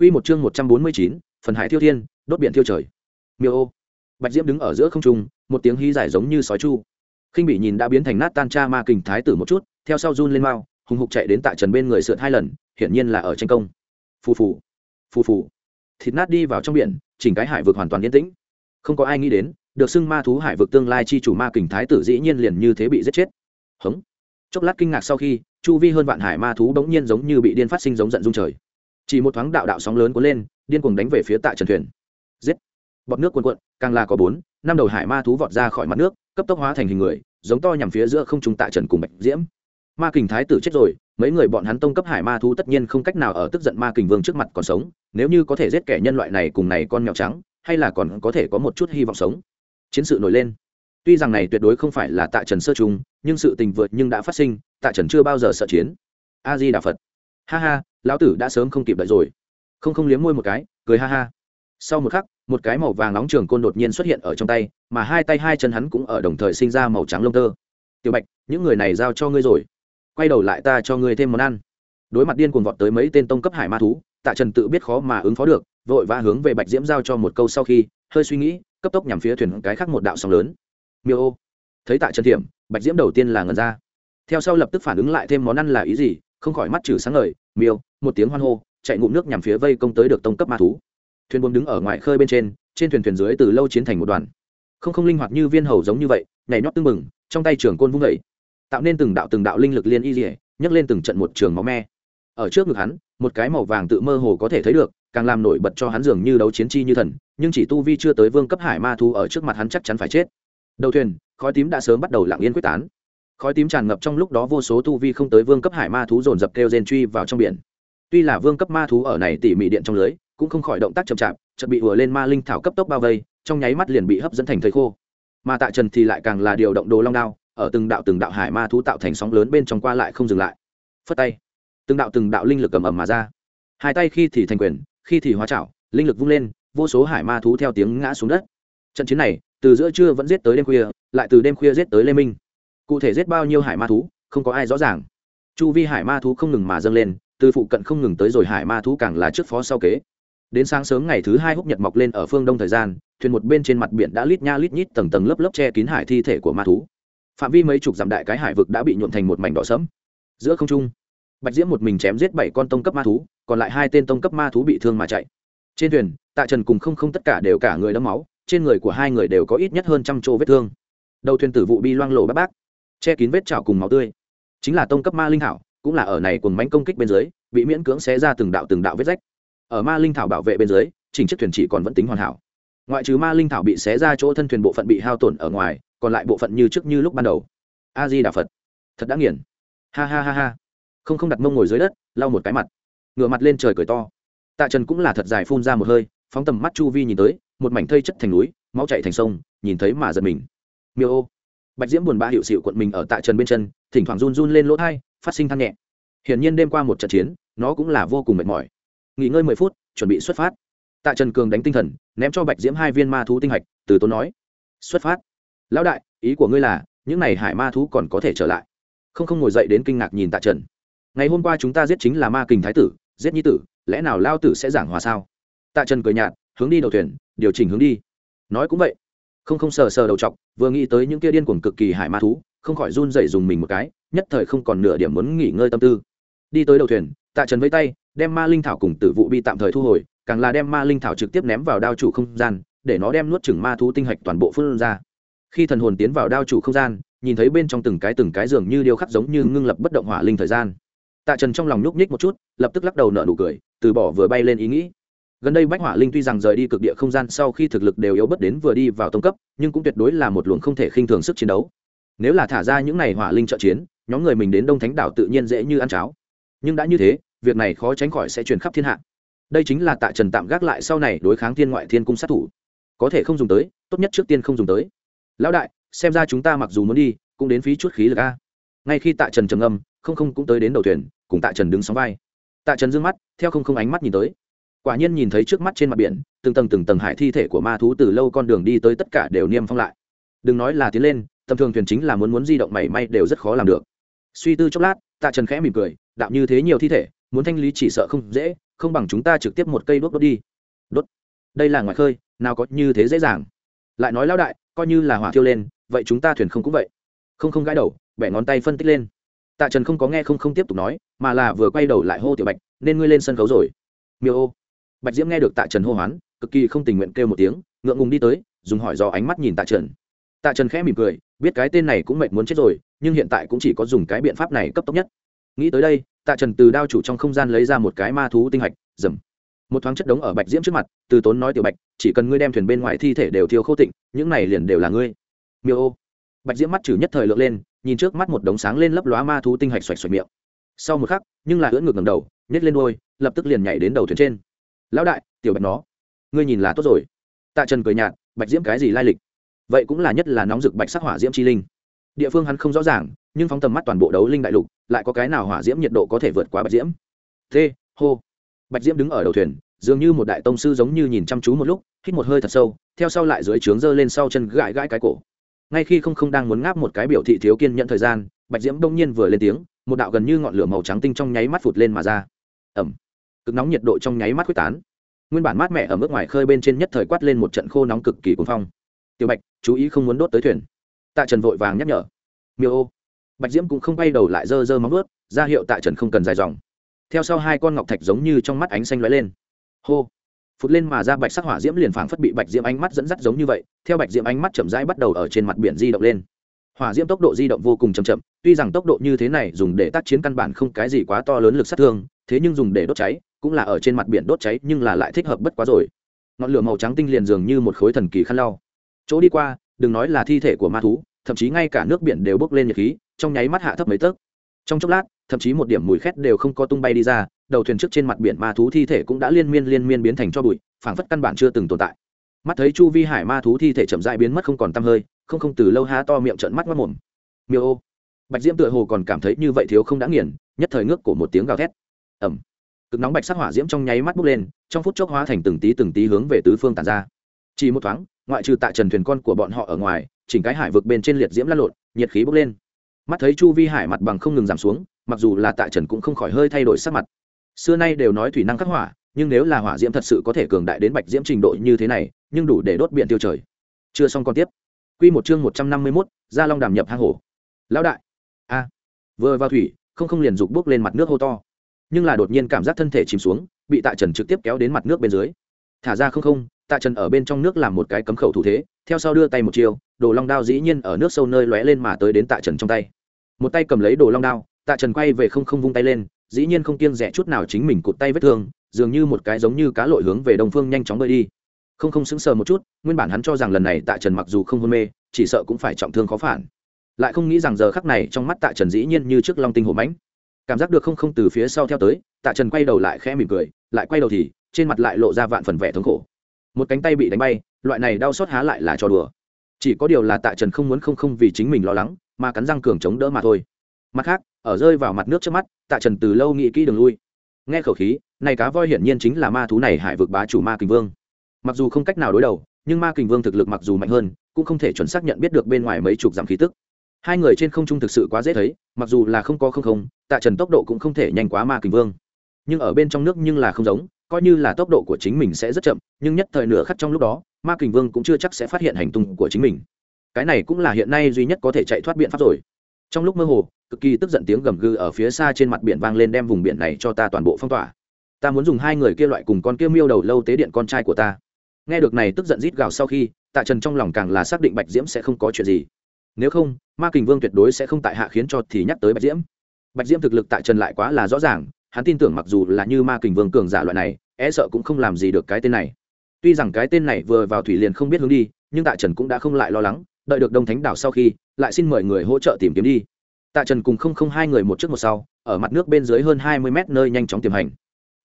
Quy một chương 149, phần hải thiêu thiên, đốt biển thiêu trời. Miêu ô. Bạch Diễm đứng ở giữa không trung, một tiếng hí giải giống như sói chu. Khinh Bị nhìn đã biến thành nát tan cha ma kình thái tử một chút, theo sau run lên mau, hùng hục chạy đến tại Trần bên người sượt hai lần, hiển nhiên là ở tranh công. Phù phù, phù phù. Thịt nát đi vào trong biển, chỉnh cái hải vực hoàn toàn yên tĩnh. Không có ai nghĩ đến, được xưng ma thú hải vực tương lai chi chủ ma kình thái tử dĩ nhiên liền như thế bị giết chết. Hững. Chốc lát kinh ngạc sau khi, chu vi hơn vạn hải ma thú bỗng nhiên giống như bị điên phát sinh giống giận rung trời chỉ một thoáng đạo đạo sóng lớn cuốn lên, điên cuồng đánh về phía tạ trần thuyền. Giết! Bọt nước cuồn cuộn, càng là có bốn, năm đầu hải ma thú vọt ra khỏi mặt nước, cấp tốc hóa thành hình người, giống to nhằm phía giữa không trung tạ trần cùng bạch diễm. Ma kình thái tử chết rồi, mấy người bọn hắn tông cấp hải ma thú tất nhiên không cách nào ở tức giận ma kình vương trước mặt còn sống, nếu như có thể giết kẻ nhân loại này cùng này con mèo trắng, hay là còn có thể có một chút hy vọng sống. Chiến sự nổi lên. Tuy rằng này tuyệt đối không phải là tạ trần sơ trung nhưng sự tình vượt nhưng đã phát sinh, tạ trần chưa bao giờ sợ chiến. A di đà phật. Ha ha lão tử đã sớm không kịp đợi rồi. Không không liếm môi một cái, cười ha ha. Sau một khắc, một cái màu vàng nóng trường côn đột nhiên xuất hiện ở trong tay, mà hai tay hai chân hắn cũng ở đồng thời sinh ra màu trắng lông tơ. Tiểu bạch, những người này giao cho ngươi rồi. Quay đầu lại ta cho ngươi thêm món ăn. Đối mặt điên cuồng vọt tới mấy tên tông cấp hải ma thú, tạ trần tự biết khó mà ứng phó được, vội vã hướng về bạch diễm giao cho một câu sau khi, hơi suy nghĩ, cấp tốc nhằm phía thuyền cái khác một đạo sóng lớn. Miêu ô. Thấy tạ trần thiểm, bạch diễm đầu tiên là ngần ra. Theo sau lập tức phản ứng lại thêm món ăn là ý gì, không khỏi mắt trừ sáng ngời, miêu một tiếng hoan hô, chạy ngụm nước nhằm phía vây công tới được tông cấp ma thú. Thuyền buồm đứng ở ngoài khơi bên trên trên thuyền thuyền dưới từ lâu chiến thành một đoàn. Không không linh hoạt như viên hầu giống như vậy, nhảy nhót tưng mừng trong tay trường côn vung vẩy tạo nên từng đạo từng đạo linh lực liên y dỉa nhấc lên từng trận một trường máu me. Ở trước ngực hắn, một cái màu vàng tự mơ hồ có thể thấy được, càng làm nổi bật cho hắn dường như đấu chiến chi như thần, nhưng chỉ tu vi chưa tới vương cấp hải ma thú ở trước mặt hắn chắc chắn phải chết. Đầu thuyền, khói tím đã sớm bắt đầu lặng yên quyết tán. Khói tím tràn ngập trong lúc đó vô số tu vi không tới vương cấp hải ma thú dồn dập kêu gen truy vào trong biển tuy là vương cấp ma thú ở này tỉ mỉ điện trong lưới, cũng không khỏi động tác chậm chạp, chợt bị ùa lên ma linh thảo cấp tốc bao vây, trong nháy mắt liền bị hấp dẫn thành thầy khô. Mà tại trần thì lại càng là điều động đồ long đao, ở từng đạo từng đạo hải ma thú tạo thành sóng lớn bên trong qua lại không dừng lại. Phất tay, từng đạo từng đạo linh lực cầm ẩm mà ra. Hai tay khi thì thành quyền, khi thì hóa chảo, linh lực vung lên, vô số hải ma thú theo tiếng ngã xuống đất. Trận chiến này, từ giữa trưa vẫn giết tới đêm khuya, lại từ đêm khuya giết tới lê minh. Cụ thể giết bao nhiêu hải ma thú, không có ai rõ ràng. Chu vi hải ma thú không ngừng mà dâng lên từ phụ cận không ngừng tới rồi hải ma thú càng là trước phó sau kế. Đến sáng sớm ngày thứ hai húc nhật mọc lên ở phương đông thời gian, thuyền một bên trên mặt biển đã lít nha lít nhít tầng tầng lớp lớp che kín hải thi thể của ma thú. Phạm vi mấy chục dặm đại cái hải vực đã bị nhuộm thành một mảnh đỏ sẫm. Giữa không trung, bạch diễm một mình chém giết bảy con tông cấp ma thú, còn lại hai tên tông cấp ma thú bị thương mà chạy. Trên thuyền, tạ trần cùng không không tất cả đều cả người đẫm máu, trên người của hai người đều có ít nhất hơn trăm chỗ vết thương. Đầu thuyền tử vụ bi loang lộ bác bác che kín vết trào cùng máu tươi. Chính là tông cấp ma linh hảo cũng là ở này cùng mánh công kích bên dưới, bị miễn cưỡng xé ra từng đạo từng đạo vết rách. Ở ma linh thảo bảo vệ bên dưới, chỉnh chiếc thuyền chỉ còn vẫn tính hoàn hảo. Ngoại trừ ma linh thảo bị xé ra chỗ thân thuyền bộ phận bị hao tổn ở ngoài, còn lại bộ phận như trước như lúc ban đầu. A di đà phật. Thật đã nghiền. Ha ha ha ha. Không không đặt mông ngồi dưới đất, lau một cái mặt. Ngửa mặt lên trời cười to. Tạ trần cũng là thật dài phun ra một hơi, phóng tầm mắt chu vi nhìn tới, một mảnh thây chất thành núi, máu chạy thành sông, nhìn thấy mà giật mình. Miêu ô. Bạch diễm buồn bã hiệu xịu quận mình ở tạ trần bên chân thỉnh thoảng run run lên lỗ thai, phát sinh than nhẹ. Hiển nhiên đêm qua một trận chiến, nó cũng là vô cùng mệt mỏi. Nghỉ ngơi mười phút, chuẩn bị xuất phát. Tạ trần cường đánh tinh thần, ném cho bạch diễm hai viên ma thú tinh hạch, từ tốn nói, xuất phát. Lão đại, ý của ngươi là, những n à y hải ma thú còn có thể trở lại. Không không ngồi dậy đến kinh ngạc nhìn tạ trần. Ngày hôm qua chúng ta giết chính là ma kình thái tử, giết nhi tử, lẽ nào lao tử sẽ giảng hòa sao? Tạ trần cười nhạt, hướng đi đầu thuyền, điều chỉnh hướng đi. Nói cũng vậy. Không không sờ sờ đầu t vừa nghĩ tới những kia điên cuồng cực kỳ hải ma thú không khỏi run dậy dùng mình một cái, nhất thời không còn nửa điểm muốn nghỉ ngơi tâm tư. Đi tới đầu thuyền, tạ trần vẫy tay, đem ma linh thảo cùng tử vụ bi tạm thời thu hồi, càng là đem ma linh thảo trực tiếp ném vào đao chủ không gian, để nó đem nuốt chừng ma thú tinh hạch toàn bộ phương ra. Khi thần hồn tiến vào đao chủ không gian, nhìn thấy bên trong từng cái từng cái giường như điêu khắc giống như ngưng lập bất động hỏa linh thời gian. Tạ trần trong lòng nhúc nhích một chút, lập tức lắc đầu nợ nụ cười, từ bỏ vừa bay lên ý nghĩ. Gần đây bách hỏa linh tuy rằng rời đi cực địa không gian sau khi thực lực đều yếu bất đến vừa đi vào tông cấp, nhưng cũng tuyệt đối là một luồng không thể khinh thường sức chiến đấu nếu là thả ra những n à y hỏa linh trợ chiến, nhóm người mình đến đông thánh đảo tự nhiên dễ như ăn cháo. Nhưng đã như thế, việc này khó tránh khỏi sẽ truyền khắp thiên hạ. Đây chính là tạ trần tạm gác lại sau này đối kháng thiên ngoại thiên cung sát thủ. Có thể không dùng tới, tốt nhất trước tiên không dùng tới. Lão đại, xem ra chúng ta mặc dù muốn đi, cũng đến phí chút khí lực a. Ngay khi tạ trần trầm âm không không cũng tới đến đầu thuyền, cùng tạ trần đứng sóng vai. Tạ trần d ư ơ n g mắt, theo không không ánh mắt nhìn tới. Quả nhiên nhìn thấy trước mắt trên mặt biển, từng tầng từng tầng hải thi thể của ma thú từ lâu con đường đi tới tất cả đều niêm phong lại. Đừng nói là tiến lên tầm thường thuyền chính là muốn muốn di động mảy may đều rất khó làm được. Suy tư chốc lát, tạ trần khẽ mỉm cười, đạo như thế nhiều thi thể, muốn thanh lý chỉ sợ không dễ, không bằng chúng ta trực tiếp một cây đốt đốt đi. Đốt. Đây là ngoài khơi, nào có như thế dễ dàng. Lại nói lão đại, coi như là hỏa thiêu lên, vậy chúng ta thuyền không cũng vậy. Không không gãi đầu, bẻ ngón tay phân tích lên. Tạ trần không có nghe không không tiếp tục nói, mà là vừa quay đầu lại hô tiểu bạch, nên ngươi lên sân khấu rồi. Miêu ô. Bạch diễm nghe được tạ trần hô hoán, cực kỳ không tình nguyện kêu một tiếng, ngượng ngùng đi tới, dùng hỏi dò ánh mắt nhìn tạ trần. Tạ trần khẽ mỉm cười biết cái tên này cũng mệt muốn chết rồi, nhưng hiện tại cũng chỉ có dùng cái biện pháp này cấp tốc nhất. Nghĩ tới đây, tạ trần từ đao chủ trong không gian lấy ra một cái ma thú tinh hạch dầm một thoáng chất đống ở bạch diễm trước mặt, từ tốn nói tiểu bạch, chỉ cần ngươi đem thuyền bên ngoài thi thể đều thiêu khô tịnh, những này liền đều là ngươi. Miêu ô. Bạch diễm mắt chử nhất thời lượng lên, nhìn trước mắt một đống sáng lên lấp lóa ma thú tinh hạch xoạch xoạch miệng. Sau một khắc, nhưng là ưỡn ngược ngầm đầu nhét lên đôi, lập tức liền nhảy đến đầu thuyền trên. Lão đại, tiểu bạch nó, ngươi nhìn là tốt rồi. Tạ trần cười nhạt, bạch diễm cái gì lai lịch? Vậy cũng là nhất là nóng rực bạch sắc hỏa diễm chi linh. Địa phương hắn không rõ ràng, nhưng phóng tầm mắt toàn bộ đấu linh đại lục, lại có cái nào hỏa diễm nhiệt độ có thể vượt qua bạch diễm? Thế hô bạch diễm đứng ở đầu thuyền, dường như một đại tông sư giống như nhìn chăm chú một lúc, hít một hơi thật sâu, theo sau lại dưới trướng giơ lên sau chân gãi gãi cái cổ. Ngay khi không không đang muốn ngáp một cái biểu thị thiếu kiên nhận thời gian, bạch diễm đông nhiên vừa lên tiếng, một đạo gần như ngọn lửa màu trắng tinh trong nháy mắt phụt lên mà ra. Ẩm. Cực nóng nhiệt độ trong nháy mắt quyết tán. Nguyên bản mát mẻ ở mức ngoài khơi bên trên nhất thời quát lên một trận khô nóng cực kỳ cuồng phong tiểu bạch, chú ý không muốn đốt tới thuyền. Tạ trần vội vàng nhắc nhở. Miêu ô. Bạch diễm cũng không bay đầu lại dơ dơ móng ướt ra hiệu tạ trần không cần dài dòng. Theo sau hai con ngọc thạch giống như trong mắt ánh xanh lóe lên. Hô. Phụt lên mà ra bạch sắc hỏa diễm liền phảng phất bị bạch diễm ánh mắt dẫn dắt giống như vậy, theo bạch diễm ánh mắt chậm rãi bắt đầu ở trên mặt biển di động lên. Hỏa diễm tốc độ di động vô cùng chậm chậm, tuy rằng tốc độ như thế này dùng để tác chiến căn bản không cái gì quá to lớn lực sát thương, thế nhưng dùng để đốt cháy, cũng là ở trên mặt biển đốt cháy nhưng là lại thích hợp bất quá rồi. Ngọn lửa màu trắng tinh liền dường như một khối thần kỳ khăn lau chỗ đi qua, đừng nói là thi thể của ma thú, thậm chí ngay cả nước biển đều bốc lên nhiệt khí, trong nháy mắt hạ thấp mấy tấc. Trong chốc lát, thậm chí một điểm mùi khét đều không có tung bay đi ra, đầu thuyền trước trên mặt biển ma thú thi thể cũng đã liên miên liên miên biến thành cho bụi, phảng phất căn bản chưa từng tồn tại. Mắt thấy chu vi hải ma thú thi thể chậm dại biến mất không còn tăm hơi, không không từ lâu há to miệng trận mắt mất mồm. Miêu ô. Bạch diễm tựa hồ còn cảm thấy như vậy thiếu không đã nghiền, nhất thời ngước cổ một tiếng gào thét. Ẩm cực nóng bạch sắc hỏa diễm trong nháy mắt bốc lên, trong phút chốc hóa thành từng tí từng tí hướng về tứ phương tàn ra. Chỉ một thoáng ngoại trừ tại trần thuyền con của bọn họ ở ngoài, chỉnh cái hải vực bên trên liệt diễm lăn lộn, nhiệt khí bốc lên. Mắt thấy chu vi hải mặt bằng không ngừng giảm xuống, mặc dù là tại trần cũng không khỏi hơi thay đổi sắc mặt. Xưa nay đều nói thủy năng khắc hỏa, nhưng nếu là hỏa diễm thật sự có thể cường đại đến bạch diễm trình độ như thế này, nhưng đủ để đốt biển tiêu trời. Chưa xong còn tiếp. Q một chương một trăm năm mươi mốt, gia long đàm nhập hang hổ. Lão đại. A. Vừa vào thủy, không không liền dục bước lên mặt nước hô to. Nhưng là đột nhiên cảm giác thân thể chìm xuống, bị tạ trần trực tiếp kéo đến mặt nước bên dưới. Thả ra không không tạ trần ở bên trong nước làm một cái cấm khẩu thủ thế, theo sau đưa tay một chiều đồ long đao dĩ nhiên ở nước sâu nơi lóe lên mà tới đến tạ trần trong tay. Một tay cầm lấy đồ long đao, tạ trần quay về không không vung tay lên, dĩ nhiên không kiêng rẻ chút nào chính mình cụt tay vết thương, dường như một cái giống như cá lội hướng về đông phương nhanh chóng bơi đi. Không không sững sờ một chút, nguyên bản hắn cho rằng lần này tạ trần mặc dù không hôn mê, chỉ sợ cũng phải trọng thương khó phản. Lại không nghĩ rằng giờ khắc này trong mắt tạ trần dĩ nhiên như trước long tinh hổ mãnh. Cảm giác được không không từ phía sau theo tới, tạ trần quay đầu lại khẽ mỉm cười, lại quay đầu thì, trên mặt lại lộ ra vạn phần vẻ thống khổ một cánh tay bị đánh bay, loại này đau xót há lại là trò đùa. Chỉ có điều là tạ trần không muốn không không vì chính mình lo lắng, mà cắn răng cường chống đỡ mà thôi. Mặt khác, ở rơi vào mặt nước trước mắt, tạ trần từ lâu nghĩ kỹ đường lui. Nghe khẩu khí, này cá voi hiển nhiên chính là ma thú này hải vực bá chủ ma kình vương. Mặc dù không cách nào đối đầu, nhưng ma kình vương thực lực mặc dù mạnh hơn, cũng không thể chuẩn xác nhận biết được bên ngoài mấy chục dặm khí tức. Hai người trên không trung thực sự quá dễ thấy, mặc dù là không có không không, tạ trần tốc độ cũng không thể nhanh quá ma kình vương. Nhưng ở bên trong nước nhưng là không giống coi như là tốc độ của chính mình sẽ rất chậm, nhưng nhất thời nửa khắc trong lúc đó, ma kình vương cũng chưa chắc sẽ phát hiện hành tung của chính mình. Cái này cũng là hiện nay duy nhất có thể chạy thoát biện pháp rồi. Trong lúc mơ hồ, cực kỳ tức giận tiếng gầm gừ ở phía xa trên mặt biển vang lên đem vùng biển này cho ta toàn bộ phong tỏa. Ta muốn dùng hai người kia loại cùng con kia miêu đầu lâu tế điện con trai của ta. Nghe được này tức giận rít gào sau khi, tạ trần trong lòng càng là xác định bạch diễm sẽ không có chuyện gì. Nếu không, ma kình vương tuyệt đối sẽ không tại hạ khiến cho thì nhắc tới bạch diễm. Bạch diễm thực lực Tạ trần lại quá là rõ ràng hắn tin tưởng mặc dù là như ma kình vương cường giả loại này e sợ cũng không làm gì được cái tên này. Tuy rằng cái tên này vừa vào thủy liền không biết hướng đi, nhưng tạ trần cũng đã không lại lo lắng, đợi được đông thánh đảo sau khi, lại xin mời người hỗ trợ tìm kiếm đi. Tạ trần cùng không không hai người một trước một sau, ở mặt nước bên dưới hơn hai mươi mét nơi nhanh chóng tiềm hành.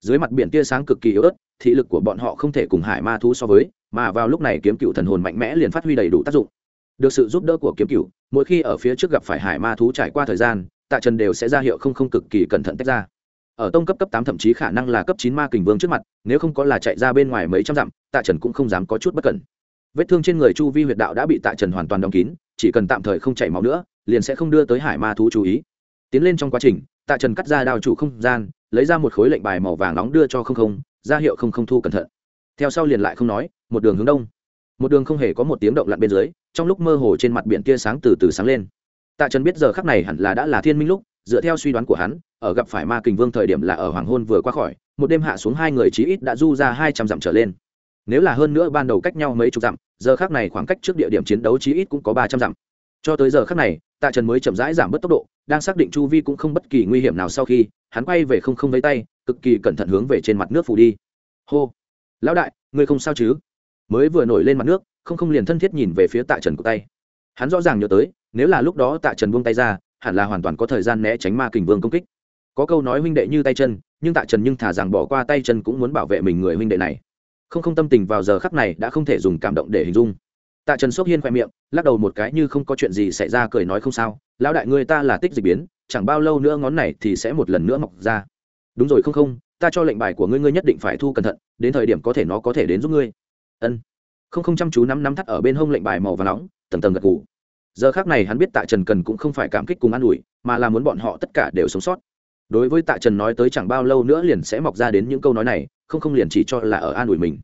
Dưới mặt biển tia sáng cực kỳ yếu ớt, thị lực của bọn họ không thể cùng hải ma thú so với, mà vào lúc này kiếm cựu thần hồn mạnh mẽ liền phát huy đầy đủ tác dụng. Được sự giúp đỡ của kiếm cựu, mỗi khi ở phía trước gặp phải hải ma thú trải qua thời gian, tạ trần đều sẽ ra hiệu không không cực kỳ cẩn thận tách ra ở tông cấp cấp tám thậm chí khả năng là cấp chín ma kình vương trước mặt, nếu không có là chạy ra bên ngoài mấy trăm dặm, tạ trần cũng không dám có chút bất cẩn. Vết thương trên người chu vi huyệt đạo đã bị tạ trần hoàn toàn đóng kín, chỉ cần tạm thời không chảy máu nữa, liền sẽ không đưa tới hải ma thú chú ý. Tiến lên trong quá trình, tạ trần cắt ra đào chủ không gian, lấy ra một khối lệnh bài màu vàng nóng đưa cho không không, ra hiệu không không thu cẩn thận. Theo sau liền lại không nói, một đường hướng đông. Một đường không hề có một tiếng động lặn bên dưới, trong lúc mơ hồ trên mặt biển tia sáng từ từ sáng lên. Tạ trần biết giờ khắc này hẳn là đã là thiên minh lúc dựa theo suy đoán của hắn, ở gặp phải ma kình vương thời điểm là ở hoàng hôn vừa qua khỏi, một đêm hạ xuống hai người chí ít đã du ra hai trăm dặm trở lên. Nếu là hơn nữa ban đầu cách nhau mấy chục dặm, giờ khắc này khoảng cách trước địa điểm chiến đấu chí ít cũng có ba trăm dặm. Cho tới giờ khắc này, tạ trần mới chậm rãi giảm bớt tốc độ, đang xác định chu vi cũng không bất kỳ nguy hiểm nào sau khi, hắn quay về không không lấy tay, cực kỳ cẩn thận hướng về trên mặt nước phủ đi. Hô! Lão đại, ngươi không sao chứ? Mới vừa nổi lên mặt nước, không không liền thân thiết nhìn về phía tạ trần của tay. Hắn rõ ràng nhớ tới, nếu là lúc đó tạ trần buông tay ra hẳn là hoàn toàn có thời gian né tránh ma kình vương công kích. Có câu nói huynh đệ như tay chân, nhưng tạ trần nhưng thả rằng bỏ qua tay chân cũng muốn bảo vệ mình người huynh đệ này. Không không tâm tình vào giờ khắc này đã không thể dùng cảm động để hình dung. Tạ trần sốc hiên khoe miệng, lắc đầu một cái như không có chuyện gì xảy ra cười nói không sao, lão đại người ta là tích dịch biến, chẳng bao lâu nữa ngón này thì sẽ một lần nữa mọc ra. Đúng rồi không không, ta cho lệnh bài của ngươi ngươi nhất định phải thu cẩn thận, đến thời điểm có thể nó có thể đến giúp ngươi. Ân. Không không chăm chú nắm nắm thắt ở bên hông lệnh bài màu và nóng, tầng tầng gật g ủ giờ khác này hắn biết tạ trần cần cũng không phải cảm kích cùng an ủi, mà là muốn bọn họ tất cả đều sống sót. Đối với tạ trần nói tới chẳng bao lâu nữa liền sẽ mọc ra đến những câu nói này, không không liền chỉ cho là ở an ủi mình.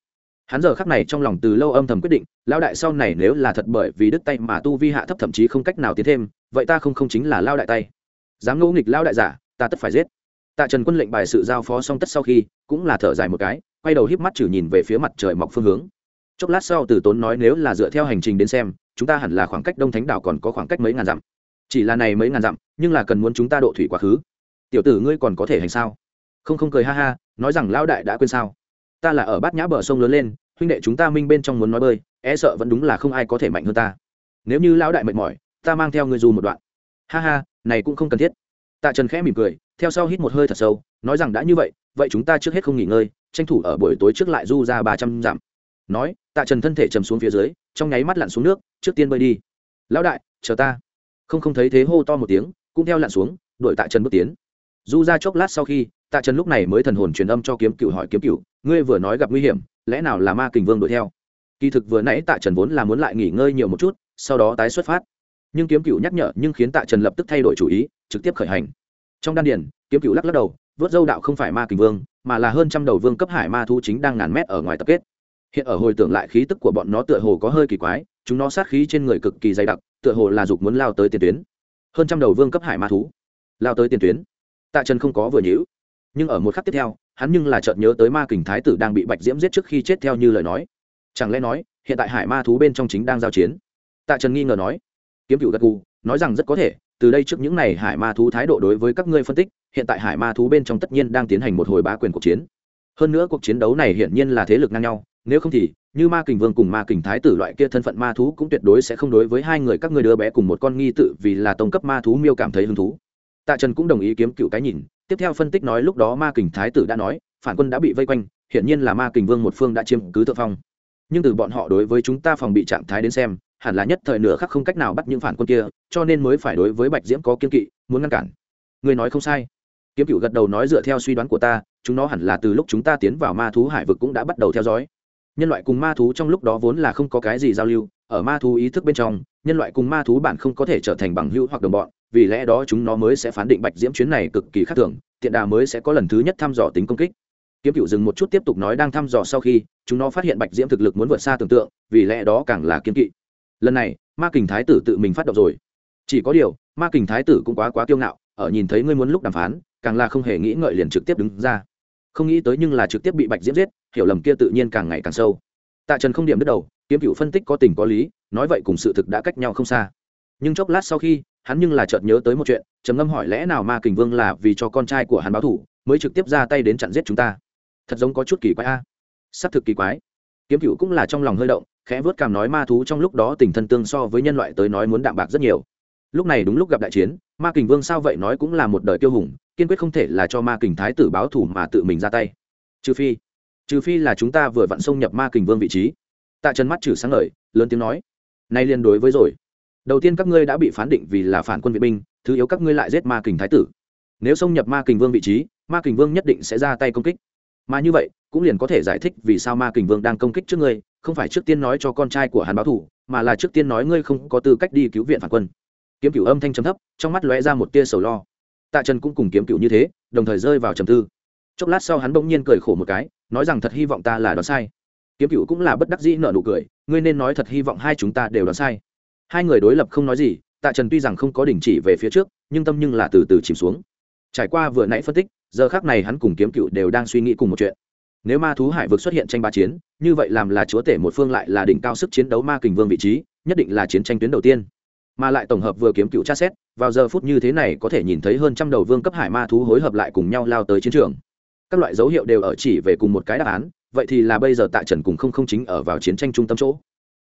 Hắn giờ khắc này trong lòng từ lâu âm thầm quyết định lao đại sau này nếu là thật bởi vì đứt tay mà tu vi hạ thấp thậm chí không cách nào tiến thêm, vậy ta không không chính là lao đại tay. Dám ngẫu nghịch lao đại giả, ta tất phải giết. Tạ trần quân lệnh bài sự giao phó xong tất sau khi, cũng là thở dài một cái, quay đầu híp mắt chử nhìn về phía mặt trời mọc phương hướng. Chốc lát sau từ tốn nói nếu là dựa theo hành trình đến xem chúng ta hẳn là khoảng cách đông thánh đảo còn có khoảng cách mấy ngàn dặm. Chỉ là này mấy ngàn dặm, nhưng là cần muốn chúng ta độ thủy quá khứ. Tiểu tử ngươi còn có thể hành sao? Không không cười ha ha, nói rằng lão đại đã quên sao. Ta là ở bát nhã bờ sông lớn lên, huynh đệ chúng ta minh bên trong muốn nói bơi e sợ vẫn đúng là không ai có thể mạnh hơn ta. Nếu như lão đại mệt mỏi, ta mang theo ngươi dù một đoạn. Ha ha, này cũng không cần thiết. Tạ trần khẽ mỉm cười, theo sau hít một hơi thật sâu, nói rằng đã như vậy vậy chúng ta trước hết không nghỉ ngơi, tranh thủ ở buổi tối trước lại du ra ba trăm dặm nói, tạ trần thân thể chầm xuống phía dưới, trong nháy mắt lặn xuống nước, trước tiên bơi đi. Lão đại, chờ ta. Không không thấy thế hô to một tiếng, cũng theo lặn xuống, đuổi tạ trần bước tiến. Du ra chốc lát sau khi, tạ trần lúc này mới thần hồn truyền âm cho kiếm cựu hỏi kiếm cựu, ngươi vừa nói gặp nguy hiểm, lẽ nào là ma kình vương đuổi theo? Kỳ thực vừa nãy tạ trần vốn là muốn lại nghỉ ngơi nhiều một chút, sau đó tái xuất phát. Nhưng kiếm cựu nhắc nhở, nhưng khiến tạ trần lập tức thay đổi chủ ý, trực tiếp khởi hành. Trong đan điền, kiếm cựu lắc lắc đầu, vớt dâu đạo không phải ma kình vương, mà là hơn trăm đầu vương cấp hải ma thu chính đang ngàn mét ở ngoài tập kết hiện ở hồi tưởng lại khí tức của bọn nó tựa hồ có hơi kỳ quái, chúng nó sát khí trên người cực kỳ dày đặc, tựa hồ là dục muốn lao tới tiền tuyến. Hơn trăm đầu vương cấp hải ma thú lao tới tiền tuyến. Tạ trần không có vừa nhữ nhưng ở một khắc tiếp theo, hắn nhưng là chợt nhớ tới ma kình thái tử đang bị bạch diễm giết trước khi chết theo như lời nói. Chẳng lẽ nói, hiện tại hải ma thú bên trong chính đang giao chiến? Tạ trần nghi ngờ nói. Kiếm cựu gật gù, nói rằng rất có thể, từ đây trước những n à y hải ma thú thái độ đối với các ngươi phân tích, hiện tại hải ma thú bên trong tất nhiên đang tiến hành một hồi bá quyền cuộc chiến. Hơn nữa cuộc chiến đấu này hiển nhiên là thế lực ngang nhau nếu không thì, như ma kình vương cùng ma kình thái tử loại kia thân phận ma thú cũng tuyệt đối sẽ không đối với hai người các người đứa bé cùng một con nghi tự vì là tông cấp ma thú miêu cảm thấy hứng thú. Tạ trần cũng đồng ý kiếm cựu cái nhìn, tiếp theo phân tích nói lúc đó ma kình thái tử đã nói, phản quân đã bị vây quanh, hiển nhiên là ma kình vương một phương đã chiếm cứ thượng phong. Nhưng từ bọn họ đối với chúng ta phòng bị trạng thái đến xem, hẳn là nhất thời nửa khắc không cách nào bắt những phản quân kia, cho nên mới phải đối với bạch diễm có kiên kỵ, muốn ngăn cản. Người nói không sai. Kiếm cựu gật đầu nói dựa theo suy đoán của ta, chúng nó hẳn là từ lúc chúng ta tiến vào ma thú hải vực cũng đã bắt đầu theo dõi nhân loại cùng ma thú trong lúc đó vốn là không có cái gì giao lưu, ở ma thú ý thức bên trong, nhân loại cùng ma thú bản không có thể trở thành bằng hữu hoặc đồng bọn, vì lẽ đó chúng nó mới sẽ phán định bạch diễm chuyến này cực kỳ khác thường, tiện đà mới sẽ có lần thứ nhất thăm dò tính công kích. Kiếm cựu dừng một chút tiếp tục nói đang thăm dò sau khi, chúng nó phát hiện bạch diễm thực lực muốn vượt xa tưởng tượng, vì lẽ đó càng là kiên kỵ. Lần này, ma kình thái tử tự mình phát động rồi. Chỉ có điều, ma kình thái tử cũng quá quá kiêu ngạo, ở nhìn thấy ngươi muốn lúc đàm phán, càng là không hề nghĩ ngợi liền trực tiếp đứng ra. Không nghĩ tới nhưng là trực tiếp bị bạch diễm giết hiểu lầm kia tự nhiên càng ngày càng sâu. Tạ trần không điểm đứt đầu, kiếm cựu phân tích có tình có lý, nói vậy cùng sự thực đã cách nhau không xa. Nhưng chốc lát sau khi, hắn nhưng là chợt nhớ tới một chuyện, trầm ngâm hỏi lẽ nào ma kình vương là vì cho con trai của hắn báo thủ, mới trực tiếp ra tay đến chặn giết chúng ta? Thật giống có chút kỳ quái a. À. thực kỳ quái. Kiếm cựu cũng là trong lòng hơi động, khẽ vớt cảm nói ma thú trong lúc đó tình thân tương so với nhân loại tới nói muốn đạm bạc rất nhiều. Lúc này đúng lúc gặp đại chiến, ma kình vương sao vậy nói cũng là một đời tiêu hùng, kiên quyết không thể là cho ma kình thái tử báo thủ mà tự mình ra tay. Trừ phi trừ phi là chúng ta vừa vặn xông nhập ma kình vương vị trí. Tạ trần mắt chử sáng ngời, lớn tiếng nói, nay liên đối với rồi. Đầu tiên các ngươi đã bị phán định vì là phản quân vệ binh, thứ yếu các ngươi lại giết ma kình thái tử. Nếu xông nhập ma kình vương vị trí, ma kình vương nhất định sẽ ra tay công kích. Mà như vậy, cũng liền có thể giải thích vì sao ma kình vương đang công kích trước ngươi, không phải trước tiên nói cho con trai của hắn báo thủ mà là trước tiên nói ngươi không có tư cách đi cứu viện phản quân. Kiếm cửu âm thanh trầm thấp, trong mắt lóe ra một tia sầu lo. Tạ trần cũng cùng kiếm cửu như thế, đồng thời rơi vào trầm tư. Chốc lát sau hắn bỗng nhiên cười khổ một cái nói rằng thật hy vọng ta là đoán sai. Kiếm cựu cũng là bất đắc dĩ nợ nụ cười, ngươi nên nói thật hy vọng hai chúng ta đều đoán sai. Hai người đối lập không nói gì, tạ trần tuy rằng không có đình chỉ về phía trước, nhưng tâm nhưng là từ từ chìm xuống. Trải qua vừa nãy phân tích, giờ khác này hắn cùng kiếm cựu đều đang suy nghĩ cùng một chuyện. Nếu ma thú hải vực xuất hiện tranh ba chiến, như vậy làm là chúa tể một phương lại là đỉnh cao sức chiến đấu ma kình vương vị trí, nhất định là chiến tranh tuyến đầu tiên. Mà lại tổng hợp vừa kiếm cựu tra xét, vào giờ phút như thế này có thể nhìn thấy hơn trăm đầu vương cấp hải ma thú hối hợp lại cùng nhau lao tới chiến trường các loại dấu hiệu đều ở chỉ về cùng một cái đáp án, vậy thì là bây giờ tạ trần cùng không không chính ở vào chiến tranh trung tâm chỗ.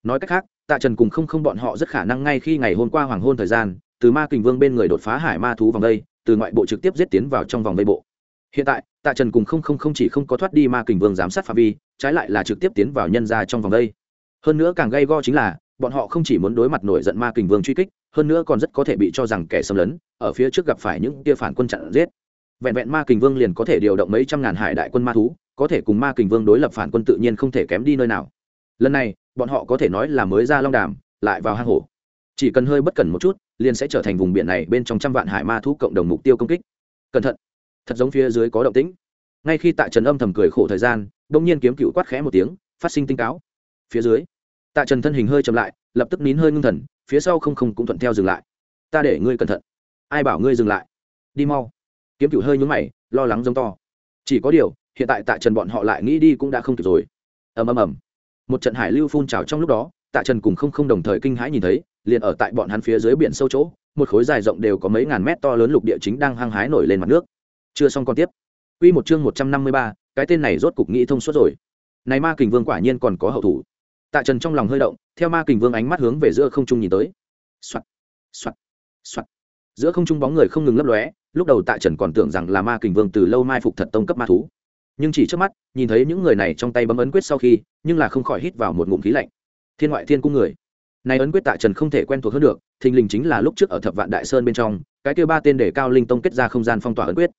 Nói cách khác, tạ trần cùng không không bọn họ rất khả năng ngay khi ngày hôm qua hoàng hôn thời gian, từ ma kình vương bên người đột phá hải ma thú vòng đây, từ ngoại bộ trực tiếp giết tiến vào trong vòng vây bộ. Hiện tại, tạ trần cùng không không không chỉ không có thoát đi ma kình vương giám sát phạm vi, trái lại là trực tiếp tiến vào nhân ra trong vòng đây. Hơn nữa càng gây go chính là, bọn họ không chỉ muốn đối mặt nổi giận ma kình vương truy kích, hơn nữa còn rất có thể bị cho rằng kẻ xâm lấn, ở phía trước gặp phải những tia phản quân chặn giết vẹn vẹn ma kình vương liền có thể điều động mấy trăm ngàn hải đại quân ma thú, có thể cùng ma kình vương đối lập phản quân tự nhiên không thể kém đi nơi nào. Lần này, bọn họ có thể nói là mới ra long đàm, lại vào hang hổ. Chỉ cần hơi bất cẩn một chút, liền sẽ trở thành vùng biển này bên trong trăm vạn hải ma thú cộng đồng mục tiêu công kích. Cẩn thận. Thật giống phía dưới có động tĩnh. Ngay khi tạ trần âm thầm cười khổ thời gian đông nhiên kiếm cựu quát khẽ một tiếng, phát sinh tinh cáo. Phía dưới, tạ trần thân hình hơi chậm lại, lập tức nín hơi ngưng thần, phía sau không không cũng thuận theo dừng lại. Ta để ngươi cẩn thận. Ai bảo ngươi dừng lại? Đi mau kiếm cựu hơi nhúng mày lo lắng giống to chỉ có điều hiện tại tạ trần bọn họ lại nghĩ đi cũng đã không kịp rồi ầm ầm ầm một trận hải lưu phun trào trong lúc đó tạ trần cùng không không đồng thời kinh hãi nhìn thấy liền ở tại bọn hắn phía dưới biển sâu chỗ một khối dài rộng đều có mấy ngàn mét to lớn lục địa chính đang hăng hái nổi lên mặt nước chưa xong còn tiếp Quy một chương một trăm năm mươi ba, cái tên này rốt cục nghĩ thông suốt rồi. Này Ma Kình Vương quả nhiên còn có hậu thủ. Tạ Trần trong lòng hơi động, theo Ma Kình Vương ánh mắt hướng về giữa không trung nhìn tới. Soạt, soạt, soạt. Giữa không trung bóng người không ngừng lấp lóe, lúc đầu Tạ Trần còn tưởng rằng là Ma Kình Vương từ lâu mai phục thật tông cấp ma thú. Nhưng chỉ trước mắt, nhìn thấy những người này trong tay bấm ấn quyết sau khi, nhưng là không khỏi hít vào một ngụm khí lạnh. Thiên ngoại thiên cung người. Này ấn quyết Tạ Trần không thể quen thuộc hơn được, thình lình chính là lúc trước ở Thập Vạn Đại Sơn bên trong, cái kia ba tên để cao linh tông kết ra không gian phong tỏa ấn quyết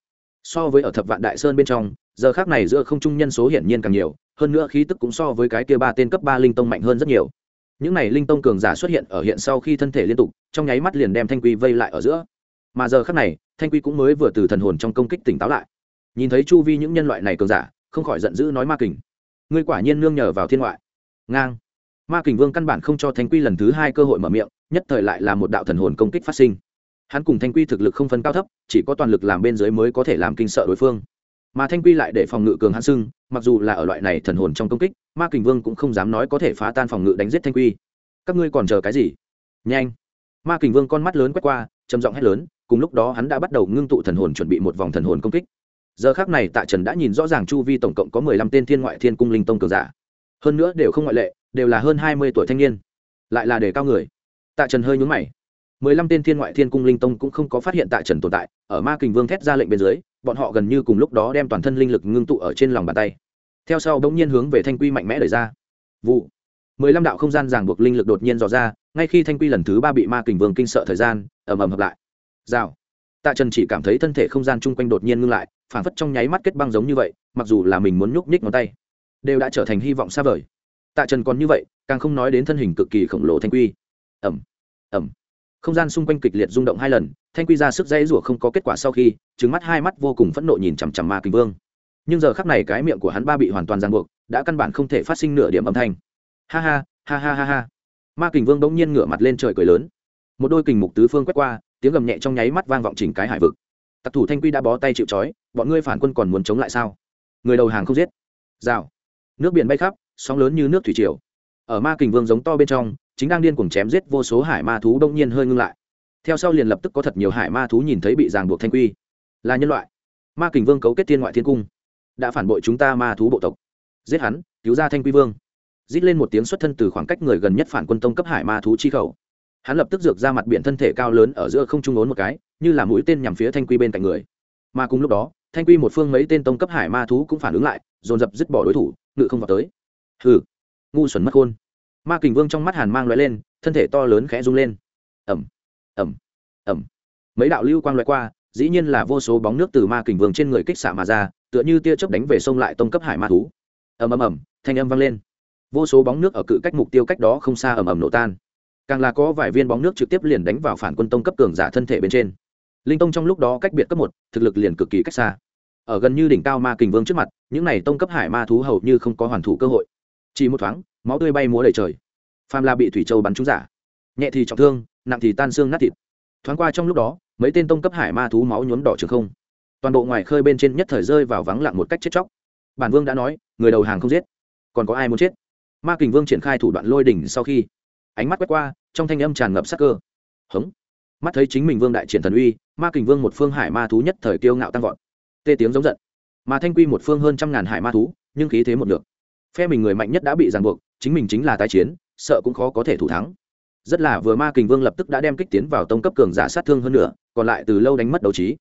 so với ở thập vạn đại sơn bên trong giờ khác này giữa không trung nhân số hiển nhiên càng nhiều hơn nữa khí tức cũng so với cái kia ba tên cấp ba linh tông mạnh hơn rất nhiều những này linh tông cường giả xuất hiện ở hiện sau khi thân thể liên tục trong nháy mắt liền đem thanh quy vây lại ở giữa mà giờ khắc này, thanh quy cũng mới vừa từ thần hồn trong công kích tỉnh táo lại. Nhìn thấy chu vi những nhân loại này cường giả, không khỏi giận dữ nói ma kình. Ngươi quả nhiên nương nhờ vào thiên ngoại. Ngang. Ma kình vương căn bản không cho thanh quy lần thứ hai cơ hội mở miệng, nhất thời lại là một đạo thần hồn công kích phát sinh. Hắn cùng thanh quy thực lực không phân cao thấp, chỉ có toàn lực làm bên dưới mới có thể làm kinh sợ đối phương. Mà thanh quy lại để phòng ngự cường hắn sưng mặc dù là ở loại này thần hồn trong công kích, ma kình vương cũng không dám nói có thể phá tan phòng ngự đánh giết thanh quy. Các ngươi còn chờ cái gì? Nhanh. Ma kình vương con mắt lớn quét qua, trầm giọng hét lớn cùng lúc đó hắn đã bắt đầu ngưng tụ thần hồn chuẩn bị một vòng thần hồn công kích. Giờ khác này tạ trần đã nhìn rõ ràng chu vi tổng cộng có mười lăm tên thiên ngoại thiên cung linh tông cường giả. Hơn nữa đều không ngoại lệ, đều là hơn hai mươi tuổi thanh niên. Lại là đề cao người. Tạ trần hơi nhúng mày. mười lăm tên thiên ngoại thiên cung linh tông cũng không có phát hiện Tạ trần tồn tại, ở ma kình vương thét ra lệnh bên dưới, bọn họ gần như cùng lúc đó đem toàn thân linh lực ngưng tụ ở trên lòng bàn tay. Theo sau đ n g nhiên hướng về thanh quy mạnh mẽ đẩy ra. Vụ. mười lăm đạo không gian ràng buộc linh lực đột nhiên dò ra, ngay khi thanh quy lần thứ ba bị ma kình vương kinh sợ thời gian, ầm ầm hợp lại rào. Tạ trần chỉ cảm thấy thân thể không gian chung quanh đột nhiên ngưng lại phản phất trong nháy mắt kết băng giống như vậy, mặc dù là mình muốn nhúc nhích ngón tay, đều đã trở thành hy vọng xa vời. Tạ trần còn như vậy, càng không nói đến thân hình cực kỳ khổng lồ thanh quy. Ẩm ẩm không gian xung quanh kịch liệt rung động hai lần, thanh quy ra sức dãy rủa không có kết quả sau khi trứng mắt hai mắt vô cùng phẫn nộ nhìn chằm chằm ma kình vương. Nhưng giờ khắc này cái miệng của hắn ba bị hoàn toàn ràng buộc, đã căn bản không thể phát sinh nửa điểm âm thanh. Ha ha ha ha ha ha. Ma kình vương bỗng nhiên ngửa mặt lên trời cười lớn. Một đôi kình mục tứ phương quét qua tiếng gầm nhẹ trong nháy mắt vang vọng chỉnh cái hải vực. Tặc thủ thanh quy đã bó tay chịu trói, bọn ngươi phản quân còn muốn chống lại sao? Người đầu hàng không giết. Rào. Nước biển bay khắp, sóng lớn như nước thủy triều. Ở ma kình vương giống to bên trong, chính đang điên cuồng chém giết vô số hải ma thú đông nhiên hơi ngưng lại. Theo sau liền lập tức có thật nhiều hải ma thú nhìn thấy bị ràng buộc thanh quy. Là nhân loại. Ma kình vương cấu kết thiên ngoại thiên cung. Đã phản bội chúng ta ma thú bộ tộc. Giết hắn, cứu ra thanh quy vương. Rít lên một tiếng xuất thân từ khoảng cách người gần nhất phản quân tông cấp hải ma thú chi khẩu hắn lập tức dược ra mặt biển thân thể cao lớn ở giữa không trung ốn một cái, như là mũi tên nhằm phía thanh quy bên cạnh người. Mà cùng lúc đó, thanh quy một phương mấy tên tông cấp hải ma thú cũng phản ứng lại, dồn dập dứt bỏ đối thủ, ngự không vào tới. Hừ, ngu xuẩn mất khôn. Ma kình vương trong mắt hàn mang loại lên, thân thể to lớn khẽ rung lên. Ẩm ẩm ẩm mấy đạo lưu quang loại qua, dĩ nhiên là vô số bóng nước từ ma kình vương trên người kích xả mà ra, tựa như tia chớp đánh về sông lại tông cấp hải ma thú. Ầm ầm ầm, thanh âm vang lên. Vô số bóng nước ở cự cách mục tiêu cách đó không xa ầm ầm nổ tan càng là có vài viên bóng nước trực tiếp liền đánh vào phản quân tông cấp cường giả thân thể bên trên. Linh tông trong lúc đó cách biệt cấp một, thực lực liền cực kỳ cách xa. Ở gần như đỉnh cao ma kình vương trước mặt, những này tông cấp hải ma thú hầu như không có hoàn thủ cơ hội. Chỉ một thoáng, máu tươi bay múa đầy trời. Pham la bị thủy châu bắn trúng giả, nhẹ thì trọng thương, nặng thì tan xương nát thịt. Thoáng qua trong lúc đó, mấy tên tông cấp hải ma thú máu nhuốm đỏ trường không. Toàn bộ ngoài khơi bên trên nhất thời rơi vào vắng lặng một cách chết chóc. Bản vương đã nói, người đầu hàng không giết, còn có ai muốn chết? Ma kình vương triển khai thủ đoạn lôi đỉnh sau khi ánh mắt quét qua, trong thanh âm tràn ngập sắc cơ. Hống. Mắt thấy chính mình vương đại triển thần uy, ma kình vương một phương hải ma thú nhất thời kiêu ngạo tăng vọt. Tê tiếng giống giận. Mà thanh quy một phương hơn trăm ngàn hải ma thú, nhưng khí thế một lượt. Phe mình người mạnh nhất đã bị ràng buộc, chính mình chính là tái chiến, sợ cũng khó có thể thủ thắng. Rất là vừa ma kình vương lập tức đã đem kích tiến vào tông cấp cường giả sát thương hơn nữa, còn lại từ lâu đánh mất đấu trí.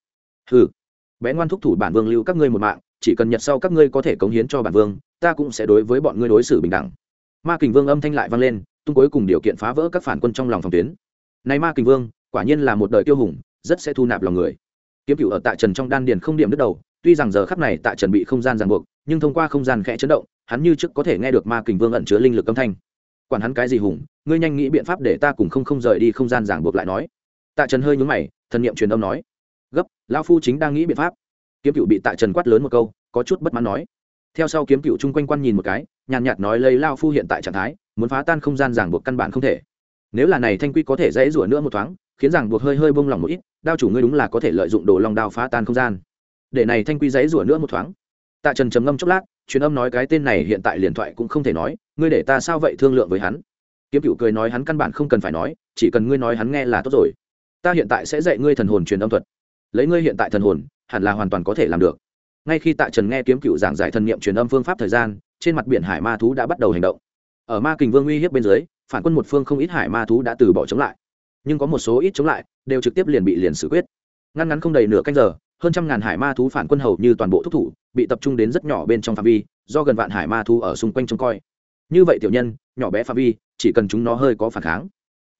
Hừ. Bé ngoan thúc thủ bản vương lưu các ngươi một mạng, chỉ cần nhật sau các ngươi có thể cống hiến cho bản vương, ta cũng sẽ đối với bọn ngươi đối xử bình đẳng. Ma kình vương âm thanh lại vang lên tung cuối cùng điều kiện phá vỡ các phản quân trong lòng phòng tuyến. Này ma kình vương, quả nhiên là một đời tiêu hùng, rất sẽ thu nạp lòng người. Kiếm cựu ở tạ trần trong đan điền không điểm đứt đầu, tuy rằng giờ khắp này tạ trần bị không gian ràng buộc, nhưng thông qua không gian khẽ chấn động, hắn như trước có thể nghe được ma kình vương ẩn chứa linh lực âm thanh. Quản hắn cái gì hùng, ngươi nhanh nghĩ biện pháp để ta cùng không không rời đi không gian ràng buộc lại nói. Tạ trần hơi nhúng mày, thần niệm truyền âm nói. Gấp lao phu chính đang nghĩ biện pháp. Kiếm cựu bị tạ trần quát lớn một câu, có chút bất mãn nói. Theo sau kiếm cựu chung quanh quan nhìn một cái nhàn nhạt nói lấy lao phu hiện tại trạng thái, muốn phá tan không gian ràng buộc căn bản không thể. Nếu là này thanh quy có thể dễ rủa nữa một thoáng, khiến ràng buộc hơi hơi bông lòng một ít, đao chủ ngươi đúng là có thể lợi dụng đồ long đao phá tan không gian. Để này thanh quy dễ rủa nữa một thoáng. Tạ trần trầm ngâm chốc lát, truyền âm nói cái tên này hiện tại liền thoại cũng không thể nói, ngươi để ta sao vậy thương lượng với hắn? Kiếm cựu cười nói hắn căn bản không cần phải nói, chỉ cần ngươi nói hắn nghe là tốt rồi. Ta hiện tại sẽ dạy ngươi thần hồn truyền âm thuật. Lấy ngươi hiện tại thần hồn, hẳn là hoàn toàn có thể làm được. Ngay khi tạ trần nghe kiếm cựu giảng giải thần niệm truyền âm phương pháp thời gian trên mặt biển hải ma thú đã bắt đầu hành động. Ở ma kình vương uy hiếp bên dưới, phản quân một phương không ít hải ma thú đã từ bỏ chống lại. Nhưng có một số ít chống lại, đều trực tiếp liền bị liền xử quyết. Ngăn ngắn không đầy nửa canh giờ, hơn trăm ngàn hải ma thú phản quân hầu như toàn bộ thúc thủ, bị tập trung đến rất nhỏ bên trong phạm vi, do gần vạn hải ma thú ở xung quanh trông coi. Như vậy tiểu nhân, nhỏ bé phạm vi, chỉ cần chúng nó hơi có phản kháng,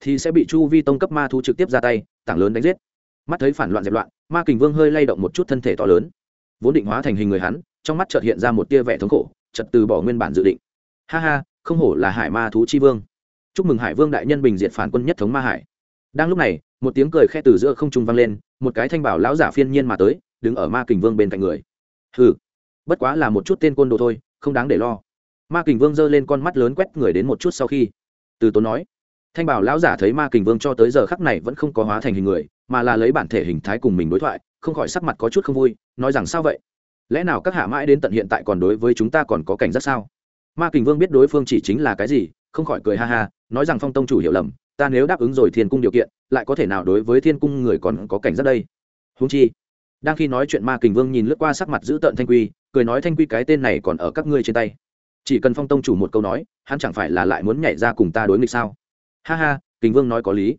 thì sẽ bị chu vi tông cấp ma thú trực tiếp ra tay, tảng lớn đánh giết. Mắt thấy phản loạn dẹp loạn, ma kình vương hơi lay động một chút thân thể to lớn. Vốn định hóa thành hình người hắn, trong mắt chợt hiện ra một tia vẻ thống khổ chật từ bỏ nguyên bản dự định. Ha ha, không hổ là hải ma thú chi vương. Chúc mừng hải vương đại nhân bình diệt phản quân nhất thống ma hải. Đang lúc này, một tiếng cười khe từ giữa không trung vang lên, một cái thanh bảo lão giả phiên nhiên mà tới, đứng ở ma kình vương bên cạnh người. Hừ, bất quá là một chút tên côn đồ thôi, không đáng để lo. Ma kình vương giơ lên con mắt lớn quét người đến một chút sau khi, từ tốn nói, thanh bảo lão giả thấy ma kình vương cho tới giờ khắc này vẫn không có hóa thành hình người, mà là lấy bản thể hình thái cùng mình đối thoại, không khỏi sắc mặt có chút không vui, nói rằng sao vậy? Lẽ nào các hạ mãi đến tận hiện tại còn đối với chúng ta còn có cảnh giác sao? Ma kình vương biết đối phương chỉ chính là cái gì, không khỏi cười ha ha, nói rằng phong tông chủ hiểu lầm, ta nếu đáp ứng rồi thiên cung điều kiện, lại có thể nào đối với thiên cung người còn có cảnh giác đây? Húng chi, đang khi nói chuyện ma kình vương nhìn lướt qua sắc mặt giữ tợn thanh quy, cười nói thanh quy cái tên này còn ở các ngươi trên tay. Chỉ cần phong tông chủ một câu nói, hắn chẳng phải là lại muốn nhảy ra cùng ta đối nghịch sao? Ha ha, kình vương nói có lý.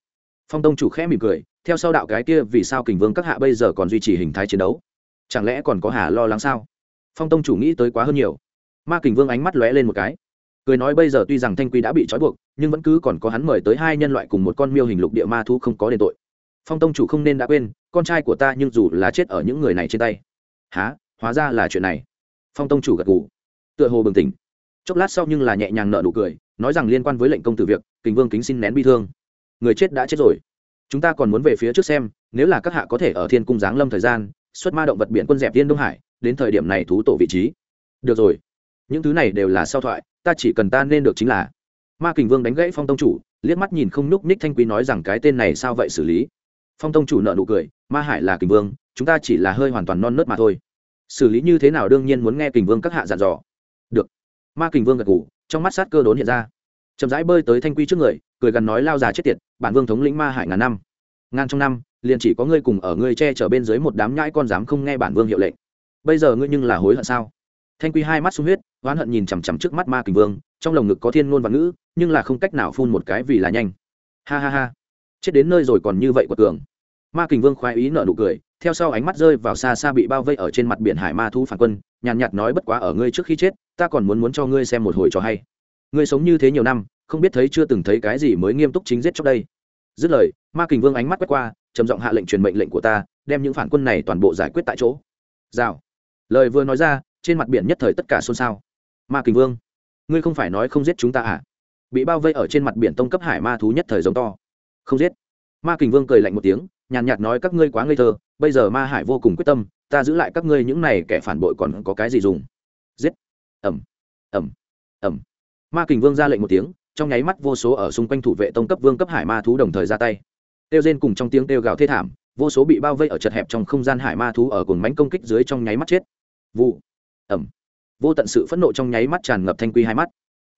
Phong tông chủ khẽ mỉm cười, theo sau đạo cái kia vì sao kình vương các hạ bây giờ còn duy trì hình thái chiến đấu? Chẳng lẽ còn có hà lo lắng sao? Phong tông chủ nghĩ tới quá hơn nhiều. Ma kình vương ánh mắt lóe lên một cái. Cười nói bây giờ tuy rằng thanh quy đã bị trói buộc, nhưng vẫn cứ còn có hắn mời tới hai nhân loại cùng một con miêu hình lục địa ma thu không có đền tội. Phong tông chủ không nên đã quên, con trai của ta nhưng dù là chết ở những người này trên tay. Há hóa ra là chuyện này. Phong tông chủ gật gù. Tựa hồ bừng tỉnh. Chốc lát sau nhưng là nhẹ nhàng nợ nụ cười, nói rằng liên quan với lệnh công tử việc, kình vương kính xin nén bi thương. Người chết đã chết rồi. Chúng ta còn muốn về phía trước xem, nếu là các hạ có thể ở thiên cung giáng lâm thời gian xuất ma động vật biển quân dẹp tiên đông hải, đến thời điểm này thú tổ vị trí. Được rồi. Những thứ này đều là sau thoại, ta chỉ cần ta nên được chính là. Ma kình vương đánh gãy phong tông chủ, liếc mắt nhìn không núc ních thanh quý nói rằng cái tên này sao vậy xử lý? Phong tông chủ nợ nụ cười, ma hải là kình vương, chúng ta chỉ là hơi hoàn toàn non nớt mà thôi. Xử lý như thế nào đương nhiên muốn nghe kình vương các hạ dặn dò. Được. Ma kình vương gật ngủ trong mắt sát cơ đốn hiện ra. Chậm rãi bơi tới thanh quy trước người, cười gần nói lao già chết tiệt, bản vương thống lĩnh ma hải ngàn năm ngàn trong năm, liền chỉ có ngươi cùng ở ngươi che chở bên dưới một đám nhãi con dám không nghe bản vương hiệu lệnh. Bây giờ ngươi nhưng là hối hận sao? Thanh quy hai mắt sung huyết, oán hận nhìn chằm chằm trước mắt ma kình vương, trong lồng ngực có thiên ngôn và ngữ, nhưng là không cách nào phun một cái vì là nhanh. Ha ha ha. Chết đến nơi rồi còn như vậy của cường. Ma kình vương khoái ý nợ nụ cười, theo sau ánh mắt rơi vào xa xa bị bao vây ở trên mặt biển hải ma thu phản quân, nhàn nhạt nói bất quá ở ngươi trước khi chết, ta còn muốn muốn cho ngươi xem một hồi trò hay. Ngươi sống như thế nhiều năm, không biết thấy chưa từng thấy cái gì mới nghiêm túc chính giết trong đây dứt lời, ma kình vương ánh mắt quét qua, trầm giọng hạ lệnh truyền mệnh lệnh của ta, đem những phản quân này toàn bộ giải quyết tại chỗ. Rào. Lời vừa nói ra, trên mặt biển nhất thời tất cả xôn xao. Ma kình vương, ngươi không phải nói không giết chúng ta à? Bị bao vây ở trên mặt biển tông cấp hải ma thú nhất thời giống to. Không giết. Ma kình vương cười lạnh một tiếng, nhàn nhạt nói các ngươi quá ngây thơ, bây giờ ma hải vô cùng quyết tâm, ta giữ lại các ngươi những này kẻ phản bội còn có cái gì dùng? Giết. Ẩm ẩm ẩm ma kình vương ra lệnh một tiếng trong nháy mắt vô số ở xung quanh thủ vệ tông cấp vương cấp hải ma thú đồng thời ra tay. Tiêu rên cùng trong tiếng kêu gào thê thảm, vô số bị bao vây ở chật hẹp trong không gian hải ma thú ở cồn mánh công kích dưới trong nháy mắt chết. Vụ. Ẩm vô tận sự phẫn nộ trong nháy mắt tràn ngập thanh quy hai mắt.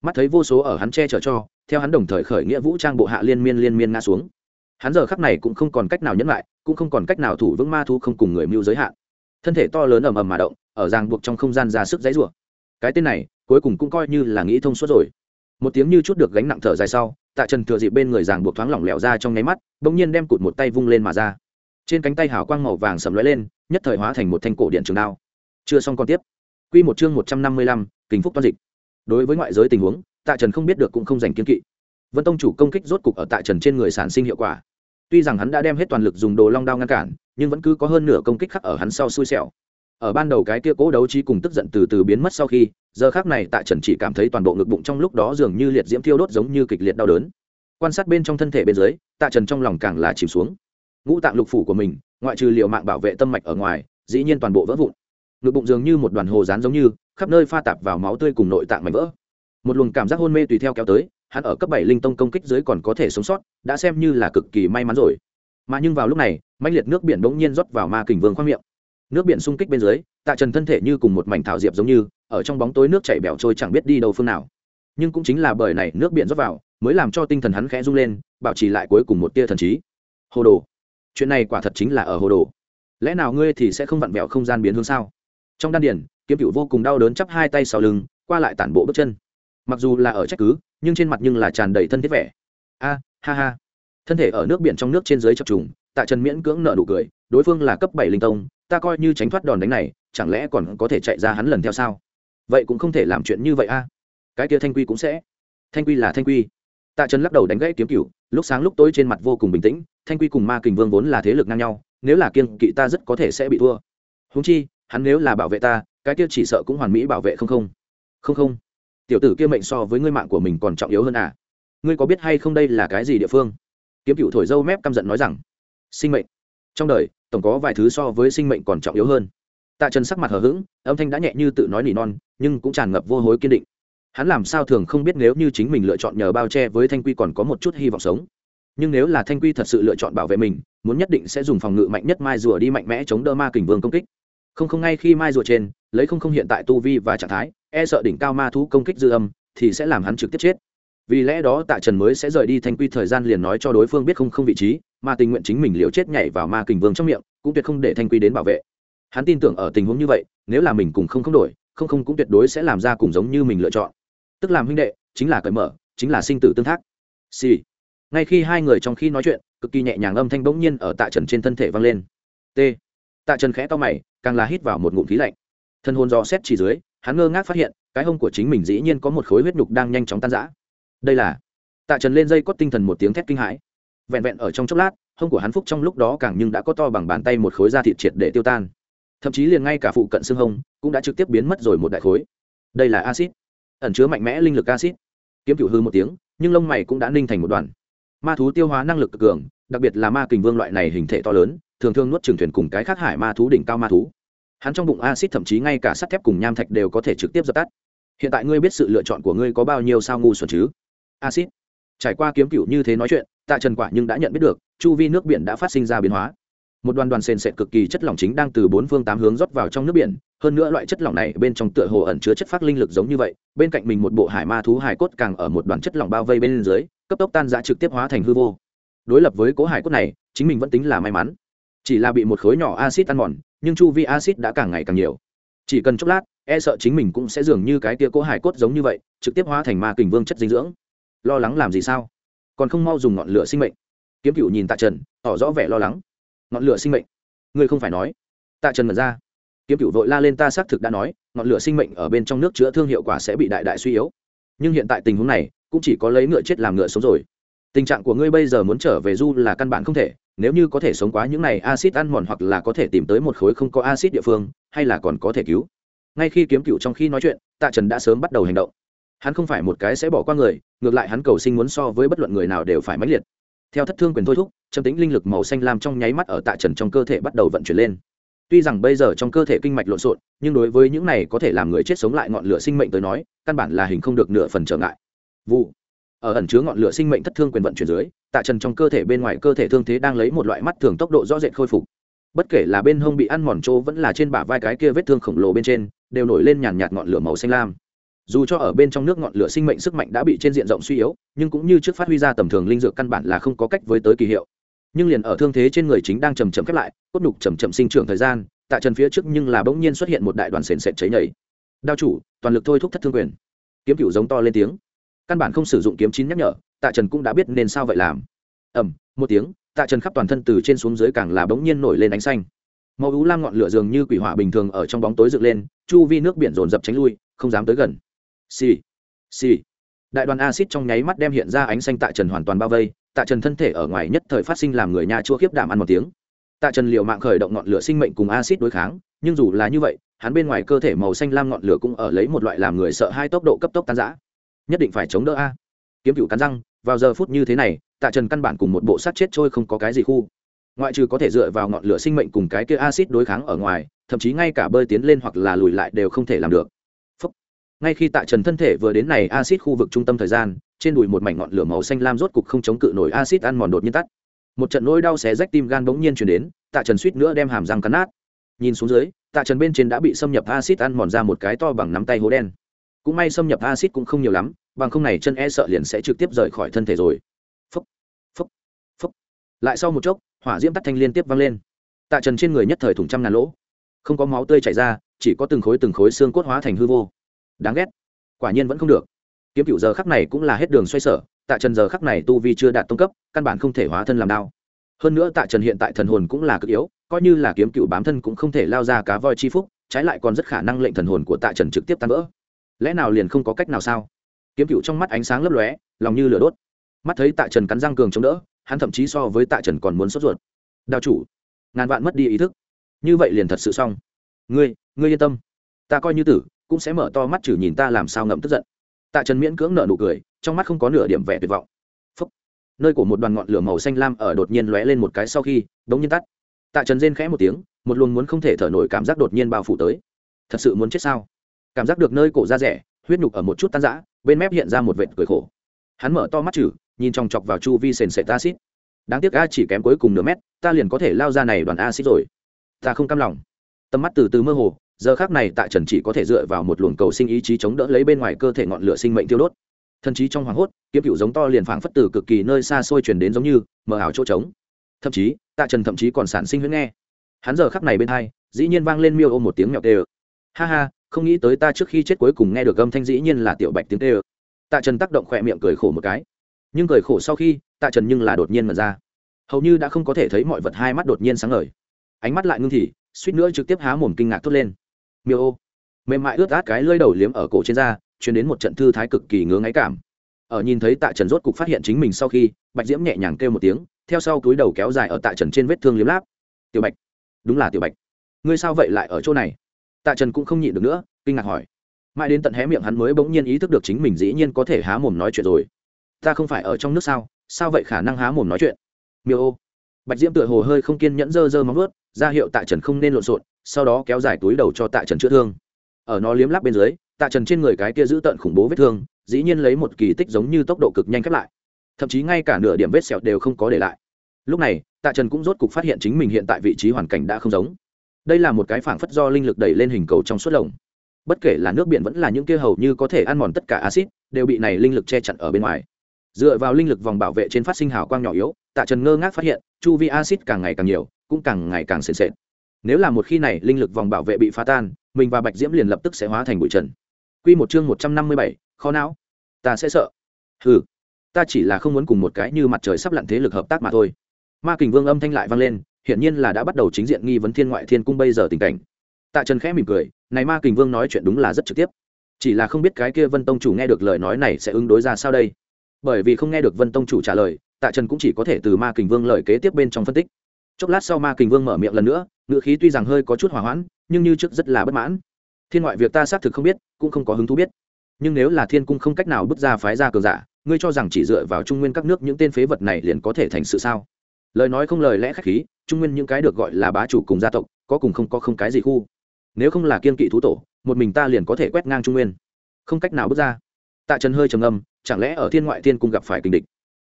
Mắt thấy vô số ở hắn che chở cho, theo hắn đồng thời khởi nghĩa vũ trang bộ hạ liên miên liên miên ngã xuống. Hắn giờ khắc này cũng không còn cách nào nhẫn lại, cũng không còn cách nào thủ vững ma thú không cùng người mưu giới hạn. Thân thể to lớn ầm ầm mà động, ở ràng buộc trong không gian ra sức dãy rủa. Cái tên này, cuối cùng cũng coi như là nghĩ thông suốt rồi một tiếng như chút được gánh nặng thở dài sau, tạ trần thừa dịp bên người giảng buộc thoáng lỏng lẻo ra trong nháy mắt, bỗng nhiên đem cụt một tay vung lên mà ra. Trên cánh tay hào quang màu vàng sầm lóe lên, nhất thời hóa thành một thanh cổ điện trường đao. Chưa xong còn tiếp. Q một chương một trăm năm mươi lăm, kính phúc toan dịch. Đối với ngoại giới tình huống, tạ trần không biết được cũng không dành kiên kỵ. Vân tông chủ công kích rốt cục ở tạ trần trên người sản sinh hiệu quả. Tuy rằng hắn đã đem hết toàn lực dùng đồ long đao ngăn cản, nhưng vẫn cứ có hơn nửa công kích khắc ở hắn sau xui xẻo ở ban đầu cái kia cố đấu trí cùng tức giận từ từ biến mất sau khi, giờ khác này tạ trần chỉ cảm thấy toàn bộ ngực bụng trong lúc đó dường như liệt diễm thiêu đốt giống như kịch liệt đau đớn. Quan sát bên trong thân thể bên dưới, tạ trần trong lòng càng là chìm xuống. Ngũ tạng lục phủ của mình, ngoại trừ liệu mạng bảo vệ tâm mạch ở ngoài, dĩ nhiên toàn bộ vỡ vụn. Ngực bụng dường như một đoàn hồ rán giống như, khắp nơi pha tạp vào máu tươi cùng nội tạng mảnh vỡ. Một luồng cảm giác hôn mê tùy theo kéo tới, hắn ở cấp bảy linh tông công kích dưới còn có thể sống sót, đã xem như là cực kỳ may mắn rồi. Mà nhưng vào lúc này, mãnh liệt nước biển bỗng nhiên rót vào ma kình vương khoang miệng nước biển xung kích bên dưới, tạ trần thân thể như cùng một mảnh thảo diệp giống như, ở trong bóng tối nước chảy bẻo trôi chẳng biết đi đâu phương nào. Nhưng cũng chính là bởi này nước biển rót vào, mới làm cho tinh thần hắn khẽ rung lên, bảo trì lại cuối cùng một tia thần trí. Hồ đồ. Chuyện này quả thật chính là ở hồ đồ. Lẽ nào ngươi thì sẽ không vặn vẹo không gian biến hướng sao? Trong đan điển kiếm cựu vô cùng đau đớn chắp hai tay sau lưng, qua lại tản bộ bước chân. Mặc dù là ở trách cứ, nhưng trên mặt nhưng là tràn đầy thân thiết vẻ. A, ha ha. Thân thể ở nước biển trong nước trên dưới chập trùng, tạ trần miễn cưỡng nợ nụ cười, đối phương là cấp bảy linh tông ta coi như tránh thoát đòn đánh này, chẳng lẽ còn có thể chạy ra hắn lần theo sao? Vậy cũng không thể làm chuyện như vậy a. Cái kia thanh quy cũng sẽ. Thanh quy là thanh quy. Tạ trần lắc đầu đánh gãy kiếm cựu lúc sáng lúc tối trên mặt vô cùng bình tĩnh, thanh quy cùng ma kình vương vốn là thế lực ngang nhau, nếu là kiên kỵ ta rất có thể sẽ bị thua. Húng chi, hắn nếu là bảo vệ ta, cái kia chỉ sợ cũng hoàn mỹ bảo vệ không không. Không không. Tiểu tử kia mệnh so với ngươi mạng của mình còn trọng yếu hơn à? Ngươi có biết hay không đây là cái gì địa phương? Kiếm cựu thổi dâu mép căm giận nói rằng, sinh mệnh. Trong đời tổng có vài thứ so với sinh mệnh còn trọng yếu hơn. Tạ trần sắc mặt hờ hững, âm thanh đã nhẹ như tự nói nỉ non, nhưng cũng tràn ngập vô hối kiên định. Hắn làm sao thường không biết nếu như chính mình lựa chọn nhờ bao che với thanh quy còn có một chút hy vọng sống. Nhưng nếu là thanh quy thật sự lựa chọn bảo vệ mình, muốn nhất định sẽ dùng phòng ngự mạnh nhất mai rùa đi mạnh mẽ chống đỡ ma kình vương công kích. Không không ngay khi mai rùa trên, lấy không không hiện tại tu vi và trạng thái e sợ đỉnh cao ma thú công kích dư âm, thì sẽ làm hắn trực tiếp chết. Vì lẽ đó tạ trần mới sẽ rời đi thanh quy thời gian liền nói cho đối phương biết không không vị trí mà tình nguyện chính mình liều chết nhảy vào ma kình vương trong miệng, cũng tuyệt không để thanh quy đến bảo vệ. Hắn tin tưởng ở tình huống như vậy, nếu là mình cùng không không đổi, không không cũng tuyệt đối sẽ làm ra cùng giống như mình lựa chọn. Tức làm huynh đệ, chính là cởi mở, chính là sinh tử tương thác. Xì、sì. ngay khi hai người trong khi nói chuyện, cực kỳ nhẹ nhàng âm thanh bỗng nhiên ở tạ trần trên thân thể vang lên. T. Tạ trần khẽ to mày, càng là hít vào một ngụm khí lạnh. Thân hồn do xét chỉ dưới, hắn ngơ ngác phát hiện, cái hông của chính mình dĩ nhiên có một khối huyết nhục đang nhanh chóng tan rã. Đây là, tạ trần lên dây cót tinh thần một tiếng thét kinh hãi vẹn vẹn ở trong chốc lát, hông của hắn phúc trong lúc đó càng nhưng đã có to bằng bàn tay một khối da thịt triệt để tiêu tan. Thậm chí liền ngay cả phụ cận xương hông cũng đã trực tiếp biến mất rồi một đại khối. Đây là acid ẩn chứa mạnh mẽ linh lực acid kiếm cựu hư một tiếng, nhưng lông mày cũng đã ninh thành một đoàn. Ma thú tiêu hóa năng lực cực cường, đặc biệt là ma kình vương loại này hình thể to lớn, thường thường nuốt trường thuyền cùng cái khác hải ma thú đỉnh cao ma thú. Hắn trong bụng acid thậm chí ngay cả sắt thép cùng nham thạch đều có thể trực tiếp dập tắt. Hiện tại ngươi biết sự lựa chọn của ngươi có bao nhiêu sao ngu xuẩn chứ? Acid trải qua kiếm cựu như thế nói chuyện, tạ trần quả nhưng đã nhận biết được, chu vi nước biển đã phát sinh ra biến hóa. Một đoàn đoàn sền sệt cực kỳ chất lỏng chính đang từ bốn phương tám hướng rót vào trong nước biển, hơn nữa loại chất lỏng này bên trong tựa hồ ẩn chứa chất phát linh lực giống như vậy, bên cạnh mình một bộ hải ma thú hải cốt càng ở một đoàn chất lỏng bao vây bên dưới, cấp tốc tan ra trực tiếp hóa thành hư vô. Đối lập với cố hải cốt này, chính mình vẫn tính là may mắn. Chỉ là bị một khối nhỏ acid ăn mòn, nhưng chu vi acid đã càng ngày càng nhiều. Chỉ cần chốc lát e sợ chính mình cũng sẽ dường như cái tia cố hải cốt giống như vậy, trực tiếp hóa thành ma kình vương chất dinh dưỡng lo lắng làm gì sao? Còn không mau dùng ngọn lửa sinh mệnh. Kiếm cựu nhìn tạ trần, tỏ rõ vẻ lo lắng. Ngọn lửa sinh mệnh? Ngươi không phải nói. Tạ trần mật ra. Kiếm cựu vội la lên ta xác thực đã nói, ngọn lửa sinh mệnh ở bên trong nước chữa thương hiệu quả sẽ bị đại đại suy yếu. Nhưng hiện tại tình huống này, cũng chỉ có lấy ngựa chết làm ngựa sống rồi. Tình trạng của ngươi bây giờ muốn trở về du là căn bản không thể, nếu như có thể sống quá những này acid ăn mòn hoặc là có thể tìm tới một khối không có acid địa phương, hay là còn có thể cứu. Ngay khi kiếm cựu trong khi nói chuyện, tạ trần đã sớm bắt đầu hành động hắn không phải một cái sẽ bỏ qua người, ngược lại hắn cầu sinh muốn so với bất luận người nào đều phải mãnh liệt. Theo thất thương quyền thôi thúc, trầm tính linh lực màu xanh lam trong nháy mắt ở tạ trần trong cơ thể bắt đầu vận chuyển lên. Tuy rằng bây giờ trong cơ thể kinh mạch lộn xộn, nhưng đối với những này có thể làm người chết sống lại ngọn lửa sinh mệnh tới nói, căn bản là hình không được nửa phần trở ngại. Vụ. Ở ẩn chứa ngọn lửa sinh mệnh thất thương quyền vận chuyển dưới, tạ trần trong cơ thể bên ngoài cơ thể thương thế đang lấy một loại mắt thường tốc độ rõ rệt khôi phục. Bất kể là bên hông bị ăn mòn trô vẫn là trên bả vai cái kia vết thương khổng lồ bên trên, đều nổi lên nhàn nhạt ngọn lửa màu xanh lam dù cho ở bên trong nước ngọn lửa sinh mệnh sức mạnh đã bị trên diện rộng suy yếu, nhưng cũng như trước phát huy ra tầm thường linh dược căn bản là không có cách với tới kỳ hiệu. Nhưng liền ở thương thế trên người chính đang chầm chậm khép lại, cốt nhục chầm chậm sinh trưởng thời gian, tạ trần phía trước nhưng là bỗng nhiên xuất hiện một đại đoàn sền sệt cháy nhảy đao chủ, toàn lực thôi thúc thất thương quyền. Kiếm cựu giống to lên tiếng. Căn bản không sử dụng kiếm chín nhắc nhở, tạ trần cũng đã biết nên sao vậy làm. Ẩm một tiếng, tạ trần khắp toàn thân từ trên xuống dưới càng là bỗng nhiên nổi lên ánh xanh. Màu ú lam ngọn lửa dường như quỷ hỏa bình thường ở trong bóng tối dựng lên, chu vi nước biển rồn rập tránh lui, không dám tới gần xì. Xì. Đại đoàn acid trong nháy mắt đem hiện ra ánh xanh tạ trần hoàn toàn bao vây, tạ trần thân thể ở ngoài nhất thời phát sinh làm người nhà chua khiếp đảm ăn một tiếng. Tạ trần liều mạng khởi động ngọn lửa sinh mệnh cùng acid đối kháng, nhưng dù là như vậy, hắn bên ngoài cơ thể màu xanh lam ngọn lửa cũng ở lấy một loại làm người sợ hai tốc độ cấp tốc tan giã nhất định phải chống đỡ a. Kiếm cựu cắn răng, vào giờ phút như thế này, tạ trần căn bản cùng một bộ sát chết trôi không có cái gì khu. Ngoại trừ có thể dựa vào ngọn lửa sinh mệnh cùng cái kia acid đối kháng ở ngoài, thậm chí ngay cả bơi tiến lên hoặc là lùi lại đều không thể làm được ngay khi tạ trần thân thể vừa đến này acid khu vực trung tâm thời gian, trên đùi một mảnh ngọn lửa màu xanh lam rốt cục không chống cự nổi acid ăn mòn đột nhiên tắt. Một trận nỗi đau xé rách tim gan bỗng nhiên chuyển đến, tạ trần suýt nữa đem hàm răng cắn nát. Nhìn xuống dưới, tạ trần bên trên đã bị xâm nhập acid ăn mòn ra một cái to bằng nắm tay hố đen. Cũng may xâm nhập acid cũng không nhiều lắm, bằng không này chân e sợ liền sẽ trực tiếp rời khỏi thân thể rồi. Phúc phúc phúc. Lại sau một chốc, hỏa diễm tắt thanh liên tiếp vang lên. Tạ trần trên người nhất thời thủng trăm ngàn lỗ. Không có máu tươi chảy ra, chỉ có từng khối từng khối xương cốt hóa thành hư vô đáng ghét. Quả nhiên vẫn không được. Kiếm cựu giờ khắc này cũng là hết đường xoay sở, tạ trần giờ khắc này tu vi chưa đạt tông cấp, căn bản không thể hóa thân làm đao. Hơn nữa tạ trần hiện tại thần hồn cũng là cực yếu, coi như là kiếm cựu bám thân cũng không thể lao ra cá voi chi phúc, trái lại còn rất khả năng lệnh thần hồn của tạ trần trực tiếp tan vỡ. Lẽ nào liền không có cách nào sao? Kiếm cựu trong mắt ánh sáng lấp lóe, lòng như lửa đốt. Mắt thấy tạ trần cắn răng cường chống đỡ, hắn thậm chí so với tạ trần còn muốn sốt ruột. Đao chủ, ngàn vạn mất đi ý thức. Như vậy liền thật sự xong. Ngươi ngươi yên tâm. Ta coi như tử cũng sẽ mở to mắt chử nhìn ta làm sao ngậm tức giận. Tạ trần miễn cưỡng nợ nụ cười, trong mắt không có nửa điểm vẻ tuyệt vọng. Phúc. nơi của một đoàn ngọn lửa màu xanh lam ở đột nhiên lóe lên một cái sau khi, đống nhiên tắt. Tạ trần rên khẽ một tiếng, một luồng muốn không thể thở nổi cảm giác đột nhiên bao phủ tới. Thật sự muốn chết sao? Cảm giác được nơi cổ da rẻ, huyết nhục ở một chút tan rã, bên mép hiện ra một vệt cười khổ. Hắn mở to mắt chử, nhìn chòng chọc vào chu vi sền sệt acid đáng tiếc a chỉ kém cuối cùng nửa mét, ta liền có thể lao ra này đoàn acid rồi. Ta không cam lòng. Tầm mắt từ từ mơ hồ giờ khác này tạ trần chỉ có thể dựa vào một luồng cầu sinh ý chí chống đỡ lấy bên ngoài cơ thể ngọn lửa sinh mệnh tiêu đốt. Thần chí trong hoảng hốt, kiếm cựu giống to liền phảng phất từ cực kỳ nơi xa xôi chuyển đến giống như mờ ảo chỗ trống. Thậm chí, tạ trần thậm chí còn sản sinh huyết nghe. Hắn giờ khắc này bên hai, dĩ nhiên vang lên miêu ôm một tiếng mèo tê ơ ha ha, không nghĩ tới ta trước khi chết cuối cùng nghe được âm thanh dĩ nhiên là tiểu bạch tiếng tê ơ tạ trần tác động khỏe miệng cười khổ một cái. Nhưng cười khổ sau khi, tạ trần nhưng là đột nhiên mật ra. Hầu như đã không có thể thấy mọi vật hai mắt đột nhiên sáng ngời. Ánh mắt lại ngưng thì, suýt nữa trực tiếp há mồm kinh ngạc thốt lên miêu ô. Mềm mại ướt át cái lơi đầu liếm ở cổ trên da chuyển đến một trận thư thái cực kỳ ngứa ngáy cảm. Ở nhìn thấy tạ trần rốt cục phát hiện chính mình sau khi, bạch diễm nhẹ nhàng kêu một tiếng, theo sau túi đầu kéo dài ở tạ trần trên vết thương liếm láp. Tiểu bạch. Đúng là tiểu bạch. Ngươi sao vậy lại ở chỗ này? Tạ trần cũng không nhịn được nữa, kinh ngạc hỏi. Mãi đến tận hé miệng hắn mới bỗng nhiên ý thức được chính mình dĩ nhiên có thể há mồm nói chuyện rồi. Ta không phải ở trong nước sao? Sao vậy khả năng há mồm nói chuyện? Miêu ô. Bạch diễm tựa hồ hơi không kiên nhẫn dơ dơ móng vớt ra hiệu tạ trần không nên lộn xộn, sau đó kéo dài túi đầu cho tạ trần chữa thương. Ở nó liếm lắp bên dưới, tạ trần trên người cái kia giữ tận khủng bố vết thương, dĩ nhiên lấy một kỳ tích giống như tốc độ cực nhanh khép lại. Thậm chí ngay cả nửa điểm vết sẹo đều không có để lại. Lúc này, tạ trần cũng rốt cục phát hiện chính mình hiện tại vị trí hoàn cảnh đã không giống. Đây là một cái phảng phất do linh lực đẩy lên hình cầu trong suốt lồng. Bất kể là nước biển vẫn là những kia hầu như có thể ăn mòn tất cả acid đều bị này linh lực che chắn ở bên ngoài. Dựa vào linh lực vòng bảo vệ trên phát sinh hào quang nhỏ yếu, tạ trần ngơ ngác phát hiện, chu vi acid càng ngày càng nhiều cũng càng ngày càng sền sệt. Nếu là một khi này linh lực vòng bảo vệ bị phá tan, mình và bạch diễm liền lập tức sẽ hóa thành bụi trần. Q một chương một trăm năm mươi bảy, khó não. Ta sẽ sợ. Ừ ta chỉ là không muốn cùng một cái như mặt trời sắp lặn thế lực hợp tác mà thôi. Ma kình vương âm thanh lại vang lên, hiển nhiên là đã bắt đầu chính diện nghi vấn thiên ngoại thiên cung bây giờ tình cảnh. Tạ trần khẽ mỉm cười, này ma kình vương nói chuyện đúng là rất trực tiếp. Chỉ là không biết cái kia vân tông chủ nghe được lời nói này sẽ ứng đối ra sao đây. Bởi vì không nghe được vân tông chủ trả lời, tạ trần cũng chỉ có thể từ ma kình vương lời kế tiếp bên trong phân tích chốc lát sau ma kình vương mở miệng lần nữa, ngữ khí tuy rằng hơi có chút hỏa hoãn, nhưng như trước rất là bất mãn. Thiên ngoại việc ta xác thực không biết, cũng không có hứng thú biết. Nhưng nếu là thiên cung không cách nào bước ra phái ra cường giả, ngươi cho rằng chỉ dựa vào trung nguyên các nước những tên phế vật này liền có thể thành sự sao? Lời nói không lời lẽ khách khí, trung nguyên những cái được gọi là bá chủ cùng gia tộc, có cùng không có không cái gì khu. Nếu không là kiên kỵ thú tổ, một mình ta liền có thể quét ngang trung nguyên. Không cách nào bước ra. Tạ trần hơi trầm âm chẳng lẽ ở thiên ngoại thiên cung gặp phải kình địch?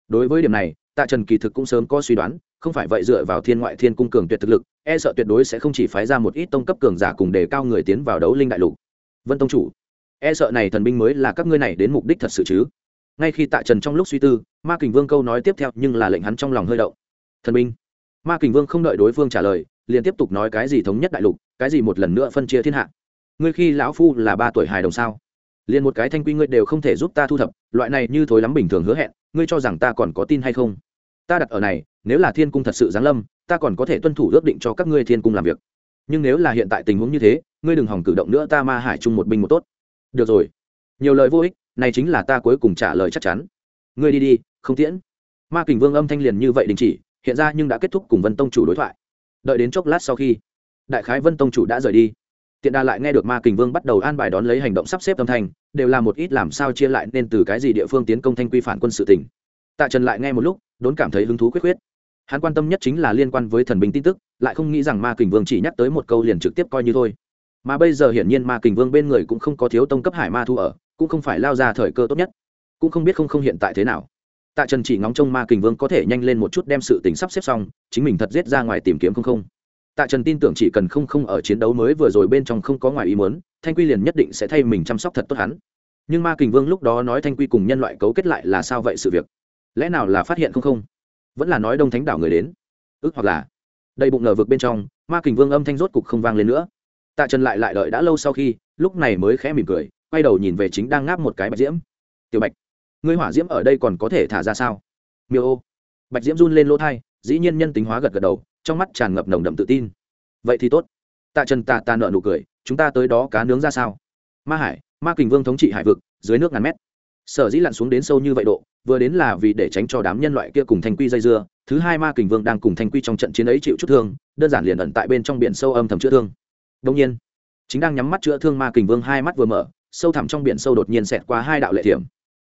Đối với điểm này, tạ trần kỳ thực cũng sớm có suy đoán không phải vậy dựa vào thiên ngoại thiên cung cường tuyệt thực lực e sợ tuyệt đối sẽ không chỉ phái ra một ít tông cấp cường giả cùng đề cao người tiến vào đấu linh đại lục. Vân tông chủ e sợ này thần binh mới là các ngươi này đến mục đích thật sự chứ? Ngay khi tạ trần trong lúc suy tư, ma kình vương câu nói tiếp theo nhưng là lệnh hắn trong lòng hơi động. Thần binh, ma kình vương không đợi đối phương trả lời, liền tiếp tục nói cái gì thống nhất đại lục, cái gì một lần nữa phân chia thiên hạ. Ngươi khi lão phu là ba tuổi hài đồng sao? Liền một cái thanh quy ngươi đều không thể giúp ta thu thập, loại này như thối lắm bình thường hứa hẹn, ngươi cho rằng ta còn có tin hay không? Ta đặt ở này nếu là thiên cung thật sự giáng lâm, ta còn có thể tuân thủ ước định cho các ngươi thiên cung làm việc. Nhưng nếu là hiện tại tình huống như thế, ngươi đừng hòng cử động nữa, ta ma hải chung một binh một tốt. Được rồi. Nhiều lời vô ích, này chính là ta cuối cùng trả lời chắc chắn. Ngươi đi đi, không tiễn. Ma kình vương âm thanh liền như vậy đình chỉ, hiện ra nhưng đã kết thúc cùng vân tông chủ đối thoại. Đợi đến chốc lát sau khi, đại khái vân tông chủ đã rời đi. Tiện đà lại nghe được ma kình vương bắt đầu an bài đón lấy hành động sắp xếp âm thanh, đều là một ít làm sao chia lại nên từ cái gì địa phương tiến công thanh quy phản quân sự tỉnh tạ trần lại nghe một lúc, đốn cảm thấy hứng thú quyết quyết hắn quan tâm nhất chính là liên quan với thần binh tin tức, lại không nghĩ rằng ma kình vương chỉ nhắc tới một câu liền trực tiếp coi như thôi. Mà bây giờ hiển nhiên ma kình vương bên người cũng không có thiếu tông cấp hải ma thu ở, cũng không phải lao ra thời cơ tốt nhất. Cũng không biết không không hiện tại thế nào. Tạ trần chỉ ngóng trông ma kình vương có thể nhanh lên một chút đem sự tính sắp xếp xong, chính mình thật giết ra ngoài tìm kiếm không không. Tạ trần tin tưởng chỉ cần không không ở chiến đấu mới vừa rồi bên trong không có ngoài ý muốn, thanh quy liền nhất định sẽ thay mình chăm sóc thật tốt hắn. Nhưng ma kình vương lúc đó nói thanh quy cùng nhân loại cấu kết lại là sao vậy sự việc? Lẽ nào là phát hiện không không? Vẫn là nói đông thánh đảo người đến. Ước hoặc là, đầy bụng ngờ vực bên trong, ma kình vương âm thanh rốt cục không vang lên nữa. Tạ trần lại lại đợi đã lâu sau khi, lúc này mới khẽ mỉm cười, quay đầu nhìn về chính đang ngáp một cái bạch diễm. Tiểu bạch, ngươi hỏa diễm ở đây còn có thể thả ra sao? Miêu ô. Bạch diễm run lên lỗ thai dĩ nhiên nhân tính hóa gật gật đầu, trong mắt tràn ngập nồng đậm tự tin. Vậy thì tốt. Tạ trần tạ tà nợ nụ cười, chúng ta tới đó cá nướng ra sao? Ma hải, ma kình vương thống trị hải vực, dưới nước ngàn mét sở dĩ lặn xuống đến sâu như vậy độ, vừa đến là vì để tránh cho đám nhân loại kia cùng thanh quy dây dưa, thứ hai ma kình vương đang cùng thanh quy trong trận chiến ấy chịu chút thương, đơn giản liền ẩn tại bên trong biển sâu âm thầm chữa thương. Đông nhiên, chính đang nhắm mắt chữa thương ma kình vương hai mắt vừa mở, sâu thẳm trong biển sâu đột nhiên xẹt qua hai đạo lệ thiểm.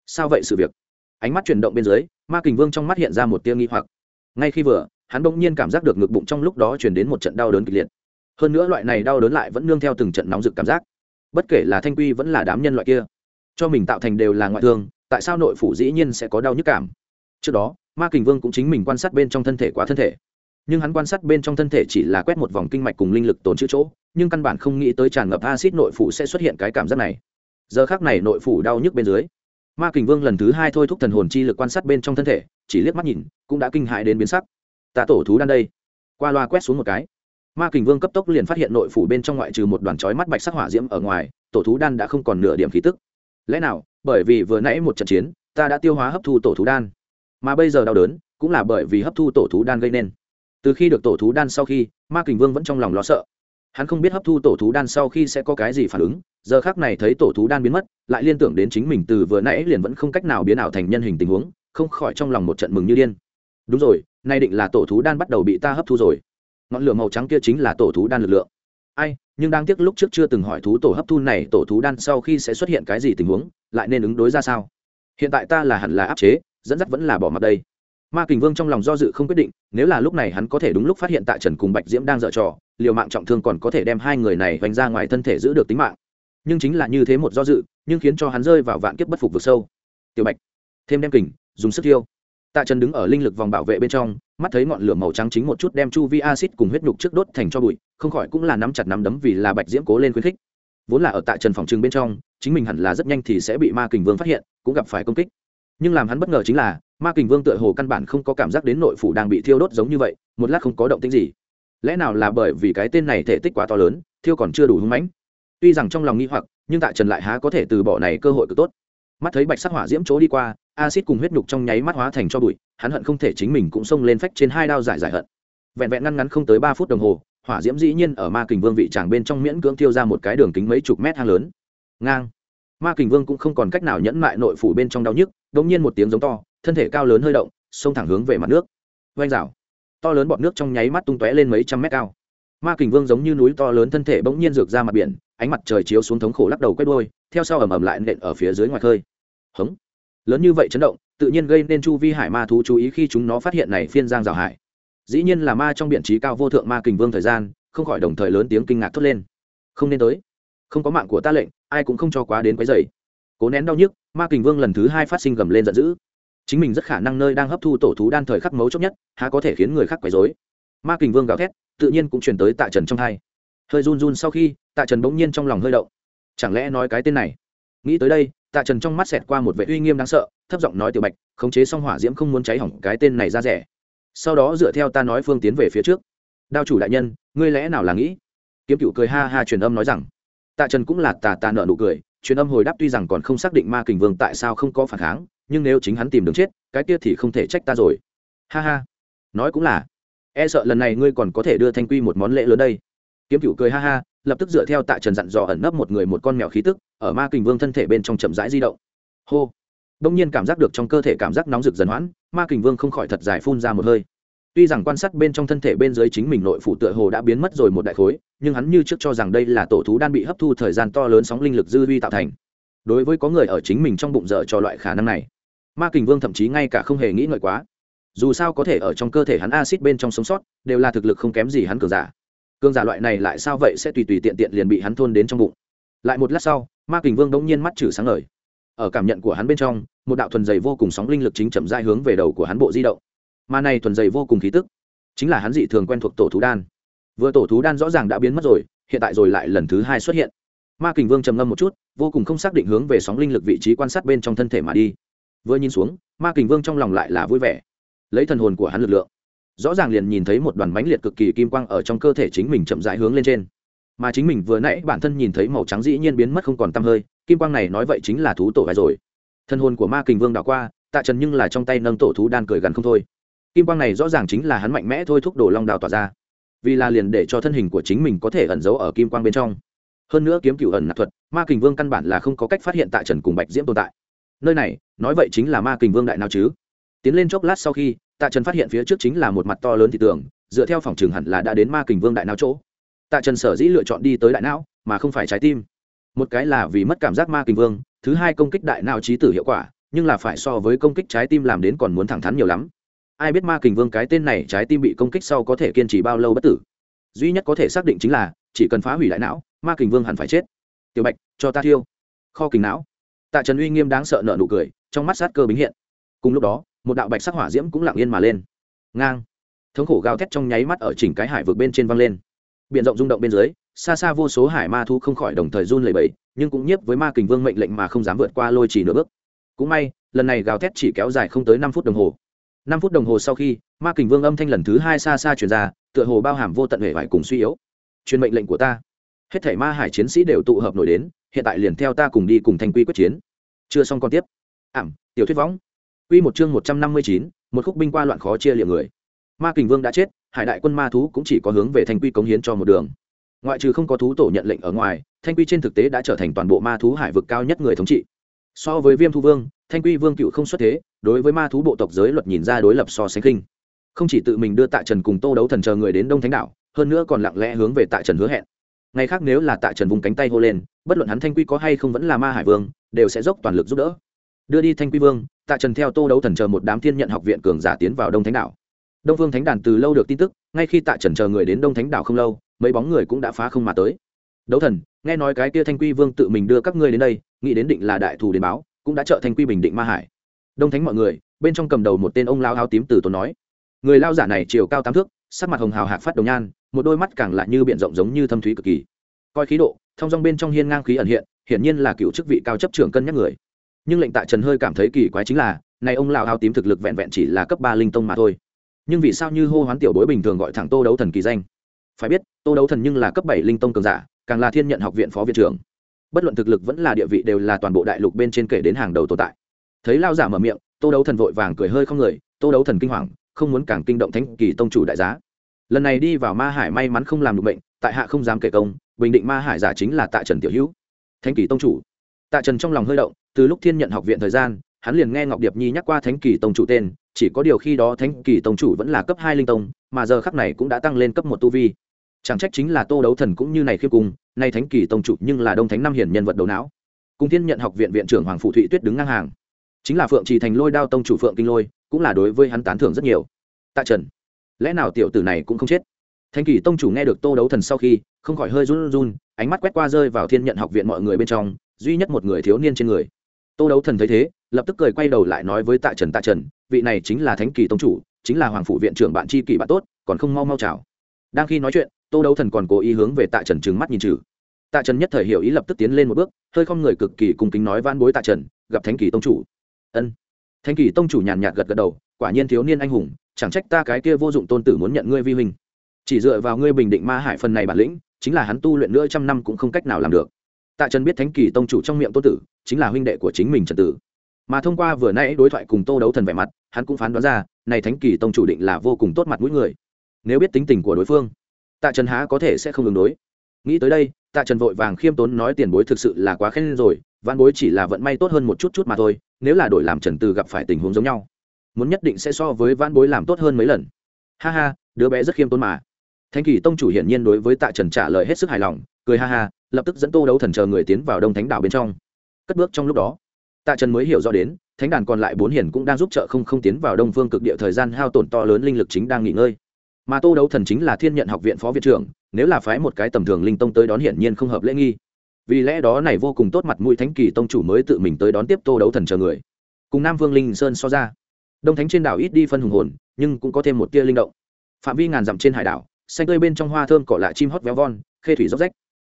Sao vậy sự việc? Ánh mắt chuyển động bên dưới, ma kình vương trong mắt hiện ra một tia nghi hoặc. Ngay khi vừa, hắn bỗng nhiên cảm giác được ngực bụng trong lúc đó chuyển đến một trận đau đớn kịch liệt. Hơn nữa loại này đau đớn lại vẫn nương theo từng trận nóng rực cảm giác. Bất kể là thanh quy vẫn là đám nhân loại kia cho mình tạo thành đều là ngoại thương, tại sao nội phủ dĩ nhiên sẽ có đau nhức cảm? Trước đó, ma kình vương cũng chính mình quan sát bên trong thân thể quá thân thể. Nhưng hắn quan sát bên trong thân thể chỉ là quét một vòng kinh mạch cùng linh lực tồn chữ chỗ, nhưng căn bản không nghĩ tới tràn ngập acid nội phủ sẽ xuất hiện cái cảm giác này. Giờ khác này nội phủ đau nhức bên dưới, ma kình vương lần thứ hai thôi thúc thần hồn chi lực quan sát bên trong thân thể, chỉ liếc mắt nhìn, cũng đã kinh hại đến biến sắc. Ta tổ thú đan đây. Qua loa quét xuống một cái. Ma kình vương cấp tốc liền phát hiện nội phủ bên trong ngoại trừ một đoàn chói mắt bạch sắc hỏa diễm ở ngoài, tổ thú đan đã không còn nửa điểm khí tức lẽ nào, bởi vì vừa nãy một trận chiến, ta đã tiêu hóa hấp thu tổ thú đan. Mà bây giờ đau đớn, cũng là bởi vì hấp thu tổ thú đan gây nên. Từ khi được tổ thú đan sau khi, ma kình vương vẫn trong lòng lo sợ. Hắn không biết hấp thu tổ thú đan sau khi sẽ có cái gì phản ứng, giờ khác này thấy tổ thú đan biến mất, lại liên tưởng đến chính mình từ vừa nãy liền vẫn không cách nào biến ảo thành nhân hình tình huống, không khỏi trong lòng một trận mừng như điên. Đúng rồi, nay định là tổ thú đan bắt đầu bị ta hấp thu rồi. Ngọn lửa màu trắng kia chính là tổ thú đan lực lượng ai, nhưng đang tiếc lúc trước chưa từng hỏi thú tổ hấp thu này, tổ thú đan sau khi sẽ xuất hiện cái gì tình huống, lại nên ứng đối ra sao? Hiện tại ta là hẳn là áp chế, dẫn dắt vẫn là bỏ mặt đây. Ma kình vương trong lòng do dự không quyết định, nếu là lúc này hắn có thể đúng lúc phát hiện tại trần cùng bạch diễm đang dở trò, liều mạng trọng thương còn có thể đem hai người này vành ra ngoài thân thể giữ được tính mạng. Nhưng chính là như thế một do dự, nhưng khiến cho hắn rơi vào vạn kiếp bất phục vực sâu. Tiểu bạch, thêm đem kình, dùng sức thiêu. Tạ trần đứng ở linh lực vòng bảo vệ bên trong mắt thấy ngọn lửa màu trắng chính một chút đem chu vi acid cùng huyết nhục trước đốt thành cho bụi, không khỏi cũng là nắm chặt nắm đấm vì là bạch diễm cố lên khuyến khích. Vốn là ở tại trần phòng trưng bên trong, chính mình hẳn là rất nhanh thì sẽ bị ma kình vương phát hiện, cũng gặp phải công kích. Nhưng làm hắn bất ngờ chính là, ma kình vương tựa hồ căn bản không có cảm giác đến nội phủ đang bị thiêu đốt giống như vậy, một lát không có động tĩnh gì. Lẽ nào là bởi vì cái tên này thể tích quá to lớn, thiêu còn chưa đủ hưng mãnh? Tuy rằng trong lòng nghi hoặc, nhưng tạ trần lại há có thể từ bỏ này cơ hội cực tốt. Mắt thấy bạch sắc hỏa diễm chỗ đi qua acid cùng huyết nhục trong nháy mắt hóa thành cho bụi hắn hận không thể chính mình cũng xông lên phách trên hai đao giải giải hận. Vẹn vẹn ngăn ngắn không tới ba phút đồng hồ, hỏa diễm dĩ nhiên ở ma kình vương vị tràng bên trong miễn cưỡng tiêu ra một cái đường kính mấy chục mét hang lớn. Ngang. Ma kình vương cũng không còn cách nào nhẫn mại nội phủ bên trong đau nhức đống nhiên một tiếng giống to, thân thể cao lớn hơi động, xông thẳng hướng về mặt nước. Oanh rào. To lớn bọt nước trong nháy mắt tung tóe lên mấy trăm mét cao. Ma kình vương giống như núi to lớn thân thể bỗng nhiên rược ra mặt biển, ánh mặt trời chiếu xuống thống khổ lắc đầu quét đôi theo sau ầm ầm lại nện ở phía dưới ngoài khơi. Hống. Lớn như vậy chấn động tự nhiên gây nên chu vi hải ma thú chú ý khi chúng nó phát hiện này phiên giang rào hải. Dĩ nhiên là ma trong biện trí cao vô thượng ma kình vương thời gian, không khỏi đồng thời lớn tiếng kinh ngạc thốt lên. Không nên tới. Không có mạng của ta lệnh, ai cũng không cho quá đến quấy dày cố nén đau nhức, ma kình vương lần thứ hai phát sinh gầm lên giận dữ. Chính mình rất khả năng nơi đang hấp thu tổ thú đan thời khắc mấu chốc nhất, há có thể khiến người khác quấy dối ma kình vương gào thét, tự nhiên cũng truyền tới tạ trần trong hai. Hơi run run sau khi, tạ trần bỗng nhiên trong lòng hơi động. Chẳng lẽ nói cái tên này? Nghĩ tới đây tạ trần trong mắt xẹt qua một vệ uy nghiêm đáng sợ, thấp giọng nói tiểu bạch, khống chế xong hỏa diễm không muốn cháy hỏng cái tên này ra rẻ. Sau đó dựa theo ta nói phương tiến về phía trước. Đao chủ đại nhân, ngươi lẽ nào là nghĩ? Kiếm cựu cười ha ha truyền âm nói rằng. Tạ trần cũng là tà tà nợ nụ cười, truyền âm hồi đáp tuy rằng còn không xác định ma kình vương tại sao không có phản kháng, nhưng nếu chính hắn tìm đường chết, cái kia thì không thể trách ta rồi. Ha ha. Nói cũng là. E sợ lần này ngươi còn có thể đưa thanh quy một món lễ lớn đây. Kiếm cựu cười ha ha lập tức dựa theo tạ trần dặn dò ẩn nấp một người một con mèo khí tức, ở ma kình vương thân thể bên trong chậm rãi di động. Hô! Đông nhiên cảm giác được trong cơ thể cảm giác nóng rực dần hoãn, ma kình vương không khỏi thật dài phun ra một hơi. Tuy rằng quan sát bên trong thân thể bên dưới chính mình nội phủ tựa hồ đã biến mất rồi một đại khối, nhưng hắn như trước cho rằng đây là tổ thú đang bị hấp thu thời gian to lớn sóng linh lực dư vi tạo thành. Đối với có người ở chính mình trong bụng dở cho loại khả năng này, ma kình vương thậm chí ngay cả không hề nghĩ ngợi quá. Dù sao có thể ở trong cơ thể hắn acid bên trong sống sót, đều là thực lực không kém gì hắn cường giả cương giả loại này lại sao vậy sẽ tùy tùy tiện tiện liền bị hắn thôn đến trong bụng. Lại một lát sau, ma kình vương đống nhiên mắt trừ sáng ngời. Ở cảm nhận của hắn bên trong, một đạo thuần dày vô cùng sóng linh lực chính chậm dai hướng về đầu của hắn bộ di động. Mà này thuần dày vô cùng khí tức, chính là hắn dị thường quen thuộc tổ thú đan. Vừa tổ thú đan rõ ràng đã biến mất rồi, hiện tại rồi lại lần thứ hai xuất hiện. Ma kình vương trầm ngâm một chút, vô cùng không xác định hướng về sóng linh lực vị trí quan sát bên trong thân thể mà đi. Vừa nhìn xuống, ma kình vương trong lòng lại là vui vẻ. Lấy thần hồn của hắn lực lượng rõ ràng liền nhìn thấy một đoàn mãnh liệt cực kỳ kim quang ở trong cơ thể chính mình chậm rãi hướng lên trên. Mà chính mình vừa nãy bản thân nhìn thấy màu trắng dĩ nhiên biến mất không còn tăm hơi, kim quang này nói vậy chính là thú tổ vai rồi. Thân hồn của ma kình vương đã qua, tạ trần nhưng là trong tay nâng tổ thú đan cười gần không thôi. Kim quang này rõ ràng chính là hắn mạnh mẽ thôi thúc đổ long đào tỏa ra. Vì là liền để cho thân hình của chính mình có thể ẩn giấu ở kim quang bên trong. Hơn nữa kiếm cựu ẩn nạp thuật, ma kình vương căn bản là không có cách phát hiện tạ trần cùng bạch diễm tồn tại. Nơi này, nói vậy chính là ma kình vương đại nào chứ? Tiến lên chốc lát sau khi tạ trần phát hiện phía trước chính là một mặt to lớn thị tường, dựa theo phòng trường hẳn là đã đến ma kình vương đại não chỗ. Tạ trần sở dĩ lựa chọn đi tới đại não, mà không phải trái tim. Một cái là vì mất cảm giác ma kình vương, thứ hai công kích đại não trí tử hiệu quả, nhưng là phải so với công kích trái tim làm đến còn muốn thẳng thắn nhiều lắm. Ai biết ma kình vương cái tên này trái tim bị công kích sau có thể kiên trì bao lâu bất tử? Duy nhất có thể xác định chính là, chỉ cần phá hủy đại não, ma kình vương hẳn phải chết. Tiểu bạch, cho ta thiêu. Kho kình não. Tạ trần uy nghiêm đáng sợ nợ nụ cười, trong mắt sát cơ bính hiện. Cùng lúc đó một đạo bạch sắc hỏa diễm cũng lặng yên mà lên. Ngang. Thống khổ gào thét trong nháy mắt ở chỉnh cái hải vực bên trên văng lên. B i ể n rộng rung động bên dưới, xa xa vô số hải ma thu không khỏi đồng thời run lẩy bẫy nhưng cũng nhiếp với ma kình vương mệnh lệnh mà không dám vượt qua lôi chỉ nửa bước. Cũng may, lần này gào thét chỉ kéo dài không tới năm phút đồng hồ. Năm phút đồng hồ sau khi, ma kình vương âm thanh lần thứ hai xa xa chuyển ra, tựa hồ bao hàm vô tận hệ vải cùng suy yếu. Truyền mệnh lệnh của ta. Hết thảy ma hải chiến sĩ đều tụ hợp nổi đến, hiện tại liền theo ta cùng đi cùng thành quy quyết chiến. Chưa xong còn tiếp. Ảm, tiểu thuyết võng. Quy một chương 159, một khúc binh qua loạn khó chia liệm người. Ma Kình Vương đã chết, Hải đại quân ma thú cũng chỉ có hướng về Thanh Quy cống hiến cho một đường. Ngoại trừ không có thú tổ nhận lệnh ở ngoài, Thanh Quy trên thực tế đã trở thành toàn bộ ma thú hải vực cao nhất người thống trị. So với Viêm Thu Vương, Thanh Quy Vương cựu không xuất thế, đối với ma thú bộ tộc giới luật nhìn ra đối lập so sánh kinh. Không chỉ tự mình đưa Tạ Trần cùng Tô Đấu Thần chờ người đến Đông Thánh đảo, hơn nữa còn lặng lẽ hướng về Tạ Trần hứa hẹn. Ngày khác nếu là Tạ Trần vùng cánh tay hô lên, bất luận hắn Thanh Quy có hay không vẫn là ma hải vương, đều sẽ dốc toàn lực giúp đỡ đưa đi thanh quy vương tạ trần theo tô đấu thần chờ một đám thiên nhận học viện cường giả tiến vào đông thánh đảo. Đông phương thánh đàn từ lâu được tin tức, ngay khi tạ trần chờ người đến đông thánh đảo không lâu, mấy bóng người cũng đã phá không mà tới. Đấu thần, nghe nói cái kia thanh quy vương tự mình đưa các ngươi đến đây, nghĩ đến định là đại thù đến báo, cũng đã trợ thanh quy bình định ma hải. Đông thánh mọi người, bên trong cầm đầu một tên ông lao áo tím từ tốn nói, người lao giả này chiều cao tám thước, sắc mặt hồng hào hạc phát đồng nhan, một đôi mắt càng lại như biển rộng giống như thâm thúy cực kỳ. Coi khí độ thông dong bên trong hiên ngang khí ẩn hiện, hiển nhiên là cựu chức vị cao chấp trưởng cân nhắc người nhưng lệnh tạ trần hơi cảm thấy kỳ quái chính là, này ông lão áo tím thực lực vẹn vẹn chỉ là cấp ba linh tông mà thôi. Nhưng vì sao như hô hoán tiểu bối bình thường gọi thẳng tô đấu thần kỳ danh? Phải biết, tô đấu thần nhưng là cấp bảy linh tông cường giả, càng là thiên nhận học viện phó viện trưởng. Bất luận thực lực vẫn là địa vị đều là toàn bộ đại lục bên trên kể đến hàng đầu tồn tại. Thấy lao giả mở miệng, tô đấu thần vội vàng cười hơi không người, tô đấu thần kinh hoàng, không muốn càng kinh động thánh kỳ tông chủ đại giá. Lần này đi vào ma hải may mắn không làm được bệnh, tại hạ không dám kể công, bình định ma hải giả chính là tạ trần tiểu hữu. Thánh kỳ tông chủ tạ trần trong lòng hơi động, từ lúc thiên nhận học viện thời gian, hắn liền nghe ngọc điệp nhi nhắc qua thánh kỳ tông chủ tên, chỉ có điều khi đó thánh kỳ tông chủ vẫn là cấp hai linh tông, mà giờ khắc này cũng đã tăng lên cấp một tu vi. Chẳng trách chính là tô đấu thần cũng như này khiêm cung, nay thánh kỳ tông chủ nhưng là đông thánh năm hiển nhân vật đầu não. Cùng thiên nhận học viện viện trưởng hoàng phụ thụy tuyết đứng ngang hàng. Chính là phượng trì thành lôi đao tông chủ phượng kinh lôi, cũng là đối với hắn tán thưởng rất nhiều. Tạ trần, lẽ nào tiểu tử này cũng không chết? Thanh kỳ tông chủ nghe được tô đấu thần sau khi, không khỏi hơi run run, ánh mắt quét qua rơi vào thiên nhận học viện mọi người bên trong duy nhất một người thiếu niên trên người. Tô đấu thần thấy thế, lập tức cười quay đầu lại nói với tạ trần tạ trần, vị này chính là thánh kỳ tông chủ, chính là hoàng phủ viện trưởng bạn tri kỷ bạn tốt, còn không mau mau chào. Đang khi nói chuyện, tô đấu thần còn cố ý hướng về tạ trần trừng mắt nhìn trừ tạ trần nhất thời hiểu ý lập tức tiến lên một bước, hơi không người cực kỳ cung kính nói van bối tạ trần, gặp thánh kỳ tông chủ. Ân. Thánh kỳ tông chủ nhàn nhạt gật gật đầu, quả nhiên thiếu niên anh hùng, chẳng trách ta cái kia vô dụng tôn tử muốn nhận ngươi vi huynh. Chỉ dựa vào ngươi bình định ma hải phần này bản lĩnh, chính là hắn tu luyện nữa trăm năm cũng không cách nào làm được tạ trần biết thánh kỳ tông chủ trong miệng tôn tử chính là huynh đệ của chính mình trần tử. Mà thông qua vừa nãy đối thoại cùng tô đấu thần vẻ mặt, hắn cũng phán đoán ra, này thánh kỳ tông chủ định là vô cùng tốt mặt mũi người. Nếu biết tính tình của đối phương, tạ trần há có thể sẽ không ứng đối. Nghĩ tới đây, tạ trần vội vàng khiêm tốn nói tiền bối thực sự là quá khen rồi, văn bối chỉ là vận may tốt hơn một chút chút mà thôi, nếu là đổi làm trần từ gặp phải tình huống giống nhau, muốn nhất định sẽ so với văn bối làm tốt hơn mấy lần. Ha ha, đứa bé rất khiêm tốn mà. Thanh kỳ tông chủ hiển nhiên đối với tạ trần trả lời hết sức hài lòng cười ha ha, lập tức dẫn tô đấu thần chờ người tiến vào đông thánh đảo bên trong. Cất bước trong lúc đó, tạ trần mới hiểu rõ đến, thánh đàn còn lại bốn hiển cũng đang giúp trợ không không tiến vào đông phương cực địa thời gian hao tổn to lớn linh lực chính đang nghỉ ngơi. Mà tô đấu thần chính là thiên nhận học viện phó viện trưởng, nếu là phái một cái tầm thường linh tông tới đón hiển nhiên không hợp lễ nghi. Vì lẽ đó này vô cùng tốt mặt mũi thánh kỳ tông chủ mới tự mình tới đón tiếp tô đấu thần chờ người. Cùng nam vương linh sơn so ra, đông thánh trên đảo ít đi phân hùng hồn, nhưng cũng có thêm một tia linh động. Phạm vi ngàn dặm trên hải đảo, xanh tươi bên trong hoa thơm cỏ lạ chim hót véo von, khê thủy róc rách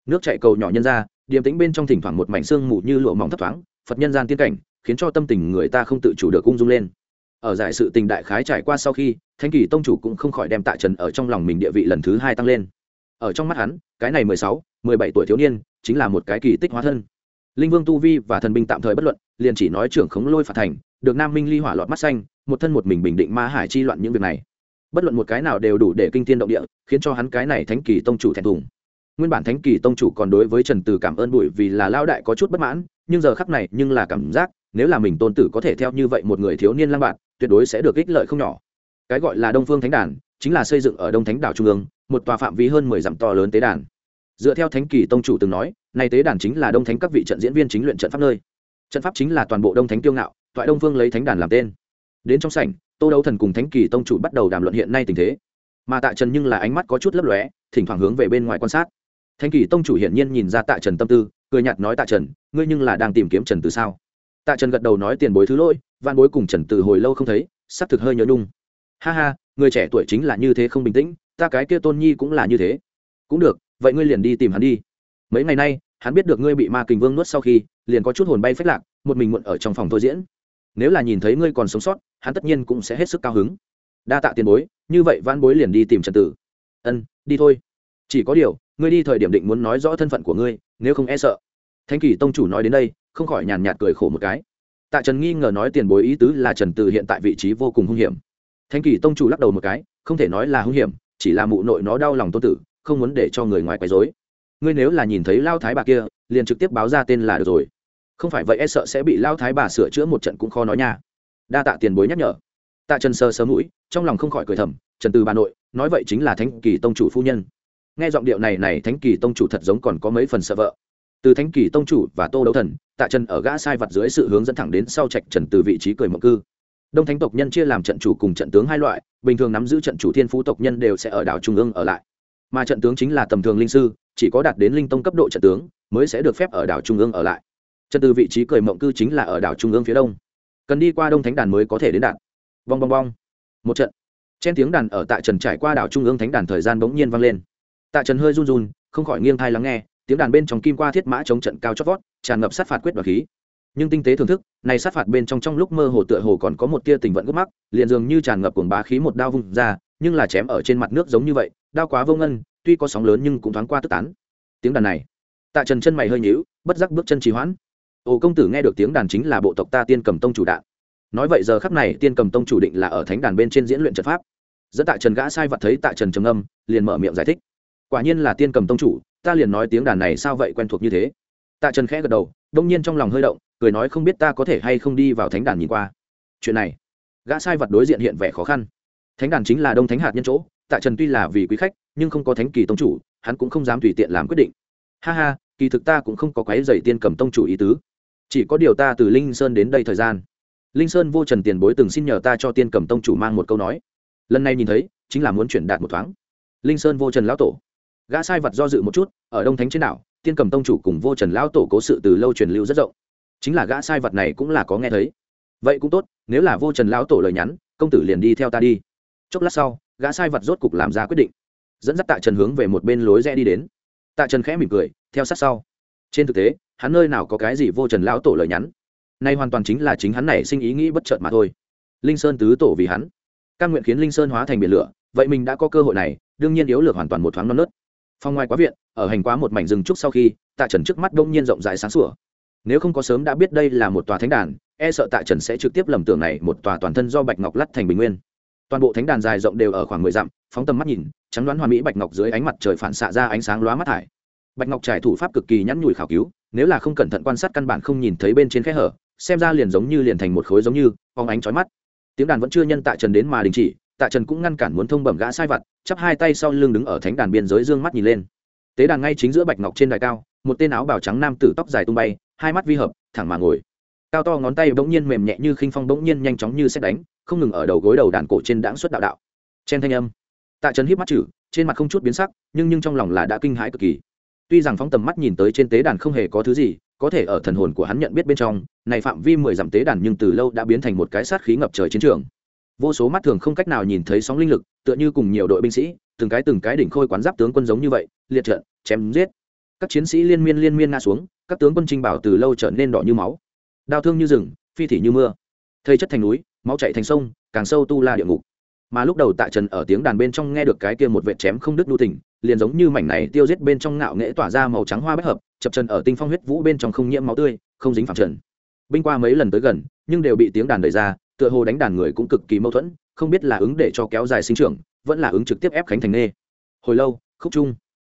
nước chạy cầu nhỏ nhân ra, điềm tĩnh bên trong thỉnh thoảng một mảnh xương mù như lụa mỏng thấp thoáng, phật nhân gian tiên cảnh, khiến cho tâm tình người ta không tự chủ được ung dung lên. Ở giải sự tình đại khái trải qua sau khi thanh kỳ tông chủ cũng không khỏi đem tạ trần ở trong lòng mình địa vị lần thứ hai tăng lên. Ở trong mắt hắn, cái này mười sáu, mười bảy tuổi thiếu niên, chính là một cái kỳ tích hóa thân. Linh vương tu vi và thần binh tạm thời bất luận, liền chỉ nói trưởng khống lôi phạt thành, được nam minh ly hỏa lọt mắt xanh, một thân một mình bình định ma hải chi loạn những việc này. Bất luận một cái nào đều đủ để kinh thiên động địa, khiến cho hắn cái này thánh kỳ tông chủ thẹn thùng nguyên bản thánh kỳ tông chủ còn đối với trần từ cảm ơn bụi vì là lao đại có chút bất mãn, nhưng giờ khắc này nhưng là cảm giác, nếu là mình tôn tử có thể theo như vậy một người thiếu niên lang bạn, tuyệt đối sẽ được ích lợi không nhỏ. Cái gọi là đông phương thánh đàn, chính là xây dựng ở đông thánh đảo trung ương, một tòa phạm vi hơn mười dặm to lớn tế đàn. Dựa theo thánh kỳ tông chủ từng nói, này tế đàn chính là đông thánh các vị trận diễn viên chính luyện trận pháp nơi. Trận pháp chính là toàn bộ đông thánh tiêu ngạo, toại đông phương lấy thánh đàn làm tên. Đến trong sảnh, tô đấu thần cùng thánh kỳ tông chủ bắt đầu đàm luận hiện nay tình thế. Mà tạ trần nhưng là ánh mắt có chút lấp lóe, thỉnh thoảng hướng về bên ngoài quan sát. Thanh kỳ tông chủ hiển nhiên nhìn ra tạ trần tâm tư, cười nhạt nói tạ trần, ngươi nhưng là đang tìm kiếm trần từ sao? Tạ trần gật đầu nói tiền bối thứ lỗi van bối cùng trần từ hồi lâu không thấy, sắp thực hơi nhớ nhung. Ha ha, người trẻ tuổi chính là như thế không bình tĩnh, ta cái kia tôn nhi cũng là như thế. Cũng được, vậy ngươi liền đi tìm hắn đi. Mấy ngày nay, hắn biết được ngươi bị ma kình vương nuốt sau khi, liền có chút hồn bay phách lạc, một mình muộn ở trong phòng thôi diễn. Nếu là nhìn thấy ngươi còn sống sót, hắn tất nhiên cũng sẽ hết sức cao hứng. Đa tạ tiền bối, như vậy van bối liền đi tìm trần tử ân, đi thôi. Chỉ có điều ngươi đi thời điểm định muốn nói rõ thân phận của ngươi, nếu không e sợ. Thanh kỳ tông chủ nói đến đây, không khỏi nhàn nhạt cười khổ một cái. Tạ trần nghi ngờ nói tiền bối ý tứ là trần từ hiện tại vị trí vô cùng hung hiểm. Thanh kỳ tông chủ lắc đầu một cái, không thể nói là hung hiểm, chỉ là mụ nội nó đau lòng tôn tử, không muốn để cho người ngoài quấy dối ngươi nếu là nhìn thấy lao thái bà kia, liền trực tiếp báo ra tên là được rồi. Không phải vậy e sợ sẽ bị lao thái bà sửa chữa một trận cũng khó nói nha. Đa tạ tiền bối nhắc nhở. Tạ trần sơ sớm mũi, trong lòng không khỏi cười thầm, trần từ bà nội, nói vậy chính là thánh kỳ tông chủ phu nhân nghe giọng điệu này này, thánh kỳ tông chủ thật giống còn có mấy phần sợ vợ. Từ thánh kỳ tông chủ và tô đấu thần, tạ trần ở gã sai vặt dưới sự hướng dẫn thẳng đến sau trạch trần từ vị trí cười mộng cư. Đông thánh tộc nhân chia làm trận chủ cùng trận tướng hai loại, bình thường nắm giữ trận chủ thiên phú tộc nhân đều sẽ ở đảo trung ương ở lại. Mà trận tướng chính là tầm thường linh sư, chỉ có đạt đến linh tông cấp độ trận tướng, mới sẽ được phép ở đảo trung ương ở lại. Trận từ vị trí cười mộng cư chính là ở đảo trung ương phía đông. Cần đi qua đông thánh đàn mới có thể đến đạn bong bong bong. Một trận. Chen tiếng đàn ở tạ trần trải qua đảo trung ương thánh đàn thời gian bỗng nhiên vang lên tạ trần hơi run run, không khỏi nghiêng thai lắng nghe, tiếng đàn bên trong kim qua thiết mã chống trận cao chót vót, tràn ngập sát phạt quyết đoạt khí. Nhưng tinh tế thưởng thức, này sát phạt bên trong trong lúc mơ hồ tựa hồ còn có một tia tình vận gấp mắc, liền dường như tràn ngập cuồng bá khí một đao vung ra, nhưng là chém ở trên mặt nước giống như vậy, đao quá vô ngân, tuy có sóng lớn nhưng cũng thoáng qua tức tán. Tiếng đàn này, tạ trần chân mày hơi nhíu, bất giác bước chân trì hoãn. Ồ, công tử nghe được tiếng đàn chính là bộ tộc ta tiên cầm tông chủ đạn. Nói vậy giờ khắc này, tiên cầm tông chủ định là ở thánh đàn bên trên diễn luyện trận pháp. Dẫn tạ trần gã sai vật thấy tạ trần trầm âm liền mở miệng giải thích quả nhiên là tiên cầm tông chủ, ta liền nói tiếng đàn này sao vậy quen thuộc như thế. Tạ trần khẽ gật đầu, đông nhiên trong lòng hơi động, cười nói không biết ta có thể hay không đi vào thánh đàn nhìn qua. Chuyện này, gã sai vật đối diện hiện vẻ khó khăn. Thánh đàn chính là đông thánh hạt nhân chỗ, tạ trần tuy là vì quý khách, nhưng không có thánh kỳ tông chủ, hắn cũng không dám tùy tiện làm quyết định. Ha ha, kỳ thực ta cũng không có quái dày tiên cầm tông chủ ý tứ. Chỉ có điều ta từ linh sơn đến đây thời gian. Linh sơn vô trần tiền bối từng xin nhờ ta cho tiên cầm tông chủ mang một câu nói. Lần này nhìn thấy, chính là muốn chuyển đạt một thoáng. Linh sơn vô trần lão tổ gã sai vật do dự một chút, ở đông thánh trên đảo, tiên cầm tông chủ cùng vô trần lão tổ cố sự từ lâu truyền lưu rất rộng. Chính là gã sai vật này cũng là có nghe thấy. Vậy cũng tốt, nếu là vô trần lão tổ lời nhắn, công tử liền đi theo ta đi. Chốc lát sau, gã sai vật rốt cục làm ra quyết định, dẫn dắt tạ trần hướng về một bên lối rẽ đi đến. Tạ trần khẽ mỉm cười, theo sát sau. Trên thực tế, hắn nơi nào có cái gì vô trần lão tổ lời nhắn. Nay hoàn toàn chính là chính hắn này sinh ý nghĩ bất chợt mà thôi. Linh sơn tứ tổ vì hắn. Căn nguyện khiến linh sơn hóa thành biển lửa, vậy mình đã có cơ hội này, đương nhiên yếu lược hoàn toàn một thoáng non nớt phong ngoài quá viện, ở hành quá một mảnh rừng trúc sau khi, tạ trần trước mắt đông nhiên rộng rãi sáng sủa. Nếu không có sớm đã biết đây là một tòa thánh đàn e sợ tạ trần sẽ trực tiếp lầm tưởng này một tòa toàn thân do bạch ngọc lắt thành bình nguyên. Toàn bộ thánh đàn dài rộng đều ở khoảng mười dặm, phóng tầm mắt nhìn, trắng đoán hoa mỹ bạch ngọc dưới ánh mặt trời phản xạ ra ánh sáng lóa mắt thải. Bạch ngọc trải thủ pháp cực kỳ nhắn nhủi khảo cứu, nếu là không cẩn thận quan sát căn bản không nhìn thấy bên trên khe hở, xem ra liền giống như liền thành một khối giống như, phóng ánh chói mắt. Tiếng đàn vẫn chưa nhân tạ trần đến mà đình chỉ tạ trần cũng ngăn cản muốn thông bẩm gã sai vặt, chắp hai tay sau lưng đứng ở thánh đàn biên giới dương mắt nhìn lên. Tế đàn ngay chính giữa bạch ngọc trên đài cao, một tên áo bào trắng nam tử tóc dài tung bay, hai mắt vi hợp, thẳng mà ngồi. Cao to ngón tay bỗng nhiên mềm nhẹ như khinh phong bỗng nhiên nhanh chóng như xét đánh, không ngừng ở đầu gối đầu đàn cổ trên đãng xuất đạo đạo. Chen thanh âm. Tạ trần híp mắt chử trên mặt không chút biến sắc, nhưng nhưng trong lòng là đã kinh hãi cực kỳ. Tuy rằng phóng tầm mắt nhìn tới trên tế đàn không hề có thứ gì, có thể ở thần hồn của hắn nhận biết bên trong, này phạm vi mười dặm tế đàn nhưng từ lâu đã biến thành một cái sát khí ngập trời chiến trường vô số mắt thường không cách nào nhìn thấy sóng linh lực, tựa như cùng nhiều đội binh sĩ, từng cái từng cái đỉnh khôi quán giáp tướng quân giống như vậy, liệt trận, chém giết. Các chiến sĩ liên miên liên miên ngã xuống, các tướng quân trinh bảo từ lâu trở nên đỏ như máu. Đao thương như rừng, phi thị như mưa. Thây chất thành núi, máu chạy thành sông, càng sâu tu la địa ngục. Mà lúc đầu tạ trần ở tiếng đàn bên trong nghe được cái kia một vệt chém không đứt đu tỉnh liền giống như mảnh này tiêu giết bên trong ngạo nghễ tỏa ra màu trắng hoa bất hợp, chập trần ở tinh phong huyết vũ bên trong không nhiễm máu tươi, không dính phẳng trần. Binh qua mấy lần tới gần, nhưng đều bị tiếng đàn đẩy ra tựa hồ đánh đàn người cũng cực kỳ mâu thuẫn không biết là ứng để cho kéo dài sinh trưởng vẫn là ứng trực tiếp ép khánh thành nê hồi lâu khúc trung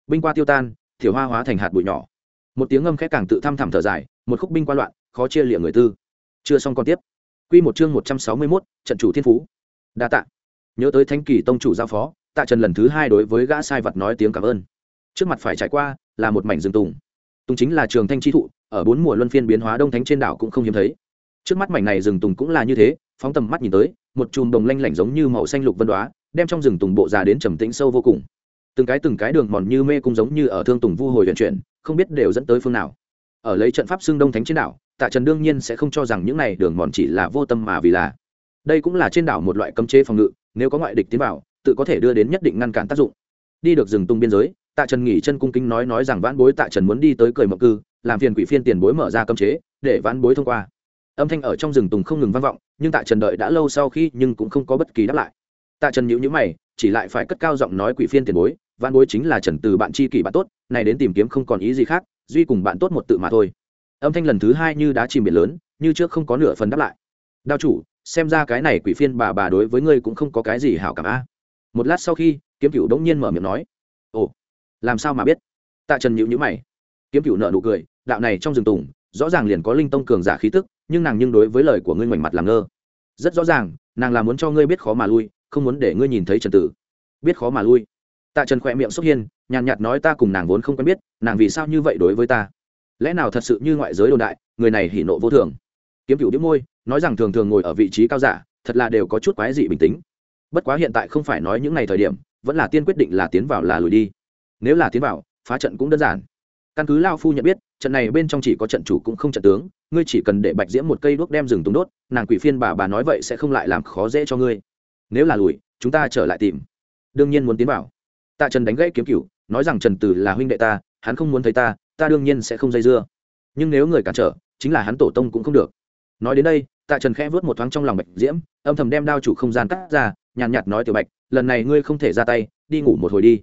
binh qua tiêu tan thiểu hoa hóa thành hạt bụi nhỏ. Một tiếng ngâm khẽ càng tự thăm thẳm thở dài một khúc binh qua loạn khó chia lịa người tư. Chưa xong còn tiếp. Quy một chương một trăm sáu mươi 161, trận chủ thiên phú. Đa tạ. Nhớ tới thánh kỳ tông chủ giao phó tạ trần lần thứ hai đối với gã sai vật nói tiếng cảm ơn. Trước mặt phải trải qua là một mảnh rừng tùng. Tùng chính là trường thanh chi thụ ở bốn mùa luân phiên biến hóa đông thánh trên đảo cũng không hiếm thấy trước mắt mảnh này rừng tùng cũng là như thế, phóng tầm mắt nhìn tới, một chùm đồng lanh lảnh giống như màu xanh lục vân đoá, đem trong rừng tùng bộ già đến trầm tĩnh sâu vô cùng. Từng cái từng cái đường mòn như mê cung giống như ở thương tùng vu hồi vận chuyển, không biết đều dẫn tới phương nào. Ở lấy trận pháp xương đông thánh trên đảo, tạ trần đương nhiên sẽ không cho rằng những này đường mòn chỉ là vô tâm mà vì là. Đây cũng là trên đảo một loại cấm chế phòng ngự, nếu có ngoại địch tiến vào, tự có thể đưa đến nhất định ngăn cản tác dụng. Đi được rừng tung biên giới, tạ trần nghỉ chân cung kính nói nói rằng vãn bối tạ trần muốn đi tới cười mộng cư, làm phiền quỷ phiên tiền bối mở ra cấm chế, để vãn bối thông qua âm thanh ở trong rừng tùng không ngừng vang vọng, nhưng tạ trần đợi đã lâu sau khi nhưng cũng không có bất kỳ đáp lại. Tạ trần nhữ nhữ mày, chỉ lại phải cất cao giọng nói quỷ phiên tiền bối văn bối chính là trần từ bạn tri kỷ bạn tốt, này đến tìm kiếm không còn ý gì khác, duy cùng bạn tốt một tự mà thôi. Âm thanh lần thứ hai như đá chìm biển lớn, như trước không có nửa phần đáp lại. Đao chủ, xem ra cái này quỷ phiên bà bà đối với ngươi cũng không có cái gì hảo cảm a. Một lát sau khi, kiếm cựu đống nhiên mở miệng nói, ồ, làm sao mà biết? Tạ trần nhữ nhữ mày. Kiếm cựu nợ nụ cười, đạo này trong rừng tùng, rõ ràng liền có linh tông cường giả khí tức nhưng nàng nhưng đối với lời của ngươi ngoảnh mặt làm ngơ. Rất rõ ràng, nàng là muốn cho ngươi biết khó mà lui, không muốn để ngươi nhìn thấy trần tử. Biết khó mà lui. Tạ trần khỏe miệng xúc hiên, nhàn nhạt nói ta cùng nàng vốn không quen biết, nàng vì sao như vậy đối với ta? Lẽ nào thật sự như ngoại giới đồn đại, người này hỉ nộ vô thường? Kiếm cựu đĩu môi, nói rằng thường thường ngồi ở vị trí cao giả, thật là đều có chút quái dị bình tĩnh. Bất quá hiện tại không phải nói những ngày thời điểm, vẫn là tiên quyết định là tiến vào là lùi đi. Nếu là tiến vào, phá trận cũng đơn giản căn cứ lao phu nhận biết, trận này bên trong chỉ có trận chủ cũng không trận tướng, ngươi chỉ cần để bạch diễm một cây đuốc đem rừng tùng đốt, nàng quỷ phiên bà bà nói vậy sẽ không lại làm khó dễ cho ngươi. Nếu là lùi, chúng ta trở lại tìm. Đương nhiên muốn tiến vào. Tạ trần đánh gãy kiếm cựu nói rằng trần tử là huynh đệ ta, hắn không muốn thấy ta ta đương nhiên sẽ không dây dưa. Nhưng nếu người cản trở, chính là hắn tổ tông cũng không được. Nói đến đây, tạ trần khẽ vớt một thoáng trong lòng bạch diễm, âm thầm đem đao chủ không gian cắt ra, nhàn nhạt nói tiểu bạch, lần này ngươi không thể ra tay, đi ngủ một hồi đi.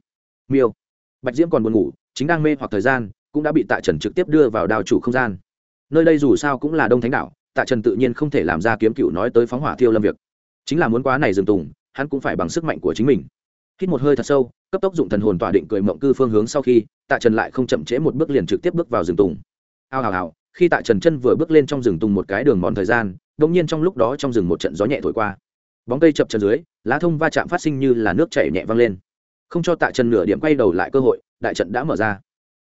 Miêu. Bạch diễm còn buồn ngủ, chính đang mê hoặc thời gian cũng đã bị tạ trần trực tiếp đưa vào đao chủ không gian nơi đây dù sao cũng là đông thánh đạo tạ trần tự nhiên không thể làm ra kiếm cựu nói tới phóng hỏa thiêu lâm việc chính là muốn quá này dừng tùng hắn cũng phải bằng sức mạnh của chính mình hít một hơi thật sâu cấp tốc dụng thần hồn tỏa định cười mộng cư phương hướng sau khi tạ trần lại không chậm trễ một bước liền trực tiếp bước vào rừng tùng ao hào hào khi tạ trần chân vừa bước lên trong rừng tùng một cái đường mòn thời gian đ ỗ n g nhiên trong lúc đó trong rừng một trận gió nhẹ thổi qua bóng cây chập chân dưới lá thông va chạm phát sinh như là nước chảy nhẹ văng lên không cho tạ trần nửa điểm quay đầu lại cơ hội đại trận đã mở ra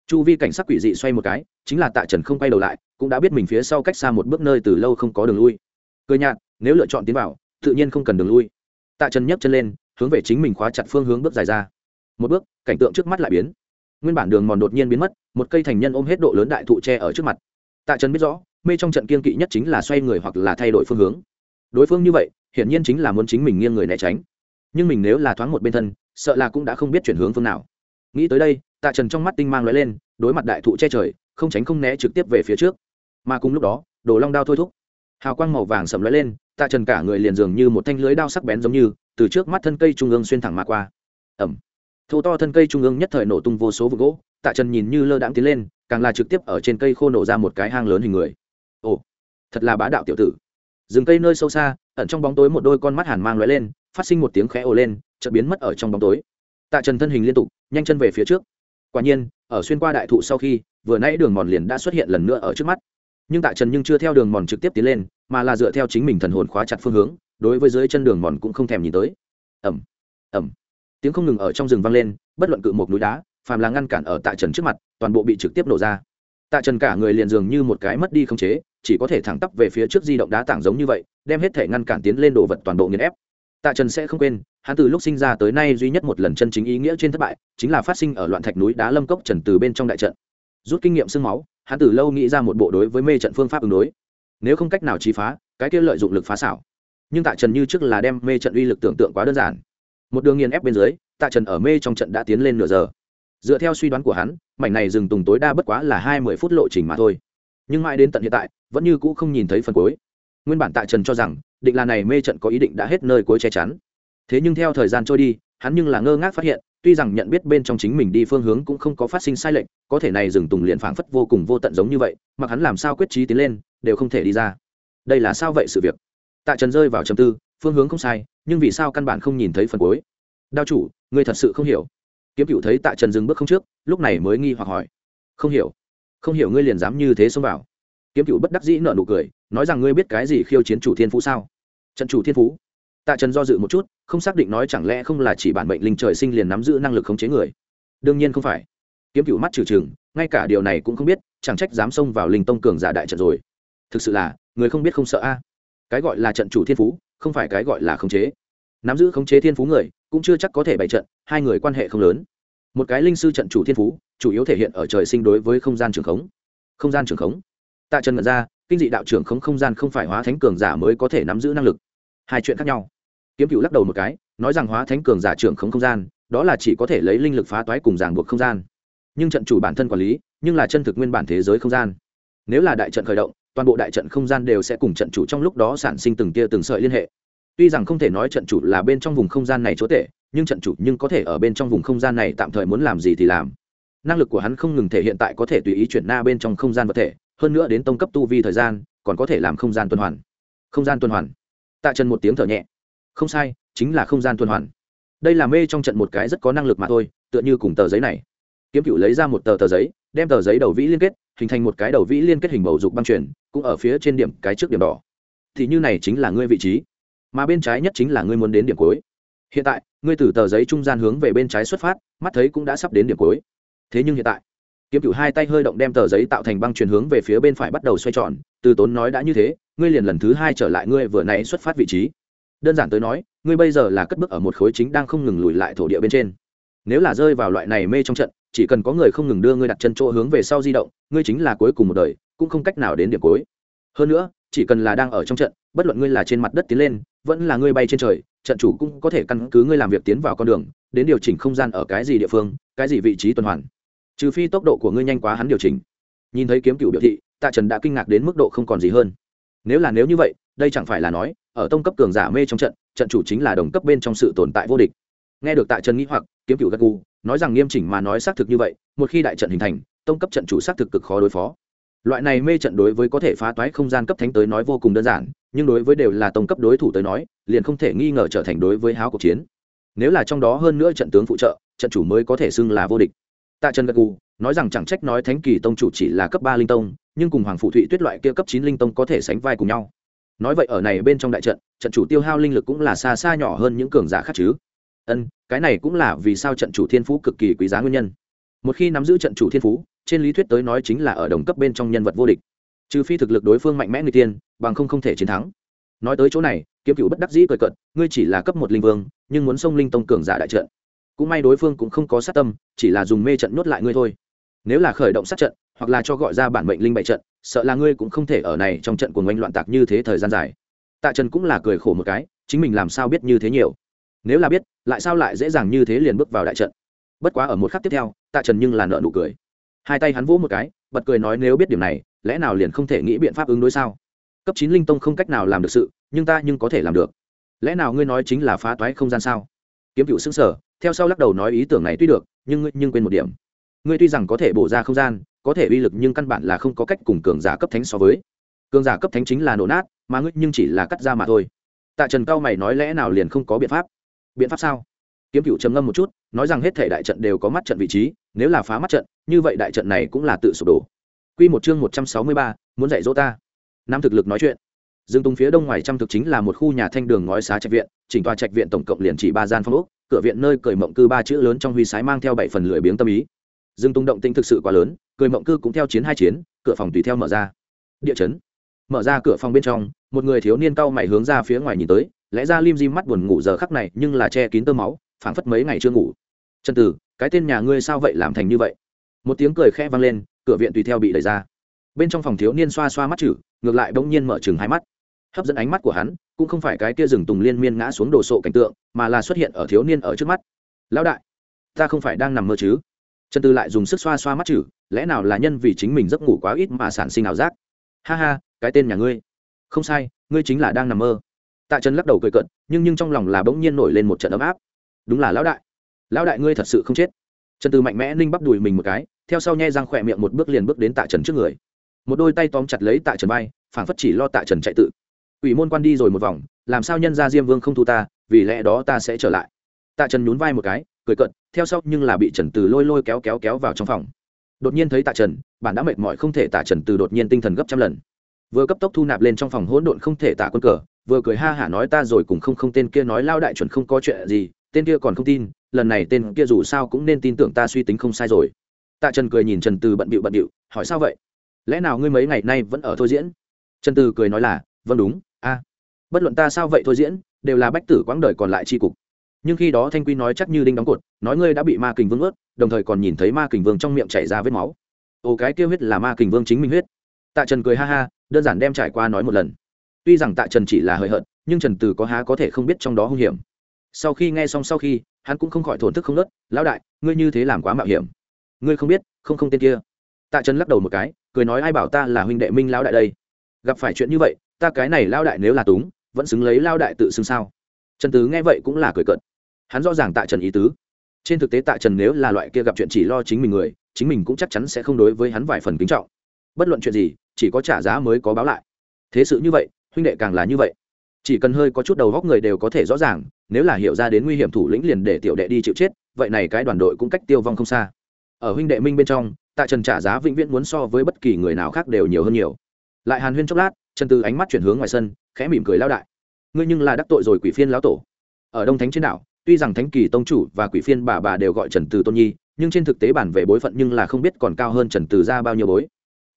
chu vi cảnh sắc quỷ dị xoay một cái, chính là tạ trần không quay đầu lại, cũng đã biết mình phía sau cách xa một bước nơi từ lâu không có đường lui. Cười nhạt, nếu lựa chọn tiến vào, tự nhiên không cần đường lui. Tạ trần nhấc chân lên, hướng về chính mình khóa chặt phương hướng bước dài ra. Một bước, cảnh tượng trước mắt lại biến. Nguyên bản đường mòn đột nhiên biến mất, một cây thành nhân ôm hết độ lớn đại thụ tre ở trước mặt. Tạ trần biết rõ, mê trong trận kiên kỵ nhất chính là xoay người hoặc là thay đổi phương hướng. Đối phương như vậy, hiển nhiên chính là muốn chính mình nghiêng người né tránh. Nhưng mình nếu là thoáng một bên thân, sợ là cũng đã không biết chuyển hướng phương nào. Nghĩ tới đây tạ trần trong mắt tinh mang lóe lên, đối mặt đại thụ che trời, không tránh không né trực tiếp về phía trước. Mà cùng lúc đó, đồ long đao thôi thúc. Hào quang màu vàng sầm lóe lên, tạ trần cả người liền dường như một thanh lưới đao sắc bén giống như, từ trước mắt thân cây trung ương xuyên thẳng mà qua. Ẩm. Thô to thân cây trung ương nhất thời nổ tung vô số vụ gỗ, tạ trần nhìn như lơ đãng tiến lên, càng là trực tiếp ở trên cây khô nổ ra một cái hang lớn hình người. Ồ, thật là bá đạo tiểu tử. Rừng cây nơi sâu xa, ẩn trong bóng tối một đôi con mắt hàn mang lóe lên, phát sinh một tiếng khẽ ồ lên, chợt biến mất ở trong bóng tối. Tạ trần thân hình liên tục, nhanh chân về phía trước quả nhiên, ở xuyên qua đại thụ sau khi, vừa nãy đường mòn liền đã xuất hiện lần nữa ở trước mắt. Nhưng tạ trần nhưng chưa theo đường mòn trực tiếp tiến lên, mà là dựa theo chính mình thần hồn khóa chặt phương hướng, đối với dưới chân đường mòn cũng không thèm nhìn tới. Ẩm ẩm tiếng không ngừng ở trong rừng vang lên, bất luận cự một núi đá, phàm là ngăn cản ở tạ trần trước mặt, toàn bộ bị trực tiếp nổ ra. Tạ trần cả người liền dường như một cái mất đi không chế, chỉ có thể thẳng tắp về phía trước di động đá tảng giống như vậy, đem hết thể ngăn cản tiến lên đồ vật toàn bộ nghiền ép tạ trần sẽ không quên, hắn từ lúc sinh ra tới nay duy nhất một lần chân chính ý nghĩa trên thất bại, chính là phát sinh ở loạn thạch núi đá lâm cốc trần từ bên trong đại trận. Rút kinh nghiệm sương máu, hắn từ lâu nghĩ ra một bộ đối với mê trận phương pháp ứng đối. Nếu không cách nào trí phá, cái kia lợi dụng lực phá xảo. Nhưng tạ trần như trước là đem mê trận uy lực tưởng tượng quá đơn giản. Một đường nghiền ép bên dưới, tạ trần ở mê trong trận đã tiến lên nửa giờ. Dựa theo suy đoán của hắn, mảnh này dừng tùng tối đa bất quá là hai mươi phút lộ trình mà thôi. Nhưng mãi đến tận hiện tại, vẫn như cũ không nhìn thấy phần cuối. Nguyên bản tạ trần cho rằng định là này mê trận có ý định đã hết nơi cuối che chắn. Thế nhưng theo thời gian trôi đi, hắn nhưng là ngơ ngác phát hiện, tuy rằng nhận biết bên trong chính mình đi phương hướng cũng không có phát sinh sai lệch, có thể này dừng tùng liền phảng phất vô cùng vô tận giống như vậy, mặc hắn làm sao quyết trí tiến lên, đều không thể đi ra. Đây là sao vậy sự việc? Tạ trần rơi vào trầm tư, phương hướng không sai, nhưng vì sao căn bản không nhìn thấy phần cuối? Đao chủ, ngươi thật sự không hiểu. Kiếm cựu thấy tạ trần dừng bước không trước, lúc này mới nghi hoặc hỏi. Không hiểu. Không hiểu ngươi liền dám như thế xông vào kiếm cựu bất đắc dĩ nợ nụ cười, nói rằng ngươi biết cái gì khiêu chiến chủ thiên phú sao? Trận chủ thiên phú. Tạ trần do dự một chút, không xác định nói chẳng lẽ không là chỉ bản mệnh linh trời sinh liền nắm giữ năng lực khống chế người. Đương nhiên không phải. Kiếm cựu mắt trừ chừng ngay cả điều này cũng không biết, chẳng trách dám xông vào linh tông cường giả đại trận rồi. Thực sự là, người không biết không sợ a. Cái gọi là trận chủ thiên phú, không phải cái gọi là khống chế. Nắm giữ khống chế thiên phú người, cũng chưa chắc có thể bày trận, hai người quan hệ không lớn. Một cái linh sư trận chủ thiên phú, chủ yếu thể hiện ở trời sinh đối với không gian trường khống. Không gian trường khống tạ trần ngẩn ra, kinh dị đạo trưởng khống không gian không phải hóa thánh cường giả mới có thể nắm giữ năng lực. Hai chuyện khác nhau. Kiếm cựu lắc đầu một cái, nói rằng hóa thánh cường giả trưởng khống không gian, đó là chỉ có thể lấy linh lực phá toái cùng ràng buộc không gian. Nhưng trận chủ bản thân quản lý, nhưng là chân thực nguyên bản thế giới không gian. Nếu là đại trận khởi động, toàn bộ đại trận không gian đều sẽ cùng trận chủ trong lúc đó sản sinh từng tia từng sợi liên hệ. Tuy rằng không thể nói trận chủ là bên trong vùng không gian này chúa tệ, nhưng trận chủ nhưng có thể ở bên trong vùng không gian này tạm thời muốn làm gì thì làm. Năng lực của hắn không ngừng thể hiện tại có thể tùy ý chuyển na bên trong không gian vật thể hơn nữa đến tông cấp tu vi thời gian, còn có thể làm không gian tuần hoàn. Không gian tuần hoàn. Tạ trần một tiếng thở nhẹ. Không sai, chính là không gian tuần hoàn. Đây là mê trong trận một cái rất có năng lực mà thôi, tựa như cùng tờ giấy này. Kiếm cựu lấy ra một tờ tờ giấy, đem tờ giấy đầu vĩ liên kết, hình thành một cái đầu vĩ liên kết hình bầu dục băng chuyển cũng ở phía trên điểm cái trước điểm đỏ. Thì như này chính là ngươi vị trí. Mà bên trái nhất chính là ngươi muốn đến điểm cuối. Hiện tại, ngươi từ tờ giấy trung gian hướng về bên trái xuất phát, mắt thấy cũng đã sắp đến điểm cuối. Thế nhưng hiện tại kiếm cựu hai tay hơi động đem tờ giấy tạo thành băng chuyển hướng về phía bên phải bắt đầu xoay tròn, từ tốn nói đã như thế, ngươi liền lần thứ hai trở lại ngươi vừa nãy xuất phát vị trí. Đơn giản tới nói, ngươi bây giờ là cất bước ở một khối chính đang không ngừng lùi lại thổ địa bên trên. Nếu là rơi vào loại này mê trong trận, chỉ cần có người không ngừng đưa ngươi đặt chân chỗ hướng về sau di động, ngươi chính là cuối cùng một đời, cũng không cách nào đến điểm cuối. Hơn nữa, chỉ cần là đang ở trong trận, bất luận ngươi là trên mặt đất tiến lên, vẫn là ngươi bay trên trời, trận chủ cũng có thể căn cứ ngươi làm việc tiến vào con đường, đến điều chỉnh không gian ở cái gì địa phương, cái gì vị trí tuần hoàn trừ phi tốc độ của ngươi nhanh quá hắn điều chỉnh. Nhìn thấy kiếm cựu biểu thị, tạ trần đã kinh ngạc đến mức độ không còn gì hơn. Nếu là nếu như vậy, đây chẳng phải là nói, ở tông cấp cường giả mê trong trận trận chủ chính là đồng cấp bên trong sự tồn tại vô địch. Nghe được tạ trần nghĩ hoặc, kiếm cựu gật gù, nói rằng nghiêm chỉnh mà nói xác thực như vậy, một khi đại trận hình thành, tông cấp trận chủ xác thực cực khó đối phó. Loại này mê trận đối với có thể phá toái không gian cấp thánh tới nói vô cùng đơn giản, nhưng đối với đều là tông cấp đối thủ tới nói, liền không thể nghi ngờ trở thành đối với háo cuộc chiến. Nếu là trong đó hơn nữa trận tướng phụ trợ, trận chủ mới có thể xưng là vô địch tạ trần gật gù, nói rằng chẳng trách nói thánh kỳ tông chủ chỉ là cấp ba linh tông, nhưng cùng hoàng phụ thụy tuyết loại kia cấp chín linh tông có thể sánh vai cùng nhau. Nói vậy ở này bên trong đại trận trận chủ tiêu hao linh lực cũng là xa xa nhỏ hơn những cường giả khác chứ. Ân, cái này cũng là vì sao trận chủ thiên phú cực kỳ quý giá nguyên nhân. Một khi nắm giữ trận chủ thiên phú, trên lý thuyết tới nói chính là ở đồng cấp bên trong nhân vật vô địch. Trừ phi thực lực đối phương mạnh mẽ người tiên, bằng không không thể chiến thắng. Nói tới chỗ này, kiếm cựu bất đắc dĩ cười cận ngươi chỉ là cấp một linh vương, nhưng muốn xông linh tông cường giả đại trận cũng may đối phương cũng không có sát tâm, chỉ là dùng mê trận nuốt lại ngươi thôi. Nếu là khởi động sát trận, hoặc là cho gọi ra bản mệnh linh bại trận, sợ là ngươi cũng không thể ở này trong trận của ngoanh loạn tạc như thế thời gian dài. Tạ trần cũng là cười khổ một cái, chính mình làm sao biết như thế nhiều? Nếu là biết, lại sao lại dễ dàng như thế liền bước vào đại trận? Bất quá ở một khắc tiếp theo, tạ trần nhưng là nợ nụ cười. Hai tay hắn vỗ một cái, bật cười nói nếu biết điểm này, lẽ nào liền không thể nghĩ biện pháp ứng đối sao? Cấp chín linh tông không cách nào làm được sự, nhưng ta nhưng có thể làm được. Lẽ nào ngươi nói chính là phá toái không gian sao? Kiếm cựu xứng sở theo sau lắc đầu nói ý tưởng này tuy được, nhưng ngươi, nhưng quên một điểm. Ngươi tuy rằng có thể bổ ra không gian, có thể uy lực nhưng căn bản là không có cách cùng cường giả cấp thánh so với. Cường giả cấp thánh chính là nổ nát, mà ngươi nhưng chỉ là cắt ra mà thôi. Tạ trần cao mày nói lẽ nào liền không có biện pháp? Biện pháp sao? Kiếm cựu trầm ngâm một chút, nói rằng hết thể đại trận đều có mắt trận vị trí, nếu là phá mắt trận, như vậy đại trận này cũng là tự sụp đổ. Q một chương một trăm sáu mươi ba, muốn dạy dỗ ta. Nam thực lực nói chuyện. Dương tung phía đông ngoài trăm thực chính là một khu nhà thanh đường ngói xá trạch viện, chỉnh tòa trạch viện tổng cộng liền chỉ ba gian phong ốc cửa viện nơi cười mộng cư ba chữ lớn trong huy sái mang theo bảy phần lười biếng tâm ý. Dương tung động tinh thực sự quá lớn, cười mộng cư cũng theo chiến hai chiến, cửa phòng tùy theo mở ra. Địa chấn. Mở ra cửa phòng bên trong, một người thiếu niên cau mày hướng ra phía ngoài nhìn tới, lẽ ra lim di mắt buồn ngủ giờ khắc này, nhưng là che kín tơ máu, phảng phất mấy ngày chưa ngủ. Trần tử, cái tên nhà ngươi sao vậy làm thành như vậy? Một tiếng cười khẽ vang lên, cửa viện tùy theo bị đẩy ra. Bên trong phòng thiếu niên xoa xoa mắt chử ngược lại bỗng nhiên mở chừng hai mắt. Hấp dẫn ánh mắt của hắn cũng không phải cái kia rừng tùng liên miên ngã xuống đồ sộ cảnh tượng, mà là xuất hiện ở thiếu niên ở trước mắt. Lão đại, ta không phải đang nằm mơ chứ? Trần tư lại dùng sức xoa xoa mắt chử lẽ nào là nhân vì chính mình giấc ngủ quá ít mà sản sinh ảo giác? Ha ha, cái tên nhà ngươi. Không sai, ngươi chính là đang nằm mơ. Tạ trần lắc đầu cười cận nhưng nhưng trong lòng là bỗng nhiên nổi lên một trận ấm áp. Đúng là lão đại. Lão đại ngươi thật sự không chết. Trần tư mạnh mẽ ninh bắp đùi mình một cái, theo sau nhe răng khỏe miệng một bước liền bước đến tạ trần trước người. Một đôi tay tóm chặt lấy tạ trần bay phảng phất chỉ lo tạ trần chạy tự ủy môn quan đi rồi một vòng, làm sao nhân ra diêm vương không thu ta, vì lẽ đó ta sẽ trở lại. Tạ trần nhún vai một cái, cười cận theo sau nhưng là bị trần từ lôi lôi kéo kéo kéo vào trong phòng. Đột nhiên thấy tạ trần, bản đã mệt mỏi không thể tạ trần từ đột nhiên tinh thần gấp trăm lần. Vừa cấp tốc thu nạp lên trong phòng hỗn độn không thể tạ quân cờ, vừa cười ha hả nói ta rồi cùng không không tên kia nói lao đại chuẩn không có chuyện gì, tên kia còn không tin, lần này tên kia dù sao cũng nên tin tưởng ta suy tính không sai rồi. Tạ trần cười nhìn trần từ bận bịu bận bịu, hỏi sao vậy? Lẽ nào ngươi mấy ngày nay vẫn ở thôi diễn? Trần từ cười nói là vâng đúng bất luận ta sao vậy thôi diễn, đều là bách tử quãng đời còn lại tri cục. Nhưng khi đó thanh quy nói chắc như đinh đóng cột, nói ngươi đã bị ma kình vương ướt, đồng thời còn nhìn thấy ma kình vương trong miệng chảy ra vết máu. Ồ, cái kêu huyết là ma kình vương chính mình huyết. Tạ trần cười ha ha, đơn giản đem trải qua nói một lần. Tuy rằng tạ trần chỉ là hời hợt, nhưng trần từ có há có thể không biết trong đó hung hiểm. Sau khi nghe xong sau khi, hắn cũng không khỏi thổn thức không nớt, lão đại, ngươi như thế làm quá mạo hiểm. Ngươi không biết, không không tên kia. Tạ trần lắc đầu một cái, cười nói, ai bảo ta là huynh đệ minh lão đại đây? Gặp phải chuyện như vậy, ta cái này lão đại nếu là túng vẫn xứng lấy lao đại tự xưng sao? Trần tứ nghe vậy cũng là cười cận hắn rõ ràng tạ trần ý tứ. Trên thực tế tạ trần nếu là loại kia gặp chuyện chỉ lo chính mình người, chính mình cũng chắc chắn sẽ không đối với hắn vài phần kính trọng. Bất luận chuyện gì, chỉ có trả giá mới có báo lại. Thế sự như vậy, huynh đệ càng là như vậy. Chỉ cần hơi có chút đầu góc người đều có thể rõ ràng, nếu là hiểu ra đến nguy hiểm thủ lĩnh liền để tiểu đệ đi chịu chết, vậy này cái đoàn đội cũng cách tiêu vong không xa. Ở huynh đệ minh bên trong, tạ trần trả giá vĩnh viễn muốn so với bất kỳ người nào khác đều nhiều hơn nhiều. Lại hàn huyên chốc lát trần từ ánh mắt chuyển hướng ngoài sân, khẽ mỉm cười lao đại. Ngươi nhưng là đắc tội rồi quỷ phiên lão tổ. Ở đông thánh trên đảo, tuy rằng thánh kỳ tông chủ và quỷ phiên bà bà đều gọi trần từ tôn nhi, nhưng trên thực tế bản về bối phận nhưng là không biết còn cao hơn trần từ ra bao nhiêu bối.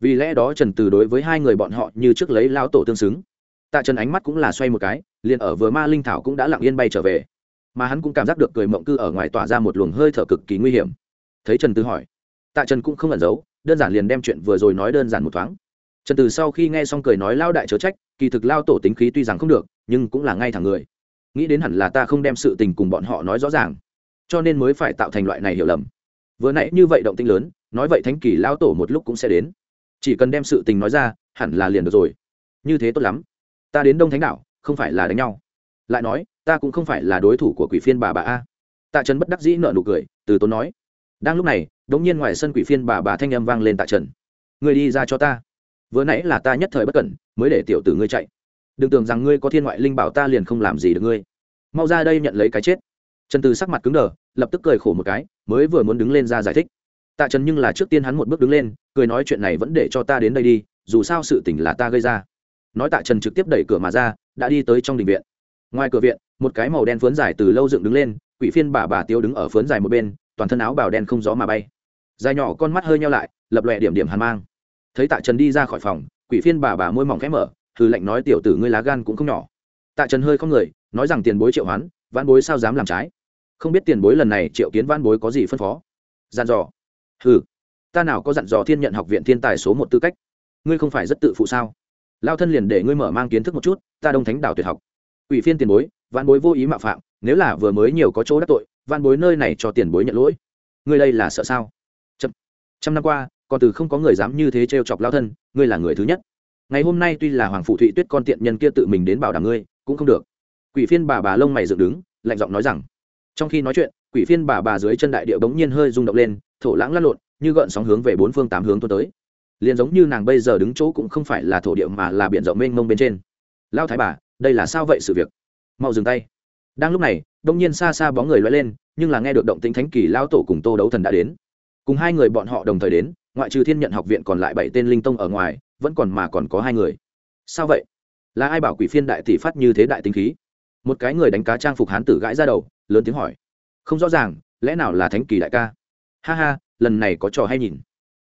Vì lẽ đó trần từ đối với hai người bọn họ như trước lấy lão tổ tương xứng. Tạ trần ánh mắt cũng là xoay một cái, liền ở vừa ma linh thảo cũng đã lặng yên bay trở về. Mà hắn cũng cảm giác được cười mộng cư ở ngoài tỏa ra một luồng hơi thở cực kỳ nguy hiểm. Thấy trần từ hỏi, tạ trần cũng không ẩn giấu, đơn giản liền đem chuyện vừa rồi nói đơn giản một thoáng trần từ sau khi nghe xong cười nói lao đại chớ trách, kỳ thực lao tổ tính khí tuy rằng không được, nhưng cũng là ngay thẳng người. Nghĩ đến hẳn là ta không đem sự tình cùng bọn họ nói rõ ràng, cho nên mới phải tạo thành loại này hiểu lầm. Vừa nãy như vậy động tinh lớn, nói vậy thánh kỳ lao tổ một lúc cũng sẽ đến. Chỉ cần đem sự tình nói ra, hẳn là liền được rồi. Như thế tốt lắm. Ta đến đông thánh đảo, không phải là đánh nhau. Lại nói, ta cũng không phải là đối thủ của quỷ phiên bà bà a. Tạ trần bất đắc dĩ nợ nụ cười, từ tốn nói. Đang lúc này đ ỗ n g nhiên ngoài sân quỷ phiên bà bà thanh âm vang lên tạ trần. Người đi ra cho ta vừa nãy là ta nhất thời bất cẩn, mới để tiểu tử ngươi chạy. Đừng tưởng rằng ngươi có thiên ngoại linh bảo ta liền không làm gì được ngươi. Mau ra đây nhận lấy cái chết. Trần từ sắc mặt cứng đờ, lập tức cười khổ một cái, mới vừa muốn đứng lên ra giải thích. Tạ trần nhưng là trước tiên hắn một bước đứng lên, cười nói chuyện này vẫn để cho ta đến đây đi, dù sao sự tỉnh là ta gây ra. Nói tạ trần trực tiếp đẩy cửa mà ra, đã đi tới trong đình viện. Ngoài cửa viện, một cái màu đen phướn dài từ lâu dựng đứng lên, quỷ phiên bà bà tiêu đứng ở phướn dài một bên, toàn thân áo bào đen không gió mà bay. Dài nhỏ con mắt hơi nhau lại, lập lòe điểm điểm hàn mang thấy tạ trần đi ra khỏi phòng quỷ phiên bà bà môi mỏng khẽ mở thư lệnh nói tiểu tử ngươi lá gan cũng không nhỏ. Tạ trần hơi không người nói rằng tiền bối triệu hoán văn bối sao dám làm trái? Không biết tiền bối lần này triệu kiến văn bối có gì phân phó. Dặn dò. Ừ ta nào có dặn dò thiên nhận học viện thiên tài số một tư cách? Ngươi không phải rất tự phụ sao? Lao thân liền để ngươi mở mang kiến thức một chút ta đông thánh đảo tuyệt học. Ủy phiên tiền bối văn bối vô ý mạo phạm nếu là vừa mới nhiều có chỗ đắc tội văn bối nơi này cho tiền bối nhận lỗi. Ngươi đây là sợ sao? Trăm, trăm năm qua còn từ không có người dám như thế trêu chọc lao thân, ngươi là người thứ nhất. Ngày hôm nay tuy là hoàng phụ thụy tuyết con tiện nhân kia tự mình đến bảo đảm ngươi, cũng không được. Quỷ phiên bà bà lông mày dựng đứng, lạnh giọng nói rằng, trong khi nói chuyện, quỷ phiên bà bà dưới chân đại điệu bỗng nhiên hơi rung động lên, thổ lãng lăn lộn, như gợn sóng hướng về bốn phương tám hướng tuôn tới. Liền giống như nàng bây giờ đứng chỗ cũng không phải là thổ địa mà là biển rộng mênh mông bên trên. Lao thái bà, đây là sao vậy sự việc? Mau dừng tay. Đang lúc này, đông nhiên xa xa bóng người loay lên, nhưng là nghe được động tĩnh thánh kỳ lao tổ cùng tô đấu thần đã đến. Cùng hai người bọn họ đồng thời đến ngoại trừ thiên nhận học viện còn lại bảy tên linh tông ở ngoài, vẫn còn mà còn có hai người. Sao vậy? Là ai bảo quỷ phiên đại tỷ phát như thế đại tinh khí? Một cái người đánh cá trang phục hán tử gãi ra đầu, lớn tiếng hỏi. Không rõ ràng, lẽ nào là thánh kỳ đại ca? Ha ha, lần này có trò hay nhìn.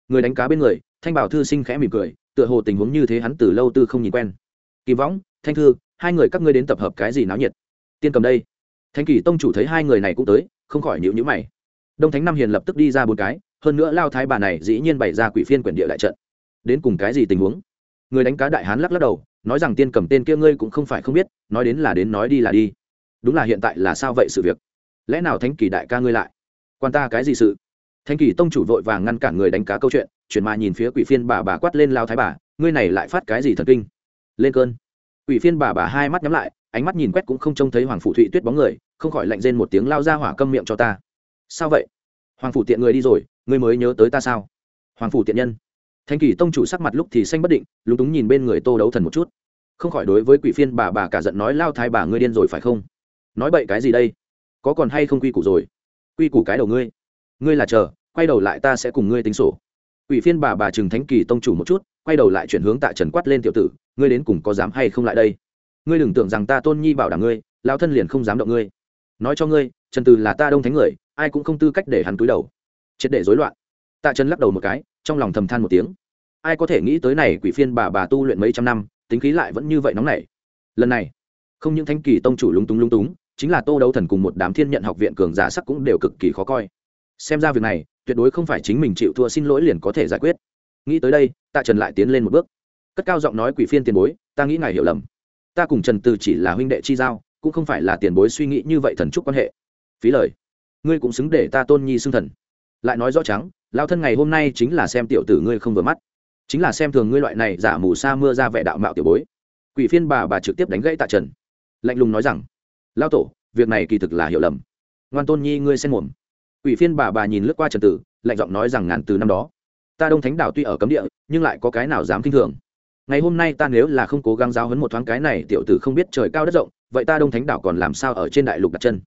Người đánh cá bên người, thanh bảo thư sinh khẽ mỉm cười, tựa hồ tình huống như thế hắn từ lâu tư không nhìn quen. Kỳ võng thanh thư, hai người các ngươi đến tập hợp cái gì náo nhiệt? Tiên cầm đây. Thanh kỳ tông chủ thấy hai người này cũng tới, không khỏi nhịu nhữ mày. Đông thánh năm hiền lập tức đi ra bốn cái hơn nữa lao thái bà này dĩ nhiên bày ra quỷ phiên quyển địa đại trận. Đến cùng cái gì tình huống? Người đánh cá đại hán lắc lắc đầu, nói rằng tiên cầm tên kia ngươi cũng không phải không biết, nói đến là đến nói đi là đi. Đúng là hiện tại là sao vậy sự việc? Lẽ nào thánh kỳ đại ca ngươi lại? Quan ta cái gì sự? Thánh kỳ tông chủ vội vàng ngăn cản người đánh cá câu chuyện, chuyển mà nhìn phía quỷ phiên bà bà quát lên lao thái bà, ngươi này lại phát cái gì thần kinh? Lên cơn. Quỷ phiên bà bà hai mắt nhắm lại, ánh mắt nhìn quét cũng không trông thấy hoàng phủ thụy tuyết bóng người, không khỏi lạnh rên một tiếng lao ra hỏa câm miệng cho ta. Sao vậy? Hoàng phủ tiện người đi rồi ngươi mới nhớ tới ta sao? Hoàng phủ tiện nhân. Thanh kỳ tông chủ sắc mặt lúc thì xanh bất định, lúng túng nhìn bên người tô đấu thần một chút. Không khỏi đối với quỷ phiên bà bà cả giận nói, lao thái bà, ngươi điên rồi phải không? Nói bậy cái gì đây? Có còn hay không quy củ rồi? Quy củ cái đầu ngươi. Ngươi là chờ, quay đầu lại ta sẽ cùng ngươi tính sổ. Quỷ phiên bà bà trừng thánh kỳ tông chủ một chút, quay đầu lại chuyển hướng tạ trần quát lên tiểu tử, ngươi đến cùng có dám hay không lại đây? Ngươi đừng tưởng rằng ta tôn nhi bảo đảm ngươi lao thân liền không dám động ngươi. Nói cho ngươi, trần từ là ta đông thánh người, ai cũng không tư cách để hắn túi đầu triệt để rối loạn. Tạ trần lắc đầu một cái, trong lòng thầm than một tiếng. Ai có thể nghĩ tới này quỷ phiên bà bà tu luyện mấy trăm năm, tính khí lại vẫn như vậy nóng nảy. Lần này, không những thanh kỳ tông chủ lúng túng lúng túng, chính là tô đấu thần cùng một đám thiên nhận học viện cường giả sắc cũng đều cực kỳ khó coi. Xem ra việc này, tuyệt đối không phải chính mình chịu thua xin lỗi liền có thể giải quyết. Nghĩ tới đây, tạ trần lại tiến lên một bước. Cất cao giọng nói quỷ phiên tiền bối, ta nghĩ ngài hiểu lầm. Ta cùng trần từ chỉ là huynh đệ chi giao, cũng không phải là tiền bối suy nghĩ như vậy thần trúc quan hệ. Phí lời. Ngươi cũng xứng để ta tôn nhi xưng thần lại nói rõ trắng lao thân ngày hôm nay chính là xem tiểu tử ngươi không vừa mắt. Chính là xem thường ngươi loại này giả mù sa mưa ra vẻ đạo mạo tiểu bối. Quỷ phiên bà bà trực tiếp đánh gãy tạ trần. Lạnh lùng nói rằng lao tổ việc này kỳ thực là hiểu lầm. Ngoan tôn nhi ngươi xen mồm. Quỷ phiên bà bà nhìn lướt qua trần tử lạnh giọng nói rằng ngàn từ năm đó ta đông thánh đảo tuy ở cấm địa nhưng lại có cái nào dám kinh thường. Ngày hôm nay ta nếu là không cố gắng giáo hấn một thoáng cái này tiểu tử không biết trời cao đất rộng vậy ta đông thánh đảo còn làm sao ở trên đại lục đặt chân?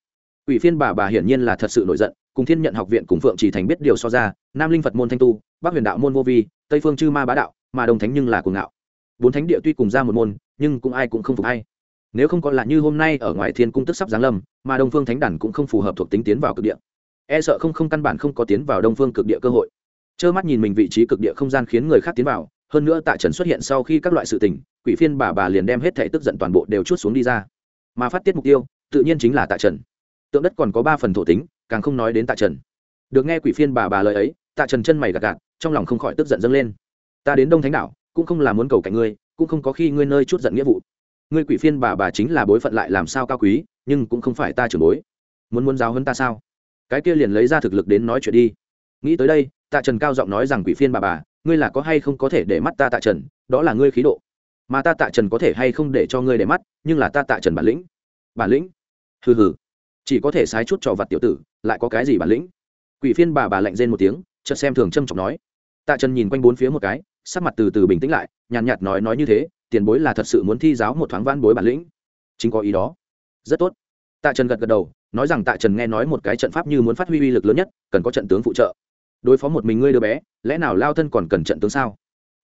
Quỷ phiên bà bà hiển nhiên là thật sự nổi giận, cùng Thiên nhận học viện cùng Phượng Chỉ thành biết điều so ra, Nam Linh Phật môn thanh tu, Bắc Huyền đạo môn vô vi, Tây phương chư ma bá đạo, mà Đồng Thánh nhưng là cuồng ngạo. Bốn thánh địa tuy cùng ra một môn, nhưng cũng ai cũng không phục ai. Nếu không có là như hôm nay ở ngoài Thiên cung tức sắp giáng lâm, mà Đông Phương Thánh đản cũng không phù hợp thuộc tính tiến vào cực địa. E sợ không không căn bản không có tiến vào Đông Phương cực địa cơ hội. Trơ mắt nhìn mình vị trí cực địa không gian khiến người khác tiến vào, hơn nữa Tạ Trần xuất hiện sau khi các loại sự tình, Quỷ phiên bà bà liền đem hết thể tức giận toàn bộ đều chuốt xuống đi ra. Mà phát tiết mục tiêu, tự nhiên chính là Tạ Trần tượng đất còn có ba phần thổ tính càng không nói đến tạ trần. Được nghe quỷ phiên bà bà lời ấy tạ trần chân mày gạt gạt trong lòng không khỏi tức giận dâng lên. Ta đến đông thánh đảo, cũng không là muốn cầu cạnh ngươi cũng không có khi ngươi nơi chút giận nghĩa vụ. Ngươi quỷ phiên bà bà chính là bối phận lại làm sao cao quý nhưng cũng không phải ta trưởng bối. Muốn muốn giáo hơn ta sao? Cái kia liền lấy ra thực lực đến nói chuyện đi. Nghĩ tới đây tạ trần cao giọng nói rằng quỷ phiên bà bà ngươi là có hay không có thể để mắt ta tạ trần đó là ngươi khí độ. Mà ta tạ trần có thể hay không để cho ngươi để mắt nhưng là ta tạ trần bản lĩnh. Bản lĩnh? Hừ hừ chỉ có thể sái chút trò vặt tiểu tử, lại có cái gì bản lĩnh? Quỷ phiên bà bà lạnh rên một tiếng, chợt xem thường trâm trọng nói. Tạ trần nhìn quanh bốn phía một cái, sắc mặt từ từ bình tĩnh lại, nhàn nhạt nói nói như thế, tiền bối là thật sự muốn thi giáo một thoáng van bối bản lĩnh. Chính có ý đó. Rất tốt. Tạ trần gật gật đầu, nói rằng tạ trần nghe nói một cái trận pháp như muốn phát huy uy lực lớn nhất, cần có trận tướng phụ trợ. Đối phó một mình ngươi đứa bé, lẽ nào lao thân còn cần trận tướng sao?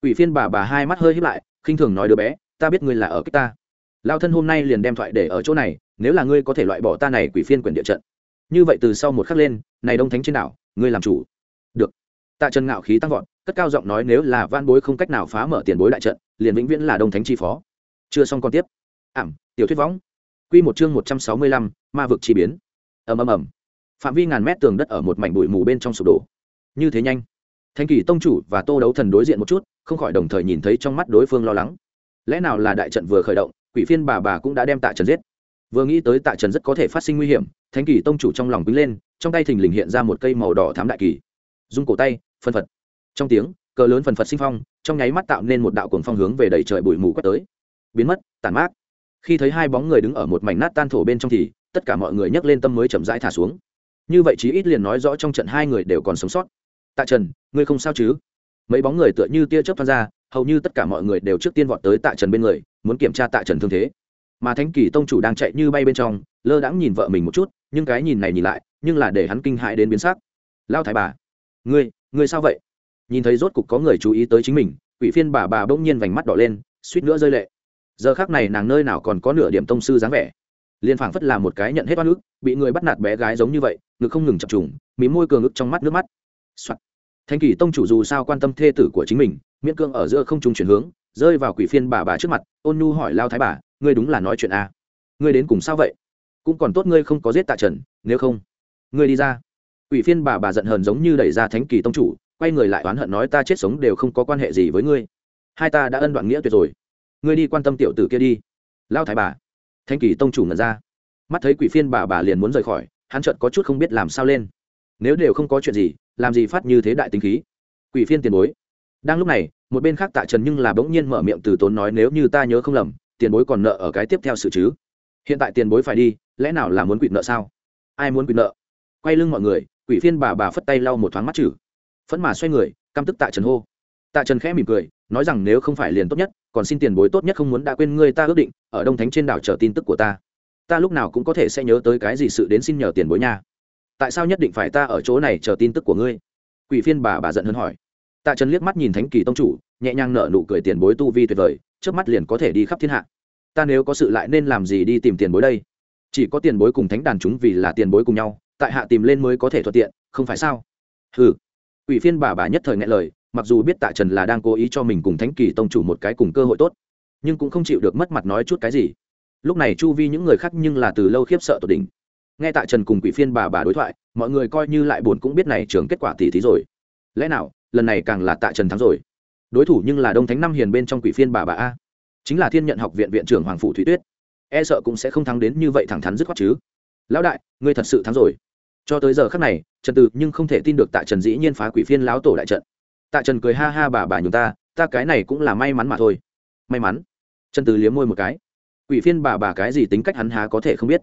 Ủy phiên bà bà hai mắt hơi hít lại, khinh thường nói đứa bé, ta biết ngươi là ở cách ta. Lao thân hôm nay liền đem thoại để ở chỗ này nếu là ngươi có thể loại bỏ ta này quỷ phiên quyền địa trận như vậy từ sau một khắc lên này đông thánh trên đảo ngươi làm chủ được tạ trần ngạo khí tăng vọt cất cao giọng nói nếu là van bối không cách nào phá mở tiền bối đại trận liền vĩnh viễn là đông thánh chi phó chưa xong còn tiếp ảm tiểu thuyết võng Quy một chương 165, ma vực chi biến. Ầm ầm ầm. Phạm vi ngàn mét tường đất ở một mảnh bụi mù bên trong sụp đổ. Như thế nhanh. Thanh Kỳ tông chủ và Tô Đấu Thần đối diện một chút, không khỏi đồng thời nhìn thấy trong mắt đối phương lo lắng. Lẽ nào là đại trận vừa khởi động, Quỷ Phiên bà bà cũng đã đem Tạ Trần giết. Vừa nghĩ tới Tạ Trần rất có thể phát sinh nguy hiểm, Thánh Kỳ tông chủ trong lòng quýnh lên, trong tay thình lình hiện ra một cây màu đỏ thám đại kỳ. Dung cổ tay, phân phật. Trong tiếng, cờ lớn phần phật sinh phong, trong nháy mắt tạo nên một đạo cuồng phong hướng về đầy trời bụi mù quét tới. Biến mất, tàn mát khi thấy hai bóng người đứng ở một mảnh nát tan thổ bên trong thì tất cả mọi người nhấc lên tâm mới chậm rãi thả xuống như vậy chí ít liền nói rõ trong trận hai người đều còn sống sót tạ trần ngươi không sao chứ mấy bóng người tựa như tia chớp thoát ra hầu như tất cả mọi người đều trước tiên vọt tới tạ trần bên người muốn kiểm tra tạ trần thương thế mà thánh kỳ tông chủ đang chạy như bay bên trong, lơ đãng nhìn vợ mình một chút, nhưng cái nhìn này nhìn lại, nhưng là để hắn kinh hại đến biến sắc. Lao thái bà, ngươi ngươi sao vậy? Nhìn thấy rốt cục có người chú ý tới chính mình, quỷ phiên bà bà bỗng nhiên vành mắt đỏ lên, suýt nữa rơi lệ. Giờ khác này nàng nơi nào còn có nửa điểm tông sư dáng vẻ. Liên phảng phất là một cái nhận hết oan ức, bị người bắt nạt bé gái giống như vậy, ngực không ngừng chập trùng mí môi cường ức trong mắt nước mắt、Soạn. thanh kỳ tông chủ dù sao quan tâm thê tử của chính mình, miễn cương ở giữa không trùng chuyển hướng, rơi vào quỷ phiên bà bà trước mặt, ôn nhu hỏi lao thái bà ngươi đúng là nói chuyện a. À? ngươi đến cùng sao vậy? Cũng còn tốt ngươi không có giết tạ trần, nếu không, ngươi đi ra. Quỷ phiên bà bà giận hờn giống như đẩy ra thánh kỳ tông chủ, quay người lại oán hận nói ta chết sống đều không có quan hệ gì với ngươi. Hai ta đã ân đoạn nghĩa tuyệt rồi. Ngươi đi quan tâm tiểu tử kia đi. Lao thái bà. Thánh kỳ tông chủ ngẩn ra. Mắt thấy quỷ phiên bà bà liền muốn rời khỏi, hắn chợt có chút không biết làm sao lên. Nếu đều không có chuyện gì, làm gì phát như thế đại tính khí? Quỷ phiên tiền bối. Đang lúc này, một bên khác tạ trần nhưng là bỗng nhiên mở miệng từ tốn nói, nếu như ta nhớ không lầm tiền bối còn nợ ở cái tiếp theo sự chứ? Hiện tại tiền bối phải đi, lẽ nào là muốn quỵ nợ sao? Ai muốn quỵ nợ? Quay lưng mọi người, quỷ phiên bà bà phất tay lau một thoáng mắt chử phẫn mà xoay người, căm tức tạ trần hô. Tạ trần khẽ mỉm cười, nói rằng nếu không phải liền tốt nhất, còn xin tiền bối tốt nhất không muốn đã quên ngươi ta ước định, ở đông thánh trên đảo chờ tin tức của ta. Ta lúc nào cũng có thể sẽ nhớ tới cái gì sự đến xin nhờ tiền bối nha. Tại sao nhất định phải ta ở chỗ này chờ tin tức của ngươi? Quỷ phiên bà bà giận hơn hỏi. Tạ trần liếc mắt nhìn thánh kỳ tông chủ, nhẹ nhàng nở nụ cười tiền bối tu vi tuyệt vời trước mắt liền có thể đi khắp thiên hạ. Ta nếu có sự lại nên làm gì đi tìm tiền bối đây? Chỉ có tiền bối cùng thánh đàn chúng vì là tiền bối cùng nhau, tại hạ tìm lên mới có thể thuận tiện, không phải sao? Ừ quỷ phiên bà bà nhất thời nghe lời, mặc dù biết tạ trần là đang cố ý cho mình cùng thánh kỳ tông chủ một cái cùng cơ hội tốt, nhưng cũng không chịu được mất mặt nói chút cái gì. Lúc này chu vi những người khác nhưng là từ lâu khiếp sợ tột đỉnh. Nghe tạ trần cùng quỷ phiên bà bà đối thoại, mọi người coi như lại buồn cũng biết này trường kết quả tỷ thí rồi. Lẽ nào, lần này càng là tạ trần thắng rồi? Đối thủ nhưng là đông thánh năm hiền bên trong quỷ phiên bà bà a. Chính là thiên nhận học viện viện trưởng hoàng phủ thủy tuyết. E sợ cũng sẽ không thắng đến như vậy thẳng thắn dứt khoát chứ. Lão đại, ngươi thật sự thắng rồi. Cho tới giờ khắc này, trần từ nhưng không thể tin được tạ trần dĩ nhiên phá quỷ phiên lão tổ đại trận. Tạ trần cười ha ha bà bà nhường ta ta cái này cũng là may mắn mà thôi. May mắn. Trần từ liếm môi một cái. Quỷ phiên bà bà cái gì tính cách hắn há có thể không biết.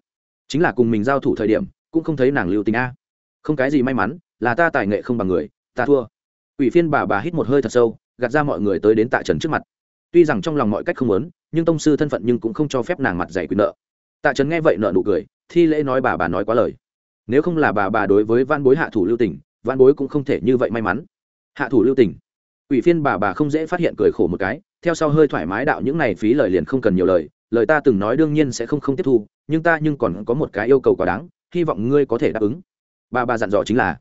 Chính là cùng mình giao thủ thời điểm, cũng không thấy nàng lưu tình a. Không cái gì may mắn, là ta tài nghệ không bằng người, ta thua. Quỷ phiên bà bà hít một hơi thật sâu gạt ra mọi người tới đến tạ trần trước mặt. Tuy rằng trong lòng mọi cách không lớn nhưng tông sư thân phận nhưng cũng không cho phép nàng mặt dày quyền nợ. Tạ trần nghe vậy nợ nụ cười, thi lễ nói bà bà nói quá lời. Nếu không là bà bà đối với văn bối hạ thủ lưu tình, văn bối cũng không thể như vậy may mắn. Hạ thủ lưu tình. Ủy phiên bà bà không dễ phát hiện cười khổ một cái, theo sau hơi thoải mái đạo những này phí lời liền không cần nhiều lời lời ta từng nói đương nhiên sẽ không không tiếp thu, nhưng ta nhưng còn có một cái yêu cầu quá đáng, hy vọng ngươi có thể đáp ứng. Bà bà dặn dò chính là.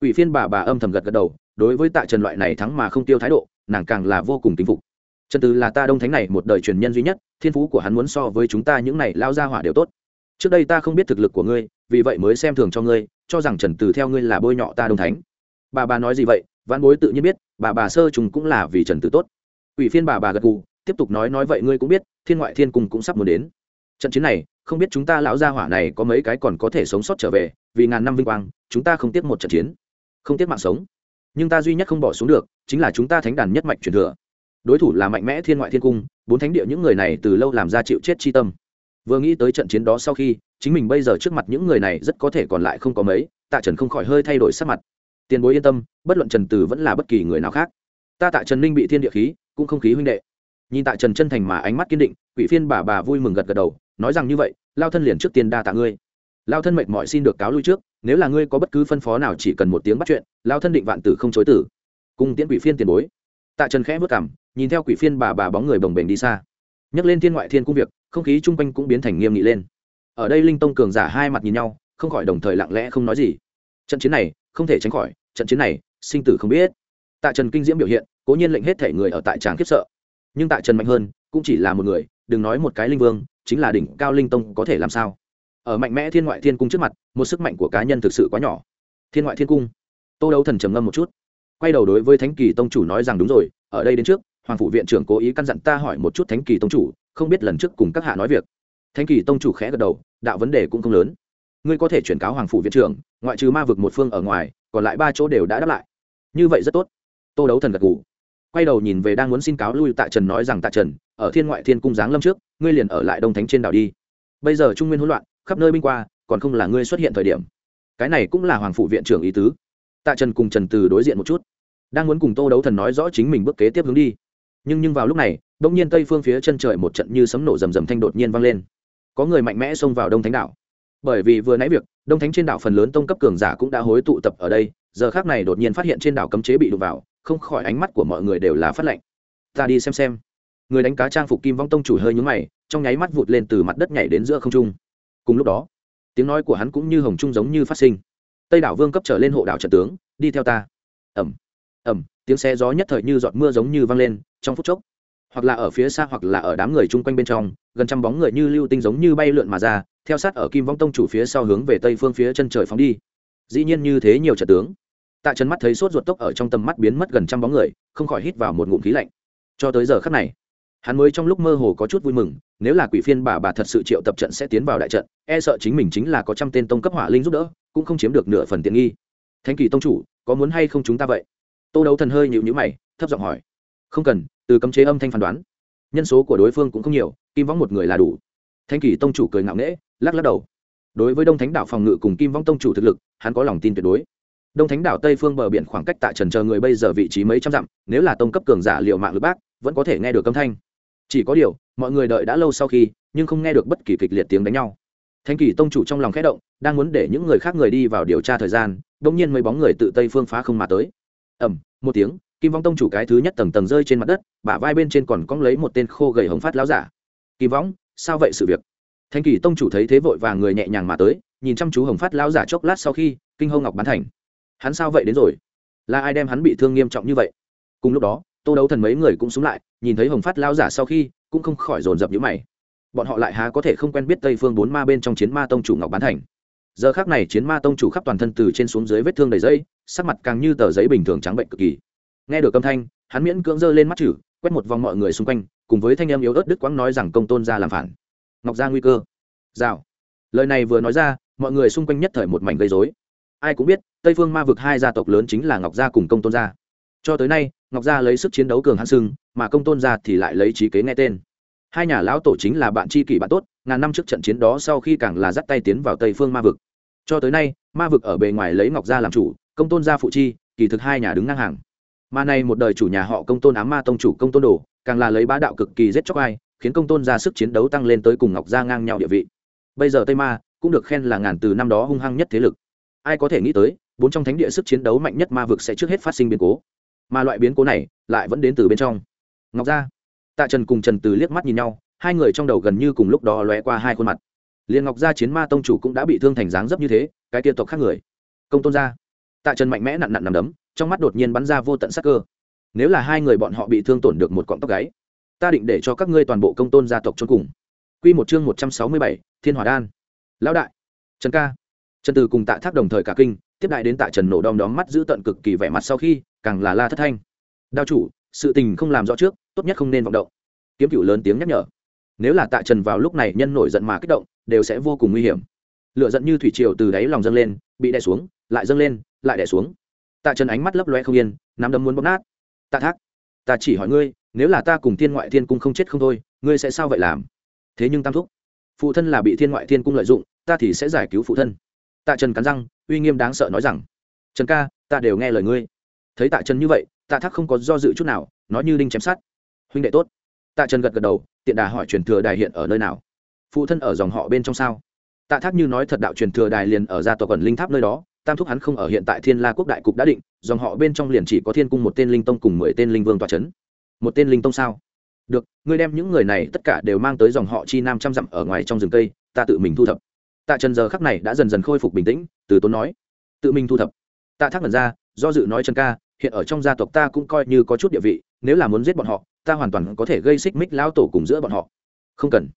Ủy phiên bà bà âm thầm gật gật đầu đối với tạ trần loại này thắng mà không tiêu thái độ, nàng càng là vô cùng kính phục. Trần từ là ta đông thánh này một đời truyền nhân duy nhất, thiên phú của hắn muốn so với chúng ta những này lao ra hỏa đều tốt. Trước đây ta không biết thực lực của ngươi, vì vậy mới xem thường cho ngươi, cho rằng trần từ theo ngươi là bôi nhọ ta đông thánh. Bà bà nói gì vậy? Văn bối tự nhiên biết, bà bà sơ trùng cũng là vì trần tử tốt. Ủy phiên bà bà gật gù, tiếp tục nói nói vậy ngươi cũng biết, thiên ngoại thiên cung cũng sắp muốn đến. Trận chiến này, không biết chúng ta lão gia hỏa này có mấy cái còn có thể sống sót trở về, vì ngàn năm vinh quang, chúng ta không tiếc một trận chiến. Không tiếc mạng sống nhưng ta duy nhất không bỏ xuống được, chính là chúng ta thánh đàn nhất mạch truyền thừa. Đối thủ là mạnh mẽ thiên ngoại thiên cung, bốn thánh địa những người này từ lâu làm ra chịu chết chi tâm. Vừa nghĩ tới trận chiến đó sau khi, chính mình bây giờ trước mặt những người này rất có thể còn lại không có mấy, tạ trần không khỏi hơi thay đổi sắc mặt. Tiền bối yên tâm, bất luận trần từ vẫn là bất kỳ người nào khác. Ta tạ trần ninh bị thiên địa khí, cũng không khí huynh đệ. Nhìn tạ trần chân thành mà ánh mắt kiên định, quỷ phiên bà bà vui mừng gật gật đầu, nói rằng như vậy, lao thân liền trước tiên đa tạ ngươi. Lao thân mệt mỏi xin được cáo lui trước nếu là ngươi có bất cứ phân phó nào chỉ cần một tiếng bắt chuyện lao thân định vạn tử không chối tử. Cùng tiễn quỷ phiên tiền bối. Tạ trần khẽ vất cảm nhìn theo quỷ phiên bà bà bóng người bồng bềnh đi xa. Nhấc lên thiên ngoại thiên cung việc, không khí chung quanh cũng biến thành nghiêm nghị lên. Ở đây linh tông cường giả hai mặt nhìn nhau, không khỏi đồng thời lặng lẽ không nói gì. Trận chiến này, không thể tránh khỏi, trận chiến này, sinh tử không biết. Tạ trần kinh diễm biểu hiện, cố nhiên lệnh hết thể người ở tại tràng khiếp sợ. Nhưng tạ trần mạnh hơn, cũng chỉ là một người, đừng nói một cái linh vương, chính là đỉnh cao linh tông có thể làm sao? Ở mạnh mẽ thiên ngoại thiên cung trước mặt, một sức mạnh của cá nhân thực sự quá nhỏ. Thiên ngoại thiên cung. Tô đấu thần trầm ngâm một chút. Quay đầu đối với thánh kỳ tông chủ nói rằng đúng rồi, ở đây đến trước, hoàng phủ viện trưởng cố ý căn dặn ta hỏi một chút thánh kỳ tông chủ, không biết lần trước cùng các hạ nói việc. Thánh kỳ tông chủ khẽ gật đầu, đạo vấn đề cũng không lớn. Ngươi có thể chuyển cáo hoàng phủ viện trưởng, ngoại trừ ma vực một phương ở ngoài, còn lại ba chỗ đều đã đáp lại. Như vậy rất tốt. Tô đấu thần gật gù. Quay đầu nhìn về đang muốn xin cáo lui tạ trần nói rằng tạ trần, ở thiên ngoại thiên cung giáng lâm trước, ngươi liền ở lại đông thánh trên đảo đi. Bây giờ trung nguyên hỗn loạn khắp nơi binh qua, còn không là ngươi xuất hiện thời điểm. Cái này cũng là hoàng phủ viện trưởng ý tứ. Tạ trần cùng trần từ đối diện một chút. Đang muốn cùng tô đấu thần nói rõ chính mình bước kế tiếp hướng đi. Nhưng nhưng vào lúc này đông nhiên tây phương phía chân trời một trận như sấm nổ rầm rầm thanh đột nhiên vang lên. Có người mạnh mẽ xông vào đông thánh đảo. Bởi vì vừa nãy việc, đông thánh trên đảo phần lớn tông cấp cường giả cũng đã hối tụ tập ở đây, giờ khác này đột nhiên phát hiện trên đảo cấm chế bị đụng vào, không khỏi ánh mắt của mọi người đều là phát lệnh ta đi xem xem. Người đánh cá trang phục kim vong tông chủ hơi nhúng mày, trong nháy mắt vụt lên từ mặt đất nhảy đến giữa không trung cùng lúc đó, tiếng nói của hắn cũng như hồng trung giống như phát sinh. Tây đảo vương cấp trở lên hộ đảo trận tướng, đi theo ta. Ẩm ẩm tiếng xe gió nhất thời như giọt mưa giống như vang lên, trong phút chốc, hoặc là ở phía xa hoặc là ở đám người chung quanh bên trong, gần trăm bóng người như lưu tinh giống như bay lượn mà ra, theo sát ở kim vong tông chủ phía sau hướng về tây phương phía chân trời phóng đi. Dĩ nhiên như thế nhiều trận tướng. Tạ trần mắt thấy sốt ruột tốc ở trong tầm mắt biến mất gần trăm bóng người, không khỏi hít vào một ngụm khí lạnh. Cho tới giờ khắc này hắn mới trong lúc mơ hồ có chút vui mừng, nếu là quỷ phiên bà bà thật sự triệu tập trận sẽ tiến vào đại trận e sợ chính mình chính là có trăm tên tông cấp hỏa linh giúp đỡ, cũng không chiếm được nửa phần tiện nghi. Thanh kỳ tông chủ, có muốn hay không chúng ta vậy? Tô đấu thần hơi nhịu nhữ mày, thấp giọng hỏi. Không cần, từ cấm chế âm thanh phán đoán. Nhân số của đối phương cũng không nhiều, kim võng một người là đủ. Thanh kỳ tông chủ cười ngạo nghễ, lắc lắc đầu. Đối với đông thánh đảo phòng ngự cùng kim võng tông chủ thực lực, hắn có lòng tin tuyệt đối. Đông thánh đảo tây phương bờ biển khoảng cách tại trần chờ người bây giờ vị trí mấy trăm dặm, nếu là tông cấp cường giả liệu mạng lữ bác, vẫn có thể nghe được âm thanh chỉ có điều, mọi người đợi đã lâu sau khi, nhưng không nghe được bất kỳ kịch liệt tiếng đánh nhau. Thanh kỳ tông chủ trong lòng khẽ động, đang muốn để những người khác người đi vào điều tra thời gian đ ỗ n g nhiên mấy bóng người tự tây phương phá không mà tới. Ẩm một tiếng, kim vong tông chủ cái thứ nhất tầng tầng rơi trên mặt đất, bả vai bên trên còn cong lấy một tên khô gầy hồng phát láo giả. Kim võng sao vậy sự việc? Thanh kỳ tông chủ thấy thế vội và người nhẹ nhàng mà tới, nhìn chăm chú hồng phát lao giả chốc lát sau khi, kinh hông ngọc bán thành. Hắn sao vậy đến rồi? Là ai đem hắn bị thương nghiêm trọng như vậy? Cùng lúc đó tô đấu thần mấy người cũng xuống lại, nhìn thấy hồng phát lao giả sau khi, cũng không khỏi dồn dập nhữ mày. Bọn họ lại há có thể không quen biết tây phương bốn ma bên trong chiến ma tông chủ ngọc bán thành. Giờ khác này chiến ma tông chủ khắp toàn thân từ trên xuống dưới vết thương đầy dây, sắc mặt càng như tờ giấy bình thường trắng bệnh cực kỳ. Nghe được âm thanh, hắn miễn cưỡng giơ lên mắt chử quét một vòng mọi người xung quanh, cùng với thanh em yếu ớt đức quãng nói rằng công tôn ra làm phản. Ngọc ra nguy cơ. Rào. Lời này vừa nói ra, mọi người xung quanh nhất thời một mảnh gây dối ai cũng biết, tây phương ma vực hai gia tộc lớn chính là ngọc gia cùng công tôn gia cho tới nay, ngọc gia lấy sức chiến đấu cường hãn sưng mà công tôn gia thì lại lấy trí kế nghe tên. Hai nhà lão tổ chính là bạn tri kỷ bạn tốt, ngàn năm trước trận chiến đó sau khi càng là dắt tay tiến vào tây phương ma vực. Cho tới nay, ma vực ở bề ngoài lấy ngọc gia làm chủ, công tôn gia phụ chi, kỳ thực hai nhà đứng ngang hàng. Mà này một đời chủ nhà họ công tôn ám ma tông chủ công tôn đồ, càng là lấy bá đạo cực kỳ giết chóc ai, khiến công tôn gia sức chiến đấu tăng lên tới cùng ngọc gia ngang nhau địa vị. Bây giờ tây ma cũng được khen là ngàn từ năm đó hung hăng nhất thế lực. Ai có thể nghĩ tới, bốn trong thánh địa sức chiến đấu mạnh nhất ma vực sẽ trước hết phát sinh biến cố mà loại biến cố này lại vẫn đến từ bên trong. Ngọc gia tạ trần cùng trần từ liếc mắt nhìn nhau hai người trong đầu gần như cùng lúc đó lóe qua hai khuôn mặt. Liền ngọc gia chiến ma tông chủ cũng đã bị thương thành dáng dấp như thế cái tiêu tộc khác người. Công tôn gia. Tạ trần mạnh mẽ nặn nặn nằm đấm trong mắt đột nhiên bắn ra vô tận sắc cơ. Nếu là hai người bọn họ bị thương tổn được một cọng tóc gáy ta định để cho các ngươi toàn bộ công tôn gia tộc trốn cùng. Quy một chương một trăm sáu mươi bảy, Thiên Hỏa Đan. Lão đại, Trần ca. Trần Từ cùng Tạ Thác đồng thời cả kinh, tiếp đại đến Tạ Trần nổ đom đóm mắt giữ tận cực kỳ vẻ mặt sau khi, càng là la thất thanh. Đao chủ, sự tình không làm rõ trước, tốt nhất không nên vọng động. Kiếm Cửu lớn tiếng nhắc nhở. Nếu là Tạ Trần vào lúc này nhân nổi giận mà kích động, đều sẽ vô cùng nguy hiểm. Lửa giận như thủy triều từ đáy lòng dâng lên, bị đè xuống, lại dâng lên, lại đè xuống. Tạ Trần ánh mắt lấp lóe không yên, nắm đấm muốn bóp nát. Tạ Thác, ta chỉ hỏi ngươi, nếu là ta cùng Thiên Ngoại Thiên cung không chết không thôi, ngươi sẽ sao vậy làm? thế nhưng tam thúc phụ thân là bị thiên ngoại thiên cung lợi dụng ta thì sẽ giải cứu phụ thân tạ trần cắn răng uy nghiêm đáng sợ nói rằng trần ca ta đều nghe lời ngươi thấy tạ trần như vậy, tạ thác không có do dự chút nào, nói như đinh chém sát huynh đệ tốt. Tạ trần gật gật đầu, tiện đà hỏi truyền thừa đài hiện ở nơi nào? Phụ thân ở dòng họ bên trong sao? Tạ thác như nói thật đạo truyền thừa đài liền ở gia tộc ẩn linh tháp nơi đó, tam thúc hắn không ở hiện tại thiên la quốc đại cục đã định, dòng họ bên trong liền chỉ có thiên cung một tên linh tông cùng mười tên linh vương tòa c h ấ n một tên linh tông sao? Được, ngươi đem những người này tất cả đều mang tới dòng họ chi nam trăm dặm ở ngoài trong rừng cây, ta tự mình thu thập. Tạ trần giờ khắc này đã dần dần khôi phục bình tĩnh, từ tốn nói. Tự mình thu thập. Tạ thác lần ra, do dự nói trần ca hiện ở trong gia tộc ta cũng coi như có chút địa vị, nếu là muốn giết bọn họ, ta hoàn toàn có thể gây xích mích lao tổ cùng giữa bọn họ. Không cần.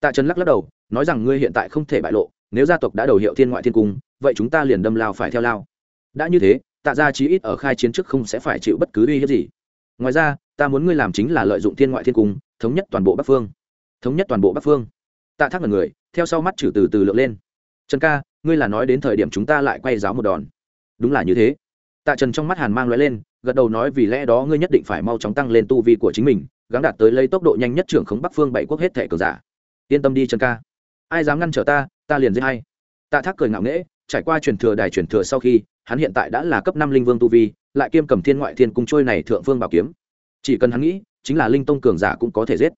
Tạ trần lắc lắc đầu, nói rằng, ngươi hiện tại không thể bại lộ, nếu gia tộc đã đầu hiệu thiên ngoại thiên cung, vậy chúng ta liền đâm lao phải theo lao. Đã như thế, tạ gia chí ít ở khai chiến trước không sẽ phải chịu bất cứ uy hiếp gì. Ngoài ra, ta muốn ngươi làm chính là lợi dụng thiên ngoại thiên cung, thống nhất toàn bộ bắc phương. Thống nhất toàn bộ bắc phương? Tạ thác là người, theo sau mắt chử từ từ lượng lên. Trần ca, ngươi là nói đến thời điểm chúng ta lại quay giáo một đòn. Đúng là như thế tạ trần trong mắt hàn mang l lên, gật đầu nói vì lẽ đó ngươi nhất định phải mau chóng tăng lên tu vi của chính mình, gắng đạt tới lấy tốc độ nhanh nhất trưởng khống bắc phương bảy quốc hết thẻ cường giả. Yên tâm đi trần ca. Ai dám ngăn trở ta ta liền giết hay tạ thác cười ngạo nghễ, trải qua truyền thừa đài truyền thừa sau khi, hắn hiện tại đã là cấp năm linh vương tu vi, lại kiêm cầm thiên ngoại thiên cung trôi này thượng vương bảo kiếm. Chỉ cần hắn nghĩ, chính là linh tông cường giả cũng có thể giết.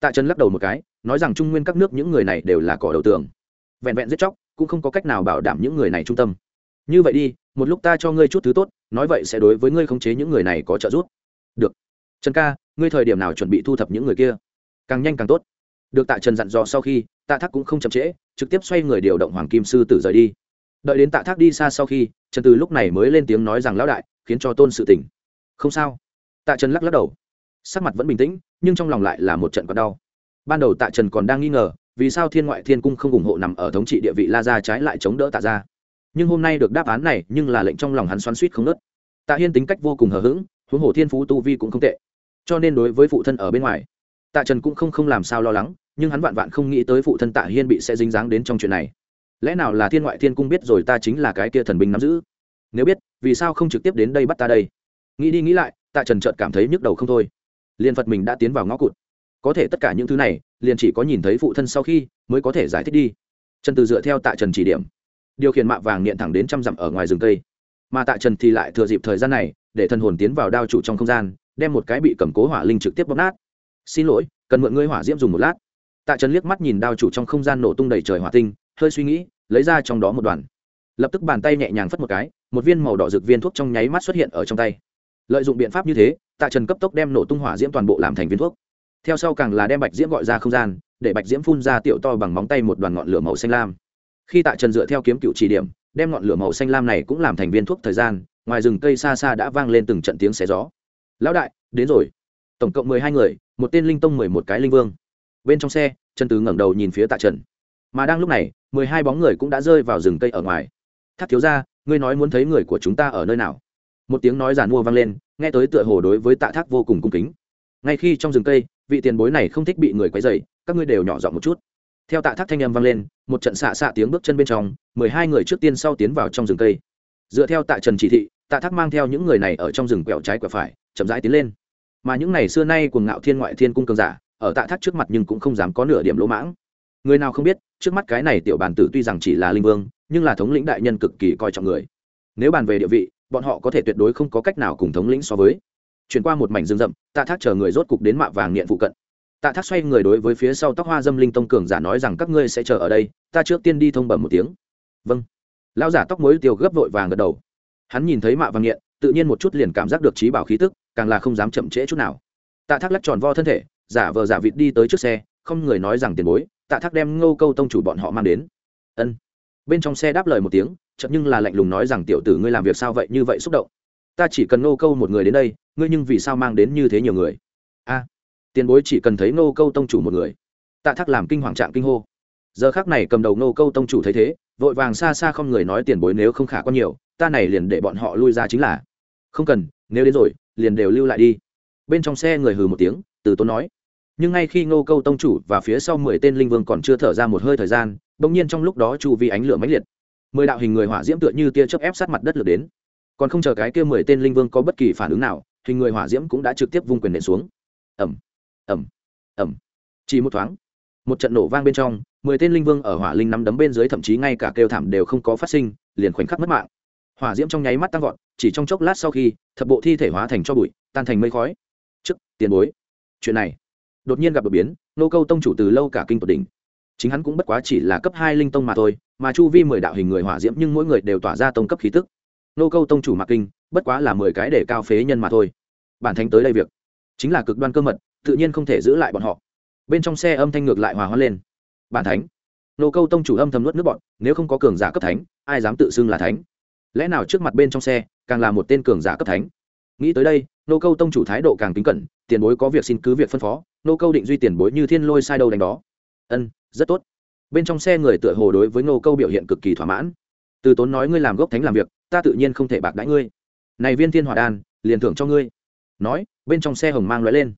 Tạ trần lắc đầu một cái, nói rằng trung nguyên các nước những người này đều là cỏ đầu tường. Vẹn vẹn giết chóc, cũng không có cách nào bảo đảm những người này trung tâm như vậy đi, một lúc ta cho ngươi chút thứ tốt, nói vậy sẽ đối với ngươi khống chế những người này có trợ giúp. Được. Trần ca, ngươi thời điểm nào chuẩn bị thu thập những người kia? Càng nhanh càng tốt. Được tạ trần dặn dò sau khi, tạ thác cũng không chậm trễ, trực tiếp xoay người điều động hoàng kim sư tử rời đi. Đợi đến tạ thác đi xa sau khi, trần từ lúc này mới lên tiếng nói rằng, lão đại, khiến cho tôn sự tỉnh. Không sao. Tạ trần lắc lắc đầu. Sắc mặt vẫn bình tĩnh, nhưng trong lòng lại là một trận còn đau. Ban đầu tạ trần còn đang nghi ngờ, vì sao thiên ngoại thiên cung không ủng hộ nằm ở thống trị địa vị la gia trái lại chống đỡ tạ gia? Nhưng hôm nay được đáp án này nhưng là lệnh trong lòng hắn xoắn suýt không nớt. Tạ hiên tính cách vô cùng hờ hững, huống hồ thiên phú tu vi cũng không tệ. Cho nên đối với phụ thân ở bên ngoài, tạ trần cũng không không làm sao lo lắng, nhưng hắn vạn vạn không nghĩ tới phụ thân tạ hiên bị sẽ dính dáng đến trong chuyện này. Lẽ nào là thiên ngoại thiên cung biết rồi ta chính là cái kia thần binh nắm giữ? Nếu biết, vì sao không trực tiếp đến đây bắt ta đây? Nghĩ đi nghĩ lại, tạ trần trợt cảm thấy nhức đầu không thôi. Liền phật mình đã tiến vào ngõ cụt. Có thể tất cả những thứ này, liền chỉ có nhìn thấy phụ thân sau khi mới có thể giải thích đi. Trần từ dựa theo tạ trần chỉ điểm điều khiển mạ vàng niệm thẳng đến trăm dặm ở ngoài rừng cây. Mà tạ trần thì lại thừa dịp thời gian này, để thần hồn tiến vào đao chủ trong không gian, đem một cái bị cầm cố hỏa linh trực tiếp bóp nát. Xin lỗi, cần mượn ngươi hỏa diễm dùng một lát. Tạ trần liếc mắt nhìn đao chủ trong không gian nổ tung đầy trời hỏa tinh, hơi suy nghĩ, lấy ra trong đó một đoàn. Lập tức bàn tay nhẹ nhàng phất một cái, một viên màu đỏ rực viên thuốc trong nháy mắt xuất hiện ở trong tay. Lợi dụng biện pháp như thế, tạ trần cấp tốc đem nổ tung hỏa diễm toàn bộ làm thành viên thuốc. Theo sau càng là đem bạch diễm gọi ra không gian, để bạch diễm phun ra tiểu to bằng móng tay một đoàn ngọn lửa màu xanh lam khi tạ trần dựa theo kiếm cựu chỉ điểm, đem ngọn lửa màu xanh lam này cũng làm thành viên thuốc thời gian, ngoài rừng cây xa xa đã vang lên từng trận tiếng xé gió. Lão đại, đến rồi. Tổng cộng mười hai người, một tên linh tông, mười một cái linh vương. Bên trong xe, trần tứ ngẩng đầu nhìn phía tạ trần. Mà đang lúc này, mười hai bóng người cũng đã rơi vào rừng cây ở ngoài. Thác thiếu ra ngươi nói muốn thấy người của chúng ta ở nơi nào? Một tiếng nói giàn mua vang lên, nghe tới tựa hồ đối với tạ thác vô cùng cung kính. Ngay khi trong rừng cây, vị tiền bối này không thích bị người quấy dày các ngươi đều nhỏ giọng một chút theo tạ thác thanh âm vang lên, một trận xạ xạ tiếng bước chân bên trong, mười hai người trước tiên sau tiến vào trong rừng cây. Dựa theo tạ trần chỉ thị, tạ thác mang theo những người này ở trong rừng quẹo trái quẹo phải, chậm rãi tiến lên. Mà những này xưa nay cuồng ngạo thiên ngoại thiên cung cường giả, ở tạ thác trước mặt nhưng cũng không dám có nửa điểm lỗ mãng. Người nào không biết, trước mắt cái này tiểu bàn tử tuy rằng chỉ là linh vương, nhưng là thống lĩnh đại nhân cực kỳ coi trọng người. Nếu bàn về địa vị, bọn họ có thể tuyệt đối không có cách nào cùng thống lĩnh so với. Chuyển qua một mảnh rừng rậm, tạ thác chờ người rốt cục đến mạ vàng nghiện phụ cận tạ thác xoay người đối với phía sau tóc hoa dâm linh tông cường giả nói rằng các ngươi sẽ chờ ở đây, ta trước tiên đi thông bẩm một tiếng. Vâng. Lão giả tóc mối tiêu gấp vội vàng gật đầu. Hắn nhìn thấy mạ vàng nghiện, tự nhiên một chút liền cảm giác được trí bảo khí tức, càng là không dám chậm trễ chút nào. Tạ thác lắc tròn vo thân thể, giả vờ giả vịt đi tới trước xe, không người nói rằng tiền bối, tạ thác đem ngô câu tông chủ bọn họ mang đến. Ân. Bên trong xe đáp lời một tiếng chậm nhưng là lạnh lùng nói rằng tiểu tử ngươi làm việc sao vậy, như vậy xúc động. Ta chỉ cần ngô câu một người đến đây, ngươi nhưng vì sao mang đến như thế nhiều người? A tiền bối chỉ cần thấy ngô câu tông chủ một người. Tạ thác làm kinh hoàng trạng kinh hô. Giờ khác này cầm đầu ngô câu tông chủ thấy thế, vội vàng xa xa không người nói tiền bối nếu không khả quan nhiều, ta này liền để bọn họ lui ra chính là. Không cần, nếu đến rồi, liền đều lưu lại đi. Bên trong xe người hừ một tiếng, từ tốn nói. Nhưng ngay khi ngô câu tông chủ và phía sau mười tên linh vương còn chưa thở ra một hơi thời gian, bỗng nhiên trong lúc đó chu vi ánh lửa mãnh liệt. Mười đạo hình người hỏa diễm tựa như tia chớp ép sát mặt đất lượt đến. Còn không chờ cái kia mười tên linh vương có bất kỳ phản ứng nào, hình người hỏa diễm cũng đã trực tiếp vung quyền nện xuống. Ẩm ẩm ẩm chỉ một thoáng, một trận nổ vang bên trong, mười tên linh vương ở hỏa linh nắm đấm bên dưới thậm chí ngay cả kêu thảm đều không có phát sinh, liền khoảnh khắc mất mạng. Hỏa diễm trong nháy mắt tăng vọt, chỉ trong chốc lát sau khi, thập bộ thi thể hóa thành cho bụi, tan thành mây khói. Trước, tiền bối. Chuyện này, đột nhiên gặp đột biến, nô câu tông chủ từ lâu cả kinh tột đỉnh. Chính hắn cũng bất quá chỉ là cấp hai linh tông mà thôi, mà chu vi mười đạo hình người hỏa diễm nhưng mỗi người đều tỏa ra tông cấp khí tức. Nô câu tông chủ mạc kinh, bất quá là mười cái để cao phế nhân mà thôi. Bản thánh tới đây việc, chính là cực đoan cơ mật tự nhiên không thể giữ lại bọn họ. Bên trong xe âm thanh ngược lại hòa hoãn lên. Bản thánh. Nô câu tông chủ âm thầm nuốt nước bọn, nếu không có cường giả cấp thánh, ai dám tự xưng là thánh? Lẽ nào trước mặt bên trong xe, càng là một tên cường giả cấp thánh? Nghĩ tới đây, nô câu tông chủ thái độ càng kính cẩn, tiền bối có việc xin cứ việc phân phó, nô câu định duy tiền bối như thiên lôi sai đâu đánh đó. Ân, rất tốt. Bên trong xe người tựa hồ đối với nô câu biểu hiện cực kỳ thỏa mãn. Từ tốn nói ngươi làm gốc thánh làm việc, ta tự nhiên không thể bạc đãi ngươi. Này viên thiên hỏa đan, liền thưởng cho ngươi. Nói, bên trong xe hồng mang lóe lên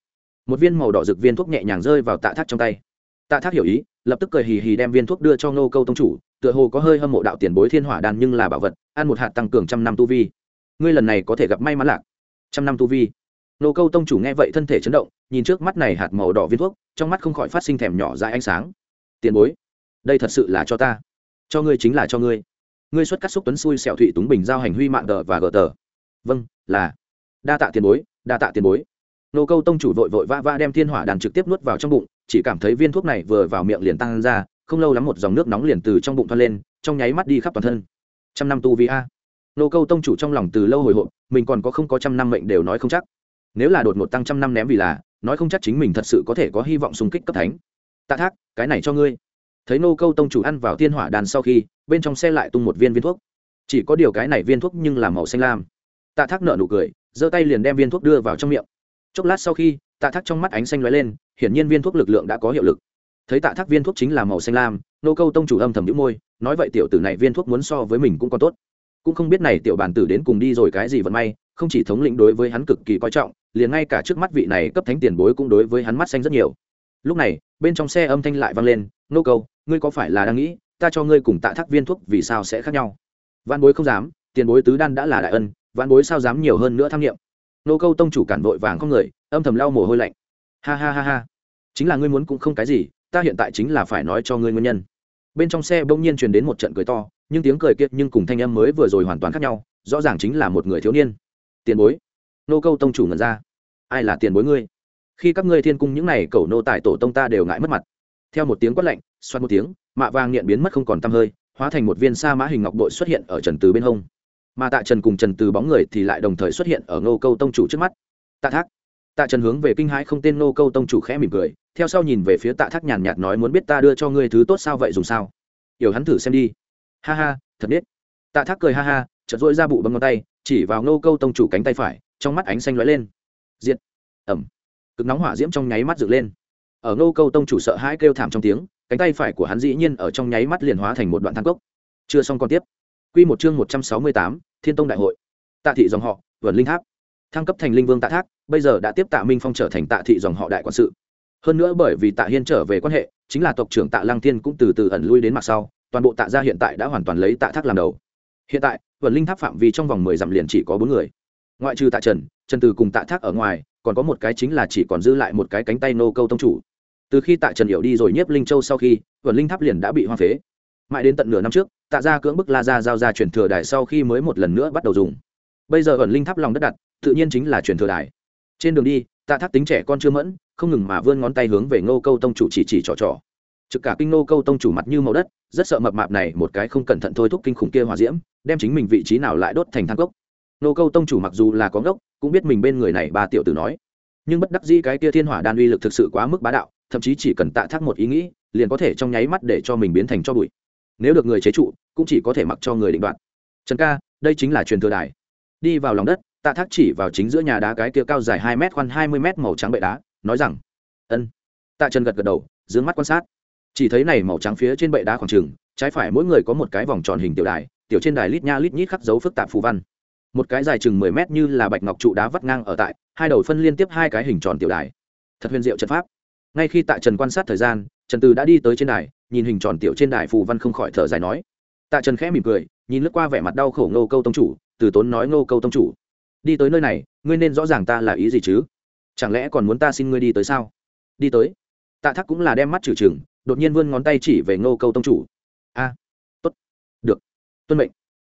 một viên màu đỏ rực viên thuốc nhẹ nhàng rơi vào tạ thác trong tay. Tạ thác hiểu ý, lập tức cười hì hì đem viên thuốc đưa cho ngô câu tông chủ, tựa hồ có hơi hâm mộ đạo tiền bối thiên hỏa đan nhưng là bảo vật, ăn một hạt tăng cường trăm năm tu vi. Ngươi lần này có thể gặp may mắn lạc. Trăm năm tu vi. Nô câu tông chủ nghe vậy thân thể chấn động, nhìn trước mắt này hạt màu đỏ viên thuốc, trong mắt không khỏi phát sinh thèm nhỏ dại ánh sáng. Tiền bối, đây thật sự là cho ta. Cho ngươi chính là cho ngươi. Ngươi xuất cắt xúc tuấn xui sẹo thụy túng bình giao hành huy mạng tờ và gờ tờ. Vâng là. Đa tạ tiền bối, đa tạ tiền bối nô câu tông chủ vội vội vã vã đem thiên hỏa đàn trực tiếp nuốt vào trong bụng, chỉ cảm thấy viên thuốc này vừa vào miệng liền tăng ra, không lâu lắm một dòng nước nóng liền từ trong bụng thoát lên, trong nháy mắt đi khắp toàn thân. Trăm năm tu vi a. Nô câu tông chủ trong lòng từ lâu hồi hộp, mình còn có không có trăm năm mệnh đều nói không chắc. Nếu là đột ngột tăng trăm năm ném vì là, nói không chắc chính mình thật sự có thể có hy vọng xung kích cấp thánh. Tạ thác, cái này cho ngươi. Thấy nô câu tông chủ ăn vào thiên hỏa đàn sau khi, bên trong xe lại tung một viên viên thuốc. Chỉ có điều cái này viên thuốc nhưng là màu xanh lam. Tạ thác nợ nụ cười, giơ tay liền đem viên thuốc đưa vào trong miệng chốc lát sau khi, tạ thác trong mắt ánh xanh lóe lên, hiển nhiên viên thuốc lực lượng đã có hiệu lực. Thấy tạ thác viên thuốc chính là màu xanh lam, nô câu tông chủ âm thầm nhũ môi, nói vậy tiểu tử này viên thuốc muốn so với mình cũng còn tốt. Cũng không biết này tiểu bản tử đến cùng đi rồi cái gì vận may, không chỉ thống lĩnh đối với hắn cực kỳ coi trọng, liền ngay cả trước mắt vị này cấp thánh tiền bối cũng đối với hắn mắt xanh rất nhiều. Lúc này, bên trong xe âm thanh lại vang lên, nô câu, ngươi có phải là đang nghĩ, ta cho ngươi cùng tạ thác viên thuốc vì sao sẽ khác nhau? Văn bối không dám, tiền bối tứ đan đã là đại ân văn bối sao dám nhiều hơn nữa tham nghiệm nô câu tông chủ cản vội vàng không người, âm thầm lau mồ hôi lạnh. Ha ha ha ha. Chính là ngươi muốn cũng không cái gì, ta hiện tại chính là phải nói cho ngươi nguyên nhân. Bên trong xe bỗng nhiên truyền đến một trận cười to, nhưng tiếng cười kiệt nhưng cùng thanh âm mới vừa rồi hoàn toàn khác nhau, rõ ràng chính là một người thiếu niên. Tiền bối. Nô câu tông chủ ngẩn ra. Ai là tiền bối ngươi? Khi các ngươi thiên cung những này cầu nô tài tổ tông ta đều ngại mất mặt. Theo một tiếng quát lạnh, xoát một tiếng, mạ vàng nghiện biến mất không còn tăm hơi, hóa thành một viên sa mã hình ngọc bội xuất hiện ở trần từ bên hông mà tạ trần cùng trần từ bóng người thì lại đồng thời xuất hiện ở nô câu tông chủ trước mắt tạ thác tạ trần hướng về kinh hãi không tên nô câu tông chủ khẽ mỉm cười theo sau nhìn về phía tạ thác nhàn nhạt nói muốn biết ta đưa cho ngươi thứ tốt sao vậy dùng sao yểu hắn thử xem đi ha ha thật biết tạ thác cười ha ha chợt dỗi ra bụ bấm ngón tay chỉ vào nô câu tông chủ cánh tay phải trong mắt ánh xanh lóe lên diệt ẩm cực nóng hỏa diễm trong nháy mắt dựng lên ở nô câu tông chủ sợ hãi kêu thảm trong tiếng cánh tay phải của hắn dĩ nhiên ở trong nháy mắt liền hóa thành một đoạn thang cốc chưa xong còn tiếp quy một chương một trăm sáu mươi tám, thiên tông đại hội. Tạ thị dòng họ vườn linh tháp. Thăng cấp thành linh vương tạ thác, bây giờ đã tiếp tạ minh phong trở thành tạ thị dòng họ đại quản sự. Hơn nữa bởi vì tạ hiên trở về quan hệ, chính là tộc trưởng tạ lăng thiên cũng từ từ ẩn lui đến mặt sau, toàn bộ tạ gia hiện tại đã hoàn toàn lấy tạ thác làm đầu. Hiện tại vườn linh tháp phạm vi trong vòng mười dặm liền chỉ có bốn người. Ngoại trừ tạ trần trần từ cùng tạ thác ở ngoài, còn có một cái chính là chỉ còn dư lại một cái cánh tay nô câu tông chủ. Từ khi tạ trần hiểu đi rồi nhiếp linh châu sau khi vườn linh tháp liền đã bị hoa phế mãi đến tận nửa năm trước, tạ gia cưỡng bức la ra giao ra chuyển thừa đài sau khi mới một lần nữa bắt đầu dùng. Bây giờ ẩn linh tháp lòng đất đặt, tự nhiên chính là chuyển thừa đài. Trên đường đi, tạ thác tính trẻ con chưa mẫn, không ngừng mà vươn ngón tay hướng về ngô câu tông chủ chỉ chỉ trò trò. Trực cả kinh ngô câu tông chủ mặt như màu đất, rất sợ mập mạp này một cái không cẩn thận thôi thúc kinh khủng kia hòa diễm, đem chính mình vị trí nào lại đốt thành thang gốc ngô câu tông chủ mặc dù là có gốc cũng biết mình bên người này ba tiểu tử nói. Nhưng bất đắc dĩ cái kia thiên hỏa đan uy lực thực sự quá mức bá đạo, thậm chí chỉ cần tạ thác một ý nghĩ, liền có thể trong nháy mắt để cho mình biến thành cho bụi nếu được người chế trụ, cũng chỉ có thể mặc cho người định đoạt. Trần ca, đây chính là truyền thừa đài. Đi vào lòng đất, tạ thác chỉ vào chính giữa nhà đá cái kia cao dài hai m khoan hai mươi m màu trắng bệ đá, nói rằng, ân. Tạ trần gật gật đầu d ư ơ n g mắt quan sát. Chỉ thấy này màu trắng phía trên bệ đá khoảng trừng trái phải mỗi người có một cái vòng tròn hình tiểu đài, tiểu trên đài lít nha lít nhít khắc dấu phức tạp phù văn. Một cái dài chừng mười mét như là bạch ngọc trụ đá vắt ngang ở tại, hai đầu phân liên tiếp hai cái hình tròn tiểu đài. Thật huyền diệu trận pháp. Ngay khi tạ trần quan sát thời gian, trần từ đã đi tới trên đài nhìn hình tròn tiểu trên đài phù văn không khỏi thở dài nói. Tạ trần khẽ mỉm cười, nhìn lướt qua vẻ mặt đau khổ ngô câu tông chủ, từ tốn nói ngô câu tông chủ, đi tới nơi này, ngươi nên rõ ràng ta là ý gì chứ? Chẳng lẽ còn muốn ta xin ngươi đi tới sao? Đi tới. Tạ thác cũng là đem mắt trừ chừng đột nhiên vươn ngón tay chỉ về ngô câu tông chủ. A, tốt. Được. Tuân mệnh.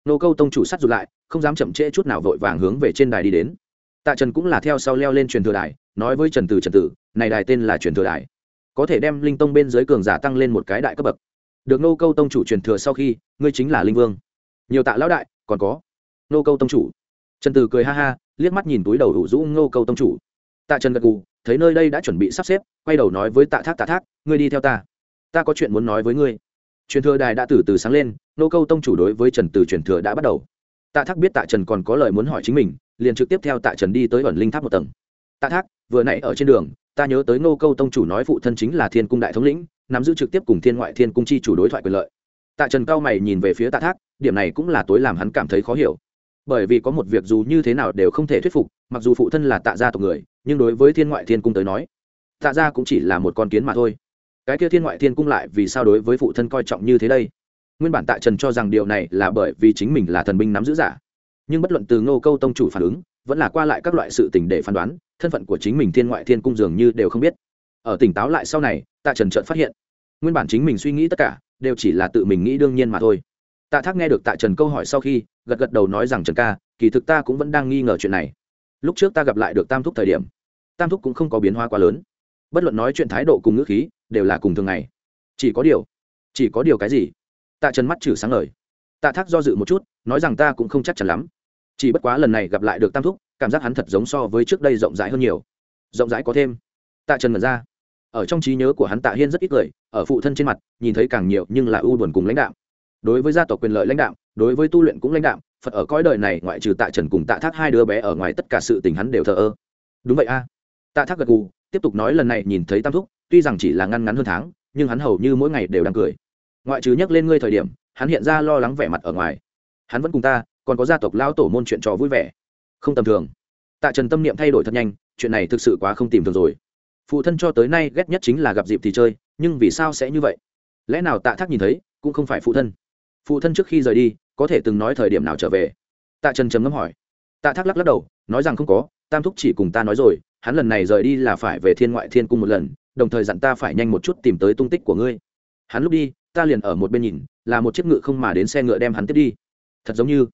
Ngô câu tông chủ sắt rụt lại, không dám chậm trễ chút nào vội vàng hướng về trên đài đi đến. Tạ trần cũng là theo sau leo lên truyền thừa đài, nói với trần tử trần tử này đài tên là truyền thừa đài có thể đem linh tông bên dưới cường giả tăng lên một cái đại cấp bậc. Được nô câu tông chủ truyền thừa sau khi, ngươi chính là linh vương. Nhiều tạ lão đại, còn có nô câu tông chủ. Trần tử cười ha ha, liếc mắt nhìn túi đầu đủ rũ nô câu tông chủ. Tạ trần gật gù, thấy nơi đây đã chuẩn bị sắp xếp, quay đầu nói với tạ thác tạ thác, ngươi đi theo ta. Ta có chuyện muốn nói với ngươi. Truyền thừa đài đã từ từ sáng lên, nô câu tông chủ đối với trần từ truyền thừa đã bắt đầu. Tạ thác biết tạ trần còn có lời muốn hỏi chính mình, liền trực tiếp theo tạ trần đi tới ẩn linh tháp một tầng. Tạ thác, vừa nãy ở trên đường ta nhớ tới ngô câu tông chủ nói phụ thân chính là thiên cung đại thống lĩnh, nắm giữ trực tiếp cùng thiên ngoại thiên cung chi chủ đối thoại quyền lợi. Tạ trần cao mày nhìn về phía tạ thác, điểm này cũng là tối làm hắn cảm thấy khó hiểu. Bởi vì có một việc dù như thế nào đều không thể thuyết phục, mặc dù phụ thân là tạ gia tộc người, nhưng đối với thiên ngoại thiên cung tới nói, tạ gia cũng chỉ là một con kiến mà thôi. Cái kia thiên ngoại thiên cung lại vì sao đối với phụ thân coi trọng như thế đây? Nguyên bản tạ trần cho rằng điều này là bởi vì chính mình là thần binh nắm giữ giả. Nhưng bất luận từ ngô câu tông chủ phản ứng, vẫn là qua lại các loại sự tình để phán đoán thân phận của chính mình thiên ngoại thiên cung dường như đều không biết. Ở tỉnh táo lại sau này, tạ trần trợn phát hiện, nguyên bản chính mình suy nghĩ tất cả, đều chỉ là tự mình nghĩ đương nhiên mà thôi. Tạ thác nghe được tạ trần câu hỏi sau khi, gật gật đầu nói rằng, trần ca, kỳ thực ta cũng vẫn đang nghi ngờ chuyện này. Lúc trước ta gặp lại được tam thúc thời điểm, tam thúc cũng không có biến hóa quá lớn. Bất luận nói chuyện thái độ cùng ngữ khí, đều là cùng thường ngày. Chỉ có điều, chỉ có điều cái gì? Tạ trần mắt chử sáng ngời. Tạ thác do dự một chút, nói rằng, ta cũng không chắc chắn lắm. Chỉ bất quá lần này gặp lại được tam thúc cảm giác hắn thật giống so với trước đây rộng rãi hơn nhiều. Rộng rãi có thêm. Tạ trần mật ra. Ở trong trí nhớ của hắn tạ hiên rất ít cười, ở phụ thân trên mặt, nhìn thấy càng nhiều nhưng là ưu buồn cùng lãnh đạo đối với gia tộc quyền lợi lãnh đạo đối với tu luyện cũng lãnh đạo phật ở cõi đời này ngoại trừ tạ trần cùng tạ thác hai đứa bé ở ngoài tất cả sự tình hắn đều thờ ơ. Đúng vậy a. Tạ thác gật gù, tiếp tục nói lần này nhìn thấy tam thúc, tuy rằng chỉ là ngăn ngắn hơn tháng, nhưng hắn hầu như mỗi ngày đều đang cười. Ngoại trừ nhắc lên ngươi thời điểm, hắn hiện ra lo lắng vẻ mặt ở ngoài. Hắn vẫn cùng ta, còn có gia tộc lao tổ môn chuyện trò vui vẻ không tầm thường. Tạ trần tâm niệm thay đổi thật nhanh, chuyện này thực sự quá không tìm thường rồi. Phụ thân cho tới nay ghét nhất chính là gặp dịp thì chơi, nhưng vì sao sẽ như vậy? Lẽ nào tạ thác nhìn thấy, cũng không phải phụ thân? Phụ thân trước khi rời đi, có thể từng nói thời điểm nào trở về? Tạ trần trầm ngâm hỏi. Tạ thác lắc lắc đầu, nói rằng không có, tam thúc chỉ cùng ta nói rồi, hắn lần này rời đi là phải về thiên ngoại thiên cung một lần, đồng thời dặn ta phải nhanh một chút tìm tới tung tích của ngươi. Hắn lúc đi, ta liền ở một bên nhìn, là một chiếc ngựa không mà đến xe ngựa đem hắn tiếp đi. Thật giống như,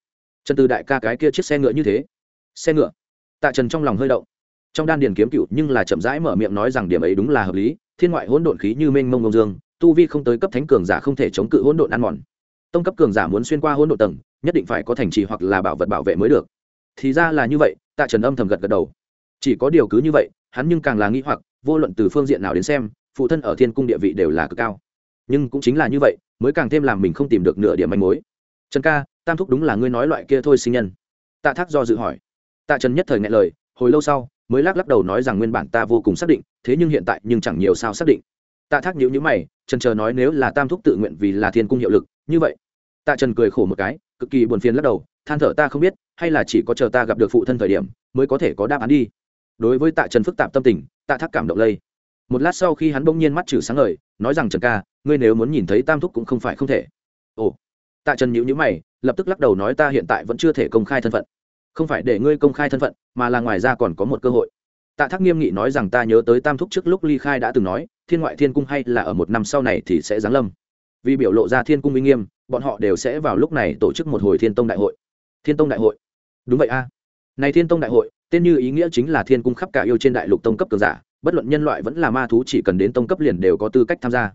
trần từ đại ca cái kia chiếc xe ngựa như thế xe ngựa. Tạ trần trong lòng hơi động. Trong đan điền kiếm cựu nhưng là chậm rãi mở miệng nói rằng điểm ấy đúng là hợp lý, thiên ngoại hỗn độn khí như mênh mông ngông dương, tu vi không tới cấp thánh cường giả không thể chống cự hỗn độn ăn mòn. Tông cấp cường giả muốn xuyên qua hỗn độn tầng, nhất định phải có thành trì hoặc là bảo vật bảo vệ mới được. Thì ra là như vậy, tạ trần âm thầm gật gật đầu. Chỉ có điều cứ như vậy, hắn nhưng càng là nghĩ hoặc, vô luận từ phương diện nào đến xem, phụ thân ở thiên cung địa vị đều là cực cao. Nhưng cũng chính là như vậy, mới càng thêm làm mình không tìm được nửa điểm manh mối. Trần ca, tam thúc đúng là ngươi nói loại kia thôi sinh nhân. Tạ thác do dự hỏi tạ trần nhất thời ngại lời, hồi lâu sau, mới lắc lắc đầu nói rằng nguyên bản ta vô cùng xác định, thế nhưng hiện tại nhưng chẳng nhiều sao xác định. Tạ thác nhữ nhữ mày, trần chờ nói nếu là tam thúc tự nguyện vì là thiên cung hiệu lực, như vậy. Tạ trần cười khổ một cái, cực kỳ buồn phiền lắc đầu, than thở ta không biết, hay là chỉ có chờ ta gặp được phụ thân thời điểm, mới có thể có đáp án đi. Đối với tạ trần phức tạp tâm tình, tạ thác cảm động lây. Một lát sau khi hắn bỗng nhiên mắt trừ sáng ngời, nói rằng trần ca, ngươi nếu muốn nhìn thấy tam thúc cũng không phải không thể. Ồ. Tạ trần nhữ nhữ mày, lập tức lắc đầu nói ta hiện tại vẫn chưa thể công khai thân phận không phải để ngươi công khai thân phận, mà là ngoài ra còn có một cơ hội. Tạ thác nghiêm nghị nói rằng ta nhớ tới tam thúc trước lúc ly khai đã từng nói, thiên ngoại thiên cung hay là ở một năm sau này thì sẽ giáng lâm. Vì biểu lộ ra thiên cung uy nghiêm, bọn họ đều sẽ vào lúc này tổ chức một hồi thiên tông đại hội. Thiên tông đại hội? Đúng vậy a. Này thiên tông đại hội, tên như ý nghĩa chính là thiên cung khắp cả yêu trên đại lục tông cấp cường giả, bất luận nhân loại vẫn là ma thú chỉ cần đến tông cấp liền đều có tư cách tham gia.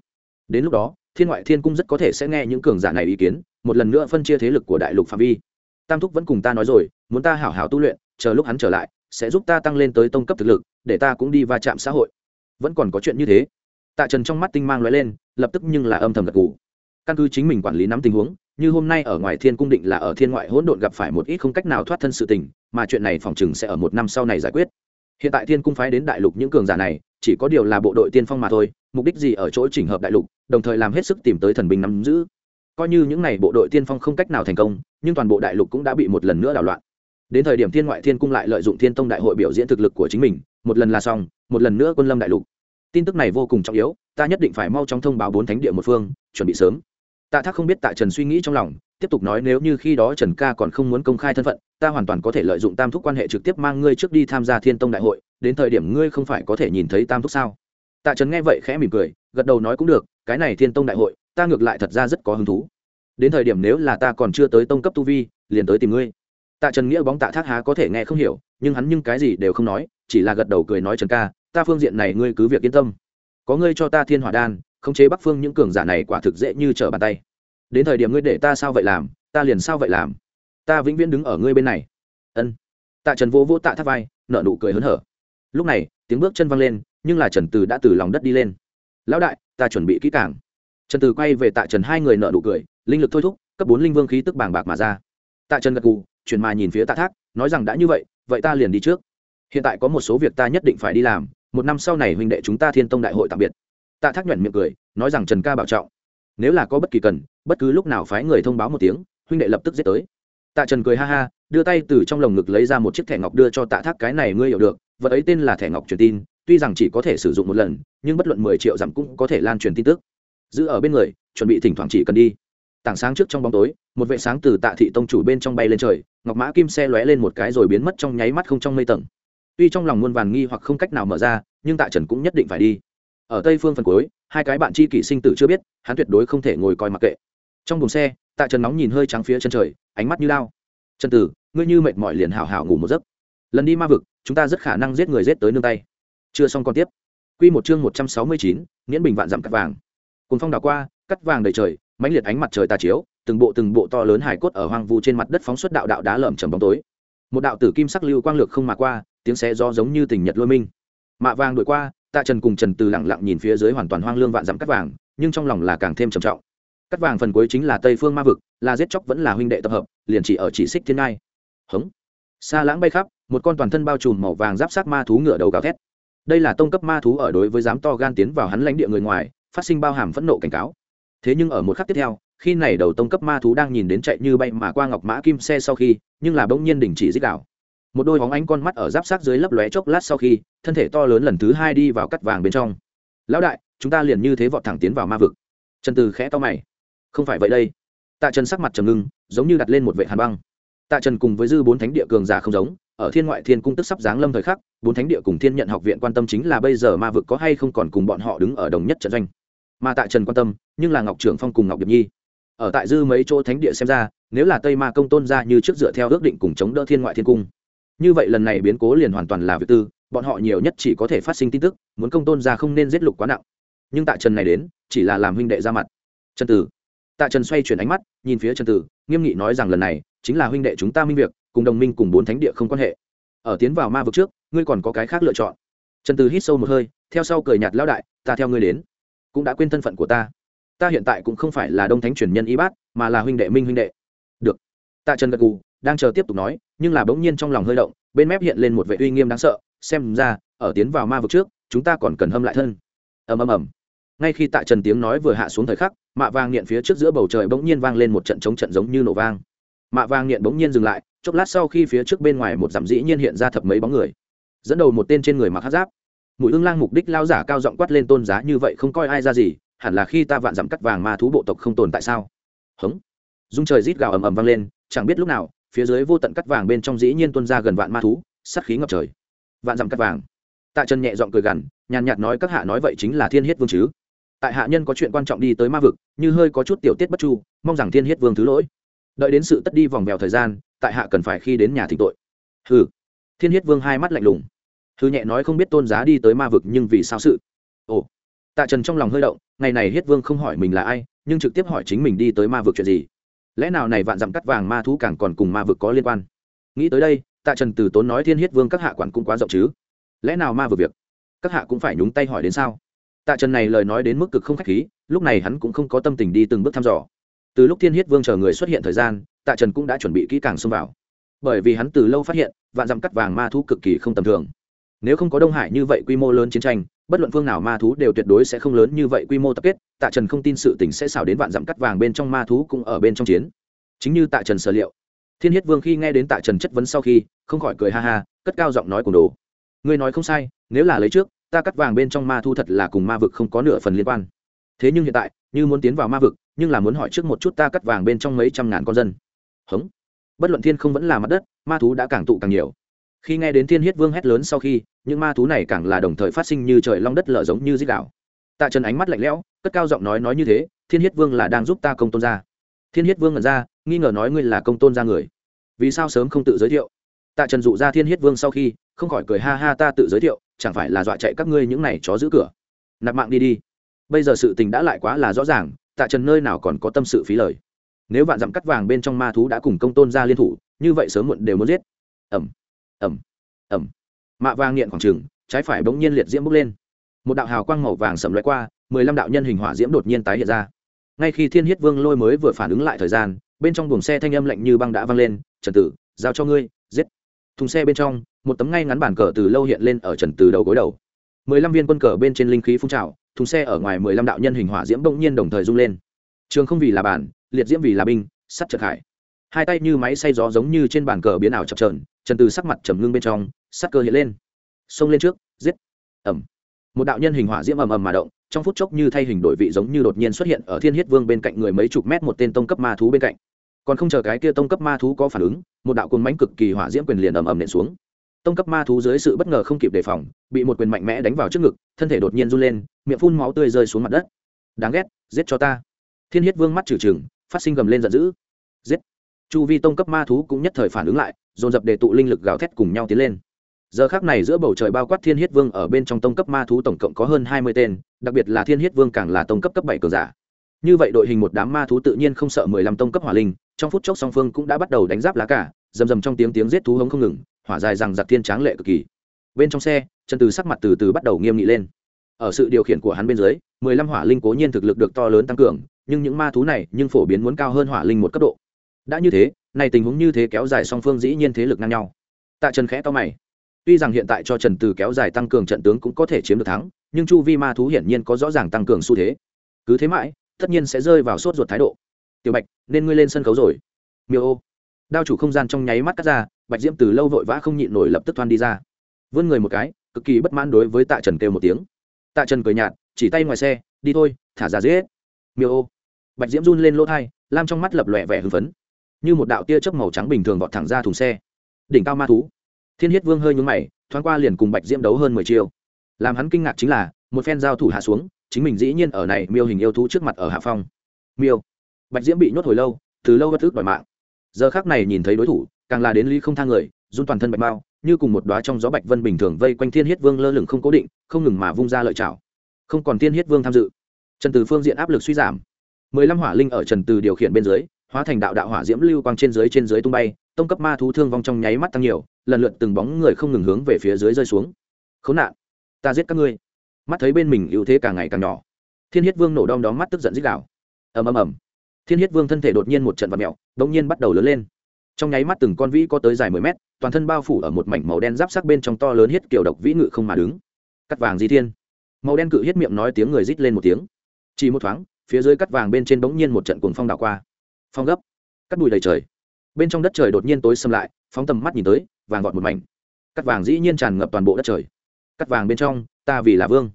Đến lúc đó, thiên ngoại thiên cung rất có thể sẽ nghe những cường giả này ý kiến, một lần nữa phân chia thế lực của đại lục phạm vi. Tam thúc vẫn cùng ta nói rồi muốn ta hảo hảo tu luyện, chờ lúc hắn trở lại, sẽ giúp ta tăng lên tới tông cấp thực lực, để ta cũng đi va chạm xã hội. Vẫn còn có chuyện như thế. Tạ trần trong mắt tinh mang lóe lên, lập tức nhưng là âm thầm gật gù. Căn cứ chính mình quản lý nắm tình huống, như hôm nay ở ngoài thiên cung định là ở thiên ngoại hỗn độn gặp phải một ít không cách nào thoát thân sự tình, mà chuyện này phòng chừng sẽ ở một năm sau này giải quyết. Hiện tại thiên cung phái đến đại lục những cường giả này, chỉ có điều là bộ đội tiên phong mà thôi, mục đích gì ở chỗ chỉnh hợp đại lục, đồng thời làm hết sức tìm tới thần binh nắm giữ. Coi như những n à y bộ đội tiên phong không cách nào thành công, nhưng toàn bộ đại lục cũng đã bị một lần nữa đảo loạn đến thời điểm thiên ngoại thiên cung lại lợi dụng thiên tông đại hội biểu diễn thực lực của chính mình, một lần là xong, một lần nữa quân lâm đại lục. Tin tức này vô cùng trọng yếu, ta nhất định phải mau chóng thông báo bốn thánh địa một phương, chuẩn bị sớm. Tạ thác không biết tạ trần suy nghĩ trong lòng, tiếp tục nói nếu như khi đó trần ca còn không muốn công khai thân phận, ta hoàn toàn có thể lợi dụng tam thúc quan hệ trực tiếp mang ngươi trước đi tham gia thiên tông đại hội, đến thời điểm ngươi không phải có thể nhìn thấy tam thúc sao? Tạ trần nghe vậy khẽ mỉm cười, gật đầu nói cũng được, cái này thiên tông đại hội, ta ngược lại thật ra rất có hứng thú. Đến thời điểm nếu là ta còn chưa tới tông cấp tu vi, liền tới tìm ngươi tạ trần nghĩa bóng tạ thác há có thể nghe không hiểu, nhưng hắn nhưng cái gì đều không nói, chỉ là gật đầu cười nói trần ca, ta phương diện này ngươi cứ việc yên tâm. Có ngươi cho ta thiên hỏa đan, khống chế bắc phương những cường giả này quả thực dễ như trở bàn tay. Đến thời điểm ngươi để ta sao vậy làm, ta liền sao vậy làm. Ta vĩnh viễn đứng ở ngươi bên này. Ân. Tạ trần vô vô tạ thác vai nợ nụ cười hớn hở. Lúc này, tiếng bước chân văng lên, nhưng là trần từ đã từ lòng đất đi lên. Lão đại, ta chuẩn bị kỹ càng. Trần từ quay về tạ trần hai người nợ nụ cười, linh lực thôi thúc, cấp bốn linh vương khí tức bàng bạc mà ra. Tạ trần gật gù chuyển mà nhìn phía tạ thác, nói rằng đã như vậy vậy ta liền đi trước. Hiện tại có một số việc ta nhất định phải đi làm, một năm sau này huynh đệ chúng ta thiên tông đại hội tạm biệt. Tạ thác nhuận miệng cười, nói rằng trần ca bảo trọng. Nếu là có bất kỳ cần, bất cứ lúc nào phái người thông báo một tiếng, huynh đệ lập tức giết tới. Tạ trần cười ha ha, đưa tay từ trong lồng ngực lấy ra một chiếc thẻ ngọc đưa cho tạ thác, cái này ngươi hiểu được, vật ấy tên là thẻ ngọc truyền tin, tuy rằng chỉ có thể sử dụng một lần, nhưng bất luận mười triệu dặm cũng có thể lan truyền tin tức. Giữ ở bên người, chuẩn bị thỉnh thoảng chỉ cần đi tảng sáng trước trong bóng tối, một vệ sáng từ tạ thị tông chủ bên trong bay lên trời, ngọc mã kim xe lóe lên một cái rồi biến mất trong nháy mắt không trong mây tầng. Tuy trong lòng muôn vàn nghi hoặc không cách nào mở ra, nhưng tạ trần cũng nhất định phải đi. Ở tây phương phần cuối, hai cái bạn chi kỷ sinh tử chưa biết, hắn tuyệt đối không thể ngồi coi mặc kệ. Trong buồng xe, tạ trần nóng nhìn hơi trắng phía chân trời, ánh mắt như lao trần tử, ngươi như mệt mỏi liền hào hào ngủ một giấc. Lần đi ma vực, chúng ta rất khả năng giết người giết tới nương tay. Chưa xong còn tiếp. Quy một chương một trăm sáu mươi chín miễn bình vạn dặm cắt vàng. Cùng phong đảo qua, cắt vàng đầy trời mãnh liệt ánh mặt trời tà chiếu, từng bộ từng bộ to lớn hải cốt ở hoang vu trên mặt đất phóng xuất đạo đạo đá lởm chầm bóng tối. Một đạo tử kim sắc lưu quang lược không mà qua, tiếng xé gió giống như tình nhật lôi minh. Mạ vàng đuổi qua, tạ trần cùng trần từ lặng lặng nhìn phía dưới hoàn toàn hoang lương vạn dặm cắt vàng, nhưng trong lòng là càng thêm trầm trọng. Cắt vàng phần cuối chính là tây phương ma vực là giết chóc vẫn là huynh đệ tập hợp, liền chỉ ở chỉ xích thiên ngai. Hống. Xa lãng bay khắp, một con toàn thân bao trùm màu vàng giáp sát ma thú ngựa đầu gào thét. Đây là tông cấp ma thú ở đối với dám to gan tiến vào hắn lãnh địa người ngoài, phát sinh bao hàm phẫn nộ cảnh cáo thế nhưng ở một khắc tiếp theo, khi này đầu tông cấp ma thú đang nhìn đến chạy như bay mà qua ngọc mã kim xe sau khi, nhưng là bỗng nhiên đình chỉ dích đạo. Một đôi hóng ánh con mắt ở giáp sát dưới lấp lóe chốc lát sau khi, thân thể to lớn lần thứ hai đi vào cắt vàng bên trong. Lão đại, chúng ta liền như thế vọt thẳng tiến vào ma vực. Trần từ khẽ to mày. Không phải vậy đây. Tạ trần sắc mặt trầm ngưng, giống như đặt lên một vệ hàn băng. Tạ trần cùng với dư bốn thánh địa cường giả không giống, ở thiên ngoại thiên cung tức sắp giáng lâm thời khắc, bốn thánh địa cùng thiên nhận học viện quan tâm chính là bây giờ ma vực có hay không còn cùng bọn họ đứng ở đồng nhất trận doanh mà tại trần quan tâm, nhưng là ngọc trưởng phong cùng ngọc điệp nhi. Ở tại dư mấy chỗ thánh địa xem ra, nếu là tây ma công tôn ra như trước dựa theo ước định cùng chống đỡ thiên ngoại thiên cung, như vậy lần này biến cố liền hoàn toàn là việc tư, bọn họ nhiều nhất chỉ có thể phát sinh tin tức, muốn công tôn ra không nên giết lục quá nặng. Nhưng tại trần này đến, chỉ là làm huynh đệ ra mặt. Trần tử. Tạ trần xoay chuyển ánh mắt, nhìn phía trần tử, nghiêm nghị nói rằng lần này, chính là huynh đệ chúng ta minh việc, cùng đồng minh cùng bốn thánh địa không quan hệ. Ở tiến vào ma vực trước, ngươi còn có cái khác lựa chọn. Trần tử hít sâu một hơi, theo sau cười nhạt lão đại, ta theo ngươi đến cũng đã quên thân phận của ta. Ta hiện tại cũng không phải là đông thánh truyền nhân y bát, mà là huynh đệ minh huynh đệ. Được. Tạ trần gật gù, đang chờ tiếp tục nói, nhưng là bỗng nhiên trong lòng hơi động, bên mép hiện lên một vệ uy nghiêm đáng sợ, xem ra, ở tiến vào ma vực trước, chúng ta còn cần hâm lại thân. Ầm ầm ầm. Ngay khi tạ trần tiếng nói vừa hạ xuống thời khắc, mạ vàng nghiện phía trước giữa bầu trời bỗng nhiên vang lên một trận chống trận giống như nổ vang. Mạ vàng nghiện bỗng nhiên dừng lại, chốc lát sau khi phía trước bên ngoài một dặm dĩ nhiên hiện ra thập mấy bóng người. Dẫn đầu một tên trên người mặc hát giáp mũi ương lang mục đích lao giả cao giọng quát lên tôn giá như vậy không coi ai ra gì, hẳn là khi ta vạn dặm cắt vàng ma thú bộ tộc không tồn tại sao? Hống. Dung trời rít gào ầm ầm vang lên, chẳng biết lúc nào, phía dưới vô tận cắt vàng bên trong dĩ nhiên tuân ra gần vạn ma thú sắt khí ngập trời. Vạn dặm cắt vàng. Tạ trần nhẹ giọng cười gằn, nhàn nhạt nói các hạ nói vậy chính là thiên hiết vương chứ? Tại hạ nhân có chuyện quan trọng đi tới ma vực, như hơi có chút tiểu tiết bất chu, mong rằng thiên hiết vương thứ lỗi. Đợi đến sự tất đi vòng vèo thời gian, tại hạ cần phải khi đến nhà thỉnh tội. Hừ. Thiên hiết vương hai mắt lạnh lùng hư nhẹ nói không biết tôn giá đi tới ma vực nhưng vì sao sự? Ồ, tạ trần trong lòng hơi động, ngày này hiết vương không hỏi mình là ai, nhưng trực tiếp hỏi chính mình đi tới ma vực chuyện gì. Lẽ nào này vạn dặm cắt vàng ma thú càng còn cùng ma vực có liên quan? Nghĩ tới đây, tạ trần từ tốn nói thiên hiết vương các hạ quản cũng quá rộng chứ. Lẽ nào ma vực việc? Các hạ cũng phải nhúng tay hỏi đến sao? Tạ trần này lời nói đến mức cực không khách khí, lúc này hắn cũng không có tâm tình đi từng bước thăm dò. Từ lúc thiên hiết vương chờ người xuất hiện thời gian, tạ trần cũng đã chuẩn bị kỹ càng xông vào. Bởi vì hắn từ lâu phát hiện, vạn dặm cắt vàng ma thú cực kỳ không tầm thường nếu không có đông hải như vậy quy mô lớn chiến tranh, bất luận phương nào ma thú đều tuyệt đối sẽ không lớn như vậy quy mô tập kết. Tạ trần không tin sự tình sẽ xảo đến vạn dặm cắt vàng bên trong ma thú cũng ở bên trong chiến. Chính như tạ trần sở liệu, thiên hiết vương khi nghe đến tạ trần chất vấn sau khi, không khỏi cười ha ha, cất cao giọng nói cùng đồ. Ngươi nói không sai, nếu là lấy trước, ta cắt vàng bên trong ma thu thật là cùng ma vực không có nửa phần liên quan. Thế nhưng hiện tại, như muốn tiến vào ma vực, nhưng là muốn hỏi trước một chút ta cắt vàng bên trong mấy trăm ngàn con dân. Hống. Bất luận thiên không vẫn là mặt đất, ma thú đã càng tụ càng nhiều khi nghe đến thiên hiết vương hét lớn sau khi, những ma thú này càng là đồng thời phát sinh như trời long đất lở giống như dích đạo. Tạ trần ánh mắt lạnh lẽo, cất cao giọng nói nói như thế, thiên hiết vương là đang giúp ta công tôn ra thiên hiết vương ngẩn ra, nghi ngờ nói ngươi là công tôn ra người. Vì sao sớm không tự giới thiệu? Tạ trần dụ ra thiên hiết vương sau khi, không khỏi cười, ha ha, ta tự giới thiệu, chẳng phải là dọa chạy các ngươi những này chó giữ cửa. Nạp mạng đi đi. Bây giờ sự tình đã lại quá là rõ ràng, tạ trần nơi nào còn có tâm sự phí lời. Nếu vạn dặm cắt vàng bên trong ma thú đã cùng công tôn ra liên thủ, như vậy sớm muộn đều muốn giết. Ẩm ẩm ẩm. Mạ vàng nghiện khoảng trừng trái phải bỗng nhiên liệt diễm bốc lên. Một đạo hào quang màu vàng sầm loại qua, mười lăm đạo nhân hình hỏa diễm đột nhiên tái hiện ra. Ngay khi thiên hiết vương lôi mới vừa phản ứng lại thời gian, bên trong buồng xe thanh âm lạnh như băng đã vang lên, trần tử, giao cho ngươi, giết. Thùng xe bên trong, một tấm ngay ngắn bản cờ từ lâu hiện lên ở trần từ đầu gối đầu. mười lăm viên quân cờ bên trên linh khí phun trào, thùng xe ở ngoài mười lăm đạo nhân hình hỏa diễm bỗng nhiên đồng thời rung lên. Trường không vì là bản, liệt diễm vì là binh, sắt trật hải hai tay như máy xay gió giống như trên bàn cờ biến ảo chập trờn trần từ sắc mặt trầm ngưng bên trong, sắc cơ hiện lên. Xông lên trước, giết. Ẩm một đạo nhân hình hỏa diễm ầm ầm mà động, trong phút chốc như thay hình đổi vị giống như đột nhiên xuất hiện ở thiên hiết vương bên cạnh người mấy chục mét một tên tông cấp ma thú bên cạnh. Còn không chờ cái kia tông cấp ma thú có phản ứng, một đạo cồn mánh cực kỳ hỏa diễm quyền liền ầm ầm nện xuống. Tông cấp ma thú dưới sự bất ngờ không kịp đề phòng, bị một quyền mạnh mẽ đánh vào trước ngực, thân thể đột nhiên run lên, miệng phun máu tươi rơi xuống mặt đất. Đáng ghét, giết cho ta. Thiên hiết vương mắt trừ trừng, phát sinh gầm lên giận dữ. Giết. Chu vi tông cấp ma thú cũng nhất thời phản ứng lại dồn dập để tụ linh lực gào thét cùng nhau tiến lên. Giờ khác này giữa bầu trời bao quát thiên hiết vương ở bên trong tông cấp ma thú tổng cộng có hơn hai mươi tên, đặc biệt là thiên hiết vương càng là tông cấp cấp bảy cường giả. Như vậy đội hình một đám ma thú tự nhiên không sợ mười lăm tông cấp hỏa linh, trong phút chốc song phương cũng đã bắt đầu đánh giáp lá cả rầm rầm trong tiếng tiếng giết thú hống không ngừng, hỏa dài rằng giặc thiên tráng lệ cực kỳ. Bên trong xe chân từ sắc mặt từ từ bắt đầu nghiêm nghị lên. Ở sự điều khiển của hắn bên dưới, mười lăm hỏa linh cố nhiên thực lực được to lớn tăng cường, nhưng những ma thú này nhưng phổ biến muốn cao hơn hỏa linh một cấp độ đã như thế, này tình huống như thế kéo dài song phương dĩ nhiên thế lực ngang nhau. Tạ trần khẽ to mày. Tuy rằng hiện tại cho trần từ kéo dài tăng cường trận tướng cũng có thể chiếm được thắng, nhưng chu vi ma thú hiển nhiên có rõ ràng tăng cường xu thế. Cứ thế mãi, tất nhiên sẽ rơi vào sốt ruột thái độ. Tiểu bạch, nên ngươi lên sân khấu rồi. Miêu ô. Đao chủ không gian trong nháy mắt cắt ra, bạch diễm từ lâu vội vã không nhịn nổi lập tức thoan đi ra. Vươn người một cái, cực kỳ bất mãn đối với tạ trần kêu một tiếng. Tạ trần cười nhạt, chỉ tay ngoài xe, đi thôi, thả ra dễ. Miêu ô. Bạch diễm run lên lỗ thai lam trong mắt lập lòe vẻ hưng phấn như một đạo tia chớp màu trắng bình thường vọt thẳng ra thùng xe. Đỉnh cao ma thú. Thiên hiết vương hơi nhúng mày, thoáng qua liền cùng bạch diễm đấu hơn mười chiêu. Làm hắn kinh ngạc chính là, một phen giao thủ hạ xuống, chính mình dĩ nhiên ở này miêu hình yêu thú trước mặt ở hạ phong. Miêu. Bạch diễm bị nhốt hồi lâu, từ lâu bất ức đòi mạng. Giờ khác này nhìn thấy đối thủ, càng là đến ly không thang người, run toàn thân bạch bao như cùng một đóa trong gió bạch vân bình thường vây quanh thiên hiết vương lơ lửng không cố định, không ngừng mà vung ra lợi chảo. Không còn thiên hiết vương tham dự. Trần từ phương diện áp lực suy giảm. Mười lăm hỏa linh ở trần từ điều khiển bên dưới hóa thành đạo đạo hỏa diễm lưu quang trên dưới trên dưới tung bay, tông cấp ma thú thương vong trong nháy mắt tăng nhiều, lần lượt từng bóng người không ngừng hướng về phía dưới rơi xuống. Khốn nạn, ta giết các ngươi. Mắt thấy bên mình ưu thế càng ngày càng nhỏ. Thiên hiết vương nổ đom đóm mắt tức giận dích đạo ầm ầm ầm. Thiên hiết vương thân thể đột nhiên một trận vật mẹo đ ỗ n g nhiên bắt đầu lớn lên. Trong nháy mắt từng con vĩ có tới dài mười mét, toàn thân bao phủ ở một mảnh màu đen giáp sắc bên trong to lớn hết kiểu độc vĩ ngự không mà đứng. Cắt vàng di thiên. Màu đen cự hết miệng nói tiếng người rít lên một tiếng. Chỉ một thoáng, phía dưới cắt vàng bên trên bỗng nhiên một trận cuồng phong đảo qua phong gấp, cắt bụi đầy trời. Bên trong đất trời đột nhiên tối xâm lại, phóng tầm mắt nhìn tới, vàng gọt một mảnh. Cắt vàng dĩ nhiên tràn ngập toàn bộ đất trời. Cắt vàng bên trong, ta vì là vương.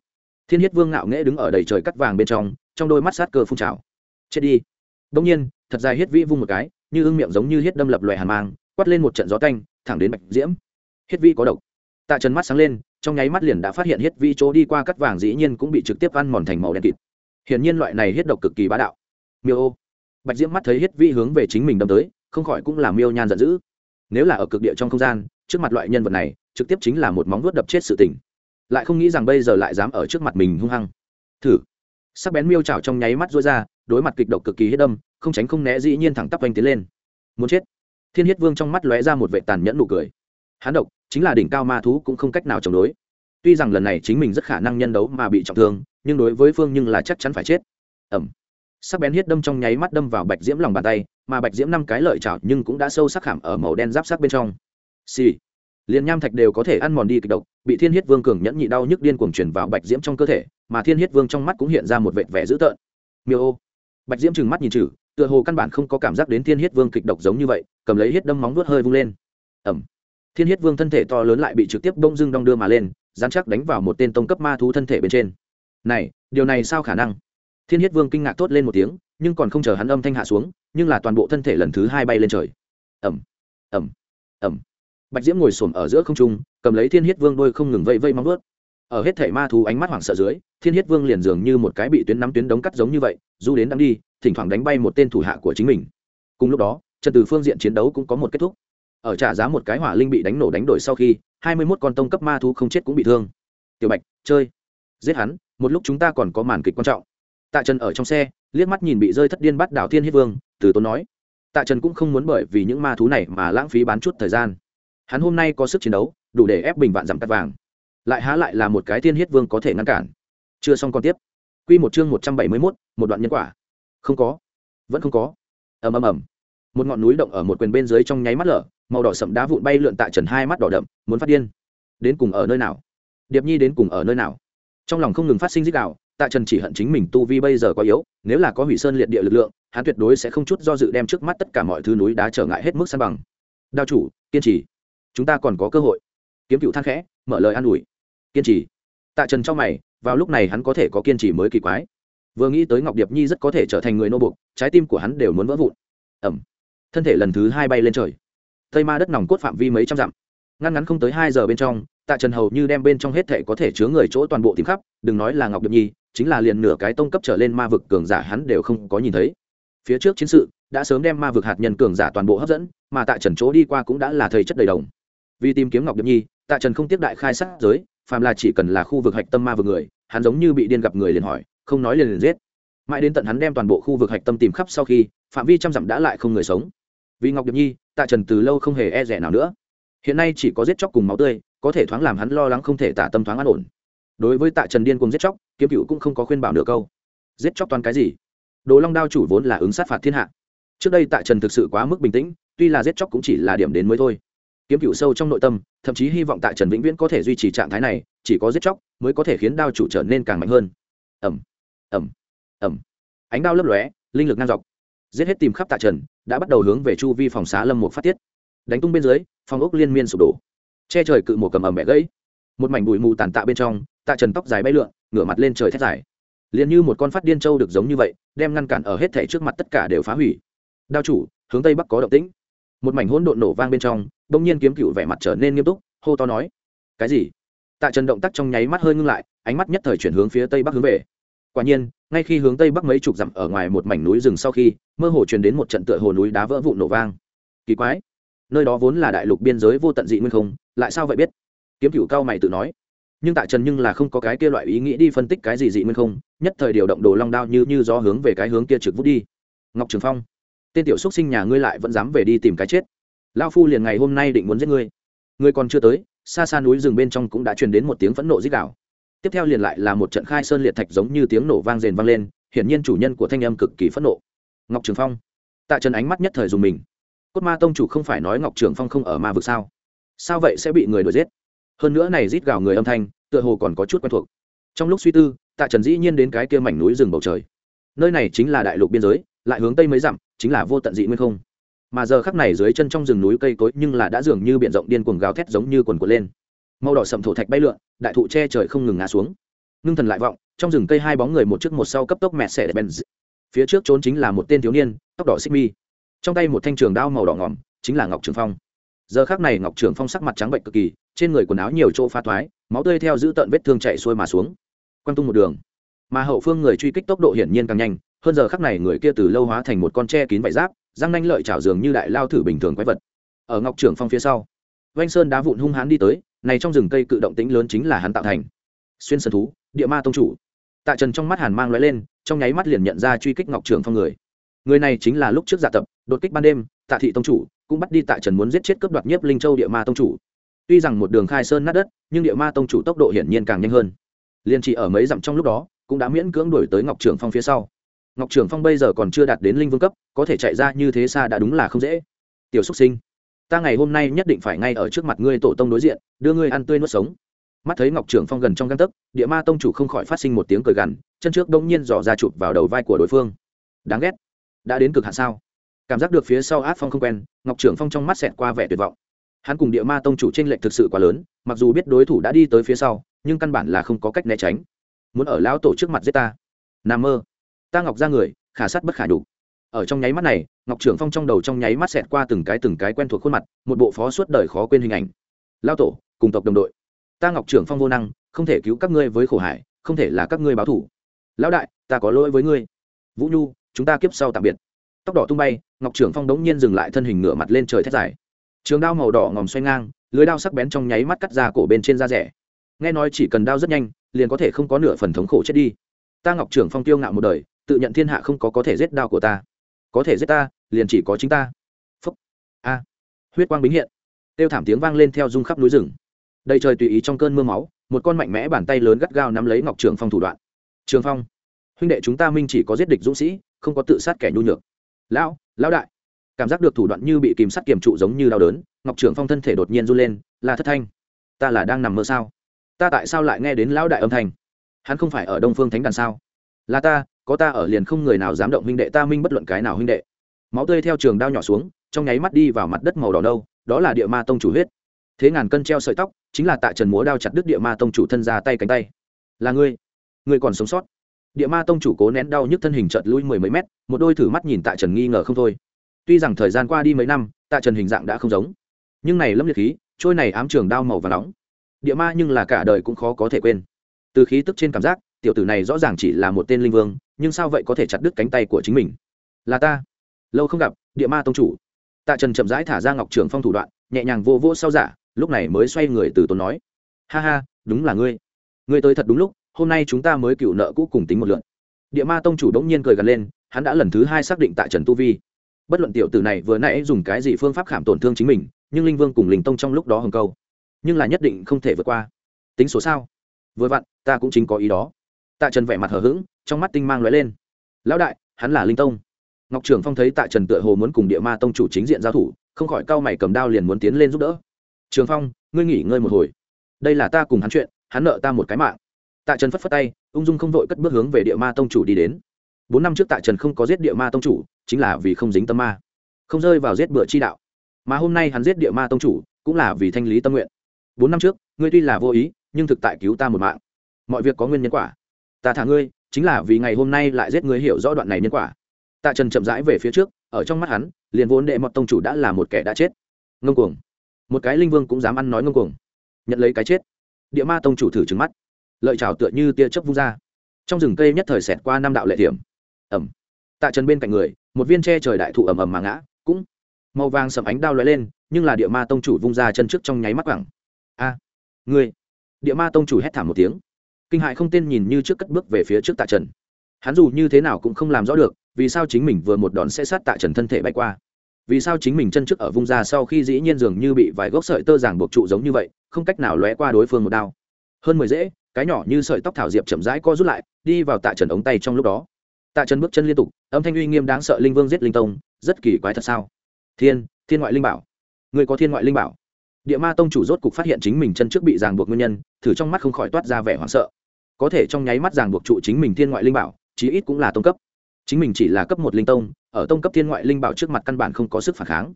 Thiên hiết vương ngạo nghễ đứng ở đầy trời cắt vàng bên trong trong đôi mắt sát cơ phun trào. Chết đi. Đông nhiên, thật dài hiết vĩ vung một cái, như ưng miệng giống như hiết đâm lập loè hàn mang, quát lên một trận gió canh thẳng đến bạch diễm. Hiết vĩ có độc. Tạ trần mắt sáng lên, trong nháy mắt liền đã phát hiện hiết vĩ chỗ đi qua cắt vàng dĩ nhiên cũng bị trực tiếp ăn mòn thành màu đen kịt. Hiển nhiên loại này hiết độc cực kỳ bá đạo. Miêu ô bạch diễm mắt thấy hết vi hướng về chính mình đâm tới, không khỏi cũng làm miêu nhan giận dữ. Nếu là ở cực địa trong không gian, trước mặt loại nhân vật này, trực tiếp chính là một móng vuốt đập chết sự tình. Lại không nghĩ rằng bây giờ lại dám ở trước mặt mình hung hăng. Thử. Sắc bén miêu trào trong nháy mắt rối ra, đối mặt kịch độc cực kỳ hết đâm, không tránh không né dĩ nhiên thẳng tắp oanh tiến lên. Muốn chết. Thiên hiết vương trong mắt lóe ra một vệ tàn nhẫn nụ cười. Hán độc, chính là đỉnh cao ma thú cũng không cách nào chống đối. Tuy rằng lần này chính mình rất khả năng nhân đấu mà bị trọng thương, nhưng đối với phương nhưng là chắc chắn phải chết. Ẩm sắc bén hiết đâm trong nháy mắt đâm vào bạch diễm lòng bàn tay, mà bạch diễm năm cái lợi chảo nhưng cũng đã sâu sắc hàm ở màu đen giáp sắc bên trong. Xì、sì. liền nham thạch đều có thể ăn mòn đi kịch độc, bị thiên hiết vương cường nhẫn nhị đau nhức điên cuồng chuyển vào bạch diễm trong cơ thể, mà thiên hiết vương trong mắt cũng hiện ra một vệt vẻ dữ tợn. Miêu ô. Bạch diễm trừng mắt nhìn trừ, tựa hồ căn bản không có cảm giác đến thiên hiết vương kịch độc giống như vậy, cầm lấy hiết đâm móng vuốt hơi vung lên. Ẩm. Thiên hiết vương thân thể to lớn lại bị trực tiếp bông dưng đong đưa mà lên, dán chắc đánh vào một tên tông cấp ma thú thân thể bên trên. Này, điều này sao khả năng? Thiên hiết vương kinh ngạc tốt lên một tiếng, nhưng còn không chờ hắn âm thanh hạ xuống, nhưng là toàn bộ thân thể lần thứ hai bay lên trời. Ẩm ẩm ẩm bạch diễm ngồi s ổ m ở giữa không trung, cầm lấy thiên hiết vương đôi không ngừng vây vây móng vớt ở hết thể ma thú ánh mắt hoảng sợ dưới, thiên hiết vương liền dường như một cái bị tuyến nắm tuyến đống cắt giống như vậy, du đến đang đi, thỉnh thoảng đánh bay một tên thủ hạ của chính mình. Cùng lúc đó trần từ phương diện chiến đấu cũng có một kết thúc. Ở trả giá một cái hỏa linh bị đánh nổ đánh đổi sau khi, hai mươi mốt con tông cấp ma thú không chết cũng bị thương. Tiểu bạch, chơi. Giết hắn, một lúc chúng ta còn có màn kịch quan trọng tạ trần ở trong xe, liếc mắt nhìn bị rơi thất điên bắt đảo thiên hiếp vương, từ tốn nói, tạ trần cũng không muốn bởi vì những ma thú này mà lãng phí bán chút thời gian. Hắn hôm nay có sức chiến đấu, đủ để ép bình vạn giảm cắt vàng. Lại há lại là một cái thiên hiếp vương có thể ngăn cản. Chưa xong còn tiếp. Q một chương một trăm bảy mươi mốt, một đoạn nhân quả. Không có. Vẫn không có. Ầm ầm ầm. Một ngọn núi động ở một quyền bên dưới trong nháy mắt lở, màu đỏ sậm đá vụn bay lượn tạ trần hai mắt đỏ đậm, muốn phát điên. Đến cùng ở nơi nào? Điệp nhi đến cùng ở nơi nào? Trong lòng không ngừng phát sinh dích đạo tạ trần chỉ hận chính mình tu vi bây giờ quá yếu, nếu là có hủy sơn liệt địa lực lượng, hắn tuyệt đối sẽ không chút do dự đem trước mắt tất cả mọi thứ núi đá trở ngại hết mức san bằng. Đao chủ, kiên trì. Chúng ta còn có cơ hội. Kiếm cựu than khẽ, mở lời an ủi. Kiên trì. Tạ trần trong mày, vào lúc này hắn có thể có kiên trì mới kỳ quái. Vừa nghĩ tới ngọc điệp nhi rất có thể trở thành người nô bục, trái tim của hắn đều muốn vỡ vụn. Ẩm. Thân thể lần thứ hai bay lên trời. Tây ma đất nòng cốt phạm vi mấy trăm dặm. Ngăn ngắn không tới hai giờ bên trong, tạ trần hầu như đem bên trong hết thể có thể chứa người chỗ toàn bộ tìm khắp, đừng nói là ngọc điệp nhi chính là liền nửa cái tông cấp trở lên ma vực cường giả hắn đều không có nhìn thấy. Phía trước chiến sự, đã sớm đem ma vực hạt nhân cường giả toàn bộ hấp dẫn, mà tạ trần chỗ đi qua cũng đã là thầy chất đầy đồng. Vì tìm kiếm ngọc điệp nhi, tạ trần không tiếp đại khai sát giới, phàm là chỉ cần là khu vực hạch tâm ma vực người, hắn giống như bị điên gặp người liền hỏi, không nói liền liền giết. Mãi đến tận hắn đem toàn bộ khu vực hạch tâm tìm khắp sau khi, phạm vi trăm dặm đã lại không người sống. Vì ngọc điệp nhi, tạ trần từ lâu không hề e rẻ nào nữa. Hiện nay chỉ có giết chóc cùng máu tươi, có thể thoáng làm hắn lo lắng không thể tả tâm thoáng an ổn. Đối với tạ trần điên cùng giết chóc kiếm cựu cũng không có khuyên bảo nửa câu. Giết chóc toàn cái gì? Đồ long đao chủ vốn là ứng sát phạt thiên hạ. Trước đây tạ trần thực sự quá mức bình tĩnh, tuy là giết chóc cũng chỉ là điểm đến mới thôi. Kiếm cựu sâu trong nội tâm, thậm chí hy vọng tạ trần vĩnh viễn có thể duy trì trạng thái này, chỉ có giết chóc mới có thể khiến đao chủ trở nên càng mạnh hơn. Ẩm ẩm ẩm ánh đao lấp lóe, linh lực ngang dọc. Giết hết tìm khắp tạ trần, đã bắt đầu hướng về chu vi phòng xá lâm một phát tiết. Đánh tung bên dưới, phòng ốc liên miên sụp đổ. Che trời cự một cầm ẩm mẹ gãy. Một mảnh bụi mù tàn tạ bên trong, tạ trần tóc dài bay lượn ngửa mặt lên trời thét dài. Liền như một con phát điên trâu được giống như vậy, đem ngăn cản ở hết thể trước mặt tất cả đều phá hủy. Đao chủ, hướng tây bắc có động tĩnh. Một mảnh hỗn độn nổ vang bên trong, đông nhiên kiếm cựu vẻ mặt trở nên nghiêm túc, hô to nói, cái gì? Tạ trần động tác trong nháy mắt hơi ngưng lại, ánh mắt nhất thời chuyển hướng phía tây bắc hướng về. Quả nhiên, ngay khi hướng tây bắc mấy chục dặm ở ngoài một mảnh núi rừng sau khi, mơ hồ truyền đến một trận tựa hồ núi đá vỡ vụn nổ vang. Kỳ quái, nơi đó vốn là đại lục biên giới vô tận dị nguyên không, lại sao vậy biết? Kiếm cựu cao mày tự nói nhưng tạ trần nhưng là không có cái kia loại ý nghĩ đi phân tích cái gì dị nguyên không, nhất thời điều động đồ long đao như như gió hướng về cái hướng kia trực vút đi. Ngọc trường phong, tên tiểu xúc sinh nhà ngươi lại vẫn dám về đi tìm cái chết. Lao phu liền ngày hôm nay định muốn giết ngươi. Ngươi còn chưa tới, xa xa núi rừng bên trong cũng đã truyền đến một tiếng phẫn nộ dích đạo tiếp theo liền lại là một trận khai sơn liệt thạch giống như tiếng nổ vang rền vang lên, hiển nhiên chủ nhân của thanh âm cực kỳ phẫn nộ. Ngọc trường phong, tạ trần ánh mắt nhất thời dùng mình. Cốt ma tông chủ không phải nói ngọc trường phong không ở ma vực sao? Sao vậy sẽ bị người đuổi giết? Hơn nữa này rít gào người âm thanh, tựa hồ còn có chút quen thuộc. Trong lúc suy tư, tạ trần dĩ nhiên đến cái kia mảnh núi rừng bầu trời. Nơi này chính là đại lục biên giới, lại hướng tây mấy dặm, chính là vô tận dị nguyên không. Mà giờ khắc này dưới chân trong rừng núi cây cối nhưng là đã dường như biển rộng điên cuồng gào thét giống như quần quần lên. Màu đỏ sầm thổ thạch bay lượn, đại thụ che trời không ngừng ngã xuống. Ngưng thần lại vọng, trong rừng cây hai bóng người một trước một sau cấp tốc mẹ xẻ bèn phía trước trốn chính là một tên thiếu niên, tóc đỏ xích mi. Trong tay một thanh trường đao màu đỏ ngỏm chính là ngọc trường phong giờ khác này ngọc trường phong sắc mặt trắng bệnh cực kỳ, trên người quần áo nhiều chỗ pha thoái, máu tươi theo giữ tận vết thương chạy xuôi mà xuống. Quăng tung một đường. Mà hậu phương người truy kích tốc độ hiển nhiên càng nhanh, hơn giờ khắc này người kia từ lâu hóa thành một con tre kín vải giáp, răng nanh lợi chảo dường như đại lao thử bình thường quái vật. Ở ngọc trường phong phía sau vanh sơn đá vụn hung hãn đi tới, này trong rừng cây cự động tĩnh lớn chính là hắn tạo thành. Xuyên sơn thú, địa ma tông chủ. Tạ trần trong mắt hàn mang lóe lên, trong nháy mắt liền nhận ra truy kích ngọc trường phong người. Người này chính là lúc trước dạ tập, đột kích ban đêm, tạ thị tông chủ cũng bắt đi tạ trần muốn giết chết cướp đoạt nhiếp linh châu địa ma tông chủ. Tuy rằng một đường khai sơn nát đất, nhưng địa ma tông chủ tốc độ hiển nhiên càng nhanh hơn. Liên chỉ ở mấy dặm trong lúc đó, cũng đã miễn cưỡng đuổi tới ngọc trường phong phía sau. Ngọc trường phong bây giờ còn chưa đạt đến linh vương cấp, có thể chạy ra như thế xa đã đúng là không dễ. Tiểu xúc sinh, ta ngày hôm nay nhất định phải ngay ở trước mặt ngươi tổ tông đối diện, đưa ngươi ăn tươi nuốt sống. Mắt thấy ngọc trường phong gần trong găng tấc, địa ma tông chủ không khỏi phát sinh một tiếng cười gằn, chân trước đông nhiên dò ra chụp vào đầu vai của đối phương. Đáng ghét. Đã đến cực hạn sao? Cảm giác được phía sau áp phong không quen, ngọc trưởng phong trong mắt xẹt qua vẻ tuyệt vọng. Hắn cùng địa ma tông chủ tranh lệch thực sự quá lớn, mặc dù biết đối thủ đã đi tới phía sau, nhưng căn bản là không có cách né tránh. Muốn ở lão tổ trước mặt giết ta? N mơ. Ta ngọc ra người, khả sát bất khả đủ ở trong nháy mắt này, ngọc trưởng phong trong đầu trong nháy mắt xẹt qua từng cái từng cái quen thuộc khuôn mặt, một bộ phó suốt đời khó quên hình ảnh. Lao tổ, cùng tộc đồng đội. Ta ngọc trưởng phong vô năng, không thể cứu các ngươi với khổ hải, không thể là các ngươi báo thủ. Lão đại, ta có lỗi với ngươi. Vũ nhu, chúng ta kiếp sau tạm biệt tóc đỏ tung bay, ngọc trưởng phong đống nhiên dừng lại thân hình ngửa mặt lên trời thét dài. Trường đao màu đỏ ngòm xoay ngang, lưới đao sắc bén trong nháy mắt cắt ra cổ bên trên da rẻ. Nghe nói chỉ cần đao rất nhanh, liền có thể không có nửa phần thống khổ chết đi. Ta ngọc trưởng phong tiêu ngạo một đời, tự nhận thiên hạ không có có thể giết đao của ta. Có thể giết ta, liền chỉ có chính ta. Phúc. A. Huyết quang bính hiện. Tiêu thảm tiếng vang lên theo rung khắp núi rừng. Đầy trời tùy ý trong cơn mưa máu, một con mạnh mẽ bàn tay lớn gắt gao nắm lấy ngọc trường phong thủ đoạn. Trường phong, huynh đệ chúng ta minh chỉ có giết địch dũng sĩ, không có tự sát kẻ nhu nhược lão lão đại. Cảm giác được thủ đoạn như bị kìm sắt kiềm trụ giống như đau đớn, ngọc trưởng phong thân thể đột nhiên run lên, là thất thanh. Ta là đang nằm mơ sao? Ta tại sao lại nghe đến lão đại âm thanh? Hắn không phải ở đông phương thánh đàn sao? Là ta, có ta ở liền không người nào dám động huynh đệ ta minh bất luận cái nào huynh đệ. Máu tươi theo trường đao nhỏ xuống, trong nháy mắt đi vào mặt đất màu đỏ đâu, đó là địa ma tông chủ huyết. Thế ngàn cân treo sợi tóc, chính là tại trần múa đao chặt đứt địa ma tông chủ thân ra tay cánh tay. Là ngươi. Ngươi còn sống sót địa ma tông chủ cố nén đau nhức thân hình chợt lui mười mấy mét, một đôi thử mắt nhìn tạ trần nghi ngờ không thôi. Tuy rằng thời gian qua đi mấy năm, tạ trần hình dạng đã không giống, nhưng này lâm liệt khí, trôi này ám trường đao màu và nóng. Địa ma nhưng là cả đời cũng khó có thể quên. Từ khí tức trên cảm giác, tiểu tử này rõ ràng chỉ là một tên linh vương, nhưng sao vậy có thể chặt đứt cánh tay của chính mình? Là ta. Lâu không gặp, địa ma tông chủ. Tạ trần chậm rãi thả ra ngọc trường phong thủ đoạn, nhẹ nhàng vô vô sau giả, lúc này mới xoay người từ tốn nói. Ha ha, đúng là ngươi. Ngươi tới thật đúng lúc hôm nay chúng ta mới cựu nợ cũ cùng tính một lượt địa ma tông chủ đống nhiên cười gần lên, hắn đã lần thứ hai xác định tại trần tu vi. Bất luận tiểu tử này vừa nãy dùng cái gì phương pháp khảm tổn thương chính mình, nhưng linh vương cùng linh tông trong lúc đó hồng câu. Nhưng là nhất định không thể vượt qua. Tính số sao? Vừa vặn, ta cũng chính có ý đó. Tạ trần vẻ mặt hờ hững, trong mắt tinh mang lóe lên. Lão đại, hắn là linh tông. Ngọc trường phong thấy tạ trần tựa hồ muốn cùng địa ma tông chủ chính diện giao thủ, không khỏi cau mày cầm đao liền muốn tiến lên giúp đỡ. Trường phong, ngươi nghỉ ngơi một hồi. Đây là ta cùng hắn chuyện, hắn nợ ta một cái mạng tạ trần phất phất tay, ung dung không vội cất bước hướng về địa ma tông chủ đi đến. Bốn năm trước tạ trần không có giết địa ma tông chủ, chính là vì không dính tâm ma. Không rơi vào giết bựa chi đạo. Mà hôm nay hắn giết địa ma tông chủ, cũng là vì thanh lý tâm nguyện. Bốn năm trước, ngươi tuy là vô ý, nhưng thực tại cứu ta một mạng. Mọi việc có nguyên nhân quả. Ta thả ngươi, chính là vì ngày hôm nay lại giết ngươi hiểu rõ đoạn này nhân quả. Tạ trần chậm rãi về phía trước, ở trong mắt hắn, liền vốn đệ mọt tông chủ đã là một kẻ đã chết. Ngông cuồng. Một cái linh vương cũng dám ăn nói ngông cuồng. Nhận lấy cái chết. Địa ma tông chủ thử trứng mắt lợi trào tựa như tia chớp vung ra. Trong rừng cây nhất thời xẹt qua năm đạo lệ thiểm. Ẩm tạ trần bên cạnh người một viên tre trời đại thụ ầm ầm mà ngã cũng màu vàng sầm ánh đao lóe lên nhưng là địa ma tông chủ vung ra chân trước trong nháy mắt quẳng. A. À, địa ma tông chủ hét thảm một tiếng. Kinh hại không tên nhìn như trước cất bước về phía trước tạ trần. Hắn dù như thế nào cũng không làm rõ được vì sao chính mình vừa một đòn sẽ sát tạ trần thân thể bay qua. Vì sao chính mình chân trước ở vung ra sau khi dĩ nhiên dường như bị vài gốc sợi tơ giảng buộc trụ giống như vậy không cách nào lóe qua đối phương một đao. Hơn mười dễ cái nhỏ như sợi tóc thảo diệp chậm rãi co rút lại, đi vào tạ trần ống tay trong lúc đó. Tạ trần bước chân liên tục, âm thanh uy nghiêm đáng sợ linh vương giết linh tông, rất kỳ quái thật sao? Thiên thiên ngoại linh bảo. Người có thiên ngoại linh bảo. Địa ma tông chủ rốt cục phát hiện chính mình chân trước bị ràng buộc nguyên nhân, thử trong mắt không khỏi toát ra vẻ hoảng sợ. Có thể trong nháy mắt ràng buộc trụ chính mình thiên ngoại linh bảo, chí ít cũng là tông cấp. Chính mình chỉ là cấp một linh tông, ở tông cấp thiên ngoại linh bảo trước mặt căn bản không có sức phản kháng.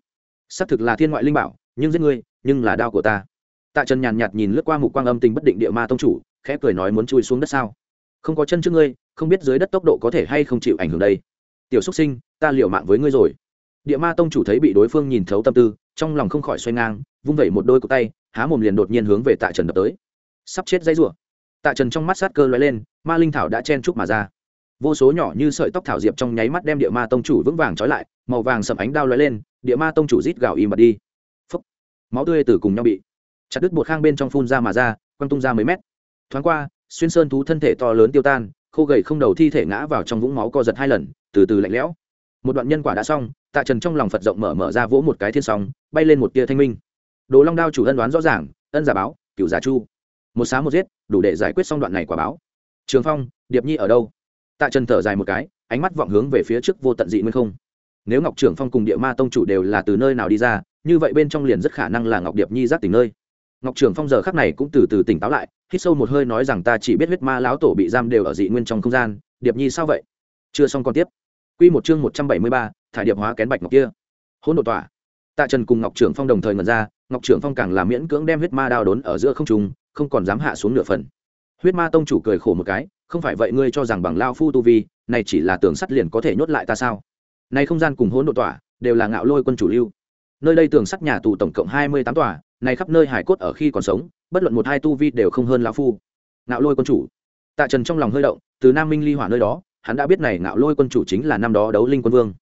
Xác thực là thiên ngoại linh bảo, nhưng giết ngươi, nhưng là đao của ta. Tạ trần nhàn nhạt nhìn lướt qua mục quang âm tình bất định địa ma tông chủ khẽ cười nói muốn chui xuống đất sao? Không có chân trước ngươi, không biết dưới đất tốc độ có thể hay không chịu ảnh hưởng đây. Tiểu xúc sinh, ta liệu mạng với ngươi rồi. Địa ma tông chủ thấy bị đối phương nhìn thấu tâm tư, trong lòng không khỏi xoay ngang, vung vẩy một đôi cổ tay, há mồm liền đột nhiên hướng về tạ trần đập tới. Sắp chết dãy rủa. Tạ trần trong mắt sát cơ lóe lên, ma linh thảo đã chen chúc mà ra. Vô số nhỏ như sợi tóc thảo diệp trong nháy mắt đem địa ma tông chủ vững vàng trói lại, màu vàng sầm ánh đao lóe lên, địa ma tông chủ rít gào im bật đi. Phấp máu tươi từ cùng nhau bị chặt đứt bột khang bên trong phun ra mà ra, quăng tung ra mấy mét thoáng qua, xuyên sơn thú thân thể to lớn tiêu tan, khô gầy không đầu thi thể ngã vào trong vũng máu co giật hai lần, từ từ lạnh lẽo. Một đoạn nhân quả đã xong, tạ trần trong lòng phật rộng mở mở ra vỗ một cái thiên sóng bay lên một tia thanh minh. Đồ long đao chủ ân đoán rõ ràng, ân giả báo cựu giả chu. Một xá một giết, đủ để giải quyết xong đoạn này quả báo. Trường phong, điệp nhi ở đâu? Tạ trần thở dài một cái, ánh mắt vọng hướng về phía trước vô tận dị nguyên không. Nếu ngọc trưởng phong cùng địa ma tông chủ đều là từ nơi nào đi ra, như vậy bên trong liền rất khả năng là ngọc điệp nhi giác tỉnh nơi ngọc trưởng phong giờ khắc này cũng từ từ tỉnh táo lại hít sâu một hơi nói rằng ta chỉ biết huyết ma lão tổ bị giam đều ở dị nguyên trong không gian điệp nhi sao vậy chưa xong còn tiếp Quy một chương một trăm bảy mươi ba, thải điệp hóa kén bạch ngọc kia. Hỗn độn tỏa. Tạ Trần cùng Ngọc Trưởng Phong đồng thời ngẩn ra, Ngọc Trưởng Phong càng là miễn cưỡng đem huyết ma đao đốn ở giữa không trung, không còn dám hạ xuống nửa phần. Huyết ma tông chủ cười khổ một cái, không phải vậy ngươi cho rằng bằng lao phu tu vi, này chỉ là tường sắt liền có thể nhốt lại ta sao? Này không gian cùng hỗn độn tỏa, đều là ngạo lôi quân chủ lưu. Nơi đây tường sắt nhà tù tổng cộng hai mươi tám tòa, này khắp nơi hải cốt ở khi còn sống, bất luận một hai tu vi đều không hơn lão phu. Ngạo lôi quân chủ. Tạ Trần trong lòng hơi động, từ Nam Minh Ly Hỏa nơi đó, hắn đã biết này ngạo lôi quân chủ chính là năm đó đấu linh quân vương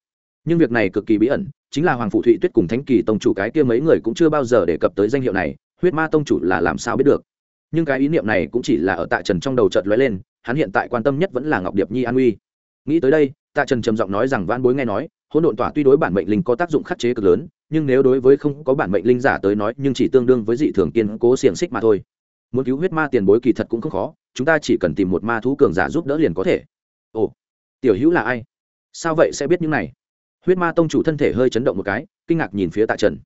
nhưng việc này cực kỳ bí ẩn chính là hoàng phụ thụy tuyết cùng thánh kỳ tông chủ cái kia mấy người cũng chưa bao giờ đề cập tới danh hiệu này huyết ma tông chủ là làm sao biết được nhưng cái ý niệm này cũng chỉ là ở tạ trần trong đầu chợt lóe lên hắn hiện tại quan tâm nhất vẫn là ngọc điệp nhi an uy nghĩ tới đây tạ trần trầm giọng nói rằng van bối nghe nói hỗn độn tỏa tuy đối bản mệnh linh có tác dụng khắc chế cực lớn, nhưng nếu đối với không có bản mệnh linh giả tới nói, nhưng chỉ tương đương với dị thường kiên cố xiềng xích mà thôi. Muốn cứu huyết ma tiền bối kỳ thật cũng không khó, chúng ta chỉ cần tìm một ma thú cường giả giúp đỡ liền có thể. Ồ, tiểu hữu là ai? Sao vậy sẽ biết những này? Huyết ma tông chủ thân thể hơi chấn động một cái, kinh ngạc nhìn phía tạ trần.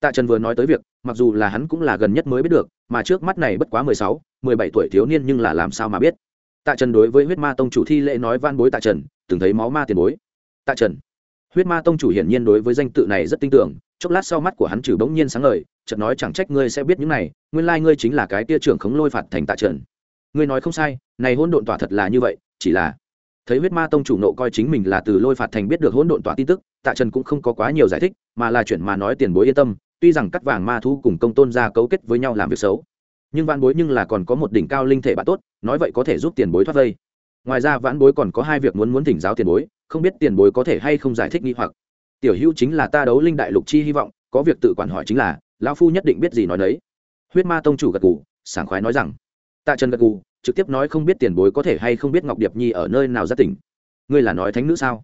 Tạ trần vừa nói tới việc, mặc dù là hắn cũng là gần nhất mới biết được, mà trước mắt này bất quá mười sáu, mười bảy tuổi thiếu niên nhưng là làm sao mà biết? Tạ trần đối với huyết ma tông chủ thi lễ nói van bối tạ trần, từng thấy máu ma tiền bối. Tạ trần huyết ma tông chủ hiển nhiên đối với danh tự này rất tin tưởng, chốc lát sau mắt của hắn trừ bỗng nhiên sáng ngời, chợt nói chẳng trách ngươi sẽ biết những này, nguyên lai ngươi chính là cái tia trưởng khống lôi phạt thành tạ trần. Ngươi nói không sai, này hôn độn tỏa thật là như vậy, chỉ là thấy huyết ma tông chủ nộ coi chính mình là từ lôi phạt thành biết được hỗn độn tỏa tin tức, tạ trần cũng không có quá nhiều giải thích, mà là chuyện mà nói tiền bối yên tâm, tuy rằng cắt vàng ma thu cùng công tôn ra cấu kết với nhau làm việc xấu, nhưng vãn bối nhưng là còn có một đỉnh cao linh thể bạn tốt, nói vậy có thể giúp tiền bối thoát vây ngoài ra vãn bối còn có hai việc muốn muốn thỉnh giáo tiền bối, không biết tiền bối có thể hay không giải thích nghi hoặc. Tiểu hữu chính là ta đấu linh đại lục chi hy vọng, có việc tự quản hỏi chính là, lão phu nhất định biết gì nói đấy huyết ma tông chủ gật gù, sảng khoái nói rằng, tạ trần gật gù, trực tiếp nói không biết tiền bối có thể hay không biết ngọc điệp nhi ở nơi nào ra tỉnh. Ngươi là nói thánh nữ sao?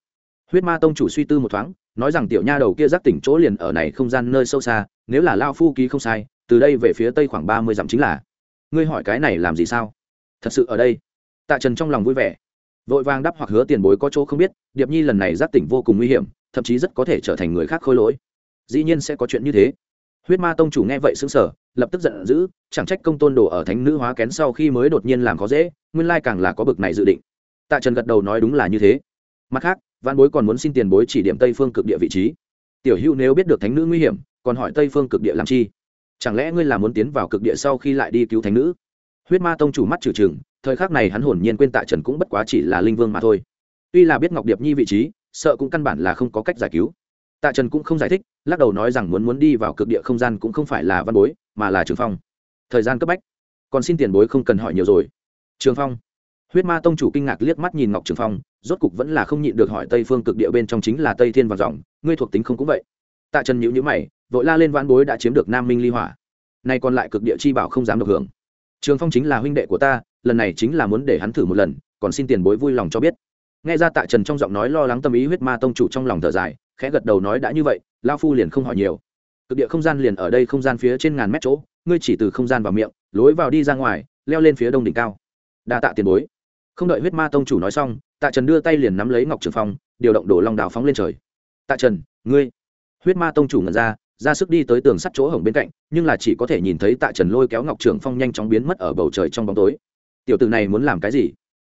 Huyết ma tông chủ suy tư một thoáng, nói rằng tiểu nha đầu kia giác tỉnh chỗ liền ở này không gian nơi sâu xa, nếu là lao phu ký không sai, từ đây về phía tây khoảng ba mươi dặm chính là. Ngươi hỏi cái này làm gì sao? Thật sự ở đây? Tạ trần trong lòng vui vẻ. Vội vàng đắp hoặc hứa tiền bối có chỗ không biết, điệp nhi lần này giác tỉnh vô cùng nguy hiểm, thậm chí rất có thể trở thành người khác khôi lỗi. Dĩ nhiên sẽ có chuyện như thế. Huyết ma tông chủ nghe vậy xứng sở lập tức giận dữ, chẳng trách công tôn đồ ở thánh nữ hóa kén sau khi mới đột nhiên làm khó dễ, nguyên lai càng là có bực này dự định. Tạ trần gật đầu nói đúng là như thế. Mặt khác văn bối còn muốn xin tiền bối chỉ điểm tây phương cực địa vị trí. Tiểu hữu nếu biết được thánh nữ nguy hiểm, còn hỏi tây phương cực địa làm chi? Chẳng lẽ ngươi là muốn tiến vào cực địa sau khi lại đi cứu thánh nữ? Huyết ma tông chủ mắt trừ trừng thời khắc này hắn hồn nhiên quên tạ trần cũng bất quá chỉ là linh vương mà thôi. Tuy là biết ngọc điệp nhi vị trí, sợ cũng căn bản là không có cách giải cứu. Tạ trần cũng không giải thích, lắc đầu nói rằng muốn muốn đi vào cực địa không gian cũng không phải là văn bối, mà là trường phong. Thời gian cấp bách. Còn xin tiền bối không cần hỏi nhiều rồi. Trường phong. Huyết ma tông chủ kinh ngạc liếc mắt nhìn ngọc trường phong, rốt cục vẫn là không nhịn được hỏi tây phương cực địa bên trong chính là tây thiên và dòng, ngươi thuộc tính không cũng vậy. Tạ trần nhữ nhữ mày, vội la lên văn bối đã chiếm được nam minh ly hỏa. Nay còn lại cực địa chi bảo không dám được hưởng. Trường phong chính là huynh đệ của ta lần này chính là muốn để hắn thử một lần, còn xin tiền bối vui lòng cho biết. Nghe ra tạ trần trong giọng nói lo lắng tâm ý huyết ma tông chủ trong lòng thở dài, khẽ gật đầu nói đã như vậy lao phu liền không hỏi nhiều. Cực địa không gian liền ở đây không gian phía trên ngàn mét chỗ, ngươi chỉ từ không gian vào miệng, lối vào đi ra ngoài, leo lên phía đông đỉnh cao. Đa tạ tiền bối. Không đợi huyết ma tông chủ nói xong, tạ trần đưa tay liền nắm lấy ngọc trường phong, điều động đổ long đào phóng lên trời. Tạ trần, ngươi. Huyết ma tông chủ ngẩn ra ra sức đi tới tường sắt chỗ hổng bên cạnh, nhưng là chỉ có thể nhìn thấy tạ trần lôi kéo ngọc trường phong nhanh chóng biến mất ở bầu trời trong bóng tối tiểu tử này muốn làm cái gì?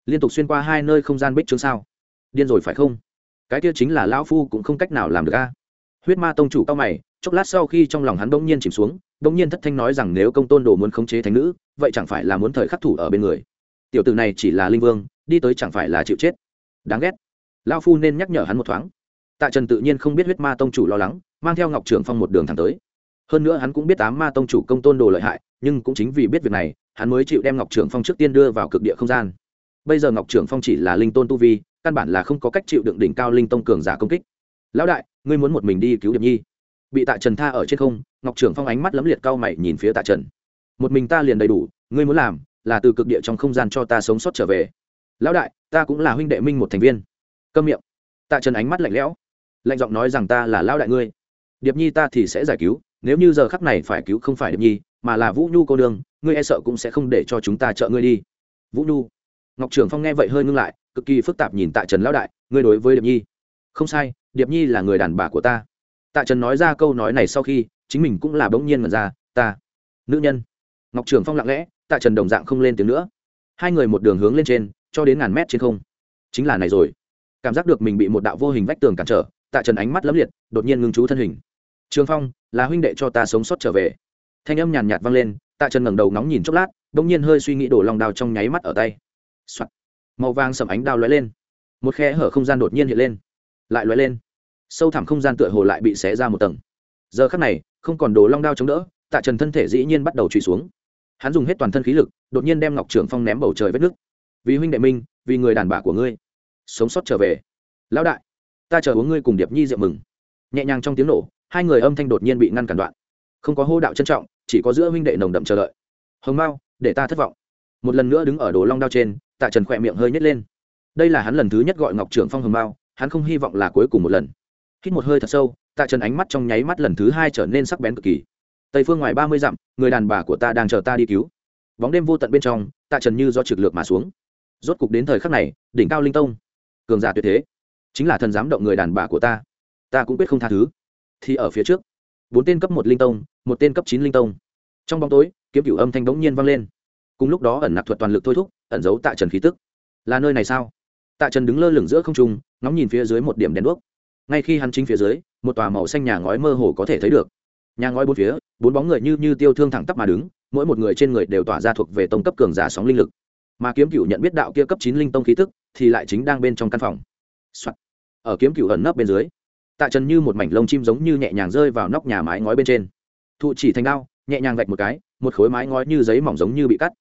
Liên tục xuyên qua hai nơi không gian bích trướng sao? Điên rồi phải không? Cái kia chính là lão phu cũng không cách nào làm được a. Huyết ma tông chủ cao mày, chốc lát sau khi trong lòng hắn bỗng nhiên chìm xuống, bỗng nhiên thất thanh nói rằng nếu công tôn đồ muốn khống chế thánh nữ, vậy chẳng phải là muốn thời khắc thủ ở bên người. Tiểu tử này chỉ là linh vương, đi tới chẳng phải là chịu chết. Đáng ghét. Lão phu nên nhắc nhở hắn một thoáng. Tạ trần tự nhiên không biết huyết ma tông chủ lo lắng, mang theo ngọc trường phong một đường thẳng tới. Hơn nữa hắn cũng biết ám ma tông chủ công tôn đồ lợi hại, nhưng cũng chính vì biết việc này hắn mới chịu đem ngọc trường phong trước tiên đưa vào cực địa không gian. Bây giờ ngọc trường phong chỉ là linh tôn tu vi, căn bản là không có cách chịu đựng đỉnh cao linh tông cường giả công kích. Lão đại, ngươi muốn một mình đi cứu điệp nhi? Bị tạ trần tha ở trên không, ngọc trưởng phong ánh mắt lấm liệt cao mày nhìn phía tạ trần. Một mình ta liền đầy đủ, ngươi muốn làm là từ cực địa trong không gian cho ta sống sót trở về. Lão đại, ta cũng là huynh đệ minh một thành viên. Câm miệng. Tạ trần ánh mắt lạnh lẽo, lạnh giọng nói rằng, ta là lão đại ngươi. Điệp nhi ta thì sẽ giải cứu, nếu như giờ khắc này phải cứu không phải điệp nhi, mà là vũ nhu cô đương ngươi e sợ cũng sẽ không để cho chúng ta trợ ngươi đi. Vũ nhu, ngọc trưởng phong nghe vậy hơi ngưng lại, cực kỳ phức tạp nhìn tạ trần lão đại, ngươi đối với điệp nhi. Không sai, điệp nhi là người đàn bà của ta. Tạ trần nói ra câu nói này sau khi, chính mình cũng là bỗng nhiên mật ra, ta, nữ nhân. Ngọc trường phong lặng lẽ, tạ trần đồng dạng không lên tiếng nữa. Hai người một đường hướng lên trên, cho đến ngàn mét trên không. Chính là này rồi. Cảm giác được mình bị một đạo vô hình vách tường cản trở, tạ trần ánh mắt lấm liệt, đột nhiên ngưng chú thân hình. Trường phong, là huynh đệ cho ta sống sót trở về. Thanh âm nhàn nhạt vang lên tạ trần ngẩng đầu nóng nhìn chốc lát đ ỗ n g nhiên hơi suy nghĩ đổ lòng đào trong nháy mắt ở tay、Soạn. màu vàng sầm ánh đao lóe lên. Một khe hở không gian đột nhiên hiện lên. Lại lóe lên. Sâu thẳm không gian tựa hồ lại bị xé ra một tầng. Giờ khắc này, không còn đồ long đao chống đỡ, tạ trần thân thể dĩ nhiên bắt đầu trụy xuống. Hắn dùng hết toàn thân khí lực, đột nhiên đem ngọc trưởng phong ném bầu trời vết nước. Vì huynh đệ minh vì người đàn bà của ngươi. Sống sót trở về. Lão đại, ta chờ uống ngươi cùng điệp nhi rượu mừng. Nhẹ nhàng trong tiếng nổ, hai người âm thanh đột nhiên bị ngăn cản đoạn. Không có hô đạo trân trọng chỉ có giữa huynh đệ nồng đậm chờ đợi. Hồng mao, để ta thất vọng. Một lần nữa đứng ở đồ long đao trên, tạ trần khỏe miệng hơi nhét lên. Đây là hắn lần thứ nhất gọi ngọc trưởng phong hồng mao, hắn không hy vọng là cuối cùng một lần. Hít một hơi thật sâu, tạ trần ánh mắt trong nháy mắt lần thứ hai trở nên sắc bén cực kỳ. Tây phương ngoài ba mươi dặm, người đàn bà của ta đang chờ ta đi cứu. Bóng đêm vô tận bên trong, tạ trần như do trực lược mà xuống. Rốt cục đến thời khắc này, đỉnh cao linh tông. Cường giả tuyệt thế. Chính là thần giám động người đàn bà của ta. Ta cũng quyết không tha thứ. Thì ở phía trước bốn tên cấp một linh tông, một tên cấp chín linh tông. Trong bóng tối, kiếm cửu âm thanh bỗng nhiên vang lên. Cùng lúc đó ẩn nạp thuật toàn lực thôi thúc, ẩn giấu tạ trần khí tức. Là nơi này sao? Tạ trần đứng lơ lửng giữa không trung, ngóng nhìn phía dưới một điểm đèn đuốc. Ngay khi hắn chính phía dưới, một tòa màu xanh nhà ngói mơ hồ có thể thấy được. Nhà ngói bốn phía, bốn bóng người như như tiêu thương thẳng tắp mà đứng, mỗi một người trên người đều tỏa ra thuộc về tông cấp cường giả sóng linh lực. Mà kiếm cựu nhận biết đạo kia cấp chín linh tông khí tức, thì lại chính đang bên trong căn phòng、Soạn. ở kiếm cựu ẩn nấp bên dưới tạ trần như một mảnh lông chim giống như nhẹ nhàng rơi vào nóc nhà mái ngói bên trên. Thụ chỉ thành đao, nhẹ nhàng vạch một cái, một khối mái ngói như giấy mỏng giống như bị cắt.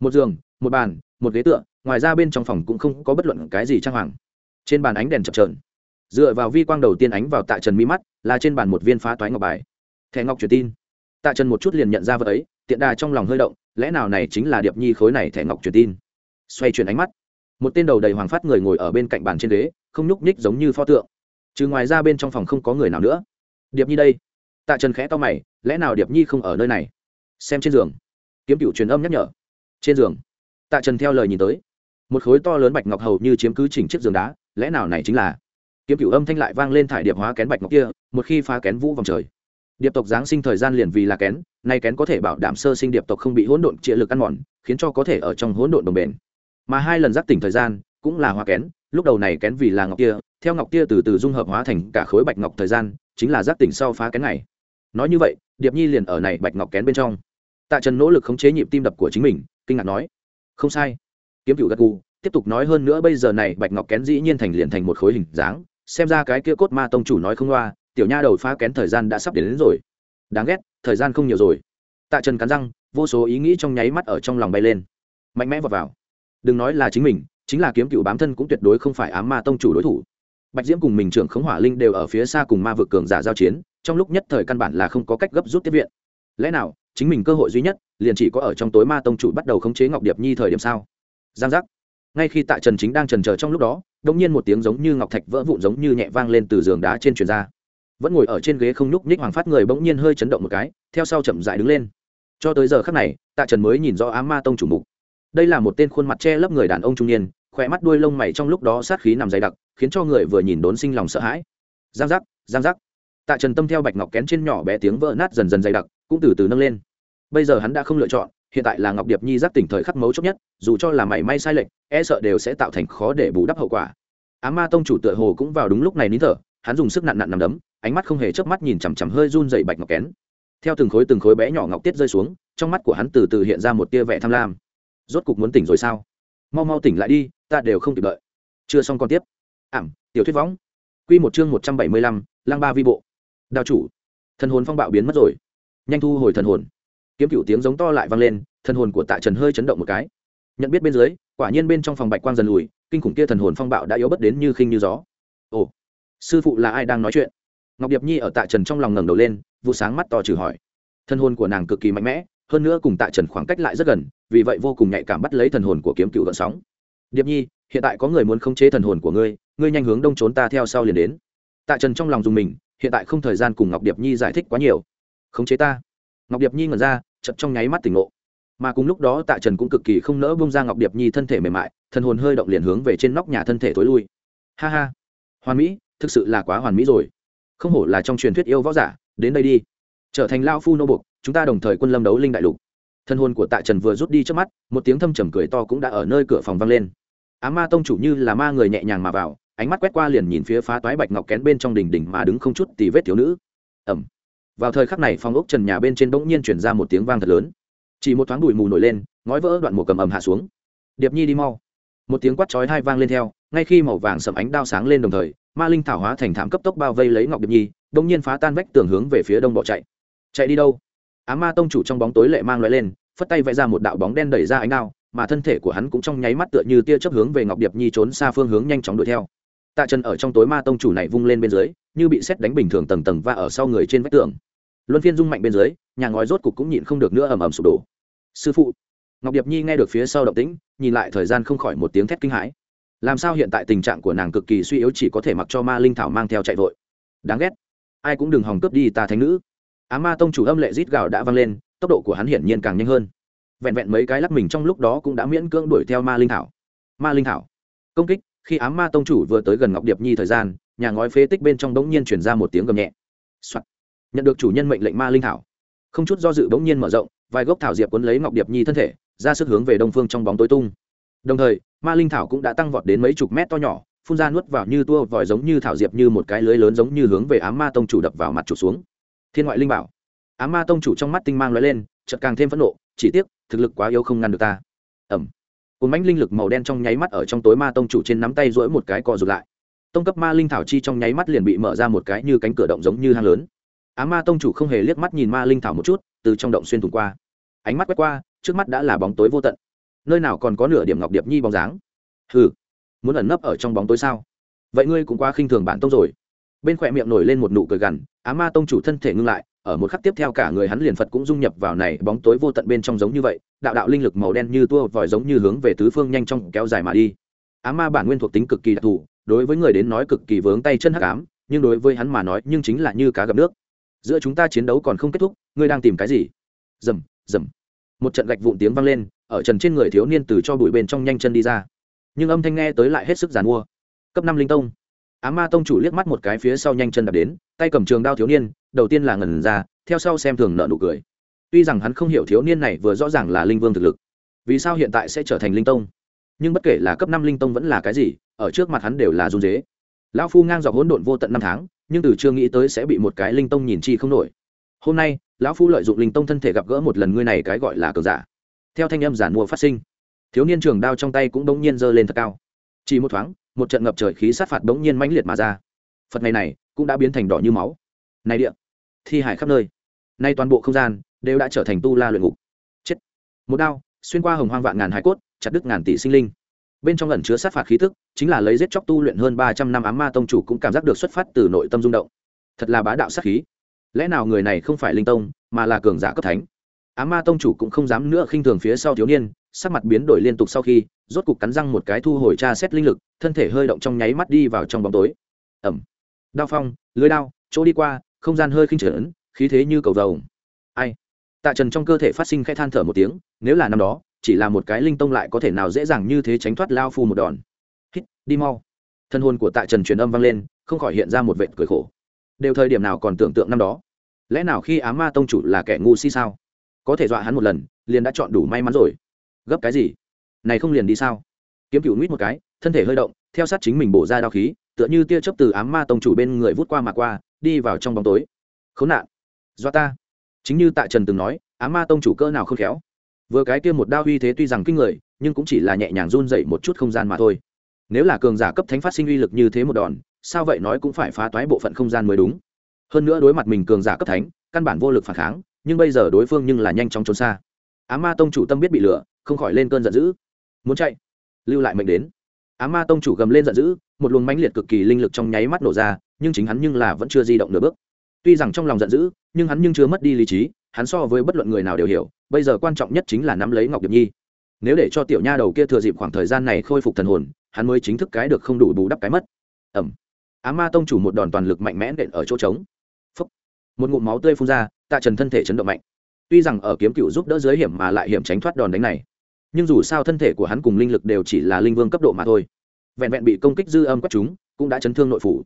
Một giường, một bàn, một ghế tựa, ngoài ra bên trong phòng cũng không có bất luận cái gì trang hoàng. Trên bàn ánh đèn chập trờn dựa vào vi quang đầu tiên ánh vào tạ trần mi mắt, là trên bàn một viên phá toái ngọc bài. Thẻ ngọc truyền tin. Tạ trần một chút liền nhận ra vật ấy, tiện đà trong lòng hơi động, lẽ nào này chính là điệp nhi khối này thẻ ngọc truyền tin? Xoay chuyển ánh mắt. Một tên đầu đầy hoàng phát người ngồi ở bên cạnh bàn trên ghế, không nhúc nhích giống như pho tượng trừ ngoài ra bên trong phòng không có người nào nữa. Điệp nhi đây. Tạ trần khẽ to mày, lẽ nào điệp nhi không ở nơi này? Xem trên giường. Kiếm cựu truyền âm nhắc nhở. Trên giường. Tạ trần theo lời nhìn tới. Một khối to lớn bạch ngọc hầu như chiếm cứ chỉnh chiếc giường đá, lẽ nào này chính là? Kiếm cựu âm thanh lại vang lên thải điệp hóa kén bạch ngọc kia, một khi phá kén vũ vòng trời. Điệp tộc giáng sinh thời gian liền vì là kén, nay kén có thể bảo đảm sơ sinh điệp tộc không bị hỗn độn trịa lực ăn mòn, khiến cho có thể ở trong hỗn độn đồng bền. Mà hai lần giác tỉnh thời gian, cũng là hóa kén, lúc đầu này kén vì là ngọc kia theo ngọc kia từ từ dung hợp hóa thành cả khối bạch ngọc thời gian chính là giác tỉnh sau phá kén này. Nói như vậy điệp nhi liền ở này bạch ngọc kén bên trong. Tạ trần nỗ lực khống chế nhịp tim đập của chính mình kinh ngạc nói không sai. Kiếm cựu gật gù tiếp tục nói hơn nữa bây giờ này bạch ngọc kén dĩ nhiên thành liền thành một khối hình dáng xem ra cái kia cốt ma tông chủ nói không loa tiểu nha đầu phá kén thời gian đã sắp đến, đến rồi. Đáng ghét thời gian không nhiều rồi. Tạ trần cắn răng vô số ý nghĩ trong nháy mắt ở trong lòng bay lên. Mạnh mẽ vọt vào. Đừng nói là chính mình chính là kiếm cựu bám thân cũng tuyệt đối không phải ám ma tông chủ đối thủ bạch diễm cùng mình trưởng khống hỏa linh đều ở phía xa cùng ma vực cường giả giao chiến, trong lúc nhất thời căn bản là không có cách gấp rút tiếp viện. Lẽ nào, chính mình cơ hội duy nhất, liền chỉ có ở trong tối ma tông chủ bắt đầu khống chế ngọc điệp nhi thời điểm sao? Giang giác. Ngay khi tạ trần chính đang trần chờ trong lúc đó đông nhiên một tiếng giống như ngọc thạch vỡ vụn giống như nhẹ vang lên từ giường đá trên truyền ra. Vẫn ngồi ở trên ghế không nhúc nhích hoàng phát người bỗng nhiên hơi chấn động một cái, theo sau chậm dại đứng lên. Cho tới giờ khắc này, tạ trần mới nhìn rõ ám ma tông chủ mục. Đây là một tên khuôn mặt che lấp người đàn ông trung niên khỏe mắt đuôi lông mày trong lúc đó sát khí nằm dày đặc khiến cho người vừa nhìn đốn sinh lòng sợ hãi. Giang giác giang giác. Tạ trần tâm theo bạch ngọc kén trên nhỏ bé tiếng vỡ nát dần dần dày đặc, cũng từ từ nâng lên. Bây giờ hắn đã không lựa chọn, hiện tại là ngọc điệp nhi giác tỉnh thời khắc mấu chốc nhất, dù cho là mảy may sai lệch e sợ đều sẽ tạo thành khó để bù đắp hậu quả. Á ma tông chủ tựa hồ cũng vào đúng lúc này nín thở, hắn dùng sức nặn nặn nằm đấm, ánh mắt không hề chớp mắt nhìn chằm chằm hơi run rẩy bạch ngọc kén. Theo từng khối từng khối bé nhỏ ngọc tiết rơi xuống, trong mắt của hắn từ từ hiện ra một tia vẻ tham lam. Rốt cục muốn tỉnh rồi sao? Mau mau tỉnh lại đi, ta đều không kịp đợi. Chưa xong còn tiếp ảm, tiểu thuyết võng. Q một chương một trăm bảy mươi lăm, lang ba vi bộ. Đào chủ. Thần hồn phong bạo biến mất rồi. Nhanh thu hồi thần hồn. Kiếm cựu tiếng giống to lại vang lên, thần hồn của tạ trần hơi chấn động một cái. Nhận biết bên dưới, quả nhiên bên trong phòng bạch quang dần lùi, kinh khủng kia thần hồn phong bạo đã yếu bất đến như khinh như gió. Ồ, sư phụ là ai đang nói chuyện? Ngọc điệp nhi ở tạ trần trong lòng ngẩng đầu lên vụ sáng mắt to trừ hỏi. Thân hồn của nàng cực kỳ mạnh mẽ, hơn nữa cùng tạ trần khoảng cách lại rất gần, vì vậy vô cùng nhạy cảm bắt lấy thần hồn của kiếm cựu gợn sóng. Điệp nhi hiện tại có người muốn khống chế thần hồn của ngươi ngươi nhanh hướng đông trốn ta theo sau liền đến. Tạ trần trong lòng dùng mình, hiện tại không thời gian cùng ngọc điệp nhi giải thích quá nhiều. Khống chế ta. Ngọc điệp nhi ngẩn ra chật trong nháy mắt tỉnh ngộ. Mà cùng lúc đó tạ trần cũng cực kỳ không nỡ bông ra ngọc điệp nhi thân thể mềm mại, thần hồn hơi động liền hướng về trên nóc nhà thân thể t ố i lui. Ha ha. Hoàn mỹ, thực sự là quá hoàn mỹ rồi. Không hổ là trong truyền thuyết yêu võ giả, đến đây đi. Trở thành lao phu nô bục chúng ta đồng thời quân lâm đấu linh đại lục. Thân hồn của tạ trần vừa rút đi trước mắt, một tiếng thâm trầm cười to cũng đã ở nơi cửa phòng vang lên á ma tông chủ như là ma người nhẹ nhàng mà vào, ánh mắt quét qua liền nhìn phía phá toái bạch ngọc kén bên trong đỉnh đỉnh mà đứng không chút tì vết thiếu nữ. Ẩm. Vào thời khắc này, phòng ốc trần nhà bên trên bỗng nhiên chuyển ra một tiếng vang thật lớn. Chỉ một thoáng đùi mù nổi lên, ngói vỡ đoạn mùa cầm ầm hạ xuống. Điệp nhi đi mau. Một tiếng quát chói hai vang lên theo, ngay khi màu vàng sầm ánh đao sáng lên đồng thời, ma linh thảo hóa thành thảm cấp tốc bao vây lấy ngọc điệp nhi, bỗng nhiên phá tan vách tường hướng về phía đông bỏ chạy. Chạy đi đâu? Á ma tông chủ trong bóng tối lệ mang loại lên, phất tay vẽ ra một đạo bóng đen đẩy ra ánh đao mà thân thể của hắn cũng trong nháy mắt tựa như tia chớp hướng về ngọc điệp nhi trốn xa phương hướng nhanh chóng đuổi theo. Tạ chân ở trong tối ma tông chủ này vung lên bên dưới, như bị xét đánh bình thường tầng tầng và ở sau người trên vách tường. Luân phiên rung mạnh bên dưới, nhà ngói rốt cục cũng nhịn không được nữa ầm ầm sụp đổ. Sư phụ. Ngọc điệp nhi nghe được phía sau động tĩnh, nhìn lại thời gian không khỏi một tiếng thét kinh hãi. Làm sao hiện tại tình trạng của nàng cực kỳ suy yếu chỉ có thể mặc cho ma linh thảo mang theo chạy vội? Đáng ghét. Ai cũng đừng hòng cướp đi ta thánh nữ. Á ma tông chủ âm lệ rít gào đã vang lên, tốc độ của hắn hiển nhiên càng nhanh hơn vẹn vẹn mấy cái lắc mình trong lúc đó cũng đã miễn cưỡng đuổi theo ma linh thảo. Ma linh thảo. Công kích, khi ám ma tông chủ vừa tới gần ngọc điệp nhi thời gian, nhà ngói phế tích bên trong đống nhiên chuyển ra một tiếng gầm nhẹ. Nhận được chủ nhân mệnh lệnh ma linh thảo. Không chút do dự bỗng nhiên mở rộng, vài gốc thảo diệp cuốn lấy ngọc điệp nhi thân thể, ra sức hướng về đông phương trong bóng tối tung. Đồng thời, ma linh thảo cũng đã tăng vọt đến mấy chục mét to nhỏ, phun ra nuốt vào như tua vòi giống như thảo diệp như một cái lưới lớn giống như hướng về ám ma tông chủ đập vào mặt chủ xuống. Thiên ngoại linh bảo. Ám ma tông chủ trong mắt tinh mang lóe lên, chợt càng thêm phẫn nộ chỉ tiếc, thực lực quá yếu không ngăn được ta. Ẩm cồn mánh linh lực màu đen trong nháy mắt ở trong tối ma tông chủ trên nắm tay rỗi một cái cò rụt lại. Tông cấp ma linh thảo chi trong nháy mắt liền bị mở ra một cái như cánh cửa động giống như hang lớn. Á ma tông chủ không hề liếc mắt nhìn ma linh thảo một chút, từ trong động xuyên thủng qua. Ánh mắt quét qua, trước mắt đã là bóng tối vô tận. Nơi nào còn có nửa điểm ngọc điệp nhi bóng dáng? Hừ, muốn ẩn nấp ở trong bóng tối sao? Vậy ngươi cũng quá khinh thường bản tông rồi. Bên khỏe miệng nổi lên một nụ cười gằn, á ma tông chủ thân thể ngưng lại ở một khắc tiếp theo cả người hắn liền phật cũng dung nhập vào này bóng tối vô tận bên trong giống như vậy, đạo đạo linh lực màu đen như tua vòi giống như hướng về tứ phương nhanh trong kéo dài mà đi. Á ma bản nguyên thuộc tính cực kỳ đặc thù, đối với người đến nói cực kỳ vướng tay chân hắc ám, nhưng đối với hắn mà nói, nhưng chính là như cá gặp nước. Giữa chúng ta chiến đấu còn không kết thúc, ngươi đang tìm cái gì? Rầm rầm. Một trận gạch vụn tiếng vang lên, ở trần trên người thiếu niên từ cho bụi bên trong nhanh chân đi ra. Nhưng âm thanh nghe tới lại hết sức giàn mua. Cấp năm linh tông. Á ma tông chủ liếc mắt một cái phía sau nhanh chân đạp đến, tay cầm trường đao thiếu niên đầu tiên là ngẩn ra, theo sau xem thường nợ nụ cười. Tuy rằng hắn không hiểu thiếu niên này vừa rõ ràng là linh vương thực lực, vì sao hiện tại sẽ trở thành linh tông? Nhưng bất kể là cấp năm linh tông vẫn là cái gì, ở trước mặt hắn đều là run dế lão phu ngang dọc hỗn độn vô tận năm tháng, nhưng từ chưa nghĩ tới sẽ bị một cái linh tông nhìn chi không nổi. Hôm nay, lão phu lợi dụng linh tông thân thể gặp gỡ một lần ngươi này cái gọi là cờ giả. Theo thanh âm giản mua phát sinh, thiếu niên trường đao trong tay cũng bỗng nhiên giơ lên thật cao. Chỉ một thoáng, một trận ngập trời khí sát phạt bỗng nhiên mãnh liệt mà ra. Phật này này cũng đã biến thành đỏ như máu. Này địa thi hải khắp nơi. Nay toàn bộ không gian đều đã trở thành tu la luyện ngục. Chết. Một đao xuyên qua hồng hoang vạn ngàn hải cốt, chặt đứt ngàn tỷ sinh linh. Bên trong ẩn chứa sát phạt khí thức chính là lấy giết chóc tu luyện hơn ba trăm năm ám ma tông chủ cũng cảm giác được xuất phát từ nội tâm rung động. Thật là bá đạo sát khí. Lẽ nào người này không phải linh tông, mà là cường giả cấp thánh? Ám ma tông chủ cũng không dám nữa khinh thường phía sau thiếu niên, sắc mặt biến đổi liên tục sau khi, rốt cục cắn răng một cái thu hồi tra xét linh lực, thân thể hơi động trong nháy mắt đi vào trong bóng tối. Ẩm. Đao phong, lưới đao, chỗ đi qua không gian hơi khinh trở khí thế như cầu vồng. Ai? Tạ trần trong cơ thể phát sinh khẽ than thở một tiếng, nếu là năm đó, chỉ là một cái linh tông lại có thể nào dễ dàng như thế tránh thoát lao phu một đòn. Hít, đi mau. Thân hồn của tạ trần truyền âm vang lên, không khỏi hiện ra một vệt cười khổ. Đều thời điểm nào còn tưởng tượng năm đó? Lẽ nào khi á ma tông chủ là kẻ ngu si sao? Có thể dọa hắn một lần, liền đã chọn đủ may mắn rồi. Gấp cái gì? Này không liền đi sao? Kiếm cựu nguyết một cái, thân thể hơi động, theo sát chính mình bổ ra đao khí, tựa như tia chớp từ ám ma tông chủ bên người vút qua mà qua đi vào trong bóng tối. Khốn nạn. Do ta. Chính như tạ trần từng nói ám ma tông chủ cơ nào không khéo. Vừa cái kia một đao uy thế tuy rằng kinh người, nhưng cũng chỉ là nhẹ nhàng run dậy một chút không gian mà thôi. Nếu là cường giả cấp thánh phát sinh uy lực như thế một đòn, sao vậy nói cũng phải phá toái bộ phận không gian mới đúng. Hơn nữa đối mặt mình cường giả cấp thánh, căn bản vô lực phản kháng, nhưng bây giờ đối phương nhưng là nhanh chóng trốn xa. Á ma tông chủ tâm biết bị lửa không khỏi lên cơn giận dữ. Muốn chạy. Lưu lại mệnh đến á ma tông chủ gầm lên giận dữ, một luồng mãnh liệt cực kỳ linh lực trong nháy mắt nổ ra, nhưng chính hắn nhưng là vẫn chưa di động nửa bước. Tuy rằng trong lòng giận dữ, nhưng hắn nhưng chưa mất đi lý trí, hắn so với bất luận người nào đều hiểu, bây giờ quan trọng nhất chính là nắm lấy ngọc điệp nhi. Nếu để cho tiểu nha đầu kia thừa dịp khoảng thời gian này khôi phục thần hồn, hắn mới chính thức cái được không đủ bù đắp cái mất. Ẩm á ma tông chủ một đòn toàn lực mạnh mẽ nện ở chỗ trống. Phúc. một ngụm máu tươi phun ra, tạ trần thân thể chấn động mạnh. Tuy rằng ở kiếm cựu giúp đỡ dưới hiểm mà lại hiểm tránh thoát đòn đánh này nhưng dù sao thân thể của hắn cùng linh lực đều chỉ là linh vương cấp độ mà thôi. Vẹn vẹn bị công kích dư âm quất chúng, cũng đã chấn thương nội phủ.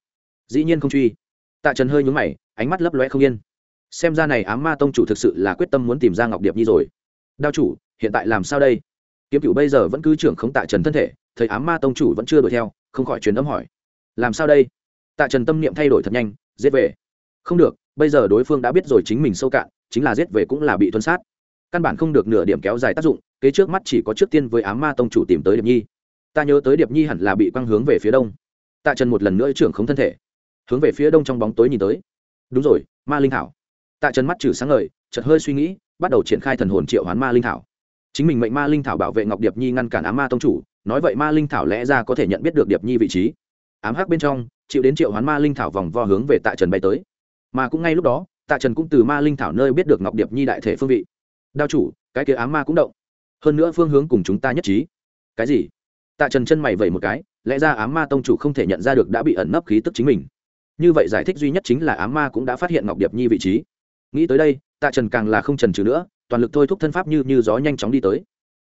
Dĩ nhiên không truy. Tạ trần hơi nhúng mày, ánh mắt lấp loe không yên. Xem ra này ám ma tông chủ thực sự là quyết tâm muốn tìm ra ngọc điệp nhi rồi. Đao chủ, hiện tại làm sao đây? Kiếm cựu bây giờ vẫn cứ trưởng không tạ trần thân thể, thấy ám ma tông chủ vẫn chưa đuổi theo, không khỏi truyền âm hỏi. Làm sao đây? Tạ trần tâm niệm thay đổi thật nhanh, giết về. Không được, bây giờ đối phương đã biết rồi chính mình sâu cạn, chính là giết về cũng là bị tuân sát căn bản không được nửa điểm kéo dài tác dụng, kế trước mắt chỉ có trước tiên với ám ma tông chủ tìm tới điệp nhi. Ta nhớ tới điệp nhi hẳn là bị quăng hướng về phía đông. Tạ trần một lần nữa trưởng không thân thể, hướng về phía đông trong bóng tối nhìn tới. Đúng rồi, ma linh thảo. Tạ trần mắt trừ sáng ngời, chợt hơi suy nghĩ, bắt đầu triển khai thần hồn triệu hoán ma linh thảo. Chính mình mệnh ma linh thảo bảo vệ ngọc điệp nhi ngăn cản ám ma tông chủ, nói vậy ma linh thảo lẽ ra có thể nhận biết được điệp nhi vị trí. Ám hắc bên trong, chịu đến triệu hoán ma linh thảo vòng vo hướng về tạ trần bay tới. Mà cũng ngay lúc đó, tạ trần cũng từ ma linh thảo nơi biết được ngọc điệp nhi đại thể phương vị đao chủ, cái kia ám ma cũng động. Hơn nữa phương hướng cùng chúng ta nhất trí. Cái gì? Tạ trần chân mày vẩy một cái, lẽ ra ám ma tông chủ không thể nhận ra được đã bị ẩn nấp khí tức chính mình. Như vậy giải thích duy nhất chính là ám ma cũng đã phát hiện ngọc điệp nhi vị trí. Nghĩ tới đây, tạ trần càng là không trần trừ nữa, toàn lực thôi thúc thân pháp như như gió nhanh chóng đi tới.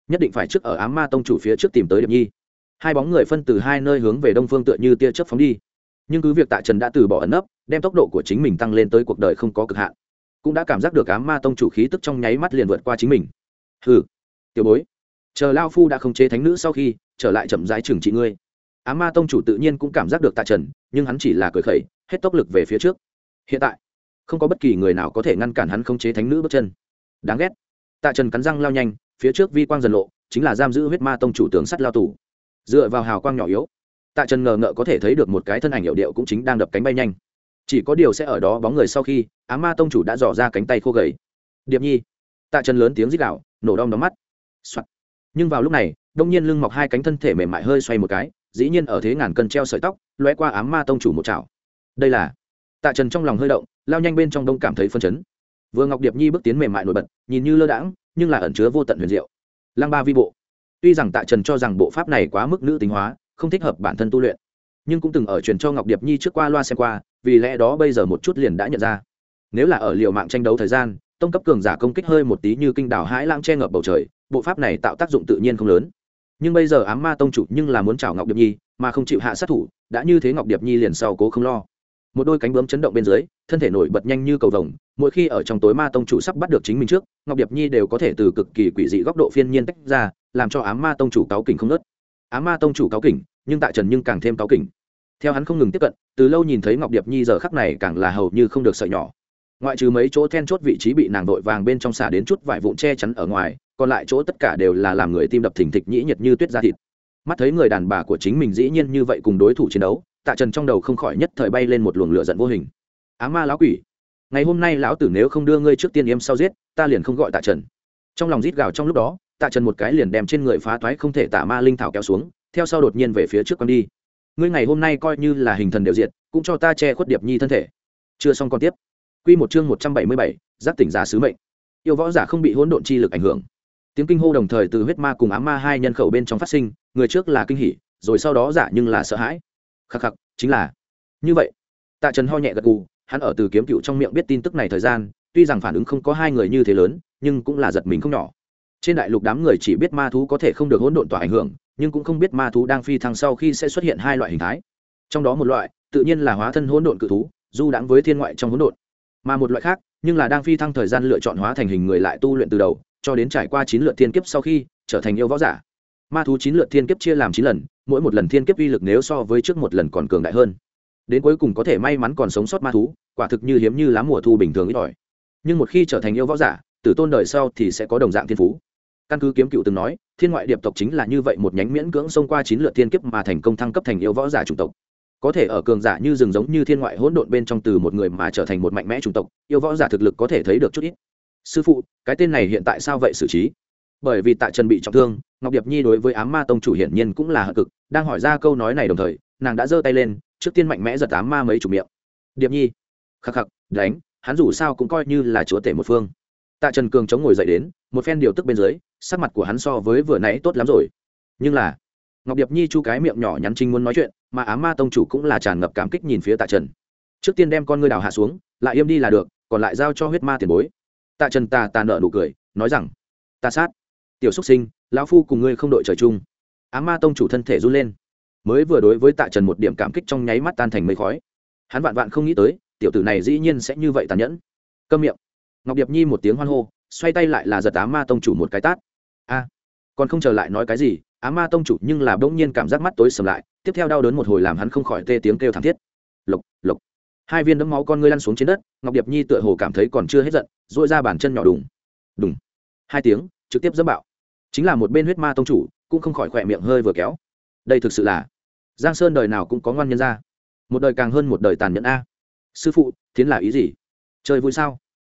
Nhất định phải trước ở ám ma tông chủ phía trước tìm tới điệp nhi. Hai bóng người phân từ hai nơi hướng về đông phương tựa như tia chớp phóng đi. Nhưng cứ việc tạ trần đã từ bỏ ẩn nấp, đem tốc độ của chính mình tăng lên tới cuộc đời không có cực hạn cũng đã cảm giác được ám ma tông chủ khí tức trong nháy mắt liền vượt qua chính mình. Hừ, tiểu bối, chờ lao phu đã không chế thánh nữ sau khi, trở lại chậm rãi trừng trị ngươi. Ám ma tông chủ tự nhiên cũng cảm giác được tạ trần, nhưng hắn chỉ là cười khẩy, hết tốc lực về phía trước. Hiện tại, không có bất kỳ người nào có thể ngăn cản hắn không chế thánh nữ bước chân. Đáng ghét. Tạ trần cắn răng lao nhanh, phía trước vi quang dần lộ, chính là giam giữ huyết ma tông chủ tướng sắt lao tù. Dựa vào hào quang nhỏ yếu, tạ trần ngờ ngợ có thể thấy được một cái thân ảnh hiệu điệu cũng chính đang đập cánh bay nhanh chỉ có điều sẽ ở đó bóng người sau khi á ma tông chủ đã dò ra cánh tay khô gầy. Điệp nhi, tạ trần lớn tiếng rít đạo nổ đom đóm mắt、Soạn. nhưng vào lúc này, đông nhiên lưng mọc hai cánh thân thể mềm mại hơi xoay một cái, dĩ nhiên ở thế ngàn cân treo sợi tóc loe qua ám ma tông chủ một chảo. Đây là. Tạ trần trong lòng hơi động, lao nhanh bên trong đông cảm thấy phân chấn. Vừa ngọc điệp nhi bước tiến mềm mại nổi bật, nhìn như lơ đãng, nhưng là ẩn chứa vô tận huyền diệu. Lăng ba vi bộ. Tuy rằng tạ trần cho rằng bộ pháp này quá mức nữ tính hóa, không thích hợp bản thân tu luyện, nhưng cũng từng ở truyền cho ngọc điệp nhi trước qua loa xem qua vì lẽ đó bây giờ một chút liền đã nhận ra. Nếu là ở liều mạng tranh đấu thời gian, tông cấp cường giả công kích hơi một tí như kinh đảo hãi lãng che ngập bầu trời, bộ pháp này tạo tác dụng tự nhiên không lớn. Nhưng bây giờ ám ma tông chủ nhưng là muốn chào ngọc điệp nhi, mà không chịu hạ sát thủ, đã như thế ngọc điệp nhi liền sau cố không lo. Một đôi cánh bướm chấn động bên dưới, thân thể nổi bật nhanh như cầu vồng, mỗi khi ở trong tối ma tông chủ sắp bắt được chính mình trước, ngọc điệp nhi đều có thể từ cực kỳ quỷ dị góc độ phiên nhiên tách ra, làm cho ám ma tông chủ cáo kỉnh không nớt ám ma tông chủ cáo kỉnh, nhưng tại trần nhưng càng thêm cáo kỉnh. Theo hắn không ngừng tiếp cận từ lâu nhìn thấy ngọc điệp nhi giờ khắc này càng là hầu như không được sợi nhỏ. Ngoại trừ mấy chỗ then chốt vị trí bị nàng vội vàng bên trong xả đến chút vải vụn che chắn ở ngoài, còn lại chỗ tất cả đều là làm người tim đập thình thịch nhĩ nhiệt như tuyết da thịt. Mắt thấy người đàn bà của chính mình dĩ nhiên như vậy cùng đối thủ chiến đấu, tạ trần trong đầu không khỏi nhất thời bay lên một luồng lửa giận vô hình. Á ma lão quỷ, ngày hôm nay lão tử nếu không đưa ngươi trước tiên yếm sau giết, ta liền không gọi tạ trần. Trong lòng rít gào trong lúc đó, tạ trần một cái liền đem trên người phá toái không thể tả ma linh thảo kéo xuống, theo sau đột nhiên về phía trước con đi ngươi ngày hôm nay coi như là hình thần đều diệt, cũng cho ta che khuất điệp nhi thân thể. Chưa xong còn tiếp. Q một chương một trăm bảy mươi bảy giáp tỉnh giá sứ mệnh. Yêu võ giả không bị hỗn độn chi lực ảnh hưởng. Tiếng kinh hô đồng thời từ huyết ma cùng ám ma hai nhân khẩu bên trong phát sinh, người trước là kinh hỉ, rồi sau đó giả nhưng là sợ hãi. Khắc khắc, chính là như vậy. Tạ trần ho nhẹ gật gù, hắn ở từ kiếm cựu trong miệng biết tin tức này thời gian, tuy rằng phản ứng không có hai người như thế lớn, nhưng cũng là giật mình không nhỏ. Trên đại lục đám người chỉ biết ma thú có thể không được hỗn độn tỏa ảnh hưởng nhưng cũng không biết ma thú đang phi thăng sau khi sẽ xuất hiện hai loại hình thái. Trong đó một loại, tự nhiên là hóa thân hỗn độn cự thú, du đãng với thiên ngoại trong hỗn độn. Mà một loại khác, nhưng là đang phi thăng thời gian lựa chọn hóa thành hình người lại tu luyện từ đầu, cho đến trải qua chín lượt thiên kiếp sau khi trở thành yêu võ giả. Ma thú chín lượt thiên kiếp chia làm chín lần, mỗi một lần thiên kiếp uy lực nếu so với trước một lần còn cường đại hơn. Đến cuối cùng có thể may mắn còn sống sót ma thú, quả thực như hiếm như lá mùa thu bình thường ít ỏi. Nhưng một khi trở thành yêu võ giả, tử tôn đời sau thì sẽ có đồng dạng thiên phú căn cứ kiếm cựu từng nói, thiên ngoại điệp tộc chính là như vậy một nhánh miễn cưỡng xông qua chín lượt thiên kiếp mà thành công thăng cấp thành yêu võ giả chủng tộc. Có thể ở cường giả như rừng giống như thiên ngoại hỗn độn bên trong từ một người mà trở thành một mạnh mẽ chủng tộc, yêu võ giả thực lực có thể thấy được chút ít. Sư phụ, cái tên này hiện tại sao vậy xử trí? Bởi vì tại trần bị trọng thương, ngọc điệp nhi đối với ám ma tông chủ hiển nhiên cũng là hận cực, đang hỏi ra câu nói này đồng thời, nàng đã giơ tay lên, trước tiên mạnh mẽ giật ám ma mấy chủ miệng. Điệp nhi, khắc khắc, đánh, hắn dù sao cũng coi như là chúa tể một phương. Tạ trần cường chống ngồi dậy đến, một phen điều tức bên dưới sắc mặt của hắn so với vừa nãy tốt lắm rồi. Nhưng là, ngọc điệp nhi chu cái miệng nhỏ nhắn trinh muốn nói chuyện, mà á ma tông chủ cũng là tràn ngập cảm kích nhìn phía tạ trần. Trước tiên đem con ngươi đào hạ xuống, lại im đi là được, còn lại giao cho huyết ma tiền bối. Tạ trần tà tà nợ nụ cười, nói rằng, ta sát. Tiểu xúc sinh, lão phu cùng ngươi không đội trời chung. Á ma tông chủ thân thể run lên. Mới vừa đối với tạ trần một điểm cảm kích trong nháy mắt tan thành mây khói. Hắn vạn vạn không nghĩ tới, tiểu tử này dĩ nhiên sẽ như vậy tàn nhẫn. Câm miệng. Ngọc điệp nhi một tiếng hoan hô xoay tay lại là giật á ma tông chủ một cái tát. A, còn không chờ lại nói cái gì, á ma tông chủ nhưng là bỗng nhiên cảm giác mắt tối sầm lại, tiếp theo đau đớn một hồi làm hắn không khỏi tê tiếng kêu thảm thiết. Lộc lộc. Hai viên đấm máu con ngươi lăn xuống trên đất, ngọc điệp nhi tựa hồ cảm thấy còn chưa hết giận dội ra bàn chân nhỏ đùng. Đùng. Hai tiếng, trực tiếp dẫm bạo. Chính là một bên huyết ma tông chủ, cũng không khỏi khỏe miệng hơi vừa kéo. Đây thực sự là, giang sơn đời nào cũng có ngoan nhân ra một đời càng hơn một đời tàn nhẫn a. Sư phụ, thiến là ý gì? Chơi vui sao?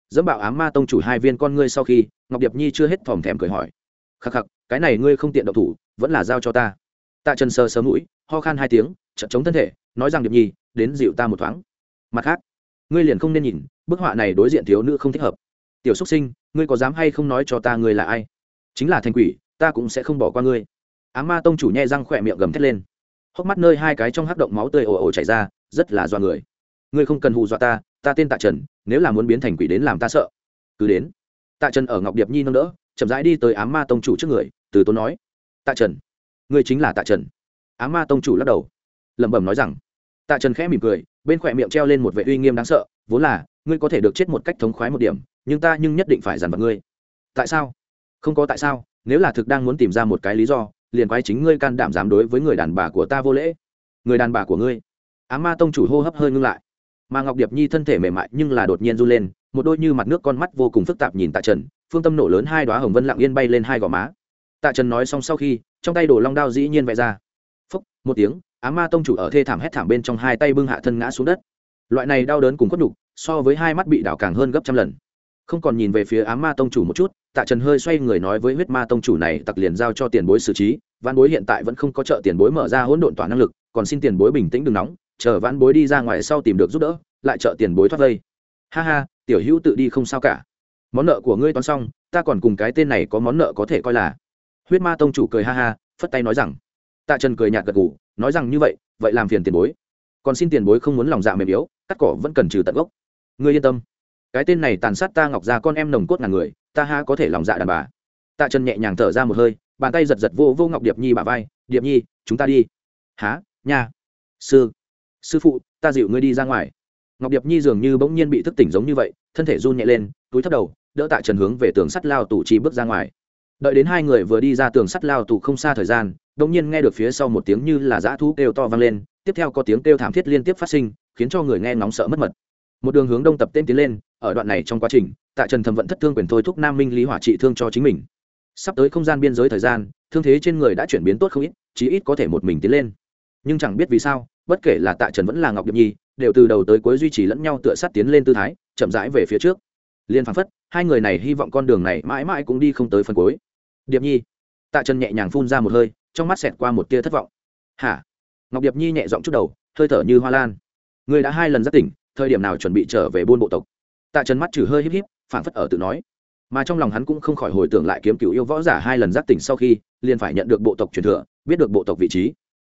Dẫm bạo ám ma tông chủ hai viên con ngươi sau khi, ngọc điệp nhi chưa hết thòm thèm cười hỏi. Khắc khắc, cái này ngươi không tiện động thủ, vẫn là giao cho ta. Tạ trần sờ sờ mũi, ho khan hai tiếng chật chống thân thể, nói rằng điệp nhi, đến dịu ta một thoáng. Mặt khác, ngươi liền không nên nhìn, bức họa này đối diện thiếu nữ không thích hợp. Tiểu xúc sinh, ngươi có dám hay không nói cho ta ngươi là ai? Chính là thành quỷ, ta cũng sẽ không bỏ qua ngươi. Á ma tông chủ nhẹ răng khỏe miệng gầm thét lên. Hốc mắt nơi hai cái trong hắc động máu tươi ồ ồ chảy ra, rất là do người. Ngươi không cần hù dọa ta ta tên tạ trần, nếu là muốn biến thành quỷ đến làm ta sợ. Cứ đến. Tạ trần ở ngọc điệp nhi nâng đỡ, chậm rãi đi tới ám ma tông chủ trước người, từ tốn nói, tạ trần, ngươi chính là tạ trần. Ám ma tông chủ lắc đầu, lẩm bẩm nói rằng, tạ trần khẽ mỉm cười, bên khỏe miệng treo lên một vệ uy nghiêm đáng sợ, vốn là, ngươi có thể được chết một cách thống khoái một điểm, nhưng ta nhưng nhất định phải dằn vặt ngươi. Tại sao? Không có tại sao, nếu là thực đang muốn tìm ra một cái lý do, liền quái chính ngươi can đảm dám đối với người đàn bà của ta vô lễ. Người đàn bà của ngươi? Á ma tông chủ hô hấp hơi ngưng lại mà ngọc điệp nhi thân thể mềm mại nhưng là đột nhiên run lên, một đôi như mặt nước con mắt vô cùng phức tạp nhìn tạ trần, phương tâm nổ lớn hai đoá hồng vân lặng yên bay lên hai gò má. Tạ trần nói xong sau khi, trong tay đổ long đao dĩ nhiên vẽ ra. Phúc, một tiếng á ma tông chủ ở thê thảm hét thảm bên trong hai tay bưng hạ thân ngã xuống đất. Loại này đau đớn cùng khuất đục so với hai mắt bị đảo càng hơn gấp trăm lần. Không còn nhìn về phía á ma tông chủ một chút, tạ trần hơi xoay người nói với huyết ma tông chủ này, tặc liền giao cho tiền bối xử trí văn bối hiện tại vẫn không có trợ tiền bối mở ra hỗn độn tỏa năng lực, còn xin tiền bối bình tĩnh đừng nóng chờ vãn bối đi ra ngoài sau tìm được giúp đỡ, lại trợ tiền bối thoát vây. Ha ha, tiểu hữu tự đi không sao cả. Món nợ của ngươi toán xong, ta còn cùng cái tên này có món nợ có thể coi là. Huyết ma tông chủ cười ha ha, phất tay nói rằng. Tạ trần cười nhạt gật gù, nói rằng như vậy vậy làm phiền tiền bối. Còn xin tiền bối không muốn lòng dạ mềm yếu, cắt cỏ vẫn cần trừ tận gốc. Ngươi yên tâm. Cái tên này tàn sát ta ngọc ra con em nồng cốt ngàn người, ta ha có thể lòng dạ đàn bà. Tạ trần nhẹ nhàng thở ra một hơi, bàn tay giật giật vô vô ngọc điệp nhi bà vai. Điệp nhi, chúng ta đi. Há nha. Sư sư phụ, ta dịu ngươi đi ra ngoài. Ngọc điệp nhi dường như bỗng nhiên bị thức tỉnh giống như vậy, thân thể run nhẹ lên, túi thấp đầu, đỡ tạ trần hướng về tường sắt lao tù chi bước ra ngoài. Đợi đến hai người vừa đi ra tường sắt lao tù không xa thời gian bỗng nhiên nghe được phía sau một tiếng như là dã thú kêu to vang lên, tiếp theo có tiếng kêu thảm thiết liên tiếp phát sinh, khiến cho người nghe nóng sợ mất mật. Một đường hướng đông tập tên tiến lên, ở đoạn này trong quá trình, tạ trần thầm vẫn thất thương quyền thôi thúc nam minh lý hỏa trị thương cho chính mình. Sắp tới không gian biên giới thời gian, thương thế trên người đã chuyển biến tốt không ít, chí ít có thể một mình tiến lên. Nhưng chẳng biết vì sao bất kể là tạ trần vẫn là ngọc điệp nhi, đều từ đầu tới cuối duy trì lẫn nhau tựa sát tiến lên tư thái, chậm rãi về phía trước. Liên phán phất, hai người này hy vọng con đường này mãi mãi cũng đi không tới phần cuối. Điệp nhi. Tạ trần nhẹ nhàng phun ra một hơi, trong mắt xẹt qua một tia thất vọng. Hả? Ngọc điệp nhi nhẹ giọng chút đầu, hơi thở như hoa lan. Người đã hai lần giác tỉnh, thời điểm nào chuẩn bị trở về buôn bộ tộc? Tạ trần mắt trừ hơi híp híp phản phất ở tự nói. Mà trong lòng hắn cũng không khỏi hồi tưởng lại kiếm cựu yêu võ giả hai lần giác tỉnh sau khi, liền phải nhận được bộ tộc truyền thừa, biết được bộ tộc vị trí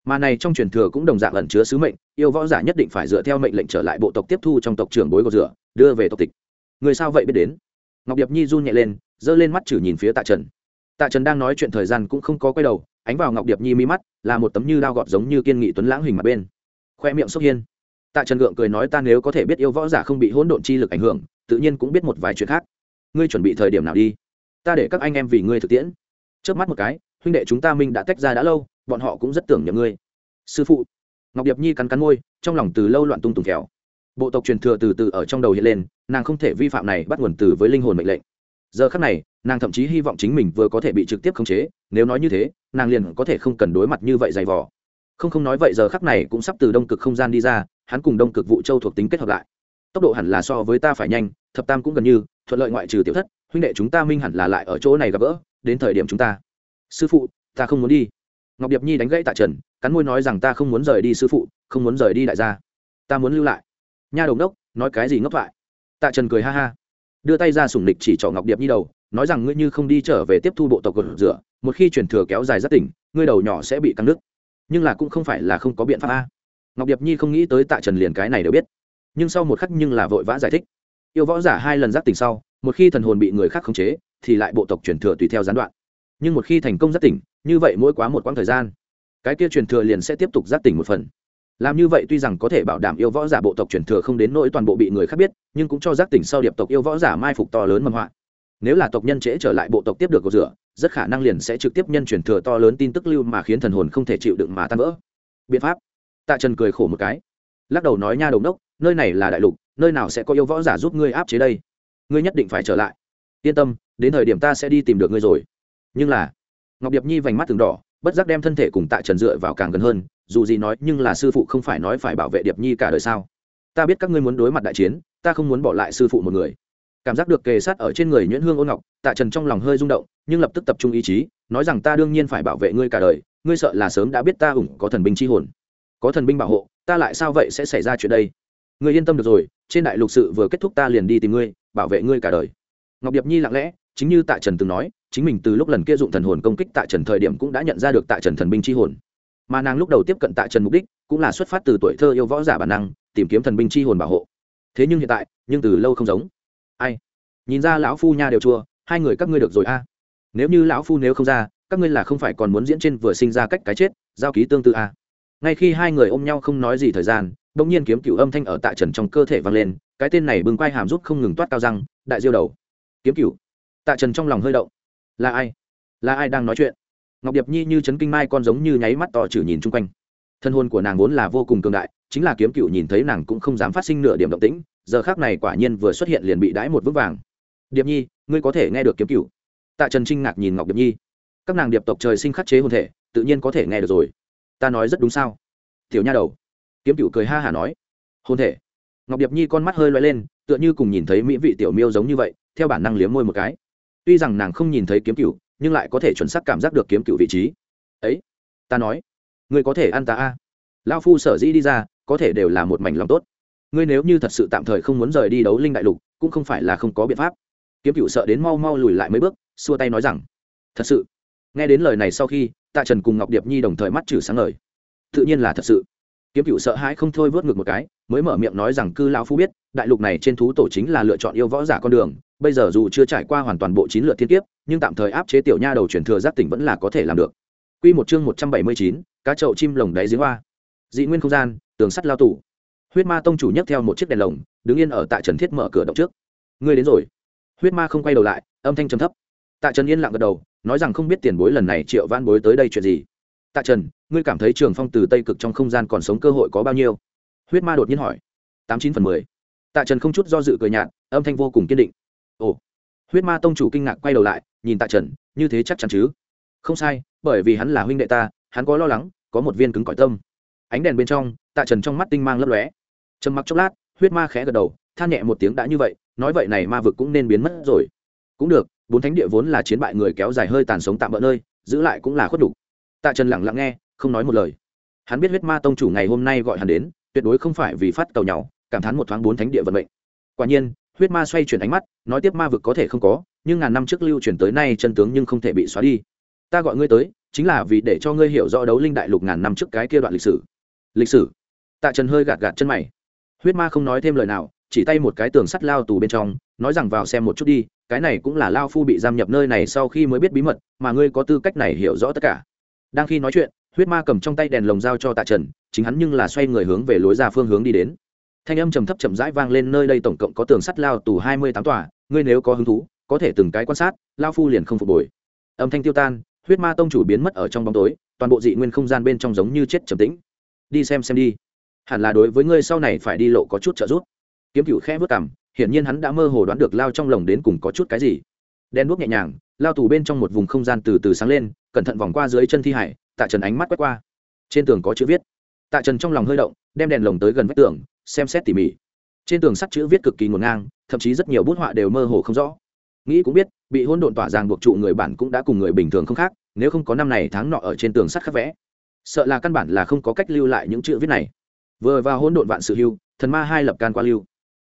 mà này trong truyền thừa cũng đồng dạng ẩn chứa sứ mệnh, yêu võ giả nhất định phải dựa theo mệnh lệnh trở lại bộ tộc tiếp thu trong tộc trưởng bối của rửa, đưa về tộc tịch. Người sao vậy biết đến? Ngọc điệp nhi run nhẹ lên, giơ lên mắt chử nhìn phía tạ trần. Tạ trần đang nói chuyện thời gian cũng không có quay đầu, ánh vào ngọc điệp nhi mi mắt, là một tấm như đao gọt giống như kiên nghị tuấn lãng hình mặt bên. Khoe miệng sốc hiên. Tạ trần gượng cười nói ta nếu có thể biết yêu võ giả không bị hỗn độn chi lực ảnh hưởng, tự nhiên cũng biết một vài chuyện khác. Ngươi chuẩn bị thời điểm nào đi? Ta để các anh em vì ngươi thực tiễn. Trước mắt một cái, huynh đệ chúng ta minh đã tách ra đã lâu bọn họ cũng rất tưởng nhầm ngươi. Sư phụ. Ngọc điệp nhi cắn cắn môi, trong lòng từ lâu loạn tung tùng kẹo. Bộ tộc truyền thừa từ từ ở trong đầu hiện lên, nàng không thể vi phạm này bắt nguồn từ với linh hồn mệnh lệnh. Giờ khắc này, nàng thậm chí hy vọng chính mình vừa có thể bị trực tiếp khống chế, nếu nói như thế, nàng liền có thể không cần đối mặt như vậy dày vò. Không không nói vậy giờ khắc này cũng sắp từ đông cực không gian đi ra, hắn cùng đông cực vụ châu thuộc tính kết hợp lại. Tốc độ hẳn là so với ta phải nhanh, thập tam cũng gần như, thuận lợi ngoại trừ tiểu thất, huynh đệ chúng ta minh hẳn là lại ở chỗ này gặp gỡ, đến thời điểm chúng ta. Sư phụ, ta không muốn đi ngọc điệp nhi đánh gãy tạ trần, cắn môi nói rằng ta không muốn rời đi sư phụ, không muốn rời đi đại gia. Ta muốn lưu lại. Nha đồng đốc, nói cái gì ngốc thoại? Tạ trần cười ha ha. Đưa tay ra sủng địch chỉ cho ngọc điệp nhi đầu, nói rằng ngươi như không đi trở về tiếp thu bộ tộc gột rửa, một khi chuyển thừa kéo dài rất tỉnh, ngươi đầu nhỏ sẽ bị căng nứt nhưng là cũng không phải là không có biện pháp a. Ngọc điệp nhi không nghĩ tới tạ trần liền cái này đều biết. Nhưng sau một khắc nhưng là vội vã giải thích. Yêu võ giả hai lần giác tỉnh sau, một khi thần hồn bị người khác khống chế, thì lại bộ tộc chuyển thừa tùy theo gián đoạn nhưng một khi thành công giác tỉnh, như vậy mỗi quá một quãng thời gian, cái kia truyền thừa liền sẽ tiếp tục giác tỉnh một phần. Làm như vậy tuy rằng có thể bảo đảm yêu võ giả bộ tộc truyền thừa không đến nỗi toàn bộ bị người khác biết, nhưng cũng cho giác tỉnh sau điệp tộc yêu võ giả mai phục to lớn mầm họa. Nếu là tộc nhân trễ trở lại bộ tộc tiếp được cầu rửa, rất khả năng liền sẽ trực tiếp nhân truyền thừa to lớn tin tức lưu mà khiến thần hồn không thể chịu đựng mà tan vỡ. Biện pháp. Tạ trần cười khổ một cái. Lắc đầu nói, nha đồng đốc nơi này là đại lục, nơi nào sẽ có yêu võ giả giúp ngươi áp chế đây? Ngươi nhất định phải trở lại. Yên tâm, đến thời điểm ta sẽ đi tìm được ngươi rồi nhưng là, ngọc điệp nhi vành mắt từng đỏ, bất giác đem thân thể cùng tạ trần dựa vào càng gần hơn, dù gì nói nhưng là sư phụ không phải nói phải bảo vệ điệp nhi cả đời sao? Ta biết các ngươi muốn đối mặt đại chiến, ta không muốn bỏ lại sư phụ một người. Cảm giác được kề sát ở trên người nhuyễn hương ôn ngọc, tạ trần trong lòng hơi rung động, nhưng lập tức tập trung ý chí, nói rằng ta đương nhiên phải bảo vệ ngươi cả đời, ngươi sợ là sớm đã biết ta ủng có thần binh chi hồn. Có thần binh bảo hộ, ta lại sao vậy sẽ xảy ra chuyện đây? Ngươi yên tâm được rồi, trên đại lục sự vừa kết thúc ta liền đi tìm ngươi, bảo vệ ngươi cả đời. Ngọc điệp nhi lặng lẽ chính như tạ trần từng nói, chính mình từ lúc lần kia dụng thần hồn công kích tạ trần thời điểm cũng đã nhận ra được tạ trần thần binh chi hồn. Mà nàng lúc đầu tiếp cận tạ trần mục đích, cũng là xuất phát từ tuổi thơ yêu võ giả bản năng, tìm kiếm thần binh chi hồn bảo hộ. Thế nhưng hiện tại, nhưng từ lâu không giống. Ai? Nhìn ra lão phu nha đều chua, hai người các ngươi được rồi a. Nếu như lão phu nếu không ra, các ngươi là không phải còn muốn diễn trên vừa sinh ra cách cái chết, giao ký tương tự a. Ngay khi hai người ôm nhau không nói gì thời gian đ ỗ n g nhiên kiếm cựu âm thanh ở tạ trần trong cơ thể vang lên, cái tên này bưng quai hàm rút không ngừng toát cao răng, đại diêu đầu. Kiếm cựu tạ trần trong lòng hơi động. Là ai? Là ai đang nói chuyện? Ngọc điệp nhi như chấn kinh mai con giống như nháy mắt to chử nhìn chung quanh. Thân hôn của nàng vốn là vô cùng cường đại, chính là kiếm cựu nhìn thấy nàng cũng không dám phát sinh nửa điểm động tĩnh, giờ khác này quả nhiên vừa xuất hiện liền bị đãi một vững vàng. Điệp nhi, ngươi có thể nghe được kiếm cựu. Tạ trần trinh ngạc nhìn ngọc điệp nhi. Các nàng điệp tộc trời sinh khắc chế hôn thể, tự nhiên có thể nghe được rồi. Ta nói rất đúng sao? Tiểu nha đầu. Kiếm cựu cười ha hả nói. Hôn thể. Ngọc điệp nhi con mắt hơi loay lên, tựa như cùng nhìn thấy mỹ vị tiểu miêu giống như vậy, theo bản năng liếm môi một cái tuy rằng nàng không nhìn thấy kiếm cựu nhưng lại có thể chuẩn xác cảm giác được kiếm cựu vị trí. Ấy, ta nói, ngươi có thể ăn ta a? À. lao phu sở dĩ đi ra, có thể đều là một mảnh lòng tốt. Ngươi nếu như thật sự tạm thời không muốn rời đi đấu linh đại lục, cũng không phải là không có biện pháp. Kiếm cựu sợ đến mau mau lùi lại mấy bước, xua tay nói rằng, thật sự. Nghe đến lời này sau khi, tạ trần cùng ngọc điệp nhi đồng thời mắt trừ sáng lời tự nhiên là thật sự. Kiếm cựu sợ hãi không thôi vớt ngược một cái, mới mở miệng nói rằng, cư lão phu biết, đại lục này trên thú tổ chính là lựa chọn yêu võ giả con đường bây giờ dù chưa trải qua hoàn toàn bộ chín lượt thiên kiếp nhưng tạm thời áp chế tiểu nha đầu truyền thừa giác tỉnh vẫn là có thể làm được Quy một chương một trăm bảy mươi chín, cá chậu chim lồng đáy giếng hoa. Dị nguyên không gian, tường sắt lao tủ. Huyết Ma tông chủ nhấc theo một chiếc đèn lồng, đứng yên ở tại Trần Thiết mở cửa động trước. Ngươi đến rồi. Huyết Ma không quay đầu lại, âm thanh trầm thấp. Tạ Trần yên lặng gật đầu, nói rằng không biết tiền bối lần này Triệu Văn bối tới đây chuyện gì. Tạ Trần, ngươi cảm thấy Trường Phong từ Tây cực trong không gian còn sống cơ hội có bao nhiêu? Huyết Ma đột nhiên hỏi. Tám chín phần mười. Tạ Trần không chút do dự cười nhạt, âm thanh vô cùng kiên định. Ồ. Huyết Ma tông chủ kinh ngạc quay đầu lại, nhìn Tạ Trần, như thế chắc chắn chứ? Không sai, bởi vì hắn là huynh đệ ta, hắn có lo lắng, có một viên cứng cỏi tâm. Ánh đèn bên trong, Tạ Trần trong mắt tinh mang lấp lóe. Trầm mặc chốc lát, Huyết Ma khẽ gật đầu, than nhẹ một tiếng đã như vậy, nói vậy này ma vực cũng nên biến mất rồi. Cũng được, bốn thánh địa vốn là chiến bại người kéo dài hơi tàn sống tạm bỡ nơi giữ lại cũng là khuất đủ. tạ trần lặng lặng nghe không nói một lời hắn biết huyết ma tông chủ ngày hôm nay gọi hắn đến tuyệt đối không phải vì phát cầu nhau cảm thán một thoáng bốn thánh địa vận mệnh quả nhiên huyết ma xoay chuyển ánh mắt, nói tiếp ma vực có thể không có, nhưng ngàn năm trước lưu chuyển tới nay chân tướng nhưng không thể bị xóa đi. Ta gọi ngươi tới, chính là vì để cho ngươi hiểu rõ đấu linh đại lục ngàn năm trước cái kia đoạn lịch sử. Lịch sử? Tạ trần hơi gạt gạt chân mày. Huyết ma không nói thêm lời nào, chỉ tay một cái tường sắt lao tù bên trong, nói rằng vào xem một chút đi, cái này cũng là lao phu bị giam nhập nơi này sau khi mới biết bí mật, mà ngươi có tư cách này hiểu rõ tất cả. Đang khi nói chuyện, huyết ma cầm trong tay đèn lồng dao cho tạ trần, chính hắn nhưng là xoay người hướng về lối ra phương hướng đi đến thanh âm trầm thấp chậm rãi vang lên nơi đây tổng cộng có tường sắt lao tù hai mươi tám tòa, ngươi nếu có hứng thú, có thể từng cái quan sát, lao phu liền không phục hồi. Âm thanh tiêu tan, huyết ma tông chủ biến mất ở trong bóng tối, toàn bộ dị nguyên không gian bên trong giống như chết trầm tĩnh. Đi xem xem đi. Hẳn là đối với ngươi sau này phải đi lộ có chút trợ giúp. Kiếm cựu khẽ vớt cảm hiển nhiên hắn đã mơ hồ đoán được lao trong lồng đến cùng có chút cái gì. Đen đuốc nhẹ nhàng, lao tù bên trong một vùng không gian từ từ sáng lên, cẩn thận vòng qua dưới chân thi hải, tạ trần ánh mắt quét qua. Trên tường có chữ viết. Tạ trần trong lòng hơi động, đem đèn lồng tới gần vách tường xem xét tỉ mỉ. Trên tường sắt chữ viết cực kỳ ngổn ngang, thậm chí rất nhiều bút họa đều mơ hồ không rõ. Nghĩ cũng biết, bị hôn độn tỏa ràng buộc trụ người bản cũng đã cùng người bình thường không khác, nếu không có năm này tháng nọ ở trên tường sắt khắc vẽ. Sợ là căn bản là không có cách lưu lại những chữ viết này. Vừa vào hôn độn vạn sự hưu, thần ma hai lập can qua lưu.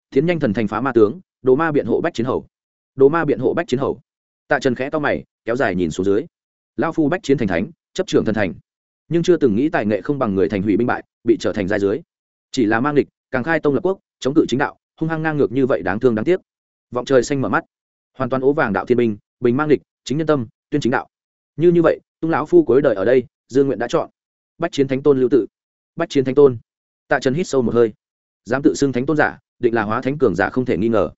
Tiến nhanh thần thành phá ma tướng, đồ ma biện hộ bách chiến hầu. Đồ ma biện hộ bách chiến hầu. Tạ trần khẽ to mày, kéo dài nhìn xuống dưới. Lao phu bách chiến thành thánh, chấp trưởng thần thành. Nhưng chưa từng nghĩ tài nghệ không bằng người thành hủy binh bại, bị trở thành giai dưới. Chỉ là mang địch càng khai tông lập quốc, chống cự chính đạo, hung hăng ngang ngược như vậy đáng thương đáng tiếc. Vọng trời xanh mở mắt. Hoàn toàn ố vàng đạo thiên minh bình mang địch chính nhân tâm, tuyên chính đạo. Như như vậy, tung lão phu cuối đời ở đây, dương nguyện đã chọn. Bách chiến thánh tôn lưu tự. Bách chiến thánh tôn. Tạ trần hít sâu một hơi. Dám tự xưng thánh tôn giả, định là hóa thánh cường giả không thể nghi ngờ.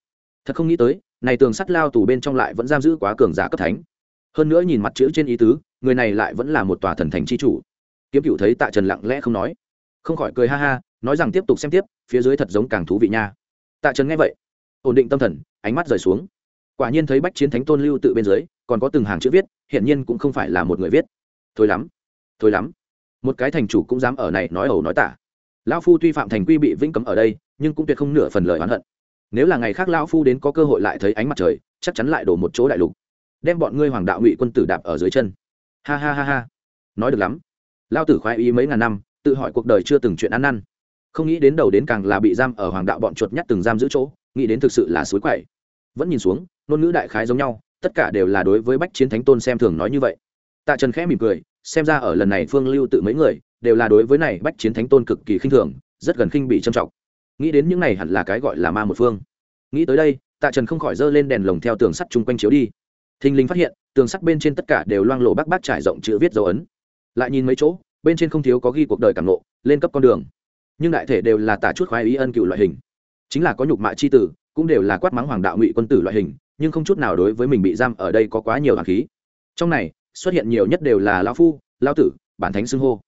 Thật không nghĩ tới, này tường sắt lao tù bên trong lại vẫn giam giữ quá cường giả cấp thánh. Hơn nữa nhìn mặt chữ trên ý tứ, người này lại vẫn là một tòa thần thành c h i chủ. Kiếm cựu thấy tạ trần lặng lẽ không nói. Không khỏi cười ha ha nói rằng tiếp tục xem tiếp, phía dưới thật giống càng thú vị nha. Tạ trần nghe vậy, ổn định tâm thần, ánh mắt rời xuống. Quả nhiên thấy bách chiến thánh tôn lưu tự bên dưới, còn có từng hàng chữ viết hiện nhiên cũng không phải là một người viết. Thôi lắm thôi lắm. Một cái thành chủ cũng dám ở này nói ẩu nói tả. Lão phu tuy phạm thành quy bị vĩnh cấm ở đây, nhưng cũng tuyệt không nửa phần lời oán hận. Nếu là ngày khác lão phu đến có cơ hội lại thấy ánh mặt trời, chắc chắn lại đổ một chỗ đại lục. Đem bọn ngươi hoàng đạo ngụy quân tử đạp ở dưới chân. Ha ha ha ha. Nói được lắm. Lao tử khoái ý mấy ngàn năm, tự hỏi cuộc đời chưa từng chuyện ăn năn không nghĩ đến đầu đến càng là bị giam ở hoàng đạo bọn chuột nhắt từng giam giữ chỗ, nghĩ đến thực sự là suối quậy. Vẫn nhìn xuống, ngôn ngữ đại khái giống nhau, tất cả đều là đối với bách chiến thánh tôn xem thường nói như vậy. Tạ trần khẽ mỉm cười, xem ra ở lần này phương lưu tự mấy người, đều là đối với này bách chiến thánh tôn cực kỳ khinh thường, rất gần khinh bị trầm trọng. Nghĩ đến những này hẳn là cái gọi là ma một phương. Nghĩ tới đây, tạ trần không khỏi dơ lên đèn lồng theo tường sắt chung quanh chiếu đi. Thình lình phát hiện, tường sắt bên trên tất cả đều loang lộ bác bác trải rộng chữ viết dấu ấn. Lại nhìn mấy chỗ, bên trên không thiếu có ghi cuộc đời cảm nộ lên cấp con đường nhưng đại thể đều là tả chút khoái ý ân cựu loại hình. Chính là có nhục mạ c h i tử, cũng đều là quát mắng hoàng đạo ngụy quân tử loại hình, nhưng không chút nào đối với mình bị giam ở đây có quá nhiều hạt khí. Trong này, xuất hiện nhiều nhất đều là lao phu lao tử, bản thánh xưng hô.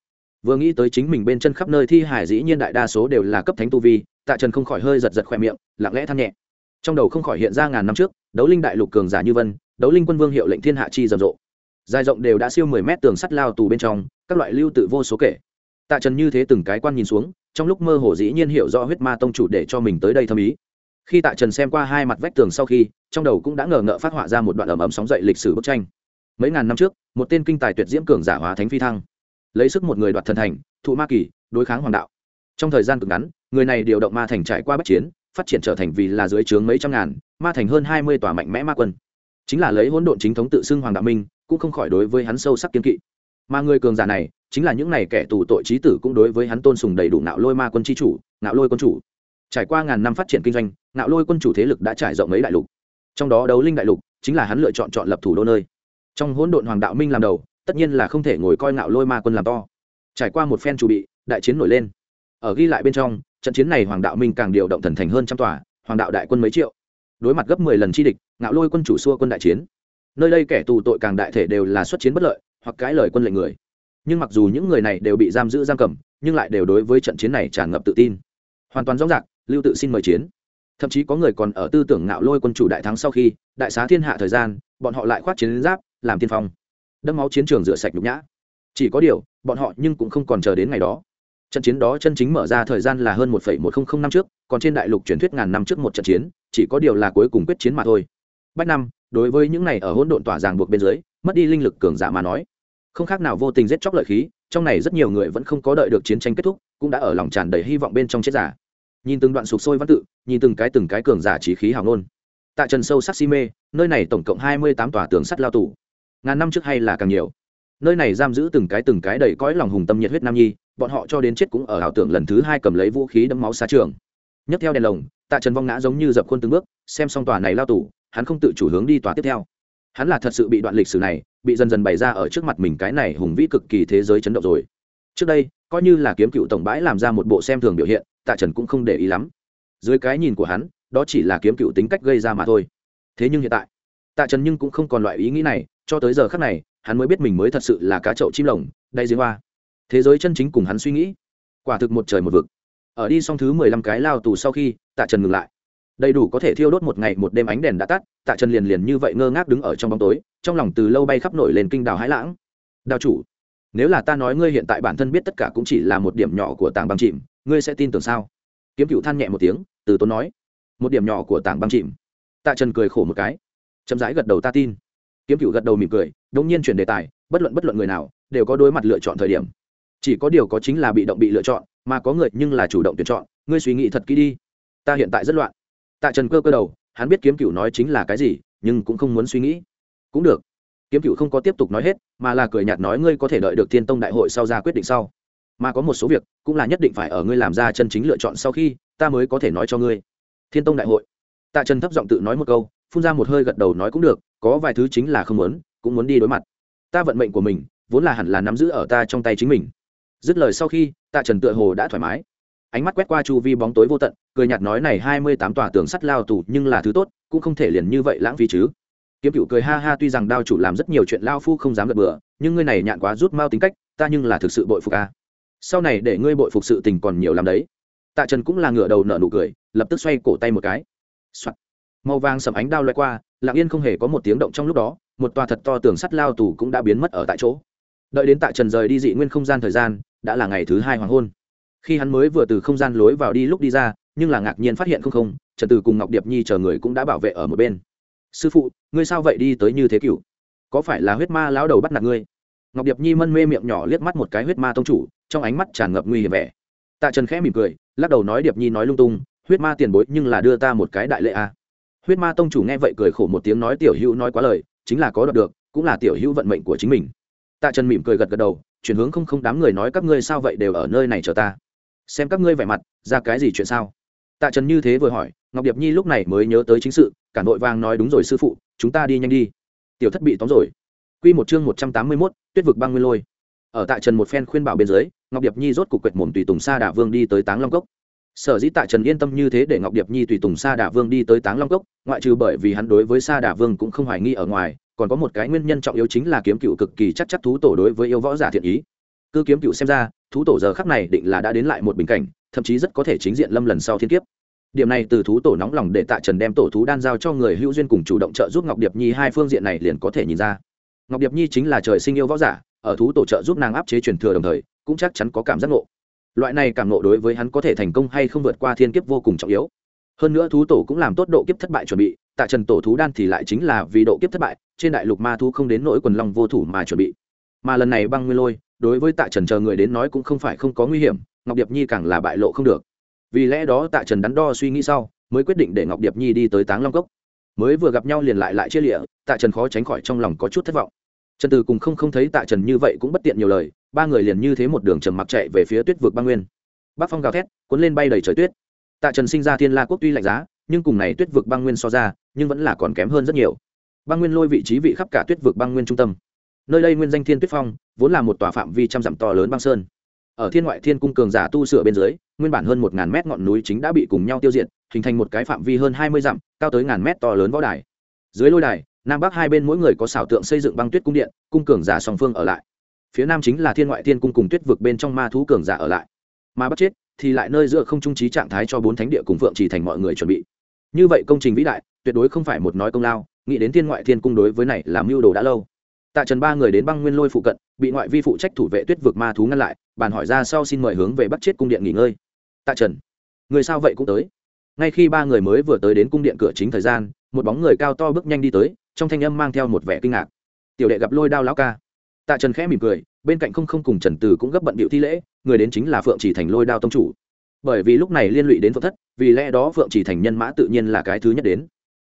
Vừa nghĩ tới chính mình bên chân khắp nơi thi hải dĩ nhiên đại đa số đều là cấp thánh tu vi, tạ trần không khỏi hơi giật giật khoe miệng, lặng lẽ than nhẹ. Trong đầu không khỏi hiện ra ngàn năm trước, đấu linh đại lục cường giả như vân, đấu linh quân vương hiệu lệnh thiên hạ chi rầm rộ. Dài rộng đều đã siêu mười mét tường sắt lao tù bên trong, các loại lưu tự vô số kể tạ trần như thế từng cái quan nhìn xuống, trong lúc mơ hồ dĩ nhiên hiểu rõ huyết ma tông chủ để cho mình tới đây thâm ý. Khi tạ trần xem qua hai mặt vách tường sau khi, trong đầu cũng đã ngờ ngợ phát họa ra một đoạn ẩm ẩm sóng dậy lịch sử bức tranh. Mấy ngàn năm trước, một tên kinh tài tuyệt diễm cường giả hóa thánh phi thăng. Lấy sức một người đoạt thần thành, thụ ma kỳ, đối kháng hoàng đạo. Trong thời gian cực ngắn, người này điều động ma thành trải qua bất chiến, phát triển trở thành vì là dưới trướng mấy trăm ngàn, ma thành hơn hai mươi tòa mạnh mẽ ma quân. Chính là lấy hỗn độn chính thống tự xưng hoàng đạo minh, cũng không khỏi đối với hắn sâu sắc kiên kỵ mà người cường giả này chính là những này kẻ tù tội trí tử cũng đối với hắn tôn sùng đầy đủ nạo lôi ma quân chi chủ nạo lôi quân chủ. Trải qua ngàn năm phát triển kinh doanh nạo lôi quân chủ thế lực đã trải rộng mấy đại lục. Trong đó đấu linh đại lục chính là hắn lựa chọn chọn lập thủ đô nơi. Trong hỗn độn hoàng đạo minh làm đầu, tất nhiên là không thể ngồi coi nạo lôi ma quân làm to. Trải qua một phen chủ bị, đại chiến nổi lên. Ở ghi lại bên trong, trận chiến này hoàng đạo minh càng điều động thần thành hơn trăm tòa, hoàng đạo đại quân mấy triệu. Đối mặt gấp mười lần chi địch, ngạo lôi quân chủ xua quân đại chiến. Nơi đây kẻ tù tội càng đại thể đều là xuất chiến bất lợi hoặc cái lời quân lệnh người. Nhưng mặc dù những người này đều bị giam giữ giam cầm, nhưng lại đều đối với trận chiến này tràn ngập tự tin. Hoàn toàn rõ ràng, lưu tự xin mời chiến. Thậm chí có người còn ở tư tưởng ngạo lôi quân chủ đại thắng sau khi, đại xá thiên hạ thời gian, bọn họ lại khoát chiến giáp, làm tiên phong. Đâm máu chiến trường rửa sạch nhục nhã. Chỉ có điều, bọn họ nhưng cũng không còn chờ đến ngày đó. Trận chiến đó chân chính mở ra thời gian là hơn một một nghìn năm trước, còn trên đại lục truyền thuyết ngàn năm trước một trận chiến, chỉ có điều là cuối cùng quyết chiến mà thôi. Bách năm đối với những này ở hỗn độn tỏa ràng buộc bên dưới, mất đi linh lực cường giả mà nói không khác nào vô tình giết chóc lợi khí, trong này rất nhiều người vẫn không có đợi được chiến tranh kết thúc, cũng đã ở lòng tràn đầy hy vọng bên trong chết giả. Nhìn từng đoạn sụp sôi văn tự, nhìn từng cái từng cái cường giả trí khí hào nôn tại trần sâu sắc si mê, nơi này tổng cộng hai mươi tám tòa tường sắt lao tù. Ngàn năm trước hay là càng nhiều. Nơi này giam giữ từng cái từng cái đầy cõi lòng hùng tâm nhiệt huyết nam nhi, bọn họ cho đến chết cũng ở ảo tưởng lần thứ hai cầm lấy vũ khí đấm máu xa trường. Nhấc theo đèn lồng, tạ trần vong ngã giống như dập khuôn từng bước, xem xong tòa này lao tù, hắn không tự chủ hướng đi tòa tiếp theo. Hắn là thật sự bị đoạn lịch sử này bị dần dần bày ra ở trước mặt mình cái này hùng vĩ cực kỳ thế giới chấn động rồi. Trước đây, coi như là kiếm cựu tổng bãi làm ra một bộ xem thường biểu hiện, tạ trần cũng không để ý lắm. Dưới cái nhìn của hắn, đó chỉ là kiếm cựu tính cách gây ra mà thôi. Thế nhưng hiện tại, tạ trần nhưng cũng không còn loại ý nghĩ này, cho tới giờ khác này, hắn mới biết mình mới thật sự là cá chậu chim lồng đay giếng hoa. Thế giới chân chính cùng hắn suy nghĩ. Quả thực một trời một vực. Ở đi xong thứ mười lăm cái lao tù sau khi, tạ trần ngừng lại đầy đủ có thể thiêu đốt một ngày một đêm ánh đèn đã tắt, tạ trần liền liền như vậy ngơ ngác đứng ở trong bóng tối, trong lòng từ lâu bay khắp nổi lên kinh đào hãi lãng. Đào chủ, nếu là ta nói ngươi hiện tại bản thân biết tất cả cũng chỉ là một điểm nhỏ của tảng băng chìm, ngươi sẽ tin tưởng sao? Kiếm cựu than nhẹ một tiếng, từ tốn nói. Một điểm nhỏ của tảng băng chìm. Tạ trần cười khổ một cái. Chậm rãi gật đầu, ta tin. Kiếm cựu gật đầu mỉm cười đông nhiên chuyển đề tài, bất luận bất luận người nào, đều có đối mặt lựa chọn thời điểm. Chỉ có điều có chính là bị động bị lựa chọn, mà có người nhưng là chủ động tuyển chọn. Ngươi suy nghĩ thật kỹ đi. Ta hiện tại rất loạn tạ trần cơ cơ đầu, hắn biết kiếm cựu nói chính là cái gì, nhưng cũng không muốn suy nghĩ. Cũng được. Kiếm cựu không có tiếp tục nói hết, mà là cười nhạt nói ngươi có thể đợi được thiên tông đại hội sau ra quyết định sau. Mà có một số việc, cũng là nhất định phải ở ngươi làm ra chân chính lựa chọn sau khi, ta mới có thể nói cho ngươi. Thiên tông đại hội. Tạ trần thấp giọng tự nói một câu, phun ra một hơi gật đầu nói cũng được, có vài thứ chính là không muốn, cũng muốn đi đối mặt. Ta vận mệnh của mình, vốn là hẳn là nắm giữ ở ta trong tay chính mình. Dứt lời sau khi, tạ trần tựa hồ đã thoải mái ánh mắt quét qua chu vi bóng tối vô tận, cười nhạt nói này hai mươi tám tòa tường sắt lao tù nhưng là thứ tốt, cũng không thể liền như vậy lãng phí chứ. Kiếm cựu cười ha ha, tuy rằng đao chủ làm rất nhiều chuyện lao phu không dám gật bừa, nhưng ngươi này nhạn quá rút mau tính cách, ta nhưng là thực sự bội phục a sau này để ngươi bội phục sự tình còn nhiều làm đấy. Tạ trần cũng là ngửa đầu nở nụ cười, lập tức xoay cổ tay một cái、Soạn. màu vàng sầm ánh đao loay qua, lặng yên không hề có một tiếng động trong lúc đó, một tòa thật to tường sắt lao tù cũng đã biến mất ở tại chỗ. Đợi đến tạ trần rời đi dị nguyên không gian thời gian, đã là ngày thứ hai hoàng hôn khi hắn mới vừa từ không gian lối vào đi lúc đi ra, nhưng là ngạc nhiên phát hiện không không, trần Tử cùng ngọc điệp nhi chờ người cũng đã bảo vệ ở một bên. Sư phụ, ngươi sao vậy đi tới như thế cựu? Có phải là huyết ma lão đầu bắt nạt ngươi? Ngọc điệp nhi mân mê miệng nhỏ liếc mắt một cái huyết ma tông chủ, trong ánh mắt tràn ngập nguy hiểm vẻ. Tạ trần khẽ mỉm cười, lắc đầu nói, điệp nhi nói lung tung, huyết ma tiền bối nhưng là đưa ta một cái đại lệ a. À. huyết ma tông chủ nghe vậy cười khổ một tiếng nói, tiểu hữu nói quá lời, chính là có đoạt được, cũng là tiểu hữu vận mệnh của chính mình. Tạ trần mỉm cười gật gật đầu, chuyển hướng không không đám người nói, các ngươi sao vậy đều ở nơi này chờ ta? Xem các ngươi vẻ mặt, ra cái gì chuyện sao? Tạ trần như thế vừa hỏi, ngọc điệp nhi lúc này mới nhớ tới chính sự, cả nội vàng nói đúng rồi sư phụ, chúng ta đi nhanh đi. Tiểu thất bị tóm rồi. Q một chương một trăm tám mươi mốt, tuyết vực băng nguyên lôi. Ở Tạ trần một phen khuyên bảo bên dưới, ngọc điệp nhi rốt cục quệt mồm tùy tùng sa Đả vương đi tới táng long cốc. Sở dĩ tạ trần yên tâm như thế để ngọc điệp nhi tùy tùng sa Đả vương đi tới táng long cốc, ngoại trừ bởi vì hắn đối với sa Đả vương cũng không hoài nghi ở ngoài, còn có một cái nguyên nhân trọng yếu chính là kiếm cựu cực kỳ chắc chắc thú tổ đối với yêu võ giả thiện ý. Cứ kiếm cựu xem ra thú tổ giờ khắc này định là đã đến lại một bình cảnh, thậm chí rất có thể chính diện lâm lần sau thiên kiếp. Điểm này từ thú tổ nóng lòng để tạ trần đem tổ thú đan giao cho người hữu duyên cùng chủ động trợ giúp ngọc điệp nhi hai phương diện này liền có thể nhìn ra. Ngọc điệp nhi chính là trời sinh yêu võ giả, ở thú tổ trợ giúp nàng áp chế truyền thừa đồng thời, cũng chắc chắn có cảm giác ngộ. Loại này cảm ngộ đối với hắn có thể thành công hay không vượt qua thiên kiếp vô cùng trọng yếu. Hơn nữa thú tổ cũng làm tốt độ kiếp thất bại chuẩn bị, tạ trần tổ thú đan thì lại chính là vì độ kiếp thất bại, trên đại lục ma thú không đến nỗi quần long vô thủ mà chuẩn bị. Mà lần này băng nguyên lôi đối với tạ trần chờ người đến nói cũng không phải không có nguy hiểm, ngọc điệp nhi càng là bại lộ không được. Vì lẽ đó tạ trần đắn đo suy nghĩ sau, mới quyết định để ngọc điệp nhi đi tới táng long cốc. Mới vừa gặp nhau liền lại lại chia lịa, tạ trần khó tránh khỏi trong lòng có chút thất vọng. Trần từ cùng không không thấy tạ trần như vậy cũng bất tiện nhiều lời, ba người liền như thế một đường trầm mặc chạy về phía tuyết vực băng nguyên. Bắc phong gào thét, cuốn lên bay đầy trời tuyết. Tạ trần sinh ra thiên la quốc tuy lạnh giá, nhưng cùng này tuyết vực băng nguyên so ra, nhưng vẫn là còn kém hơn rất nhiều. Băng nguyên lôi vị trí vị khắp cả tuyết vực băng nguyên trung tâm nơi đây nguyên danh thiên tuyết phong, vốn là một tòa phạm vi trăm dặm to lớn băng sơn. Ở thiên ngoại thiên cung cường giả tu sửa bên dưới, nguyên bản hơn một ngàn mét ngọn núi chính đã bị cùng nhau tiêu diệt, hình thành một cái phạm vi hơn hai mươi dặm, cao tới ngàn mét to lớn võ đài. Dưới lôi đài, nam bắc hai bên mỗi người có xảo tượng xây dựng băng tuyết cung điện, cung cường giả song phương ở lại. Phía nam chính là thiên ngoại thiên cung cùng tuyết vực bên trong ma thú cường giả ở lại. Mà bắt chết, thì lại nơi giữa không trung trí trạng thái cho bốn thánh địa cùng phượng chỉ thành mọi người chuẩn bị. Như vậy công trình vĩ đại, tuyệt đối không phải một nói công lao, nghĩ đến thiên ngoại thiên cung đối với này làm mưu đồ đã lâu tạ trần ba người đến băng nguyên lôi phụ cận, bị ngoại vi phụ trách thủ vệ tuyết vực ma thú ngăn lại, bàn hỏi ra sau xin mời hướng về bắt chết cung điện nghỉ ngơi. Tạ trần, người sao vậy cũng tới? Ngay khi ba người mới vừa tới đến cung điện cửa chính thời gian, một bóng người cao to bước nhanh đi tới, trong thanh âm mang theo một vẻ kinh ngạc. Tiểu đệ gặp lôi đao lão ca. Tạ trần khẽ mỉm cười, bên cạnh không không cùng trần từ cũng gấp bận bịu thi lễ, người đến chính là phượng chỉ thành lôi đao tông chủ. Bởi vì lúc này liên lụy đến phượng thất, vì lẽ đó phượng chỉ thành nhân mã tự nhiên là cái thứ nhất đến.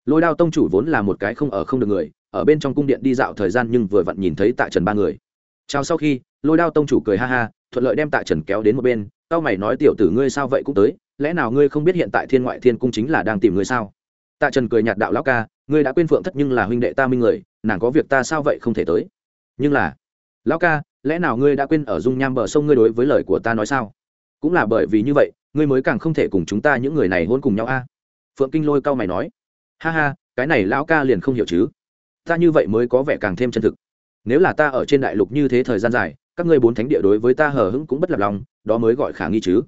Lôi đao tông chủ vốn là một cái không ở không được người ở bên trong cung điện đi dạo thời gian nhưng vừa vặn nhìn thấy tạ trần ba người. Chào sau khi, lôi đao tông chủ cười ha ha, thuận lợi đem tạ trần kéo đến một bên, tao mày nói tiểu tử ngươi sao vậy cũng tới, lẽ nào ngươi không biết hiện tại thiên ngoại thiên cung chính là đang tìm ngươi sao? Tạ trần cười nhạt đạo lão ca, ngươi đã quên phượng thất nhưng là huynh đệ ta minh người, nàng có việc ta sao vậy không thể tới? Nhưng là, lão ca, lẽ nào ngươi đã quên ở dung nham bờ sông ngươi đối với lời của ta nói sao? Cũng là bởi vì như vậy, ngươi mới càng không thể cùng chúng ta những người này hôn cùng nhau a. Phượng kinh lôi cao mày nói, ha ha, cái này lão ca liền không hiểu chứ ta như vậy mới có vẻ càng thêm chân thực. Nếu là ta ở trên đại lục như thế thời gian dài, các ngươi bốn thánh địa đối với ta hờ hững cũng bất lập lòng, đó mới gọi khả nghi chứ.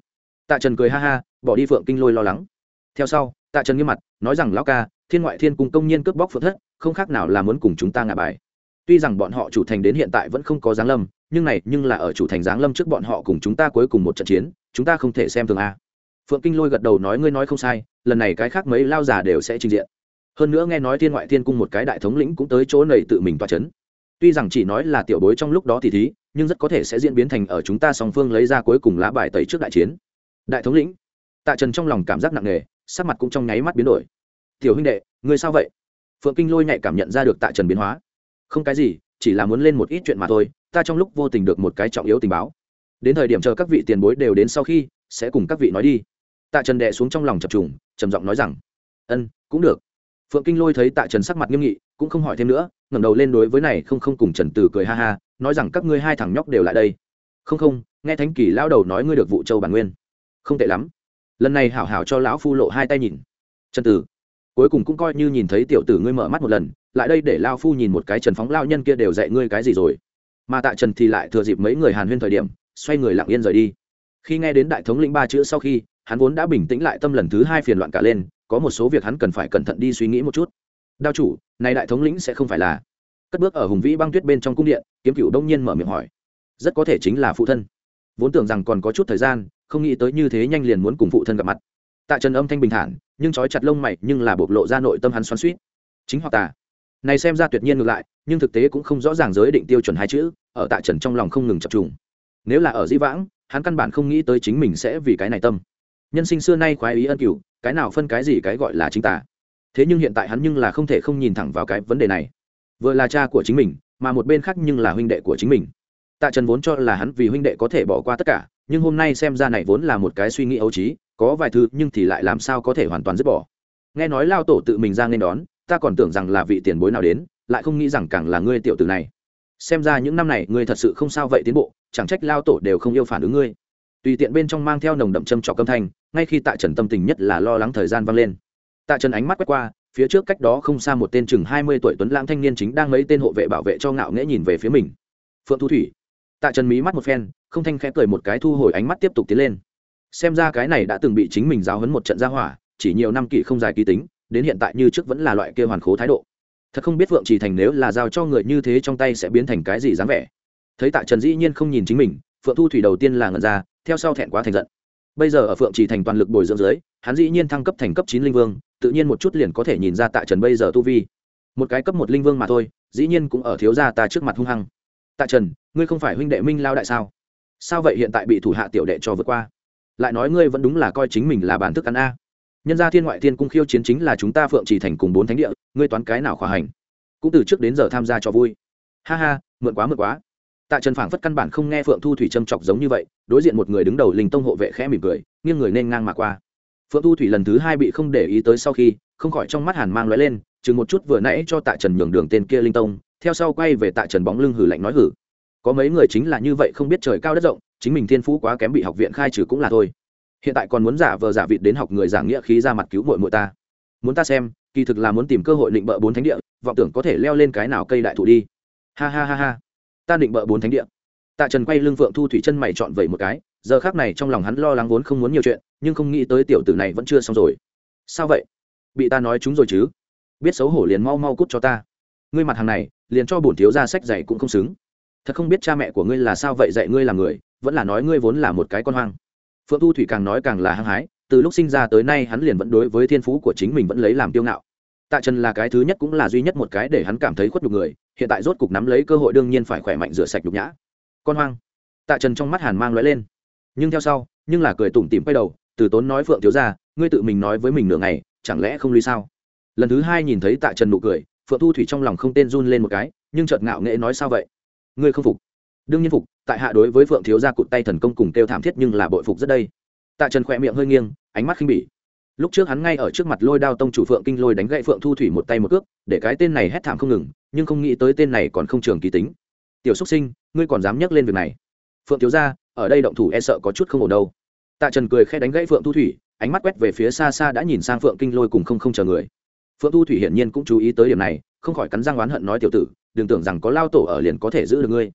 Tạ trần cười ha ha, bỏ đi phượng kinh lôi lo lắng. Theo sau, tạ trần nghiêm mặt, nói rằng, lão ca, thiên ngoại thiên cung công nhiên cướp bóc phượng thất, không khác nào là muốn cùng chúng ta ngả bài. Tuy rằng bọn họ chủ thành đến hiện tại vẫn không có giáng lâm, nhưng này, nhưng là ở chủ thành giáng lâm trước bọn họ cùng chúng ta cuối cùng một trận chiến, chúng ta không thể xem thường a. Phượng kinh lôi gật đầu nói, ngươi nói không sai, lần này cái khác mấy lao giả đều sẽ trình diện hơn nữa nghe nói thiên ngoại thiên cung một cái đại thống lĩnh cũng tới chỗ này tự mình toa c h ấ n tuy rằng chỉ nói là tiểu bối trong lúc đó thì thí, nhưng rất có thể sẽ diễn biến thành ở chúng ta song phương lấy ra cuối cùng lá bài tẩy trước đại chiến. Đại thống lĩnh. Tạ trần trong lòng cảm giác nặng nề, sắc mặt cũng trong nháy mắt biến đổi. Tiểu huynh đệ, ngươi sao vậy? Phượng kinh lôi nhạy cảm nhận ra được tạ trần biến hóa. Không cái gì, chỉ là muốn lên một ít chuyện mà thôi, ta trong lúc vô tình được một cái trọng yếu tình báo. Đến thời điểm chờ các vị tiền bối đều đến sau khi, sẽ cùng các vị nói đi. Tạ trần đệ xuống trong lòng chập trùng, trầm giọng nói rằng, ân, cũng được phượng kinh lôi thấy tạ trần sắc mặt nghiêm nghị, cũng không hỏi thêm nữa, ngẩng đầu lên đối với này không không cùng trần từ cười ha ha, nói rằng các ngươi hai thằng nhóc đều lại đây. Không không, nghe thánh kỳ lão đầu nói ngươi được vụ châu bản nguyên. Không tệ lắm. Lần này hảo hảo cho lão phu lộ hai tay nhìn. Trần tử cuối cùng cũng coi như nhìn thấy tiểu tử ngươi mở mắt một lần, lại đây để lao phu nhìn một cái trần phóng lao nhân kia đều dạy ngươi cái gì rồi. Mà tạ trần thì lại thừa dịp mấy người hàn huyên thời điểm, xoay người lặng yên rời đi. Khi nghe đến đại thống lĩnh ba chữ sau khi, hắn vốn đã bình tĩnh lại tâm lần thứ hai phiền loạn cả lên có một số việc hắn cần phải cẩn thận đi suy nghĩ một chút. Đao chủ, này đại thống lĩnh sẽ không phải là. Cất bước ở hùng vĩ băng tuyết bên trong cung điện, kiếm cựu đông nhiên mở miệng hỏi. Rất có thể chính là phụ thân. Vốn tưởng rằng còn có chút thời gian, không nghĩ tới như thế nhanh liền muốn cùng phụ thân gặp mặt. Tạ trần âm thanh bình thản, nhưng trói chặt lông mày, nhưng là bộc lộ ra nội tâm hắn xoắn suýt chính hoặc tà. Này xem ra tuyệt nhiên ngược lại, nhưng thực tế cũng không rõ ràng giới định tiêu chuẩn hai chữ, ở tạ trần trong lòng không ngừng chập trùng. Nếu là ở di vãng, hắn căn bản không nghĩ tới chính mình sẽ vì cái này tâm nhân sinh xưa nay khoái ý ân cửu, cái nào phân cái gì cái gọi là chính tả thế nhưng hiện tại hắn nhưng là không thể không nhìn thẳng vào cái vấn đề này. Vừa là cha của chính mình, mà một bên khác nhưng là huynh đệ của chính mình. Tạ trần vốn cho là hắn vì huynh đệ có thể bỏ qua tất cả, nhưng hôm nay xem ra này vốn là một cái suy nghĩ ấu trí, có vài thứ nhưng thì lại làm sao có thể hoàn toàn dứt bỏ. Nghe nói lao tổ tự mình ra nên đón, ta còn tưởng rằng là vị tiền bối nào đến, lại không nghĩ rằng càng là ngươi tiểu tử này. Xem ra những năm này ngươi thật sự không sao vậy tiến bộ, chẳng trách lao tổ đều không yêu phản ứng ngươi tùy tiện bên trong mang theo nồng đậm châm trọc âm thanh, ngay khi tạ trần tâm tình nhất là lo lắng thời gian vang lên. Tạ trần ánh mắt quét qua, phía trước cách đó không xa một tên chừng hai mươi tuổi tuấn lãng thanh niên chính đang mấy tên hộ vệ bảo vệ cho ngạo nghễ nhìn về phía mình. Phượng thu thủy. Tạ trần mí mắt một phen, không thanh khẽ cười một cái thu hồi ánh mắt tiếp tục tiến lên. Xem ra cái này đã từng bị chính mình giáo hấn một trận gia hỏa, chỉ nhiều năm kỷ không dài ký tính, đến hiện tại như trước vẫn là loại kia hoàn khố thái độ. Thật không biết phượng trì thành nếu là giao cho người như thế trong tay sẽ biến thành cái gì dáng vẻ. Thấy tạ trần dĩ nhiên không nhìn chính mình, phượng thu thủy đầu tiên là ngẩn ra theo sau thẹn quá thành giận. Bây giờ ở phượng chỉ thành toàn lực bồi dưỡng dưới, hắn dĩ nhiên thăng cấp thành cấp chín linh vương, tự nhiên một chút liền có thể nhìn ra tạ trần bây giờ tu vi. Một cái cấp một linh vương mà thôi, dĩ nhiên cũng ở thiếu gia ta trước mặt hung hăng. Tạ trần, ngươi không phải huynh đệ minh lao đại sao? Sao vậy hiện tại bị thủ hạ tiểu đệ cho vượt qua? Lại nói ngươi vẫn đúng là coi chính mình là bản thức ăn a. Nhân gia thiên ngoại thiên cung khiêu chiến chính là chúng ta phượng chỉ thành cùng bốn thánh địa, ngươi toán cái nào khỏa hành? Cũng từ trước đến giờ tham gia cho vui. Ha ha, mượn quá mượn quá tạ trần phảng phất căn bản không nghe phượng thu thủy châm chọc giống như vậy, đối diện một người đứng đầu linh tông hộ vệ khẽ mỉm cười, nghiêng người nên ngang mà qua. Phượng thu thủy lần thứ hai bị không để ý tới sau khi, không khỏi trong mắt hàn mang lóe lên, chừng một chút vừa nãy cho tạ trần nhường đường tên kia linh tông, theo sau quay về tạ trần bóng lưng hử lạnh nói hử có mấy người chính là như vậy không biết trời cao đất rộng, chính mình thiên phú quá kém bị học viện khai trừ cũng là thôi. Hiện tại còn muốn giả vờ giả vịt đến học người giảng nghĩa khí ra mặt cứu mội mội ta. Muốn ta xem, kỳ thực là muốn tìm cơ hội định bợ bốn thánh địa, vọng tưởng có thể leo lên cái nào cây đại thụ đi. Ha ha ha ha ta định bợ bốn thánh địa. Tạ trần quay lưng phượng thu thủy chân mày trọn vẩy một cái, giờ khác này trong lòng hắn lo lắng vốn không muốn nhiều chuyện, nhưng không nghĩ tới tiểu tử này vẫn chưa xong rồi. Sao vậy? Bị ta nói chúng rồi chứ? Biết xấu hổ liền mau mau cút cho ta. Ngươi mặt hàng này, liền cho bổn thiếu ra sách dạy cũng không xứng. Thật không biết cha mẹ của ngươi là sao vậy dạy ngươi là người, vẫn là nói ngươi vốn là một cái con hoang. Phượng thu thủy càng nói càng là hăng hái, từ lúc sinh ra tới nay hắn liền vẫn đối với thiên phú của chính mình vẫn lấy làm tiêu ngạo tạ trần là cái thứ nhất cũng là duy nhất một cái để hắn cảm thấy khuất nhục người, hiện tại rốt cục nắm lấy cơ hội đương nhiên phải khỏe mạnh rửa sạch nhục nhã. Con hoang. Tạ trần trong mắt hàn mang l lên. Nhưng theo sau, nhưng là cười tủm tỉm quay đầu, từ tốn nói phượng thiếu ra ngươi tự mình nói với mình nửa ngày, chẳng lẽ không lui sao? Lần thứ hai nhìn thấy tạ trần nụ cười, phượng thu thủy trong lòng không tên run lên một cái, nhưng chợt ngạo nghệ nói sao vậy? Ngươi không phục. Đương nhiên phục, tại hạ đối với phượng thiếu gia cụt tay thần công cùng kêu thảm thiết nhưng là bội phục rất đây. Tạ trần khỏe miệng hơi nghiêng, ánh mắt khinh bỉ lúc trước hắn ngay ở trước mặt lôi đao tông chủ phượng kinh lôi đánh gậy phượng thu thủy một tay một cước, để cái tên này hét thảm không ngừng, nhưng không nghĩ tới tên này còn không trường kỳ tính. Tiểu xúc sinh, ngươi còn dám nhắc lên việc này? Phượng thiếu gia, ở đây động thủ e sợ có chút không ổn đâu. Tạ trần cười khẽ đánh gãy phượng thu thủy, ánh mắt quét về phía xa xa đã nhìn sang phượng kinh lôi cùng không không chờ người. Phượng thu thủy hiển nhiên cũng chú ý tới điểm này, không khỏi cắn răng oán hận nói, tiểu tử, đừng tưởng rằng có lao tổ ở liền có thể giữ được ngươi.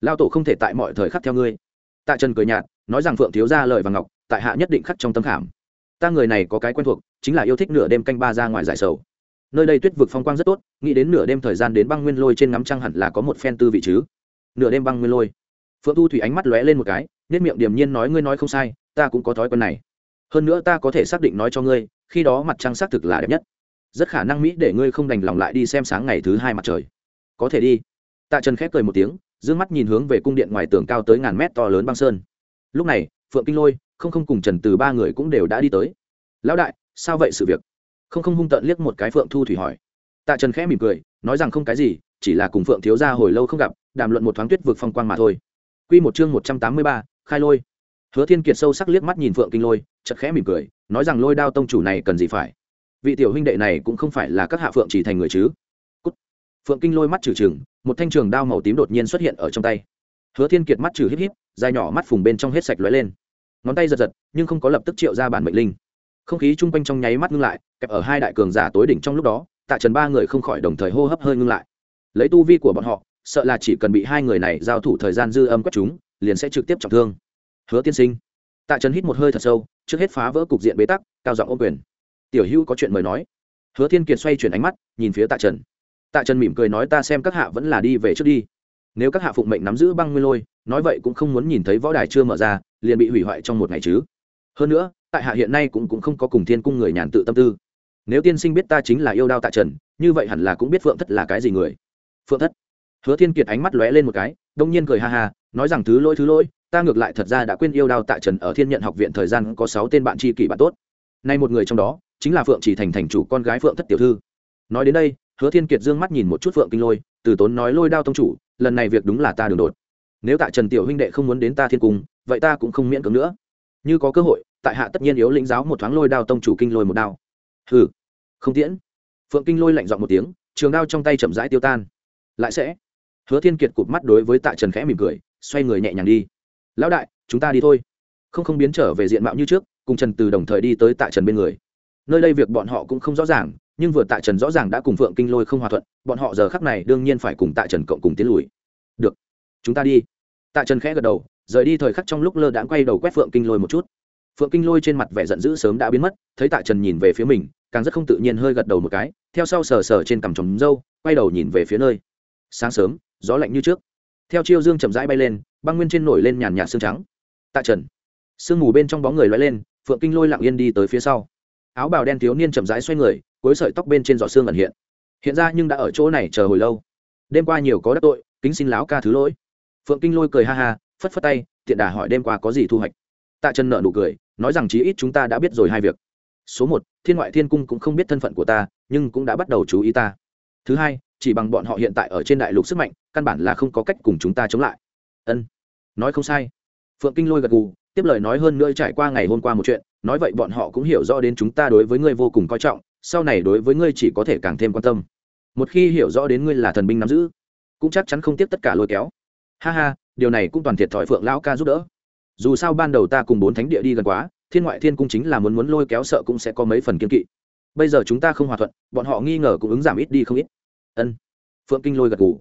Lao tổ không thể tại mọi thời khắc theo ngươi. Tạ trần cười nhạt, nói rằng phượng thiếu ra lời và ngọc, tại hạ nhất định khắc trong tâm khảm ta người này có cái quen thuộc, chính là yêu thích nửa đêm canh ba ra ngoài giải sầu. Nơi đây tuyết vực phong quang rất tốt, nghĩ đến nửa đêm thời gian đến băng nguyên lôi trên ngắm trăng hẳn là có một phen tư vị chứ. Nửa đêm băng nguyên lôi. Phượng thu thủy ánh mắt lóe lên một cái nết miệng điềm nhiên nói ngươi nói không sai, ta cũng có thói quen này. Hơn nữa ta có thể xác định nói cho ngươi, khi đó mặt trăng xác thực là đẹp nhất. Rất khả năng mỹ để ngươi không đành lòng lại đi xem sáng ngày thứ hai mặt trời. Có thể đi. Tạ trần khép cười một tiếng d ư ơ n g mắt nhìn hướng về cung điện ngoài tường cao tới ngàn mét to lớn băng sơn. Lúc này, phượng kinh lôi không không cùng trần từ ba người cũng đều đã đi tới. Lão đại, sao vậy sự việc? Không không hung tợn liếc một cái phượng thu thủy hỏi. Tạ trần khẽ mỉm cười, nói rằng không cái gì, chỉ là cùng phượng thiếu ra hồi lâu không gặp, đàm luận một thoáng tuyết vực phong quang mà thôi. Q một chương một trăm tám mươi ba, khai lôi. Hứa thiên kiệt sâu sắc liếc mắt nhìn phượng kinh lôi chật khẽ mỉm cười, nói rằng lôi đao tông chủ này cần gì phải? Vị tiểu huynh đệ này cũng không phải là các hạ phượng chỉ thành người chứ? Cút. phượng kinh lôi mắt trừ trừng, một thanh trường đao màu tím đột nhiên xuất hiện ở trong tay. Hứa thiên kiệt mắt trừ híp híp, dài nhỏ mắt phùng bên trong hết sạch lóe lên ngón tay giật giật, nhưng không có lập tức triệu ra bản mệnh linh. Không khí chung quanh trong nháy mắt ngưng lại, kẹp ở hai đại cường giả tối đỉnh trong lúc đó, tạ trần ba người không khỏi đồng thời hô hấp hơi ngưng lại. Lấy tu vi của bọn họ, sợ là chỉ cần bị hai người này giao thủ thời gian dư âm quét chúng, liền sẽ trực tiếp trọng thương. Hứa tiên sinh. Tạ trần hít một hơi thật sâu, trước hết phá vỡ cục diện bế tắc, cao giọng ô quyền. Tiểu hữu có chuyện mời nói. Hứa thiên kiệt xoay chuyển ánh mắt, nhìn phía tạ trần. Tạ trần mỉm cười nói ta xem các hạ vẫn là đi về trước đi. Nếu các hạ phụng mệnh nắm giữ băng nguyên lôi, nói vậy cũng không muốn nhìn thấy võ đài chưa mở ra liền bị hủy hoại trong một ngày chứ. Hơn nữa tại hạ hiện nay cũng, cũng không có cùng thiên cung người nhàn tự tâm tư. Nếu tiên sinh biết ta chính là yêu đao tạ trần như vậy hẳn là cũng biết phượng thất là cái gì người. Phượng thất. Hứa thiên kiệt ánh mắt lóe lên một cái đông nhiên cười ha ha nói rằng thứ lỗi thứ lỗi ta ngược lại thật ra đã quên yêu đao tạ trần ở thiên nhận học viện thời gian có sáu tên bạn tri kỷ bạn tốt. Nay một người trong đó chính là phượng chỉ thành thành chủ con gái phượng thất tiểu thư. Nói đến đây hứa thiên kiệt dương mắt nhìn một chút phượng kinh lôi từ tốn nói lôi đao tông chủ lần này việc đúng là ta đường đột. Nếu tạ trần tiểu huynh đệ không muốn đến ta thiên cung vậy ta cũng không miễn cưỡng nữa. Như có cơ hội, tại hạ tất nhiên yếu lĩnh giáo một thoáng lôi đao tông chủ kinh lôi một đao. Hừ, không tiễn. Phượng kinh lôi lạnh dọn một tiếng, trường đao trong tay chậm rãi tiêu tan. Lại sẽ. Hứa thiên kiệt cụp mắt đối với tạ trần khẽ mỉm cười, xoay người nhẹ nhàng đi. Lão đại, chúng ta đi thôi. Không không biến trở về diện mạo như trước, cùng trần từ đồng thời đi tới tạ trần bên người. Nơi đây việc bọn họ cũng không rõ ràng, nhưng vừa tạ trần rõ ràng đã cùng phượng kinh lôi không hòa thuận, bọn họ giờ khắc này đương nhiên phải cùng tạ trần cộng cùng tiến lùi. Được, chúng ta đi. Tạ trần khẽ gật đầu rời đi thời khắc trong lúc lơ đãng quay đầu quét phượng kinh lôi một chút. Phượng kinh lôi trên mặt vẻ giận dữ sớm đã biến mất, thấy tạ trần nhìn về phía mình, càng rất không tự nhiên hơi gật đầu một cái, theo sau sờ sờ trên cằm trồng râu, quay đầu nhìn về phía nơi. Sáng sớm, gió lạnh như trước. Theo chiêu dương chậm rãi bay lên, băng nguyên trên nổi lên nhàn nhạt xương trắng. Tạ trần. Sương mù bên trong bóng người loay lên, phượng kinh lôi lặng yên đi tới phía sau. Áo bào đen thiếu niên chậm rãi xoay người, cuối sợi tóc bên trên giỏ xương ẩn hiện. Hiện ra nhưng đã ở chỗ này chờ hồi lâu. Đêm qua nhiều có đắc tội, kính xin láo ca thứ lỗi. Phượng kinh lôi cười ha ha phất phất tay, tiện đà hỏi đêm qua có gì thu hoạch. Tạ trần nợ nụ cười, nói rằng chí ít chúng ta đã biết rồi hai việc. Số một, thiên ngoại thiên cung cũng không biết thân phận của ta, nhưng cũng đã bắt đầu chú ý ta. Thứ hai, chỉ bằng bọn họ hiện tại ở trên đại lục sức mạnh, căn bản là không có cách cùng chúng ta chống lại. Ân, nói không sai. Phượng kinh lôi gật gù, tiếp lời nói hơn nữa trải qua ngày hôm qua một chuyện, nói vậy bọn họ cũng hiểu rõ đến chúng ta đối với ngươi vô cùng coi trọng, sau này đối với ngươi chỉ có thể càng thêm quan tâm. Một khi hiểu rõ đến ngươi là thần binh nắm giữ, cũng chắc chắn không tiếp tất cả lôi kéo. Ha ha điều này cũng toàn thiệt thòi phượng lão ca giúp đỡ. Dù sao ban đầu ta cùng bốn thánh địa đi gần quá, thiên ngoại thiên cung chính là muốn muốn lôi kéo sợ cũng sẽ có mấy phần kiên kỵ. Bây giờ chúng ta không hòa thuận, bọn họ nghi ngờ cũng ứng giảm ít đi không ít. Ân. Phượng kinh lôi gật gù.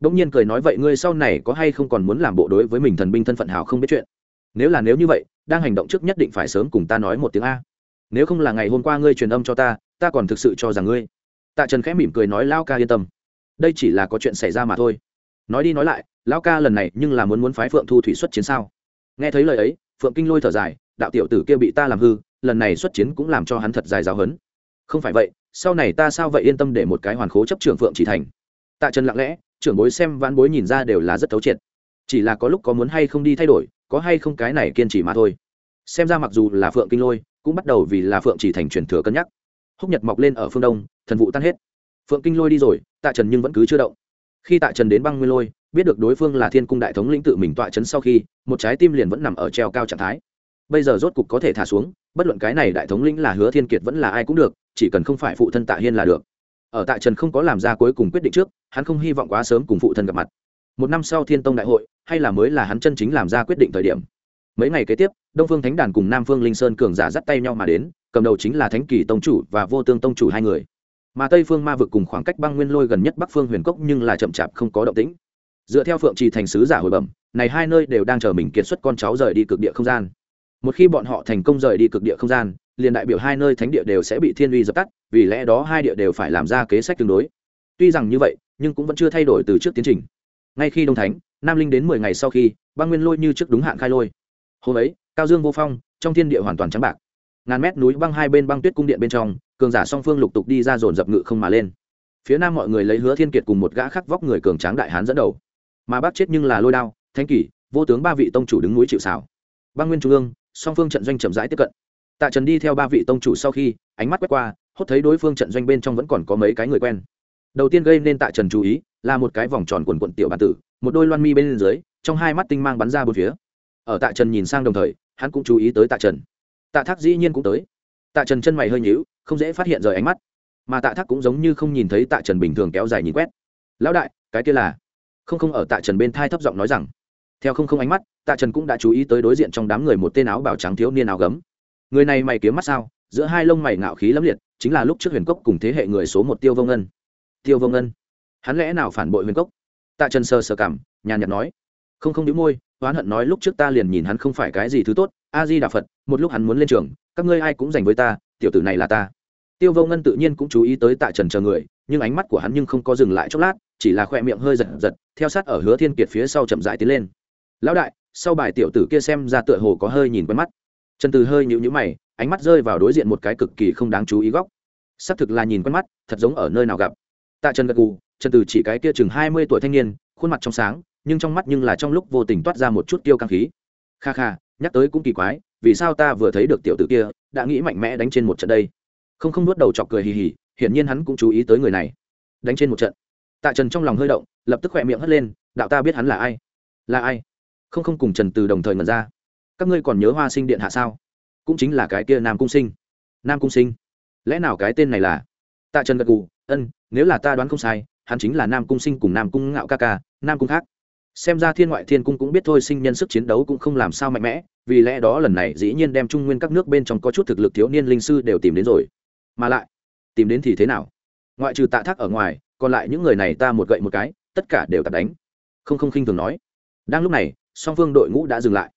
Đông nhiên cười nói vậy ngươi sau này có hay không còn muốn làm bộ đối với mình thần binh thân phận hào không biết chuyện? Nếu là nếu như vậy, đang hành động trước nhất định phải sớm cùng ta nói một tiếng a. Nếu không là ngày hôm qua ngươi truyền âm cho ta ta còn thực sự cho rằng ngươi. Tạ trần khẽ mỉm cười nói lao ca yên tâm. Đây chỉ là có chuyện xảy ra mà thôi. Nói đi nói lại Lão ca lần này nhưng là muốn muốn phái phượng thu thủy xuất chiến sao? Nghe thấy lời ấy, phượng kinh lôi thở dài, đạo tiểu tử kia bị ta làm hư, lần này xuất chiến cũng làm cho hắn thật dài giáo hấn không phải vậy, sau này ta sao vậy yên tâm để một cái hoàn khố chấp trưởng phượng chỉ thành? Tạ trần lặng lẽ, trưởng bối xem vãn bối nhìn ra đều là rất thấu triệt. Chỉ là có lúc có muốn hay không đi thay đổi, có hay không cái này kiên trì mà thôi. Xem ra mặc dù là phượng kinh lôi, cũng bắt đầu vì là phượng chỉ thành truyền thừa cân nhắc. Húc nhật mọc lên ở phương đông, thần vụ tan hết. Phượng kinh lôi đi rồi, tạ trần nhưng vẫn cứ chưa động. Khi tạ trần đến băng nguyên lôi biết được đối phương là thiên cung đại thống lĩnh tự mình tọa chấn sau khi, một trái tim liền vẫn nằm ở treo cao trạng thái. Bây giờ rốt cục có thể thả xuống, bất luận cái này đại thống lĩnh là hứa thiên kiệt vẫn là ai cũng được, chỉ cần không phải phụ thân tạ hiên là được. Ở tạ trần không có làm ra cuối cùng quyết định trước, hắn không hy vọng quá sớm cùng phụ thân gặp mặt. Một năm sau thiên tông đại hội, hay là mới là hắn chân chính làm ra quyết định thời điểm. Mấy ngày kế tiếp, đông phương thánh đàn cùng nam phương linh sơn cường giả dắt tay nhau mà đến, cầm đầu chính là thánh kỳ tông chủ và vô tương tông chủ hai người. Mà tây phương ma vực cùng khoảng cách băng nguyên lôi gần nhất bắc phương huyền cốc nhưng là chậm chạp không có động tĩnh dựa theo phượng trì thành sứ giả hồi bẩm, này hai nơi đều đang chờ mình kiệt xuất con cháu rời đi cực địa không gian. Một khi bọn họ thành công rời đi cực địa không gian, liền đại biểu hai nơi thánh địa đều sẽ bị thiên uy dập tắt, vì lẽ đó hai địa đều phải làm ra kế sách tương đối. Tuy rằng như vậy, nhưng cũng vẫn chưa thay đổi từ trước tiến trình. Ngay khi đông thánh, nam linh đến mười ngày sau khi, băng nguyên lôi như trước đúng hạn khai lôi. Hôm ấy, cao dương vô phong, trong thiên địa hoàn toàn trắng bạc. Ngàn mét núi băng hai bên băng tuyết cung điện bên trong, cường giả song phương lục tục đi ra dồn dập ngự không mà lên. Phía nam mọi người lấy hứa thiên kiệt cùng một gã khắc vóc người cường tráng đại hán dẫn đầu mà bác chết nhưng là lôi đao thanh kỷ, vô tướng ba vị tông chủ đứng núi chịu xảo băng nguyên trung ương, song phương trận doanh chậm rãi tiếp cận. Tạ trần đi theo ba vị tông chủ sau khi, ánh mắt quét qua, hốt thấy đối phương trận doanh bên trong vẫn còn có mấy cái người quen. Đầu tiên gây nên tạ trần chú ý, là một cái vòng tròn quần quận tiểu bản tử, một đôi loan mi bên dưới, trong hai mắt tinh mang bắn ra bốn phía. Ở tạ trần nhìn sang đồng thời, hắn cũng chú ý tới tạ trần. Tạ thác dĩ nhiên cũng tới. Tạ trần chân mày hơi nhíu, không dễ phát hiện rời ánh mắt. Mà tạ thác cũng giống như không nhìn thấy tạ trần bình thường kéo dài nhìn quét. Lão đại, cái kia là? Không không ở tạ trần bên thai thấp giọng nói rằng, theo không không ánh mắt, tạ trần cũng đã chú ý tới đối diện trong đám người một tên áo bào trắng thiếu niên áo gấm. Người này mày kiếm mắt sao, giữa hai lông mày ngạo khí lẫm liệt, chính là lúc trước huyền cốc cùng thế hệ người số một tiêu vông ngân tiêu vông ngân hắn lẽ nào phản bội huyền cốc? Tạ trần sơ sơ cảm, nhàn nhạt nói. Không không đĩu môi, oán hận nói lúc trước ta liền nhìn hắn không phải cái gì thứ tốt a di đà phật, một lúc hắn muốn lên trường, các ngươi ai cũng dành với ta, tiểu tử này là ta. Tiêu vô ngân tự nhiên cũng chú ý tới tạ trần chờ người, nhưng ánh mắt của hắn nhưng không có dừng lại chốc lát chỉ là khoe miệng hơi giật giật, theo sát ở hứa thiên kiệt phía sau chậm rãi tiến lên. Lão đại, sau bài tiểu tử kia xem ra tựa hồ có hơi nhìn quen mắt. Trần từ hơi nhịu nhữ mày, ánh mắt rơi vào đối diện một cái cực kỳ không đáng chú ý góc. Xác thực là nhìn quen mắt, thật giống ở nơi nào gặp. Tạ trần gật gù, trần từ chỉ cái kia chừng hai mươi tuổi thanh niên, khuôn mặt trong sáng, nhưng trong mắt nhưng là trong lúc vô tình toát ra một chút tiêu căng khí. Kha kha, nhắc tới cũng kỳ quái, vì sao ta vừa thấy được tiểu tử kia, đã nghĩ mạnh mẽ đánh trên một trận đây? Không không nuốt đầu chọc cười hì hì, hiển nhiên hắn cũng chú ý tới người này. Đánh trên một trận? Tạ trần trong lòng hơi động, lập tức khỏe miệng hất lên, đạo ta biết hắn là ai. Là ai? Không không cùng trần từ đồng thời ngần ra. Các ngươi còn nhớ hoa sinh điện hạ sao? Cũng chính là cái kia nam cung sinh. Nam cung sinh? Lẽ nào cái tên này là? Tạ trần gật gù, ân, nếu là ta đoán không sai, hắn chính là nam cung sinh cùng nam cung ngạo ca ca, nam cung khác. Xem ra thiên ngoại thiên cung cũng biết thôi sinh nhân sức chiến đấu cũng không làm sao mạnh mẽ, vì lẽ đó lần này dĩ nhiên đem trung nguyên các nước bên trong có chút thực lực thiếu niên linh sư đều tìm đến rồi. Mà lại, tìm đến thì thế nào? Ngoại trừ tạ thác ở ngoài còn lại những người này ta một gậy một cái, tất cả đều tập đánh. Không không khinh thường nói. Đang lúc này, song phương đội ngũ đã dừng lại.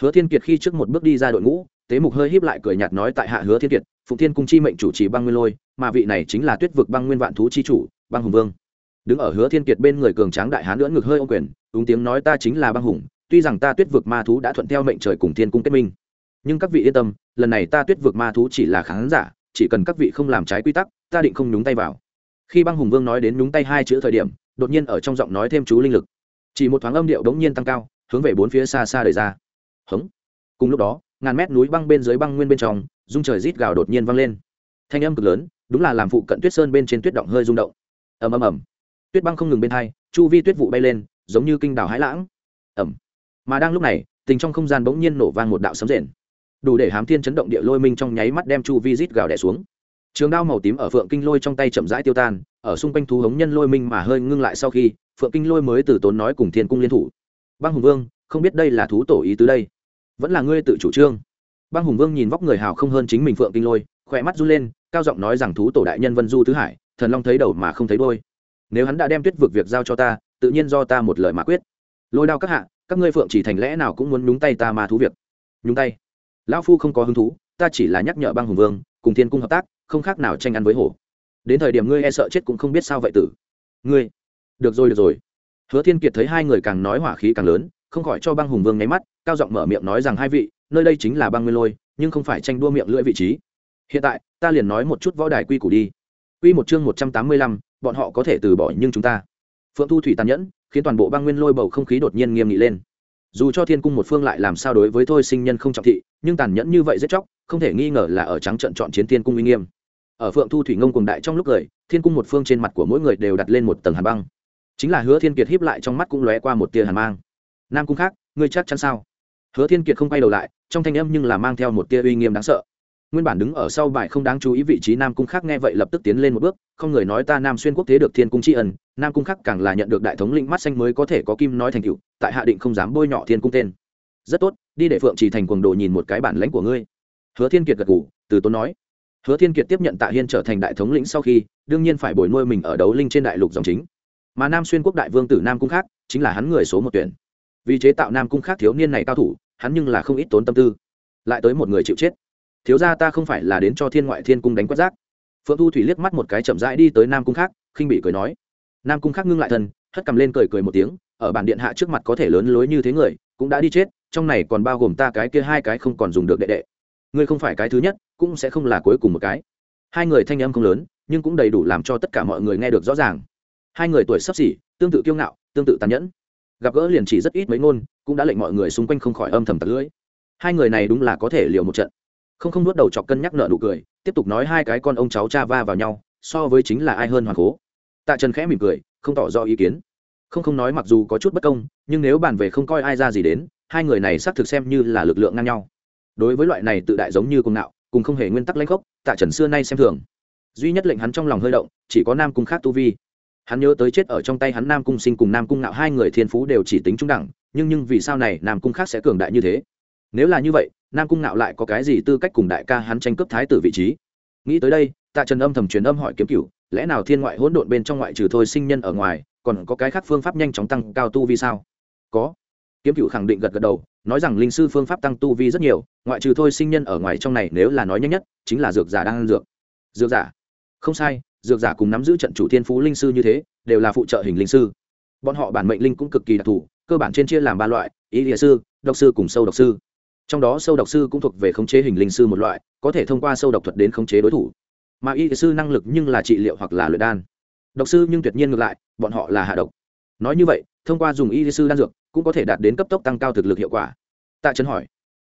Hứa thiên kiệt khi trước một bước đi ra đội ngũ, tế mục hơi híp lại cười nhạt nói tại hạ hứa thiên kiệt, phụng thiên cung chi mệnh chủ trì băng nguyên lôi, mà vị này chính là tuyết vực băng nguyên vạn thú chi chủ, băng hùng vương. Đứng ở hứa thiên kiệt bên người cường tráng đại hán lưỡn ngực hơi ô quyền ứng tiếng nói ta chính là băng hùng, tuy rằng ta tuyết vực ma thú đã thuận theo mệnh trời cùng thiên cung kết minh. Nhưng các vị yên tâm, lần này ta tuyết vực ma thú chỉ là khán giả, chỉ cần các vị không làm trái quy tắc, ta định không nhúng tay vào khi băng hùng vương nói đến nhúng tay hai chữ thời điểm, đột nhiên ở trong giọng nói thêm chú linh lực. Chỉ một thoáng âm điệu đống nhiên tăng cao, hướng về bốn phía xa xa đời ra. Hống. Cùng lúc đó, ngàn mét núi băng bên dưới băng nguyên bên trong dung trời rít gào đột nhiên vang lên. Thanh âm cực lớn, đúng là làm phụ cận tuyết sơn bên trên tuyết động hơi rung động. Ầm ầm ầm. Tuyết băng không ngừng bên hai, chu vi tuyết vụ bay lên, giống như kinh đảo hãi lãng. Ẩm mà đang lúc này, tình trong không gian bỗng nhiên nổ vang một đạo sấm rền. Đủ để hám thiên chấn động địa lôi minh trong nháy mắt đem chu vi rít gào đẻ xuống trường đao màu tím ở phượng kinh lôi trong tay chậm rãi tiêu tan, ở xung quanh thú hống nhân lôi minh mà hơi ngưng lại sau khi, phượng kinh lôi mới từ tốn nói cùng thiên cung liên thủ. Băng hùng vương, không biết đây là thú tổ ý tứ đây? Vẫn là ngươi tự chủ trương. Băng hùng vương nhìn vóc người hào không hơn chính mình phượng kinh lôi, khỏe mắt run lên, cao giọng nói rằng thú tổ đại nhân vân du tứ hải, thần long thấy đầu mà không thấy đôi nếu hắn đã đem tuyết vực việc giao cho ta, tự nhiên do ta một lời mà quyết. Lôi đao các hạ, các ngươi phượng chỉ thành lẽ nào cũng muốn nhúng tay ta mà thú việc. Nhúng tay. Lão phu không có hứng thú, ta chỉ là nhắc nhở băng hùng vương, cùng thiên cung hợp tác không khác nào tranh ăn với hổ. Đến thời điểm ngươi e sợ chết cũng không biết sao vậy tử. Ngươi. Được rồi được rồi. Hứa thiên kiệt thấy hai người càng nói hỏa khí càng lớn, không khỏi cho băng hùng vương nháy mắt, cao giọng mở miệng nói rằng hai vị, nơi đây chính là băng nguyên lôi, nhưng không phải tranh đua miệng lưỡi vị trí. Hiện tại, ta liền nói một chút võ đài quy củ đi. Quy một chương một trăm tám mươi lăm, bọn họ có thể từ bỏ nhưng chúng ta. Phượng thu thủy tàn nhẫn, khiến toàn bộ băng nguyên lôi bầu không khí đột nhiên nghiêm nghị lên dù cho thiên cung một phương lại làm sao đối với thôi sinh nhân không trọng thị, nhưng tàn nhẫn như vậy rất chóc, không thể nghi ngờ là ở trắng trận chọn chiến thiên cung uy nghiêm. Ở phượng thu thủy ngông cùng đại trong lúc cười, thiên cung một phương trên mặt của mỗi người đều đặt lên một tầng hàn băng. Chính là hứa thiên kiệt híp lại trong mắt cũng lóe qua một tia hàn mang. Nam cung khác, ngươi chắc chắn sao? Hứa thiên kiệt không quay đầu lại, trong thanh âm nhưng là mang theo một tia uy nghiêm đáng sợ nguyên bản đứng ở sau bài không đáng chú ý vị trí nam cung khác nghe vậy lập tức tiến lên một bước, không người nói ta nam xuyên quốc tế được thiên cung tri ân, nam cung khác càng là nhận được đại thống lĩnh mắt xanh mới có thể có kim nói thành cựu tại hạ định không dám bôi nhọ thiên cung tên. Rất tốt, đi để phượng chỉ thành quần đồ nhìn một cái bản lãnh của ngươi. Hứa thiên kiệt gật ngủ từ tốn nói. Hứa thiên kiệt tiếp nhận tạ hiên trở thành đại thống lĩnh sau khi, đương nhiên phải bồi nuôi mình ở đấu linh trên đại lục dòng chính. Mà nam xuyên quốc đại vương tử nam cung khác chính là hắn người số một tuyển. Vì chế tạo nam cung khác thiếu niên này cao thủ, hắn nhưng là không ít tốn tâm tư. Lại tới một người chịu chết thiếu ra ta không phải là đến cho thiên ngoại thiên cung đánh quét rác. Phượng thu thủy liếc mắt một cái chậm rãi đi tới nam cung khác, khinh bị cười nói. Nam cung khác ngưng lại thân, hất cầm lên cười cười một tiếng, ở bản điện hạ trước mặt có thể lớn lối như thế người, cũng đã đi chết, trong này còn bao gồm ta cái kia hai cái không còn dùng được đệ đệ. Ngươi không phải cái thứ nhất, cũng sẽ không là cuối cùng một cái. Hai người thanh âm không lớn, nhưng cũng đầy đủ làm cho tất cả mọi người nghe được rõ ràng. Hai người tuổi sắp xỉ, tương tự kiêu ngạo, tương tự tàn nhẫn. Gặp gỡ liền chỉ rất ít mấy ngôn, cũng đã lệnh mọi người xung quanh không khỏi âm thầm tật lưỡi. Hai người này đúng là có thể liều một trận không không nuốt đầu chọc cân nhắc nợ nụ cười, tiếp tục nói hai cái con ông cháu cha va vào nhau, so với chính là ai hơn hoàng cố. Tạ trần khẽ mỉm cười, không tỏ rõ ý kiến. Không không nói mặc dù có chút bất công, nhưng nếu bàn về không coi ai ra gì đến, hai người này xác thực xem như là lực lượng ngang nhau. Đối với loại này tự đại giống như cùng nạo cùng không hề nguyên tắc lãnh khốc, tạ trần xưa nay xem thường. Duy nhất lệnh hắn trong lòng hơi động, chỉ có nam cung khác tu vi. Hắn nhớ tới chết ở trong tay hắn nam cung sinh cùng nam cung nạo hai người thiên phú đều chỉ tính trung đẳng, nhưng nhưng vì sao này nam cung khác sẽ cường đại như thế? Nếu là như vậy, nam cung nạo lại có cái gì tư cách cùng đại ca hắn tranh cướp thái tử vị trí? Nghĩ tới đây, tạ trần âm thầm truyền âm hỏi kiếm cựu lẽ nào thiên ngoại hỗn độn bên trong ngoại trừ thôi sinh nhân ở ngoài, còn có cái khác phương pháp nhanh chóng tăng cao tu vi sao? Có. Kiếm cựu khẳng định gật gật đầu, nói rằng linh sư phương pháp tăng tu vi rất nhiều, ngoại trừ thôi sinh nhân ở ngoài trong này nếu là nói nhanh nhất, chính là dược giả đang ăn dược. Dược giả? Không sai, dược giả cùng nắm giữ trận chủ thiên phú linh sư như thế, đều là phụ trợ hình linh sư. Bọn họ bản mệnh linh cũng cực kỳ đặc thù, cơ bản trên chia làm ba loại, ý địa sư, độc sư cùng sâu độc sư trong đó sâu độc sư cũng thuộc về khống chế hình linh sư một loại, có thể thông qua sâu độc thuật đến khống chế đối thủ. Mà y sư năng lực nhưng là trị liệu hoặc là luyện đan. Độc sư nhưng tuyệt nhiên ngược lại, bọn họ là hạ độc. Nói như vậy, thông qua dùng y sư đan dược cũng có thể đạt đến cấp tốc tăng cao thực lực hiệu quả. Tạ trấn hỏi,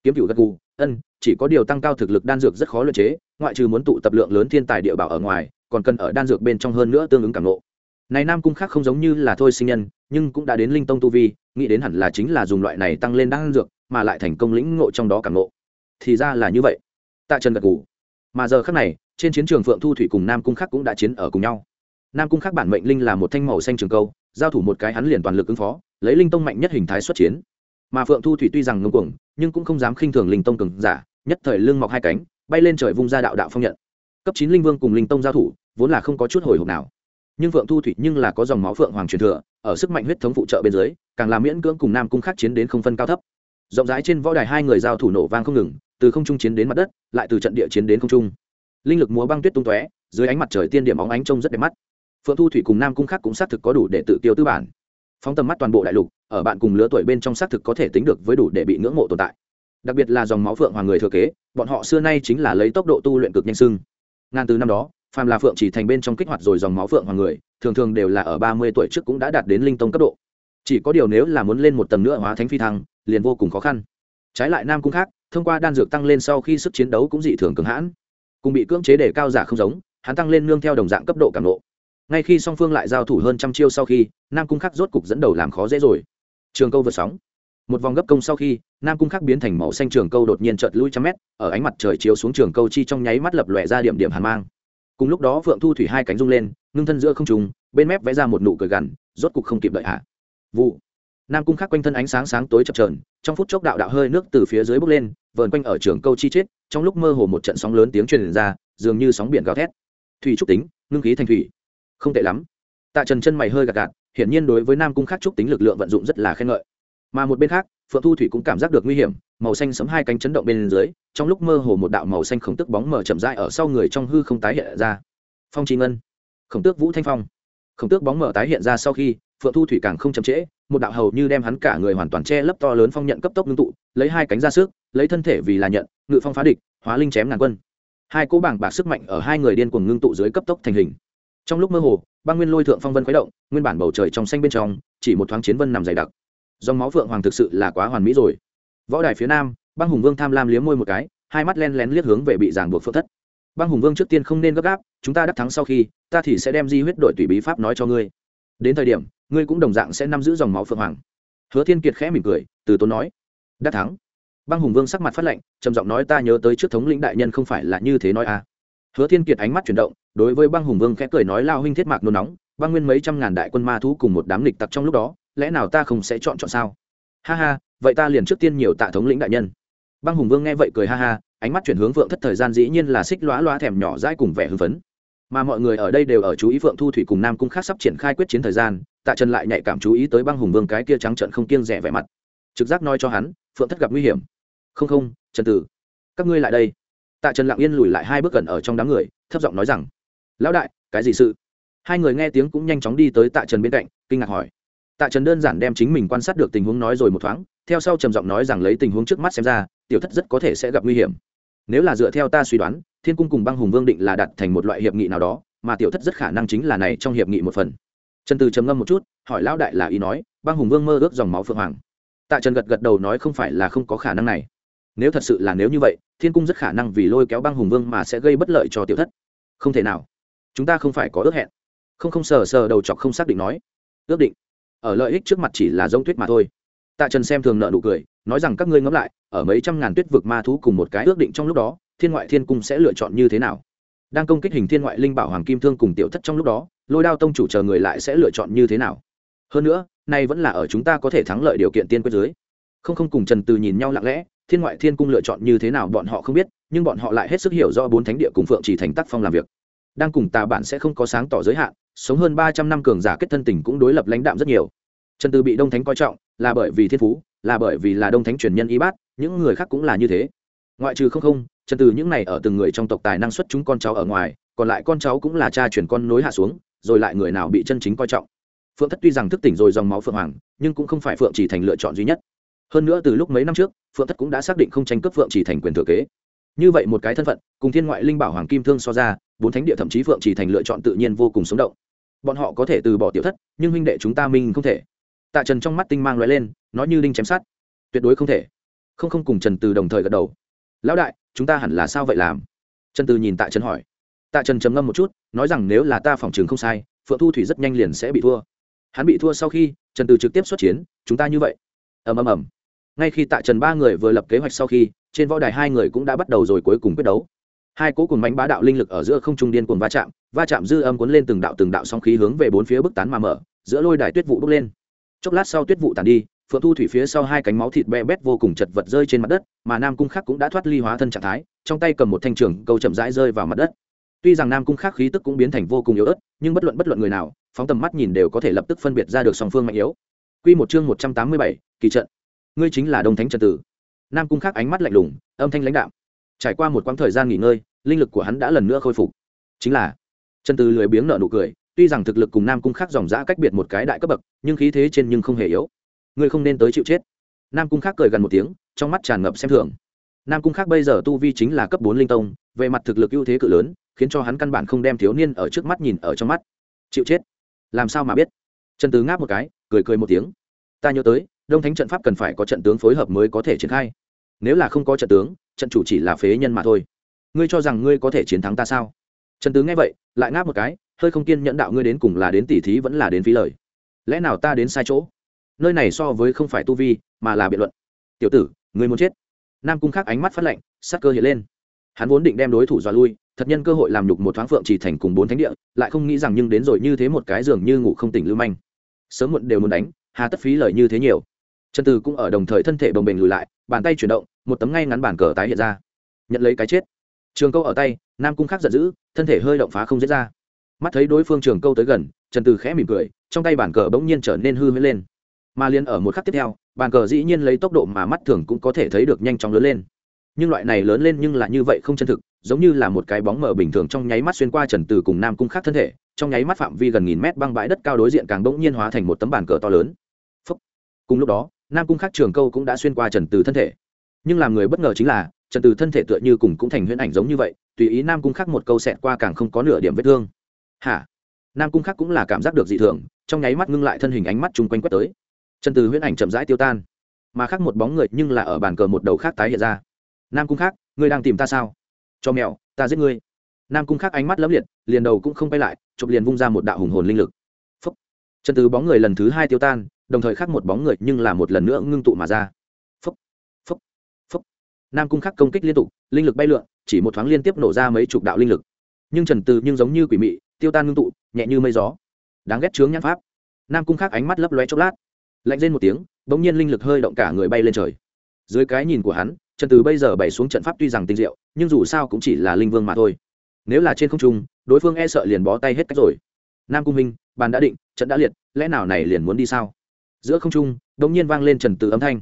kiếm cựu gật gù, ân, chỉ có điều tăng cao thực lực đan dược rất khó luyện chế, ngoại trừ muốn tụ tập lượng lớn thiên tài địa bảo ở ngoài, còn cần ở đan dược bên trong hơn nữa tương ứng cảm lộ này nam cung khác không giống như là thôi sinh nhân, nhưng cũng đã đến linh tông tu vi, nghĩ đến hẳn là chính là dùng loại này tăng lên đan dược, mà lại thành công lĩnh ngộ trong đó cảm ngộ. Thì ra là như vậy. Tạ trần gật ngủ mà giờ khác này, trên chiến trường phượng thu thủy cùng nam cung khắc cũng đã chiến ở cùng nhau. Nam cung khắc bản mệnh linh là một thanh màu xanh trường câu, giao thủ một cái hắn liền toàn lực ứng phó, lấy linh tông mạnh nhất hình thái xuất chiến. Mà phượng thu thủy tuy rằng ngông cuồng, nhưng cũng không dám khinh thường linh tông cường giả, nhất thời lưng mọc hai cánh, bay lên trời vung ra đạo đạo phong nhận. Cấp chín linh vương cùng linh tông giao thủ, vốn là không có chút hồi hộp nào nhưng phượng thu thủy nhưng là có dòng máu phượng hoàng truyền thừa, ở sức mạnh huyết thống phụ trợ bên dưới, càng làm miễn cưỡng cùng nam cung khắc chiến đến không phân cao thấp. Rộng rãi trên võ đài hai người giao thủ nổ vang không ngừng, từ không trung chiến đến mặt đất, lại từ trận địa chiến đến không trung. Linh lực múa băng tuyết tung tóe, dưới ánh mặt trời tiên điểm óng ánh trông rất đẹp mắt. Phượng thu thủy cùng nam cung khắc cũng xác thực có đủ để tự tiêu tư bản. Phóng tầm mắt toàn bộ đại lục, ở bạn cùng lứa tuổi bên trong xác thực có thể tính được với đủ để bị ngưỡng mộ tồn tại. Đặc biệt là dòng máu phượng hoàng người thừa kế, bọn họ xưa nay chính là lấy tốc độ tu luyện cực nhanh sưng ngàn từ năm đó phàm là phượng chỉ thành bên trong kích hoạt rồi dòng máu phượng hoàng người, thường thường đều là ở ba mươi tuổi trước cũng đã đạt đến linh tông cấp độ. Chỉ có điều nếu là muốn lên một tầng nữa hóa thánh phi thăng, liền vô cùng khó khăn. Trái lại nam cung khác, thông qua đan dược tăng lên sau khi sức chiến đấu cũng dị thường cường hãn. Cùng bị cưỡng chế để cao giả không giống, hắn tăng lên nương theo đồng dạng cấp độ cảm lộ. Ngay khi song phương lại giao thủ hơn trăm chiêu sau khi, nam cung khắc rốt cục dẫn đầu làm khó dễ rồi. Trường câu vượt sóng. Một vòng gấp công sau khi, nam cung khắc biến thành màu xanh trường câu đột nhiên trợt lui trăm mét, ở ánh mặt trời chiếu xuống trường câu chi trong nháy mắt lập lòe ra điểm điểm hàn mang cùng lúc đó phượng thu thủy hai cánh rung lên, ngưng thân giữa không trùng bên mép vẽ ra một nụ cười gằn, rốt cục không kịp đợi hạ. Vụ. Nam cung khắc quanh thân ánh sáng sáng tối chập trờn trong phút chốc đạo đạo hơi nước từ phía dưới bốc lên, vờn quanh ở trường câu chi chết, trong lúc mơ hồ một trận sóng lớn tiếng truyền ra, dường như sóng biển gào thét. Thủy trúc tính, ngưng khí thành thủy. Không tệ lắm. Tạ trần chân mày hơi gạt gạt, hiển nhiên đối với nam cung khắc trúc tính lực lượng vận dụng rất là khen ngợi mà một bên khác, phượng thu thủy cũng cảm giác được nguy hiểm, màu xanh sấm hai cánh chấn động bên dưới, trong lúc mơ hồ một đạo màu xanh khổng tức bóng mờ chậm rãi ở sau người trong hư không tái hiện ra. Phong trí ngân, khổng tước vũ thanh phong. Khổng tước bóng mờ tái hiện ra sau khi, phượng thu thủy càng không chậm trễ, một đạo hầu như đem hắn cả người hoàn toàn che lấp to lớn phong nhận cấp tốc ngưng tụ, lấy hai cánh ra sức, lấy thân thể vì là nhận, ngự phong phá địch, hóa linh chém ngàn quân. Hai cỗ bảng bạc sức mạnh ở hai người điên cuồng ngưng tụ dưới cấp tốc thành hình. Trong lúc mơ hồ, băng nguyên lôi thượng phong vân khuấy động, nguyên bản bầu trời trong xanh bên trong, chỉ một thoáng chiến vân nằm dày đặc dòng máu phượng hoàng thực sự là quá hoàn mỹ rồi. Võ đài phía nam, băng hùng vương tham lam liếm môi một cái, hai mắt len lén liếc hướng về bị giảng buộc phượng thất. Băng hùng vương trước tiên không nên gấp gáp, chúng ta đắc thắng sau khi, ta thì sẽ đem di huyết đội tùy bí pháp nói cho ngươi. Đến thời điểm, ngươi cũng đồng dạng sẽ nắm giữ dòng máu phượng hoàng. Hứa thiên kiệt khẽ mỉm cười, từ tốn nói, đắc thắng. Băng hùng vương sắc mặt phát lệnh trầm giọng nói, ta nhớ tới trước thống lĩnh đại nhân không phải là như thế nói à. Hứa thiên kiệt ánh mắt chuyển động, đối với băng hùng vương khẽ cười nói, lao huynh thiết mạc nôn nóng, băng nguyên mấy trăm ngàn đại quân ma thú cùng một đám lịch tặc trong lúc đó lẽ nào ta không sẽ chọn chọn sao? Ha ha, vậy ta liền trước tiên nhiều tạ thống lĩnh đại nhân. Băng hùng vương nghe vậy cười ha ha, ánh mắt chuyển hướng vượng thất thời gian dĩ nhiên là xích lóa lóa thèm nhỏ dãi cùng vẻ hưng phấn. Mà mọi người ở đây đều ở chú ý vượng thu thủy cùng nam cung khác sắp triển khai quyết chiến thời gian, tạ trần lại nhạy cảm chú ý tới băng hùng vương cái kia trắng trận không kiêng rẻ vẻ mặt. Trực giác nói cho hắn, phượng thất gặp nguy hiểm. Không không, trần tử, các ngươi lại đây. Tạ trần lặng yên lùi lại hai bước gần ở trong đám người, thấp giọng nói rằng, lão đại, cái gì sự? Hai người nghe tiếng cũng nhanh chóng đi tới tạ trần bên cạnh, kinh ngạc hỏi tạ trần đơn giản đem chính mình quan sát được tình huống nói rồi một thoáng, theo sau trầm giọng nói rằng lấy tình huống trước mắt xem ra, tiểu thất rất có thể sẽ gặp nguy hiểm. Nếu là dựa theo ta suy đoán, thiên cung cùng băng hùng vương định là đặt thành một loại hiệp nghị nào đó, mà tiểu thất rất khả năng chính là này trong hiệp nghị một phần. Trần từ trầm ngâm một chút, hỏi lão đại là ý nói, băng hùng vương mơ ước dòng máu phượng hoàng. Tạ trần gật gật đầu nói không phải là không có khả năng này. Nếu thật sự là nếu như vậy, thiên cung rất khả năng vì lôi kéo băng hùng vương mà sẽ gây bất lợi cho tiểu thất. Không thể nào. Chúng ta không phải có ước hẹn. Không không sờ sờ đầu chọc không xác định nói. Ước định ở lợi ích trước mặt chỉ là giống tuyết mà thôi. Tạ trần xem thường nợ nụ cười, nói rằng các ngươi ngẫm lại, ở mấy trăm ngàn tuyết vực ma thú cùng một cái ước định trong lúc đó, thiên ngoại thiên cung sẽ lựa chọn như thế nào? Đang công kích hình thiên ngoại linh bảo hoàng kim thương cùng tiểu thất trong lúc đó, lôi đao tông chủ chờ người lại sẽ lựa chọn như thế nào? Hơn nữa, nay vẫn là ở chúng ta có thể thắng lợi điều kiện tiên quyết dưới. Không không cùng trần từ nhìn nhau lặng lẽ, thiên ngoại thiên cung lựa chọn như thế nào bọn họ không biết, nhưng bọn họ lại hết sức hiểu do bốn thánh địa cùng phượng chỉ thành tác phong làm việc. Đang cùng tà bản sẽ không có sáng tỏ giới hạn sống hơn ba trăm năm cường giả kết thân tình cũng đối lập lãnh đạm rất nhiều. Trần từ bị đông thánh coi trọng, là bởi vì thiên phú, là bởi vì là đông thánh truyền nhân y bát, những người khác cũng là như thế. Ngoại trừ không không, trần từ những này ở từng người trong tộc tài năng xuất chúng con cháu ở ngoài, còn lại con cháu cũng là cha truyền con nối hạ xuống, rồi lại người nào bị chân chính coi trọng. Phượng thất tuy rằng thức tỉnh rồi dòng máu phượng hoàng, nhưng cũng không phải phượng chỉ thành lựa chọn duy nhất. Hơn nữa từ lúc mấy năm trước, phượng thất cũng đã xác định không tranh cướp phượng chỉ thành quyền thừa kế. Như vậy một cái thân phận, cùng thiên ngoại linh bảo hoàng kim thương so ra, bốn thánh địa thậm chí phượng chỉ thành lựa chọn tự nhiên vô cùng sống động bọn họ có thể từ bỏ tiểu thất, nhưng huynh đệ chúng ta minh không thể. Tạ trần trong mắt tinh mang loại lên, nói như đinh chém sát tuyệt đối không thể. Không không cùng trần từ đồng thời gật đầu. Lão đại, chúng ta hẳn là sao vậy làm? Trần từ nhìn tạ trần hỏi. Tạ trần trầm ngâm một chút, nói rằng nếu là ta phòng trường không sai, phượng thu thủy rất nhanh liền sẽ bị thua. Hắn bị thua sau khi, trần từ trực tiếp xuất chiến, chúng ta như vậy. Ầm ầm ầm. Ngay khi tạ trần ba người vừa lập kế hoạch sau khi, trên võ đài hai người cũng đã bắt đầu rồi cuối cùng quyết đấu hai cố cùng bánh bá đạo linh lực ở giữa không trung điên cuồng va chạm va chạm dư âm cuốn lên từng đạo từng đạo song khí hướng về bốn phía bức tán mà mở giữa lôi đài tuyết vụ bốc lên chốc lát sau tuyết vụ tàn đi phượng thu thủy phía sau hai cánh máu thịt be bét vô cùng chật vật rơi trên mặt đất mà nam cung khắc cũng đã thoát ly hóa thân trạng thái trong tay cầm một thanh trường câu chậm rãi rơi vào mặt đất tuy rằng nam cung khắc khí tức cũng biến thành vô cùng yếu ớt nhưng bất luận bất luận người nào phóng tầm mắt nhìn đều có thể lập tức phân biệt ra được song phương mạnh yếu Quy một chương một trăm tám mươi bảy, kỳ trận. Ngươi chính là Đông Thánh Trần Tử. Nam Cung Khắc ánh mắt lạnh lùng, âm thanh lãnh đạm. Trải qua một quãng thời gian nghỉ ngơi, linh lực của hắn đã lần nữa khôi phục. Chính là Trần tư lười biếng nợ nụ cười, tuy rằng thực lực cùng Nam Cung khác dòng dã cách biệt một cái đại cấp bậc, nhưng khí thế trên nhưng không hề yếu. Ngươi không nên tới chịu chết. Nam Cung khác cười gần một tiếng, trong mắt tràn ngập xem thường. Nam Cung khác bây giờ tu vi chính là cấp bốn linh tông, về mặt thực lực ưu thế cự lớn, khiến cho hắn căn bản không đem thiếu niên ở trước mắt nhìn ở trong mắt. Chịu chết? Làm sao mà biết? Trần tư ngáp một cái, cười cười một tiếng ta nhớ tới đông thánh trận pháp cần phải có trận tướng phối hợp mới có thể triển khai nếu là không có trận tướng trận chủ chỉ là phế nhân mà thôi. Ngươi cho rằng ngươi có thể chiến thắng ta sao? Trần tướng nghe vậy, lại ngáp một cái, hơi không kiên nhẫn đạo ngươi đến cùng là đến tỉ thí vẫn là đến phí lời. Lẽ nào ta đến sai chỗ? Nơi này so với không phải tu vi, mà là biện luận. Tiểu tử, ngươi muốn chết. Nam cung khắc ánh mắt phát lạnh, sắc cơ hiện lên. Hắn vốn định đem đối thủ dọa lui, thật nhân cơ hội làm nhục một thoáng phượng chỉ thành cùng bốn thánh địa, lại không nghĩ rằng nhưng đến rồi như thế một cái giường như ngủ không tỉnh lưu manh. Sớm muộn đều muốn đánh, hà tất phí lời như thế nhiều trần từ cũng ở đồng thời thân thể bồng bềnh lùi lại, bàn tay chuyển động, một tấm ngay ngắn bản cờ tái hiện ra. Nhận lấy cái chết. Trường câu ở tay, nam cung khắc giận dữ, thân thể hơi động phá không dễ ra. Mắt thấy đối phương trường câu tới gần, trần từ khẽ mỉm cười, trong tay bản cờ bỗng nhiên trở nên hư huyễn lên. Mà liền ở một khắc tiếp theo bàn cờ dĩ nhiên lấy tốc độ mà mắt thường cũng có thể thấy được nhanh chóng lớn lên. Nhưng loại này lớn lên nhưng là như vậy không chân thực, giống như là một cái bóng mờ bình thường trong nháy mắt xuyên qua trần từ cùng nam cung khắc thân thể, trong nháy mắt phạm vi gần nghìn mét băng bãi đất cao đối diện càng bỗng nhiên hóa thành một tấm bàn cờ to lớn. Phúc. cùng lúc đó nam cung khắc trường câu cũng đã xuyên qua trần từ thân thể. Nhưng làm người bất ngờ chính là, trần từ thân thể tựa như cùng cũng thành huyễn ảnh giống như vậy, tùy ý nam cung khắc một câu xẹt qua càng không có nửa điểm vết thương. Hả? Nam cung khắc cũng là cảm giác được dị thường, trong nháy mắt ngưng lại thân hình ánh mắt chung quanh quét tới. Trần từ huyễn ảnh chậm rãi tiêu tan. Mà khác một bóng người nhưng là ở bàn cờ một đầu khác tái hiện ra. Nam cung khác, ngươi đang tìm ta sao? Cho mèo, ta giết ngươi. Nam cung khác ánh mắt lấm liệt, liền đầu cũng không bay lại, chụp liền vung ra một đạo hùng hồn linh lực. Phúc. trần từ bóng người lần thứ hai tiêu tan đồng thời khác một bóng người nhưng là một lần nữa ngưng tụ mà ra. Phấp phấp phấp nam cung khắc công kích liên tục, linh lực bay lượn, chỉ một thoáng liên tiếp nổ ra mấy chục đạo linh lực. Nhưng trần từ nhưng giống như quỷ mị, tiêu tan ngưng tụ, nhẹ như mây gió. Đáng ghét chướng nhãn pháp. Nam cung khắc ánh mắt lấp loe chốc lát. Lạnh lên một tiếng, bỗng nhiên linh lực hơi động cả người bay lên trời. Dưới cái nhìn của hắn, trần từ bây giờ bày xuống trận pháp tuy rằng tinh diệu, nhưng dù sao cũng chỉ là linh vương mà thôi. Nếu là trên không trung, đối phương e sợ liền bó tay hết cách rồi. Nam cung minh bàn đã định, trận đã liệt, lẽ nào này liền muốn đi sao? Giữa không trung đ ỗ n g nhiên vang lên trần từ âm thanh.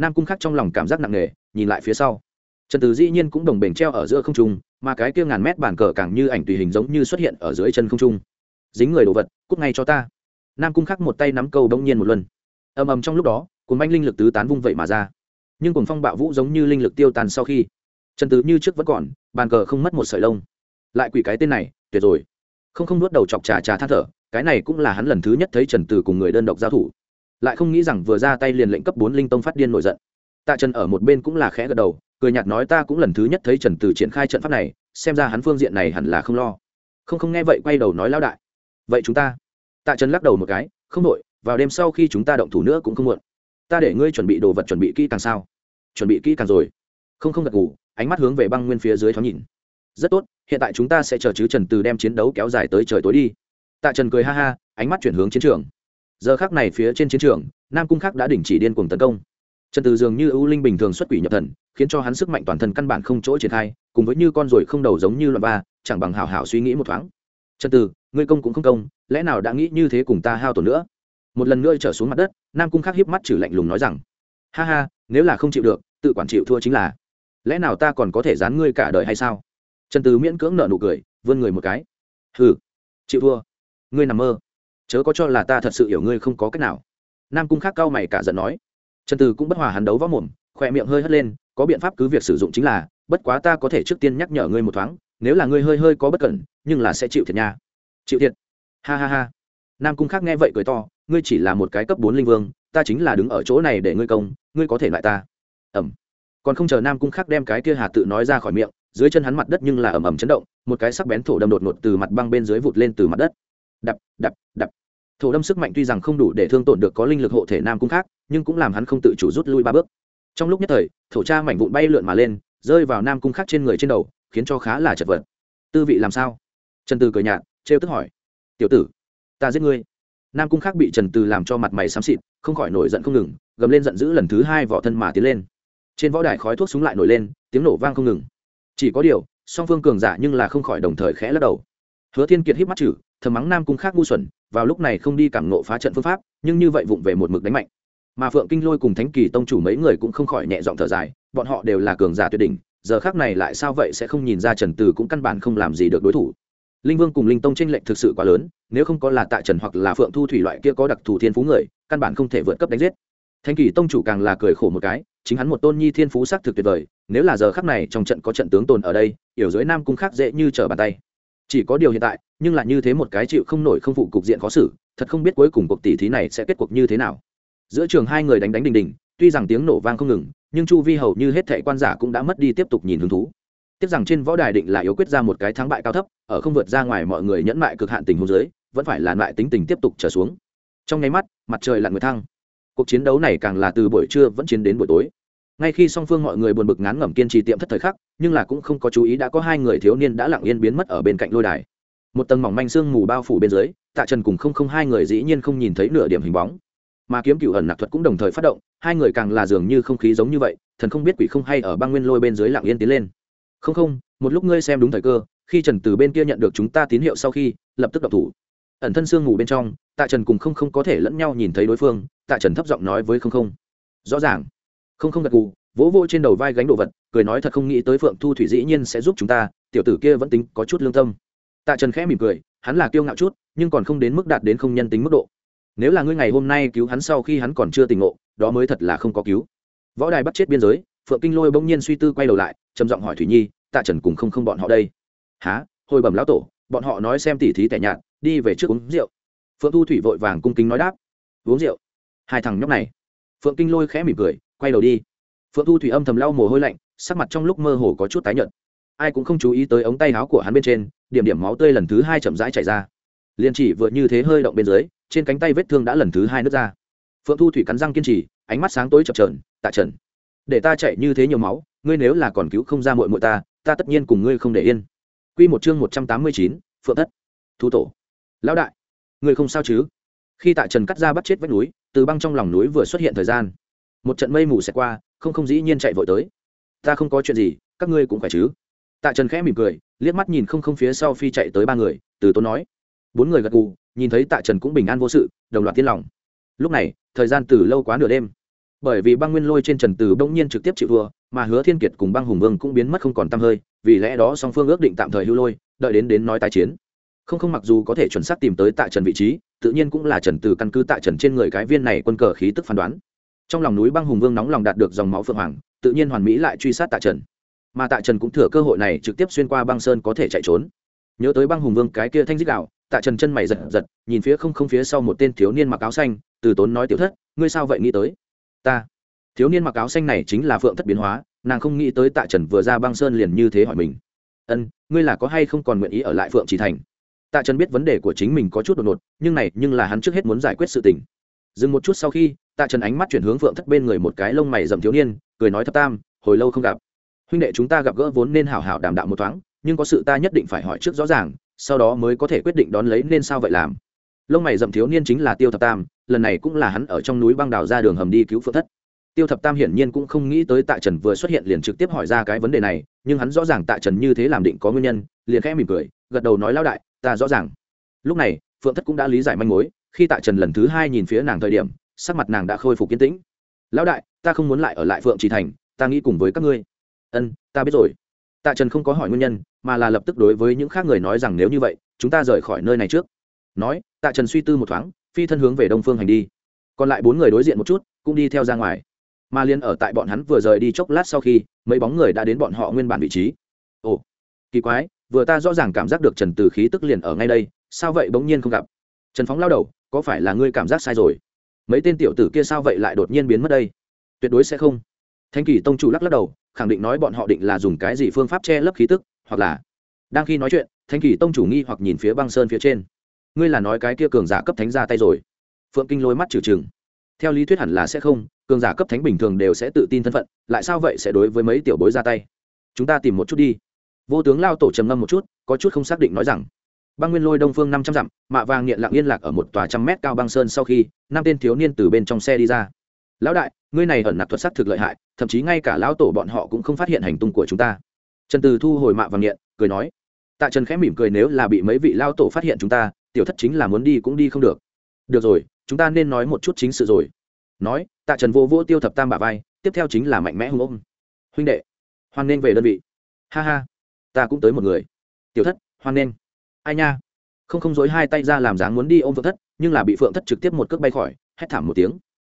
Nam cung khắc trong lòng cảm giác nặng nề, nhìn lại phía sau. Trần từ dĩ nhiên cũng đồng bền treo ở giữa không trung, mà cái kia ngàn mét bàn cờ càng như ảnh tùy hình giống như xuất hiện ở dưới chân không trung. Dính người đồ vật, cút ngay cho ta. Nam cung khắc một tay nắm câu bỗng nhiên một luân. Ầm ầm trong lúc đó cùng banh linh lực tứ tán vung vậy mà ra. Nhưng cuồng phong bạo vũ giống như linh lực tiêu tàn sau khi, trần tứ như trước vẫn còn, bàn cờ không mất một sợi lông. Lại quỷ cái tên này, tuyệt rồi. Không không nuốt đầu chọc trà trà than thở, cái này cũng là hắn lần thứ nhất thấy trần từ cùng người đơn độc giao thủ lại không nghĩ rằng vừa ra tay liền lệnh cấp bốn linh tông phát điên nổi giận. Tạ trần ở một bên cũng là khẽ gật đầu, cười nhạt nói ta cũng lần thứ nhất thấy trần từ triển khai trận pháp này, xem ra hắn phương diện này hẳn là không lo. Không không nghe vậy quay đầu nói lão đại. Vậy chúng ta? Tạ trần lắc đầu một cái, không đội vào đêm sau khi chúng ta động thủ nữa cũng không muộn. Ta để ngươi chuẩn bị đồ vật chuẩn bị kỹ càng sao? Chuẩn bị kỹ càng rồi. Không không gật ngủ ánh mắt hướng về băng nguyên phía dưới thoáng nhìn. Rất tốt, hiện tại chúng ta sẽ chờ chứ trần từ đem chiến đấu kéo dài tới trời tối đi. Tạ trần cười ha ha, ánh mắt chuyển hướng chiến trường giờ khác này phía trên chiến trường, nam cung khắc đã đình chỉ điên cuồng tấn công. Trần từ dường như ưu linh bình thường xuất quỷ nhập thần, khiến cho hắn sức mạnh toàn thân căn bản không chỗ triển khai, cùng với như con ruồi không đầu giống như loại ba, chẳng bằng hảo hảo suy nghĩ một thoáng. Trần từ, ngươi công cũng không công, lẽ nào đã nghĩ như thế cùng ta hao tổn nữa? Một lần nữa trở xuống mặt đất, nam cung khắc hiếp mắt chử lạnh lùng nói rằng, ha ha, nếu là không chịu được, tự quản chịu thua chính là. Lẽ nào ta còn có thể dán ngươi cả đời hay sao? Trần từ miễn cưỡng nợ nụ cười, vươn người một cái. Hừ, chịu thua. Ngươi nằm mơ chớ có cho là ta thật sự hiểu ngươi không có cách nào. Nam cung khác cao mày cả giận nói. Trần từ cũng bất hòa hắn đấu võ mồm, khỏe miệng hơi hất lên, có biện pháp cứ việc sử dụng chính là, bất quá ta có thể trước tiên nhắc nhở ngươi một thoáng, nếu là ngươi hơi hơi có bất cẩn, nhưng là sẽ chịu thiệt nha. Chịu thiệt. Ha ha ha. Nam cung khác nghe vậy cười to, ngươi chỉ là một cái cấp bốn linh vương, ta chính là đứng ở chỗ này để ngươi công, ngươi có thể lại ta. Ẩm. Còn không chờ nam cung khác đem cái kia hà tự nói ra khỏi miệng, dưới chân hắn mặt đất nhưng là ầm ầm chấn động, một cái sắc bén thổ đâm đột ngột từ mặt băng bên dưới vụt lên từ mặt đất đập đập đập. Thổ đâm sức mạnh tuy rằng không đủ để thương tổn được có linh lực hộ thể nam cung khác, nhưng cũng làm hắn không tự chủ rút lui ba bước. Trong lúc nhất thời, thổ cha mảnh vụn bay lượn mà lên, rơi vào nam cung khác trên người trên đầu, khiến cho khá là chật vật. Tư vị làm sao? Trần từ cười nhạt, trêu tức hỏi. Tiểu tử, ta giết ngươi. Nam cung khác bị trần từ làm cho mặt mày xám xịt, không khỏi nổi giận không ngừng, gầm lên giận dữ lần thứ hai vỏ thân mà tiến lên. Trên võ đài khói thuốc súng lại nổi lên, tiếng nổ vang không ngừng. Chỉ có điều, song phương cường giả nhưng là không khỏi đồng thời khẽ lắc đầu hứa thiên kiệt híp mắt chử, thầm mắng nam cung khác ngu xuẩn, vào lúc này không đi cảm nộ phá trận phương pháp, nhưng như vậy vụng về một mực đánh mạnh. Mà phượng kinh lôi cùng thánh kỳ tông chủ mấy người cũng không khỏi nhẹ giọng thở dài, bọn họ đều là cường giả tuyệt đỉnh, giờ khác này lại sao vậy sẽ không nhìn ra trần từ cũng căn bản không làm gì được đối thủ. Linh vương cùng linh tông tranh lệch thực sự quá lớn, nếu không có là tại trần hoặc là phượng thu thủy loại kia có đặc thù thiên phú người, căn bản không thể vượt cấp đánh giết. Thanh kỳ tông chủ càng là cười khổ một cái, chính hắn một tôn nhi thiên phú sắc thực tuyệt vời, nếu là giờ khắc này trong trận có trận tướng tồn ở đây yểu dưới nam cung khác dễ như trở bàn tay chỉ có điều hiện tại, nhưng là như thế một cái chịu không nổi không phụ cục diện khó xử, thật không biết cuối cùng cuộc tỷ thí này sẽ kết cuộc như thế nào. Giữa trường hai người đánh đánh đình đình, tuy rằng tiếng nổ vang không ngừng, nhưng chu vi hầu như hết thệ quan giả cũng đã mất đi tiếp tục nhìn hứng thú. Tiếc rằng trên võ đài định là yếu quyết ra một cái thắng bại cao thấp, ở không vượt ra ngoài mọi người nhẫn mại cực hạn tình huống dưới, vẫn phải là lại tính tình tiếp tục trở xuống. Trong nháy mắt, mặt trời lặn người thăng. Cuộc chiến đấu này càng là từ buổi trưa vẫn chiến đến buổi tối ngay khi song phương mọi người buồn bực ngán ngẩm kiên trì tiệm thất thời khắc, nhưng là cũng không có chú ý đã có hai người thiếu niên đã lặng yên biến mất ở bên cạnh lôi đài. Một tầng mỏng manh sương mù bao phủ bên dưới, tạ trần cùng không không hai người dĩ nhiên không nhìn thấy nửa điểm hình bóng. Mà kiếm cựu ẩn nạc thuật cũng đồng thời phát động, hai người càng là dường như không khí giống như vậy, thần không biết quỷ không hay ở băng nguyên lôi bên dưới lặng yên tiến lên. Không không, một lúc ngươi xem đúng thời cơ, khi trần từ bên kia nhận được chúng ta tín hiệu sau khi, lập tức đọc thủ. Ẩn thân sương mù bên trong, tạ trần cùng không không có thể lẫn nhau nhìn thấy đối phương, tạ trần thấp giọng nói với không không. Rõ ràng không không gật gù, vỗ vô trên đầu vai gánh đồ vật, cười nói thật không nghĩ tới phượng thu thủy dĩ nhiên sẽ giúp chúng ta, tiểu tử kia vẫn tính có chút lương tâm. Tạ trần khẽ mỉm cười, hắn là kiêu ngạo chút, nhưng còn không đến mức đạt đến không nhân tính mức độ. Nếu là ngươi ngày hôm nay cứu hắn sau khi hắn còn chưa tỉnh ngộ, đó mới thật là không có cứu. Võ đài bắt chết biên giới, phượng kinh lôi bỗng nhiên suy tư quay đầu lại, trầm giọng hỏi thủy nhi, tạ trần cùng không không bọn họ đây? Há hồi bẩm lão tổ, bọn họ nói xem tỉ thí tẻ nhạt, đi về trước uống rượu. Phượng thu thủy vội vàng cung kính nói đáp. Uống rượu? Hai thằng nhóc này. Phượng kinh lôi khẽ mỉm cười quay đầu đi. Phượng thu thủy âm thầm lau mồ hôi lạnh, sắc mặt trong lúc mơ hồ có chút tái nhợt. Ai cũng không chú ý tới ống tay áo của hắn bên trên, điểm điểm máu tươi lần thứ hai chậm rãi chảy ra. Liền chỉ vừa như thế hơi động bên dưới, trên cánh tay vết thương đã lần thứ hai nứt ra. Phượng thu thủy cắn răng kiên trì, ánh mắt sáng tối chập trờn tạ trần, để ta chạy như thế nhiều máu, ngươi nếu là còn cứu không ra mội mội ta ta tất nhiên cùng ngươi không để yên. Q một chương một trăm tám mươi chín, phượng thất thu tổ. Lão đại, ngươi không sao chứ? Khi tạ trần cắt ra bắt chết vách núi, từ băng trong lòng núi vừa xuất hiện thời gian một trận mây mù xẹt qua, không không dĩ nhiên chạy vội tới. Ta không có chuyện gì, các ngươi cũng phải chứ? Tạ trần khẽ mỉm cười, liếc mắt nhìn không không phía sau phi chạy tới ba người, từ tốn nói. Bốn người gật gù, nhìn thấy tạ trần cũng bình an vô sự, đồng loạt tiên lòng. Lúc này, thời gian từ lâu quá nửa đêm. Bởi vì băng nguyên lôi trên trần từ bỗng nhiên trực tiếp chịu thua, mà hứa thiên kiệt cùng băng hùng vương cũng biến mất không còn t hơi, vì lẽ đó song phương ước định tạm thời hưu lôi, đợi đến đến nói tái chiến. Không không mặc dù có thể chuẩn xác tìm tới tạ trần vị trí, tự nhiên cũng là trần từ căn cứ tạ trần trên người cái viên này quân cờ khí tức phán đoán trong lòng núi băng hùng vương nóng lòng đạt được dòng máu phượng hoàng, tự nhiên hoàn mỹ lại truy sát tạ trần. Mà tạ trần cũng thừa cơ hội này trực tiếp xuyên qua băng sơn có thể chạy trốn. Nhớ tới băng hùng vương cái kia thanh dích đạo, tạ trần chân mày giật giật, nhìn phía không không phía sau một tên thiếu niên mặc áo xanh, từ tốn nói tiểu thất, ngươi sao vậy nghĩ tới? Ta. Thiếu niên mặc áo xanh này chính là phượng thất biến hóa, nàng không nghĩ tới tạ trần vừa ra băng sơn liền như thế hỏi mình. Ân, ngươi là có hay không còn nguyện ý ở lại phượng trì thành? Tạ trần biết vấn đề của chính mình có chút đột ngột, nhưng này nhưng là hắn trước hết muốn giải quyết sự tình dừng một chút sau khi, tạ trần ánh mắt chuyển hướng phượng thất bên người một cái lông mày rậm thiếu niên, cười nói thập tam, hồi lâu không gặp. Huynh đệ chúng ta gặp gỡ vốn nên hảo hảo đàm đạo một thoáng, nhưng có sự ta nhất định phải hỏi trước rõ ràng, sau đó mới có thể quyết định đón lấy nên sao vậy làm. Lông mày rậm thiếu niên chính là tiêu thập tam, lần này cũng là hắn ở trong núi băng đào ra đường hầm đi cứu phượng thất. Tiêu thập tam hiển nhiên cũng không nghĩ tới tạ trần vừa xuất hiện liền trực tiếp hỏi ra cái vấn đề này, nhưng hắn rõ ràng tạ trần như thế làm định có nguyên nhân, liền khẽ mỉm cười, gật đầu nói, lão đại, ta rõ ràng. Lúc này, phượng thất cũng đã lý giải manh mối khi tạ trần lần thứ hai nhìn phía nàng thời điểm, sắc mặt nàng đã khôi phục kiên tĩnh. Lão đại, ta không muốn lại ở lại phượng trì thành, ta nghĩ cùng với các ngươi. Ân, ta biết rồi. Tạ trần không có hỏi nguyên nhân, mà là lập tức đối với những khác người nói rằng nếu như vậy, chúng ta rời khỏi nơi này trước. Nói, tạ trần suy tư một thoáng, phi thân hướng về đông phương hành đi. Còn lại bốn người đối diện một chút, cũng đi theo ra ngoài. Mà liên ở tại bọn hắn vừa rời đi chốc lát sau khi, mấy bóng người đã đến bọn họ nguyên bản vị trí. Ồ, kỳ quái, vừa ta rõ ràng cảm giác được trần từ khí tức liền ở ngay đây, sao vậy bỗng nhiên không gặp? Trần phóng lao đầu có phải là ngươi cảm giác sai rồi? Mấy tên tiểu tử kia sao vậy lại đột nhiên biến mất đây? Tuyệt đối sẽ không. Thanh kỳ tông chủ lắc lắc đầu, khẳng định nói bọn họ định là dùng cái gì phương pháp che lấp khí tức, hoặc là đang khi nói chuyện, thanh kỳ tông chủ nghi hoặc nhìn phía băng sơn phía trên. Ngươi là nói cái kia cường giả cấp thánh ra tay rồi. Phượng kinh lôi mắt trừ trừng theo lý thuyết hẳn là sẽ không, cường giả cấp thánh bình thường đều sẽ tự tin thân phận, lại sao vậy sẽ đối với mấy tiểu bối ra tay? Chúng ta tìm một chút đi. Vô tướng lao tổ trầm ngâm một chút, có chút không xác định nói rằng băng nguyên lôi đông phương năm trăm dặm, mạ vàng nghiện lặng yên lạc ở một tòa trăm mét cao băng sơn sau khi, năm tên thiếu niên từ bên trong xe đi ra. Lão đại, ngươi này ẩn nạp thuật sắc thực lợi hại, thậm chí ngay cả lão tổ bọn họ cũng không phát hiện hành tung của chúng ta. Trần từ thu hồi mạ vàng nghiện, cười nói, tạ trần khẽ mỉm cười nếu là bị mấy vị lao tổ phát hiện chúng ta, tiểu thất chính là muốn đi cũng đi không được. Được rồi, chúng ta nên nói một chút chính sự rồi. Nói, tạ trần vô vô tiêu thập tam bà vai, tiếp theo chính là mạnh mẽ hùng ôm. Huynh đệ, hoan nên về đơn vị. Ha ha, ta cũng tới một người. Tiểu thất, hoan nên ai nha? Không không dối hai tay ra làm dáng muốn đi ôm phượng thất, nhưng là bị phượng thất trực tiếp một cước bay khỏi, hét thảm một tiếng.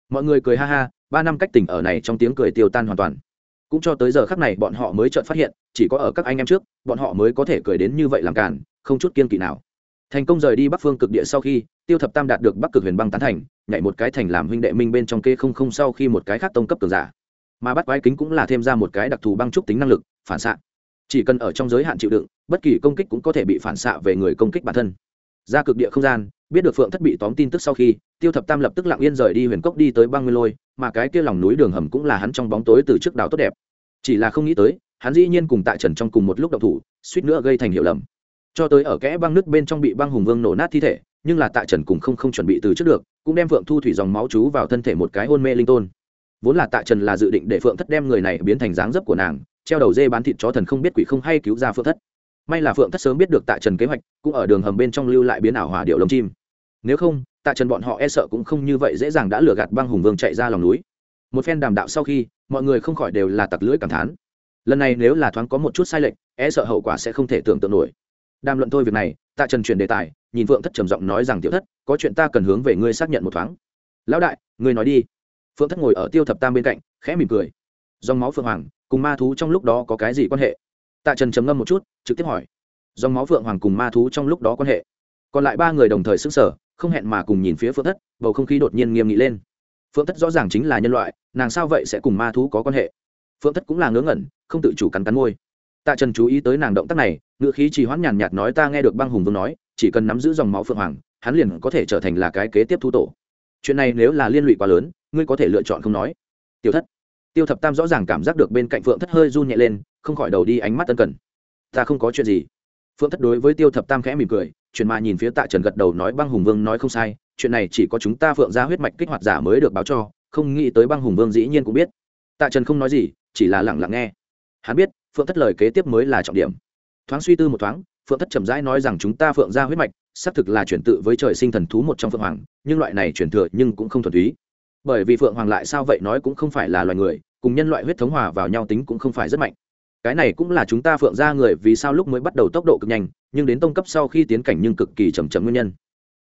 Mọi người cười ha ha, ba năm cách tỉnh ở này trong tiếng cười tiêu tan hoàn toàn. Cũng cho tới giờ khắc này bọn họ mới chợt phát hiện, chỉ có ở các anh em trước, bọn họ mới có thể cười đến như vậy làm cản không chút kiên kỵ nào. Thành công rời đi bắc phương cực địa sau khi, tiêu thập tam đạt được bắc cực huyền băng tán thành, nhảy một cái thành làm huynh đệ minh bên trong kê không không sau khi một cái khác tông cấp cường giả. Mà bắt quái kính cũng là thêm ra một cái đặc thù băng trúc tính năng lực, phản xạ chỉ cần ở trong giới hạn chịu đựng, bất kỳ công kích cũng có thể bị phản xạ về người công kích bản thân. Ra cực địa không gian, biết được phượng thất bị tóm tin tức sau khi, tiêu thập tam lập tức lặng yên rời đi huyền cốc đi tới băng nguyên lôi, mà cái kia lòng núi đường hầm cũng là hắn trong bóng tối từ trước đảo tốt đẹp. Chỉ là không nghĩ tới, hắn dĩ nhiên cùng tại trần trong cùng một lúc đậu thủ, suýt nữa gây thành hiệu lầm. Cho tới ở kẽ băng nước bên trong bị băng hùng vương nổ nát thi thể, nhưng là tại trần cùng không không chuẩn bị từ trước được, cũng đem phượng thu thủy dòng máu chú vào thân thể một cái hôn mê linh tôn. Vốn là tại trần là dự định để phượng thất đem người này biến thành dáng dấp của nàng treo đầu dê bán thịt chó thần không biết quỷ không hay cứu ra phượng thất. May là phượng thất sớm biết được tại trần kế hoạch, cũng ở đường hầm bên trong lưu lại biến ảo hỏa điệu lồng chim. Nếu không tại trần bọn họ e sợ cũng không như vậy dễ dàng đã lừa gạt băng hùng vương chạy ra lòng núi. Một phen đàm đạo sau khi, mọi người không khỏi đều là tặc lưỡi cảm thán. Lần này nếu là thoáng có một chút sai lệch e sợ hậu quả sẽ không thể tưởng tượng nổi. Đàm luận thôi việc này, tạ trần chuyển đề tài, nhìn phượng thất trầm giọng nói rằng tiểu thất, có chuyện ta cần hướng về ngươi xác nhận một thoáng. Lão đại, ngươi nói đi. Phượng thất ngồi ở tiêu thập tam bên cạnh, khẽ mỉm cười. Dòng máu phượng hoàng cùng ma thú trong lúc đó có cái gì quan hệ? Tạ trần trầm ngâm một chút, trực tiếp hỏi. Dòng máu phượng hoàng cùng ma thú trong lúc đó quan hệ? Còn lại ba người đồng thời sức sở không hẹn mà cùng nhìn phía phượng thất, bầu không khí đột nhiên nghiêm nghị lên. Phượng thất rõ ràng chính là nhân loại, nàng sao vậy sẽ cùng ma thú có quan hệ? Phượng thất cũng là ngớ ngẩn, không tự chủ cắn cắn môi. Tạ trần chú ý tới nàng động tác này ngựa khí trì hoãn nhàn nhạt nói ta nghe được băng hùng vương nói, chỉ cần nắm giữ dòng máu phượng hoàng, hắn liền có thể trở thành là cái kế tiếp thu tổ. Chuyện này nếu là liên lụy quá lớn, ngươi có thể lựa chọn không nói. Tiểu thất tiêu thập tam rõ ràng cảm giác được bên cạnh phượng thất hơi run nhẹ lên, không khỏi đầu đi ánh mắt ân cần. Ta không có chuyện gì. Phượng thất đối với tiêu thập tam khẽ mỉm cười chuyện mà nhìn phía tạ trần gật đầu nói băng hùng vương nói không sai, chuyện này chỉ có chúng ta phượng ra huyết mạch kích hoạt giả mới được báo cho, không nghĩ tới băng hùng vương dĩ nhiên cũng biết. Tạ trần không nói gì, chỉ là lặng lặng nghe. Hắn biết, phượng thất lời kế tiếp mới là trọng điểm. Thoáng suy tư một thoáng, phượng thất chậm rãi nói rằng chúng ta phượng ra huyết mạch, xác thực là chuyển tự với trời sinh thần thú một trong phượng hoàng, nhưng loại này chuyển thừa nhưng cũng không thuần túy bởi vì phượng hoàng lại sao vậy nói cũng không phải là loài người, cùng nhân loại huyết thống hòa vào nhau tính cũng không phải rất mạnh. Cái này cũng là chúng ta phượng ra người vì sao lúc mới bắt đầu tốc độ cực nhanh, nhưng đến tông cấp sau khi tiến cảnh nhưng cực kỳ chầm chậm nguyên nhân.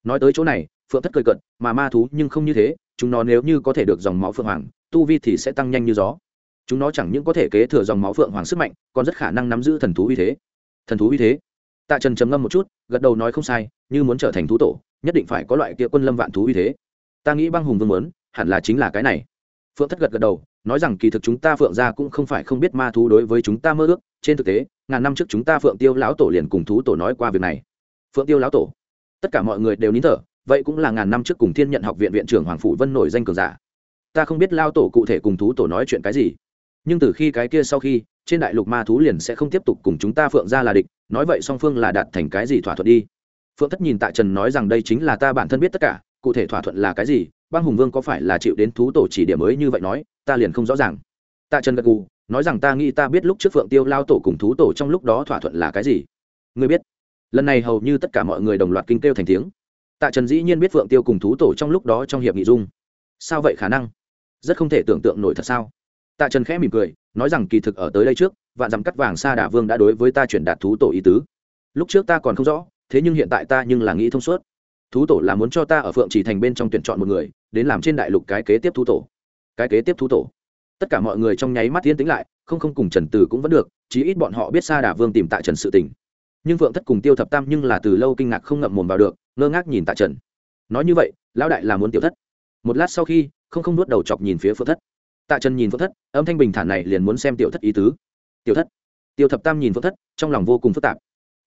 Nói tới chỗ này, phượng thất cười cận mà ma thú nhưng không như thế, chúng nó nếu như có thể được dòng máu phượng hoàng, tu vi thì sẽ tăng nhanh như gió. Chúng nó chẳng những có thể kế thừa dòng máu phượng hoàng sức mạnh, còn rất khả năng nắm giữ thần thú uy thế. Thần thú uy thế? Tạ trần trầm ngâm một chút, gật đầu nói không sai, như muốn trở thành thú tổ, nhất định phải có loại kia quân lâm vạn thú uy thế. Ta nghĩ băng hùng vương muốn hẳn là chính là cái này. Phượng thất gật gật đầu, nói rằng kỳ thực chúng ta phượng gia cũng không phải không biết ma thú đối với chúng ta mơ ước, trên thực tế, ngàn năm trước chúng ta phượng tiêu lão tổ liền cùng thú tổ nói qua việc này. Phượng tiêu lão tổ. Tất cả mọi người đều nín thở, vậy cũng là ngàn năm trước cùng thiên nhận học viện viện trưởng hoàng phủ vân nổi danh cường giả. Ta không biết lao tổ cụ thể cùng thú tổ nói chuyện cái gì, nhưng từ khi cái kia sau khi, trên đại lục ma thú liền sẽ không tiếp tục cùng chúng ta phượng ra là địch, nói vậy song phương là đạt thành cái gì thỏa thuận đi. Phượng thất nhìn tạ trần nói rằng đây chính là ta bản thân biết tất cả, cụ thể thỏa thuận là cái gì băng hùng vương có phải là chịu đến thú tổ chỉ điểm mới như vậy nói, ta liền không rõ ràng. Tạ trần gật gù, nói rằng ta nghĩ ta biết lúc trước phượng tiêu lao tổ cùng thú tổ trong lúc đó thỏa thuận là cái gì. Ngươi biết. Lần này hầu như tất cả mọi người đồng loạt kinh kêu thành tiếng. Tạ trần dĩ nhiên biết phượng tiêu cùng thú tổ trong lúc đó trong hiệp nghị dung. Sao vậy khả năng? Rất không thể tưởng tượng nổi thật sao? Tạ trần khẽ mỉm cười, nói rằng kỳ thực ở tới đây trước, vạn dằm cắt vàng sa đà vương đã đối với ta chuyển đạt thú tổ ý tứ. Lúc trước ta còn không rõ, thế nhưng hiện tại ta nhưng là nghĩ thông suốt thú tổ là muốn cho ta ở phượng chỉ thành bên trong tuyển chọn một người, đến làm trên đại lục cái kế tiếp thú tổ. Cái kế tiếp thú tổ. Tất cả mọi người trong nháy mắt tiến tính lại, không không cùng trần từ cũng vẫn được, chí ít bọn họ biết sa đà vương tìm tại trần sự tình. Nhưng phượng thất cùng tiêu thập tam nhưng là từ lâu kinh ngạc không ngậm mồm vào được, ngơ ngác nhìn tại trần. Nói như vậy, lão đại là muốn tiểu thất. Một lát sau khi, không không nuốt đầu chọc nhìn phía phượng thất. Tạ trần nhìn phượng thất, âm thanh bình thản này liền muốn xem tiểu thất ý tứ. Tiểu thất. Tiêu thập tam nhìn phượng thất, trong lòng vô cùng phức tạp.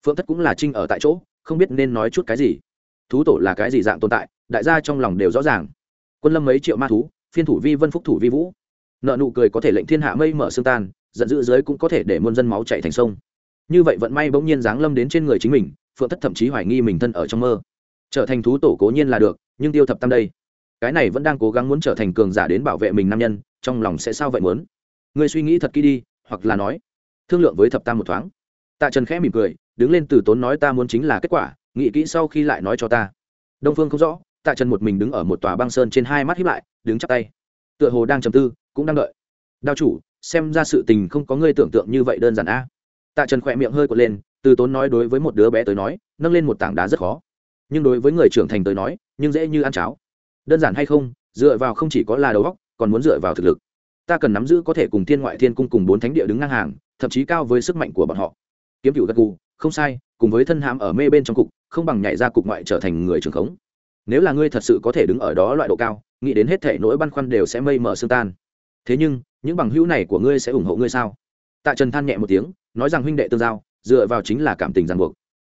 Phượng thất cũng là trinh ở tại chỗ, không biết nên nói chút cái gì thú tổ là cái gì dạng tồn tại, đại gia trong lòng đều rõ ràng. Quân lâm mấy triệu ma thú, phiên thủ vi vân phúc thủ vi vũ. Nợ nụ cười có thể lệnh thiên hạ mây mở xương tan, giận dữ dưới cũng có thể để muôn dân máu chạy thành sông. Như vậy vận may bỗng nhiên giáng lâm đến trên người chính mình, phượng thất thậm chí hoài nghi mình thân ở trong mơ. Trở thành thú tổ cố nhiên là được, nhưng tiêu thập tam đây. Cái này vẫn đang cố gắng muốn trở thành cường giả đến bảo vệ mình nam nhân, trong lòng sẽ sao vậy muốn? Ngươi suy nghĩ thật kỹ đi, hoặc là nói, thương lượng với thập tam một thoáng. Tạ trần khẽ mỉm cười, đứng lên từ tốn nói ta muốn chính là kết quả nghĩ kỹ sau khi lại nói cho ta. Đông phương không rõ, tạ trần một mình đứng ở một tòa băng sơn trên hai mắt hiếp lại, đứng chắp tay. Tựa hồ đang trầm tư, cũng đang đợi. Đao chủ, xem ra sự tình không có ngươi tưởng tượng như vậy đơn giản a. Tạ trần khỏe miệng hơi quật lên, từ tốn nói đối với một đứa bé tới nói, nâng lên một tảng đá rất khó. Nhưng đối với người trưởng thành tới nói, nhưng dễ như ăn cháo. Đơn giản hay không, dựa vào không chỉ có là đầu óc, còn muốn dựa vào thực lực. Ta cần nắm giữ có thể cùng thiên ngoại thiên cung cùng bốn thánh địa đứng ngang hàng, thậm chí cao với sức mạnh của bọn họ. Kiếm cựu gật gù, không sai cùng với thân hãm ở mê bên trong cục không bằng nhảy ra cục ngoại trở thành người trường khống nếu là ngươi thật sự có thể đứng ở đó loại độ cao nghĩ đến hết thể nỗi băn khoăn đều sẽ mây mờ sương tan thế nhưng những bằng hữu này của ngươi sẽ ủng hộ ngươi sao tạ trần than nhẹ một tiếng nói rằng huynh đệ tương giao dựa vào chính là cảm tình ràng buộc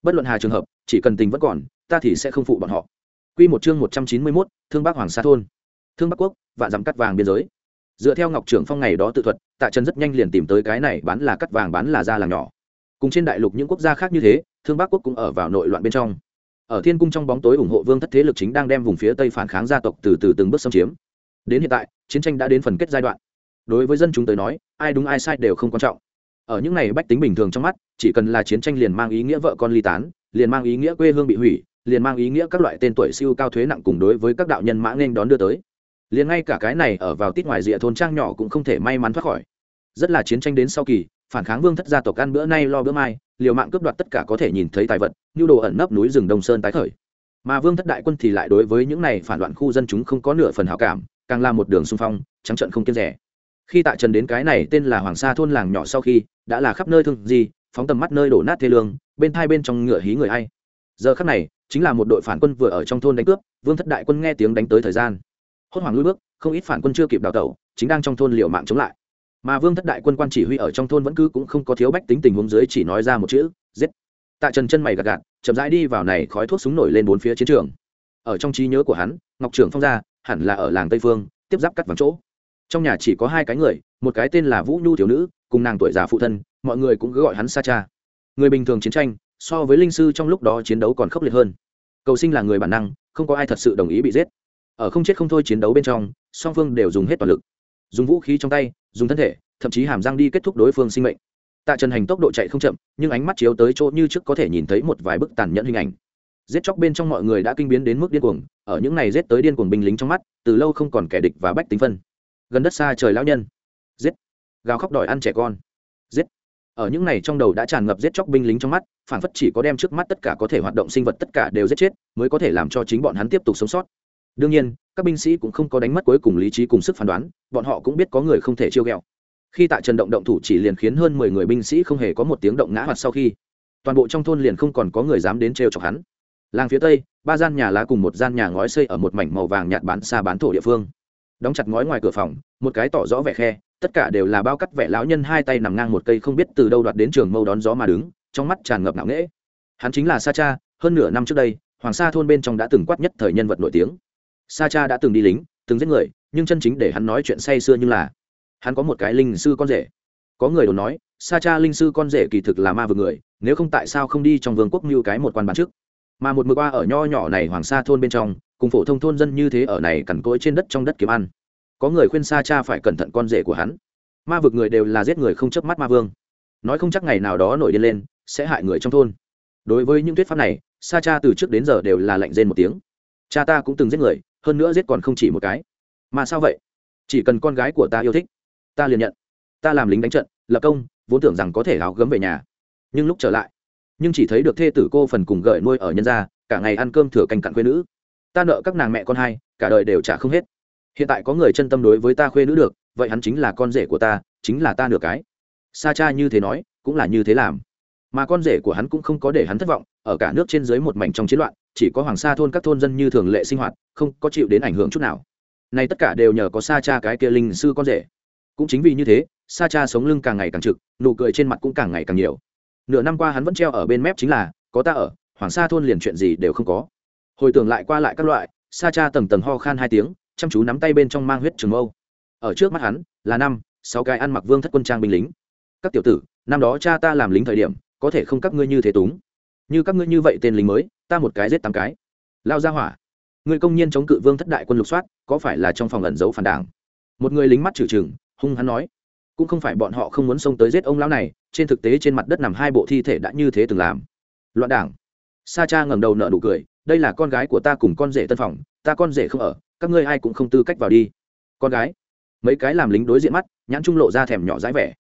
bất luận hà trường hợp chỉ cần tình vẫn còn ta thì sẽ không phụ bọn họ Quy một chương một trăm chín mươi 191, Thương Bắc Hoàng Sa thôn. Thương Bắc quốc, vạn dặm cắt vàng biên giới. Dựa theo Ngọc Trưởng Phong ngày đó tự thuật, Tạ Trần rất nhanh liền tìm tới cái này bán là cắt vàng bán là ra làng nhỏ. Cùng trên đại lục những quốc gia khác như thế, Thương Bắc quốc cũng ở vào nội loạn bên trong. Ở Thiên cung trong bóng tối ủng hộ Vương thất thế lực chính đang đem vùng phía Tây phản kháng gia tộc từ từ từng bước xâm chiếm. Đến hiện tại, chiến tranh đã đến phần kết giai đoạn. Đối với dân chúng tới nói, ai đúng ai sai đều không quan trọng. Ở những ngày bách tính bình thường trong mắt, chỉ cần là chiến tranh liền mang ý nghĩa vợ con ly tán, liền mang ý nghĩa quê hương bị hủy, liền mang ý nghĩa các loại tên tuổi siêu cao thuế nặng cùng đối với các đạo nhân mã nên đón đưa tới liền ngay cả cái này ở vào tít ngoài rìa thôn trang nhỏ cũng không thể may mắn thoát khỏi rất là chiến tranh đến sau kỳ phản kháng vương thất gia tộc ăn bữa nay lo bữa mai, liều mạng cướp đoạt tất cả có thể nhìn thấy tài vật như đồ ẩn nấp núi rừng đông sơn tái khởi. Mà vương thất đại quân thì lại đối với những này phản loạn khu dân chúng không có nửa phần hảo cảm, càng là một đường xung phong, trắng trận không kiên rẻ. Khi tạ trần đến cái này tên là hoàng sa thôn làng nhỏ sau khi, đã là khắp nơi thương gì phóng tầm mắt nơi đổ nát thê lương, bên thai bên trong ngựa hí người hay giờ khắc này, chính là một đội phản quân vừa ở trong thôn đánh cướp, vương thất đại quân nghe tiếng đánh tới thời gian. Hốt hoảng lui bước, không ít phản quân chưa kịp đào tẩu, chính đang trong thôn liệu mạng chống lại mà vương thất đại quân quan chỉ huy ở trong thôn vẫn cứ cũng không có thiếu bách tính tình huống dưới chỉ nói ra một chữ, giết. Tạ trần chân mày gạt gạt, chậm rãi đi vào này khói thuốc súng nổi lên bốn phía chiến trường. Ở trong trí nhớ của hắn, ngọc trưởng phong ra hẳn là ở làng tây phương, tiếp giáp cắt vắng chỗ. Trong nhà chỉ có hai cái người, một cái tên là vũ nhu thiếu nữ, cùng nàng tuổi già phụ thân, mọi người cũng cứ gọi hắn sa cha. Người bình thường chiến tranh, so với linh sư trong lúc đó chiến đấu còn khốc liệt hơn. Cầu sinh là người bản năng, không có ai thật sự đồng ý bị giết. Ở không chết không thôi chiến đấu bên trong, song phương đều dùng hết toàn lực. Dùng vũ khí trong tay dùng thân thể, thậm chí hàm răng đi kết thúc đối phương sinh mệnh. Tạ trần hành tốc độ chạy không chậm, nhưng ánh mắt chiếu tới chỗ như trước có thể nhìn thấy một vài bức tàn nhẫn hình ảnh. Giết chóc bên trong mọi người đã kinh biến đến mức điên cuồng, ở những này giết tới điên cuồng binh lính trong mắt, từ lâu không còn kẻ địch và bách tính phân. Gần đất xa trời lão nhân. Giết. Gào khóc đòi ăn trẻ con. Giết. Ở những này trong đầu đã tràn ngập giết chóc binh lính trong mắt phản phất chỉ có đem trước mắt tất cả có thể hoạt động sinh vật tất cả đều giết chết, mới có thể làm cho chính bọn hắn tiếp tục sống sót đương nhiên, các binh sĩ cũng không có đánh mất cuối cùng lý trí cùng sức phán đoán, bọn họ cũng biết có người không thể chiêu ghẹo. Khi tại trần động động thủ chỉ liền khiến hơn mười người binh sĩ không hề có một tiếng động ngã hoặc sau khi, toàn bộ trong thôn liền không còn có người dám đến trêu chọc hắn. Làng phía tây, ba gian nhà lá cùng một gian nhà ngói xây ở một mảnh màu vàng nhạt bán xa bán thổ địa phương. Đóng chặt ngói ngoài cửa phòng, một cái tỏ rõ vẻ khe, tất cả đều là bao cắt vẻ lão nhân hai tay nằm ngang một cây không biết từ đâu đoạt đến trường mâu đón gió mà đứng, trong mắt tràn ngập nặng nễ hắn chính là sa cha, hơn nửa năm trước đây, hoàng sa thôn bên trong đã từng quát nhất thời nhân vật nổi tiếng sa cha đã từng đi lính, từng giết người, nhưng chân chính để hắn nói chuyện say sưa như là, hắn có một cái linh sư con rể. Có người đồn nói, sa cha linh sư con rể kỳ thực là ma vực người, nếu không tại sao không đi trong vương quốc mưu cái một quan bán trước? Mà một mực qua ở nho nhỏ này hoàng sa thôn bên trong, cùng phổ thông thôn dân như thế ở này cằn cỗi trên đất trong đất kiếm ăn. Có người khuyên sa cha phải cẩn thận con rể của hắn. Ma vực người đều là giết người không chớp mắt ma vương. Nói không chắc ngày nào đó nổi điên lên, sẽ hại người trong thôn. Đối với những thuyết pháp này, sa cha từ trước đến giờ đều là lạnh rên một tiếng. Cha ta cũng từng giết người hơn nữa giết còn không chỉ một cái. Mà sao vậy? Chỉ cần con gái của ta yêu thích, ta liền nhận. Ta làm lính đánh trận, lập công, vốn tưởng rằng có thể áo gấm về nhà. Nhưng lúc trở lại, nhưng chỉ thấy được thê tử cô phần cùng gợi nuôi ở nhân gia, cả ngày ăn cơm thừa canh cặn quê nữ. Ta nợ các nàng mẹ con hai, cả đời đều trả không hết. Hiện tại có người chân tâm đối với ta khuê nữ được, vậy hắn chính là con rể của ta, chính là ta nửa cái. Sa cha như thế nói, cũng là như thế làm. Mà con rể của hắn cũng không có để hắn thất vọng, ở cả nước trên dưới một mảnh trong chiến loạn chỉ có hoàng sa thôn các thôn dân như thường lệ sinh hoạt, không có chịu đến ảnh hưởng chút nào. Này tất cả đều nhờ có sa cha cái kia linh sư con rể. Cũng chính vì như thế, sa cha sống lưng càng ngày càng trực, nụ cười trên mặt cũng càng ngày càng nhiều. Nửa năm qua hắn vẫn treo ở bên mép chính là, có ta ở, hoàng sa thôn liền chuyện gì đều không có. Hồi tưởng lại qua lại các loại, sa cha tầng tầng ho khan hai tiếng, chăm chú nắm tay bên trong mang huyết trường mâu. Ở trước mắt hắn, là năm, sáu cái ăn mặc vương thất quân trang binh lính. Các tiểu tử, năm đó cha ta làm lính thời điểm, có thể không các ngươi như thế túng như các ngươi như vậy tên lính mới, ta một cái giết tám cái. Lao ra hỏa. Người công nhân chống cự vương thất đại quân lục soát, có phải là trong phòng ẩn giấu phản đảng? Một người lính mắt trừ trừng, hung hắn nói. Cũng không phải bọn họ không muốn xông tới giết ông lão này, trên thực tế trên mặt đất nằm hai bộ thi thể đã như thế từng làm. Loạn đảng. Sa cha ngẩng đầu nợ nụ cười, đây là con gái của ta cùng con rể tân phòng, ta con rể không ở, các ngươi ai cũng không tư cách vào đi. Con gái. Mấy cái làm lính đối diện mắt, nhãn trung lộ ra thèm nhỏ dãi vẻ.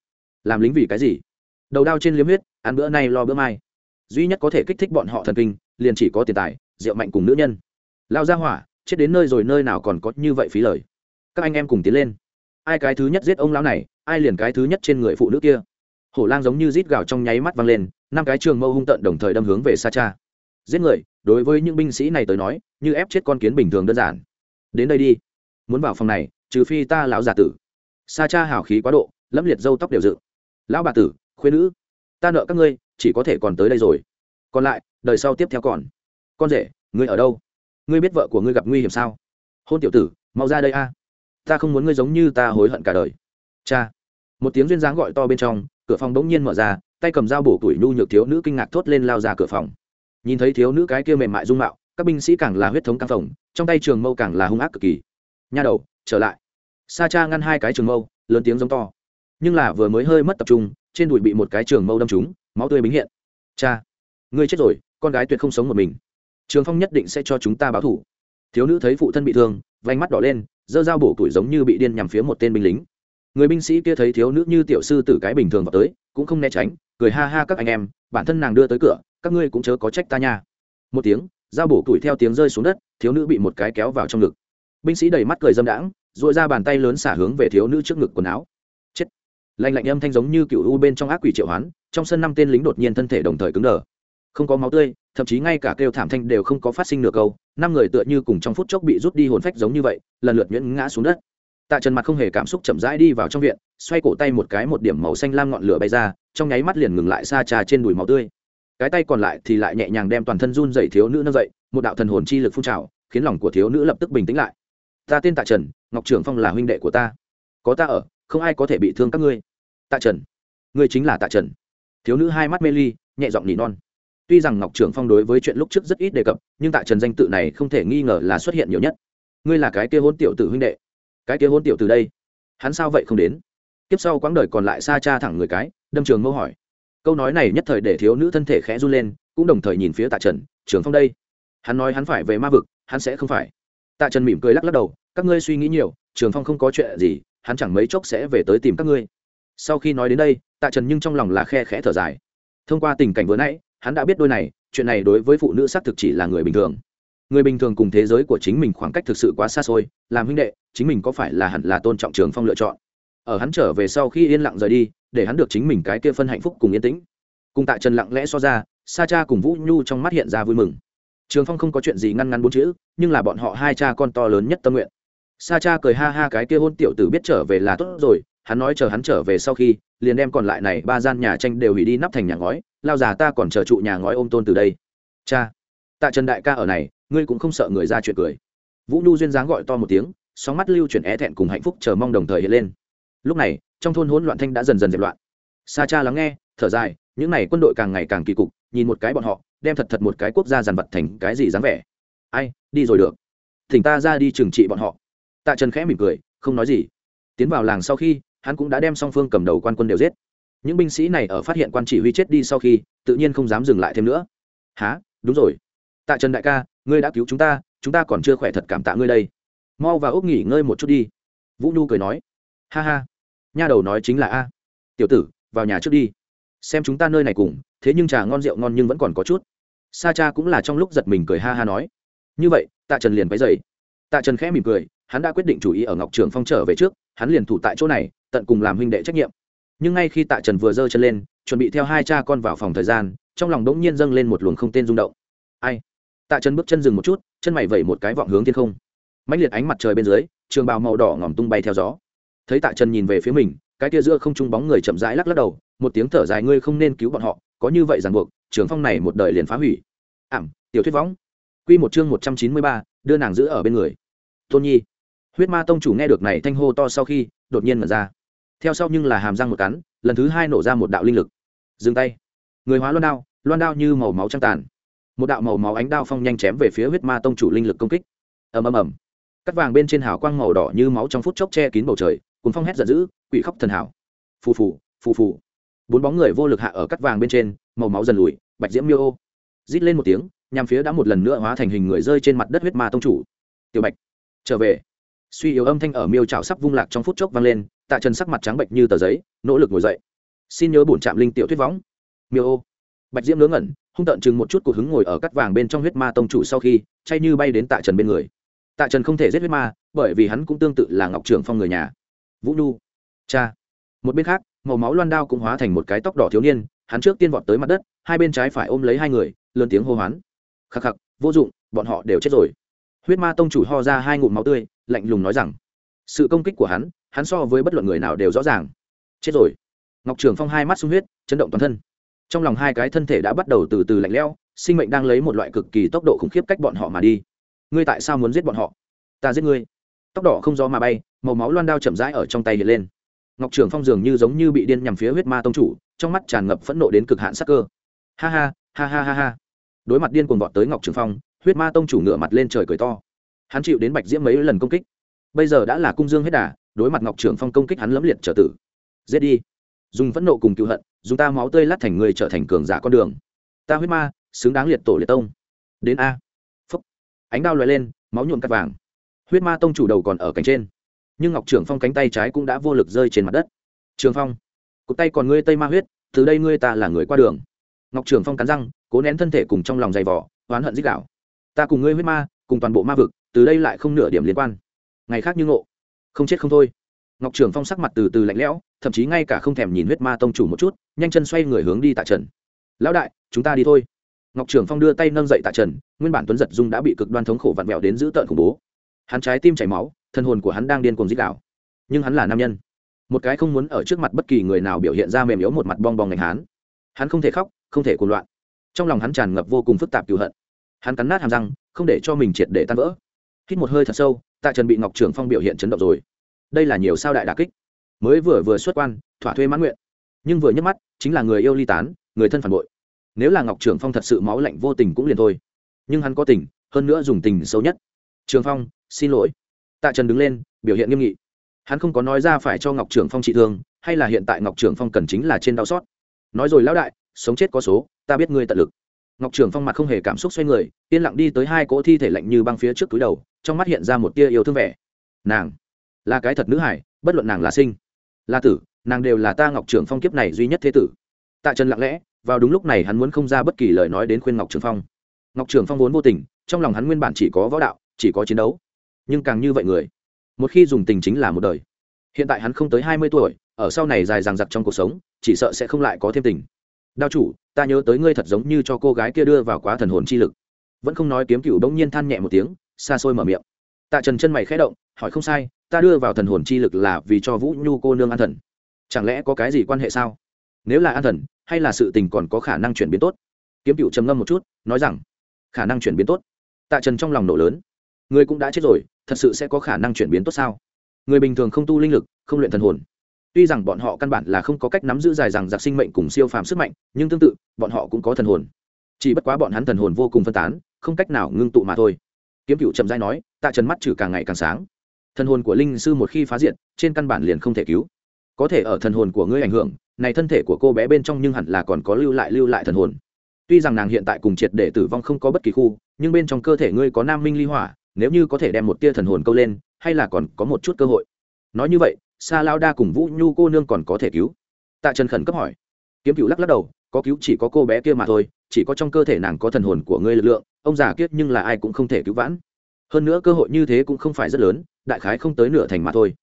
Làm lính vì cái gì? Đầu đao trên liếm huyết, ăn bữa nay lo bữa mai duy nhất có thể kích thích bọn họ thần kinh, liền chỉ có tiền tài, rượu mạnh cùng nữ nhân. Lao ra hỏa, chết đến nơi rồi nơi nào còn có như vậy phí lời. Các anh em cùng tiến lên. Ai cái thứ nhất giết ông lão này, ai liền cái thứ nhất trên người phụ nữ kia. Hổ lang giống như rít gào trong nháy mắt văng lên, năm cái trường mâu hung tận đồng thời đâm hướng về sa cha. Giết người, đối với những binh sĩ này tới nói, như ép chết con kiến bình thường đơn giản. Đến đây đi. Muốn vào phòng này, trừ phi ta lão giả tử. Sa cha hào khí quá độ, lẫm liệt dâu tóc đều dự lão bà tử khuyên nữ, ta nợ các ngươi chỉ có thể còn tới đây rồi. Còn lại, đời sau tiếp theo còn. Con rể, ngươi ở đâu? Ngươi biết vợ của ngươi gặp nguy hiểm sao? Hôn tiểu tử, mau ra đây a. Ta không muốn ngươi giống như ta hối hận cả đời. Cha. Một tiếng duyên dáng gọi to bên trong, cửa phòng bỗng nhiên mở ra, tay cầm dao bổ tuổi nhu nhược thiếu nữ kinh ngạc thốt lên lao ra cửa phòng. Nhìn thấy thiếu nữ cái kia mềm mại dung mạo, các binh sĩ càng là huyết thống căng phòng trong tay trường mâu càng là hung ác cực kỳ. Nha đầu, trở lại. Sa cha ngăn hai cái trường mâu, lớn tiếng giống to. Nhưng là vừa mới hơi mất tập trung, trên đùi bị một cái trường mâu đâm trúng máu tươi bính hiện. Cha, ngươi chết rồi, con gái tuyệt không sống một mình. Trường phong nhất định sẽ cho chúng ta báo thủ. Thiếu nữ thấy phụ thân bị thương, vành mắt đỏ lên, dơ dao bổ tuổi giống như bị điên nhằm phía một tên binh lính. Người binh sĩ kia thấy thiếu nữ như tiểu sư tử cái bình thường vào tới, cũng không né tránh, cười ha ha các anh em, bản thân nàng đưa tới cửa, các ngươi cũng chớ có trách ta nha. Một tiếng, dao bổ tuổi theo tiếng rơi xuống đất, thiếu nữ bị một cái kéo vào trong ngực. Binh sĩ đầy mắt cười dâm đãng dội ra bàn tay lớn xả hướng về thiếu nữ trước ngực quần áo lạnh lạnh âm thanh giống như cựu u bên trong ác quỷ triệu hoán, trong sân năm tên lính đột nhiên thân thể đồng thời cứng đờ. Không có máu tươi, thậm chí ngay cả kêu thảm thanh đều không có phát sinh nửa câu, năm người tựa như cùng trong phút chốc bị rút đi hồn phách giống như vậy, lần lượt nhuyễn ngã xuống đất. Tạ trần mặt không hề cảm xúc chậm rãi đi vào trong viện, xoay cổ tay một cái một điểm màu xanh lam ngọn lửa bay ra, trong nháy mắt liền ngừng lại xa trà trên đùi máu tươi. Cái tay còn lại thì lại nhẹ nhàng đem toàn thân run dậy thiếu nữ nâng dậy, một đạo thần hồn chi lực phun trào, khiến lòng của thiếu nữ lập tức bình tĩnh lại. Ta tên tạ trần, ngọc trưởng phong là huynh đệ của ta. Có ta ở, không ai có thể bị thương các ngươi tạ trần. Ngươi chính là tạ trần. Thiếu nữ hai mắt mê ly, nhẹ giọng nỉ non. Tuy rằng ngọc trưởng phong đối với chuyện lúc trước rất ít đề cập, nhưng tạ trần danh tự này không thể nghi ngờ là xuất hiện nhiều nhất. Ngươi là cái kia hôn tiểu tử huynh đệ. Cái kia hôn tiểu tử đây, hắn sao vậy không đến? Tiếp sau quãng đời còn lại xa cha thẳng người cái, đâm trường mâu hỏi. Câu nói này nhất thời để thiếu nữ thân thể khẽ run lên, cũng đồng thời nhìn phía tạ trần, trường phong đây, hắn nói hắn phải về ma vực, hắn sẽ không phải. Tạ trần mỉm cười lắc lắc đầu, các ngươi suy nghĩ nhiều, trường phong không có chuyện gì, hắn chẳng mấy chốc sẽ về tới tìm các ngươi sau khi nói đến đây, tạ trần nhưng trong lòng là khe khẽ thở dài. Thông qua tình cảnh vừa nãy, hắn đã biết đôi này, chuyện này đối với phụ nữ xác thực chỉ là người bình thường. Người bình thường cùng thế giới của chính mình khoảng cách thực sự quá xa xôi, làm huynh đệ, chính mình có phải là hẳn là tôn trọng trường phong lựa chọn? Ở hắn trở về sau khi yên lặng rời đi, để hắn được chính mình cái kia phân hạnh phúc cùng yên tĩnh. Cùng tạ trần lặng lẽ so ra, sa cha cùng vũ nhu trong mắt hiện ra vui mừng. Trường phong không có chuyện gì ngăn ngăn bốn chữ, nhưng là bọn họ hai cha con to lớn nhất tâm nguyện. Sa cha cười ha ha cái kia hôn tiểu tử biết trở về là tốt rồi hắn nói chờ hắn trở về sau khi, liền đem còn lại này ba gian nhà tranh đều hủy đi nắp thành nhà ngói, lao già ta còn chờ trụ nhà ngói ôm tôn từ đây. Cha, tạ trần đại ca ở này, ngươi cũng không sợ người ra chuyện cười. Vũ nhu duyên dáng gọi to một tiếng, sóng mắt lưu chuyển é thẹn cùng hạnh phúc chờ mong đồng thời hiện lên. Lúc này, trong thôn hỗn loạn thanh đã dần dần dẹp loạn. Sa cha lắng nghe, thở dài, những n à y quân đội càng ngày càng kỳ cục, nhìn một cái bọn họ, đem thật thật một cái quốc gia dàn vật thành cái gì dáng vẻ. Ai, đi rồi được. Thỉnh ta ra đi trừng trị bọn họ. Tạ trần khẽ mỉm cười, không nói gì. Tiến vào làng sau khi hắn cũng đã đem song phương cầm đầu quan quân đều giết. Những binh sĩ này ở phát hiện quan chỉ huy chết đi sau khi, tự nhiên không dám dừng lại thêm nữa. Há đúng rồi. Tạ trần đại ca, ngươi đã cứu chúng ta chúng ta còn chưa khỏe thật cảm tạ ngươi đây. Mau và úc nghỉ ngơi một chút đi. Vũ nhu cười nói. Ha ha. Nha đầu nói chính là a. Tiểu tử, vào nhà trước đi. Xem chúng ta nơi này cùng, thế nhưng trà ngon rượu ngon nhưng vẫn còn có chút. Sa cha cũng là trong lúc giật mình cười ha ha nói. Như vậy, tạ trần liền váy dày tạ trần khẽ mỉm cười, hắn đã quyết định chủ ý ở ngọc trường phong trở về trước, hắn liền thủ tại chỗ này tận cùng làm huynh đệ trách nhiệm. Nhưng ngay khi tạ trần vừa giơ chân lên, chuẩn bị theo hai cha con vào phòng thời gian, trong lòng đống nhiên dâng lên một luồng không tên rung động. Ai? Tạ trần bước chân dừng một chút, chân mày vẩy một cái vọng hướng thiên không. Mãnh liệt ánh mặt trời bên dưới, trường bào màu đỏ ngòm tung bay theo gió. Thấy tạ trần nhìn về phía mình, cái tia giữa không trung bóng người chậm rãi lắc lắc đầu, một tiếng thở dài, ngươi không nên cứu bọn họ, có như vậy ràng buộc, trường phong này một đời liền phá hủy. Ảm, tiểu thuyết võng. Quy một chương một trăm chín mươi ba, đưa nàng giữ ở bên người. Tôn nhi. Huyết ma tông chủ nghe được này thanh hô to sau khi, đột nhiên mở ra theo sau nhưng là hàm răng một cắn, lần thứ hai nổ ra một đạo linh lực. Dừng tay. Người hóa luân đao, loan đao như màu máu trăng tàn. Một đạo màu máu ánh đao phong nhanh chém về phía huyết ma tông chủ linh lực công kích. Ầm ầm ầm. Cắt vàng bên trên hào quang màu đỏ như máu trong phút chốc che kín bầu trời cùng phong hét giận dữ, quỷ khóc thần hảo phù phù phù phù. Bốn bóng người vô lực hạ ở cắt vàng bên trên, màu máu dần lùi, bạch diễm miêu ô. Rít lên một tiếng, nhằm phía đã một lần nữa hóa thành hình người rơi trên mặt đất huyết ma tông chủ. Tiểu bạch, trở về suy yếu âm thanh ở miêu trào sắp vung lạc trong phút chốc vang lên, tạ trần sắc mặt trắng bệnh như tờ giấy, nỗ lực ngồi dậy. xin nhớ bổn trạm linh tiểu thuyết võng. miêu ô. bạch diễm ngớ ngẩn, hung tợn chừng một chút cuộc hứng ngồi ở cắt vàng bên trong huyết ma tông chủ sau khi, chay như bay đến tạ trần bên người. tạ trần không thể giết huyết ma, bởi vì hắn cũng tương tự là ngọc trưởng phong người nhà. vũ nhu. cha. một bên khác, màu máu loan đao cũng hóa thành một cái tóc đỏ thiếu niên, hắn trước tiên vọt tới mặt đất, hai bên trái phải ôm lấy hai người, lớn tiếng hô hoán. khắc khắc, vô dụng, bọn họ đều chết rồi. huyết ma tông chủ ho ra hai ngụm máu tươi lạnh lùng nói rằng, sự công kích của hắn hắn so với bất luận người nào đều rõ ràng. Chết rồi. Ngọc trường phong hai mắt sung huyết, chấn động toàn thân. Trong lòng hai cái thân thể đã bắt đầu từ từ lạnh lẽo, sinh mệnh đang lấy một loại cực kỳ tốc độ khủng khiếp cách bọn họ mà đi. Ngươi tại sao muốn giết bọn họ? Ta giết ngươi. Tóc đỏ không gió mà bay, màu máu loan đao chậm rãi ở trong tay hiện lên. Ngọc trường phong dường như giống như bị điên nhằm phía huyết ma tông chủ, trong mắt tràn ngập phẫn nộ đến cực hạn sắc cơ. Ha ha ha ha ha ha. Đối mặt điên cuồng vọt tới ngọc trường phong, huyết ma tông chủ ngửa mặt lên trời cười to hắn chịu đến bạch diễm mấy lần công kích. Bây giờ đã là cung dương hết đà, đối mặt ngọc trưởng phong công kích hắn lẫm liệt trở tử. Giết đi. Dùng phẫn nộ cùng cựu hận, dùng ta máu tươi lát thành người trở thành cường giả con đường. Ta huyết ma, xứng đáng liệt tổ liệt tông. Đến a. Phúc. Ánh đao loại lên, máu nhuộm cắt vàng. Huyết ma tông chủ đầu còn ở cánh trên. Nhưng ngọc trưởng phong cánh tay trái cũng đã vô lực rơi trên mặt đất. Trường phong. Cụt tay còn ngươi tây ma huyết, từ đây ngươi ta là người qua đường. Ngọc trưởng phong cắn răng, cố nén thân thể cùng trong lòng dày vỏ oán hận dích đạo ta cùng ngươi huyết ma cùng toàn bộ ma vực, từ đây lại không nửa điểm liên quan. Ngày khác như ngộ. Không chết không thôi. Ngọc trường phong sắc mặt từ từ lạnh lẽo, thậm chí ngay cả không thèm nhìn huyết ma tông chủ một chút, nhanh chân xoay người hướng đi tạ trần. Lão đại, chúng ta đi thôi. Ngọc trường phong đưa tay nâng dậy tạ trần, nguyên bản tuấn giật dung đã bị cực đoan thống khổ vặn vẹo đến giữ tợn khủng bố. Hắn trái tim chảy máu thân hồn của hắn đang điên cuồng dích đạo nhưng hắn là nam nhân. Một cái không muốn ở trước mặt bất kỳ người nào biểu hiện ra mềm yếu một mặt bong bong ngành hắn hắn không thể khóc, không thể cuồng loạn. Trong lòng hắn tràn ngập vô cùng phức tạp cựu hận. Hắn cắn nát hàm răng không để cho mình triệt để tan vỡ. Hít một hơi thật sâu, tạ trần bị ngọc trường phong biểu hiện chấn động rồi. Đây là nhiều sao đại đà kích. Mới vừa vừa xuất quan, thỏa thuê mãn nguyện. Nhưng vừa nhấc mắt, chính là người yêu ly tán, người thân phản bội. Nếu là ngọc trường phong thật sự máu lạnh vô tình cũng liền thôi. Nhưng hắn có tình, hơn nữa dùng tình sâu nhất. Trường phong, xin lỗi. Tạ trần đứng lên, biểu hiện nghiêm nghị. Hắn không có nói ra phải cho ngọc trường phong trị thương, hay là hiện tại ngọc trường phong cần chính là trên đau xót. Nói rồi lão đại, sống chết có số, ta biết ngươi tận lực ngọc trường phong mặt không hề cảm xúc xoay người, yên lặng đi tới hai cỗ thi thể lạnh như băng phía trước túi đầu, trong mắt hiện ra một tia yêu thương vẻ. Nàng là cái thật nữ hải bất luận nàng là sinh, là tử, nàng đều là ta ngọc trường phong kiếp này duy nhất thế tử. Tạ trần lặng lẽ, vào đúng lúc này hắn muốn không ra bất kỳ lời nói đến khuyên ngọc trường phong. Ngọc trường phong vốn vô tình, trong lòng hắn nguyên bản chỉ có võ đạo, chỉ có chiến đấu. Nhưng càng như vậy người, một khi dùng tình chính là một đời. Hiện tại hắn không tới hai mươi tuổi, ở sau này dài dằng dặc trong cuộc sống, chỉ sợ sẽ không lại có thêm tình đao chủ, ta nhớ tới ngươi thật giống như cho cô gái kia đưa vào quá thần hồn chi lực. Vẫn không nói kiếm cựu bỗng nhiên than nhẹ một tiếng, xa xôi mở miệng. Tạ trần chân mày khẽ động, hỏi, không sai, ta đưa vào thần hồn chi lực là vì cho vũ nhu cô nương an thần. Chẳng lẽ có cái gì quan hệ sao? Nếu là an thần, hay là sự tình còn có khả năng chuyển biến tốt? Kiếm cựu trầm ngâm một chút, nói rằng, khả năng chuyển biến tốt. Tạ trần trong lòng nổ lớn người cũng đã chết rồi, thật sự sẽ có khả năng chuyển biến tốt sao? Người bình thường không tu linh lực, không luyện thần hồn tuy rằng bọn họ căn bản là không có cách nắm giữ dài rằng giặc sinh mệnh cùng siêu phàm sức mạnh nhưng tương tự bọn họ cũng có thần hồn. Chỉ bất quá bọn hắn thần hồn vô cùng phân tán không cách nào ngưng tụ mà thôi. Kiếm cựu trầm dai nói tạ trần mắt trừ càng ngày càng sáng. Thần hồn của linh sư một khi phá diện, trên căn bản liền không thể cứu. Có thể ở thần hồn của ngươi ảnh hưởng này thân thể của cô bé bên trong nhưng hẳn là còn có lưu lại lưu lại thần hồn. Tuy rằng nàng hiện tại cùng triệt để tử vong không có bất kỳ khu nhưng bên trong cơ thể ngươi có nam minh ly hỏa nếu như có thể đem một tia thần hồn câu lên hay là còn có một chút cơ hội. Nói như vậy sa lao đa cùng vũ nhu cô nương còn có thể cứu? Tạ trần khẩn cấp hỏi. Kiếm cựu lắc lắc đầu, có cứu chỉ có cô bé kia mà thôi, chỉ có trong cơ thể nàng có thần hồn của ngươi lực lượng, ông già kiết nhưng là ai cũng không thể cứu vãn. Hơn nữa cơ hội như thế cũng không phải rất lớn, đại khái không tới nửa thành mà thôi.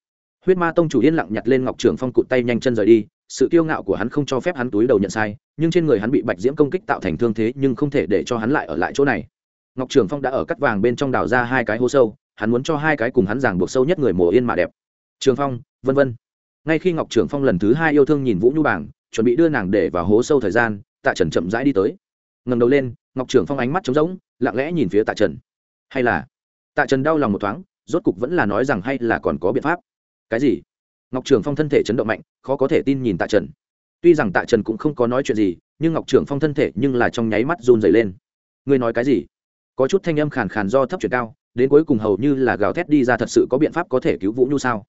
Huyết ma tông chủ yên lặng nhặt lên ngọc trường phong cụt tay nhanh chân rời đi, sự kiêu ngạo của hắn không cho phép hắn túi đầu nhận sai, nhưng trên người hắn bị bạch diễm công kích tạo thành thương thế nhưng không thể để cho hắn lại ở lại chỗ này. Ngọc trường phong đã ở cắt vàng bên trong đào ra hai cái hố sâu, hắn muốn cho hai cái cùng hắn giảng buộc sâu nhất người mùa yên mà đẹp. Trường phong vân vân. Ngay khi ngọc trưởng phong lần thứ hai yêu thương nhìn vũ nhu bảng chuẩn bị đưa nàng để vào hố sâu thời gian, tạ trần chậm rãi đi tới. Ngầm đầu lên, ngọc trưởng phong ánh mắt trống rỗng, lặng lẽ nhìn phía tạ trần. Hay là? Tạ trần đau lòng một thoáng, rốt cục vẫn là nói rằng hay là còn có biện pháp. Cái gì? Ngọc trưởng phong thân thể chấn động mạnh, khó có thể tin nhìn tạ trần. Tuy rằng tạ trần cũng không có nói chuyện gì, nhưng ngọc trưởng phong thân thể nhưng là trong nháy mắt run dày lên. Ngươi nói cái gì? Có chút thanh âm khàn khàn do thấp chuyển cao, đến cuối cùng hầu như là gào thét đi ra thật sự có biện pháp có thể cứu vũ nhu sao?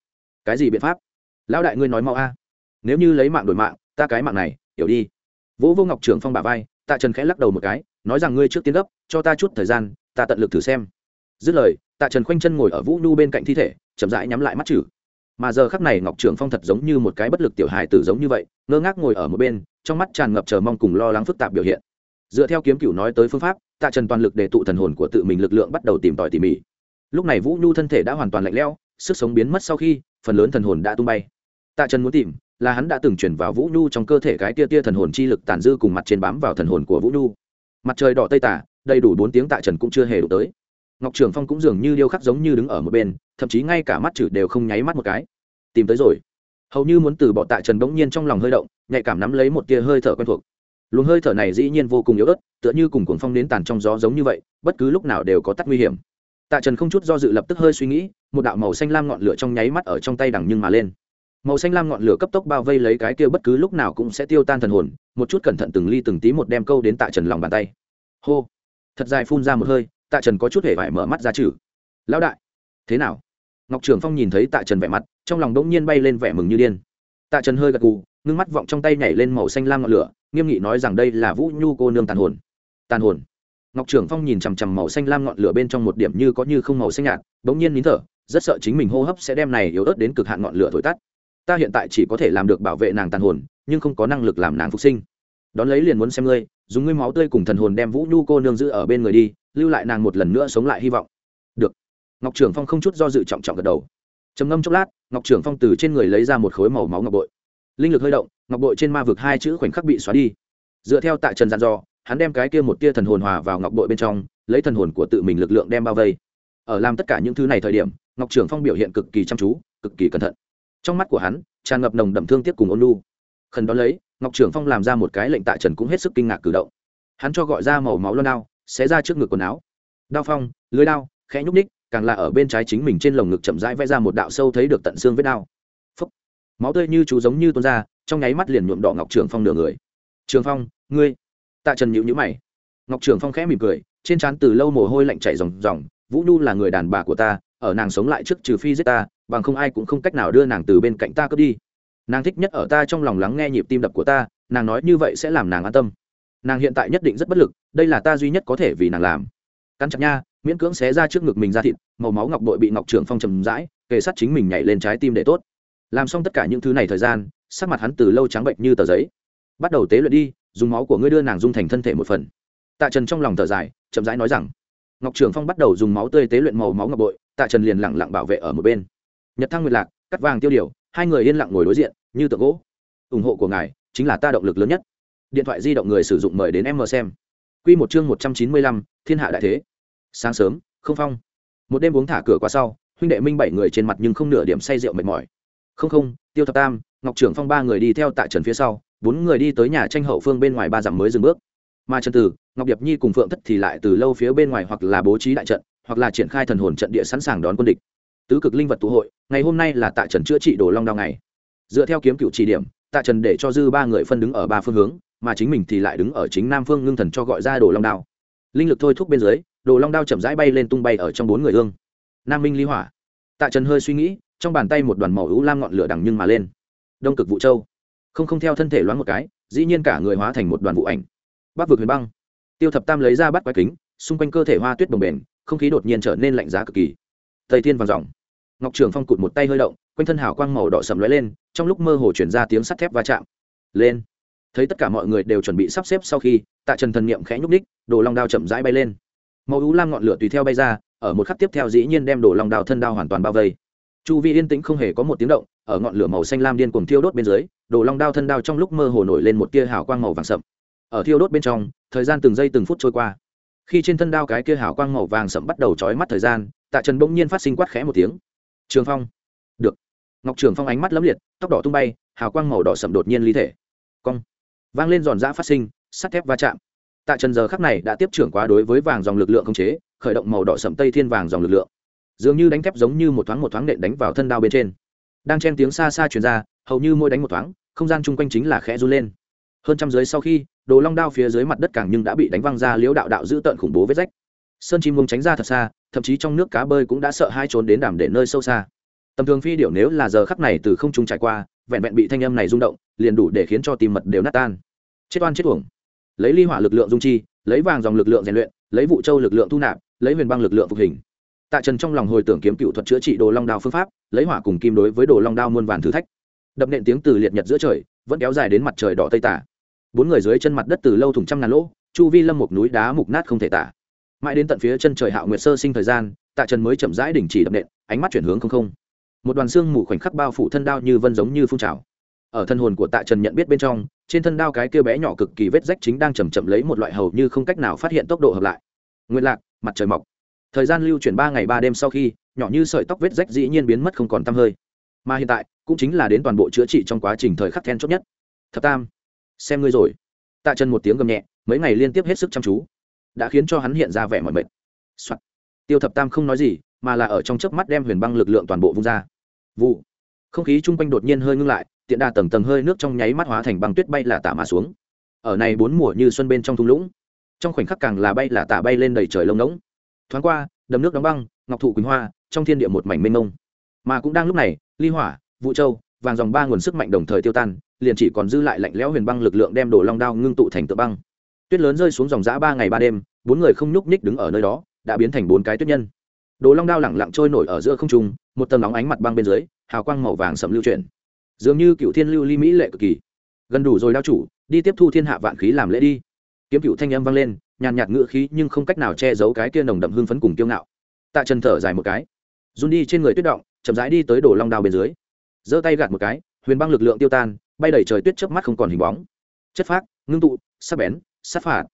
Cái gì biện pháp? Lão đại ngươi nói mau a. Nếu như lấy mạng đổi mạng, ta cái mạng này, hiểu đi. Vũ vô ngọc trưởng phong bà vai, tạ trần khẽ lắc đầu một cái, nói rằng ngươi trước tiến gấp, cho ta chút thời gian, ta tận lực thử xem. Dứt lời, tạ trần khoanh chân ngồi ở vũ nhu bên cạnh thi thể, chậm rãi nhắm lại mắt chử mà giờ khắc này ngọc trưởng phong thật giống như một cái bất lực tiểu hài tử giống như vậy, ngơ ngác ngồi ở một bên, trong mắt tràn ngập chờ mong cùng lo lắng phức tạp biểu hiện. Dựa theo kiếm cửu nói tới phương pháp, tạ trần toàn lực để tụ thần hồn của tự mình lực lượng bắt đầu tìm tòi tỉ mỉ. Lúc này vũ nhu thân thể đã hoàn toàn lạnh lẽo, sức sống biến mất sau khi phần lớn thần hồn đã tung bay. Tạ trần muốn tìm là hắn đã từng chuyển vào vũ nhu trong cơ thể cái tia tia thần hồn chi lực tàn dư cùng mặt trên bám vào thần hồn của vũ nhu. Mặt trời đỏ tây tả, đầy đủ bốn tiếng tạ trần cũng chưa hề đủ tới. Ngọc trường phong cũng dường như điêu khắc giống như đứng ở một bên, thậm chí ngay cả mắt chử đều không nháy mắt một cái. Tìm tới rồi. Hầu như muốn từ bỏ tạ trần bỗng nhiên trong lòng hơi động, nhạy cảm nắm lấy một tia hơi thở quen thuộc. Luồng hơi thở này dĩ nhiên vô cùng yếu ớt, tựa như cùng cuồng phong đến tàn trong gió giống như vậy, bất cứ lúc nào đều có tắt nguy hiểm. Tạ trần không chút do dự lập tức hơi suy nghĩ một đạo màu xanh lam ngọn lửa trong nháy mắt ở trong tay đằng nhưng mà lên. Màu xanh lam ngọn lửa cấp tốc bao vây lấy cái kia bất cứ lúc nào cũng sẽ tiêu tan thần hồn, một chút cẩn thận từng ly từng tí một đem câu đến tạ trần lòng bàn tay. Hô. Thật dài phun ra một hơi, tạ trần có chút hề vải mở mắt ra chử lão đại. Thế nào? Ngọc trường phong nhìn thấy tạ trần vẻ mặt, trong lòng đỗng nhiên bay lên vẻ mừng như điên. Tạ trần hơi gật gù, ngưng mắt vọng trong tay nhảy lên màu xanh lam ngọn lửa, nghiêm nghị nói rằng đây là vũ nhu cô nương tàn hồn. Tàn hồn. Ngọc trường phong nhìn chằm chằm màu xanh lam ngọn lửa bên trong một điểm như có như không màu xanh nhạt đ ỗ n g nhiên nín thở rất sợ chính mình hô hấp sẽ đem này yếu ớt đến cực hạn ngọn lửa thổi tắt. Ta hiện tại chỉ có thể làm được bảo vệ nàng tàn hồn, nhưng không có năng lực làm nàng phục sinh. Đón lấy liền muốn xem ngươi, dùng ngươi máu tươi cùng thần hồn đem vũ nhu cô nương giữ ở bên người đi, lưu lại nàng một lần nữa sống lại hy vọng. Được. Ngọc trưởng phong không chút do dự trọng trọng gật đầu. Trầm ngâm chốc lát, ngọc trưởng phong từ trên người lấy ra một khối màu máu ngọc bội. Linh lực hơi động, ngọc bội trên ma vực hai chữ khoảnh khắc bị xóa đi. Dựa theo tại trần dặn dò, hắn đem cái kia một tia thần hồn hòa vào ngọc bội bên trong, lấy thần hồn của tự mình lực lượng đem bao vây ở làm tất cả những thứ này thời điểm, ngọc trưởng phong biểu hiện cực kỳ chăm chú, cực kỳ cẩn thận. Trong mắt của hắn, tràn ngập nồng đậm thương tiếc cùng ôn lu khẩn đó lấy, ngọc trưởng phong làm ra một cái lệnh tại trần cũng hết sức kinh ngạc cử động. Hắn cho gọi ra màu máu loan đao, xé ra trước ngực quần áo. Đao phong, lưới đao, khẽ nhúc ních càng là ở bên trái chính mình trên lồng ngực chậm rãi vẽ ra một đạo sâu thấy được tận xương vết đao. Phúc. máu tươi như chú giống như tuôn ra, trong nháy mắt liền nhuộm đỏ ngọc trường phong nửa người. Trường phong, ngươi? Tạ trần nhịu nhữ mày. Ngọc trường phong khẽ mỉm cười, trên trán từ lâu mồ hôi lạnh chảy ròng ròng vũ nhu là người đàn bà của ta, ở nàng sống lại trước trừ phi giết ta, bằng không ai cũng không cách nào đưa nàng từ bên cạnh ta cướp đi. Nàng thích nhất ở ta trong lòng lắng nghe nhịp tim đập của ta, nàng nói như vậy sẽ làm nàng an tâm. Nàng hiện tại nhất định rất bất lực, đây là ta duy nhất có thể vì nàng làm. Căn chặt nha, miễn cưỡng xé ra trước ngực mình ra thịt, màu máu ngọc bội bị ngọc trưởng phong trầm rãi, kề sát chính mình nhảy lên trái tim để tốt. Làm xong tất cả những thứ này thời gian, sắc mặt hắn từ lâu trắng bệnh như tờ giấy. Bắt đầu tế luyện đi, dùng máu của ngươi đưa nàng dung thành thân thể một phần. Tạ trần trong lòng thở dài, chậm rãi nói rằng ngọc Trường phong bắt đầu dùng máu tươi tế luyện màu máu ngọc bội, tạ trần liền lẳng lặng bảo vệ ở một bên. Nhật thăng nguyệt lạc, cắt vàng tiêu điều, hai người yên lặng ngồi đối diện, như tượng gỗ. Ủng hộ của ngài chính là ta động lực lớn nhất. Điện thoại di động người sử dụng mời đến em mờ xem. Q một chương một trăm chín mươi lăm, thiên hạ đại thế. Sáng sớm, không phong. Một đêm uống thả cửa qua sau, huynh đệ minh bảy người trên mặt nhưng không nửa điểm say rượu mệt mỏi. Không không, tiêu thập tam, ngọc trưởng phong ba người đi theo Tạ trần phía sau, bốn người đi tới nhà tranh hậu phương bên ngoài ba dặm mới dừng bước mà trần tử ngọc điệp nhi cùng phượng thất thì lại từ lâu phía bên ngoài hoặc là bố trí đại trận, hoặc là triển khai thần hồn trận địa sẵn sàng đón quân địch. Tứ cực linh vật tụ hội, ngày hôm nay là tại trần chữa trị đồ long đao ngày. Dựa theo kiếm cựu chỉ điểm tại trần để cho dư ba người phân đứng ở ba phương hướng, mà chính mình thì lại đứng ở chính nam phương ngưng thần cho gọi ra đồ long đao. Linh lực thôi thúc bên dưới, đồ long đao chậm rãi bay lên tung bay ở trong bốn người ương. Nam minh ly hỏa. Tạ trần hơi suy nghĩ, trong bàn tay một đoàn màu hữu lam ngọn lửa đằng nhưng mà lên. Đông cực vụ châu. Không không theo thân thể loáng một cái, dĩ nhiên cả người hóa thành một đoàn vụ ảnh bắc vực huyền băng. Tiêu thập tam lấy ra bắt quái kính, xung quanh cơ thể hoa tuyết bồng bềnh, không khí đột nhiên trở nên lạnh giá cực kỳ. Tây thiên vàng dòng. Ngọc trường phong cụt một tay hơi động, quanh thân hào quang màu đỏ sầm lóe lên, trong lúc mơ hồ chuyển ra tiếng sắt thép va chạm. Lên. Thấy tất cả mọi người đều chuẩn bị sắp xếp sau khi, tạ trần thần niệm khẽ nhúc ních đồ long đao chậm rãi bay lên. Màu ú lam ngọn lửa tùy theo bay ra, ở một khắc tiếp theo dĩ nhiên đem đồ long đao thân đao hoàn toàn bao vây. Chu vi yên tĩnh không hề có một tiếng động, ở ngọn lửa màu xanh lam điên cùng thiêu đốt bên dưới, đồ long đao thân đao trong lúc mơ hồ nổi lên một tia hào quang màu vàng sậm ở thiêu đốt bên trong, thời gian từng giây từng phút trôi qua. Khi trên thân đao cái kia hào quang màu vàng sẫm bắt đầu trói mắt thời gian, tạ trần bỗng nhiên phát sinh quát khẽ một tiếng. Trường phong! Được. Ngọc trường phong ánh mắt lấm liệt, tóc đỏ tung bay, hào quang màu đỏ sậm đột nhiên ly thể. Cong! Vang lên giòn giã phát sinh, sắt thép va chạm. Tạ trần giờ khắc này đã tiếp trưởng quá đối với vàng dòng lực lượng không chế, khởi động màu đỏ sậm tây thiên vàng dòng lực lượng. Dường như đánh thép giống như một thoáng một thoáng nện đánh vào thân đao bên trên. Đang chen tiếng xa xa truyền ra, hầu như mỗi đánh một thoáng, không gian chung quanh chính là khẽ run lên hơn trăm dưới sau khi, đồ long đao phía dưới mặt đất càng nhưng đã bị đánh văng ra liễu đạo đạo giữ tợn khủng bố vết rách. Sơn chim mông tránh ra thật xa, thậm chí trong nước cá bơi cũng đã sợ hai trốn đến đàm để nơi sâu xa. Tầm thường phi điệu nếu là giờ khắc này từ không trung trải qua, vẹn vẹn bị thanh âm này rung động, liền đủ để khiến cho tim mật đều nát tan. Chết oan chết uổng. Lấy ly hỏa lực lượng dung chi, lấy vàng dòng lực lượng rèn luyện, lấy vụ châu lực lượng thu nạp, lấy huyền băng lực lượng phục hình. Tạ trần trong lòng hồi tưởng kiếm cựu thuật chữa trị đồ long đao phương pháp, lấy hỏa cùng kim đối với đồ long đao muôn vàn thử thách. Đập nện tiếng từ liệt nhật giữa trời, vẫn kéo dài đến mặt trời đỏ tây tả bốn người dưới chân mặt đất từ lâu thủng trăm ngàn lỗ, chu vi lâm một núi đá mục nát không thể tả. Mãi đến tận phía chân trời hạo nguyệt sơ sinh thời gian, tạ trần mới chậm rãi đình chỉ đập nện, ánh mắt chuyển hướng không không. Một đoàn xương mù khoảnh khắc bao phủ thân đao như vân giống như phun trào. Ở thân hồn của tạ trần nhận biết bên trong, trên thân đao cái kia bé nhỏ cực kỳ vết rách chính đang chầm chậm lấy một loại hầu như không cách nào phát hiện tốc độ hợp lại. Nguyên lạc, mặt trời mọc. Thời gian lưu chuyển ba ngày ba đêm sau khi, nhỏ như sợi tóc vết rách dĩ nhiên biến mất không còn t hơi. Mà hiện tại, cũng chính là đến toàn bộ chữa trị trong quá trình thời khắc then chốt nhất. Thập tam xem ngươi rồi. Tạ chân một tiếng gầm nhẹ, mấy ngày liên tiếp hết sức chăm chú. Đã khiến cho hắn hiện ra vẻ mọi mệt、Soạn. tiêu thập tam không nói gì, mà là ở trong chớp mắt đem huyền băng lực lượng toàn bộ vung ra. Vụ. Không khí chung quanh đột nhiên hơi ngưng lại, tiện đà tầng tầng hơi nước trong nháy mắt hóa thành băng tuyết bay là tả mà xuống. Ở này bốn mùa như xuân bên trong thung lũng, trong khoảnh khắc càng là bay là tả bay lên đầy trời lông ngỗng. Thoáng qua, đầm nước đóng băng, ngọc thụ quỳnh hoa, trong thiên địa một mảnh mênh mông. Mà cũng đang lúc này, ly hỏa, vũ châu, vàng dòng ba nguồn sức mạnh đồng thời tiêu tan liền chỉ còn dư lại lạnh lẽo huyền băng lực lượng đem đổ long đao ngưng tụ thành tựa băng. Tuyết lớn rơi xuống dòng giã ba ngày ba đêm, bốn người không nhúc nhích đứng ở nơi đó, đã biến thành bốn cái tuyết nhân. Đồ long đao lẳng lặng trôi nổi ở giữa không trung, một tầng nóng ánh mặt băng bên dưới, hào quang màu vàng sầm lưu chuyển. Dường như cựu thiên lưu ly mỹ lệ cực kỳ. Gần đủ rồi đao chủ, đi tiếp thu thiên hạ vạn khí làm lễ đi. Kiếm cựu thanh âm vang lên, nhàn nhạt ngựa khí nhưng không cách nào che giấu cái kia nồng đậm hương phấn cùng kiêu ngạo. Tạ trần thở dài một cái. Run đi trên người tuyết động, chậm rãi đi tới đổ long đao bên dưới. Giơ tay gạt một cái, huyền băng lực lượng tiêu tan bay đầy trời tuyết chớp mắt không còn hình bóng. Chất phác, ngưng tụ, sắc bén, sát phạt.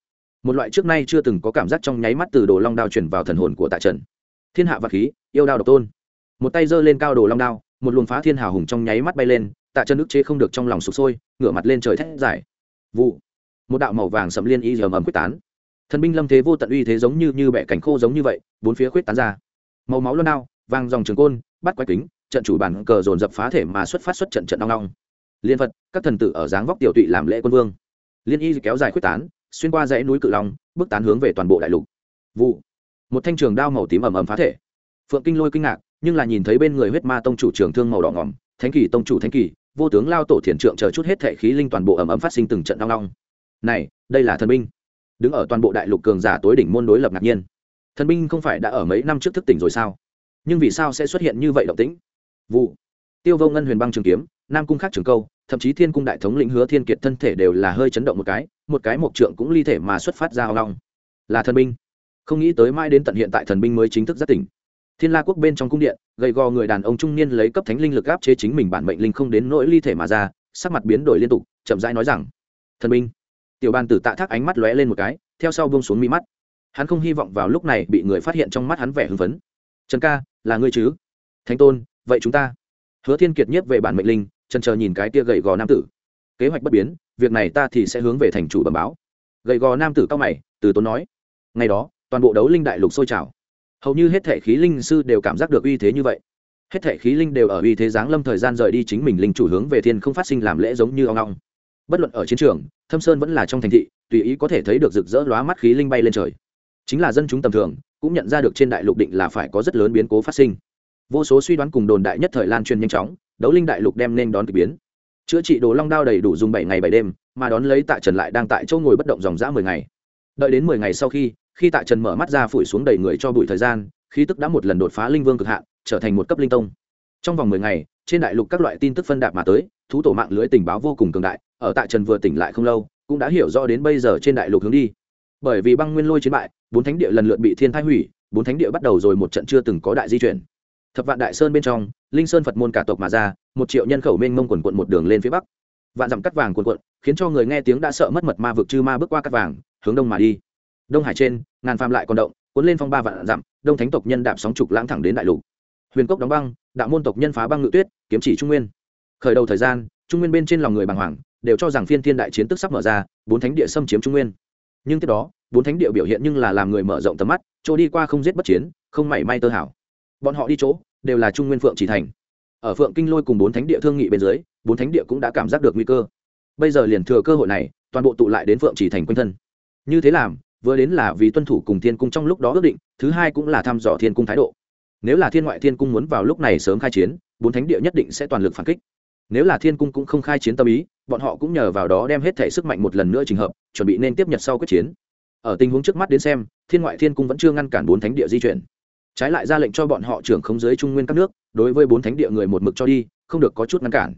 Một loại trước nay chưa từng có cảm giác trong nháy mắt từ đồ long đao chuyển vào thần hồn của tạ trần. Thiên hạ và khí, yêu đao độc tôn. Một tay giơ lên cao đồ long đao, một luồng phá thiên hào hùng trong nháy mắt bay lên, tạ chân ức chế không được trong lòng sụp sôi, ngửa mặt lên trời thét giải vụ. Một đạo màu vàng sậm liên y dầm ầm quyết tán. Thần binh lâm thế vô tận uy thế giống như như bẻ cảnh khô giống như vậy, bốn phía quyết tán ra. Màu máu luôn đao vàng dòng trường côn, bắt quái kính, trận chủ bản cờ dồn dập phá thể mà xuất phát xuất trận trận long long liên phật, các thần tử ở dáng vóc tiểu tụy làm lễ quân vương. Liên y kéo dài quyết tán, xuyên qua dãy núi cự long, bước tán hướng về toàn bộ đại lục. Vụ. Một thanh trường đao màu tím ầm ầm phá thể. Phượng kinh lôi kinh ngạc, nhưng là nhìn thấy bên người huyết ma tông chủ trường thương màu đỏ ngỏm, thánh kỳ tông chủ thánh kỳ, vô tướng lao tổ thiền trượng chờ chút hết thể khí linh toàn bộ ầm ầm phát sinh từng trận đong long này, đây là thần binh. Đứng ở toàn bộ đại lục cường giả tối đỉnh môn đối lập ngạc nhiên. Thần binh không phải đã ở mấy năm trước thức tỉnh rồi sao? Nhưng vì sao sẽ xuất hiện như vậy động tĩnh? Vụ. Tiêu vô ngân huyền băng trường kiếm, nam cung khắc trường câu thậm chí thiên cung đại thống lĩnh hứa thiên kiệt thân thể đều là hơi chấn động một cái một cái mộc trượng cũng ly thể mà xuất phát ra hoang long. Là thần binh. Không nghĩ tới mãi đến tận hiện tại thần binh mới chính thức giác tỉnh. Thiên la quốc bên trong cung điện, gầy gò người đàn ông trung niên lấy cấp thánh linh lực áp chế chính mình bản mệnh linh không đến nỗi ly thể mà ra, sắc mặt biến đổi liên tục, chậm rãi nói rằng, thần binh. Tiểu ban tử tạ thác ánh mắt lóe lên một cái, theo sau buông xuống mi mắt. Hắn không hy vọng vào lúc này bị người phát hiện trong mắt hắn vẻ hưng phấn. Trần ca, là ngươi chứ? Thánh tôn, vậy chúng ta. Hứa thiên kiệt nhất về bản mệnh linh trần chờ nhìn cái tia gầy gò nam tử. Kế hoạch bất biến, việc này ta thì sẽ hướng về thành chủ bẩm báo. Gầy gò nam tử cao mày, từ tốn nói. Ngày đó, toàn bộ đấu linh đại lục sôi trào. Hầu như hết thể khí linh sư đều cảm giác được uy thế như vậy. Hết thể khí linh đều ở uy thế giáng lâm thời gian rời đi chính mình linh chủ hướng về thiên không phát sinh làm lễ giống như ong ong. Bất luận ở chiến trường, thâm sơn vẫn là trong thành thị, tùy ý có thể thấy được rực rỡ lóa mắt khí linh bay lên trời. Chính là dân chúng tầm thường, cũng nhận ra được trên đại lục định là phải có rất lớn biến cố phát sinh. Vô số suy đoán cùng đồn đại nhất thời lan truyền nhanh chóng đấu linh đại lục đem nên đón k ỳ biến. Chữa trị đồ long đao đầy đủ dùng bảy ngày bảy đêm, mà đón lấy tạ trần lại đang tại chỗ ngồi bất động dòng dã mười ngày. Đợi đến mười ngày sau khi khi tạ trần mở mắt ra phủi xuống đầy người cho bụi thời gian, khí tức đã một lần đột phá linh vương cực hạn, trở thành một cấp linh tông. Trong vòng mười ngày, trên đại lục các loại tin tức phân đạp mà tới, thú tổ mạng lưới tình báo vô cùng cường đại, ở tạ trần vừa tỉnh lại không lâu, cũng đã hiểu rõ đến bây giờ trên đại lục hướng đi. Bởi vì băng nguyên lôi chiến bại, bốn thánh địa lần lượt bị thiên thai hủy, bốn thánh địa bắt đầu rồi một trận chưa từng có đại di chuyển thập vạn đại sơn bên trong, linh sơn phật môn cả tộc mà ra, một triệu nhân khẩu mênh mông quần quận một đường lên phía bắc. Vạn dặm cắt vàng quần quận, khiến cho người nghe tiếng đã sợ mất mật ma vực chư ma bước qua cắt vàng, hướng đông mà đi. Đông hải trên, ngàn phàm lại còn động, cuốn lên phong ba vạn dặm, đông thánh tộc nhân đạp sóng trục lãng thẳng đến đại lục. Huyền cốc đóng băng, đạo môn tộc nhân phá băng ngự tuyết, kiếm chỉ trung nguyên. Khởi đầu thời gian, trung nguyên bên trên lòng người bàng hoàng, đều cho rằng phiên thiên đại chiến tức sắp mở ra, bốn thánh địa xâm chiếm trung nguyên. Nhưng tiếp đó, bốn thánh địa biểu hiện nhưng là làm người mở rộng tầm mắt, chỗ đi qua không giết bất chiến, không mảy may tơ hảo bọn họ đi chỗ đều là trung nguyên phượng chỉ thành. Ở phượng kinh lôi cùng bốn thánh địa thương nghị bên dưới, bốn thánh địa cũng đã cảm giác được nguy cơ. Bây giờ liền thừa cơ hội này, toàn bộ tụ lại đến phượng chỉ thành quanh thân. Như thế làm, vừa đến là vì tuân thủ cùng thiên cung trong lúc đó ước định, thứ hai cũng là thăm dò thiên cung thái độ. Nếu là thiên ngoại thiên cung muốn vào lúc này sớm khai chiến, bốn thánh địa nhất định sẽ toàn lực phản kích. Nếu là thiên cung cũng không khai chiến tâm ý, bọn họ cũng nhờ vào đó đem hết thể sức mạnh một lần nữa trình hợp, chuẩn bị nên tiếp nhật sau quyết chiến. Ở tình huống trước mắt đến xem, thiên ngoại thiên cung vẫn chưa ngăn cản bốn thánh địa di chuyển trái lại ra lệnh cho bọn họ trưởng không giới trung nguyên các nước, đối với bốn thánh địa người một mực cho đi, không được có chút ngăn cản.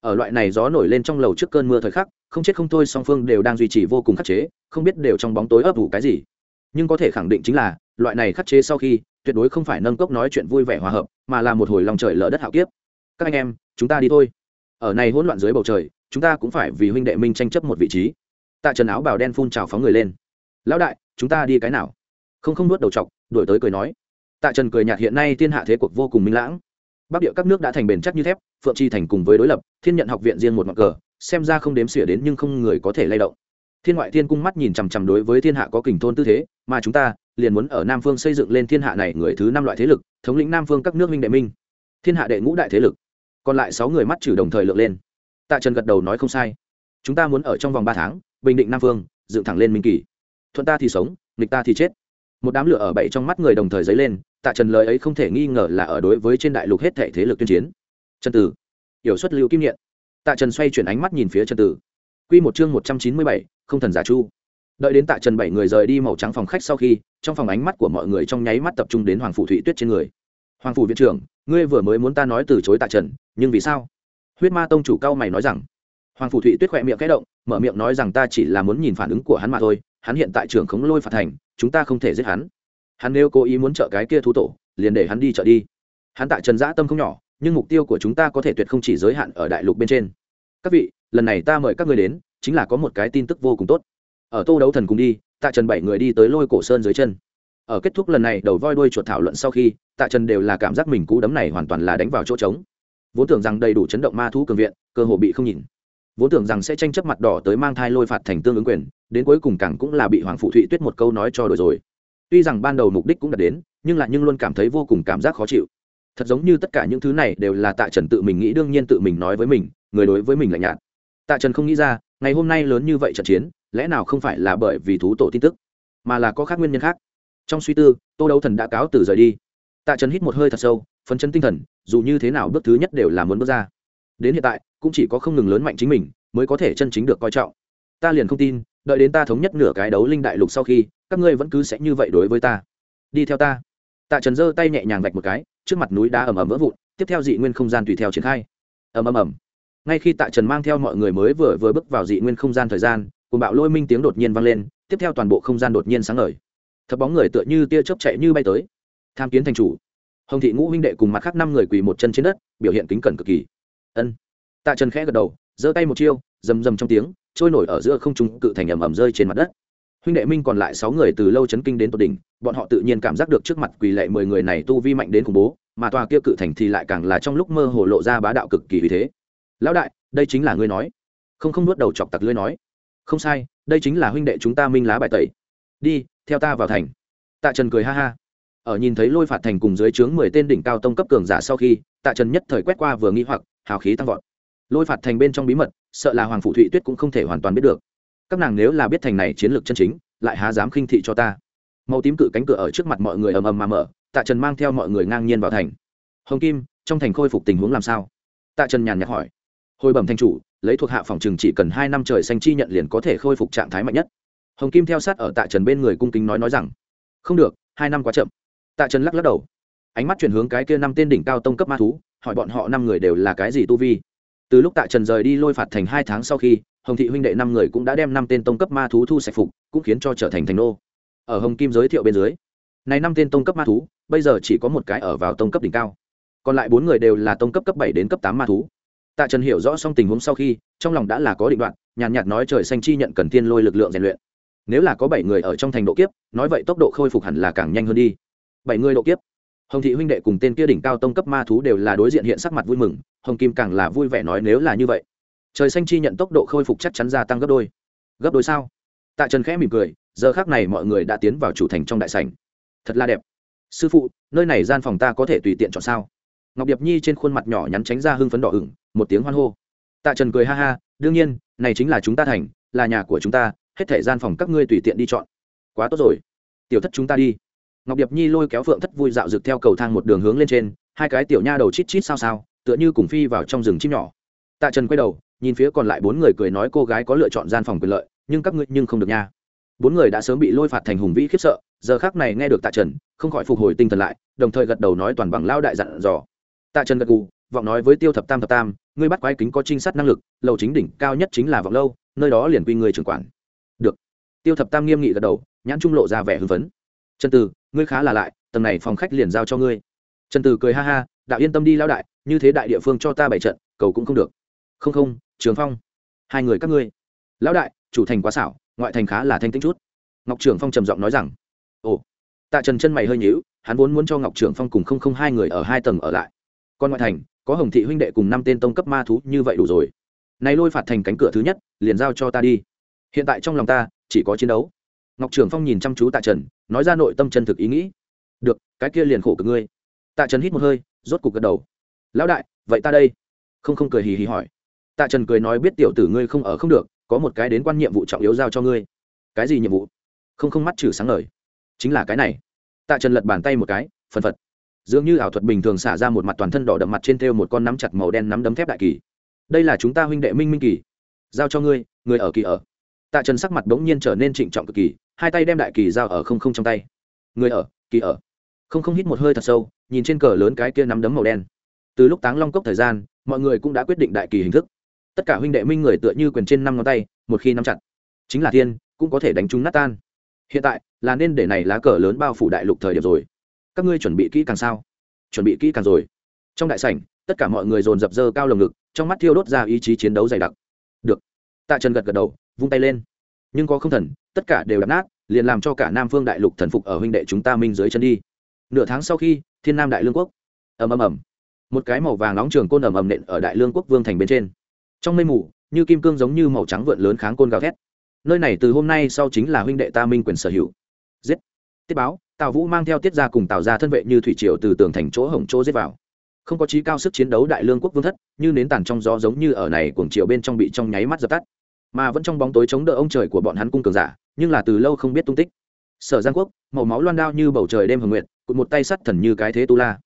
Ở loại này gió nổi lên trong lầu trước cơn mưa thời khắc, không chết không thôi song phương đều đang duy trì vô cùng khắc chế, không biết đều trong bóng tối ấp ủ cái gì. Nhưng có thể khẳng định chính là, loại này khắc chế sau khi, tuyệt đối không phải nâng cốc nói chuyện vui vẻ hòa hợp, mà là một hồi lòng trời lỡ đất hạo kiếp. Các anh em, chúng ta đi thôi. Ở này hỗn loạn dưới bầu trời, chúng ta cũng phải vì huynh đệ minh tranh chấp một vị trí. Tạ trần áo bào đen phun trào phóng người lên. Lão đại, chúng ta đi cái nào? Không không nuốt đầu chọc, đuổi tới cười nói tạ trần cười nhạt hiện nay thiên hạ thế cuộc vô cùng minh lãng. Bắc địa các nước đã thành bền chắc như thép, phượng chi thành cùng với đối lập, thiên nhận học viện riêng một mặt cờ, xem ra không đếm xỉa đến nhưng không người có thể lay động. Thiên ngoại thiên cung mắt nhìn chằm chằm đối với thiên hạ có kình thôn tư thế, mà chúng ta liền muốn ở nam phương xây dựng lên thiên hạ này người thứ năm loại thế lực, thống lĩnh nam phương các nước minh đệ minh. Thiên hạ đệ ngũ đại thế lực. Còn lại sáu người mắt trừ đồng thời lượng lên. Tạ trần gật đầu nói không sai. Chúng ta muốn ở trong vòng ba tháng, bình định nam phương, dựng thẳng lên minh kỳ. Thuận ta thì sống, nghịch ta thì chết một đám lửa ở bảy trong mắt người đồng thời dấy lên, tạ trần lời ấy không thể nghi ngờ là ở đối với trên đại lục hết thể thế lực tuyên chiến. Trần tử, hiểu xuất lưu kim nghiện tạ trần xoay chuyển ánh mắt nhìn phía trần tử. Q một chương một trăm chín mươi bảy, không thần giả chu. Đợi đến tạ trần bảy người rời đi màu trắng phòng khách sau khi, trong phòng ánh mắt của mọi người trong nháy mắt tập trung đến hoàng phủ thụy tuyết trên người. Hoàng phủ viện trưởng, ngươi vừa mới muốn ta nói từ chối tạ trần, nhưng vì sao? Huyết ma tông chủ cao mày nói rằng. Hoàng phủ thụy tuyết khỏe miệng kẽ động, mở miệng nói rằng ta chỉ là muốn nhìn phản ứng của hắn mà thôi, hắn hiện tại trưởng khống lôi phạt thành chúng ta không thể giết hắn. Hắn nếu cố ý muốn trợ cái kia thú tổ, liền để hắn đi chợ đi. Hắn tại trần giã tâm không nhỏ, nhưng mục tiêu của chúng ta có thể tuyệt không chỉ giới hạn ở đại lục bên trên. Các vị, lần này ta mời các người đến, chính là có một cái tin tức vô cùng tốt. Ở tô đấu thần cùng đi, tạ trần bảy người đi tới lôi cổ sơn dưới chân. Ở kết thúc lần này, đầu voi đuôi chuột thảo luận sau khi, tạ trần đều là cảm giác mình cú đấm này hoàn toàn là đánh vào chỗ trống. Vốn tưởng rằng đầy đủ chấn động ma thú cường viện, cơ hồ bị không nhìn vốn tưởng rằng sẽ tranh chấp mặt đỏ tới mang thai lôi phạt thành tương ứng quyền, đến cuối cùng càng cũng là bị hoàng phụ thụy tuyết một câu nói cho đổi rồi. Tuy rằng ban đầu mục đích cũng đạt đến, nhưng lại nhưng luôn cảm thấy vô cùng cảm giác khó chịu. Thật giống như tất cả những thứ này đều là tạ trần tự mình nghĩ, đương nhiên tự mình nói với mình, người đối với mình lạnh nhạt. Tạ trần không nghĩ ra, ngày hôm nay lớn như vậy trận chiến, lẽ nào không phải là bởi vì thú tổ tin tức, mà là có khác nguyên nhân khác? Trong suy tư, tô đấu thần đã cáo từ rời đi. Tạ trần hít một hơi thật sâu, phấn chân tinh thần, dù như thế nào bước thứ nhất đều là muốn bước ra đến hiện tại, cũng chỉ có không ngừng lớn mạnh chính mình, mới có thể chân chính được coi trọng. Ta liền không tin, đợi đến ta thống nhất nửa cái đấu linh đại lục sau khi, các ngươi vẫn cứ sẽ như vậy đối với ta. Đi theo ta. Tạ trần giơ tay nhẹ nhàng vạch một cái, trước mặt núi đá ầm ầm vỡ vụn, tiếp theo dị nguyên không gian tùy theo triển khai. Ầm ầm ầm. Ngay khi tạ trần mang theo mọi người mới vừa vừa bước vào dị nguyên không gian thời gian cùng bạo lôi minh tiếng đột nhiên vang lên, tiếp theo toàn bộ không gian đột nhiên sáng ngời. Thập bóng người tựa như tia chớp chạy như bay tới. Tham kiến thành chủ. Hồng thị ngũ huynh đệ cùng mặt khác năm người quỳ một chân trên đất, biểu hiện kính cẩn cực kỳ ân. Tạ trần khẽ gật đầu, giơ tay một chiêu, rầm rầm trong tiếng, trôi nổi ở giữa không trung cự thành ầm ầm rơi trên mặt đất. Huynh đệ minh còn lại sáu người từ lâu chấn kinh đến tột đỉnh, bọn họ tự nhiên cảm giác được trước mặt quỳ lệ mười người này tu vi mạnh đến khủng bố, mà tòa kia cự thành thì lại càng là trong lúc mơ hồ lộ ra bá đạo cực kỳ vì thế. Lão đại, đây chính là ngươi nói. Không không nuốt đầu chọc tặc lưới nói. Không sai, đây chính là huynh đệ chúng ta minh lá bài tẩy. Đi, theo ta vào thành. Tạ trần cười ha ha. Ở nhìn thấy lôi phạt thành cùng dưới trướng mười tên đỉnh cao tông cấp cường giả sau khi, tạ trần nhất thời quét qua vừa nghĩ hoặc hào khí tăng vọt. Lôi phạt thành bên trong bí mật, sợ là hoàng phụ thụy tuyết cũng không thể hoàn toàn biết được. Các nàng nếu là biết thành này chiến lược chân chính, lại há dám khinh thị cho ta. Màu tím cự cánh cửa ở trước mặt mọi người ầm ầm mà mở, tạ trần mang theo mọi người ngang nhiên vào thành. Hồng kim, trong thành khôi phục tình huống làm sao? Tạ trần nhàn nhạt hỏi. Hồi bẩm thanh chủ, lấy thuộc hạ phòng trừng chỉ cần hai năm trời xanh chi nhận liền có thể khôi phục trạng thái mạnh nhất. Hồng kim theo sát ở tạ trần bên người cung kính nói nói rằng, không được, hai năm quá chậm. Tạ trần lắc lắc đầu. Ánh mắt chuyển hướng cái kia năm tên đỉnh cao tông cấp ma thú hỏi bọn họ năm người đều là cái gì tu vi. Từ lúc tạ trần rời đi lôi phạt thành hai tháng sau khi hồng thị huynh đệ năm người cũng đã đem năm tên tông cấp ma thú thu sạch phục cũng khiến cho trở thành thành nô. Ở hồng kim giới thiệu bên dưới này năm tên tông cấp ma thú bây giờ chỉ có một cái ở vào tông cấp đỉnh cao. Còn lại bốn người đều là tông cấp cấp bảy đến cấp tám ma thú. Tạ trần hiểu rõ xong tình huống sau khi trong lòng đã là có định đoạn nhàn nhạt, nhạt nói trời xanh chi nhận cần tiên lôi lực lượng rèn luyện. Nếu là có bảy người ở trong thành độ kiếp nói vậy tốc độ khôi phục hẳn là càng nhanh hơn đi. Bảy người độ kiếp hồng thị huynh đệ cùng tên kia đỉnh cao tông cấp ma thú đều là đối diện hiện sắc mặt vui mừng, hồng kim càng là vui vẻ nói nếu là như vậy, trời xanh chi nhận tốc độ khôi phục chắc chắn gia tăng gấp đôi. Gấp đôi sao? Tạ trần khẽ mỉm cười, giờ khác này mọi người đã tiến vào chủ thành trong đại sảnh. Thật là đẹp. Sư phụ, nơi này gian phòng ta có thể tùy tiện chọn sao? Ngọc điệp nhi trên khuôn mặt nhỏ nhắn tránh ra hưng phấn đỏ ửng, một tiếng hoan hô. Tạ trần cười ha ha, đương nhiên, này chính là chúng ta thành, là nhà của chúng ta, hết thể gian phòng các ngươi tùy tiện đi chọn. Quá tốt rồi. Tiểu thất chúng ta đi ngọc điệp nhi lôi kéo phượng thất vui dạo rực theo cầu thang một đường hướng lên trên, hai cái tiểu nha đầu chít chít sao sao, tựa như cùng phi vào trong rừng chim nhỏ. Tạ trần quay đầu, nhìn phía còn lại bốn người cười nói cô gái có lựa chọn gian phòng quyền lợi, nhưng các ngươi nhưng không được nha. Bốn người đã sớm bị lôi phạt thành hùng vĩ khiếp sợ, giờ khác này nghe được tạ trần, không khỏi phục hồi tinh thần lại, đồng thời gật đầu nói toàn bằng lao đại dặn dò. Tạ trần gật gù, vọng nói với tiêu thập tam thập tam, ngươi bắt quái kính có trinh sát năng lực, lầu chính đỉnh cao nhất chính là vọng lâu, nơi đó liền quy người trưởng quản. Được. Tiêu thập tam nghiêm nghị gật đầu, nhãn trung lộ ra vẻ hưng phấn trần từ, ngươi khá là lại, tầng này phòng khách liền giao cho ngươi. Trần từ cười ha ha, đạo yên tâm đi lao đại, như thế đại địa phương cho ta bảy trận, cầu cũng không được. Không không, trường phong. Hai người các ngươi. Lão đại, chủ thành quá xảo, ngoại thành khá là thanh tĩnh chút. Ngọc trường phong trầm giọng nói rằng, ồ. Tạ trần chân mày hơi nhíu, hắn vốn muốn cho ngọc trường phong cùng không không hai người ở hai tầng ở lại. Còn ngoại thành, có hồng thị huynh đệ cùng năm tên tông cấp ma thú, như vậy đủ rồi. Này lôi phạt thành cánh cửa thứ nhất, liền giao cho ta đi. Hiện tại trong lòng ta, chỉ có chiến đấu ngọc trường phong nhìn chăm chú tạ trần, nói ra nội tâm chân thực ý nghĩ. Được, cái kia liền khổ cực ngươi. Tạ trần hít một hơi, rốt cục gật đầu. Lão đại, vậy ta đây. Không không cười hì hì hỏi. Tạ trần cười nói, biết tiểu tử ngươi không ở không được, có một cái đến quan nhiệm vụ trọng yếu giao cho ngươi. Cái gì nhiệm vụ? Không không mắt trừ sáng ngời. Chính là cái này. Tạ trần lật bàn tay một cái, phần phật. Dường như ảo thuật bình thường xả ra một mặt toàn thân đỏ đậm mặt trên thêu một con nắm chặt màu đen nắm đấm thép đại kỳ. Đây là chúng ta huynh đệ minh minh kỳ. Giao cho ngươi, người ở kỳ ở tạ trần sắc mặt bỗng nhiên trở nên trịnh trọng cực kỳ, hai tay đem đại kỳ giao ở không không trong tay. Người ở, kỳ ở. Không không hít một hơi thật sâu, nhìn trên cờ lớn cái kia nắm đấm màu đen. Từ lúc táng long cốc thời gian, mọi người cũng đã quyết định đại kỳ hình thức. Tất cả huynh đệ minh người tựa như quyền trên năm ngón tay, một khi nắm chặt, chính là thiên, cũng có thể đánh trúng nát tan. Hiện tại, là nên để này lá cờ lớn bao phủ đại lục thời điểm rồi. Các ngươi chuẩn bị kỹ càng sao? Chuẩn bị kỹ càng rồi. Trong đại sảnh, tất cả mọi người dồn dập dơ cao lồng ngực, trong mắt thiêu đốt ra ý chí chiến đấu dày đặc tạ trần gật gật đầu, vung tay lên. Nhưng có không thần, tất cả đều đập nát, liền làm cho cả nam phương đại lục thần phục ở huynh đệ chúng ta minh dưới chân đi. Nửa tháng sau khi, thiên nam đại lương quốc. Ầm ầm ầm. Một cái màu vàng nóng trường côn ầm ầm nện ở đại lương quốc vương thành bên trên. Trong mây mù, như kim cương giống như màu trắng vượn lớn kháng côn gào thét. Nơi này từ hôm nay sau chính là huynh đệ ta minh quyền sở hữu. Giết. Tiết báo, tào vũ mang theo tiết ra cùng tạo ra thân vệ như thủy triều từ tường thành chỗ hồng chỗ giết vào. Không có trí cao sức chiến đấu đại lương quốc vương thất, như nến tàn trong gió giống như ở này cuồng triều bên trong bị trong nháy mắt dập tắt mà vẫn trong bóng tối chống đỡ ông trời của bọn hắn cung cường giả, nhưng là từ lâu không biết tung tích. Sở giang quốc, màu máu loan đao như bầu trời đêm hồng nguyệt, cụt một tay sắt thần như cái thế tu la.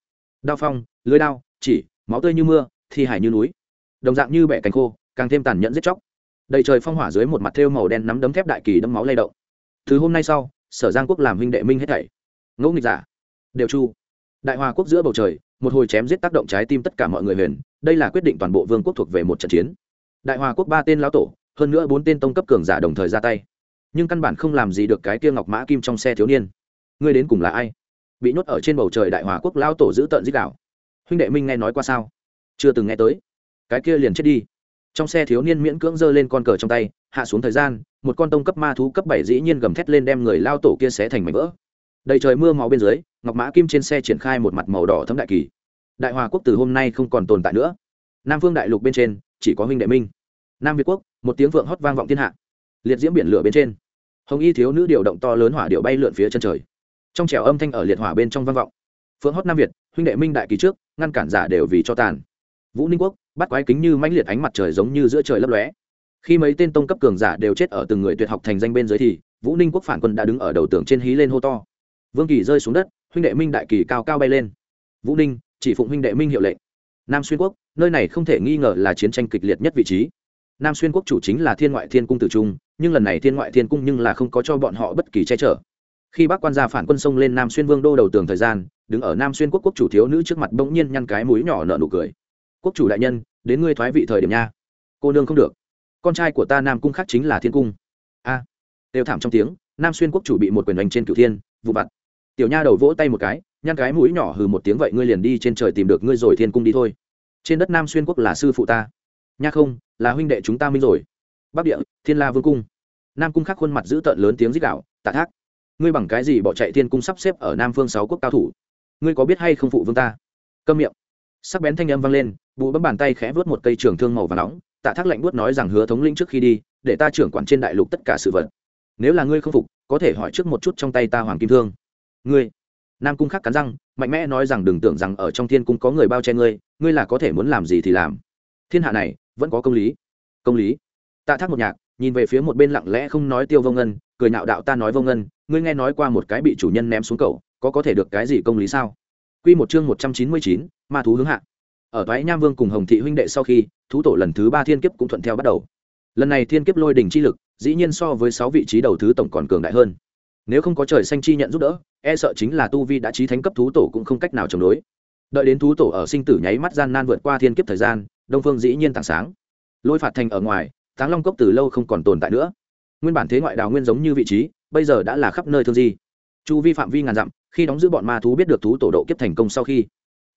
Đao phong, lưới đao, chỉ, máu tươi như mưa, thi hải như núi. Đồng dạng như bẻ cánh khô, càng thêm tàn nhẫn giết chóc. Đầy trời phong hỏa dưới một mặt thêu màu đen nắm đấm thép đại kỳ đấm máu lay động. Từ hôm nay sau, sở giang quốc làm huynh đệ minh hết thảy. Ngẫu nghịch giả, đều chu. Đại hòa quốc giữa bầu trời, một hồi chém giết tác động trái tim tất cả mọi người huyền, đây là quyết định toàn bộ vương quốc thuộc về một trận chiến. Đại hòa quốc ba tên lão tổ hơn nữa bốn tên tông cấp cường giả đồng thời ra tay. Nhưng căn bản không làm gì được cái kia ngọc mã kim trong xe thiếu niên. Ngươi đến cùng là ai? Bị nhốt ở trên bầu trời đại hòa quốc lao tổ giữ tợn dích đảo huynh đệ minh nghe nói qua sao? Chưa từng nghe tới. Cái kia liền chết đi. Trong xe thiếu niên miễn cưỡng giơ lên con cờ trong tay, hạ xuống thời gian, một con tông cấp ma thú cấp bảy dĩ nhiên gầm thét lên đem người lao tổ kia xé thành mảnh vỡ. Đầy trời mưa máu bên dưới, ngọc mã kim trên xe triển khai một mặt màu đỏ thấm đại kỳ. Đại hòa quốc từ hôm nay không còn tồn tại nữa. Nam phương đại lục bên trên, chỉ có huynh đệ minh. Nam việt quốc một tiếng vượng hót vang vọng thiên hạ. Liệt diễm biển lửa bên trên, hồng y thiếu nữ điều động to lớn hỏa điệu bay lượn phía chân trời. Trong trèo âm thanh ở liệt hỏa bên trong vang vọng. Phượng hót nam việt, huynh đệ minh đại kỳ trước, ngăn cản giả đều vì cho tàn. Vũ ninh quốc, bắt quái kính như mãnh liệt ánh mặt trời giống như giữa trời lấp lóe. Khi mấy tên tông cấp cường giả đều chết ở từng người tuyệt học thành danh bên dưới thì, vũ ninh quốc phản quân đã đứng ở đầu tường trên hí lên hô to. Vương kỳ rơi xuống đất, huynh đệ minh đại kỳ cao cao bay lên. Vũ ninh, chỉ phụng huynh đệ minh hiệu lệnh. Nam xuyên quốc, nơi này không thể nghi ngờ là chiến tranh kịch liệt nhất vị trí nam xuyên quốc chủ chính là thiên ngoại thiên cung tử trung, nhưng lần này thiên ngoại thiên cung nhưng là không có cho bọn họ bất kỳ che chở. Khi bác quan gia phản quân sông lên nam xuyên vương đô đầu tường thời gian, đứng ở nam xuyên quốc quốc chủ thiếu nữ trước mặt bỗng nhiên nhăn cái mũi nhỏ nợ nụ cười. Quốc chủ đại nhân, đến ngươi thoái vị thời điểm nha. Cô nương không được. Con trai của ta nam cung khác chính là thiên cung. A. Đều thảm trong tiếng, nam xuyên quốc chủ bị một quyền đánh trên cửu thiên, vụ vặt. Tiểu nha đầu vỗ tay một cái, nhăn cái mũi nhỏ hừ một tiếng, vậy ngươi liền đi trên trời tìm được ngươi rồi, thiên cung đi thôi. Trên đất nam xuyên quốc là sư phụ ta nha không, là huynh đệ chúng ta minh rồi. Bắc địa, thiên la vương cung. Nam cung khắc khuôn mặt giữ tợn lớn tiếng rít đạo tạ thác. Ngươi bằng cái gì bỏ chạy thiên cung sắp xếp ở nam phương sáu quốc cao thủ? Ngươi có biết hay không phụ vương ta? Câm miệng. Sắc bén thanh âm vang lên bụ bấm bàn tay khẽ vớt một cây trường thương màu và nóng tạ thác lạnh vớt nói rằng hứa thống lĩnh trước khi đi, để ta trưởng quản trên đại lục tất cả sự vật. Nếu là ngươi không phục, có thể hỏi trước một chút trong tay ta hoàng kim thương. Ngươi. Nam cung khắc cắn răng, mạnh mẽ nói rằng đừng tưởng rằng ở trong thiên cung có người bao che ngươi ngươi là có thể muốn làm gì thì làm. Thiên hạ này vẫn có công lý công lý tạ thác một nhạc nhìn về phía một bên lặng lẽ không nói tiêu vô ngân cười nạo đạo ta nói vô ngân ngươi nghe nói qua một cái bị chủ nhân ném xuống cầu có có thể được cái gì công lý sao Quy một chương một trăm chín mươi chín, ma thú hướng hạ. Ở Toái Nham Vương cùng Hồng Thị huynh đệ sau khi, thú tổ lần thứ ba thiên kiếp cũng thuận theo bắt đầu. Lần này thiên kiếp lôi đỉnh chi lực, dĩ nhiên so với sáu vị trí đầu thứ tổng còn cường đại hơn. Nếu không có trời xanh chi nhận giúp đỡ, e sợ chính là tu vi đã trí thánh cấp thú tổ cũng không cách nào chống đối. Đợi đến thú tổ ở sinh tử nháy mắt gian nan vượt qua thiên kiếp thời gian, Đông Phương dĩ nhiên tảng sáng. Lôi phạt thành ở ngoài, Táng Long cốc từ lâu không còn tồn tại nữa. Nguyên bản thế ngoại đào nguyên giống như vị trí, bây giờ đã là khắp nơi thương di. Chu vi phạm vi ngàn dặm, khi đóng giữ bọn ma thú biết được thú tổ độ kiếp thành công sau khi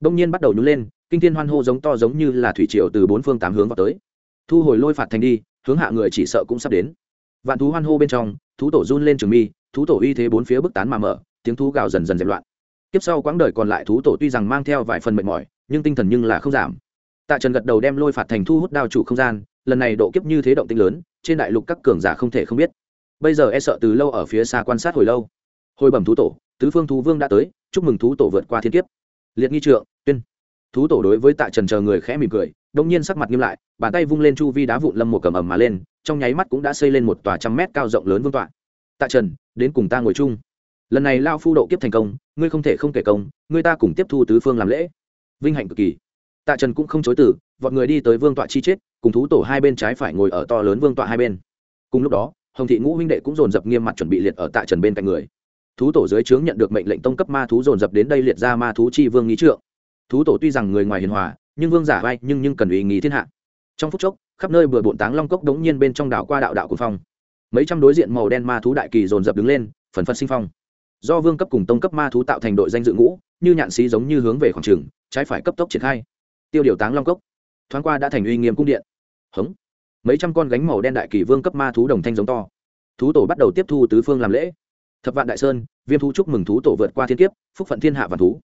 đông nhiên bắt đầu nhún lên kinh thiên hoan hô giống to giống như là thủy triều từ bốn phương tám hướng vào tới thu hồi lôi phạt thành đi hướng hạ người chỉ sợ cũng sắp đến vạn thú hoan hô bên trong thú tổ run lên trường mi thú tổ uy thế bốn phía bức tán mà mở tiếng thú gào dần dần dẹp loạn tiếp sau quãng đời còn lại thú tổ tuy rằng mang theo vài phần mệt mỏi nhưng tinh thần nhưng là không giảm tạ trần gật đầu đem lôi phạt thành thu hút đao chủ không gian, lần này độ kiếp như thế động tinh lớn, trên đại lục các cường giả không thể không biết. Bây giờ e sợ từ lâu ở phía xa quan sát hồi lâu. Hồi bẩm thú tổ, tứ phương thú vương đã tới, chúc mừng thú tổ vượt qua thiên kiếp. Liệt nghi trượng, tuyên. Thú tổ đối với tạ trần chờ người khẽ mỉm cười, đông nhiên sắc mặt nghiêm lại, bàn tay vung lên chu vi đá vụn lâm một cầm ầm mà lên, trong nháy mắt cũng đã xây lên một tòa trăm mét cao rộng lớn vương tọa. Tạ trần, đến cùng ta ngồi chung. Lần này lao phu độ kiếp thành công, ngươi không thể không kể công, ngươi ta cùng tiếp thu tứ phương làm lễ. Vinh hạnh cực kỳ tạ trần cũng không chối từ, vọt người đi tới vương tọa chi chết, cùng thú tổ hai bên trái phải ngồi ở to lớn vương tọa hai bên. Cùng lúc đó, hồng thị ngũ huynh đệ cũng dồn dập nghiêm mặt chuẩn bị liệt ở tạ trần bên cạnh người. Thú tổ dưới trướng nhận được mệnh lệnh tông cấp ma thú dồn dập đến đây liệt ra ma thú chi vương nghĩ trượng. Thú tổ tuy rằng người ngoài hiền hòa, nhưng vương giả vai, nhưng nhưng cần ủy nghĩ thiên hạ. Trong phút chốc, khắp nơi bừa bộn táng long cốc đống nhiên bên trong đảo qua đạo đạo cuồng phong. Mấy trăm đối diện màu đen ma thú đại kỳ dồn dập đứng lên, phần phật sinh phong. Do vương cấp cùng tông cấp ma thú tạo thành đội danh dự ngũ, như nhạn sĩ giống như hướng về khoảng trường, trái phải cấp tốc triển khai tiêu điều táng long cốc. Thoáng qua đã thành uy nghiêm cung điện. Hống. Mấy trăm con gánh màu đen đại kỳ vương cấp ma thú đồng thanh giống to. Thú tổ bắt đầu tiếp thu tứ phương làm lễ. Thập vạn đại sơn, viêm thú chúc mừng thú tổ vượt qua thiên kiếp, phúc phận thiên hạ và thú.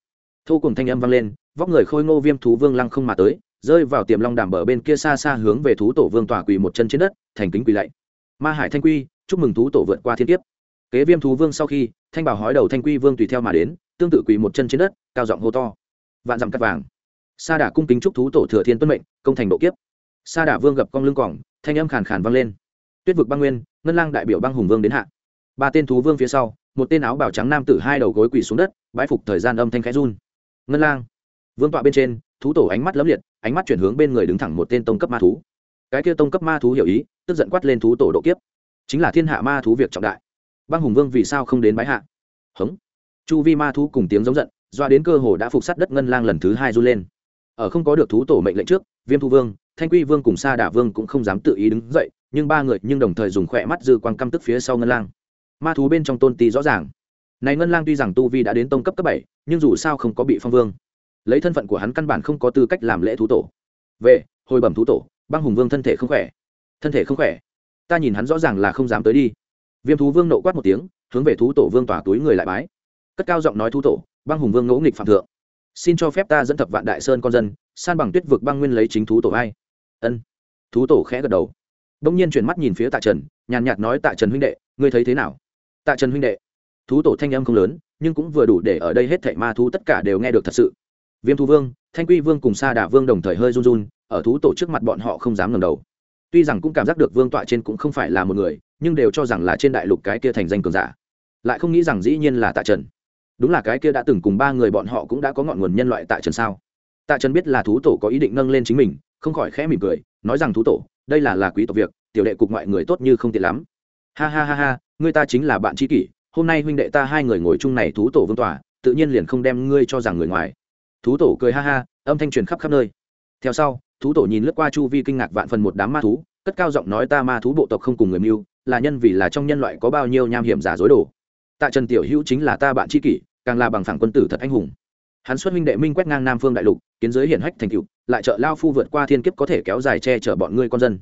Thu cùng thanh âm vang lên, vóc người khôi ngô viêm thú vương lăng không mà tới, rơi vào tiềm long đàm bờ bên kia xa xa hướng về thú tổ vương tỏa quỳ một chân trên đất, thành kính quỳ lạy. Ma hải thanh quy, chúc mừng thú tổ vượt qua thiên kiếp. Kế viêm thú vương sau khi, thanh bảo hói đầu thanh quy vương tùy theo mà đến, tương tự quỳ một chân trên đất, cao giọng hô to. Vạn dặm cắt vàng sa đà cung kính chúc thú tổ thừa thiên tuân mệnh, công thành độ kiếp. Sa đà vương gặp cong lưng cỏng thanh âm khàn khàn vang lên. Tuyết vực băng nguyên, ngân lang đại biểu băng hùng vương đến hạ. Ba tên thú vương phía sau, một tên áo bào trắng nam tử hai đầu gối quỳ xuống đất bãi phục thời gian âm thanh khẽ run. Ngân lang. Vương tọa bên trên, thú tổ ánh mắt lấm liệt, ánh mắt chuyển hướng bên người đứng thẳng một tên tông cấp ma thú. Cái kia tông cấp ma thú hiểu ý, tức giận quát lên thú tổ độ kiếp. Chính là thiên hạ ma thú việc trọng đại. Băng hùng vương vì sao không đến bái hạ? Hống. Chu vi ma thú cùng tiếng giống giận, doa đến cơ hồ đã phục sát đất ngân lang lần thứ hai run lên ở không có được thú tổ mệnh lệnh trước, viêm thu vương, thanh quy vương cùng sa đả vương cũng không dám tự ý đứng dậy, nhưng ba người nhưng đồng thời dùng khỏe mắt dư quang căm tức phía sau ngân lang. Ma thú bên trong tôn ti rõ ràng. Này ngân lang tuy rằng tu vi đã đến tông cấp cấp bảy, nhưng dù sao không có bị phong vương. Lấy thân phận của hắn căn bản không có tư cách làm lễ thú tổ. Về, hồi bẩm thú tổ, băng hùng vương thân thể không khỏe. Thân thể không khỏe. Ta nhìn hắn rõ ràng là không dám tới đi. Viêm thú vương nộ quát một tiếng, hướng về thú tổ vương tỏa túi người lại bái. Cất cao giọng nói thú tổ, băng hùng vương ngỗ nghịch phạm thượng xin cho phép ta dẫn thập vạn đại sơn con dân, san bằng tuyết vực băng nguyên lấy chính thú tổ hai ân. Thú tổ khẽ gật đầu. Đông nhiên chuyển mắt nhìn phía tạ trần, nhàn nhạt nói, tạ trần huynh đệ, ngươi thấy thế nào? Tạ trần huynh đệ. Thú tổ thanh âm không lớn, nhưng cũng vừa đủ để ở đây hết thảy ma thú tất cả đều nghe được thật sự. Viêm thú vương, thanh quy vương cùng sa đà vương đồng thời hơi run run, ở thú tổ trước mặt bọn họ không dám ngẩng đầu. Tuy rằng cũng cảm giác được vương tọa trên cũng không phải là một người, nhưng đều cho rằng là trên đại lục cái kia thành danh cường giả. Lại không nghĩ rằng dĩ nhiên là tạ trần đúng là cái kia đã từng cùng ba người bọn họ cũng đã có ngọn nguồn nhân loại tại trần sao? Tạ trần biết là thú tổ có ý định nâng lên chính mình, không khỏi khẽ mỉm cười, nói rằng thú tổ, đây là là quý tộc việc, tiểu đệ cục ngoại người tốt như không tiện lắm. Ha ha ha ha, ngươi ta chính là bạn tri kỷ, hôm nay huynh đệ ta hai người ngồi chung này thú tổ vương tòa, tự nhiên liền không đem ngươi cho rằng người ngoài. Thú tổ cười ha ha, âm thanh truyền khắp khắp nơi. Theo sau, thú tổ nhìn lướt qua chu vi kinh ngạc vạn phần một đám ma thú, cất cao giọng nói ta ma thú bộ tộc không cùng người mưu, là nhân vì là trong nhân loại có bao nhiêu nham hiểm giả dối đồ. Tạ trần tiểu hữu chính là ta bạn tri kỷ càng là bằng phẳng quân tử thật anh hùng. Hắn xuất huynh đệ minh quét ngang nam phương đại lục, kiến giới hiển hách thành cựu lại trợ lao phu vượt qua thiên kiếp có thể kéo dài che chở bọn ngươi con dân.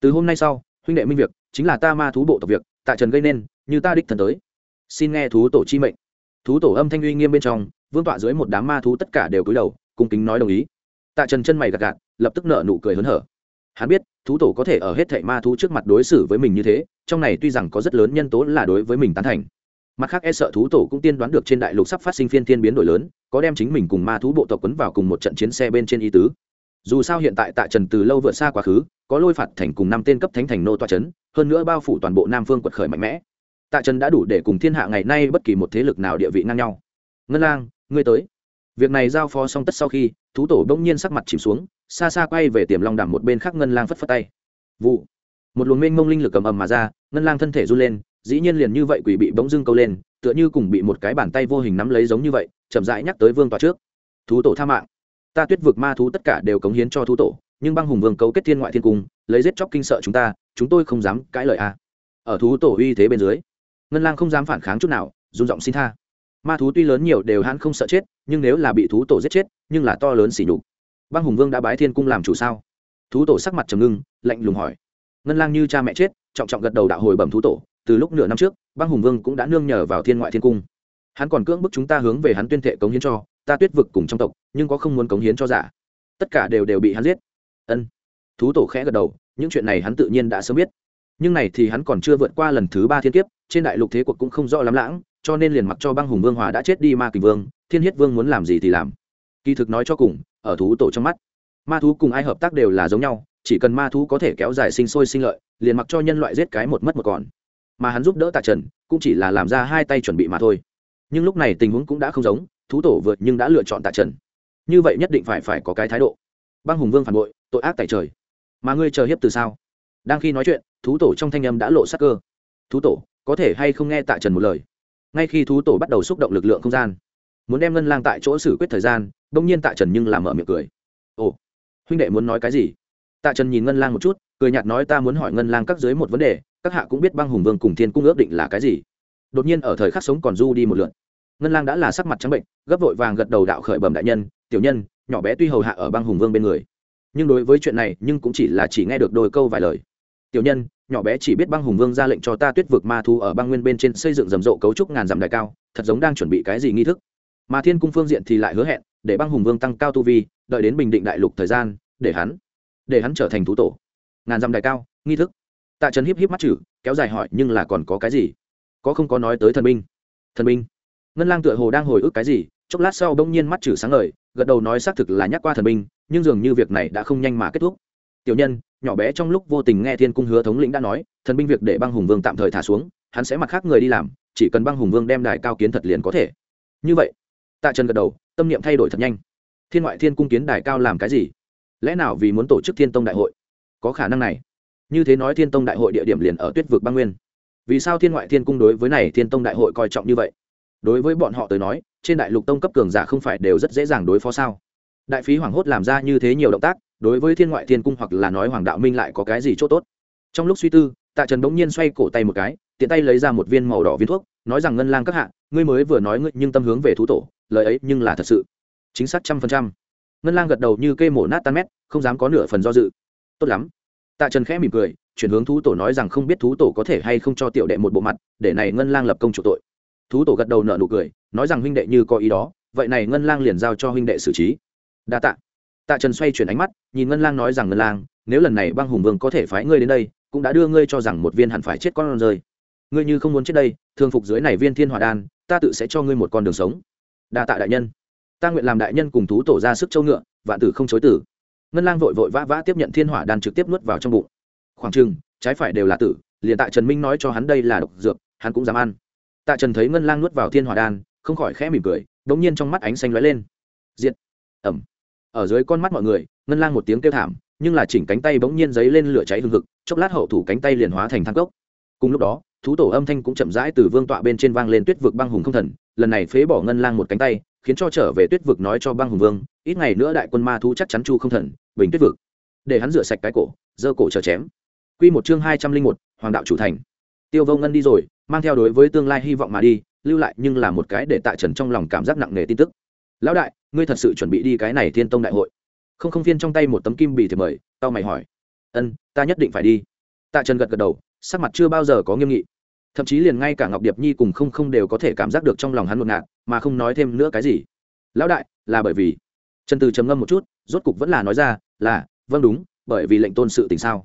Từ hôm nay sau, huynh đệ minh việc, chính là ta ma thú bộ tộc việc tại trần gây nên, như ta đích thần tới. Xin nghe thú tổ chi mệnh. Thú tổ âm thanh uy nghiêm bên trong, vương tọa dưới một đám ma thú tất cả đều cúi đầu, cung kính nói đồng ý. Tạ trần chân mày gạt gạt, lập tức nở nụ cười hớn hở. Hắn biết, thú tổ có thể ở hết thảy ma thú trước mặt đối xử với mình như thế, trong này tuy rằng có rất lớn nhân tố là đối với mình tán thành mặt khác e sợ thú tổ cũng tiên đoán được trên đại lục sắp phát sinh phiên thiên biến đổi lớn, có đem chính mình cùng ma thú bộ tộc quấn vào cùng một trận chiến xe bên trên y tứ. Dù sao hiện tại tạ trần từ lâu vượt xa quá khứ, có lôi phạt thành cùng năm tên cấp thánh thành nô toa c h ấ n hơn nữa bao phủ toàn bộ nam phương quật khởi mạnh mẽ. Tạ trần đã đủ để cùng thiên hạ ngày nay bất kỳ một thế lực nào địa vị ngang nhau. Ngân lang, ngươi tới. Việc này giao phó xong tất sau khi, thú tổ bỗng nhiên sắc mặt chìm xuống, xa xa quay về tiềm long đàm một bên khác ngân lang phất phất tay. Vụ. Một luồng mênh mông linh lực cầm ầm mà ra, ngân lang thân thể run lên dĩ nhiên liền như vậy quỷ bị bỗng dưng câu lên, tựa như cùng bị một cái bàn tay vô hình nắm lấy giống như vậy, chậm rãi nhắc tới vương tòa trước. Thú tổ tha mạng. Ta tuyết vực ma thú tất cả đều cống hiến cho thú tổ, nhưng băng hùng vương cấu kết thiên ngoại thiên cung, lấy giết chóc kinh sợ chúng ta, chúng tôi không dám cãi lời a. Ở thú tổ uy thế bên dưới, ngân lang không dám phản kháng chút nào, run giọng xin tha. Ma thú tuy lớn nhiều đều hắn không sợ chết, nhưng nếu là bị thú tổ giết chết, nhưng là to lớn xỉ nhục. Băng hùng vương đã bái thiên cung làm chủ sao? Thú tổ sắc mặt trầm ngưng, lạnh lùng hỏi. Ngân lang như cha mẹ chết, trọng trọng gật đầu đạo hồi bẩm thú tổ từ lúc nửa năm trước, băng hùng vương cũng đã nương nhờ vào thiên ngoại thiên cung. Hắn còn cưỡng bức chúng ta hướng về hắn tuyên thệ cống hiến cho, ta tuyết vực cùng trong tộc, nhưng có không muốn cống hiến cho giả. Tất cả đều đều bị hắn giết. Ân. Thú tổ khẽ gật đầu, những chuyện này hắn tự nhiên đã sớm biết. Nhưng này thì hắn còn chưa vượt qua lần thứ ba thiên kiếp, trên đại lục thế cuộc cũng không rõ lắm lãng, cho nên liền mặc cho băng hùng vương hòa đã chết đi ma kình vương, thiên hiết vương muốn làm gì thì làm. Kỳ thực nói cho cùng, ở thú tổ trong mắt, ma thú cùng ai hợp tác đều là giống nhau, chỉ cần ma thú có thể kéo dài sinh sôi sinh lợi, liền mặc cho nhân loại giết cái một mất một còn mà hắn giúp đỡ tạ trần cũng chỉ là làm ra hai tay chuẩn bị mà thôi nhưng lúc này tình huống cũng đã không giống thú tổ vượt nhưng đã lựa chọn tạ trần như vậy nhất định phải phải có cái thái độ băng hùng vương phản bội tội ác tại trời mà ngươi chờ hiếp từ sao đang khi nói chuyện thú tổ trong thanh âm đã lộ sắc cơ thú tổ có thể hay không nghe tạ trần một lời ngay khi thú tổ bắt đầu xúc động lực lượng không gian muốn đem ngân lang tại chỗ xử quyết thời gian bỗng nhiên tạ trần nhưng làm mở miệng cười ồ huynh đệ muốn nói cái gì tạ trần nhìn ngân lang một chút cười nhạt nói ta muốn hỏi ngân lang các dưới một vấn đề các hạ cũng biết băng hùng vương cùng thiên cung ước định là cái gì. Đột nhiên ở thời khắc sống còn du đi một lượn. Ngân lang đã là sắc mặt trắng bệnh, gấp vội vàng gật đầu đạo khởi bẩm đại nhân, tiểu nhân, nhỏ bé tuy hầu hạ ở băng hùng vương bên người, nhưng đối với chuyện này nhưng cũng chỉ là chỉ nghe được đôi câu vài lời. Tiểu nhân, nhỏ bé chỉ biết băng hùng vương ra lệnh cho ta tuyết vực ma thu ở băng nguyên bên trên xây dựng rầm rộ cấu trúc ngàn dặm đại cao, thật giống đang chuẩn bị cái gì nghi thức. Mà thiên cung phương diện thì lại hứa hẹn, để băng hùng vương tăng cao tu vi, đợi đến bình định đại lục thời gian, để hắn để hắn trở thành thú tổ. Ngàn dặm đại cao, nghi thức tạ trần híp híp mắt chử kéo dài hỏi, nhưng là còn có cái gì? Có không có nói tới thần binh? Thần binh? Ngân lang tựa hồ đang hồi ức cái gì, chốc lát sau bỗng nhiên mắt chử sáng ngời, gật đầu nói xác thực là nhắc qua thần binh, nhưng dường như việc này đã không nhanh mà kết thúc. Tiểu nhân, nhỏ bé trong lúc vô tình nghe thiên cung hứa thống lĩnh đã nói, thần binh việc để băng hùng vương tạm thời thả xuống, hắn sẽ mặc khác người đi làm, chỉ cần băng hùng vương đem đài cao kiến thật liền có thể. Như vậy, tạ trần gật đầu, tâm niệm thay đổi thật nhanh. Thiên ngoại thiên cung kiến đài cao làm cái gì? Lẽ nào vì muốn tổ chức thiên tông đại hội? Có khả năng này như thế nói thiên tông đại hội địa điểm liền ở tuyết vực băng nguyên. Vì sao thiên ngoại thiên cung đối với này thiên tông đại hội coi trọng như vậy? Đối với bọn họ tới nói, trên đại lục tông cấp cường giả không phải đều rất dễ dàng đối phó sao? Đại phí hoàng hốt làm ra như thế nhiều động tác, đối với thiên ngoại thiên cung hoặc là nói hoàng đạo minh lại có cái gì c h ỗ t ố t trong lúc suy tư, tạ trần bỗng nhiên xoay cổ tay một cái, tiện tay lấy ra một viên màu đỏ viên thuốc, nói rằng, ngân lang các hạ, ngươi mới vừa nói ngươi nhưng tâm hướng về thú tổ, lời ấy nhưng là thật sự. Chính xác trăm phần trăm. Ngân lang gật đầu như cây mổ nát tan mét, không dám có nửa phần do dự. Tốt lắm tạ trần khẽ mỉm cười, chuyển hướng thú tổ nói rằng không biết thú tổ có thể hay không cho tiểu đệ một bộ mặt, để này ngân lang lập công chủ tội. Thú tổ gật đầu nợ nụ cười, nói rằng huynh đệ như có ý đó, vậy này ngân lang liền giao cho huynh đệ xử trí. Đa tạ. Tạ trần xoay chuyển ánh mắt, nhìn ngân lang nói rằng ngân lang, nếu lần này băng hùng vương có thể phái ngươi đến đây, cũng đã đưa ngươi cho rằng một viên hẳn phải chết con rơi. Ngươi như không muốn chết đây, thường phục dưới này viên thiên hòa đan, ta tự sẽ cho ngươi một con đường sống. Đa tạ đại nhân. Ta nguyện làm đại nhân cùng thú tổ ra sức châu ngựa, vạn tử không chối tử ngân lang vội vội vã vã tiếp nhận thiên hỏa đan trực tiếp nuốt vào trong bụng. Khoảng chừng, trái phải đều là tử, liền tạ trần minh nói cho hắn đây là độc dược, hắn cũng dám ăn. Tạ trần thấy ngân lang nuốt vào thiên hỏa đan, không khỏi khẽ mỉm cười đ ỗ n g nhiên trong mắt ánh xanh lóe lên. Diệt. Ẩm ở dưới con mắt mọi người, ngân lang một tiếng kêu thảm, nhưng là chỉnh cánh tay bỗng nhiên giấy lên lửa cháy hừng hực, chốc lát hậu thủ cánh tay liền hóa thành thang cốc. Cùng lúc đó, thú tổ âm thanh cũng chậm rãi từ vương tọa bên trên vang lên tuyết vực băng hùng không thần, lần này phế bỏ ngân lang một cánh tay khiến cho trở về tuyết vực nói cho băng hùng vương, ít ngày nữa đại quân ma thú chắc chắn chu không thần, bình tuyết vực. Để hắn rửa sạch cái cổ, giơ cổ chờ chém. Quy một chương hai trăm linh một, hoàng đạo chủ thành. Tiêu vô ngân đi rồi, mang theo đối với tương lai hy vọng mà đi, lưu lại nhưng là một cái để tạ trần trong lòng cảm giác nặng nề tin tức. Lão đại, ngươi thật sự chuẩn bị đi cái này thiên tông đại hội. Không không phiên trong tay một tấm kim bì thì mời, tao mày hỏi. Ân, ta nhất định phải đi. Tạ trần gật gật đầu, sắc mặt chưa bao giờ có nghiêm nghị. Thậm chí liền ngay cả ngọc điệp nhi cùng không không đều có thể cảm giác được trong lòng hắn một ngạt mà không nói thêm nữa cái gì. Lão đại, là bởi vì? Trần từ trầm ngâm một chút, rốt cục vẫn là nói ra, là vâng đúng, bởi vì lệnh tôn sự tình sao.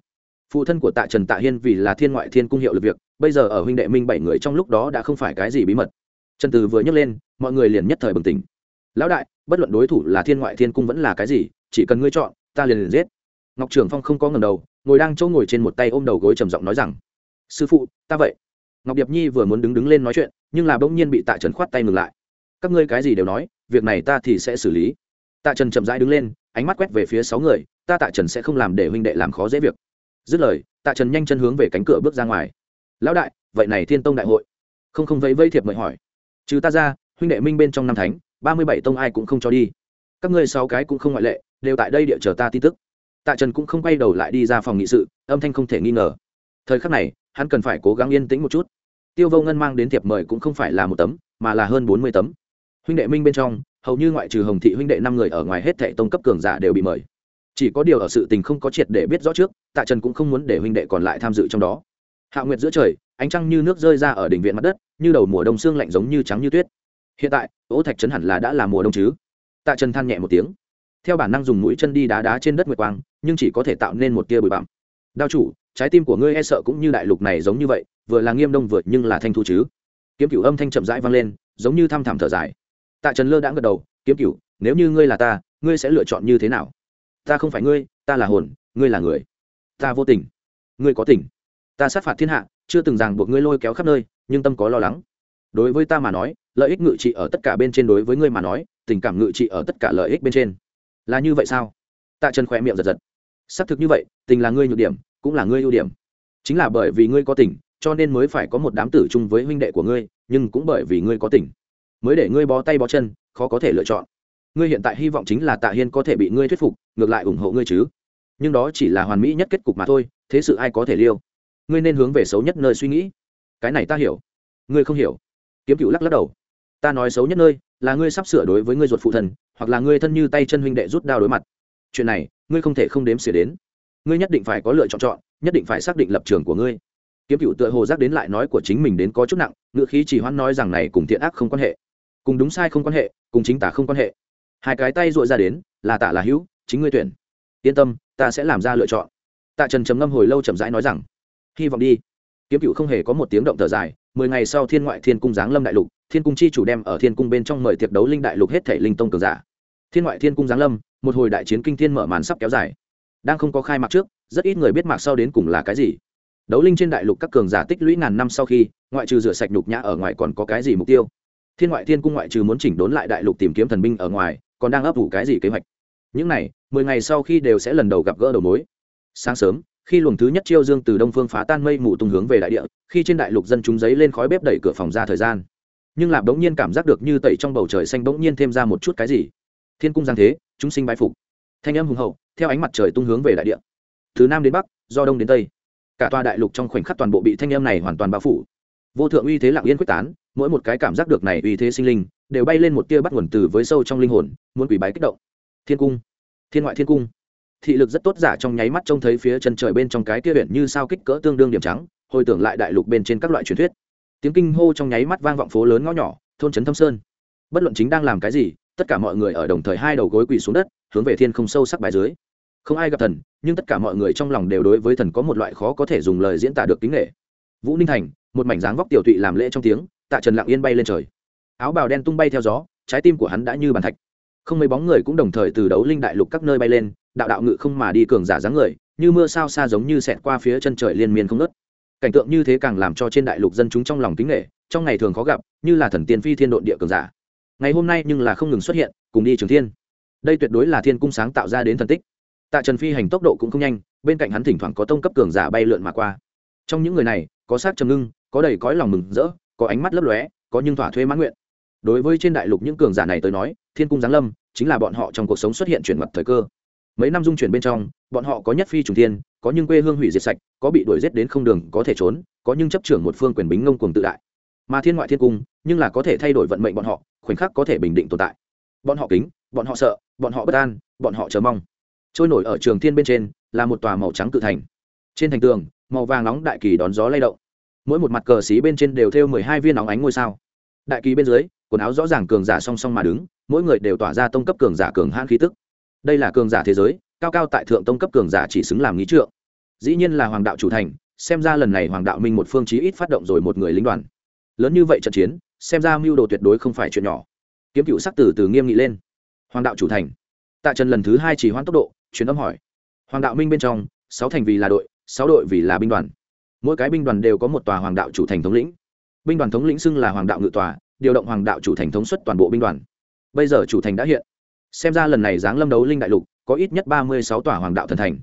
Phụ thân của tạ trần tạ hiên vì là thiên ngoại thiên cung hiệu lực việc, bây giờ ở huynh đệ minh bảy người trong lúc đó đã không phải cái gì bí mật. Trần từ vừa nhấc lên, mọi người liền nhất thời bừng tỉnh. Lão đại, bất luận đối thủ là thiên ngoại thiên cung vẫn là cái gì, chỉ cần ngươi chọn, ta liền liền giết. Ngọc trường phong không có ngầm đầu, ngồi đang chỗ ngồi trên một tay ôm đầu gối trầm giọng nói rằng, sư phụ, ta vậy. Ngọc điệp nhi vừa muốn đứng đứng lên nói chuyện, nhưng là bỗng nhiên bị tạ trần khoát tay ngừng lại các ngươi cái gì đều nói, việc này ta thì sẽ xử lý. Tạ trần chậm rãi đứng lên, ánh mắt quét về phía sáu người, ta tạ trần sẽ không làm để huynh đệ làm khó dễ việc. Dứt lời, tạ trần nhanh chân hướng về cánh cửa bước ra ngoài. Lão đại, vậy này thiên tông đại hội. Không không vẫy vây thiệp mời hỏi. Trừ ta ra, huynh đệ minh bên trong năm thánh, ba mươi bảy tông ai cũng không cho đi. Các ngươi sáu cái cũng không ngoại lệ, đều tại đây địa chờ ta tin tức. Tạ trần cũng không quay đầu lại đi ra phòng nghị sự, âm thanh không thể nghi ngờ. Thời khắc này, hắn cần phải cố gắng yên tĩnh một chút. Tiêu vô ngân mang đến thiệp mời cũng không phải là một tấm, mà là hơn bốn mươi tấm huynh đệ minh bên trong, hầu như ngoại trừ hồng thị huynh đệ năm người ở ngoài hết thệ tông cấp cường giả đều bị mời. Chỉ có điều ở sự tình không có triệt để biết rõ trước, tạ trần cũng không muốn để huynh đệ còn lại tham dự trong đó. Hạ nguyệt giữa trời, ánh trăng như nước rơi ra ở đỉnh viện mặt đất, như đầu mùa đông xương lạnh giống như trắng như tuyết. Hiện tại ố thạch trấn hẳn là đã là mùa đông chứ? Tạ trần than nhẹ một tiếng. Theo bản năng dùng mũi chân đi đá đá trên đất nguyệt quang, nhưng chỉ có thể tạo nên một tia bụi bặm. Đao chủ, trái tim của ngươi e sợ cũng như đại lục này giống như vậy, vừa là nghiêm đông vượt nhưng là thanh thu chứ? Kiếm cửu âm thanh chậm rãi vang lên, giống như thăm thẳm thở dài tạ trần lơ đã gật đầu, kiếm cựu nếu như ngươi là ta, ngươi sẽ lựa chọn như thế nào? Ta không phải ngươi, ta là hồn, ngươi là người. Ta vô tình. Ngươi có tình. Ta sát phạt thiên hạ, chưa từng ràng buộc ngươi lôi kéo khắp nơi, nhưng tâm có lo lắng. Đối với ta mà nói, lợi ích ngự trị ở tất cả bên trên đối với ngươi mà nói, tình cảm ngự trị ở tất cả lợi ích bên trên. Là như vậy sao? Tạ trần khỏe miệng giật giật. Xác thực như vậy, tình là ngươi nhược điểm, cũng là ngươi ưu điểm. Chính là bởi vì ngươi có tình, cho nên mới phải có một đám tử chung với huynh đệ của ngươi, nhưng cũng bởi vì ngươi có tình mới để ngươi bó tay bó chân, khó có thể lựa chọn. Ngươi hiện tại hy vọng chính là tạ hiên có thể bị ngươi thuyết phục, ngược lại ủng hộ ngươi chứ. Nhưng đó chỉ là hoàn mỹ nhất kết cục mà thôi, thế sự ai có thể liêu? Ngươi nên hướng về xấu nhất nơi suy nghĩ. Cái này ta hiểu. Ngươi không hiểu. Kiếm cựu lắc lắc đầu. Ta nói xấu nhất nơi là ngươi sắp sửa đối với ngươi ruột phụ thần hoặc là ngươi thân như tay chân huynh đệ rút đao đối mặt. Chuyện này, ngươi không thể không đếm xỉa đến. Ngươi nhất định phải có lựa chọn chọn, nhất định phải xác định lập trường của ngươi. Kiếm cựu tựa hồ giác đến lại nói của chính mình đến có chút nặng ngựa khí chỉ hoãn nói rằng này cùng thiện ác không quan hệ cùng đúng sai không quan hệ, cùng chính tả không quan hệ. Hai cái tay dội ra đến, là tạ là hữu, chính ngươi tuyển. Yên tâm, ta sẽ làm ra lựa chọn. Tạ trần Trầm ngâm hồi lâu chậm rãi nói rằng, hy vọng đi. Kiếm cựu không hề có một tiếng động thở dài, mười ngày sau thiên ngoại thiên cung giáng lâm đại lục, thiên cung chi chủ đem ở thiên cung bên trong mời tiệc đấu linh đại lục hết thể linh tông cường giả. Thiên ngoại thiên cung giáng lâm, một hồi đại chiến kinh thiên mở màn sắp kéo dài. Đang không có khai mạc trước, rất ít người biết mạc sau đến cùng là cái gì. Đấu linh trên đại lục các cường giả tích lũy ngàn năm sau khi, ngoại trừ rửa sạch nhục nhã ở ngoài còn có cái gì mục tiêu? Thiên ngoại thiên cung ngoại trừ muốn chỉnh đốn lại đại lục tìm kiếm thần binh ở ngoài, còn đang ấp ủ cái gì kế hoạch? Những này, mười ngày sau khi đều sẽ lần đầu gặp gỡ đầu mối. Sáng sớm, khi luồng thứ nhất chiêu dương từ đông phương phá tan mây mù tung hướng về đại địa, khi trên đại lục dân chúng giấy lên khói bếp đẩy cửa phòng ra thời gian. Nhưng lạp bỗng nhiên cảm giác được như tẩy trong bầu trời xanh bỗng nhiên thêm ra một chút cái gì. Thiên cung giang thế, chúng sinh bái phục. Thanh âm hùng hậu, theo ánh mặt trời tung hướng về đại địa. Từ nam đến bắc, do đông đến tây. Cả tòa đại lục trong khoảnh khắc toàn bộ bị thanh âm này hoàn toàn bao phủ. Vô thượng uy thế lặng yên quyết tán mỗi một cái cảm giác được này uy thế sinh linh đều bay lên một tia bắt nguồn từ với sâu trong linh hồn, muốn quỷ bái kích động. Thiên cung, thiên ngoại thiên cung. Thị lực rất tốt giả trong nháy mắt trông thấy phía chân trời bên trong cái tia biển như sao kích cỡ tương đương điểm trắng, hồi tưởng lại đại lục bên trên các loại truyền thuyết. Tiếng kinh hô trong nháy mắt vang vọng phố lớn ngõ nhỏ, thôn trấn thâm sơn. Bất luận chính đang làm cái gì, tất cả mọi người ở đồng thời hai đầu gối quỳ xuống đất, hướng về thiên không sâu sắc bài dưới. Không ai gặp thần, nhưng tất cả mọi người trong lòng đều đối với thần có một loại khó có thể dùng lời diễn tả được kính nghệ vũ ninh thành, một mảnh dáng vóc tiểu tụy làm lễ trong tiếng tạ trần lặng yên bay lên trời. Áo bào đen tung bay theo gió, trái tim của hắn đã như bàn thạch. Không mấy bóng người cũng đồng thời từ đấu linh đại lục các nơi bay lên, đạo đạo ngự không mà đi cường giả dáng người, như mưa sao xa giống như xẹt qua phía chân trời liên miên không ngớt. cảnh tượng như thế càng làm cho trên đại lục dân chúng trong lòng kính nghệ trong ngày thường khó gặp, như là thần tiên phi thiên độn địa cường giả. Ngày hôm nay nhưng là không ngừng xuất hiện, cùng đi trường thiên. Đây tuyệt đối là thiên cung sáng tạo ra đến thần tích. Tạ trần phi hành tốc độ cũng không nhanh, bên cạnh hắn thỉnh thoảng có tông cấp cường giả bay lượn mà qua. Trong những người này, có sát trầm ngưng, có đầy cõi lòng mừng rỡ có ánh mắt lấp lóe, có nhưng thỏa thuê mãn nguyện. Đối với trên đại lục những cường giả này tới nói, thiên cung giáng lâm chính là bọn họ trong cuộc sống xuất hiện chuyển mặt thời cơ. Mấy năm dung chuyển bên trong, bọn họ có nhất phi trùng thiên, có nhưng quê hương hủy diệt sạch, có bị đuổi g đến không đường, có thể trốn, có nhưng chấp trưởng một phương quyền bính ngông cuồng tự đại. Mà thiên ngoại thiên cung, nhưng là có thể thay đổi vận mệnh bọn họ, khoảnh khắc có thể bình định tồn tại. Bọn họ kính, bọn họ sợ, bọn họ bất an, bọn họ chờ mong. Trôi nổi ở trường thiên bên trên là một tòa màu trắng cự thành. Trên thành tường, màu vàng nóng đại kỳ đón gió lay động mỗi một mặt cờ xí bên trên đều thêu mười hai viên óng ánh ngôi sao. Đại kỳ bên dưới, quần áo rõ ràng cường giả song song mà đứng, mỗi người đều tỏa ra tông cấp cường giả cường hãn khí tức. Đây là cường giả thế giới, cao cao tại thượng tông cấp cường giả chỉ xứng làm nghĩ trượng. Dĩ nhiên là hoàng đạo chủ thành, xem ra lần này hoàng đạo minh một phương chí ít phát động rồi một người lính đoàn. Lớn như vậy trận chiến, xem ra mưu đồ tuyệt đối không phải chuyện nhỏ. Kiếm cựu sắc từ từ nghiêm nghị lên. Hoàng đạo chủ thành. Tạ trần lần thứ hai chỉ hoãn tốc độ, truyền âm hỏi. Hoàng đạo minh bên trong, sáu thành vì là đội, sáu đội vì là binh đoàn mỗi cái binh đoàn đều có một tòa hoàng đạo chủ thành thống lĩnh. Binh đoàn thống lĩnh xưng là hoàng đạo ngự tòa, điều động hoàng đạo chủ thành thống suất toàn bộ binh đoàn. Bây giờ chủ thành đã hiện. Xem ra lần này giáng lâm đấu linh đại lục, có ít nhất ba mươi sáu tòa hoàng đạo thần thành.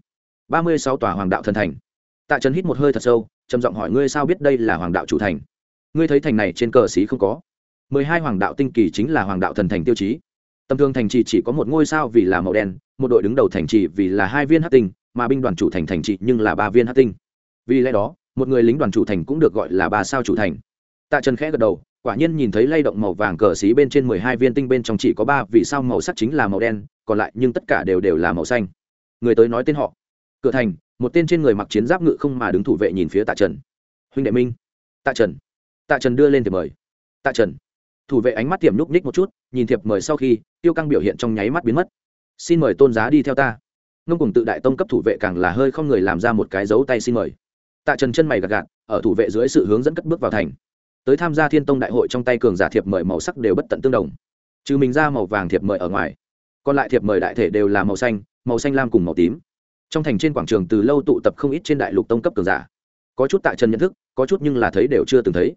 Ba mươi sáu tòa hoàng đạo thần thành. Tạ trần hít một hơi thật sâu, trầm giọng hỏi ngươi sao biết đây là hoàng đạo chủ thành? Ngươi thấy thành này trên cờ xí không có. Mười hai hoàng đạo tinh kỳ chính là hoàng đạo thần thành tiêu chí. Tầm thường thành trì chỉ có một ngôi sao vì là màu đen, một đội đứng đầu thành trì vì là hai viên hát tinh, mà binh đoàn chủ thành thành trì nhưng là ba viên hát tinh. Vì lẽ đó một người lính đoàn chủ thành cũng được gọi là ba sao chủ thành. Tạ trần khẽ gật đầu, quả nhiên nhìn thấy lay động màu vàng cờ xí bên trên mười hai viên tinh bên trong chỉ có ba, vì sao màu sắc chính là màu đen, còn lại nhưng tất cả đều đều là màu xanh. Người tới nói tên họ. Cửa thành, một tên trên người mặc chiến giáp ngự không mà đứng thủ vệ nhìn phía tạ trần. Huynh đệ minh. Tạ trần. Tạ trần đưa lên thiệp mời. Tạ trần. Thủ vệ ánh mắt tiềm núp ních một chút, nhìn thiệp mời sau khi, tiêu căng biểu hiện trong nháy mắt biến mất. Xin mời tôn giá đi theo ta. Ngông cùng tự đại tông cấp thủ vệ càng là hơi không người làm ra một cái dấu tay xin mời tạ trần chân mày gạt gạt, ở thủ vệ dưới sự hướng dẫn cất bước vào thành. Tới tham gia thiên tông đại hội trong tay cường giả thiệp mời màu sắc đều bất tận tương đồng. Trừ mình ra màu vàng thiệp mời ở ngoài, còn lại thiệp mời đại thể đều là màu xanh màu xanh lam cùng màu tím. Trong thành trên quảng trường từ lâu tụ tập không ít trên đại lục tông cấp cường giả. Có chút tạ trần nhận thức, có chút nhưng là thấy đều chưa từng thấy.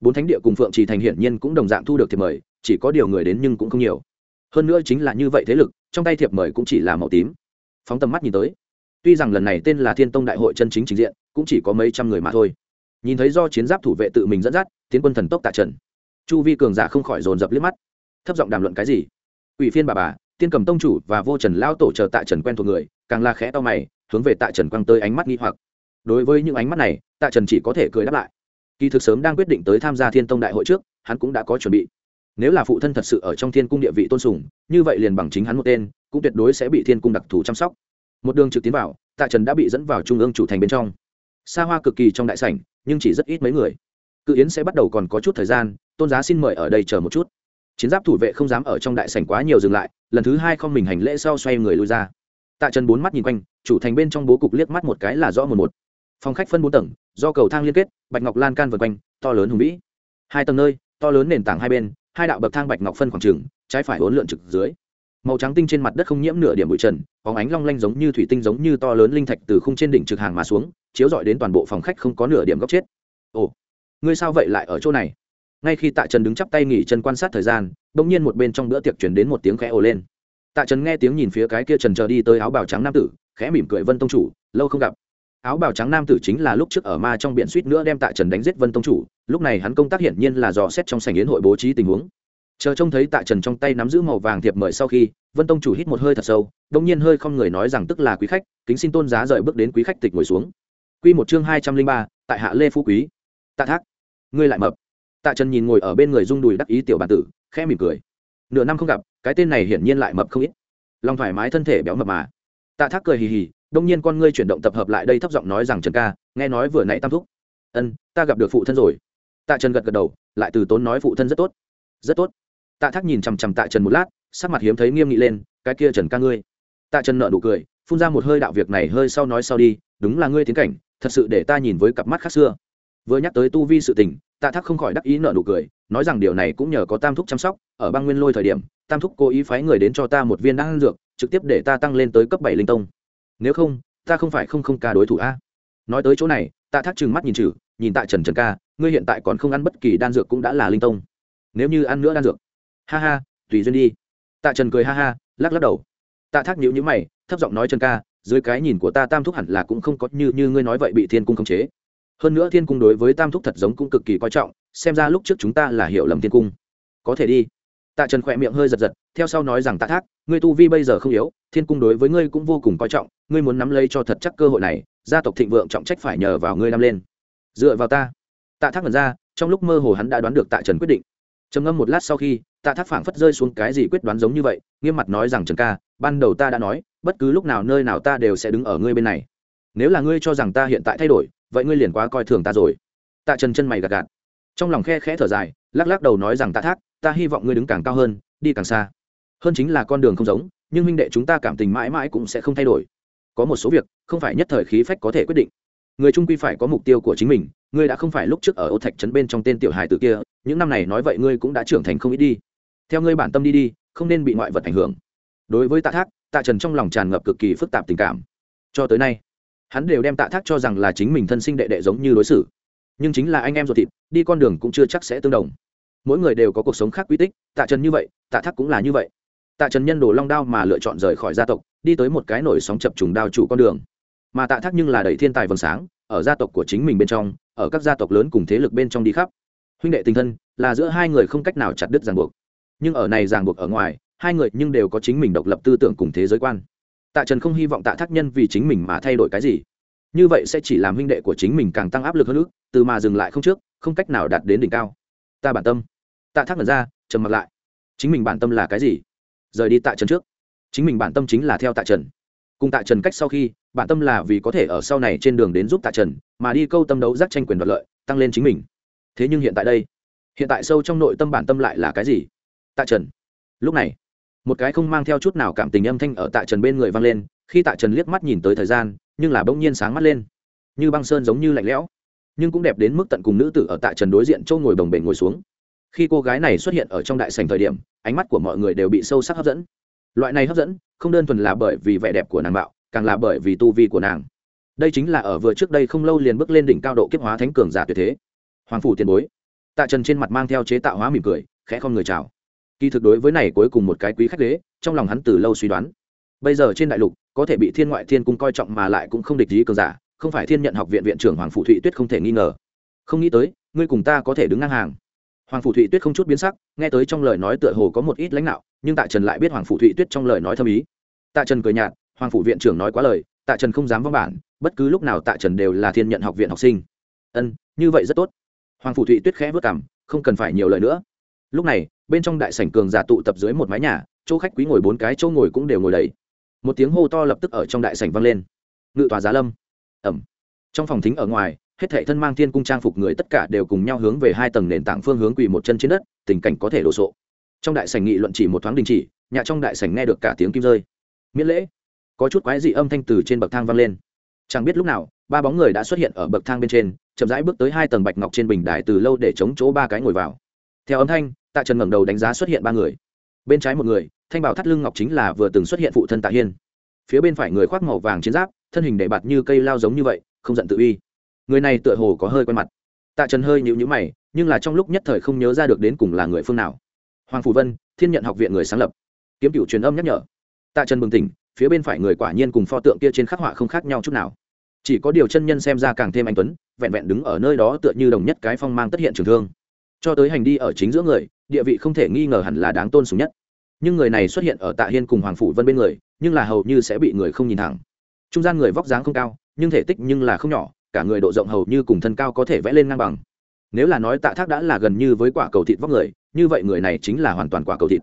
Bốn thánh địa cùng phượng trì thành hiển nhiên cũng đồng dạng thu được thiệp mời, chỉ có điều người đến nhưng cũng không nhiều. Hơn nữa chính là như vậy thế lực, trong tay thiệp mời cũng chỉ là màu tím. Phóng tầm mắt nhìn tới, tuy rằng lần này tên là thiên tông đại hội chân chính trình diện cũng chỉ có mấy trăm người mà thôi. Nhìn thấy do chiến giáp thủ vệ tự mình dẫn dắt, tiến quân thần tốc tạ trần. Chu vi cường giả không khỏi dồn dập liếc mắt. Thấp giọng đàm luận cái gì? Ủy phiên bà bà, tiên cầm tông chủ và vô trần lao tổ chờ tạ trần quen thuộc người, càng là khẽ to mày, hướng về tạ trần quăng tới ánh mắt nghi hoặc. Đối với những ánh mắt này, tạ trần chỉ có thể cười đáp lại. Kỳ thực sớm đang quyết định tới tham gia thiên tông đại hội trước, hắn cũng đã có chuẩn bị. Nếu là phụ thân thật sự ở trong thiên cung địa vị tôn sùng, như vậy liền bằng chính hắn một tên, cũng tuyệt đối sẽ bị thiên cung đặc thù chăm sóc. Một đường trực tiến vào, tạ trần đã bị dẫn vào trung ương chủ thành bên trong xa hoa cực kỳ trong đại sảnh, nhưng chỉ rất ít mấy người. Cự yến sẽ bắt đầu còn có chút thời gian, tôn giá xin mời ở đây chờ một chút. Chiến giáp thủ vệ không dám ở trong đại sảnh quá nhiều dừng lại, lần thứ hai không mình hành lễ sau xoay người lui ra. Tạ trần bốn mắt nhìn quanh, chủ thành bên trong bố cục liếc mắt một cái là rõ một một. Phòng khách phân bốn tầng, do cầu thang liên kết, bạch ngọc lan can vượt quanh, to lớn hùng vĩ. Hai tầng nơi, to lớn nền tảng hai bên, hai đạo bậc thang bạch ngọc phân khoảng trừng trái phải uốn lượn trực dưới. Màu trắng tinh trên mặt đất không nhiễm nửa điểm bụi trần, bóng ánh long lanh giống như thủy tinh giống như to lớn linh thạch từ khung trên đỉnh trực hàng mà xuống chiếu rọi đến toàn bộ phòng khách không có nửa điểm góc chết. Ồ, ngươi sao vậy lại ở chỗ này? Ngay khi tạ trần đứng chắp tay nghỉ chân quan sát thời gian đ ỗ n g nhiên một bên trong bữa tiệc chuyển đến một tiếng khẽ ồ lên. Tạ trần nghe tiếng nhìn phía cái kia trần chờ đi tới áo bào trắng nam tử, khẽ mỉm cười, vân tông chủ, lâu không gặp. Áo bào trắng nam tử chính là lúc trước ở ma trong biển suýt nữa đem tạ trần đánh giết vân tông chủ, lúc này hắn công tác hiển nhiên là dò xét trong sảnh yến hội bố trí tình huống. Chờ trông thấy tạ trần trong tay nắm giữ màu vàng thiệp mời sau khi, vân tông chủ hít một hơi thật sâu đ ỗ n g nhiên hơi không người nói rằng tức là quý khách, kính xin tôn giá rời bước đến quý khách tịch ngồi xuống. Quy một chương hai trăm linh ba, tại hạ lê phú quý. Tạ thác, ngươi lại mập. Tạ trần nhìn ngồi ở bên người rung đùi đắc ý tiểu bản tử, khẽ mỉm cười. Nửa năm không gặp, cái tên này hiển nhiên lại mập không ít. Long thoải mái thân thể béo mập mà. Tạ thác cười hì hì, đông nhiên con ngươi chuyển động tập hợp lại đây thấp giọng nói rằng trần ca, nghe nói vừa nãy tam thúc. Ân, ta gặp được phụ thân rồi. Tạ trần gật gật đầu, lại từ tốn nói phụ thân rất tốt. Rất tốt. Tạ thác nhìn chằm chằm tạ trần một lát, sắc mặt hiếm thấy nghiêm nghị lên, cái kia trần ca ngươi. Tạ trần nở nụ cười, phun ra một hơi đạo việc này hơi sau nói sau đi, đúng là ngươi tiến cảnh thật sự để ta nhìn với cặp mắt khác xưa. Vừa nhắc tới tu vi sự tình, tạ thác không khỏi đắc ý nợ nụ cười, nói rằng điều này cũng nhờ có tam thúc chăm sóc, ở băng nguyên lôi thời điểm, tam thúc cố ý phái người đến cho ta một viên đan dược, trực tiếp để ta tăng lên tới cấp bảy linh tông. Nếu không, ta không phải không không ca đối thủ a. Nói tới chỗ này, tạ thác trừng mắt nhìn chử nhìn tạ trần trần ca, ngươi hiện tại còn không ăn bất kỳ đan dược cũng đã là linh tông. Nếu như ăn nữa đan dược. Ha ha, tùy duyên đi. Tạ trần cười ha ha, lắc lắc đầu. Tạ thác nhíu nhíu mày, thấp giọng nói trần ca dưới cái nhìn của ta tam thúc hẳn là cũng không có như như ngươi nói vậy bị thiên cung khống chế. Hơn nữa thiên cung đối với tam thúc thật giống cũng cực kỳ coi trọng, xem ra lúc trước chúng ta là hiểu lầm thiên cung. Có thể đi. Tạ trần khỏe miệng hơi giật giật, theo sau nói rằng tạ thác, ngươi tu vi bây giờ không yếu, thiên cung đối với ngươi cũng vô cùng coi trọng, ngươi muốn nắm lấy cho thật chắc cơ hội này, gia tộc thịnh vượng trọng trách phải nhờ vào ngươi năm lên. Dựa vào ta. Tạ thác ngẩn ra, trong lúc mơ hồ hắn đã đoán được tạ trần quyết định. Trầm ngâm một lát sau khi, tạ thác phảng phất rơi xuống cái gì quyết đoán giống như vậy, nghiêm mặt nói rằng trần ca, ban đầu ta đã nói bất cứ lúc nào nơi nào ta đều sẽ đứng ở ngươi bên này. Nếu là ngươi cho rằng ta hiện tại thay đổi, vậy ngươi liền quá coi thường ta rồi. Tạ trần chân mày gạt gạt. Trong lòng khe khẽ thở dài, lắc lắc đầu nói rằng, tạ thác, ta hy vọng ngươi đứng càng cao hơn, đi càng xa. Hơn chính là con đường không giống, nhưng minh đệ chúng ta cảm tình mãi mãi cũng sẽ không thay đổi. Có một số việc, không phải nhất thời khí phách có thể quyết định. Người trung quy phải có mục tiêu của chính mình, ngươi đã không phải lúc trước ở ô thạch trấn bên trong tên tiểu hài tử kia, những năm này nói vậy ngươi cũng đã trưởng thành không ít đi. Theo ngươi bản tâm đi đi, không nên bị ngoại vật ảnh hưởng. Đối với tạ thác tạ trần trong lòng tràn ngập cực kỳ phức tạp tình cảm. Cho tới nay, hắn đều đem tạ thác cho rằng là chính mình thân sinh đệ đệ giống như đối xử. Nhưng chính là anh em ruột thịt, đi con đường cũng chưa chắc sẽ tương đồng. Mỗi người đều có cuộc sống khác quy tích, tạ trần như vậy, tạ thác cũng là như vậy. Tạ trần nhân đồ long đao mà lựa chọn rời khỏi gia tộc, đi tới một cái nổi sóng chập trùng đao chủ con đường. Mà tạ thác nhưng là đầy thiên tài vầng sáng, ở gia tộc của chính mình bên trong, ở các gia tộc lớn cùng thế lực bên trong đi khắp. Huynh đệ tình thân, là giữa hai người không cách nào chặt đứt ràng buộc. Nhưng ở này ràng buộc ở ngoài hai người nhưng đều có chính mình độc lập tư tưởng cùng thế giới quan. Tạ trần không hy vọng tạ thác nhân vì chính mình mà thay đổi cái gì. Như vậy sẽ chỉ làm huynh đệ của chính mình càng tăng áp lực hơn nữa, từ mà dừng lại không trước, không cách nào đạt đến đỉnh cao. Ta bản tâm. Tạ thác lần ra, trầm mặc lại. Chính mình bản tâm là cái gì? Rời đi tạ trần trước. Chính mình bản tâm chính là theo tạ trần. Cùng tạ trần cách sau khi, bản tâm là vì có thể ở sau này trên đường đến giúp tạ trần, mà đi câu tâm đấu giác tranh quyền đoạt lợi, tăng lên chính mình. Thế nhưng hiện tại đây, hiện tại sâu trong nội tâm bản tâm lại là cái gì? Tạ trần. Lúc này một cái không mang theo chút nào cảm tình âm thanh ở tạ trần bên người vang lên, khi tạ trần liếc mắt nhìn tới thời gian, nhưng là bỗng nhiên sáng mắt lên. Như băng sơn giống như lạnh lẽo, nhưng cũng đẹp đến mức tận cùng nữ tử ở tạ trần đối diện châu ngồi đồng bể ngồi xuống. Khi cô gái này xuất hiện ở trong đại sành thời điểm, ánh mắt của mọi người đều bị sâu sắc hấp dẫn. Loại này hấp dẫn, không đơn thuần là bởi vì vẻ đẹp của nàng bạo, càng là bởi vì tu vi của nàng. Đây chính là ở vừa trước đây không lâu liền bước lên đỉnh cao độ kiếp hóa thánh cường giả tuyệt thế. Hoàng phủ tiền bối. Tạ trần trên mặt mang theo chế tạo hóa mỉm cười, khẽ không người chào kỳ thực đối với này cuối cùng một cái quý khách đế, trong lòng hắn từ lâu suy đoán. Bây giờ trên đại lục, có thể bị thiên ngoại thiên cung coi trọng mà lại cũng không địch lý cường giả, không phải thiên nhận học viện viện trưởng hoàng phụ thụy tuyết không thể nghi ngờ. Không nghĩ tới, ngươi cùng ta có thể đứng ngang hàng. Hoàng phụ thụy tuyết không chút biến sắc, nghe tới trong lời nói tựa hồ có một ít lãnh đạo, nhưng tạ trần lại biết hoàng phụ thụy tuyết trong lời nói thâm ý. Tạ trần cười nhạt, hoàng phụ viện trưởng nói quá lời, tạ trần không dám vắng bản, bất cứ lúc nào tạ trần đều là thiên nhận học viện học sinh. Ân, như vậy rất tốt. Hoàng phụ thụy tuyết khẽ vất cảm không cần phải nhiều lời nữa. Lúc này bên trong đại sảnh cường giả tụ tập dưới một mái nhà, chỗ khách quý ngồi bốn cái, chỗ ngồi cũng đều ngồi đầy. Một tiếng hô to lập tức ở trong đại sảnh vang lên. Ngự tòa giá lâm. Ẩm. Trong phòng thính ở ngoài, hết thảy thân mang thiên cung trang phục người tất cả đều cùng nhau hướng về hai tầng nền tảng phương hướng quỳ một chân trên đất, tình cảnh có thể đổ sộ. Trong đại sảnh nghị luận chỉ một thoáng đình chỉ, nhà trong đại sảnh nghe được cả tiếng kim rơi. Miễn lễ. Có chút quái dị âm thanh từ trên bậc thang vang lên. Chẳng biết lúc nào, ba bóng người đã xuất hiện ở bậc thang bên trên, chậm rãi bước tới hai tầng bạch ngọc trên bình đài từ lâu để chống chỗ ba cái ngồi vào. Theo âm thanh tạ trần ngẩng đầu đánh giá xuất hiện ba người. Bên trái một người, thanh bảo thắt lưng ngọc chính là vừa từng xuất hiện phụ thân tạ hiên. Phía bên phải người khoác màu vàng chiến giáp, thân hình để bạt như cây lao giống như vậy, không giận tự uy. Người này tựa hồ có hơi quen mặt. Tạ trần hơi nhịu nhữ mày, nhưng là trong lúc nhất thời không nhớ ra được đến cùng là người phương nào. Hoàng phủ vân, thiên nhận học viện người sáng lập. Kiếm cựu truyền âm nhắc nhở. Tạ trần bừng tỉnh, phía bên phải người quả nhiên cùng pho tượng kia trên khắc họa không khác nhau chút nào. Chỉ có điều chân nhân xem ra càng thêm anh tuấn, vẹn vẹn đứng ở nơi đó tựa như đồng nhất cái phong mang tất hiện trường thương. Cho tới hành đi ở chính giữa người địa vị không thể nghi ngờ hẳn là đáng tôn sùng nhất. Nhưng người này xuất hiện ở tạ hiên cùng hoàng phủ vân bên người, nhưng là hầu như sẽ bị người không nhìn thẳng. Trung gian người vóc dáng không cao, nhưng thể tích nhưng là không nhỏ, cả người độ rộng hầu như cùng thân cao có thể vẽ lên ngang bằng. Nếu là nói tạ thác đã là gần như với quả cầu thịt vóc người, như vậy người này chính là hoàn toàn quả cầu thịt.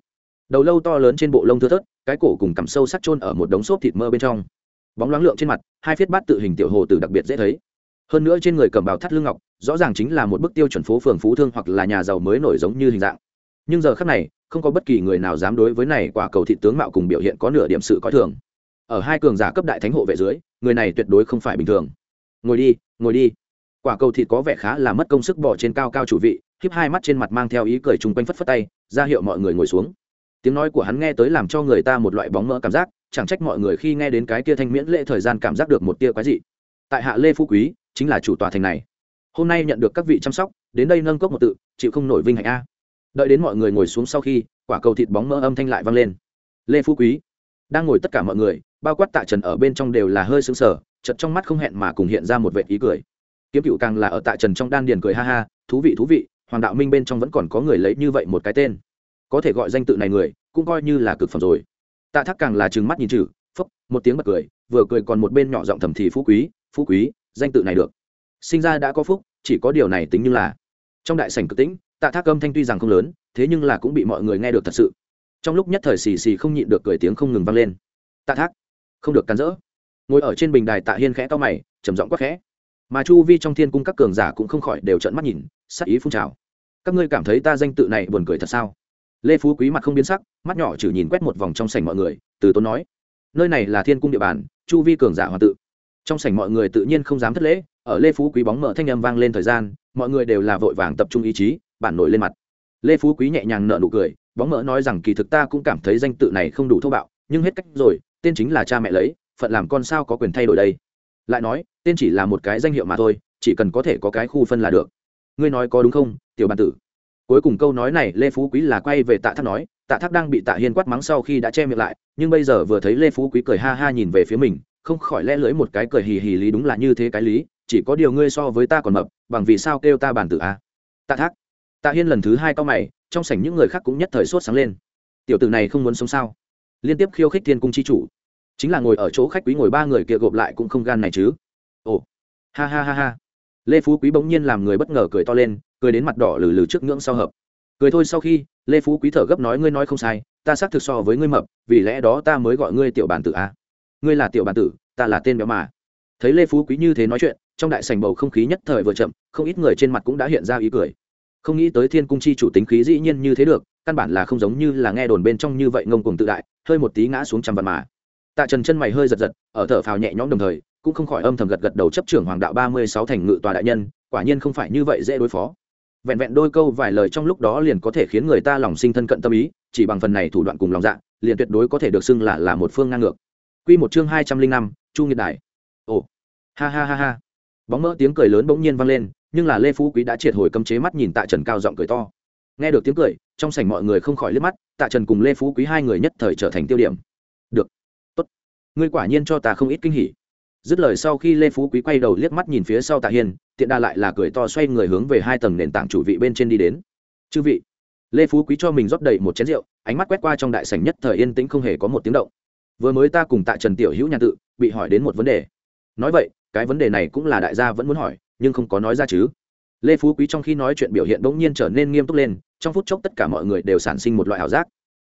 Đầu lâu to lớn trên bộ lông thưa thớt, cái cổ cùng cằm sâu sắc chôn ở một đống xốp thịt mơ bên trong. Bóng loáng lượng trên mặt, hai phiết bát tự hình tiểu hồ từ đặc biệt dễ thấy. Hơn nữa trên người cầm bào thắt lưng ngọc, rõ ràng chính là một bức tiêu chuẩn phố phường phú thương hoặc là nhà giàu mới nổi giống như hình dạng nhưng giờ khắc này, không có bất kỳ người nào dám đối với này quả cầu thị tướng mạo cùng biểu hiện có nửa điểm sự coi thường. Ở hai cường giả cấp đại thánh hộ vệ dưới, người này tuyệt đối không phải bình thường. Ngồi đi ngồi đi. Quả cầu thịt có vẻ khá là mất công sức bỏ trên cao cao chủ vị, khiếp hai mắt trên mặt mang theo ý cười chung quanh phất phất tay, ra hiệu mọi người ngồi xuống. Tiếng nói của hắn nghe tới làm cho người ta một loại bóng mỡ cảm giác, chẳng trách mọi người khi nghe đến cái kia thanh miễn lễ thời gian cảm giác được một tia quái dị. Tại hạ lê phú quý, chính là chủ tòa thành này. Hôm nay nhận được các vị chăm sóc, đến đây nâng cốc một tự, chịu không nổi vinh hạnh a đợi đến mọi người ngồi xuống sau khi, quả cầu thịt bóng mỡ âm thanh lại vang lên. Lê phú quý, đang ngồi tất cả mọi người, bao quát tạ trần ở bên trong đều là hơi sững sờ chật trong mắt không hẹn mà cùng hiện ra một vệ ý cười. Kiếm cựu càng là ở tạ trần trong đan điền cười ha ha, thú vị thú vị, hoàng đạo minh bên trong vẫn còn có người lấy như vậy một cái tên. Có thể gọi danh tự này người, cũng coi như là cực phẩm rồi. Tạ thác càng là trừng mắt nhìn chử phúc một tiếng bật cười, vừa cười còn một bên nhỏ giọng thầm thì phú quý phú quý, danh tự này được. Sinh ra đã có phúc, chỉ có điều này tính như là. Trong đại sảnh cực tĩnh tạ thác âm thanh tuy rằng không lớn, thế nhưng là cũng bị mọi người nghe được thật sự. Trong lúc nhất thời xì xì không nhịn được cười tiếng không ngừng vang lên. Tạ thác, không được cắn rỡ. Ngồi ở trên bình đài tạ hiên khẽ to mày, trầm giọng quắc khẽ. Mà chu vi trong thiên cung các cường giả cũng không khỏi đều trận mắt nhìn, sắc ý phun trào. Các ngươi cảm thấy ta danh tự này buồn cười thật sao? Lê phú quý mặt không biến sắc, mắt nhỏ chỉ nhìn quét một vòng trong sảnh mọi người, từ tốn nói. Nơi này là thiên cung địa bàn, chu vi cường giả hoàng tự. Trong sảnh mọi người tự nhiên không dám thất lễ, ở lê phú quý bóng mở thanh âm vang lên thời gian, mọi người đều là vội vàng tập trung ý chí bản nổi lên mặt. Lê phú quý nhẹ nhàng nợ nụ cười, bóng mỡ nói rằng kỳ thực ta cũng cảm thấy danh tự này không đủ thô bạo, nhưng hết cách rồi, tên chính là cha mẹ lấy, phận làm con sao có quyền thay đổi đây. Lại nói, tên chỉ là một cái danh hiệu mà thôi, chỉ cần có thể có cái khu phân là được. Ngươi nói có đúng không, tiểu bàn tử? Cuối cùng câu nói này, lê phú quý là quay về tạ thác nói, tạ thác đang bị tạ hiên quát mắng sau khi đã che miệng lại, nhưng bây giờ vừa thấy lê phú quý cười ha ha nhìn về phía mình, không khỏi lẽ lưỡi một cái cười hì hì lý đúng là như thế cái lý, chỉ có điều ngươi so với ta còn mập, bằng vì sao kêu ta bàn tử a à? tạ thác tạ hiên lần thứ hai cao mày, trong sảnh những người khác cũng nhất thời sốt sáng lên. Tiểu tử này không muốn sống sao? Liên tiếp khiêu khích thiên cung chi chủ. Chính là ngồi ở chỗ khách quý ngồi ba người kia gộp lại cũng không gan này chứ. Ồ. Ha ha ha ha. Lê phú quý bỗng nhiên làm người bất ngờ cười to lên, cười đến mặt đỏ lử lử trước ngưỡng sau hợp. Cười thôi sau khi, lê phú quý thở gấp nói ngươi nói không sai, ta xác thực so với ngươi mập, vì lẽ đó ta mới gọi ngươi tiểu bản tử a ngươi là tiểu bản tử, ta là tên béo mà. Thấy lê phú quý như thế nói chuyện, trong đại sảnh bầu không khí nhất thời vừa chậm, không ít người trên mặt cũng đã hiện ra ý cười không nghĩ tới thiên cung chi chủ tính khí dĩ nhiên như thế được, căn bản là không giống như là nghe đồn bên trong như vậy ngông cuồng tự đại, hơi một tí ngã xuống trăm vạn mà. Tạ trần chân mày hơi giật giật, ở thở phào nhẹ nhõm đồng thời, cũng không khỏi âm thầm gật gật đầu chấp trưởng hoàng đạo ba mươi sáu thành ngự tòa đại nhân, quả nhiên không phải như vậy dễ đối phó. Vẹn vẹn đôi câu vài lời trong lúc đó liền có thể khiến người ta lòng sinh thân cận tâm ý, chỉ bằng phần này thủ đoạn cùng lòng dạ liền tuyệt đối có thể được xưng là là một phương ngang ngược. Quy một chương hai trăm linh năm, chu nghiệt đại ồ, ha ha ha ha. Bóng mỡ tiếng cười lớn bỗng nhiên vang lên nhưng là lê phú quý đã triệt hồi cấm chế mắt nhìn tạ trần cao giọng cười to. Nghe được tiếng cười, trong sảnh mọi người không khỏi liếc mắt, tạ trần cùng lê phú quý hai người nhất thời trở thành tiêu điểm. Được, tốt. Ngươi quả nhiên cho ta không ít kinh hỉ. Dứt lời sau khi lê phú quý quay đầu liếc mắt nhìn phía sau tạ hiên, tiện đa lại là cười to xoay người hướng về hai tầng nền tảng chủ vị bên trên đi đến. Chư vị, lê phú quý cho mình rót đầy một chén rượu, ánh mắt quét qua trong đại sảnh nhất thời yên tĩnh không hề có một tiếng động. Vừa mới ta cùng tạ trần tiểu hữu nhà tự, bị hỏi đến một vấn đề. Nói vậy, cái vấn đề này cũng là đại gia vẫn muốn hỏi nhưng không có nói ra chứ. Lê phú quý trong khi nói chuyện biểu hiện bỗng nhiên trở nên nghiêm túc lên, trong phút chốc tất cả mọi người đều sản sinh một loại ảo giác.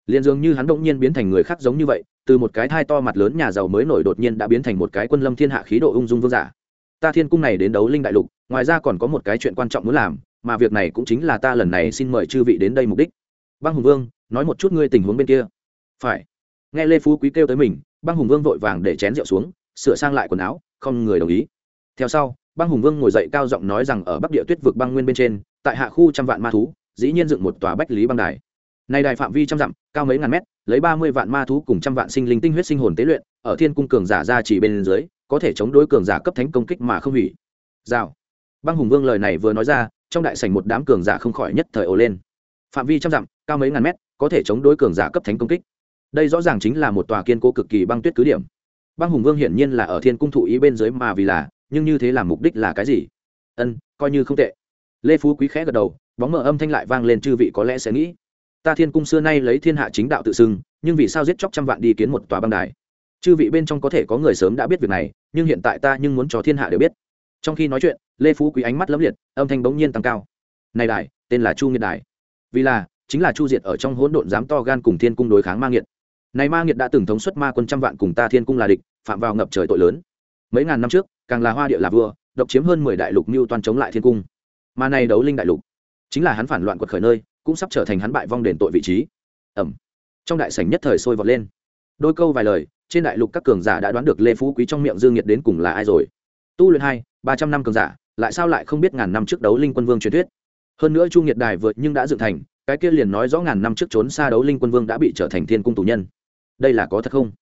Liền dường như hắn bỗng nhiên biến thành người khác giống như vậy, từ một cái thai to mặt lớn nhà giàu mới nổi đột nhiên đã biến thành một cái quân lâm thiên hạ khí độ ung dung vương giả. Ta thiên cung này đến đấu linh đại lục, ngoài ra còn có một cái chuyện quan trọng muốn làm, mà việc này cũng chính là ta lần này xin mời chư vị đến đây mục đích. Băng hùng vương, nói một chút ngươi tình huống bên kia. Phải. Nghe lê phú quý kêu tới mình, băng hùng vương vội vàng để chén rượu xuống, sửa sang lại quần áo, không người đồng ý. Theo sau băng hùng vương ngồi dậy cao giọng nói rằng ở bắc địa tuyết vực băng nguyên bên trên, tại hạ khu trăm vạn ma thú, dĩ nhiên dựng một tòa bách lý băng đài. Này đài phạm vi trăm dặm, cao mấy ngàn mét, lấy ba mươi vạn ma thú cùng trăm vạn sinh linh tinh huyết sinh hồn tế luyện, ở thiên cung cường giả ra chỉ bên dưới, có thể chống đối cường giả cấp thánh công kích mà không hủy. Rào. Băng hùng vương lời này vừa nói ra, trong đại sảnh một đám cường giả không khỏi nhất thời ồ lên. Phạm vi trăm dặm, cao mấy ngàn mét, có thể chống đối cường giả cấp thánh công kích. Đây rõ ràng chính là một tòa kiên cố cực kỳ băng tuyết cứ điểm. Băng hùng vương hiển nhiên là ở thiên cung thụ ý bên dưới mà vì là nhưng như thế làm mục đích là cái gì? Ân, coi như không tệ. Lê phú quý khẽ gật đầu, bóng mở âm thanh lại vang lên chư vị có lẽ sẽ nghĩ. Ta thiên cung xưa nay lấy thiên hạ chính đạo tự xưng, nhưng vì sao giết chóc trăm vạn đi kiến một tòa băng đài? Chư vị bên trong có thể có người sớm đã biết việc này, nhưng hiện tại ta nhưng muốn cho thiên hạ đều biết. Trong khi nói chuyện, lê phú quý ánh mắt lấm liệt, âm thanh bỗng nhiên tăng cao. Này đài, tên là chu nghiệt đài. Vì là, chính là chu diệt ở trong hỗn độn dám to gan cùng thiên cung đối kháng ma nghiệt. Này ma nghiệt đã từng thống suất ma quân trăm vạn cùng ta thiên cung là địch, phạm vào ngập trời tội lớn. Mấy ngàn năm trước càng là hoa địa là vua, độc chiếm hơn mười đại lục mưu toàn chống lại thiên cung. Mà này đấu linh đại lục, chính là hắn phản loạn quật khởi nơi, cũng sắp trở thành hắn bại vong đền tội vị trí. Ẩm. Trong đại sảnh nhất thời sôi vọt lên. Đôi câu vài lời, trên đại lục các cường giả đã đoán được lê phú quý trong miệng dương nhiệt đến cùng là ai rồi. Tu luyện hai, ba trăm năm cường giả, lại sao lại không biết ngàn năm trước đấu linh quân vương truyền thuyết? Hơn nữa chu nghiệt đài vượt nhưng đã dựng thành, cái kia liền nói rõ ngàn năm trước trốn xa đấu linh quân vương đã bị trở thành thiên cung tù nhân. Đây là có thật không?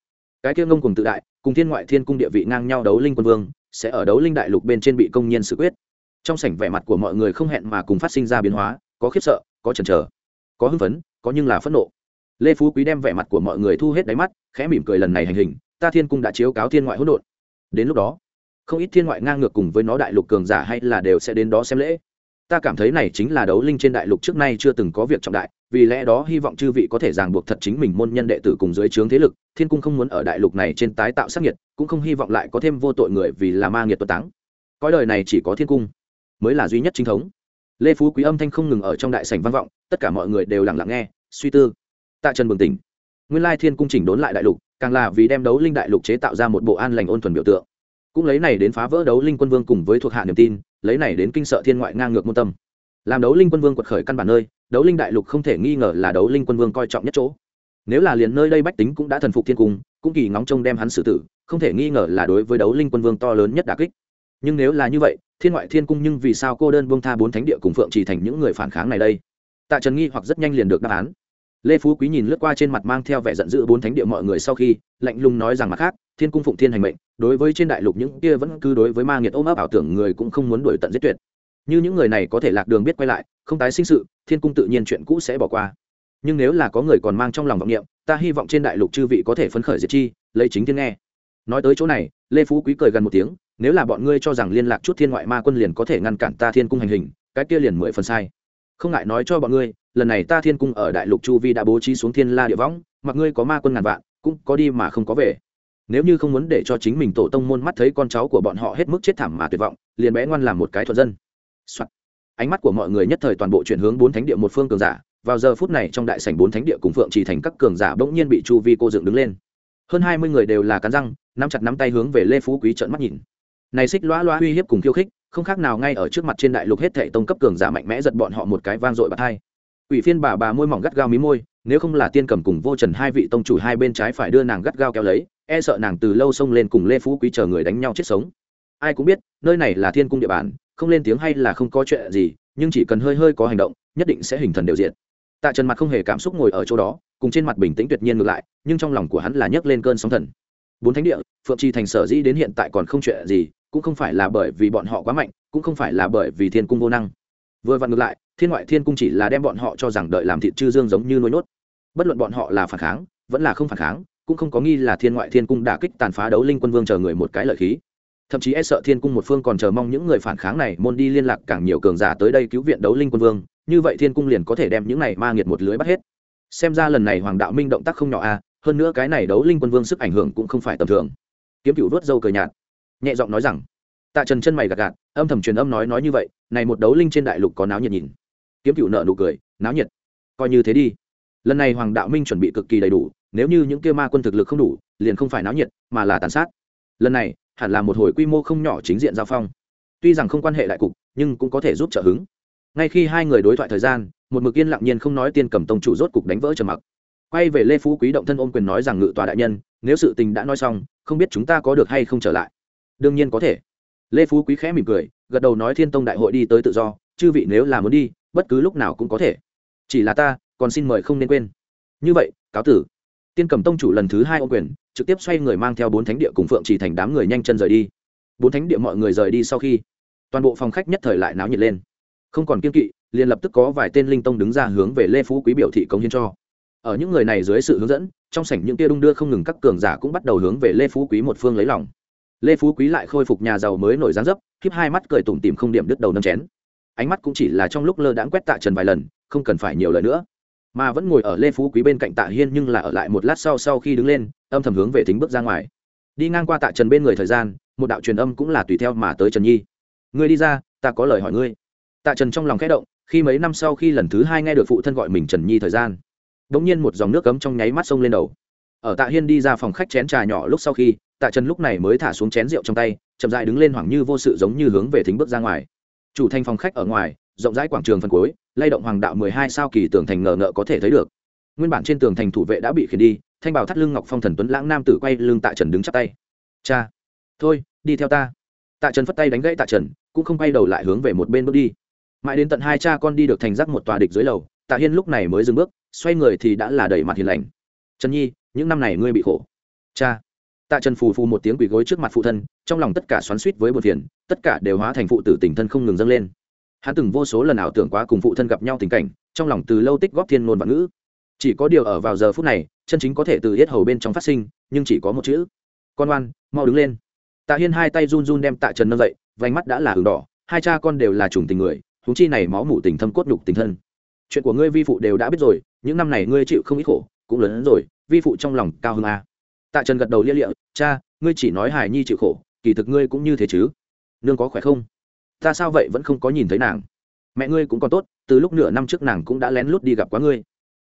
Cái kia ngông cùng tự đại, cùng thiên ngoại thiên cung địa vị ngang nhau đấu linh quân vương sẽ ở đấu linh đại lục bên trên bị công nhân xử quyết. Trong sảnh vẻ mặt của mọi người không hẹn mà cùng phát sinh ra biến hóa, có khiếp sợ, có chần chờ, có hưng phấn, có nhưng là phẫn nộ. Lê phú quý đem vẻ mặt của mọi người thu hết đáy mắt, khẽ mỉm cười lần này hành hình, ta thiên cung đã chiếu cáo thiên ngoại hỗn độn. Đến lúc đó, không ít thiên ngoại ngang ngược cùng với nó đại lục cường giả hay là đều sẽ đến đó xem lễ ta cảm thấy này chính là đấu linh trên đại lục trước nay chưa từng có việc trọng đại, vì lẽ đó hy vọng chư vị có thể ràng buộc thật chính mình môn nhân đệ tử cùng dưới trướng thế lực, thiên cung không muốn ở đại lục này trên tái tạo sắc nhiệt cũng không hy vọng lại có thêm vô tội người vì là ma nghiệt tuất táng. Cõi đời này chỉ có thiên cung mới là duy nhất chính thống. Lê phú quý âm thanh không ngừng ở trong đại sảnh vang vọng, tất cả mọi người đều lặng lặng nghe, suy tư. Tạ trần bừng tỉnh. Nguyên lai thiên cung chỉnh đốn lại đại lục, càng là vì đem đấu linh đại lục chế tạo ra một bộ an lành ôn thuần biểu tượng. Cũng lấy này đến phá vỡ đấu linh quân vương cùng với thuộc hạ niềm tin lấy này đến kinh sợ thiên ngoại ngang ngược môn tâm. Làm đấu linh quân vương quật khởi căn bản nơi, đấu linh đại lục không thể nghi ngờ là đấu linh quân vương coi trọng nhất chỗ. Nếu là liền nơi đây bách tính cũng đã thần phục thiên cung, cũng kỳ ngóng trông đem hắn xử tử, không thể nghi ngờ là đối với đấu linh quân vương to lớn nhất đà kích. Nhưng nếu là như vậy, thiên ngoại thiên cung nhưng vì sao cô đơn buông tha bốn thánh địa cùng phượng chỉ thành những người phản kháng này đây? Tạ trần nghi hoặc rất nhanh liền được đáp án lê phú quý nhìn lướt qua trên mặt mang theo vẻ giận dữ bốn thánh địa mọi người sau khi, lạnh lùng nói rằng mặt khác, thiên cung phụng thiên hành mệnh, đối với trên đại lục những kia vẫn cứ đối với ma nghiệt ôm ấp ảo tưởng người cũng không muốn đuổi tận giết tuyệt. Như những người này có thể lạc đường biết quay lại, không tái sinh sự, thiên cung tự nhiên chuyện cũ sẽ bỏ qua. Nhưng nếu là có người còn mang trong lòng vọng niệm, ta hy vọng trên đại lục chư vị có thể phấn khởi diệt chi, lấy chính thiên nghe. Nói tới chỗ này, lê phú quý cười gần một tiếng, nếu là bọn ngươi cho rằng liên lạc chút thiên ngoại ma quân liền có thể ngăn cản ta thiên cung hành hình, cái kia liền mười phần sai. Không ngại nói cho bọn ngươi lần này ta thiên cung ở đại lục chu vi đã bố trí xuống thiên la địa võng, mặc ngươi có ma quân ngàn vạn, cũng có đi mà không có về. Nếu như không muốn để cho chính mình tổ tông môn mắt thấy con cháu của bọn họ hết mức chết thảm mà tuyệt vọng, liền bé ngoan làm một cái thuận dân、Soạn. ánh mắt của mọi người nhất thời toàn bộ chuyển hướng bốn thánh địa một phương cường giả, vào giờ phút này trong đại sảnh bốn thánh địa cùng phượng chỉ thành các cường giả bỗng nhiên bị chu vi cô dựng đứng lên. Hơn hai mươi người đều là cắn răng, nắm chặt nắm tay hướng về lê phú quý trợn mắt nhìn. Này xích loa loa uy hiếp cùng khiêu khích, không khác nào ngay ở trước mặt trên đại lục hết thệ tông cấp cường giả mạnh mẽ giật bọn họ một cái vang dội bạt hai. Quỷ phiên bà bà môi mỏng gắt gao mí môi, nếu không là tiên cầm cùng vô trần hai vị tông chủ hai bên trái phải đưa nàng gắt gao kéo lấy e sợ nàng từ lâu xông lên cùng lê phú quý chờ người đánh nhau chết sống. Ai cũng biết, nơi này là thiên cung địa bàn, không lên tiếng hay là không có chuyện gì, nhưng chỉ cần hơi hơi có hành động, nhất định sẽ hình thần đều diện tạ trần mặt không hề cảm xúc ngồi ở chỗ đó, cùng trên mặt bình tĩnh tuyệt nhiên ngược lại, nhưng trong lòng của hắn là nhấc lên cơn sóng thần. Bốn thánh địa, phượng trì thành sở dĩ đến hiện tại còn không chuyện gì, cũng không phải là bởi vì bọn họ quá mạnh, cũng không phải là bởi vì thiên cung vô năng. Vừa vặn ngược lại thiên ngoại thiên cung chỉ là đem bọn họ cho rằng đợi làm thịt chư dương giống như nuôi nốt bất luận bọn họ là phản kháng, vẫn là không phản kháng, cũng không có nghi là thiên ngoại thiên cung đả kích tàn phá đấu linh quân vương chờ người một cái lợi khí. Thậm chí e sợ thiên cung một phương còn chờ mong những người phản kháng này môn đi liên lạc càng nhiều cường giả tới đây cứu viện đấu linh quân vương, như vậy thiên cung liền có thể đem những này ma nghiệt một lưới bắt hết. Xem ra lần này hoàng đạo minh động tác không nhỏ a, hơn nữa cái này đấu linh quân vương sức ảnh hưởng cũng không phải tầm thường. Kiếm cựu vớt dâu cờ nhạt, nhẹ giọng nói rằng tạ trần chân mày gạt gạt, âm thầm truyền âm nói nói như vậy, này một đấu linh trên đại lục có náo nhiệt nhìn kiếm cựu nợ nụ cười, náo nhiệt. Coi như thế đi. Lần này hoàng đạo minh chuẩn bị cực kỳ đầy đủ, nếu như những kia ma quân thực lực không đủ, liền không phải náo nhiệt, mà là tàn sát. Lần này, hẳn là một hồi quy mô không nhỏ chính diện giao phong. Tuy rằng không quan hệ đại cục, nhưng cũng có thể giúp trợ hứng. Ngay khi hai người đối thoại thời gian, một mực yên lặng nhiên không nói tiên cầm tông chủ rốt cục đánh vỡ trầm mặc. Quay về lê phú quý động thân ôm quyền nói rằng ngự tòa đại nhân, nếu sự tình đã nói xong, không biết chúng ta có được hay không trở lại. Đương nhiên có thể. Lê phú quý khẽ mỉm cười, gật đầu nói thiên tông đại hội đi tới tự do, chư vị nếu là muốn đi bất cứ lúc nào cũng có thể. Chỉ là ta, còn xin mời không nên quên. Như vậy, cáo tử. Tiên cầm tông chủ lần thứ hai ô quyền, trực tiếp xoay người mang theo bốn thánh địa cùng phượng chỉ thành đám người nhanh chân rời đi. Bốn thánh địa mọi người rời đi sau khi, toàn bộ phòng khách nhất thời lại náo nhiệt lên. Không còn kiên kỵ, liền lập tức có vài tên linh tông đứng ra hướng về lê phú quý biểu thị công hiến cho. Ở những người này dưới sự hướng dẫn, trong sảnh những tia đung đưa không ngừng các cường giả cũng bắt đầu hướng về lê phú quý một phương lấy lòng. Lê phú quý lại khôi phục nhà giàu mới nổi dáng dấp, khiếp hai mắt cười tủm tìm không điểm đứt đầu nâm chén ánh mắt cũng chỉ là trong lúc lơ đãng quét tạ trần vài lần, không cần phải nhiều lời nữa. Mà vẫn ngồi ở lê phú quý bên cạnh tạ hiên nhưng là ở lại một lát sau sau khi đứng lên, âm thầm hướng về thính bước ra ngoài. Đi ngang qua tạ trần bên người thời gian, một đạo truyền âm cũng là tùy theo mà tới trần nhi. Ngươi đi ra, ta có lời hỏi ngươi. Tạ trần trong lòng khẽ động, khi mấy năm sau khi lần thứ hai nghe được phụ thân gọi mình trần nhi thời gian đ ỗ n g nhiên một dòng nước cấm trong nháy mắt sông lên đầu. Ở tạ hiên đi ra phòng khách chén trà nhỏ lúc sau khi, tạ trần lúc này mới thả xuống chén rượu trong tay, chậm dại đứng lên hoảng như vô sự giống như hướng về thính bước ra ngoài chủ thành phòng khách ở ngoài, rộng rãi quảng trường phần cuối, lay động hoàng đạo mười hai sao kỳ tường thành ngờ ngợ có thể thấy được. Nguyên bản trên tường thành thủ vệ đã bị khiển đi, thanh bảo thắt lưng ngọc phong thần tuấn lãng nam tử quay lưng tạ trần đứng chắp tay. Cha, thôi, đi theo ta. Tạ trần phất tay đánh gãy tạ trần, cũng không quay đầu lại hướng về một bên bước đi. Mãi đến tận hai cha con đi được thành rắc một tòa địch dưới lầu, tạ hiên lúc này mới dừng bước, xoay người thì đã là đầy mặt hiền lành. Trần nhi, những năm này ngươi bị khổ. Cha tạ trần phù phù một tiếng quỳ gối trước mặt phụ thân, trong lòng tất cả xoắn suýt với một phiền, tất cả đều hóa thành phụ tử tình thân không ngừng dâng lên. Hắn từng vô số lần ảo tưởng quá cùng phụ thân gặp nhau tình cảnh, trong lòng từ lâu tích góp thiên ngôn và ngữ. Chỉ có điều ở vào giờ phút này, chân chính có thể từ hết hầu bên trong phát sinh, nhưng chỉ có một chữ. Con oan mau đứng lên. Tạ hiên hai tay run run đem tạ trần nâng dậy, vành mắt đã là hừng đỏ, hai cha con đều là chủng tình người húng chi này máu mủ tình thâm cốt nhục tình thân. Chuyện của ngươi vi phụ đều đã biết rồi, những năm này ngươi chịu không ít khổ, cũng lớn hơn rồi, vi phụ trong lòng cao hơn a tạ trần gật đầu lia lịa, cha, ngươi chỉ nói hải nhi chịu khổ, kỳ thực ngươi cũng như thế chứ. Nương có khỏe không? Ta sao vậy vẫn không có nhìn thấy nàng? Mẹ ngươi cũng còn tốt, từ lúc nửa năm trước nàng cũng đã lén lút đi gặp quá ngươi.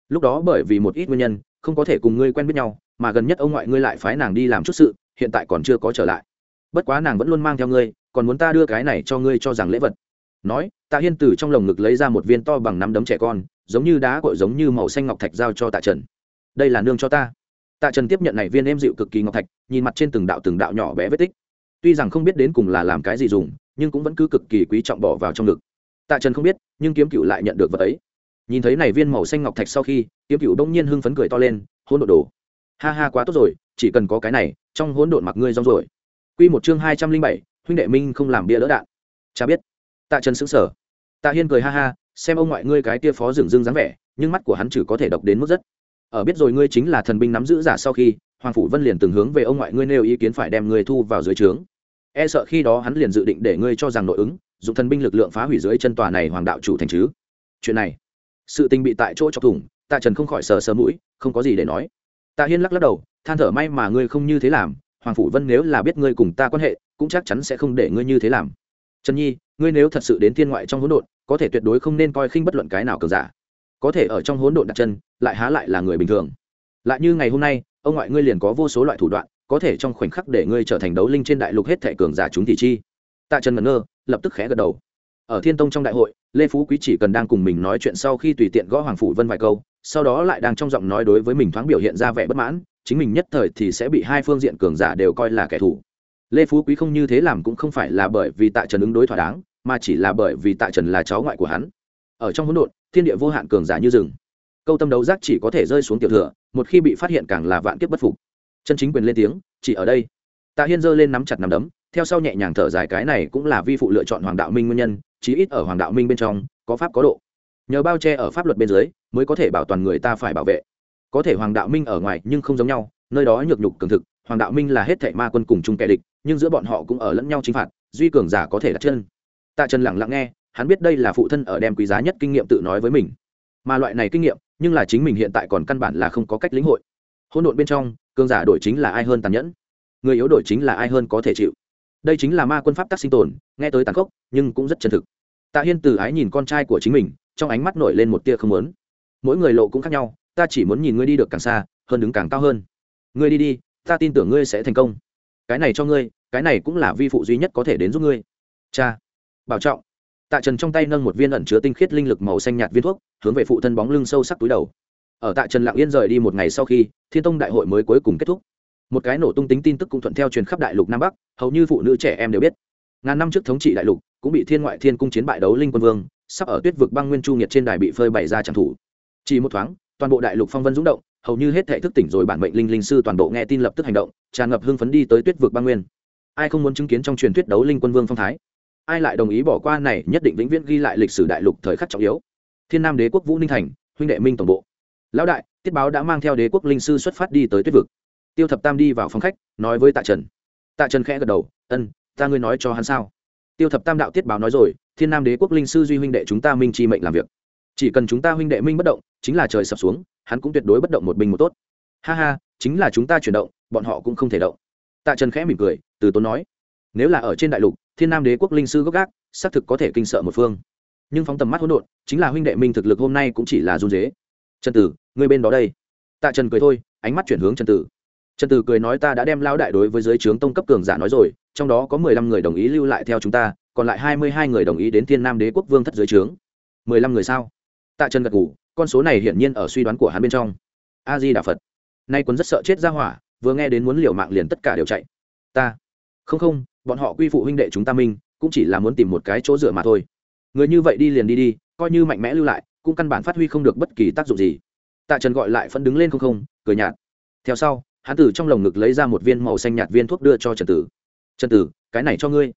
Lúc đó bởi vì một ít nguyên nhân, không có thể cùng ngươi quen biết nhau, mà gần nhất ông ngoại ngươi lại phái nàng đi làm chút sự, hiện tại còn chưa có trở lại. Bất quá nàng vẫn luôn mang theo ngươi, còn muốn ta đưa cái này cho ngươi cho rằng lễ vật. Nói, tạ hiên từ trong lồng ngực lấy ra một viên to bằng nắm đấm trẻ con, giống như đá cội giống như màu xanh ngọc thạch giao cho tạ trần. Đây là nương cho ta tạ trần tiếp nhận này viên em dịu cực kỳ ngọc thạch, nhìn mặt trên từng đạo từng đạo nhỏ bé vết tích. Tuy rằng không biết đến cùng là làm cái gì dùng, nhưng cũng vẫn cứ cực kỳ quý trọng bỏ vào trong ngực. Tạ trần không biết, nhưng kiếm cựu lại nhận được vật ấy. Nhìn thấy này viên màu xanh ngọc thạch sau khi, kiếm cựu đông nhiên hưng phấn cười to lên hôn đ đồ, ha ha quá tốt rồi, chỉ cần có cái này, trong hỗn độn mặc ngươi rong rồi quy một chương hai trăm linh bảy, huynh đệ minh không làm bia đỡ đạn. Cha biết. Tạ trần xứng sở tạ hiên cười ha ha, xem ông ngoại ngươi cái kia phó rừng rưng dáng vẻ, nhưng mắt của hắn chử có thể độc đến mức rất ở biết rồi ngươi chính là thần binh nắm giữ giả sau khi, hoàng phủ vân liền từng hướng về ông ngoại ngươi nêu ý kiến phải đem ngươi thu vào dưới trướng. E sợ khi đó hắn liền dự định để ngươi cho rằng nội ứng, dùng thần binh lực lượng phá hủy dưới chân tòa này hoàng đạo chủ thành chứ. Chuyện này, sự tình bị tại chỗ chọc thủng tạ trần không khỏi sờ sờ mũi, không có gì để nói. Tạ hiên lắc lắc đầu, than thở may mà ngươi không như thế làm, hoàng phủ vân nếu là biết ngươi cùng ta quan hệ, cũng chắc chắn sẽ không để ngươi như thế làm. Trần nhi, ngươi nếu thật sự đến thiên ngoại trong hỗn độn, có thể tuyệt đối không nên coi khinh bất luận cái nào cường giả có thể ở trong hỗn độn đặt chân, lại há lại là người bình thường. Lại như ngày hôm nay, ông ngoại ngươi liền có vô số loại thủ đoạn, có thể trong khoảnh khắc để ngươi trở thành đấu linh trên đại lục hết thể cường giả chúng thị chi. Tạ trần ngẩn ngơ, lập tức khẽ gật đầu. Ở thiên tông trong đại hội, lê phú quý chỉ cần đang cùng mình nói chuyện sau khi tùy tiện gõ hoàng phủ vân vài câu, sau đó lại đang trong giọng nói đối với mình thoáng biểu hiện ra vẻ bất mãn, chính mình nhất thời thì sẽ bị hai phương diện cường giả đều coi là kẻ thù. Lê phú quý không như thế làm cũng không phải là bởi vì tạ trần ứng đối thỏa đáng, mà chỉ là bởi vì tạ trần là cháu ngoại của hắn. Ở trong hỗn độn thiên địa vô hạn cường giả như rừng. Câu tâm đấu giác chỉ có thể rơi xuống tiểu thừa, một khi bị phát hiện càng là vạn kiếp bất phục. Chân chính quyền lên tiếng, chỉ ở đây. Tạ hiên giơ lên nắm chặt nắm đấm, theo sau nhẹ nhàng thở dài cái này cũng là vi phụ lựa chọn hoàng đạo minh nguyên nhân, chí ít ở hoàng đạo minh bên trong, có pháp có độ. Nhờ bao che ở pháp luật bên dưới, mới có thể bảo toàn người ta phải bảo vệ. Có thể hoàng đạo minh ở ngoài nhưng không giống nhau, nơi đó nhược nhục cường thực, hoàng đạo minh là hết thảy ma quân cùng chung kẻ địch, nhưng giữa bọn họ cũng ở lẫn nhau chinh phạt, duy cường giả có thể đặt chân. Tạ trần lặng lặng nghe hắn biết đây là phụ thân ở đem quý giá nhất kinh nghiệm tự nói với mình. Mà loại này kinh nghiệm, nhưng là chính mình hiện tại còn căn bản là không có cách lĩnh hội. Hỗn độn bên trong, cường giả đổi chính là ai hơn tàn nhẫn? Người yếu đổi chính là ai hơn có thể chịu? Đây chính là ma quân pháp tắc sinh tồn, nghe tới tàn khốc, nhưng cũng rất chân thực. Tạ hiên từ ái nhìn con trai của chính mình, trong ánh mắt nổi lên một tia không muốn. Mỗi người lộ cũng khác nhau, ta chỉ muốn nhìn ngươi đi được càng xa, hơn đứng càng cao hơn. Ngươi đi đi, ta tin tưởng ngươi sẽ thành công. Cái này cho ngươi, cái này cũng là vi phụ duy nhất có thể đến giúp ngươi. Cha, bảo trọng tạ trần trong tay nâng một viên ẩn chứa tinh khiết linh lực màu xanh nhạt viên thuốc, hướng về phụ thân bóng lưng sâu sắc túi đầu. Ở tạ trần lặng yên rời đi một ngày sau khi, thiên tông đại hội mới cuối cùng kết thúc. Một cái nổ tung tính tin tức cũng thuận theo truyền khắp đại lục nam bắc, hầu như phụ nữ trẻ em đều biết. Ngàn năm trước thống trị đại lục, cũng bị thiên ngoại thiên cung chiến bại đấu linh quân vương, sắp ở tuyết vực băng nguyên chu nghiệt trên đài bị phơi bày ra trang thủ. Chỉ một thoáng, toàn bộ đại lục phong vân rúng động, hầu như hết thể thức tỉnh rồi bản mệnh linh linh sư toàn bộ nghe tin lập tức hành động, tràn ngập hưng phấn đi tới tuyết vực băng nguyên. Ai không muốn chứng kiến trong truyền thuyết đấu linh quân vương phong thái? Ai lại đồng ý bỏ qua này nhất định vĩnh viễn ghi lại lịch sử đại lục thời khắc trọng yếu. Thiên nam đế quốc vũ ninh thành, huynh đệ minh tổng bộ. Lão đại, tiết báo đã mang theo đế quốc linh sư xuất phát đi tới tuyết vực. Tiêu thập tam đi vào phòng khách, nói với tạ trần. Tạ trần khẽ gật đầu, ân, ta ngươi nói cho hắn sao? Tiêu thập tam đạo tiết báo nói rồi, thiên nam đế quốc linh sư duy huynh đệ chúng ta minh chi mệnh làm việc. Chỉ cần chúng ta huynh đệ minh bất động, chính là trời sập xuống, hắn cũng tuyệt đối bất động một mình một tốt. Ha ha, chính là chúng ta chuyển động, bọn họ cũng không thể động. Tạ trần khẽ mỉm cười, từ tốn nói, nếu là ở trên đại lục thiên nam đế quốc linh sư gốc gác, xác thực có thể kinh sợ một phương. Nhưng phóng tầm mắt hỗn độn, chính là huynh đệ minh thực lực hôm nay cũng chỉ là run dế. Trần tử người bên đó đây. Tạ trần cười thôi, ánh mắt chuyển hướng trần tử. Trần tử cười nói ta đã đem lao đại đối với giới trướng tông cấp cường giả nói rồi, trong đó có mười lăm người đồng ý lưu lại theo chúng ta, còn lại hai mươi hai người đồng ý đến thiên nam đế quốc vương thất giới trướng. mười lăm người sao? Tạ trần gật ngủ con số này hiển nhiên ở suy đoán của hắn bên trong. A di đà phật. Nay quân rất sợ chết ra hỏa, vừa nghe đến muốn liều mạng liền tất cả đều chạy. Ta. Không không bọn họ quy phụ huynh đệ chúng ta minh, cũng chỉ là muốn tìm một cái chỗ dựa mà thôi. Người như vậy đi liền đi đi, coi như mạnh mẽ lưu lại, cũng căn bản phát huy không được bất kỳ tác dụng gì. Tạ trần gọi lại phân đứng lên không không, cười nhạt. Theo sau hán tử trong lồng ngực lấy ra một viên màu xanh nhạt viên thuốc đưa cho trần tử. Trần tử, cái này cho ngươi.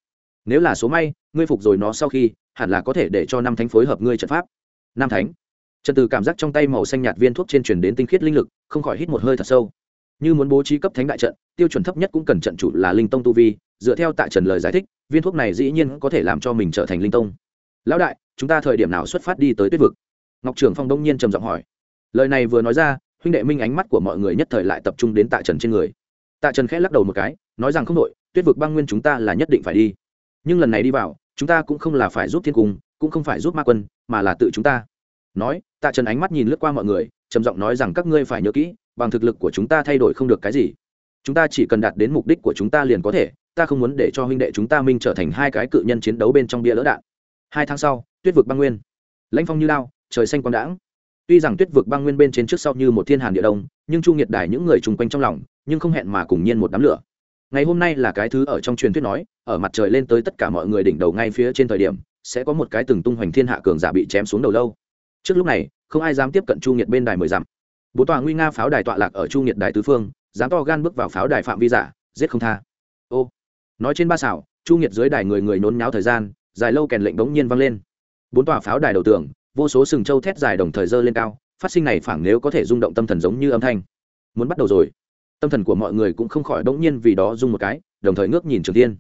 Nếu là số may, ngươi phục rồi nó sau khi, hẳn là có thể để cho năm thánh phối hợp ngươi trận pháp. Năm thánh? Trần tử cảm giác trong tay màu xanh nhạt viên thuốc trên truyền đến tinh khiết linh lực, không khỏi hít một hơi thật sâu như muốn bố trí cấp thánh đại trận, tiêu chuẩn thấp nhất cũng cần trận chủ là linh tông tu vi, dựa theo tạ trần lời giải thích, viên thuốc này dĩ nhiên có thể làm cho mình trở thành linh tông. Lão đại, chúng ta thời điểm nào xuất phát đi tới tuyết vực? Ngọc trưởng phong đông nhiên trầm giọng hỏi. Lời này vừa nói ra, huynh đệ minh ánh mắt của mọi người nhất thời lại tập trung đến tạ trần trên người. Tạ trần khẽ lắc đầu một cái, nói rằng không đội tuyết vực băng nguyên chúng ta là nhất định phải đi. Nhưng lần này đi vào, chúng ta cũng không là phải giúp thiên cung, cũng không phải giúp ma quân, mà là tự chúng ta. Nói, tạ trần ánh mắt nhìn lướt qua mọi người, trầm giọng nói rằng các ngươi phải nhớ kỹ bằng thực lực của chúng ta thay đổi không được cái gì. Chúng ta chỉ cần đạt đến mục đích của chúng ta liền có thể, ta không muốn để cho huynh đệ chúng ta minh trở thành hai cái cự nhân chiến đấu bên trong bia lỡ đạn. Hai tháng sau, tuyết vực băng nguyên. Lãnh phong như lao, trời xanh quang đãng. Tuy rằng tuyết vực băng nguyên bên trên trước sau như một thiên hàn địa đông, nhưng chu nghiệt đài những người chung quanh trong lòng, nhưng không hẹn mà cùng nhiên một đám lửa. Ngày hôm nay là cái thứ ở trong truyền thuyết nói, ở mặt trời lên tới tất cả mọi người đỉnh đầu ngay phía trên thời điểm, sẽ có một cái từng tung hoành thiên hạ cường giả bị chém xuống đầu lâu. Trước lúc này, không ai dám tiếp cận chu nghiệt bên đài mười dặm bốn tòa nguy nga pháo đài tọa lạc ở chu nghiệt đài tứ phương, dám to gan bước vào pháo đài phạm vi giả, giết không tha. Ô, nói trên ba xảo, chu nghiệt dưới đài người người nôn nháo thời gian, dài lâu kèn lệnh bỗng nhiên vang lên. Bốn tòa pháo đài đầu tường, vô số sừng châu thét dài đồng thời dơ lên cao, phát sinh này phảng nếu có thể rung động tâm thần giống như âm thanh. Muốn bắt đầu rồi. Tâm thần của mọi người cũng không khỏi bỗng nhiên vì đó rung một cái, đồng thời ngước nhìn trường tiên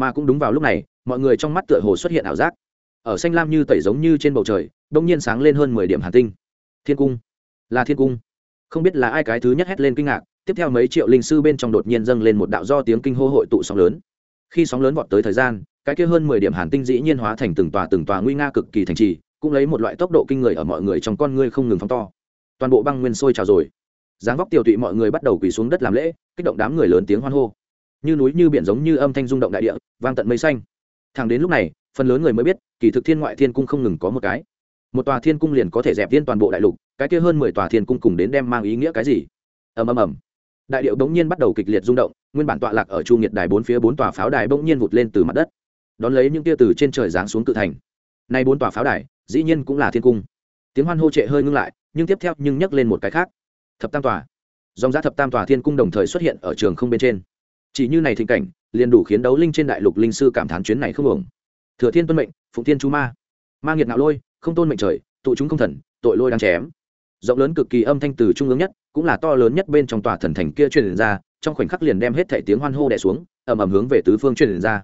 mà cũng đúng vào lúc này, mọi người trong mắt tựa hồ xuất hiện ảo giác. Ở xanh lam như tẩy giống như trên bầu trời, bỗng nhiên sáng lên hơn mười điểm hàn tinh. Thiên cung. Là thiên cung không biết là ai cái thứ nhất hét lên kinh ngạc, tiếp theo mấy triệu linh sư bên trong đột nhiên dâng lên một đạo do tiếng kinh hô hội tụ sóng lớn. Khi sóng lớn vọt tới thời gian, cái kia hơn mười điểm hàn tinh dĩ nhiên hóa thành từng tòa từng tòa nguy nga cực kỳ thành trì, cũng lấy một loại tốc độ kinh người ở mọi người trong con ngươi không ngừng phóng to. Toàn bộ băng nguyên sôi trào rồi. Dáng vóc tiểu tụy mọi người bắt đầu quỳ xuống đất làm lễ, kích động đám người lớn tiếng hoan hô. Như núi như biển giống như âm thanh rung động đại địa, vang tận mây xanh. Thẳng đến lúc này, phần lớn người mới biết, kỳ thực thiên ngoại thiên cung không ngừng có một cái. Một tòa thiên cung liền có thể dẹp viên toàn bộ đại lục cái kia hơn mười tòa thiên cung cùng đến đem mang ý nghĩa cái gì? Ầm ầm ầm. Đại điệu bỗng nhiên bắt đầu kịch liệt rung động, nguyên bản tọa lạc ở chu nghiệt đài bốn phía bốn tòa pháo đài bỗng nhiên vụt lên từ mặt đất. Đón lấy những tia từ trên trời giáng xuống tự thành. Nay bốn tòa pháo đài, dĩ nhiên cũng là thiên cung. Tiếng hoan hô trệ hơi ngưng lại, nhưng tiếp theo nhưng nhắc lên một cái khác. Thập tam tòa. Dòng giá thập tam tòa thiên cung đồng thời xuất hiện ở trường không bên trên. Chỉ như này thịnh cảnh, liền đủ khiến đấu linh trên đại lục linh sư cảm thán chuyến này không ổng thừa thiên tuân mệnh, phụng thiên chú ma. Ma nghiệt nạo lôi, không tôn mệnh trời, tụ chúng không thần, tội lôi đang chém rộng lớn cực kỳ âm thanh từ trung ương nhất, cũng là to lớn nhất bên trong tòa thần thành kia truyền ra, trong khoảnh khắc liền đem hết thảy tiếng hoan hô đè xuống, ầm ầm hướng về tứ phương truyền ra.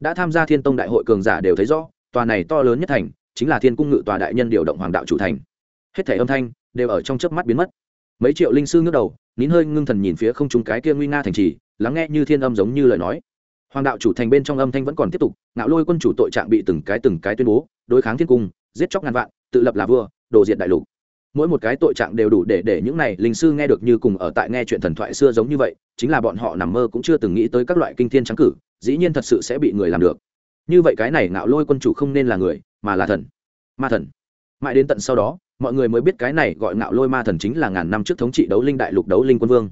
Đã tham gia thiên tông đại hội cường giả đều thấy rõ, tòa này to lớn nhất thành, chính là thiên cung ngự tòa đại nhân điều động hoàng đạo chủ thành. Hết thảy âm thanh đều ở trong chớp mắt biến mất. Mấy triệu linh sư ngước đầu, nín hơi ngưng thần nhìn phía không trung cái kia nguy nga thành trì, lắng nghe như thiên âm giống như lời nói. Hoàng đạo chủ thành bên trong âm thanh vẫn còn tiếp tục, ngạo lôi quân chủ tội trạng bị từng cái từng cái tuyên bố, đối kháng thiên cung, giết chóc ngàn vạn, tự lập là vua, đồ diệt đại lục mỗi một cái tội trạng đều đủ để để những này linh sư nghe được như cùng ở tại nghe chuyện thần thoại xưa giống như vậy, chính là bọn họ nằm mơ cũng chưa từng nghĩ tới các loại kinh thiên trắng cử, dĩ nhiên thật sự sẽ bị người làm được. Như vậy cái này ngạo lôi quân chủ không nên là người, mà là thần. Ma thần. Mãi đến tận sau đó, mọi người mới biết cái này gọi ngạo lôi ma thần chính là ngàn năm trước thống trị đấu linh đại lục đấu linh quân vương.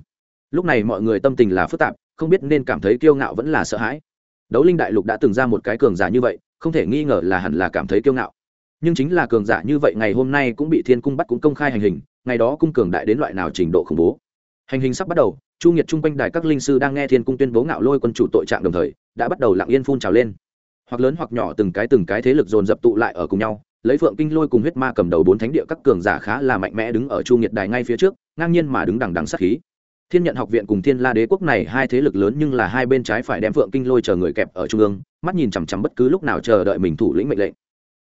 Lúc này mọi người tâm tình là phức tạp, không biết nên cảm thấy kiêu ngạo vẫn là sợ hãi. Đấu linh đại lục đã từng ra một cái cường giả như vậy, không thể nghi ngờ là hẳn là cảm thấy kiêu ngạo nhưng chính là cường giả như vậy ngày hôm nay cũng bị thiên cung bắt cũng công khai hành hình, ngày đó cung cường đại đến loại nào trình độ khủng bố. Hành hình sắp bắt đầu, chu nghiệt chung quanh đài các linh sư đang nghe thiên cung tuyên bố ngạo lôi quân chủ tội trạng đồng thời, đã bắt đầu lặng yên phun trào lên. Hoặc lớn hoặc nhỏ từng cái từng cái thế lực dồn dập tụ lại ở cùng nhau, lấy phượng kinh lôi cùng huyết ma cầm đầu bốn thánh địa các cường giả khá là mạnh mẽ đứng ở chu nghiệt đài ngay phía trước, ngang nhiên mà đứng đằng đằng sát khí. Thiên nhận học viện cùng thiên la đế quốc này hai thế lực lớn nhưng là hai bên trái phải đem phượng kinh lôi chờ người kẹp ở trung ương, mắt nhìn chằm chằm bất cứ lúc nào chờ đợi mình thủ lĩnh mệnh lệnh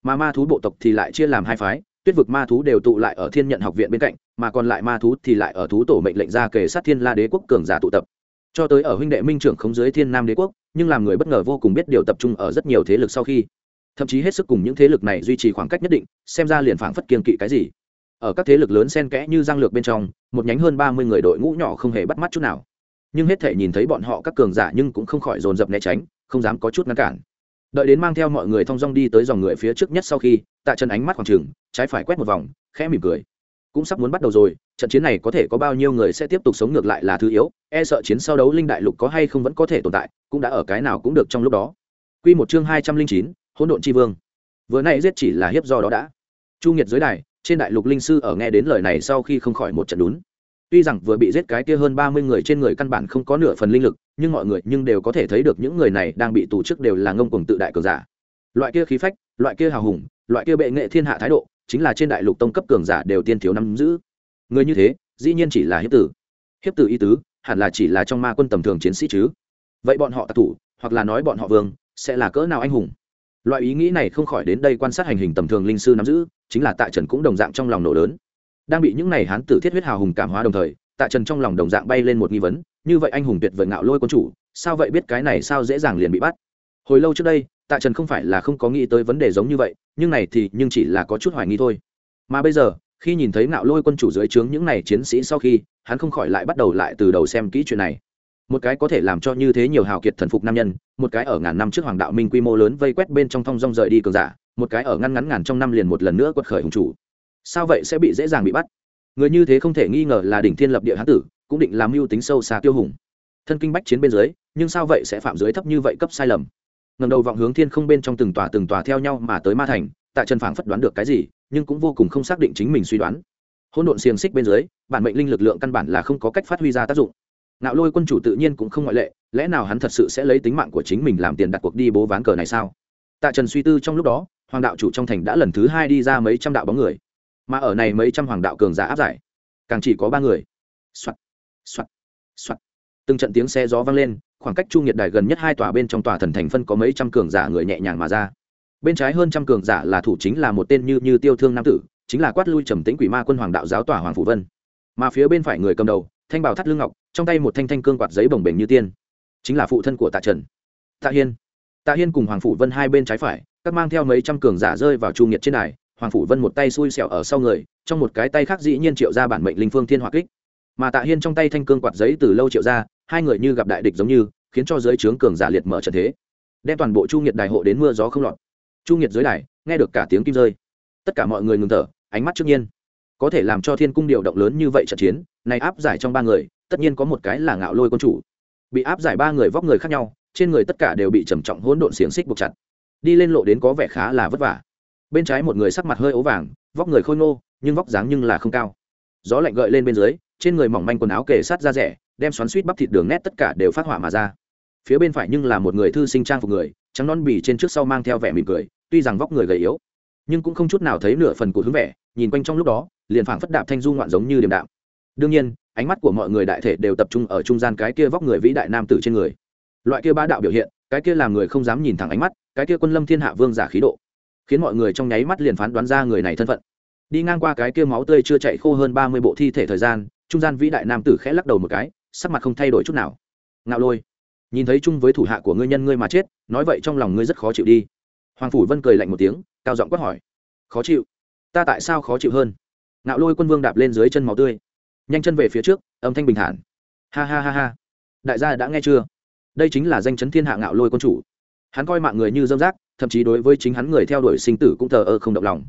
mà ma thú bộ tộc thì lại chia làm hai phái, tuyết vực ma thú đều tụ lại ở thiên nhận học viện bên cạnh, mà còn lại ma thú thì lại ở thú tổ mệnh lệnh ra kề sát thiên la đế quốc cường giả tụ tập. Cho tới ở huynh đệ minh trưởng khống dưới thiên nam đế quốc, nhưng làm người bất ngờ vô cùng biết điều tập trung ở rất nhiều thế lực sau khi. Thậm chí hết sức cùng những thế lực này duy trì khoảng cách nhất định, xem ra liền phảng phất kiên kỵ cái gì. Ở các thế lực lớn xen kẽ như giang lược bên trong, một nhánh hơn ba mươi người đội ngũ nhỏ không hề bắt mắt chút nào. Nhưng hết thể nhìn thấy bọn họ các cường giả nhưng cũng không khỏi dồn dập né tránh, không dám có chút ngăn cản đợi đến mang theo mọi người thong dong đi tới dòng người phía trước nhất sau khi, tạ trần ánh mắt khoảng trừng, trái phải quét một vòng, khẽ mỉm cười. Cũng sắp muốn bắt đầu rồi, trận chiến này có thể có bao nhiêu người sẽ tiếp tục sống ngược lại là thứ yếu e sợ chiến sau đấu linh đại lục có hay không vẫn có thể tồn tại, cũng đã ở cái nào cũng được trong lúc đó. Quy một chương hai trăm linh chín, hỗn độn chi vương. Vừa nay giết chỉ là hiếp do đó đã. Chu nghiệt dưới đài, trên đại lục linh sư ở nghe đến lời này sau khi không khỏi một trận đún tuy rằng vừa bị giết cái kia hơn ba mươi người trên người căn bản không có nửa phần linh lực, nhưng mọi người nhưng đều có thể thấy được những người này đang bị tù trước đều là ngông cuồng tự đại cường giả. Loại kia khí phách, loại kia hào hùng, loại kia bệ nghệ thiên hạ thái độ, chính là trên đại lục tông cấp cường giả đều tiên thiếu nắm giữ. Người như thế, dĩ nhiên chỉ là hiếp tử. Hiếp tử y tứ, hẳn là chỉ là trong ma quân tầm thường chiến sĩ chứ. Vậy bọn họ tạc thủ, hoặc là nói bọn họ vương, sẽ là cỡ nào anh hùng? Loại ý nghĩ này không khỏi đến đây quan sát hành hình tầm thường linh sư nắm giữ, chính là tại trần cũng đồng dạng trong lòng nổ lớn đang bị những này hán tử thiết huyết hào hùng cảm hóa đồng thời, tạ trần trong lòng đồng dạng bay lên một nghi vấn, như vậy anh hùng tuyệt vời ngạo lôi quân chủ, sao vậy biết cái này sao dễ dàng liền bị bắt? Hồi lâu trước đây, tạ trần không phải là không có nghĩ tới vấn đề giống như vậy, nhưng này thì nhưng chỉ là có chút hoài nghi thôi. Mà bây giờ, khi nhìn thấy ngạo lôi quân chủ dưới trướng những này chiến sĩ sau khi, hắn không khỏi lại bắt đầu lại từ đầu xem kỹ chuyện này. Một cái có thể làm cho như thế nhiều hào kiệt thần phục nam nhân, một cái ở ngàn năm trước hoàng đạo minh quy mô lớn vây quét bên trong thong rong rời đi cường giả, một cái ở ngăn ngắn ngàn trong năm liền một lần nữa quật khởi hùng chủ sao vậy sẽ bị dễ dàng bị bắt? Người như thế không thể nghi ngờ là đỉnh thiên lập địa hán tử, cũng định làm mưu tính sâu xa tiêu hùng. Thân kinh bách chiến bên dưới, nhưng sao vậy sẽ phạm dưới thấp như vậy cấp sai lầm? Ngầm đầu vọng hướng thiên không bên trong từng tòa từng tòa theo nhau mà tới ma thành tại trần phảng phất đoán được cái gì, nhưng cũng vô cùng không xác định chính mình suy đoán. Hỗn độn xiềng xích bên dưới, bản mệnh linh lực lượng căn bản là không có cách phát huy ra tác dụng. Nạo lôi quân chủ tự nhiên cũng không ngoại lệ, lẽ nào hắn thật sự sẽ lấy tính mạng của chính mình làm tiền đặt cuộc đi bố ván cờ này sao? Tạ trần suy tư trong lúc đó, hoàng đạo chủ trong thành đã lần thứ hai đi ra mấy trăm đạo bóng người mà ở này mấy trăm hoàng đạo cường giả áp giải, càng chỉ có ba người. Soạt soạt soạt. Từng trận tiếng xe gió vang lên, khoảng cách chu nhiệt đài gần nhất hai tòa bên trong tòa thần thành phân có mấy trăm cường giả người nhẹ nhàng mà ra. Bên trái hơn trăm cường giả là thủ chính là một tên như như tiêu thương nam tử, chính là quát lui trầm tĩnh quỷ ma quân hoàng đạo giáo tòa hoàng phủ vân. Mà phía bên phải người cầm đầu, thanh bảo thắt lưng ngọc, trong tay một thanh thanh cương quạt giấy bồng bềnh như tiên. Chính là phụ thân của tạ trần. Tạ hiên. Tạ hiên cùng hoàng phủ vân hai bên trái phải, các mang theo mấy trăm cường giả rơi vào chu nghiệt trên đài hoàng phủ vân một tay xui xẻo ở sau người, trong một cái tay khác dĩ nhiên triệu ra bản mệnh linh phương thiên hỏa kích. Mà tạ hiên trong tay thanh cương quạt giấy từ lâu triệu ra, hai người như gặp đại địch giống như, khiến cho giới trướng cường giả liệt mở trận thế. Đem toàn bộ chu nghiệt đài hộ đến mưa gió không lọt. Chu nghiệt dưới đài, nghe được cả tiếng kim rơi. Tất cả mọi người ngừng thở, ánh mắt trước nhiên. Có thể làm cho thiên cung điều động lớn như vậy trận chiến, này áp giải trong ba người, tất nhiên có một cái là ngạo lôi quân chủ. Bị áp giải ba người vóc người khác nhau, trên người tất cả đều bị trầm trọng hỗn độn xiềng xích buộc chặt. Đi lên lộ đến có vẻ khá là vất vả bên trái một người sắc mặt hơi ố vàng, vóc người khôi ngô, nhưng vóc dáng nhưng là không cao. Gió lạnh gợi lên bên dưới, trên người mỏng manh quần áo kề sát ra rẻ, đem xoắn suýt bắp thịt đường nét tất cả đều phát hỏa mà ra. Phía bên phải nhưng là một người thư sinh trang phục người, trắng non bì trên trước sau mang theo vẻ mỉm cười, tuy rằng vóc người gầy yếu, nhưng cũng không chút nào thấy nửa phần của hướng vẻ, nhìn quanh trong lúc đó, liền phảng phất đạp thanh du ngoạn giống như điềm đạm. Đương nhiên, ánh mắt của mọi người đại thể đều tập trung ở trung gian cái kia vóc người vĩ đại nam tử trên người. Loại kia bá đạo biểu hiện, cái kia làm người không dám nhìn thẳng ánh mắt, cái kia quân lâm thiên hạ vương giả khí độ khiến mọi người trong nháy mắt liền phán đoán ra người này thân phận. Đi ngang qua cái kia máu tươi chưa chạy khô hơn ba mươi bộ thi thể thời gian, trung gian vĩ đại nam tử khẽ lắc đầu một cái, sắc mặt không thay đổi chút nào. Ngạo lôi. Nhìn thấy chung với thủ hạ của ngươi nhân ngươi mà chết, nói vậy trong lòng ngươi rất khó chịu đi. Hoàng phủ vân cười lạnh một tiếng, cao giọng quát hỏi. Khó chịu? Ta tại sao khó chịu hơn? Ngạo lôi quân vương đạp lên dưới chân máu tươi. Nhanh chân về phía trước, âm thanh bình thản. Ha ha ha ha. Đại gia đã nghe chưa? Đây chính là danh chấn thiên hạ ngạo lôi quân chủ. Hắn coi mạng người như dâm rác thậm chí đối với chính hắn người theo đuổi sinh tử cũng thờ ơ không động lòng.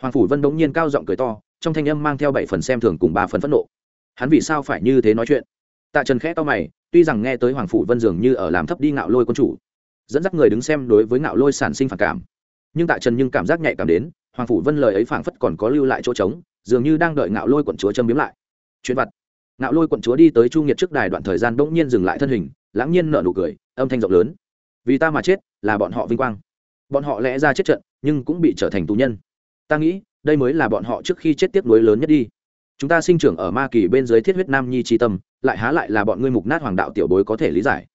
Hoàng phủ vân đống nhiên cao giọng cười to, trong thanh âm mang theo bảy phần xem thường cùng ba phần phẫn nộ. Hắn vì sao phải như thế nói chuyện? Tạ trần khẽ to mày, tuy rằng nghe tới hoàng phủ vân dường như ở làm thấp đi ngạo lôi quân chủ, dẫn dắt người đứng xem đối với ngạo lôi sản sinh phản cảm. Nhưng tạ trần nhưng cảm giác nhạy cảm đến, hoàng phủ vân lời ấy phảng phất còn có lưu lại chỗ trống, dường như đang đợi ngạo lôi quận chúa châm biếm lại. Chuyện vặt. Ngạo lôi quận chúa đi tới chu nghiệt trước đài đoạn thời gian bỗng nhiên dừng lại thân hình, lãng nhiên nở nụ cười, âm thanh rộng lớn. Vì ta mà chết, là bọn họ vinh quang bọn họ lẽ ra chết trận, nhưng cũng bị trở thành tù nhân. Ta nghĩ, đây mới là bọn họ trước khi chết tiếp nối lớn nhất đi. Chúng ta sinh trưởng ở ma kỳ bên dưới thiết huyết nam nhi tri tâm, lại há lại là bọn ngươi mục nát hoàng đạo tiểu bối có thể lý giải.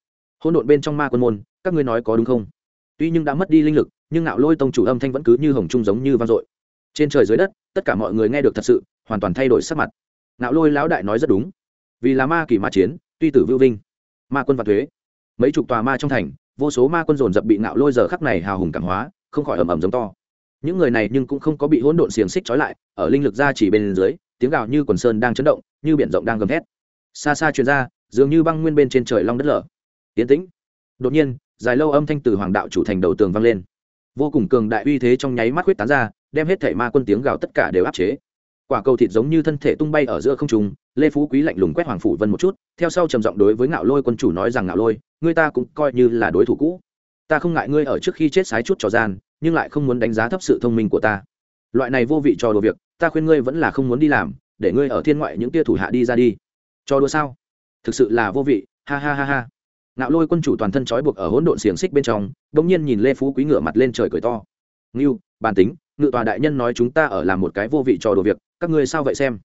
Hôn độn bên trong ma quân môn, các ngươi nói có đúng không? Tuy nhưng đã mất đi linh lực, nhưng ngạo lôi tông chủ âm thanh vẫn cứ như hồng trung giống như vang dội. Trên trời dưới đất, tất cả mọi người nghe được thật sự, hoàn toàn thay đổi sắc mặt. Ngạo lôi lão đại nói rất đúng. Vì là ma kỳ ma chiến, tuy tử vưu vinh, ma quân và thuế, mấy chục tòa ma trong thành vô số ma quân dồn dập bị ngạo lôi giờ khắc này hào hùng cảm hóa, không khỏi ầm ầm giống to. Những người này nhưng cũng không có bị hỗn độn xiềng xích trói lại, ở linh lực ra chỉ bên dưới, tiếng gào như quần sơn đang chấn động, như biển rộng đang gầm thét. Xa xa truyền ra, dường như băng nguyên bên trên trời long đất lở. Tiến tĩnh. Đột nhiên, dài lâu âm thanh từ hoàng đạo chủ thành đầu tường vang lên. Vô cùng cường đại uy thế trong nháy mắt huyết tán ra, đem hết thể ma quân tiếng gào tất cả đều áp chế quả cầu thịt giống như thân thể tung bay ở giữa không trung, lê phú quý lạnh lùng quét hoàng phủ vân một chút, theo sau trầm giọng đối với ngạo lôi quân chủ nói rằng, ngạo lôi, ngươi ta cũng coi như là đối thủ cũ. Ta không ngại ngươi ở trước khi chết sái chút trò gian, nhưng lại không muốn đánh giá thấp sự thông minh của ta. Loại này vô vị trò đồ việc, ta khuyên ngươi vẫn là không muốn đi làm, để ngươi ở thiên ngoại những tia thủ hạ đi ra đi. Cho đùa sao? Thực sự là vô vị, ha ha ha ha. Ngạo lôi quân chủ toàn thân trói buộc ở hỗn độn xiềng xích bên trong đ ỗ n g nhiên nhìn lê phú quý ngửa mặt lên trời cười to ngưu bàn tính, ngự tòa đại nhân nói chúng ta ở làm một cái vô vị trò đồ việc, các ngươi sao vậy xem?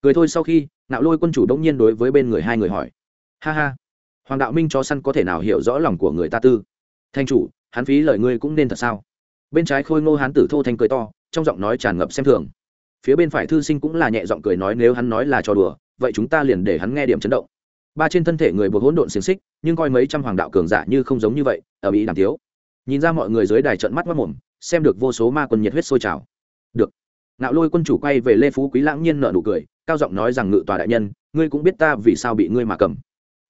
Cười thôi sau khi nạo lôi quân chủ đông nhiên đối với bên người hai người hỏi. Ha ha. Hoàng đạo minh cho săn có thể nào hiểu rõ lòng của người ta tư? Thanh chủ, hắn phí lời ngươi cũng nên thật sao? Bên trái khôi ngô hán tử thô thanh cười to, trong giọng nói tràn ngập xem thường. Phía bên phải thư sinh cũng là nhẹ giọng cười nói nếu hắn nói là trò đùa, vậy chúng ta liền để hắn nghe điểm chấn động. Ba trên thân thể người buộc hỗn độn xiềng xích, nhưng coi mấy trăm hoàng đạo cường giả như không giống như vậy ở bị đàm thiếu nhìn ra mọi người dưới đài trận mắt mất mồm xem được vô số ma quân nhiệt huyết sôi trào. Được. Nạo lôi quân chủ quay về lê phú quý lãng nhiên nợ nụ cười, cao giọng nói rằng ngự tòa đại nhân, ngươi cũng biết ta vì sao bị ngươi mà cầm.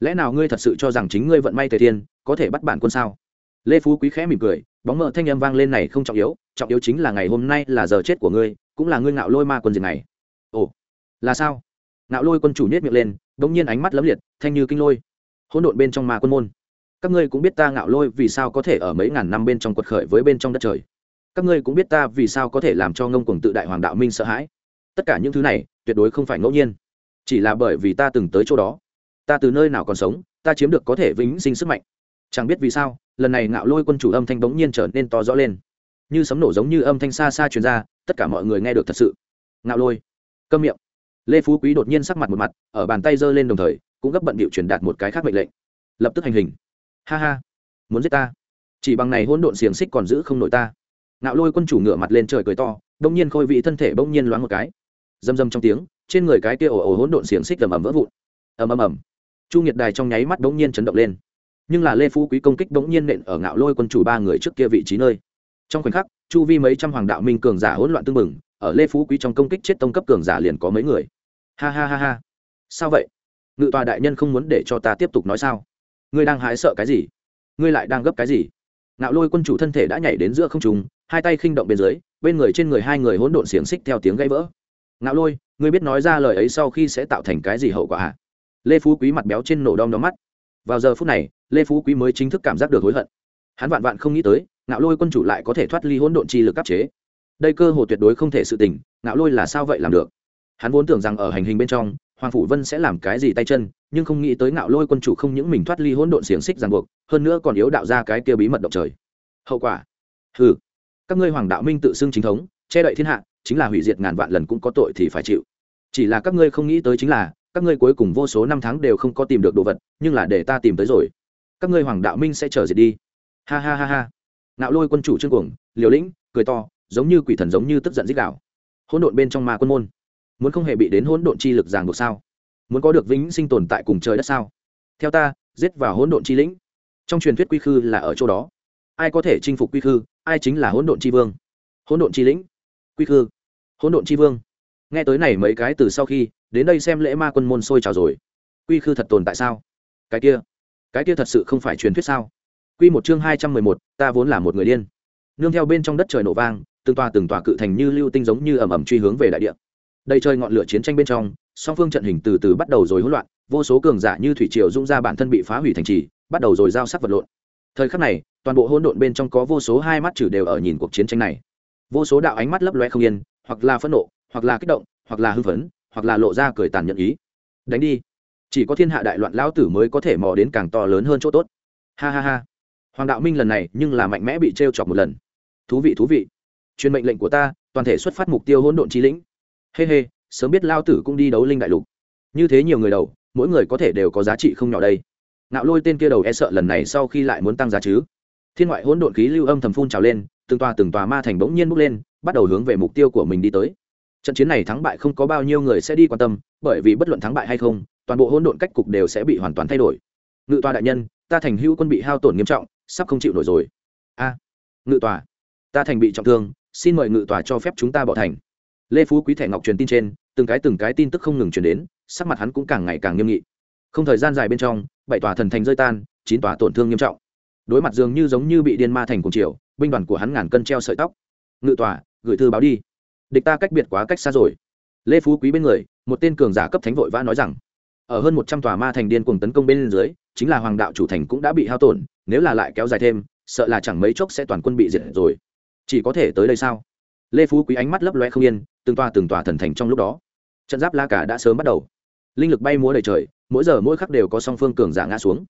Lẽ nào ngươi thật sự cho rằng chính ngươi vận may tề thiên, có thể bắt bản quân sao? Lê phú quý khẽ mỉm cười, bóng mờ thanh âm vang lên này không trọng yếu trọng yếu chính là ngày hôm nay là giờ chết của ngươi, cũng là ngươi ngạo lôi ma quân diệt này. Ồ, là sao? Ngạo lôi quân chủ nhét miệng lên đ ỗ n g nhiên ánh mắt lấm liệt, thanh như kinh lôi. Hỗn độn bên trong ma quân môn. Các ngươi cũng biết ta ngạo lôi vì sao có thể ở mấy ngàn năm bên trong quật khởi với bên trong đất trời các ngươi cũng biết ta vì sao có thể làm cho ngông cuồng tự đại hoàng đạo minh sợ hãi. Tất cả những thứ này, tuyệt đối không phải ngẫu nhiên. Chỉ là bởi vì ta từng tới chỗ đó. Ta từ nơi nào còn sống, ta chiếm được có thể vĩnh sinh sức mạnh. Chẳng biết vì sao, lần này ngạo lôi quân chủ âm thanh bỗng nhiên trở nên to rõ lên. Như sấm nổ giống như âm thanh xa xa truyền ra, tất cả mọi người nghe được thật sự. Ngạo lôi. Câm miệng. Lê phú quý đột nhiên sắc mặt một mặt, ở bàn tay giơ lên đồng thời, cũng gấp bận điệu truyền đạt một cái khác mệnh lệnh. Lập tức hành hình. Ha ha. Muốn giết ta. Chỉ bằng này hỗn độn xiềng xích còn giữ không nổi ta ngạo lôi quân chủ ngửa mặt lên trời cười to, đông nhiên khôi vị thân thể bỗng nhiên loáng một cái. Dầm dầm trong tiếng, trên người cái kia ồ ồ hỗn độn xiềng xích ầm ầm vỡ vụn. Ầm ầm ầm. Chu nghiệt đài trong nháy mắt bỗng nhiên chấn động lên. Nhưng là lê phú quý công kích bỗng nhiên nện ở ngạo lôi quân chủ ba người trước kia vị trí nơi. Trong khoảnh khắc, chu vi mấy trăm hoàng đạo minh cường giả hỗn loạn tương mừng ở lê phú quý trong công kích chết tông cấp cường giả liền có mấy người. Ha ha ha ha. Sao vậy? Ngự tòa đại nhân không muốn để cho ta tiếp tục nói sao? Ngươi đang hái sợ cái gì? Ngươi lại đang gấp cái gì? Ngạo lôi quân chủ thân thể đã nhảy đến giữa không trùng hai tay khinh động bên dưới, bên người trên người hai người hỗn độn xiềng xích theo tiếng gãy vỡ. Ngạo lôi, ngươi biết nói ra lời ấy sau khi sẽ tạo thành cái gì hậu quả hả? Lê phú quý mặt béo trên nổ đom đóm mắt. Vào giờ phút này, lê phú quý mới chính thức cảm giác được hối hận. Hắn vạn vạn không nghĩ tới, ngạo lôi quân chủ lại có thể thoát ly hỗn độn chi lực áp chế. Đây cơ hồ tuyệt đối không thể sự tình, ngạo lôi là sao vậy làm được? Hắn vốn tưởng rằng ở hành hình bên trong, hoàng phủ vân sẽ làm cái gì tay chân, nhưng không nghĩ tới ngạo lôi quân chủ không những mình thoát ly hỗn độn xiềng xích ràng buộc, hơn nữa còn yếu đạo ra cái kia bí mật động trời. Hậu quả? Ừ các ngươi hoàng đạo minh tự xưng chính thống, che đậy thiên hạ, chính là hủy diệt ngàn vạn lần cũng có tội thì phải chịu. Chỉ là các ngươi không nghĩ tới chính là, các ngươi cuối cùng vô số năm tháng đều không có tìm được đồ vật, nhưng là để ta tìm tới rồi. Các ngươi hoàng đạo minh sẽ trở diệt đi. Ha ha ha ha. Nạo lôi quân chủ trương cuồng, liều lĩnh, cười to, giống như quỷ thần giống như tức giận dích đạo hỗn độn bên trong ma quân môn. Muốn không hề bị đến hỗn độn chi lực ràng buộc sao? Muốn có được vĩnh sinh tồn tại cùng trời đất sao? Theo ta, giết vào hỗn độn chi lĩnh. Trong truyền thuyết quy khư là ở chỗ đó. Ai có thể chinh phục quy khư? Ai chính là hỗn độn chi vương? Hỗn độn chi lĩnh, quy khư. Hỗn độn chi vương. Nghe tới này mấy cái từ sau khi, đến đây xem lễ ma quân môn sôi trào rồi. Quy khư thật tồn tại sao? Cái kia cái kia thật sự không phải truyền thuyết sao? Quy một chương hai trăm mười một, ta vốn là một người điên. Nương theo bên trong đất trời nổ vang, từng tòa từng tòa cự thành như lưu tinh giống như ầm ầm truy hướng về đại địa. Đây chơi ngọn lửa chiến tranh bên trong, song phương trận hình từ từ bắt đầu rồi hỗn loạn, vô số cường giả như thủy triều dung ra bản thân bị phá hủy thành trì, bắt đầu rồi giao sắc vật lộn thời khắc này toàn bộ hỗn độn bên trong có vô số hai mắt trừ đều ở nhìn cuộc chiến tranh này. Vô số đạo ánh mắt lấp loe không yên hoặc là phẫn nộ hoặc là kích động hoặc là hưng phấn hoặc là lộ ra cười tàn nhẫn ý. Đánh đi. Chỉ có thiên hạ đại loạn lão tử mới có thể mò đến càng to lớn hơn chỗ tốt. Ha ha ha. Hoàng đạo minh lần này nhưng là mạnh mẽ bị t r e o chọc một lần. Thú vị thú vị. Truyền mệnh lệnh của ta toàn thể xuất phát mục tiêu hỗn độn trí lĩnh. Hê、hey、hê、hey, sớm biết lao tử cũng đi đấu linh đại lục. Như thế nhiều người đầu mỗi người có thể đều có giá trị không nhỏ đây nạo lôi tên kia đầu e sợ lần này sau khi lại muốn tăng giá chứ. Thiên ngoại hỗn độn khí lưu âm thầm phun trào lên, từng tòa từng tòa ma thành bỗng nhiên bốc lên, bắt đầu hướng về mục tiêu của mình đi tới. Trận chiến này thắng bại không có bao nhiêu người sẽ đi quan tâm, bởi vì bất luận thắng bại hay không, toàn bộ hỗn độn cách cục đều sẽ bị hoàn toàn thay đổi. Ngự tòa đại nhân, ta thành hữu quân bị hao tổn nghiêm trọng, sắp không chịu nổi rồi. A, ngự tòa, ta thành bị trọng thương, xin mời ngự tòa cho phép chúng ta bỏ thành. Lê phú quý thẻ ngọc truyền tin trên, từng cái từng cái tin tức không ngừng truyền đến, sắc mặt hắn cũng càng ngày càng nghiêm nghị không thời gian dài bên trong, bảy tòa thần thành rơi tan, chín tòa tổn thương nghiêm trọng. Đối mặt dường như giống như bị điên ma thành cùng chiều binh đoàn của hắn ngàn cân treo sợi tóc. Ngự tòa, gửi thư báo đi. Địch ta cách biệt quá cách xa rồi. Lê phú quý bên người, một tên cường giả cấp thánh vội vã nói rằng, ở hơn một trăm tòa ma thành điên cùng tấn công bên dưới, chính là hoàng đạo chủ thành cũng đã bị hao tổn, nếu là lại kéo dài thêm, sợ là chẳng mấy chốc sẽ toàn quân bị diệt rồi. Chỉ có thể tới đây sao? Lê phú quý ánh mắt lấp loe không yên, từng tòa từng tòa thần thành trong lúc đó. Trận giáp la cả đã sớm bắt đầu linh lực bay múa đầy trời, mỗi giờ mỗi khắc đều có song phương cường giả ngã xuống.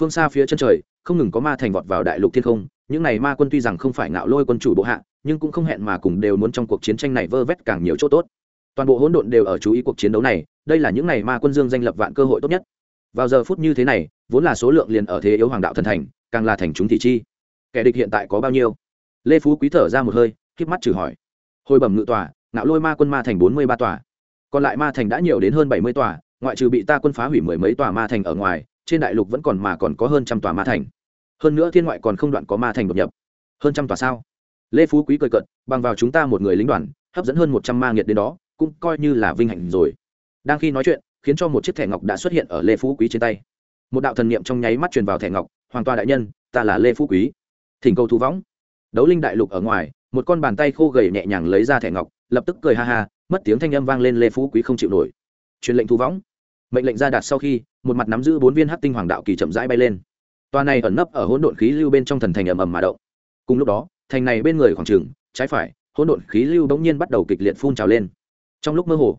Phương xa phía chân trời, không ngừng có ma thành vọt vào đại lục thiên không, những này ma quân tuy rằng không phải ngạo lôi quân chủ bộ hạ, nhưng cũng không hẹn mà cùng đều muốn trong cuộc chiến tranh này vơ vét càng nhiều chỗ tốt. Toàn bộ hỗn độn đều ở chú ý cuộc chiến đấu này, đây là những ngày ma quân dương danh lập vạn cơ hội tốt nhất. Vào giờ phút như thế này, vốn là số lượng liền ở thế yếu hoàng đạo thần thành, càng là thành chúng thị chi. Kẻ địch hiện tại có bao nhiêu? Lê phú quý thở ra một hơi k mắt trừ hỏi. Hồi bẩm ngự tòa, ngạo lôi ma quân ma thành bốn mươi ba tòa còn lại ma thành đã nhiều đến hơn bảy mươi tòa, ngoại trừ bị ta quân phá hủy mười mấy tòa ma thành ở ngoài, trên đại lục vẫn còn mà còn có hơn trăm tòa ma thành. Hơn nữa thiên ngoại còn không đoạn có ma thành đột nhập. Hơn trăm tòa sao? Lê phú quý cười cận bằng vào chúng ta một người lính đoàn, hấp dẫn hơn một trăm ma nghiệt đến đó, cũng coi như là vinh hạnh rồi. Đang khi nói chuyện, khiến cho một chiếc thẻ ngọc đã xuất hiện ở lê phú quý trên tay. Một đạo thần niệm trong nháy mắt truyền vào thẻ ngọc, hoàng toa đại nhân, ta là lê phú quý. Thỉnh cầu thu võng. Đấu linh đại lục ở ngoài, một con bàn tay khô gầy nhẹ nhàng lấy ra thẻ ngọc, lập tức cười ha ha mất tiếng thanh âm vang lên lê phú quý không chịu nổi. Truyền lệnh thu võng. Mệnh lệnh ra đạt sau khi, một mặt nắm giữ bốn viên hắc tinh hoàng đạo kỳ chậm rãi bay lên. Toa này ẩn nấp ở hỗn độn khí lưu bên trong thần thành ầm ầm mà động. Cùng lúc đó, thành này bên người khoảng trường, trái phải, hỗn độn khí lưu bỗng nhiên bắt đầu kịch liệt phun trào lên. Trong lúc mơ hồ,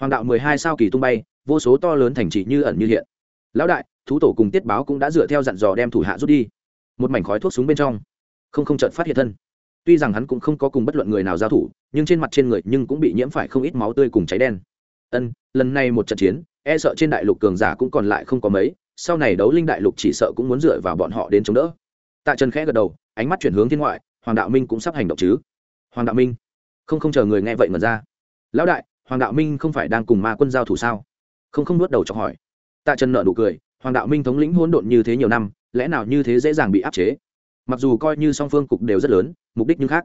hoàng đạo mười hai sao kỳ tung bay, vô số to lớn thành trì như ẩn như hiện. Lão đại, thú tổ cùng tiết báo cũng đã dựa theo dặn dò đem thủ hạ rút đi. Một mảnh khói thuốc súng bên trong. Không không chợt phát hiện thân tuy rằng hắn cũng không có cùng bất luận người nào giao thủ, nhưng trên mặt trên người nhưng cũng bị nhiễm phải không ít máu tươi cùng cháy đen. Ân, lần này một trận chiến e sợ trên đại lục cường giả cũng còn lại không có mấy, sau này đấu linh đại lục chỉ sợ cũng muốn dựa vào bọn họ đến chống đỡ. Tạ trần khẽ gật đầu, ánh mắt chuyển hướng thiên ngoại, hoàng đạo minh cũng sắp hành động chứ. Hoàng đạo minh, không không chờ người nghe vậy mà ra. Lão đại, hoàng đạo minh không phải đang cùng ma quân giao thủ sao? Không không nuốt đầu cho hỏi. Tạ trần nợ nụ cười, hoàng đạo minh thống lĩnh hỗn độn như thế nhiều năm, lẽ nào như thế dễ dàng bị áp chế? Mặc dù coi như song phương cục đều rất lớn, mục đích nhưng khác.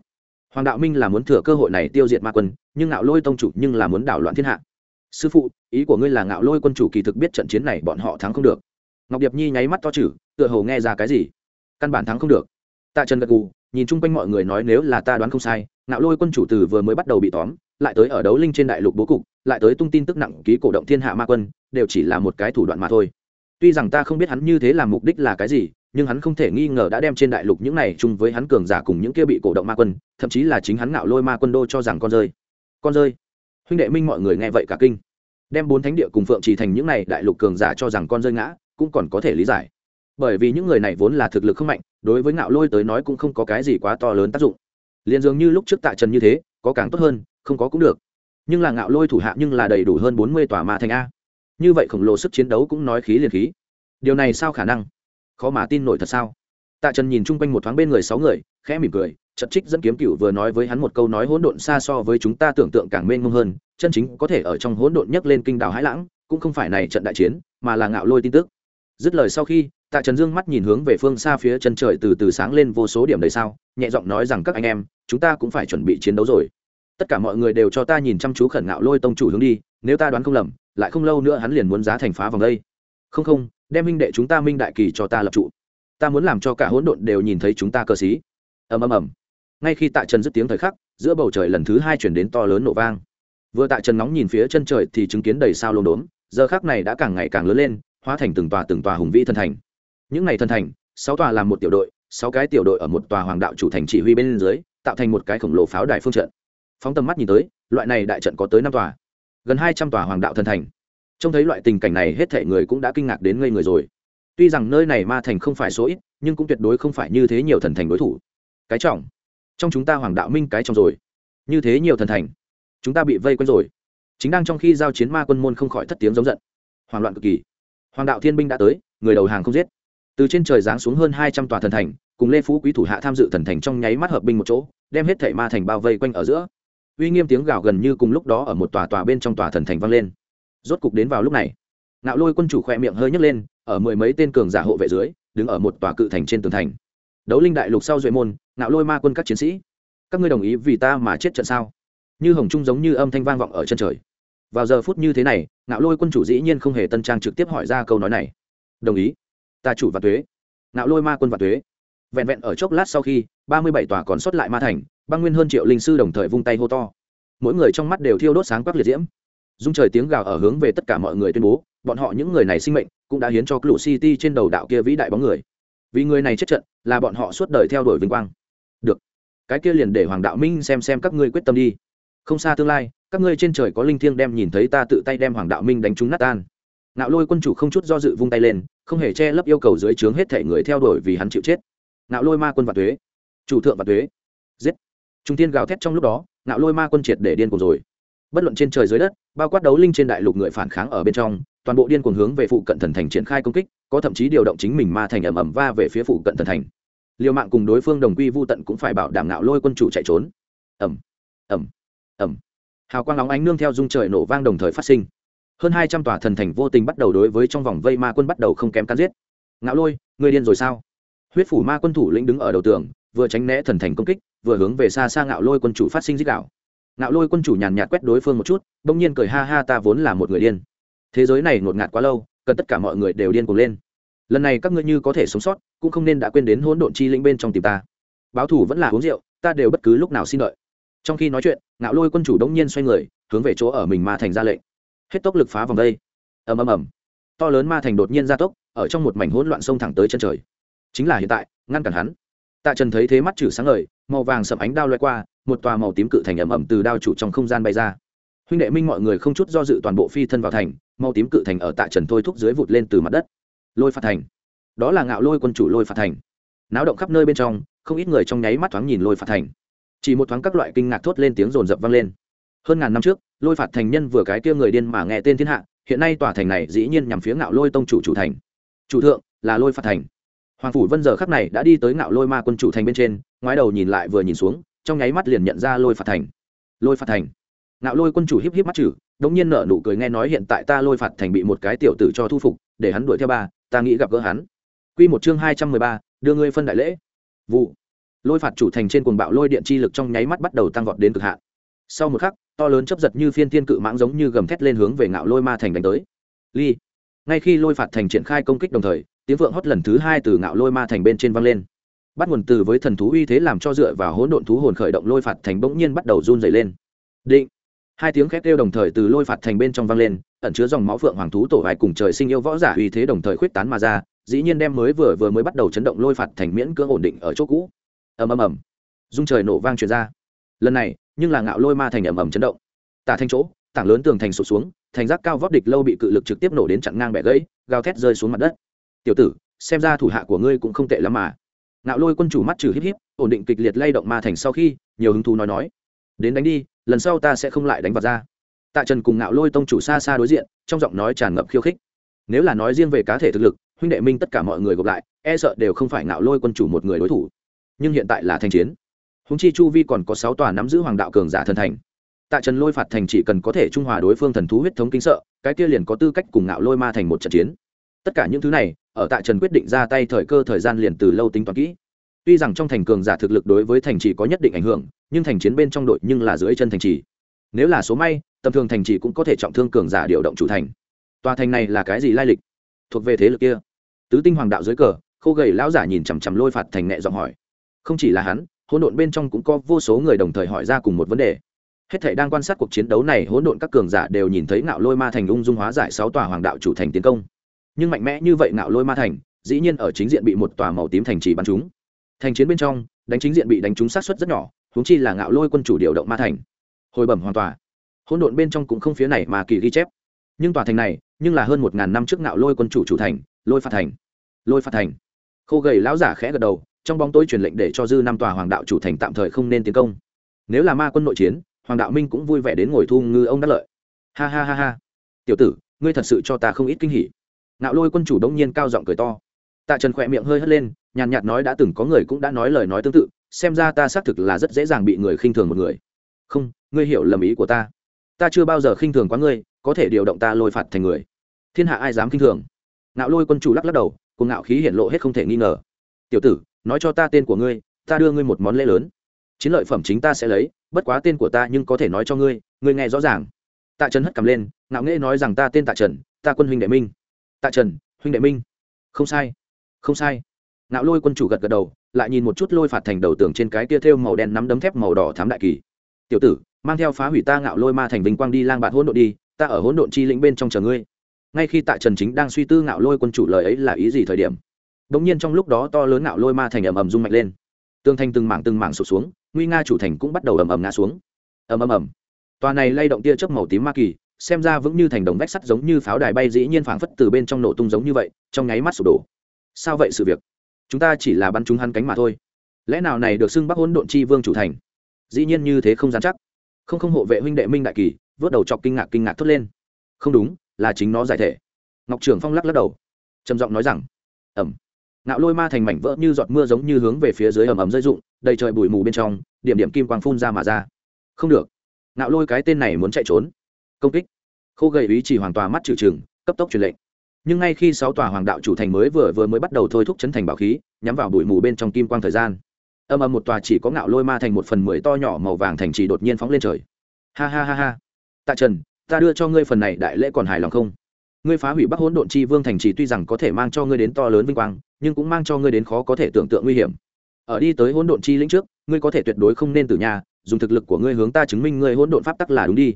Hoàng đạo minh là muốn thừa cơ hội này tiêu diệt ma quân, nhưng ngạo lôi tông chủ nhưng là muốn đảo loạn thiên hạ. Sư phụ, ý của ngươi là ngạo lôi quân chủ kỳ thực biết trận chiến này bọn họ thắng không được. Ngọc điệp nhi nháy mắt to chử tựa hồ nghe ra cái gì. Căn bản thắng không được. Tạ trần gật gù, nhìn chung quanh mọi người nói nếu là ta đoán không sai, ngạo lôi quân chủ từ vừa mới bắt đầu bị tóm, lại tới ở đấu linh trên đại lục bố cục, lại tới tung tin tức nặng ký cổ động thiên hạ ma quân, đều chỉ là một cái thủ đoạn mà thôi. Tuy rằng ta không biết hắn như thế làm mục đích là cái gì nhưng hắn không thể nghi ngờ đã đem trên đại lục những này chung với hắn cường giả cùng những kia bị cổ động ma quân, thậm chí là chính hắn ngạo lôi ma quân đô cho rằng con rơi. Con rơi. Huynh đệ minh mọi người nghe vậy cả kinh. Đem bốn thánh địa cùng phượng trì thành những này đại lục cường giả cho rằng con rơi ngã, cũng còn có thể lý giải. Bởi vì những người này vốn là thực lực không mạnh, đối với ngạo lôi tới nói cũng không có cái gì quá to lớn tác dụng. Liền dường như lúc trước tạ trần như thế, có càng tốt hơn, không có cũng được. Nhưng là ngạo lôi thủ hạ nhưng là đầy đủ hơn bốn mươi tòa ma thành a. Như vậy khổng lồ sức chiến đấu cũng nói khí liền khí. Điều này sao khả năng? Khó mà tin nổi thật sao? Tạ trần nhìn chung quanh một thoáng bên người sáu người, khẽ mỉm cười chật trích dẫn kiếm cựu vừa nói với hắn một câu nói hỗn độn xa so với chúng ta tưởng tượng càng mênh mông hơn, chân chính có thể ở trong hỗn độn nhấc lên kinh đảo hãi lãng, cũng không phải này trận đại chiến, mà là ngạo lôi tin tức. Dứt lời sau khi, tạ trần dương mắt nhìn hướng về phương xa phía chân trời từ từ sáng lên vô số điểm đầy sao, nhẹ giọng nói rằng các anh em, chúng ta cũng phải chuẩn bị chiến đấu rồi. Tất cả mọi người đều cho ta nhìn chăm chú khẩn ngạo lôi tông chủ hướng đi, nếu ta đoán không lầm, lại không lâu nữa hắn liền muốn giá thành phá vòng đây. Không không đem minh đệ chúng ta minh đại kỳ cho ta lập trụ. Ta muốn làm cho cả hỗn độn đều nhìn thấy chúng ta cơ sĩ ầm ầm ầm. Ngay khi tạ trần dứt tiếng thời khắc, giữa bầu trời lần thứ hai chuyển đến to lớn nổ vang. Vừa tạ trần nóng nhìn phía chân trời thì chứng kiến đầy sao lốm đốm, giờ khác này đã càng ngày càng lớn lên, hóa thành từng tòa từng tòa hùng vĩ thân thành. Những ngày thân thành, sáu tòa làm một tiểu đội, sáu cái tiểu đội ở một tòa hoàng đạo chủ thành chỉ huy bên dưới, tạo thành một cái khổng lồ pháo đài phương trận. Phóng tầm mắt nhìn tới, loại này đại trận có tới năm tòa. Gần hai trăm tòa hoàng đạo thân thành trông thấy loại tình cảnh này, hết thể người cũng đã kinh ngạc đến ngây người rồi. Tuy rằng nơi này ma thành không phải số ít, nhưng cũng tuyệt đối không phải như thế nhiều thần thành đối thủ. Cái trọng. Trong chúng ta hoàng đạo minh cái trọng rồi. Như thế nhiều thần thành. Chúng ta bị vây quanh rồi. Chính đang trong khi giao chiến ma quân môn không khỏi thất tiếng giống giận. Hoảng loạn cực kỳ. Hoàng đạo thiên binh đã tới, người đầu hàng không giết. Từ trên trời giáng xuống hơn hai trăm tòa thần thành, cùng lê phú quý thủ hạ tham dự thần thành trong nháy mắt hợp binh một chỗ, đem hết thảy ma thành bao vây quanh ở giữa. Uy nghiêm tiếng gào gần như cùng lúc đó ở một tòa tòa bên trong tòa thần thành vang lên rốt cục đến vào lúc này nạo lôi quân chủ khoe miệng hơi nhấc lên, ở mười mấy tên cường giả hộ vệ dưới, đứng ở một tòa cự thành trên tường thành. Đấu linh đại lục sau duệ môn nạo lôi ma quân các chiến sĩ. Các ngươi đồng ý vì ta mà chết trận sao? Như hồng trung giống như âm thanh vang vọng ở chân trời. Vào giờ phút như thế này nạo lôi quân chủ dĩ nhiên không hề tân trang trực tiếp hỏi ra câu nói này. Đồng ý. Ta chủ và thuế nạo lôi ma quân và thuế vẹn vẹn ở chốc lát sau khi, ba mươi bảy tòa còn sót lại ma thành, băng nguyên hơn triệu linh sư đồng thời vung tay hô to. Mỗi người trong mắt đều thiêu đốt sáng quắc liệt diễm dung trời tiếng gào ở hướng về tất cả mọi người tuyên bố, bọn họ những người này sinh mệnh cũng đã hiến cho cựu city trên đầu đạo kia vĩ đại bóng người. Vì người này chết trận, là bọn họ suốt đời theo đuổi vinh quang. Được. Cái kia liền để hoàng đạo minh xem xem các ngươi quyết tâm đi. Không xa tương lai, các ngươi trên trời có linh thiêng đem nhìn thấy ta tự tay đem hoàng đạo minh đánh trúng nát tan. Nạo lôi quân chủ không chút do dự vung tay lên, không hề che lấp yêu cầu dưới trướng hết thể người theo đuổi vì hắn chịu chết. Nạo lôi ma quân và thuế chủ thượng và thuế giết. Trung tiên gào thét trong lúc đó nạo lôi ma quân triệt để điên cuồng rồi bất luận trên trời dưới đất, bao quát đấu linh trên đại lục người phản kháng ở bên trong, toàn bộ điên cuồng hướng về phụ cận thần thành triển khai công kích, có thậm chí điều động chính mình ma thành ẩm ẩm va về phía phụ cận thần thành. Liều mạng cùng đối phương đồng quy vô tận cũng phải bảo đảm ngạo lôi quân chủ chạy trốn. Ẩm ẩm ẩm hào quang nóng ánh nương theo dung trời nổ vang đồng thời phát sinh. Hơn hai trăm tòa thần thành vô tình bắt đầu đối với trong vòng vây ma quân bắt đầu không kém cắn giết. Ngạo lôi người điên rồi sao? Huyết phủ ma quân thủ lĩnh đứng ở đầu tường, vừa tránh né thần thành công kích, vừa hướng về xa xa ngạo lôi quân chủ phát sinh dích đạo ngạo lôi quân chủ nhàn nhạt quét đối phương một chút, bỗng nhiên cười ha ha, ta vốn là một người điên. Thế giới này ngột ngạt quá lâu, cần tất cả mọi người đều điên cuồng lên. Lần này các ngươi như có thể sống sót, cũng không nên đã quên đến hỗn độn chi linh bên trong tìm ta. Báo thủ vẫn là uống rượu, ta đều bất cứ lúc nào xin đợi. Trong khi nói chuyện, ngạo lôi quân chủ đống nhiên xoay người, hướng về chỗ ở mình ma thành ra lệnh. Hết tốc lực phá vòng đây. Ầm ầm ầm. To lớn ma thành đột nhiên ra tốc, ở trong một mảnh hỗn loạn sông thẳng tới chân trời. Chính là hiện tại, ngăn cản hắn. Tạ trần thấy thế mắt chử sáng ngời, màu vàng sầm ánh đao loay qua một tòa màu tím cự thành ầm ầm từ đao chủ trong không gian bay ra. Huynh đệ minh mọi người không chút do dự toàn bộ phi thân vào thành, màu tím cự thành ở tại trần thôi thúc dưới vụt lên từ mặt đất. Lôi phạt thành. Đó là ngạo lôi quân chủ lôi phạt thành. Náo động khắp nơi bên trong, không ít người trong nháy mắt thoáng nhìn lôi phạt thành. Chỉ một thoáng các loại kinh ngạc thốt lên tiếng rồn rập vang lên. Hơn ngàn năm trước, lôi phạt thành nhân vừa cái kia người điên mà nghe tên thiên hạ, hiện nay tòa thành này dĩ nhiên nhằm phía ngạo lôi tông chủ chủ thành. Chủ thượng, là lôi phạt thành. Hoàng phủ vân giờ khắc này đã đi tới ngạo lôi ma quân chủ thành bên trên, ngoái đầu nhìn lại vừa nhìn xuống trong nháy mắt liền nhận ra lôi phạt thành. Lôi phạt thành. Ngạo lôi quân chủ híp híp mắt chử đống nhiên nở nụ cười nghe nói hiện tại ta lôi phạt thành bị một cái tiểu tử cho thu phục, để hắn đuổi theo ba, ta nghĩ gặp gỡ hắn. Quy một chương hai trăm mười ba, đưa ngươi phân đại lễ. Vụ. Lôi phạt chủ thành trên cuồng bạo lôi điện chi lực trong nháy mắt bắt đầu tăng vọt đến cực hạn. Sau một khắc, to lớn chấp giật như phiên thiên cự mãng giống như gầm thét lên hướng về ngạo lôi ma thành đánh tới. Ly. Ngay khi lôi phạt thành triển khai công kích đồng thời, tiếng vượng hót lần thứ hai từ ngạo lôi ma thành bên trên vang lên bắt nguồn từ với thần thú uy thế làm cho dựa vào hỗn độn thú hồn khởi động lôi phạt thành bỗng nhiên bắt đầu run dày lên. Định. Hai tiếng khét kêu đồng thời từ lôi phạt thành bên trong vang lên, ẩn chứa dòng máu phượng hoàng thú tổ hài cùng trời sinh yêu võ giả uy thế đồng thời khuyết tán mà ra, dĩ nhiên đem mới vừa vừa mới bắt đầu chấn động lôi phạt thành miễn cưỡng ổn định ở chỗ cũ. Ầm ầm ầm. Dung trời nổ vang truyền ra. Lần này, nhưng là ngạo lôi ma thành ầm ầm chấn động. Tả thành chỗ, tảng lớn tường thành sụt xuống, thành giác cao vóc địch lâu bị cự lực trực tiếp nổ đến chặn ngang bẻ gãy, gào thét rơi xuống mặt đất. Tiểu tử, xem ra thủ hạ của ngươi cũng không tệ lắm mà ngạo lôi quân chủ mắt trừ híp híp, ổn định kịch liệt lay động ma thành sau khi, nhiều hứng thú nói nói, đến đánh đi, lần sau ta sẽ không lại đánh vào ra. Tạ trần cùng ngạo lôi tông chủ xa xa đối diện, trong giọng nói tràn ngập khiêu khích. Nếu là nói riêng về cá thể thực lực, huynh đệ minh tất cả mọi người gộp lại e sợ đều không phải ngạo lôi quân chủ một người đối thủ. Nhưng hiện tại là thành chiến. Húng chi chu vi còn có sáu tòa nắm giữ hoàng đạo cường giả thần thành. Tạ trần lôi phạt thành chỉ cần có thể trung hòa đối phương thần thú huyết thống kính sợ, cái kia liền có tư cách cùng ngạo lôi ma thành một trận chiến. Tất cả những thứ này ở tại trần quyết định ra tay thời cơ thời gian liền từ lâu tính toán kỹ. Tuy rằng trong thành cường giả thực lực đối với thành trì có nhất định ảnh hưởng, nhưng thành chiến bên trong đội nhưng là dưới chân thành trì. Nếu là số may, tầm thường thành trì cũng có thể trọng thương cường giả điều động chủ thành. Tòa thành này là cái gì lai lịch? Thuộc về thế lực kia. Tứ tinh hoàng đạo dưới cờ, khô gầy lão giả nhìn chằm chằm lôi phạt thành nhẹ giọng hỏi. Không chỉ là hắn, hỗn độn bên trong cũng có vô số người đồng thời hỏi ra cùng một vấn đề. Hết thảy đang quan sát cuộc chiến đấu này, hỗn độn các cường giả đều nhìn thấy ngạo lôi ma thành ung dung hóa giải sáu tòa hoàng đạo chủ thành tiến công nhưng mạnh mẽ như vậy ngạo lôi ma thành, dĩ nhiên ở chính diện bị một tòa màu tím thành trì bắn trúng. Thành chiến bên trong, đánh chính diện bị đánh trúng sát xuất rất nhỏ húng chi là ngạo lôi quân chủ điều động ma thành. Hồi bẩm hoàn tòa. Hỗn độn bên trong cũng không phía này mà kỳ ghi chép. Nhưng tòa thành này, nhưng là hơn một ngàn năm trước ngạo lôi quân chủ chủ thành, lôi phạt thành. Lôi phạt thành. Khô gầy lão giả khẽ gật đầu, trong bóng tối truyền lệnh để cho dư năm tòa hoàng đạo chủ thành tạm thời không nên tiến công. Nếu là ma quân nội chiến, hoàng đạo minh cũng vui vẻ đến ngồi thu ngư ông đắc lợi. Ha ha ha ha. Tiểu tử, ngươi thật sự cho ta không ít kinh hỉ ngạo lôi quân chủ đống nhiên cao giọng cười to. Tạ trần khỏe miệng hơi hất lên, nhàn nhạt nói đã từng có người cũng đã nói lời nói tương tự, xem ra ta xác thực là rất dễ dàng bị người khinh thường một người. Không, ngươi hiểu lầm ý của ta. Ta chưa bao giờ khinh thường quá ngươi, có thể điều động ta lôi phạt thành người. Thiên hạ ai dám khinh thường? Ngạo lôi quân chủ lắc lắc đầu cùng ngạo khí hiện lộ hết không thể nghi ngờ. Tiểu tử, nói cho ta tên của ngươi, ta đưa ngươi một món lễ lớn. Chiến lợi phẩm chính ta sẽ lấy, bất quá tên của ta nhưng có thể nói cho ngươi ngươi nghe rõ ràng. Tạ trần hất cầm lên, ngạo nghễ nói rằng ta tên tạ trần, ta quân huynh đệ minh tạ trần, huynh đệ minh. Không sai không sai. Ngạo lôi quân chủ gật gật đầu, lại nhìn một chút lôi phạt thành đầu tường trên cái tia thêu màu đen nắm đấm thép màu đỏ thám đại kỳ. Tiểu tử, mang theo phá hủy ta ngạo lôi ma thành vinh quang đi lang bạn hỗn độn đi, ta ở hỗn độn chi lĩnh bên trong chờ ngươi. Ngay khi tạ trần chính đang suy tư ngạo lôi quân chủ lời ấy là ý gì thời điểm đ ỗ n g nhiên trong lúc đó to lớn ngạo lôi ma thành ầm ầm rung mạnh lên. Tương thành từng mảng từng mảng sụt xuống, nguy nga chủ thành cũng bắt đầu ầm ầm ngã xuống. Ầm ầm ầm. Tòa này lay động tia chớp màu tím ma kỳ xem ra vững như thành đồng vách sắt giống như pháo đài bay dĩ nhiên phảng phất từ bên trong nổ tung giống như vậy, trong nháy mắt sụp đổ. Sao vậy sự việc? Chúng ta chỉ là bắn chúng hắn cánh mà thôi. Lẽ nào này được xưng bắc hỗn độn chi vương chủ thành? Dĩ nhiên như thế không dám chắc. Không không hộ vệ huynh đệ minh đại kỳ, vớt đầu chọc kinh ngạc kinh ngạc thốt lên. Không đúng, là chính nó giải thể. Ngọc trưởng phong lắc lắc đầu, trầm giọng nói rằng ẩm nạo lôi ma thành mảnh vỡ như giọt mưa giống như hướng về phía dưới ẩm ẩm rơi rụng, đầy trời bụi mù bên trong, điểm điểm kim quang phun ra mà ra. Không được. Nạo lôi cái tên này muốn chạy trốn công kích. Khô gầy ý chỉ hoàng tòa mắt trừ trừng, cấp tốc truyền lệnh. Nhưng ngay khi sáu tòa hoàng đạo chủ thành mới vừa vừa mới bắt đầu thôi thúc chấn thành bảo khí, nhắm vào bụi mù bên trong kim quang thời gian. Âm âm một tòa chỉ có ngạo lôi ma thành một phần mười to nhỏ màu vàng thành trì đột nhiên phóng lên trời. Ha ha ha ha. Tạ trần, ta đưa cho ngươi phần này đại lễ còn hài lòng không? Ngươi phá hủy bắc hỗn độn chi vương thành trì tuy rằng có thể mang cho ngươi đến to lớn vinh quang, nhưng cũng mang cho ngươi đến khó có thể tưởng tượng nguy hiểm. Ở đi tới hỗn độn chi lĩnh trước, ngươi có thể tuyệt đối không nên từ nhà, dùng thực lực của ngươi hướng ta chứng minh ngươi hỗn độn pháp tắc là đúng đi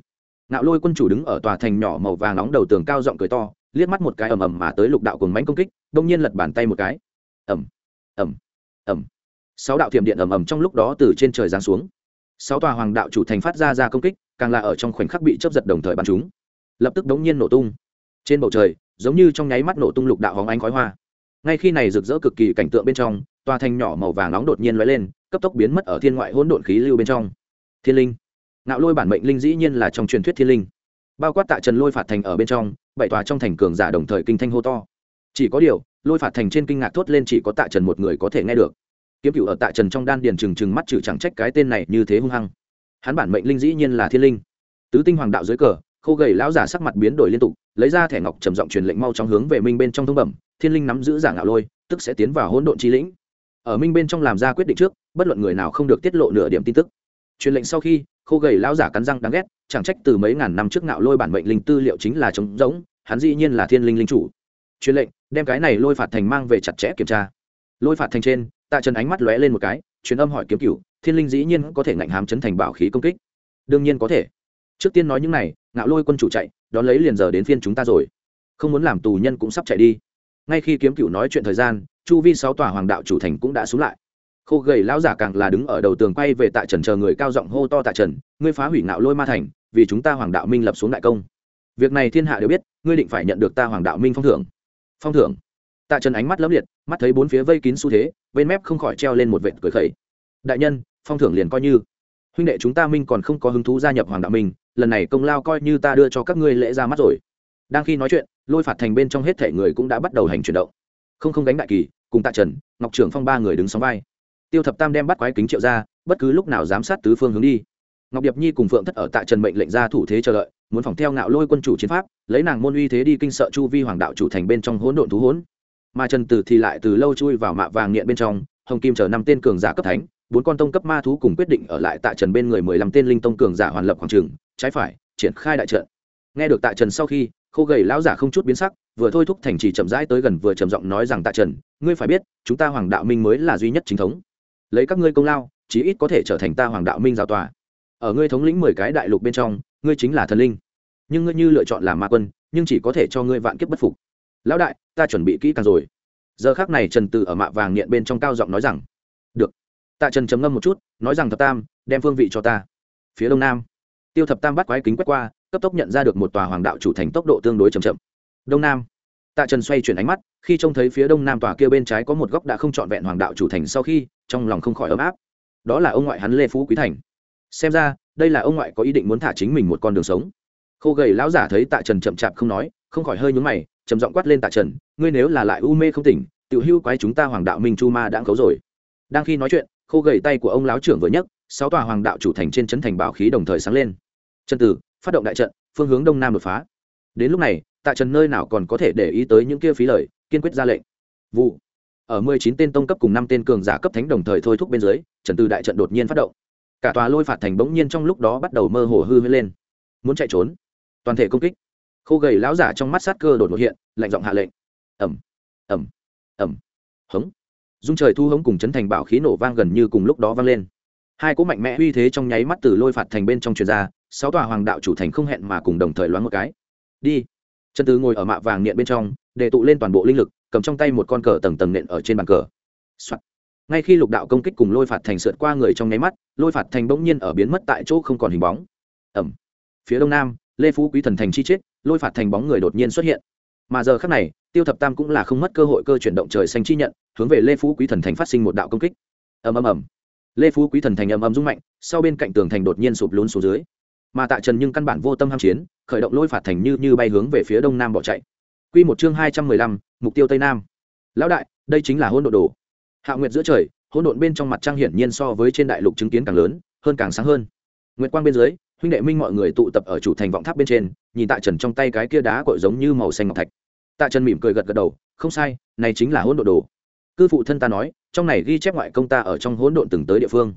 ngạo lôi quân chủ đứng ở tòa thành nhỏ màu vàng nóng đầu tường cao giọng cười to, liếc mắt một cái ầm ầm mà tới lục đạo cùng mánh công kích, đông nhiên lật bàn tay một cái. Ầm ầm ầm. Sáu đạo thiểm điện ầm ầm trong lúc đó từ trên trời giáng xuống. Sáu tòa hoàng đạo chủ thành phát ra ra công kích, càng là ở trong khoảnh khắc bị chấp giật đồng thời bắn chúng. Lập tức đống nhiên nổ tung. Trên bầu trời, giống như trong nháy mắt nổ tung lục đạo hóng ánh khói hoa. Ngay khi này rực rỡ cực kỳ cảnh tượng bên trong, tòa thành nhỏ màu vàng nóng đột nhiên lóe lên, cấp tốc biến mất ở thiên ngoại hỗn độn khí lưu bên trong. Thiên linh ngạo lôi bản mệnh linh dĩ nhiên là trong truyền thuyết thiên linh. Bao quát tạ trần lôi phạt thành ở bên trong, bảy tòa trong thành cường giả đồng thời kinh thanh hô to. Chỉ có điều, lôi phạt thành trên kinh ngạc thốt lên chỉ có tạ trần một người có thể nghe được. Kiếm cựu ở tạ trần trong đan điền trừng trừng mắt trừ chẳng trách cái tên này như thế hung hăng. Hắn bản mệnh linh dĩ nhiên là thiên linh. Tứ tinh hoàng đạo dưới cờ, khô gầy lão giả sắc mặt biến đổi liên tục, lấy ra thẻ ngọc trầm giọng truyền lệnh mau trong hướng về minh bên trong thông bẩm, thiên linh nắm giữ giả ngạo lôi, tức sẽ tiến vào hỗn độn trí lĩnh. Ở minh bên trong làm ra quyết định trước, bất luận người nào không được tiết lộ nửa điểm tin tức. Truyền lệnh sau khi khô gầy lão giả cắn răng đáng ghét, chẳng trách từ mấy ngàn năm trước ngạo lôi bản mệnh linh tư liệu chính là trống rỗng, hắn dĩ nhiên là thiên linh linh chủ. Truyền lệnh, đem cái này lôi phạt thành mang về chặt chẽ kiểm tra. Lôi phạt thành trên, tạ trần ánh mắt lóe lên một cái, truyền âm hỏi kiếm cửu, thiên linh dĩ nhiên có thể ngạnh hám chấn thành bảo khí công kích. Đương nhiên có thể. Trước tiên nói những này, ngạo lôi quân chủ chạy, đón lấy liền giờ đến phiên chúng ta rồi. Không muốn làm tù nhân cũng sắp chạy đi. Ngay khi kiếm cửu nói chuyện thời gian, chu vi sáu tòa hoàng đạo chủ thành cũng đã xuống lại khô gầy lão giả càng là đứng ở đầu tường quay về tạ trần chờ người cao giọng hô to tạ trần, ngươi phá hủy ngạo lôi ma thành, vì chúng ta hoàng đạo minh lập xuống đại công. Việc này thiên hạ đều biết, ngươi định phải nhận được ta hoàng đạo minh phong thưởng. Phong thưởng? Tạ trần ánh mắt lấp liệt, mắt thấy bốn phía vây kín xu thế, bên mép không khỏi treo lên một vệt cười khẩy. Đại nhân, phong thưởng liền coi như. Huynh đệ chúng ta minh còn không có hứng thú gia nhập hoàng đạo minh, lần này công lao coi như ta đưa cho các ngươi lễ ra mắt rồi. Đang khi nói chuyện, lôi phạt thành bên trong hết thể người cũng đã bắt đầu hành chuyển động. Không không đánh đại kỳ, cùng tạ trần, ngọc trưởng phong ba người đứng sóng vai tiêu thập tam đem bắt quái kính triệu ra, bất cứ lúc nào giám sát tứ phương hướng đi. Ngọc điệp nhi cùng phượng thất ở tại trần mệnh lệnh ra thủ thế chờ đợi, muốn phòng theo ngạo lôi quân chủ chiến pháp, lấy nàng môn uy thế đi kinh sợ chu vi hoàng đạo chủ thành bên trong hỗn độn thú hỗn. Mà trần tử thì lại từ lâu chui vào mạ vàng nghiện bên trong, hồng kim chờ năm tên cường giả cấp thánh, bốn con tông cấp ma thú cùng quyết định ở lại tại trần bên người mười lăm tên linh tông cường giả hoàn lập khoảng trường, trái phải, triển khai đại trận. Nghe được tại trần sau khi, khô gầy lão giả không chút biến sắc, vừa thôi thúc thành trì chậm rãi tới gần vừa trầm giọng nói rằng tại trần, ngươi phải biết, chúng ta hoàng đạo minh mới là duy nhất chính thống lấy các ngươi công lao, chí ít có thể trở thành ta hoàng đạo minh giáo tòa. Ở ngươi thống lĩnh mười cái đại lục bên trong, ngươi chính là thần linh. Nhưng ngươi như lựa chọn làm ma quân, nhưng chỉ có thể cho ngươi vạn kiếp bất phục. Lão đại, ta chuẩn bị kỹ càng rồi. Giờ khác này trần từ ở mạ vàng nghiện bên trong cao giọng nói rằng, được. Tạ trần chấm ngâm một chút, nói rằng, thập tam, đem phương vị cho ta. Phía đông nam, tiêu thập tam bắt quái kính quét qua, cấp tốc nhận ra được một tòa hoàng đạo chủ thành tốc độ tương đối chậm chậm. Đông nam, tạ trần xoay chuyển ánh mắt khi trông thấy phía đông nam tòa kia bên trái có một góc đã không trọn vẹn hoàng đạo chủ thành sau khi, trong lòng không khỏi ấm áp. Đó là ông ngoại hắn lê phú quý thành. Xem ra, đây là ông ngoại có ý định muốn thả chính mình một con đường sống. Khô gầy lão giả thấy tạ trần chậm chạp không nói, không khỏi hơi nhúng mày, trầm giọng quát lên tạ trần, ngươi nếu là lại u mê không tỉnh tự hưu quái chúng ta hoàng đạo minh chu ma đã khấu rồi. Đang khi nói chuyện, khô gầy tay của ông lão trưởng vừa nhấc, sáu tòa hoàng đạo chủ thành trên trấn thành bảo khí đồng thời sáng lên. Trần tử, phát động đại trận, phương hướng đông nam đột phá. Đến lúc này, tạ trần nơi nào còn có thể để ý tới những kia phí lời kiên quyết ra lệnh. Vụ. Ở mười chín tên tông cấp cùng năm tên cường giả cấp thánh đồng thời thôi thúc bên dưới, trần từ đại trận đột nhiên phát động. Cả tòa lôi phạt thành bỗng nhiên trong lúc đó bắt đầu mơ hồ hư lên. Muốn chạy trốn. Toàn thể công kích. Khô gầy lão giả trong mắt sát cơ đột ngột hiện, lạnh giọng hạ lệnh. Ẩm ẩm ẩm hống. Dung trời thu hống cùng chấn thành bảo khí nổ vang gần như cùng lúc đó vang lên. Hai cỗ mạnh mẽ uy thế trong nháy mắt từ lôi phạt thành bên trong truyền ra, sáu tòa hoàng đạo chủ thành không hẹn mà cùng đồng thời loáng một cái. Đi trần tứ ngồi ở mạ vàng niệm bên trong, để tụ lên toàn bộ linh lực, cầm trong tay một con cờ tầng tầng nện ở trên bàn cờ、Soạn. ngay khi lục đạo công kích cùng lôi phạt thành sượt qua người trong nháy mắt, lôi phạt thành bỗng nhiên ở biến mất tại chỗ không còn hình bóng. Ẩm. Phía đông nam, lê phú quý thần thành chi chết, lôi phạt thành bóng người đột nhiên xuất hiện. Mà giờ khác này, tiêu thập tam cũng là không mất cơ hội cơ chuyển động trời xanh chi nhận, hướng về lê phú quý thần thành phát sinh một đạo công kích. Ầm ầm ầm. Lê phú quý thần thành ầm ầm rung mạnh, sau bên cạnh tường thành đột nhiên sụp lún xuống dưới mà tạ trần nhưng căn bản vô tâm ham chiến, khởi động lôi phạt thành như như bay hướng về phía đông nam bỏ chạy. Quy một chương hai trăm mười lăm, mục tiêu tây nam. Lão đại, đây chính là hỗn độn đồ. Hạ nguyệt giữa trời, hỗn độn bên trong mặt trăng hiển nhiên so với trên đại lục chứng kiến càng lớn, hơn càng sáng hơn. Nguyệt quang bên dưới, huynh đệ minh mọi người tụ tập ở chủ thành vọng tháp bên trên, nhìn tạ trần trong tay cái kia đá cội giống như màu xanh ngọc thạch. Tạ trần mỉm cười gật gật đầu, không sai, này chính là hỗn độn đồ. Cư phụ thân ta nói, trong này ghi chép ngoại công ta ở trong hỗn độn từng tới địa phương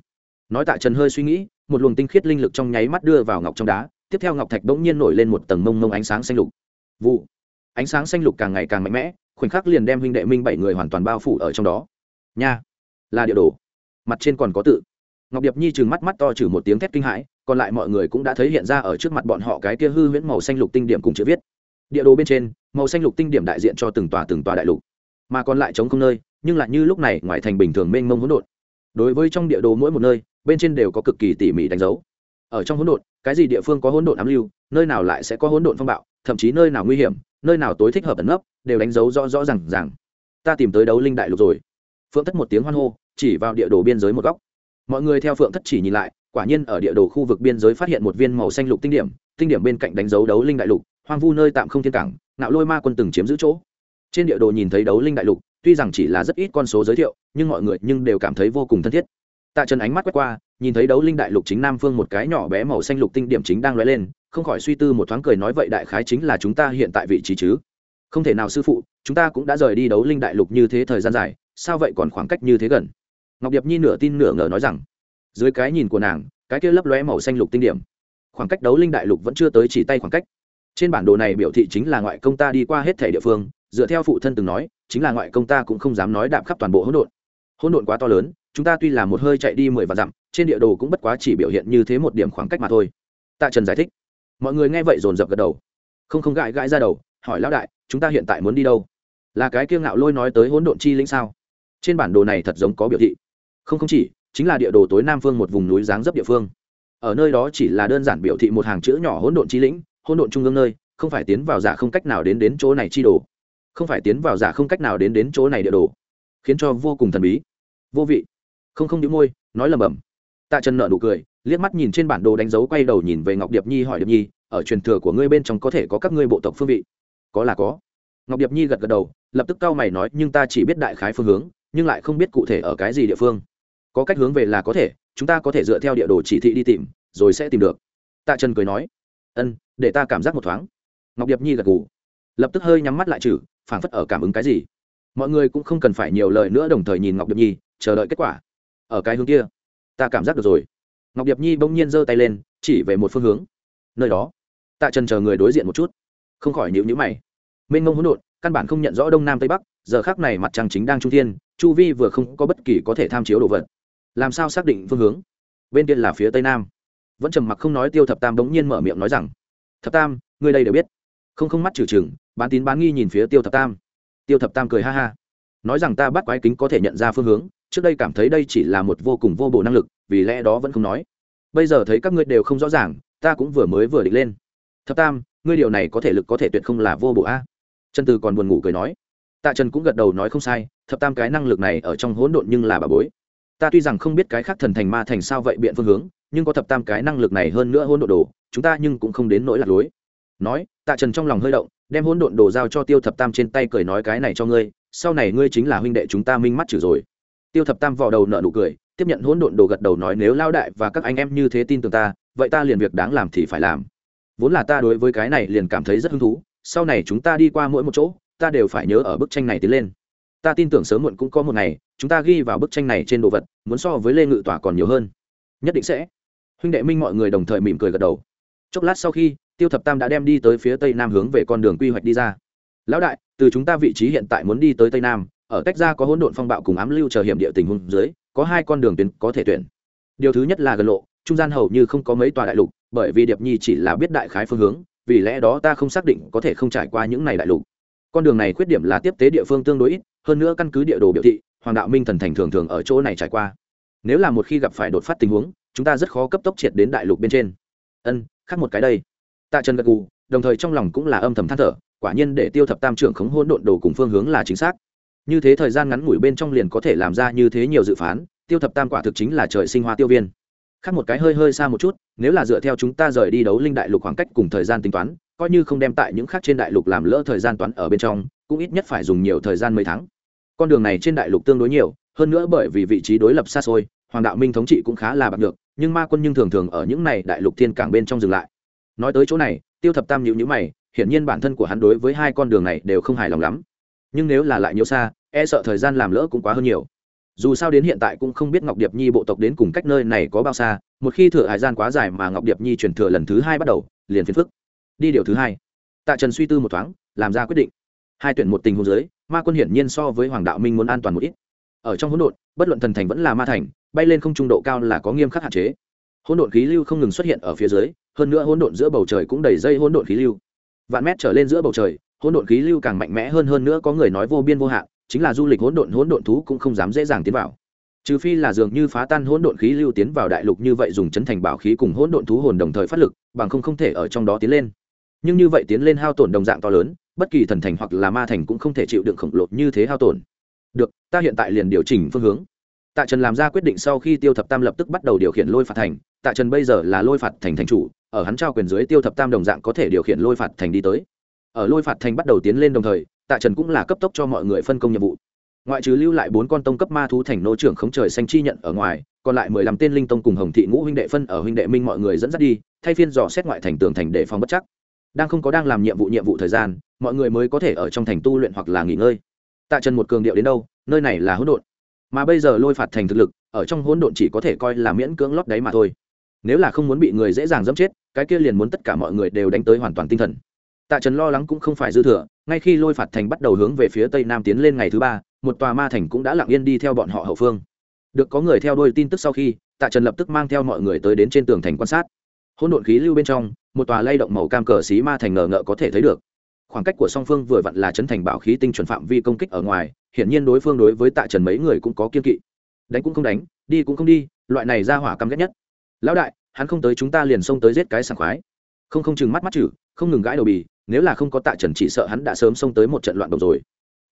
nói tạ trần hơi suy nghĩ, một luồng tinh khiết linh lực trong nháy mắt đưa vào ngọc trong đá, tiếp theo ngọc thạch bỗng nhiên nổi lên một tầng mông mông ánh sáng xanh lục. Vụ. Ánh sáng xanh lục càng ngày càng mạnh mẽ, khoảnh khắc liền đem huynh đệ minh bảy người hoàn toàn bao phủ ở trong đó. Nha. Là địa đồ. Mặt trên còn có tự. Ngọc điệp nhi trừng mắt mắt to chử một tiếng thét kinh hãi, còn lại mọi người cũng đã thấy hiện ra ở trước mặt bọn họ cái kia hư huyễn màu xanh lục tinh điểm cùng chữ viết. Địa đồ bên trên, màu xanh lục tinh điểm đại diện cho từng tòa từng tòa đại lục, mà còn lại chống không nơi, nhưng lại như lúc này, ngoài thành bình thường mênh mông hỗn độn. Đối với trong địa đồ mỗi một nơi bên trên đều có cực kỳ tỉ mỉ đánh dấu. Ở trong hỗn độn, cái gì địa phương có hỗn độn ám lưu, nơi nào lại sẽ có hỗn độn phong bạo, thậm chí nơi nào nguy hiểm, nơi nào tối thích hợp ẩn nấp, đều đánh dấu rõ rõ r à n g ta tìm tới đấu linh đại lục rồi. Phượng thất một tiếng hoan hô, chỉ vào địa đồ biên giới một góc. Mọi người theo phượng thất chỉ nhìn lại, quả nhiên ở địa đồ khu vực biên giới phát hiện một viên màu xanh lục tinh điểm tinh điểm bên cạnh đánh dấu đấu linh đại lục, hoang vu nơi tạm không thiên cảng nạo lôi ma quân từng chiếm giữ chỗ. Trên địa đồ nhìn thấy đấu linh đại lục, tuy rằng chỉ là rất ít con số giới thiệu, nhưng mọi người nhưng đều cảm thấy vô cùng thân thiết tạ trần ánh mắt quét qua, nhìn thấy đấu linh đại lục chính nam phương một cái nhỏ bé màu xanh lục tinh điểm chính đang lóe lên, không khỏi suy tư một thoáng cười nói vậy đại khái chính là chúng ta hiện tại vị trí chứ? Không thể nào sư phụ, chúng ta cũng đã rời đi đấu linh đại lục như thế thời gian dài, sao vậy còn khoảng cách như thế gần? Ngọc điệp nhi nửa tin nửa ngờ nói rằng, dưới cái nhìn của nàng, cái kia lấp lóe màu xanh lục tinh điểm, khoảng cách đấu linh đại lục vẫn chưa tới chỉ tay khoảng cách. Trên bản đồ này biểu thị chính là ngoại công ta đi qua hết thể địa phương, dựa theo phụ thân từng nói, chính là ngoại công ta cũng không dám nói đạp khắp toàn bộ hỗn độn. Hỗn độn quá to lớn chúng ta tuy là một hơi chạy đi mười và dặm, trên địa đồ cũng bất quá chỉ biểu hiện như thế một điểm khoảng cách mà thôi. Tạ trần giải thích. Mọi người nghe vậy dồn dập gật đầu. Không không gãi gãi ra đầu, hỏi lão đại, chúng ta hiện tại muốn đi đâu? Là cái kiêng ngạo lôi nói tới hỗn độn chi lĩnh sao? Trên bản đồ này thật giống có biểu thị. Không không chỉ, chính là địa đồ tối nam phương một vùng núi dáng dấp địa phương. Ở nơi đó chỉ là đơn giản biểu thị một hàng chữ nhỏ hỗn độn chi lĩnh, hỗn độn trung ương nơi, không phải tiến vào giả không cách nào đến đến chỗ này chi đồ. Không phải tiến vào giả không cách nào đến đến chỗ này địa đồ. Khiến cho vô cùng thần bí. Vô vị không không những môi, nói lầm bầm tạ trần nợ nụ cười, liếc mắt nhìn trên bản đồ đánh dấu quay đầu nhìn về ngọc điệp nhi hỏi điệp nhi, ở truyền thừa của ngươi bên trong có thể có các ngươi bộ tộc phương vị? Có là có. Ngọc điệp nhi gật gật đầu, lập tức cau mày nói, nhưng ta chỉ biết đại khái phương hướng, nhưng lại không biết cụ thể ở cái gì địa phương. Có cách hướng về là có thể, chúng ta có thể dựa theo địa đồ chỉ thị đi tìm, rồi sẽ tìm được. Tạ trần cười nói, ân, để ta cảm giác một thoáng. Ngọc điệp nhi gật gù, lập tức hơi nhắm mắt lại trừ, phảng phất ở cảm ứng cái gì. Mọi người cũng không cần phải nhiều lời nữa đồng thời nhìn ngọc điệp nhi, chờ đợi kết quả ở cái hướng kia. Ta cảm giác được rồi. Ngọc điệp nhi bỗng nhiên giơ tay lên, chỉ về một phương hướng. Nơi đó. Tạ trần chờ người đối diện một chút. Không khỏi nhịu nhữ mày. Mênh mông hỗn độn, căn bản không nhận rõ đông nam tây bắc, giờ khác này mặt trăng chính đang trung thiên, chu vi vừa không có bất kỳ có thể tham chiếu đồ vật. Làm sao xác định phương hướng? Bên kia là phía tây nam. Vẫn trầm mặc không nói tiêu thập tam bỗng nhiên mở miệng nói rằng, thập tam, người đây đều biết. Không không mắt trừ chừng bán tín bán nghi nhìn phía tiêu thập tam. Tiêu thập tam cười ha ha nói rằng ta bắt quái kính có thể nhận ra phương hướng, trước đây cảm thấy đây chỉ là một vô cùng vô bổ năng lực, vì lẽ đó vẫn không nói. Bây giờ thấy các ngươi đều không rõ ràng, ta cũng vừa mới vừa định lên. Thập tam, ngươi điều này có thể lực có thể tuyệt không là vô bổ a. Trần từ còn buồn ngủ cười nói. Tạ trần cũng gật đầu nói không sai, thập tam cái năng lực này ở trong hỗn độn nhưng là bà bối. Ta tuy rằng không biết cái khác thần thành ma thành sao vậy biện phương hướng, nhưng có thập tam cái năng lực này hơn nữa hỗn độn đồ, chúng ta nhưng cũng không đến nỗi lạc lối. Nói, tạ trần trong lòng hơi động, đem hỗn độn đồ giao cho tiêu thập tam trên tay cười nói cái này cho ngươi sau này ngươi chính là huynh đệ chúng ta minh mắt trừ rồi. Tiêu thập tam vò đầu nợ nụ cười, tiếp nhận hỗn độn đồ gật đầu nói nếu lao đại và các anh em như thế tin tưởng ta, vậy ta liền việc đáng làm thì phải làm. Vốn là ta đối với cái này liền cảm thấy rất hứng thú, sau này chúng ta đi qua mỗi một chỗ, ta đều phải nhớ ở bức tranh này tiến lên. Ta tin tưởng sớm muộn cũng có một ngày, chúng ta ghi vào bức tranh này trên đồ vật, muốn so với lê ngự tỏa còn nhiều hơn. Nhất định sẽ. Huynh đệ minh mọi người đồng thời mỉm cười gật đầu. Chốc lát sau khi, tiêu thập tam đã đem đi tới phía tây nam hướng về con đường quy hoạch đi ra. Lão đại từ chúng ta vị trí hiện tại muốn đi tới tây nam, ở cách ra có hỗn độn phong bạo cùng ám lưu chờ hiểm địa tình huống dưới, có hai con đường tuyến có thể tuyển. Điều thứ nhất là gần lộ, trung gian hầu như không có mấy tòa đại lục, bởi vì điệp nhi chỉ là biết đại khái phương hướng, vì lẽ đó ta không xác định có thể không trải qua những này đại lục. Con đường này khuyết điểm là tiếp tế địa phương tương đối ít, hơn nữa căn cứ địa đồ biểu thị, hoàng đạo minh thần thành thường thường ở chỗ này trải qua. Nếu là một khi gặp phải đột phát tình huống, chúng ta rất khó cấp tốc triệt đến đại lục bên trên. Ân, khác một cái đây. Tạ trần gật gù, đồng thời trong lòng cũng là âm thầm than thở quả nhiên để tiêu thập tam trưởng khống hôn độn đồ cùng phương hướng là chính xác. Như thế thời gian ngắn ngủi bên trong liền có thể làm ra như thế nhiều dự phán, tiêu thập tam quả thực chính là trời sinh hoa tiêu viên. Khác một cái hơi hơi xa một chút, nếu là dựa theo chúng ta rời đi đấu linh đại lục khoảng cách cùng thời gian tính toán, coi như không đem tại những khác trên đại lục làm lỡ thời gian toán ở bên trong, cũng ít nhất phải dùng nhiều thời gian mấy tháng. Con đường này trên đại lục tương đối nhiều, hơn nữa bởi vì vị trí đối lập xa xôi, hoàng đạo minh thống trị cũng khá là bạc được nhưng ma quân nhưng thường thường ở những này đại lục thiên cảng bên trong dừng lại. Nói tới chỗ này, tiêu thập tam nhịu nhữ mày hiển nhiên bản thân của hắn đối với hai con đường này đều không hài lòng lắm. Nhưng nếu là lại nhiều xa e sợ thời gian làm lỡ cũng quá hơn nhiều. Dù sao đến hiện tại cũng không biết ngọc điệp nhi bộ tộc đến cùng cách nơi này có bao xa, một khi thừa hải gian quá dài mà ngọc điệp nhi chuyển thừa lần thứ hai bắt đầu, liền phiền phức. Đi điều thứ hai. Tạ trần suy tư một thoáng, làm ra quyết định. Hai tuyển một tình huống giới ma quân hiển nhiên so với hoàng đạo minh muốn an toàn một ít. Ở trong hỗn độn, bất luận thần thành vẫn là ma thành, bay lên không trung độ cao là có nghiêm khắc hạn chế. Hỗn độn khí lưu không ngừng xuất hiện ở phía dưới, hơn nữa hỗn độn giữa bầu trời cũng đầy dây hỗn độn khí lưu vạn mét trở lên giữa bầu trời, hỗn độn khí lưu càng mạnh mẽ hơn hơn nữa có người nói vô biên vô hạn, chính là du lịch hỗn độn hỗn độn thú cũng không dám dễ dàng tiến vào. Trừ phi là dường như phá tan hỗn độn khí lưu tiến vào đại lục như vậy dùng chấn thành bảo khí cùng hỗn độn thú hồn đồng thời phát lực, bằng không không thể ở trong đó tiến lên. Nhưng như vậy tiến lên hao tổn đồng dạng to lớn, bất kỳ thần thành hoặc là ma thành cũng không thể chịu đựng khổng lồ như thế hao tổn. Được, ta hiện tại liền điều chỉnh phương hướng. Tạ trần làm ra quyết định sau khi tiêu thập tam lập tức bắt đầu điều khiển lôi phạt thành. Tạ trần bây giờ là lôi phạt thành thành chủ ở hắn trao quyền dưới tiêu thập tam đồng dạng có thể điều khiển lôi phạt thành đi tới. Ở lôi phạt thành bắt đầu tiến lên đồng thời, tạ trần cũng là cấp tốc cho mọi người phân công nhiệm vụ. Ngoại trừ lưu lại bốn con tông cấp ma thú thành nô trưởng khống trời xanh chi nhận ở ngoài, còn lại mười lăm tên linh tông cùng hồng thị ngũ huynh đệ phân ở huynh đệ minh mọi người dẫn dắt đi, thay phiên dò xét ngoại thành tường thành để phòng bất chắc. Đang không có đang làm nhiệm vụ nhiệm vụ thời gian, mọi người mới có thể ở trong thành tu luyện hoặc là nghỉ ngơi. Tạ trần một cường điệu đến đâu, nơi này là hỗn độn. Mà bây giờ lôi phạt thành thực lực, ở trong hỗn độn chỉ có thể coi là miễn cưỡng lót đáy mà thôi nếu là không muốn bị người dễ dàng dẫm chết, cái kia liền muốn tất cả mọi người đều đánh tới hoàn toàn tinh thần. Tạ trần lo lắng cũng không phải dư thừa, ngay khi lôi phạt thành bắt đầu hướng về phía tây nam tiến lên ngày thứ ba, một tòa ma thành cũng đã lặng yên đi theo bọn họ hậu phương. Được có người theo đuôi tin tức sau khi, tạ trần lập tức mang theo mọi người tới đến trên tường thành quan sát. Hỗn độn khí lưu bên trong, một tòa lay động màu cam cờ xí ma thành ngờ ngợ có thể thấy được. Khoảng cách của song phương vừa vặn là chấn thành bảo khí tinh chuẩn phạm vi công kích ở ngoài, hiển nhiên đối phương đối với tạ trần mấy người cũng có kiên kỵ. Đánh cũng không đánh, đi cũng không đi, loại này ra hỏa căm ghét nhất lão đại, hắn không tới chúng ta liền xông tới giết cái sảng khoái. Không không chừng mắt mắt chử, không ngừng gãi đầu bì, nếu là không có tạ trần chỉ sợ hắn đã sớm xông tới một trận loạn đồng rồi.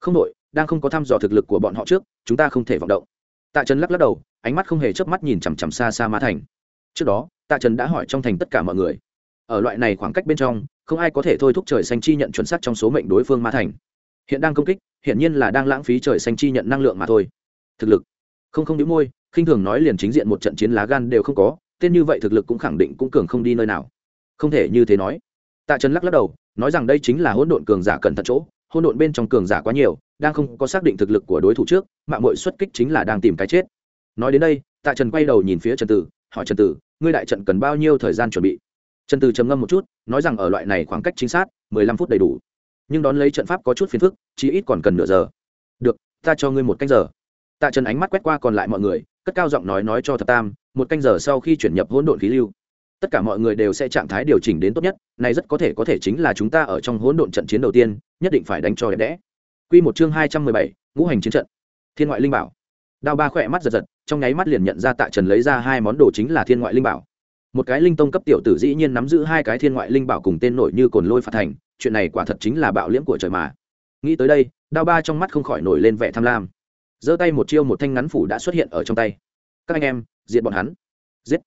Không đội, đang không có thăm dò thực lực của bọn họ trước, chúng ta không thể vọng động. Tạ trần lắc lắc đầu, ánh mắt không hề chớp mắt nhìn chằm chằm xa xa mã thành. Trước đó, tạ trần đã hỏi trong thành tất cả mọi người. Ở loại này khoảng cách bên trong, không ai có thể thôi thúc trời xanh chi nhận chuẩn xác trong số mệnh đối phương ma thành. Hiện đang công kích hiện nhiên là đang lãng phí trời xanh chi nhận năng lượng mà thôi. Thực lực. Không không đĩu môi, khinh thường nói liền chính diện một trận chiến lá gan đều không có tên như vậy thực lực cũng khẳng định cũng cường không đi nơi nào. Không thể như thế nói. Tạ trần lắc lắc đầu, nói rằng đây chính là hỗn độn cường giả cẩn thận chỗ. Hỗn độn bên trong cường giả quá nhiều, đang không có xác định thực lực của đối thủ trước, mạng mội xuất kích chính là đang tìm cái chết. Nói đến đây, tạ trần quay đầu nhìn phía trần tử, hỏi trần tử, ngươi đại trận cần bao nhiêu thời gian chuẩn bị? Trần tử trầm ngâm một chút, nói rằng ở loại này khoảng cách chính xác, mười lăm phút đầy đủ. Nhưng đón lấy trận pháp có chút phiền phức chỉ ít còn cần nửa giờ. Được, ta cho ngươi một canh giờ. Tạ trần ánh mắt quét qua còn lại mọi người, cất cao giọng nói nói cho thập tam một canh giờ sau khi chuyển nhập hỗn độn khí lưu, tất cả mọi người đều sẽ trạng thái điều chỉnh đến tốt nhất, này rất có thể có thể chính là chúng ta ở trong hỗn độn trận chiến đầu tiên, nhất định phải đánh cho đẹp đẽ. Quy một chương hai trăm mười bảy, ngũ hành chiến trận. Thiên ngoại linh bảo. Đao ba khỏe mắt giật giật, trong nháy mắt liền nhận ra tạ trần lấy ra hai món đồ chính là thiên ngoại linh bảo. Một cái linh tông cấp tiểu tử dĩ nhiên nắm giữ hai cái thiên ngoại linh bảo cùng tên nổi như cồn lôi phạt thành, chuyện này quả thật chính là bạo liễm của trời mà. Nghĩ tới đây, đao ba trong mắt không khỏi nổi lên vẻ tham lam. Giơ tay một chiêu một thanh ngắn phủ đã xuất hiện ở trong tay các anh em, diệt bọn hắn. Giết.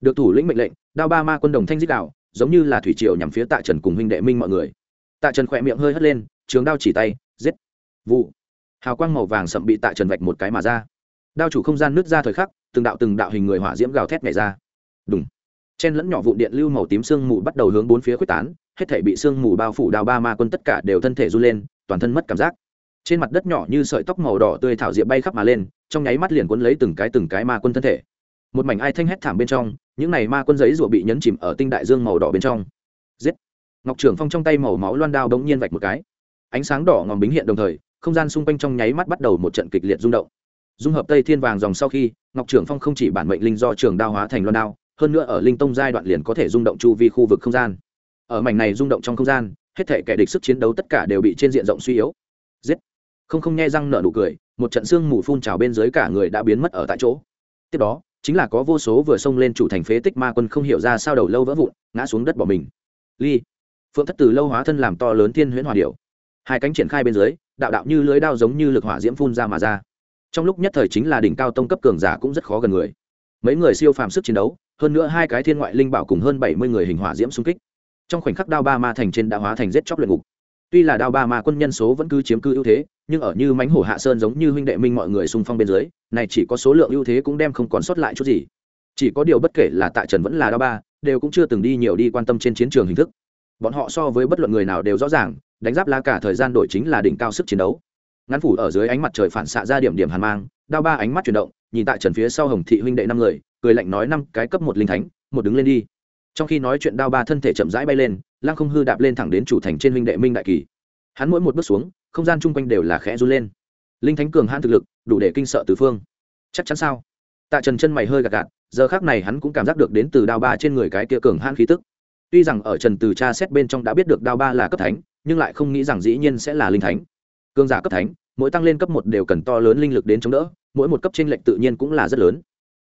Được thủ lĩnh mệnh lệnh, đao ba ma quân đồng thanh giết đạo, giống như là thủy triều nhằm phía tạ trần cùng huynh đệ minh mọi người. Tạ trần khỏe miệng hơi hất lên, trường đao chỉ tay, giết. Vụ. Hào quang màu vàng sậm bị tạ trần vạch một cái mà ra. Đao chủ không gian nứt ra thời khắc, từng đạo từng đạo hình người hỏa diễm gào thét nhảy ra. Đúng chen lẫn nhỏ vụn điện lưu màu tím sương mù bắt đầu hướng bốn phía quyết tán, hết thể bị sương mù bao phủ đào ba ma quân tất cả đều thân thể run lên, toàn thân mất cảm giác trên mặt đất nhỏ như sợi tóc màu đỏ tươi thảo diệp bay khắp mà lên, trong nháy mắt liền cuốn lấy từng cái từng cái ma quân thân thể. Một mảnh ai thanh hét thảm bên trong, những này ma quân giấy rùa bị nhấn chìm ở tinh đại dương màu đỏ bên trong. Giết! Ngọc trưởng phong trong tay màu máu loan đao đống nhiên vạch một cái. Ánh sáng đỏ ngòm bính hiện đồng thời, không gian xung quanh trong nháy mắt bắt đầu một trận kịch liệt rung động. Dung hợp tây thiên vàng dòng sau khi, ngọc trưởng phong không chỉ bản mệnh linh do trường đao hóa thành loan đao, hơn nữa ở linh tông giai đoạn liền có thể rung động chu vi khu vực không gian. Ở mảnh này rung động trong không gian, hết thể kẻ địch sức chiến đấu tất cả đều bị trên diện rộng suy yếu. Giết! Không không nghe răng nở nụ cười, một trận xương mù phun trào bên dưới cả người đã biến mất ở tại chỗ. Tiếp đó, chính là có vô số vừa xông lên chủ thành phế tích ma quân không hiểu ra sao đầu lâu vỡ vụn, ngã xuống đất bỏ mình. Ly, phượng thất từ lâu hóa thân làm to lớn thiên huyễn hòa điệu hai cánh triển khai bên dưới, đạo đạo như lưới đao giống như lực hỏa diễm phun ra mà ra. Trong lúc nhất thời chính là đỉnh cao tông cấp cường giả cũng rất khó gần người. Mấy người siêu phàm sức chiến đấu, hơn nữa hai cái thiên ngoại linh bảo cùng hơn bảy mươi người hình hỏa diễm xung kích. Trong khoảnh khắc đao ba ma thành trên đã hóa thành giết chóc luyện ngục. Tuy là đao ba ma quân nhân số vẫn cứ chiếm cư ưu thế nhưng ở như mánh hổ hạ sơn giống như huynh đệ minh mọi người xung phong bên dưới, này chỉ có số lượng ưu thế cũng đem không còn sót lại chút gì. Chỉ có điều bất kể là tạ trần vẫn là đao ba, đều cũng chưa từng đi nhiều đi quan tâm trên chiến trường hình thức. Bọn họ so với bất luận người nào đều rõ ràng, đánh giáp lá cả thời gian đổi chính là đỉnh cao sức chiến đấu. Ngắn phủ ở dưới ánh mặt trời phản xạ ra điểm điểm hàn mang, đao ba ánh mắt chuyển động, nhìn tại trần phía sau hồng thị huynh đệ năm người, cười lạnh nói năm cái cấp một linh thánh, một đứng lên đi. Trong khi nói chuyện đao ba thân thể chậm rãi bay lên, lăng không hư đạp lên thẳng đến chủ thành trên huynh đệ minh đại kỳ. Hắn mỗi một bước xuống không gian chung quanh đều là khẽ run lên. Linh thánh cường hãn thực lực, đủ để kinh sợ tứ phương. Chắc chắn sao? Tạ trần chân mày hơi gạt gạt, giờ khác này hắn cũng cảm giác được đến từ đao ba trên người cái kia cường hãn khí tức. Tuy rằng ở trần từ cha xét bên trong đã biết được đao ba là cấp thánh, nhưng lại không nghĩ rằng dĩ nhiên sẽ là linh thánh. Cường giả cấp thánh, mỗi tăng lên cấp một đều cần to lớn linh lực đến chống đỡ, mỗi một cấp trên lệnh tự nhiên cũng là rất lớn.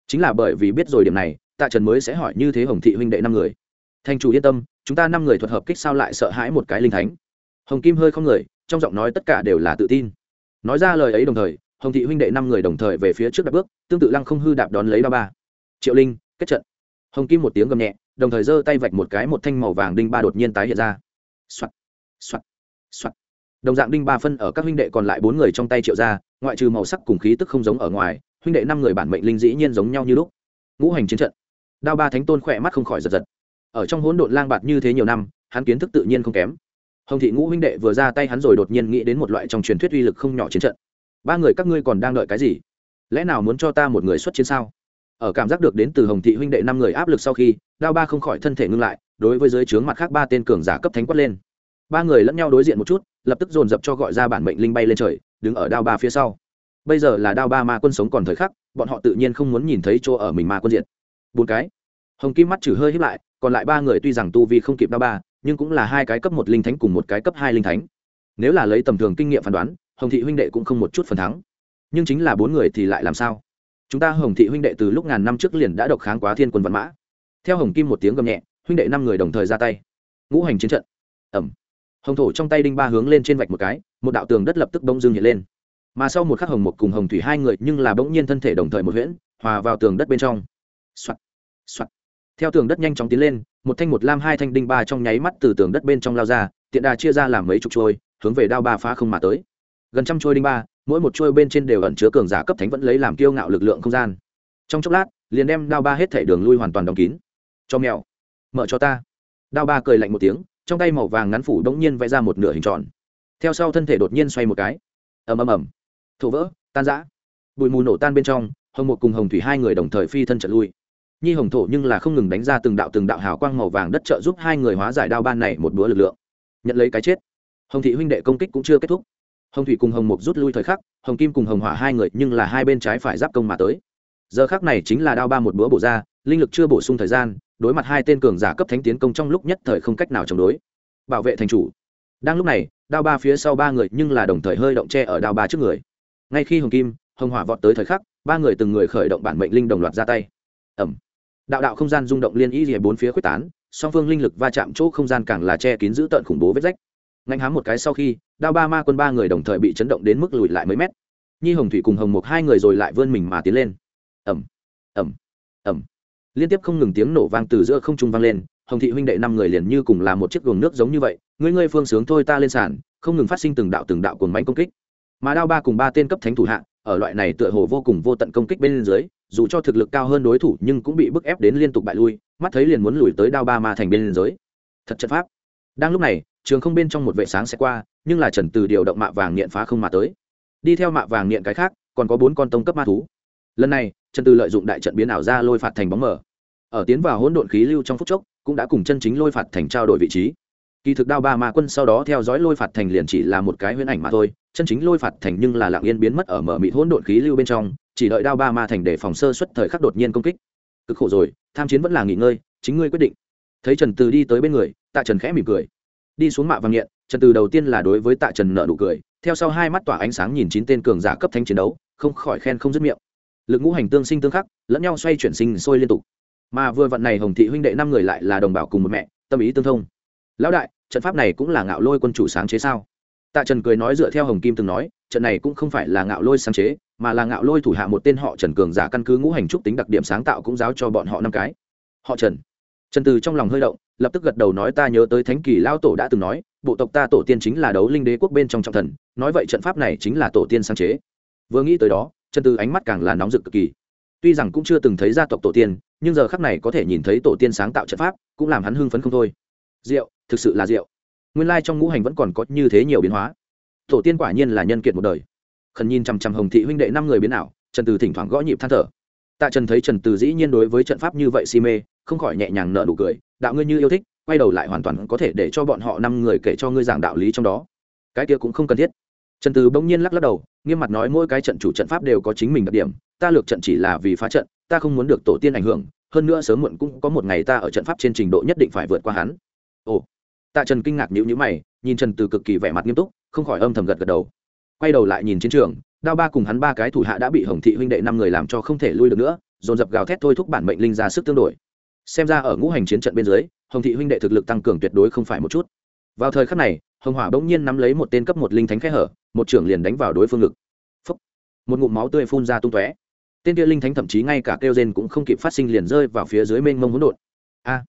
Chính là bởi vì biết rồi điểm này, tạ trần mới sẽ hỏi như thế hồng thị huynh đệ năm người. Thành chủ yên tâm, chúng ta năm người thuật hợp kích sao lại sợ hãi một cái linh thánh? Hồng kim hơi không người trong giọng nói tất cả đều là tự tin. Nói ra lời ấy đồng thời, hồng thị huynh đệ năm người đồng thời về phía trước đạp bước, tương tự lăng không hư đạp đón lấy ba ba. Triệu linh, kết trận. Hồng kim một tiếng gầm nhẹ, đồng thời giơ tay vạch một cái một thanh màu vàng đinh ba đột nhiên tái hiện ra. Soạt soạt soạt. Đồng dạng đinh ba phân ở các huynh đệ còn lại bốn người trong tay triệu ra, ngoại trừ màu sắc cùng khí tức không giống ở ngoài, huynh đệ năm người bản mệnh linh dĩ nhiên giống nhau như lúc. Ngũ hành chiến trận. Đao ba thánh tôn khỏe mắt không khỏi giật giật. Ở trong hỗn độn lang bạt như thế nhiều năm, hắn kiến thức tự nhiên không kém hồng thị ngũ huynh đệ vừa ra tay hắn rồi đột nhiên nghĩ đến một loại trong truyền thuyết uy lực không nhỏ chiến trận. Ba người các ngươi còn đang đợi cái gì? Lẽ nào muốn cho ta một người xuất chiến sao? Ở cảm giác được đến từ hồng thị huynh đệ năm người áp lực sau khi, đao ba không khỏi thân thể ngưng lại, đối với dưới trướng mặt khác ba tên cường giả cấp thánh quất lên. Ba người lẫn nhau đối diện một chút, lập tức dồn dập cho gọi ra bản mệnh linh bay lên trời, đứng ở đao ba phía sau. Bây giờ là đao ba ma quân sống còn thời khắc, bọn họ tự nhiên không muốn nhìn thấy chỗ ở mình ma quân diện. Bốn cái. Hồng kim mắt trừ hơi hiếp lại, còn lại ba người tuy rằng tu vi không kịp đao ba nhưng cũng là hai cái cấp một linh thánh cùng một cái cấp hai linh thánh. Nếu là lấy tầm thường kinh nghiệm phán đoán, hồng thị huynh đệ cũng không một chút phần thắng. Nhưng chính là bốn người thì lại làm sao? Chúng ta hồng thị huynh đệ từ lúc ngàn năm trước liền đã độc kháng quá thiên quân văn mã. Theo hồng kim một tiếng gầm nhẹ, huynh đệ năm người đồng thời ra tay. Ngũ hành chiến trận. Ẩm. Hồng thổ trong tay đinh ba hướng lên trên vạch một cái, một đạo tường đất lập tức bông dưng hiện lên. Mà sau một khắc hồng một cùng hồng thủy hai người nhưng là bỗng nhiên thân thể đồng thời một huyễn, hòa vào tường đất bên trong. Soạn. Soạn theo tường đất nhanh chóng tiến lên, một thanh một lam, hai thanh đinh ba trong nháy mắt từ tường đất bên trong lao ra, tiện đà chia ra làm mấy chục trôi hướng về đao ba phá không mà tới. Gần trăm trôi đinh ba, mỗi một trôi bên trên đều ẩn chứa cường giả cấp thánh vẫn lấy làm kiêu ngạo lực lượng không gian. Trong chốc lát, liền đem đao ba hết thể đường lui hoàn toàn đóng kín. Cho mèo, mở cho ta. Đao ba cười lạnh một tiếng, trong tay màu vàng ngắn phủ đ ỗ n g nhiên vẽ ra một nửa hình tròn. Theo sau thân thể đột nhiên xoay một cái. Ầm ầm ầm. Thổ vỡ, tan giã bụi mù nổ tan bên trong, hồng một cùng hồng thủy hai người đồng thời phi thân trận lui nhi hồng thổ nhưng là không ngừng đánh ra từng đạo từng đạo hào quang màu vàng đất trợ giúp hai người hóa giải đao ban này một bữa lực lượng. Nhận lấy cái chết. Hồng thị huynh đệ công kích cũng chưa kết thúc. Hồng thủy cùng hồng mục rút lui thời khắc, hồng kim cùng hồng hỏa hai người nhưng là hai bên trái phải giáp công mà tới. Giờ khắc này chính là đao ba một bữa bổ ra, linh lực chưa bổ sung thời gian, đối mặt hai tên cường giả cấp thánh tiến công trong lúc nhất thời không cách nào chống đối. Bảo vệ thành chủ. Đang lúc này, đao ba phía sau ba người nhưng là đồng thời hơi động tre ở đao ba trước người. Ngay khi hồng kim, hồng hỏa vọt tới thời khắc, ba người từng người khởi động bản mệnh linh đồng loạt ra tay. Ẩm đạo đạo không gian rung động liên y rìa bốn phía quyết tán, song phương linh lực va chạm chỗ không gian càng là che kín giữ tợn khủng bố vết rách. Ngạnh hám một cái sau khi, đao ba ma quân ba người đồng thời bị chấn động đến mức lùi lại mấy mét. Nhi hồng thủy cùng hồng mục hai người rồi lại vươn mình mà tiến lên. Ẩm ẩm ẩm liên tiếp không ngừng tiếng nổ vang từ giữa không trung vang lên, hồng thị huynh đệ năm người liền như cùng là một chiếc luồng nước giống như vậy, ngươi ngươi phương sướng thôi ta lên sàn, không ngừng phát sinh từng đạo từng đạo cuồng mánh công kích. Mà đao ba cùng ba tên cấp thánh thủ hạ ở loại này tựa hồ vô cùng vô tận công kích bên dưới, dù cho thực lực cao hơn đối thủ nhưng cũng bị bức ép đến liên tục bại lui, mắt thấy liền muốn lùi tới đao ba ma thành bên dưới. Thật chất pháp. Đang lúc này, trường không bên trong một vệ sáng sẽ qua, nhưng là trần từ điều động mạ vàng nghiện phá không mà tới. Đi theo mạ vàng nghiện cái khác, còn có bốn con tông cấp ma thú. Lần này, trần từ lợi dụng đại trận biến ảo ra lôi phạt thành bóng mở ở tiến vào hỗn độn khí lưu trong phút chốc, cũng đã cùng chân chính lôi phạt thành trao đổi vị trí. Kỳ thực đao ba ma quân sau đó theo dõi lôi phạt thành liền chỉ là một cái huyễn ảnh mà thôi chân chính lôi phạt thành nhưng là lặng yên biến mất ở mở mịt hỗn độn khí lưu bên trong, chỉ đợi đao ba ma thành để phòng sơ xuất thời khắc đột nhiên công kích. Cực khổ rồi, tham chiến vẫn là nghỉ ngơi, chính ngươi quyết định. Thấy trần từ đi tới bên người, tạ trần khẽ mỉm cười. Đi xuống mạ vàng nghiện, trần từ đầu tiên là đối với tạ trần nợ nụ cười, theo sau hai mắt tỏa ánh sáng nhìn chín tên cường giả cấp thanh chiến đấu, không khỏi khen không dứt miệng. Lực ngũ hành tương sinh tương khắc, lẫn nhau xoay chuyển sinh sôi liên tục. Mà vừa vận này hồng thị huynh đệ năm người lại là đồng bào cùng một mẹ, tâm ý tương thông. Lão đại, trận pháp này cũng là ngạo lôi quân chủ sáng chế sao? Tạ trần cười nói dựa theo hồng kim từng nói, trận này cũng không phải là ngạo lôi sáng chế, mà là ngạo lôi thủ hạ một tên họ trần cường giả căn cứ ngũ hành trúc tính đặc điểm sáng tạo cũng giáo cho bọn họ năm cái. Họ trần. Trần từ trong lòng hơi động, lập tức gật đầu nói ta nhớ tới thánh kỳ lao tổ đã từng nói, bộ tộc ta tổ tiên chính là đấu linh đế quốc bên trong trọng thần, nói vậy trận pháp này chính là tổ tiên sáng chế. Vừa nghĩ tới đó, trần từ ánh mắt càng là nóng rực cực kỳ. Tuy rằng cũng chưa từng thấy gia tộc tổ tiên, nhưng giờ khắc này có thể nhìn thấy tổ tiên sáng tạo trận pháp, cũng làm hắn hưng phấn không thôi. Rượu thực sự là rượu nguyên lai trong ngũ hành vẫn còn có như thế nhiều biến hóa. Tổ tiên quả nhiên là nhân kiệt một đời. Khẩn nhìn chằm chằm hồng thị huynh đệ năm người biến ảo, trần từ thỉnh thoảng gõ nhịp than thở. Tạ trần thấy trần từ dĩ nhiên đối với trận pháp như vậy si mê, không khỏi nhẹ nhàng nợ nụ cười, đạo ngươi như yêu thích, quay đầu lại hoàn toàn có thể để cho bọn họ năm người kể cho ngươi giảng đạo lý trong đó. Cái kia cũng không cần thiết. Trần từ bỗng nhiên lắc lắc đầu, nghiêm mặt nói, mỗi cái trận chủ trận pháp đều có chính mình đặc điểm, ta lược trận chỉ là vì phá trận, ta không muốn được tổ tiên ảnh hưởng, hơn nữa sớm muộn cũng có một ngày ta ở trận pháp trên trình độ nhất định phải vượt qua hắn. Ồ tạ trần kinh ngạc nhữ nhữ mày, nhìn trần từ cực kỳ vẻ mặt nghiêm túc, không khỏi âm thầm gật gật đầu. Quay đầu lại nhìn chiến trường, đao ba cùng hắn ba cái thủ hạ đã bị hồng thị huynh đệ năm người làm cho không thể lui được nữa, dồn dập gào thét thôi thúc bản mệnh linh ra sức tương đổi. Xem ra ở ngũ hành chiến trận bên dưới, hồng thị huynh đệ thực lực tăng cường tuyệt đối không phải một chút. Vào thời khắc này, hồng hỏa bỗng nhiên nắm lấy một tên cấp một linh thánh khẽ hở, một trưởng liền đánh vào đối phương ngực. Phúc. một ngụm máu tươi phun ra tung tóe. Tên kia linh thánh thậm chí ngay cả kêu rên cũng không kịp phát sinh liền rơi vào phía dưới mênh mông hỗn độn. A!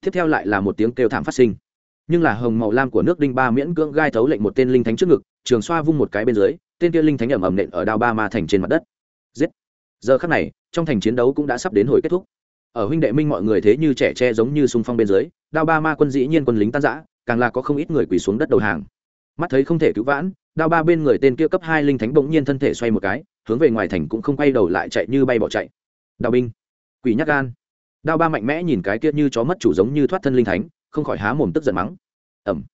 Tiếp theo lại là một tiếng kêu thảm phát sinh nhưng là hồng màu lam của nước đinh ba miễn cưỡng gai thấu lệnh một tên linh thánh trước ngực, trường xoa vung một cái bên dưới, tên kia linh thánh ẩm ẩm nện ở đao ba ma thành trên mặt đất. Giết! Giờ khắc này, trong thành chiến đấu cũng đã sắp đến hồi kết thúc. Ở huynh đệ minh mọi người thế như trẻ tre giống như sung phong bên dưới, đao ba ma quân dĩ nhiên quân lính tan giã càng là có không ít người quỳ xuống đất đầu hàng. Mắt thấy không thể cứu vãn, đao ba bên người tên kia cấp hai linh thánh bỗng nhiên thân thể xoay một cái, hướng về ngoài thành cũng không quay đầu lại chạy như bay bỏ chạy. Đào binh! Quỷ nhắc gan! Đao ba mạnh mẽ nhìn cái kia như chó mất chủ giống như thoát thân linh thánh không khỏi há mồm tức giận mắng. Ẩm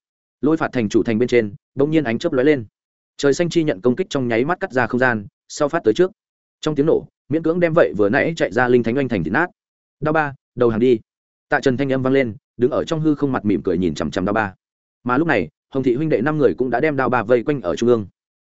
lôi phạt thành chủ thành bên trên, bỗng nhiên ánh chớp lóe lên. Trời xanh chi nhận công kích trong nháy mắt cắt ra không gian, sau phát tới trước. Trong tiếng nổ, miễn cưỡng đem vậy vừa nãy chạy ra linh thánh oanh thành thịt nát. Đao ba, đầu hàng đi. Tạ trần thanh âm vang lên, đứng ở trong hư không mặt mỉm cười nhìn chằm chằm đao ba. Mà lúc này, hồng thị huynh đệ năm người cũng đã đem đao ba vây quanh ở trung ương.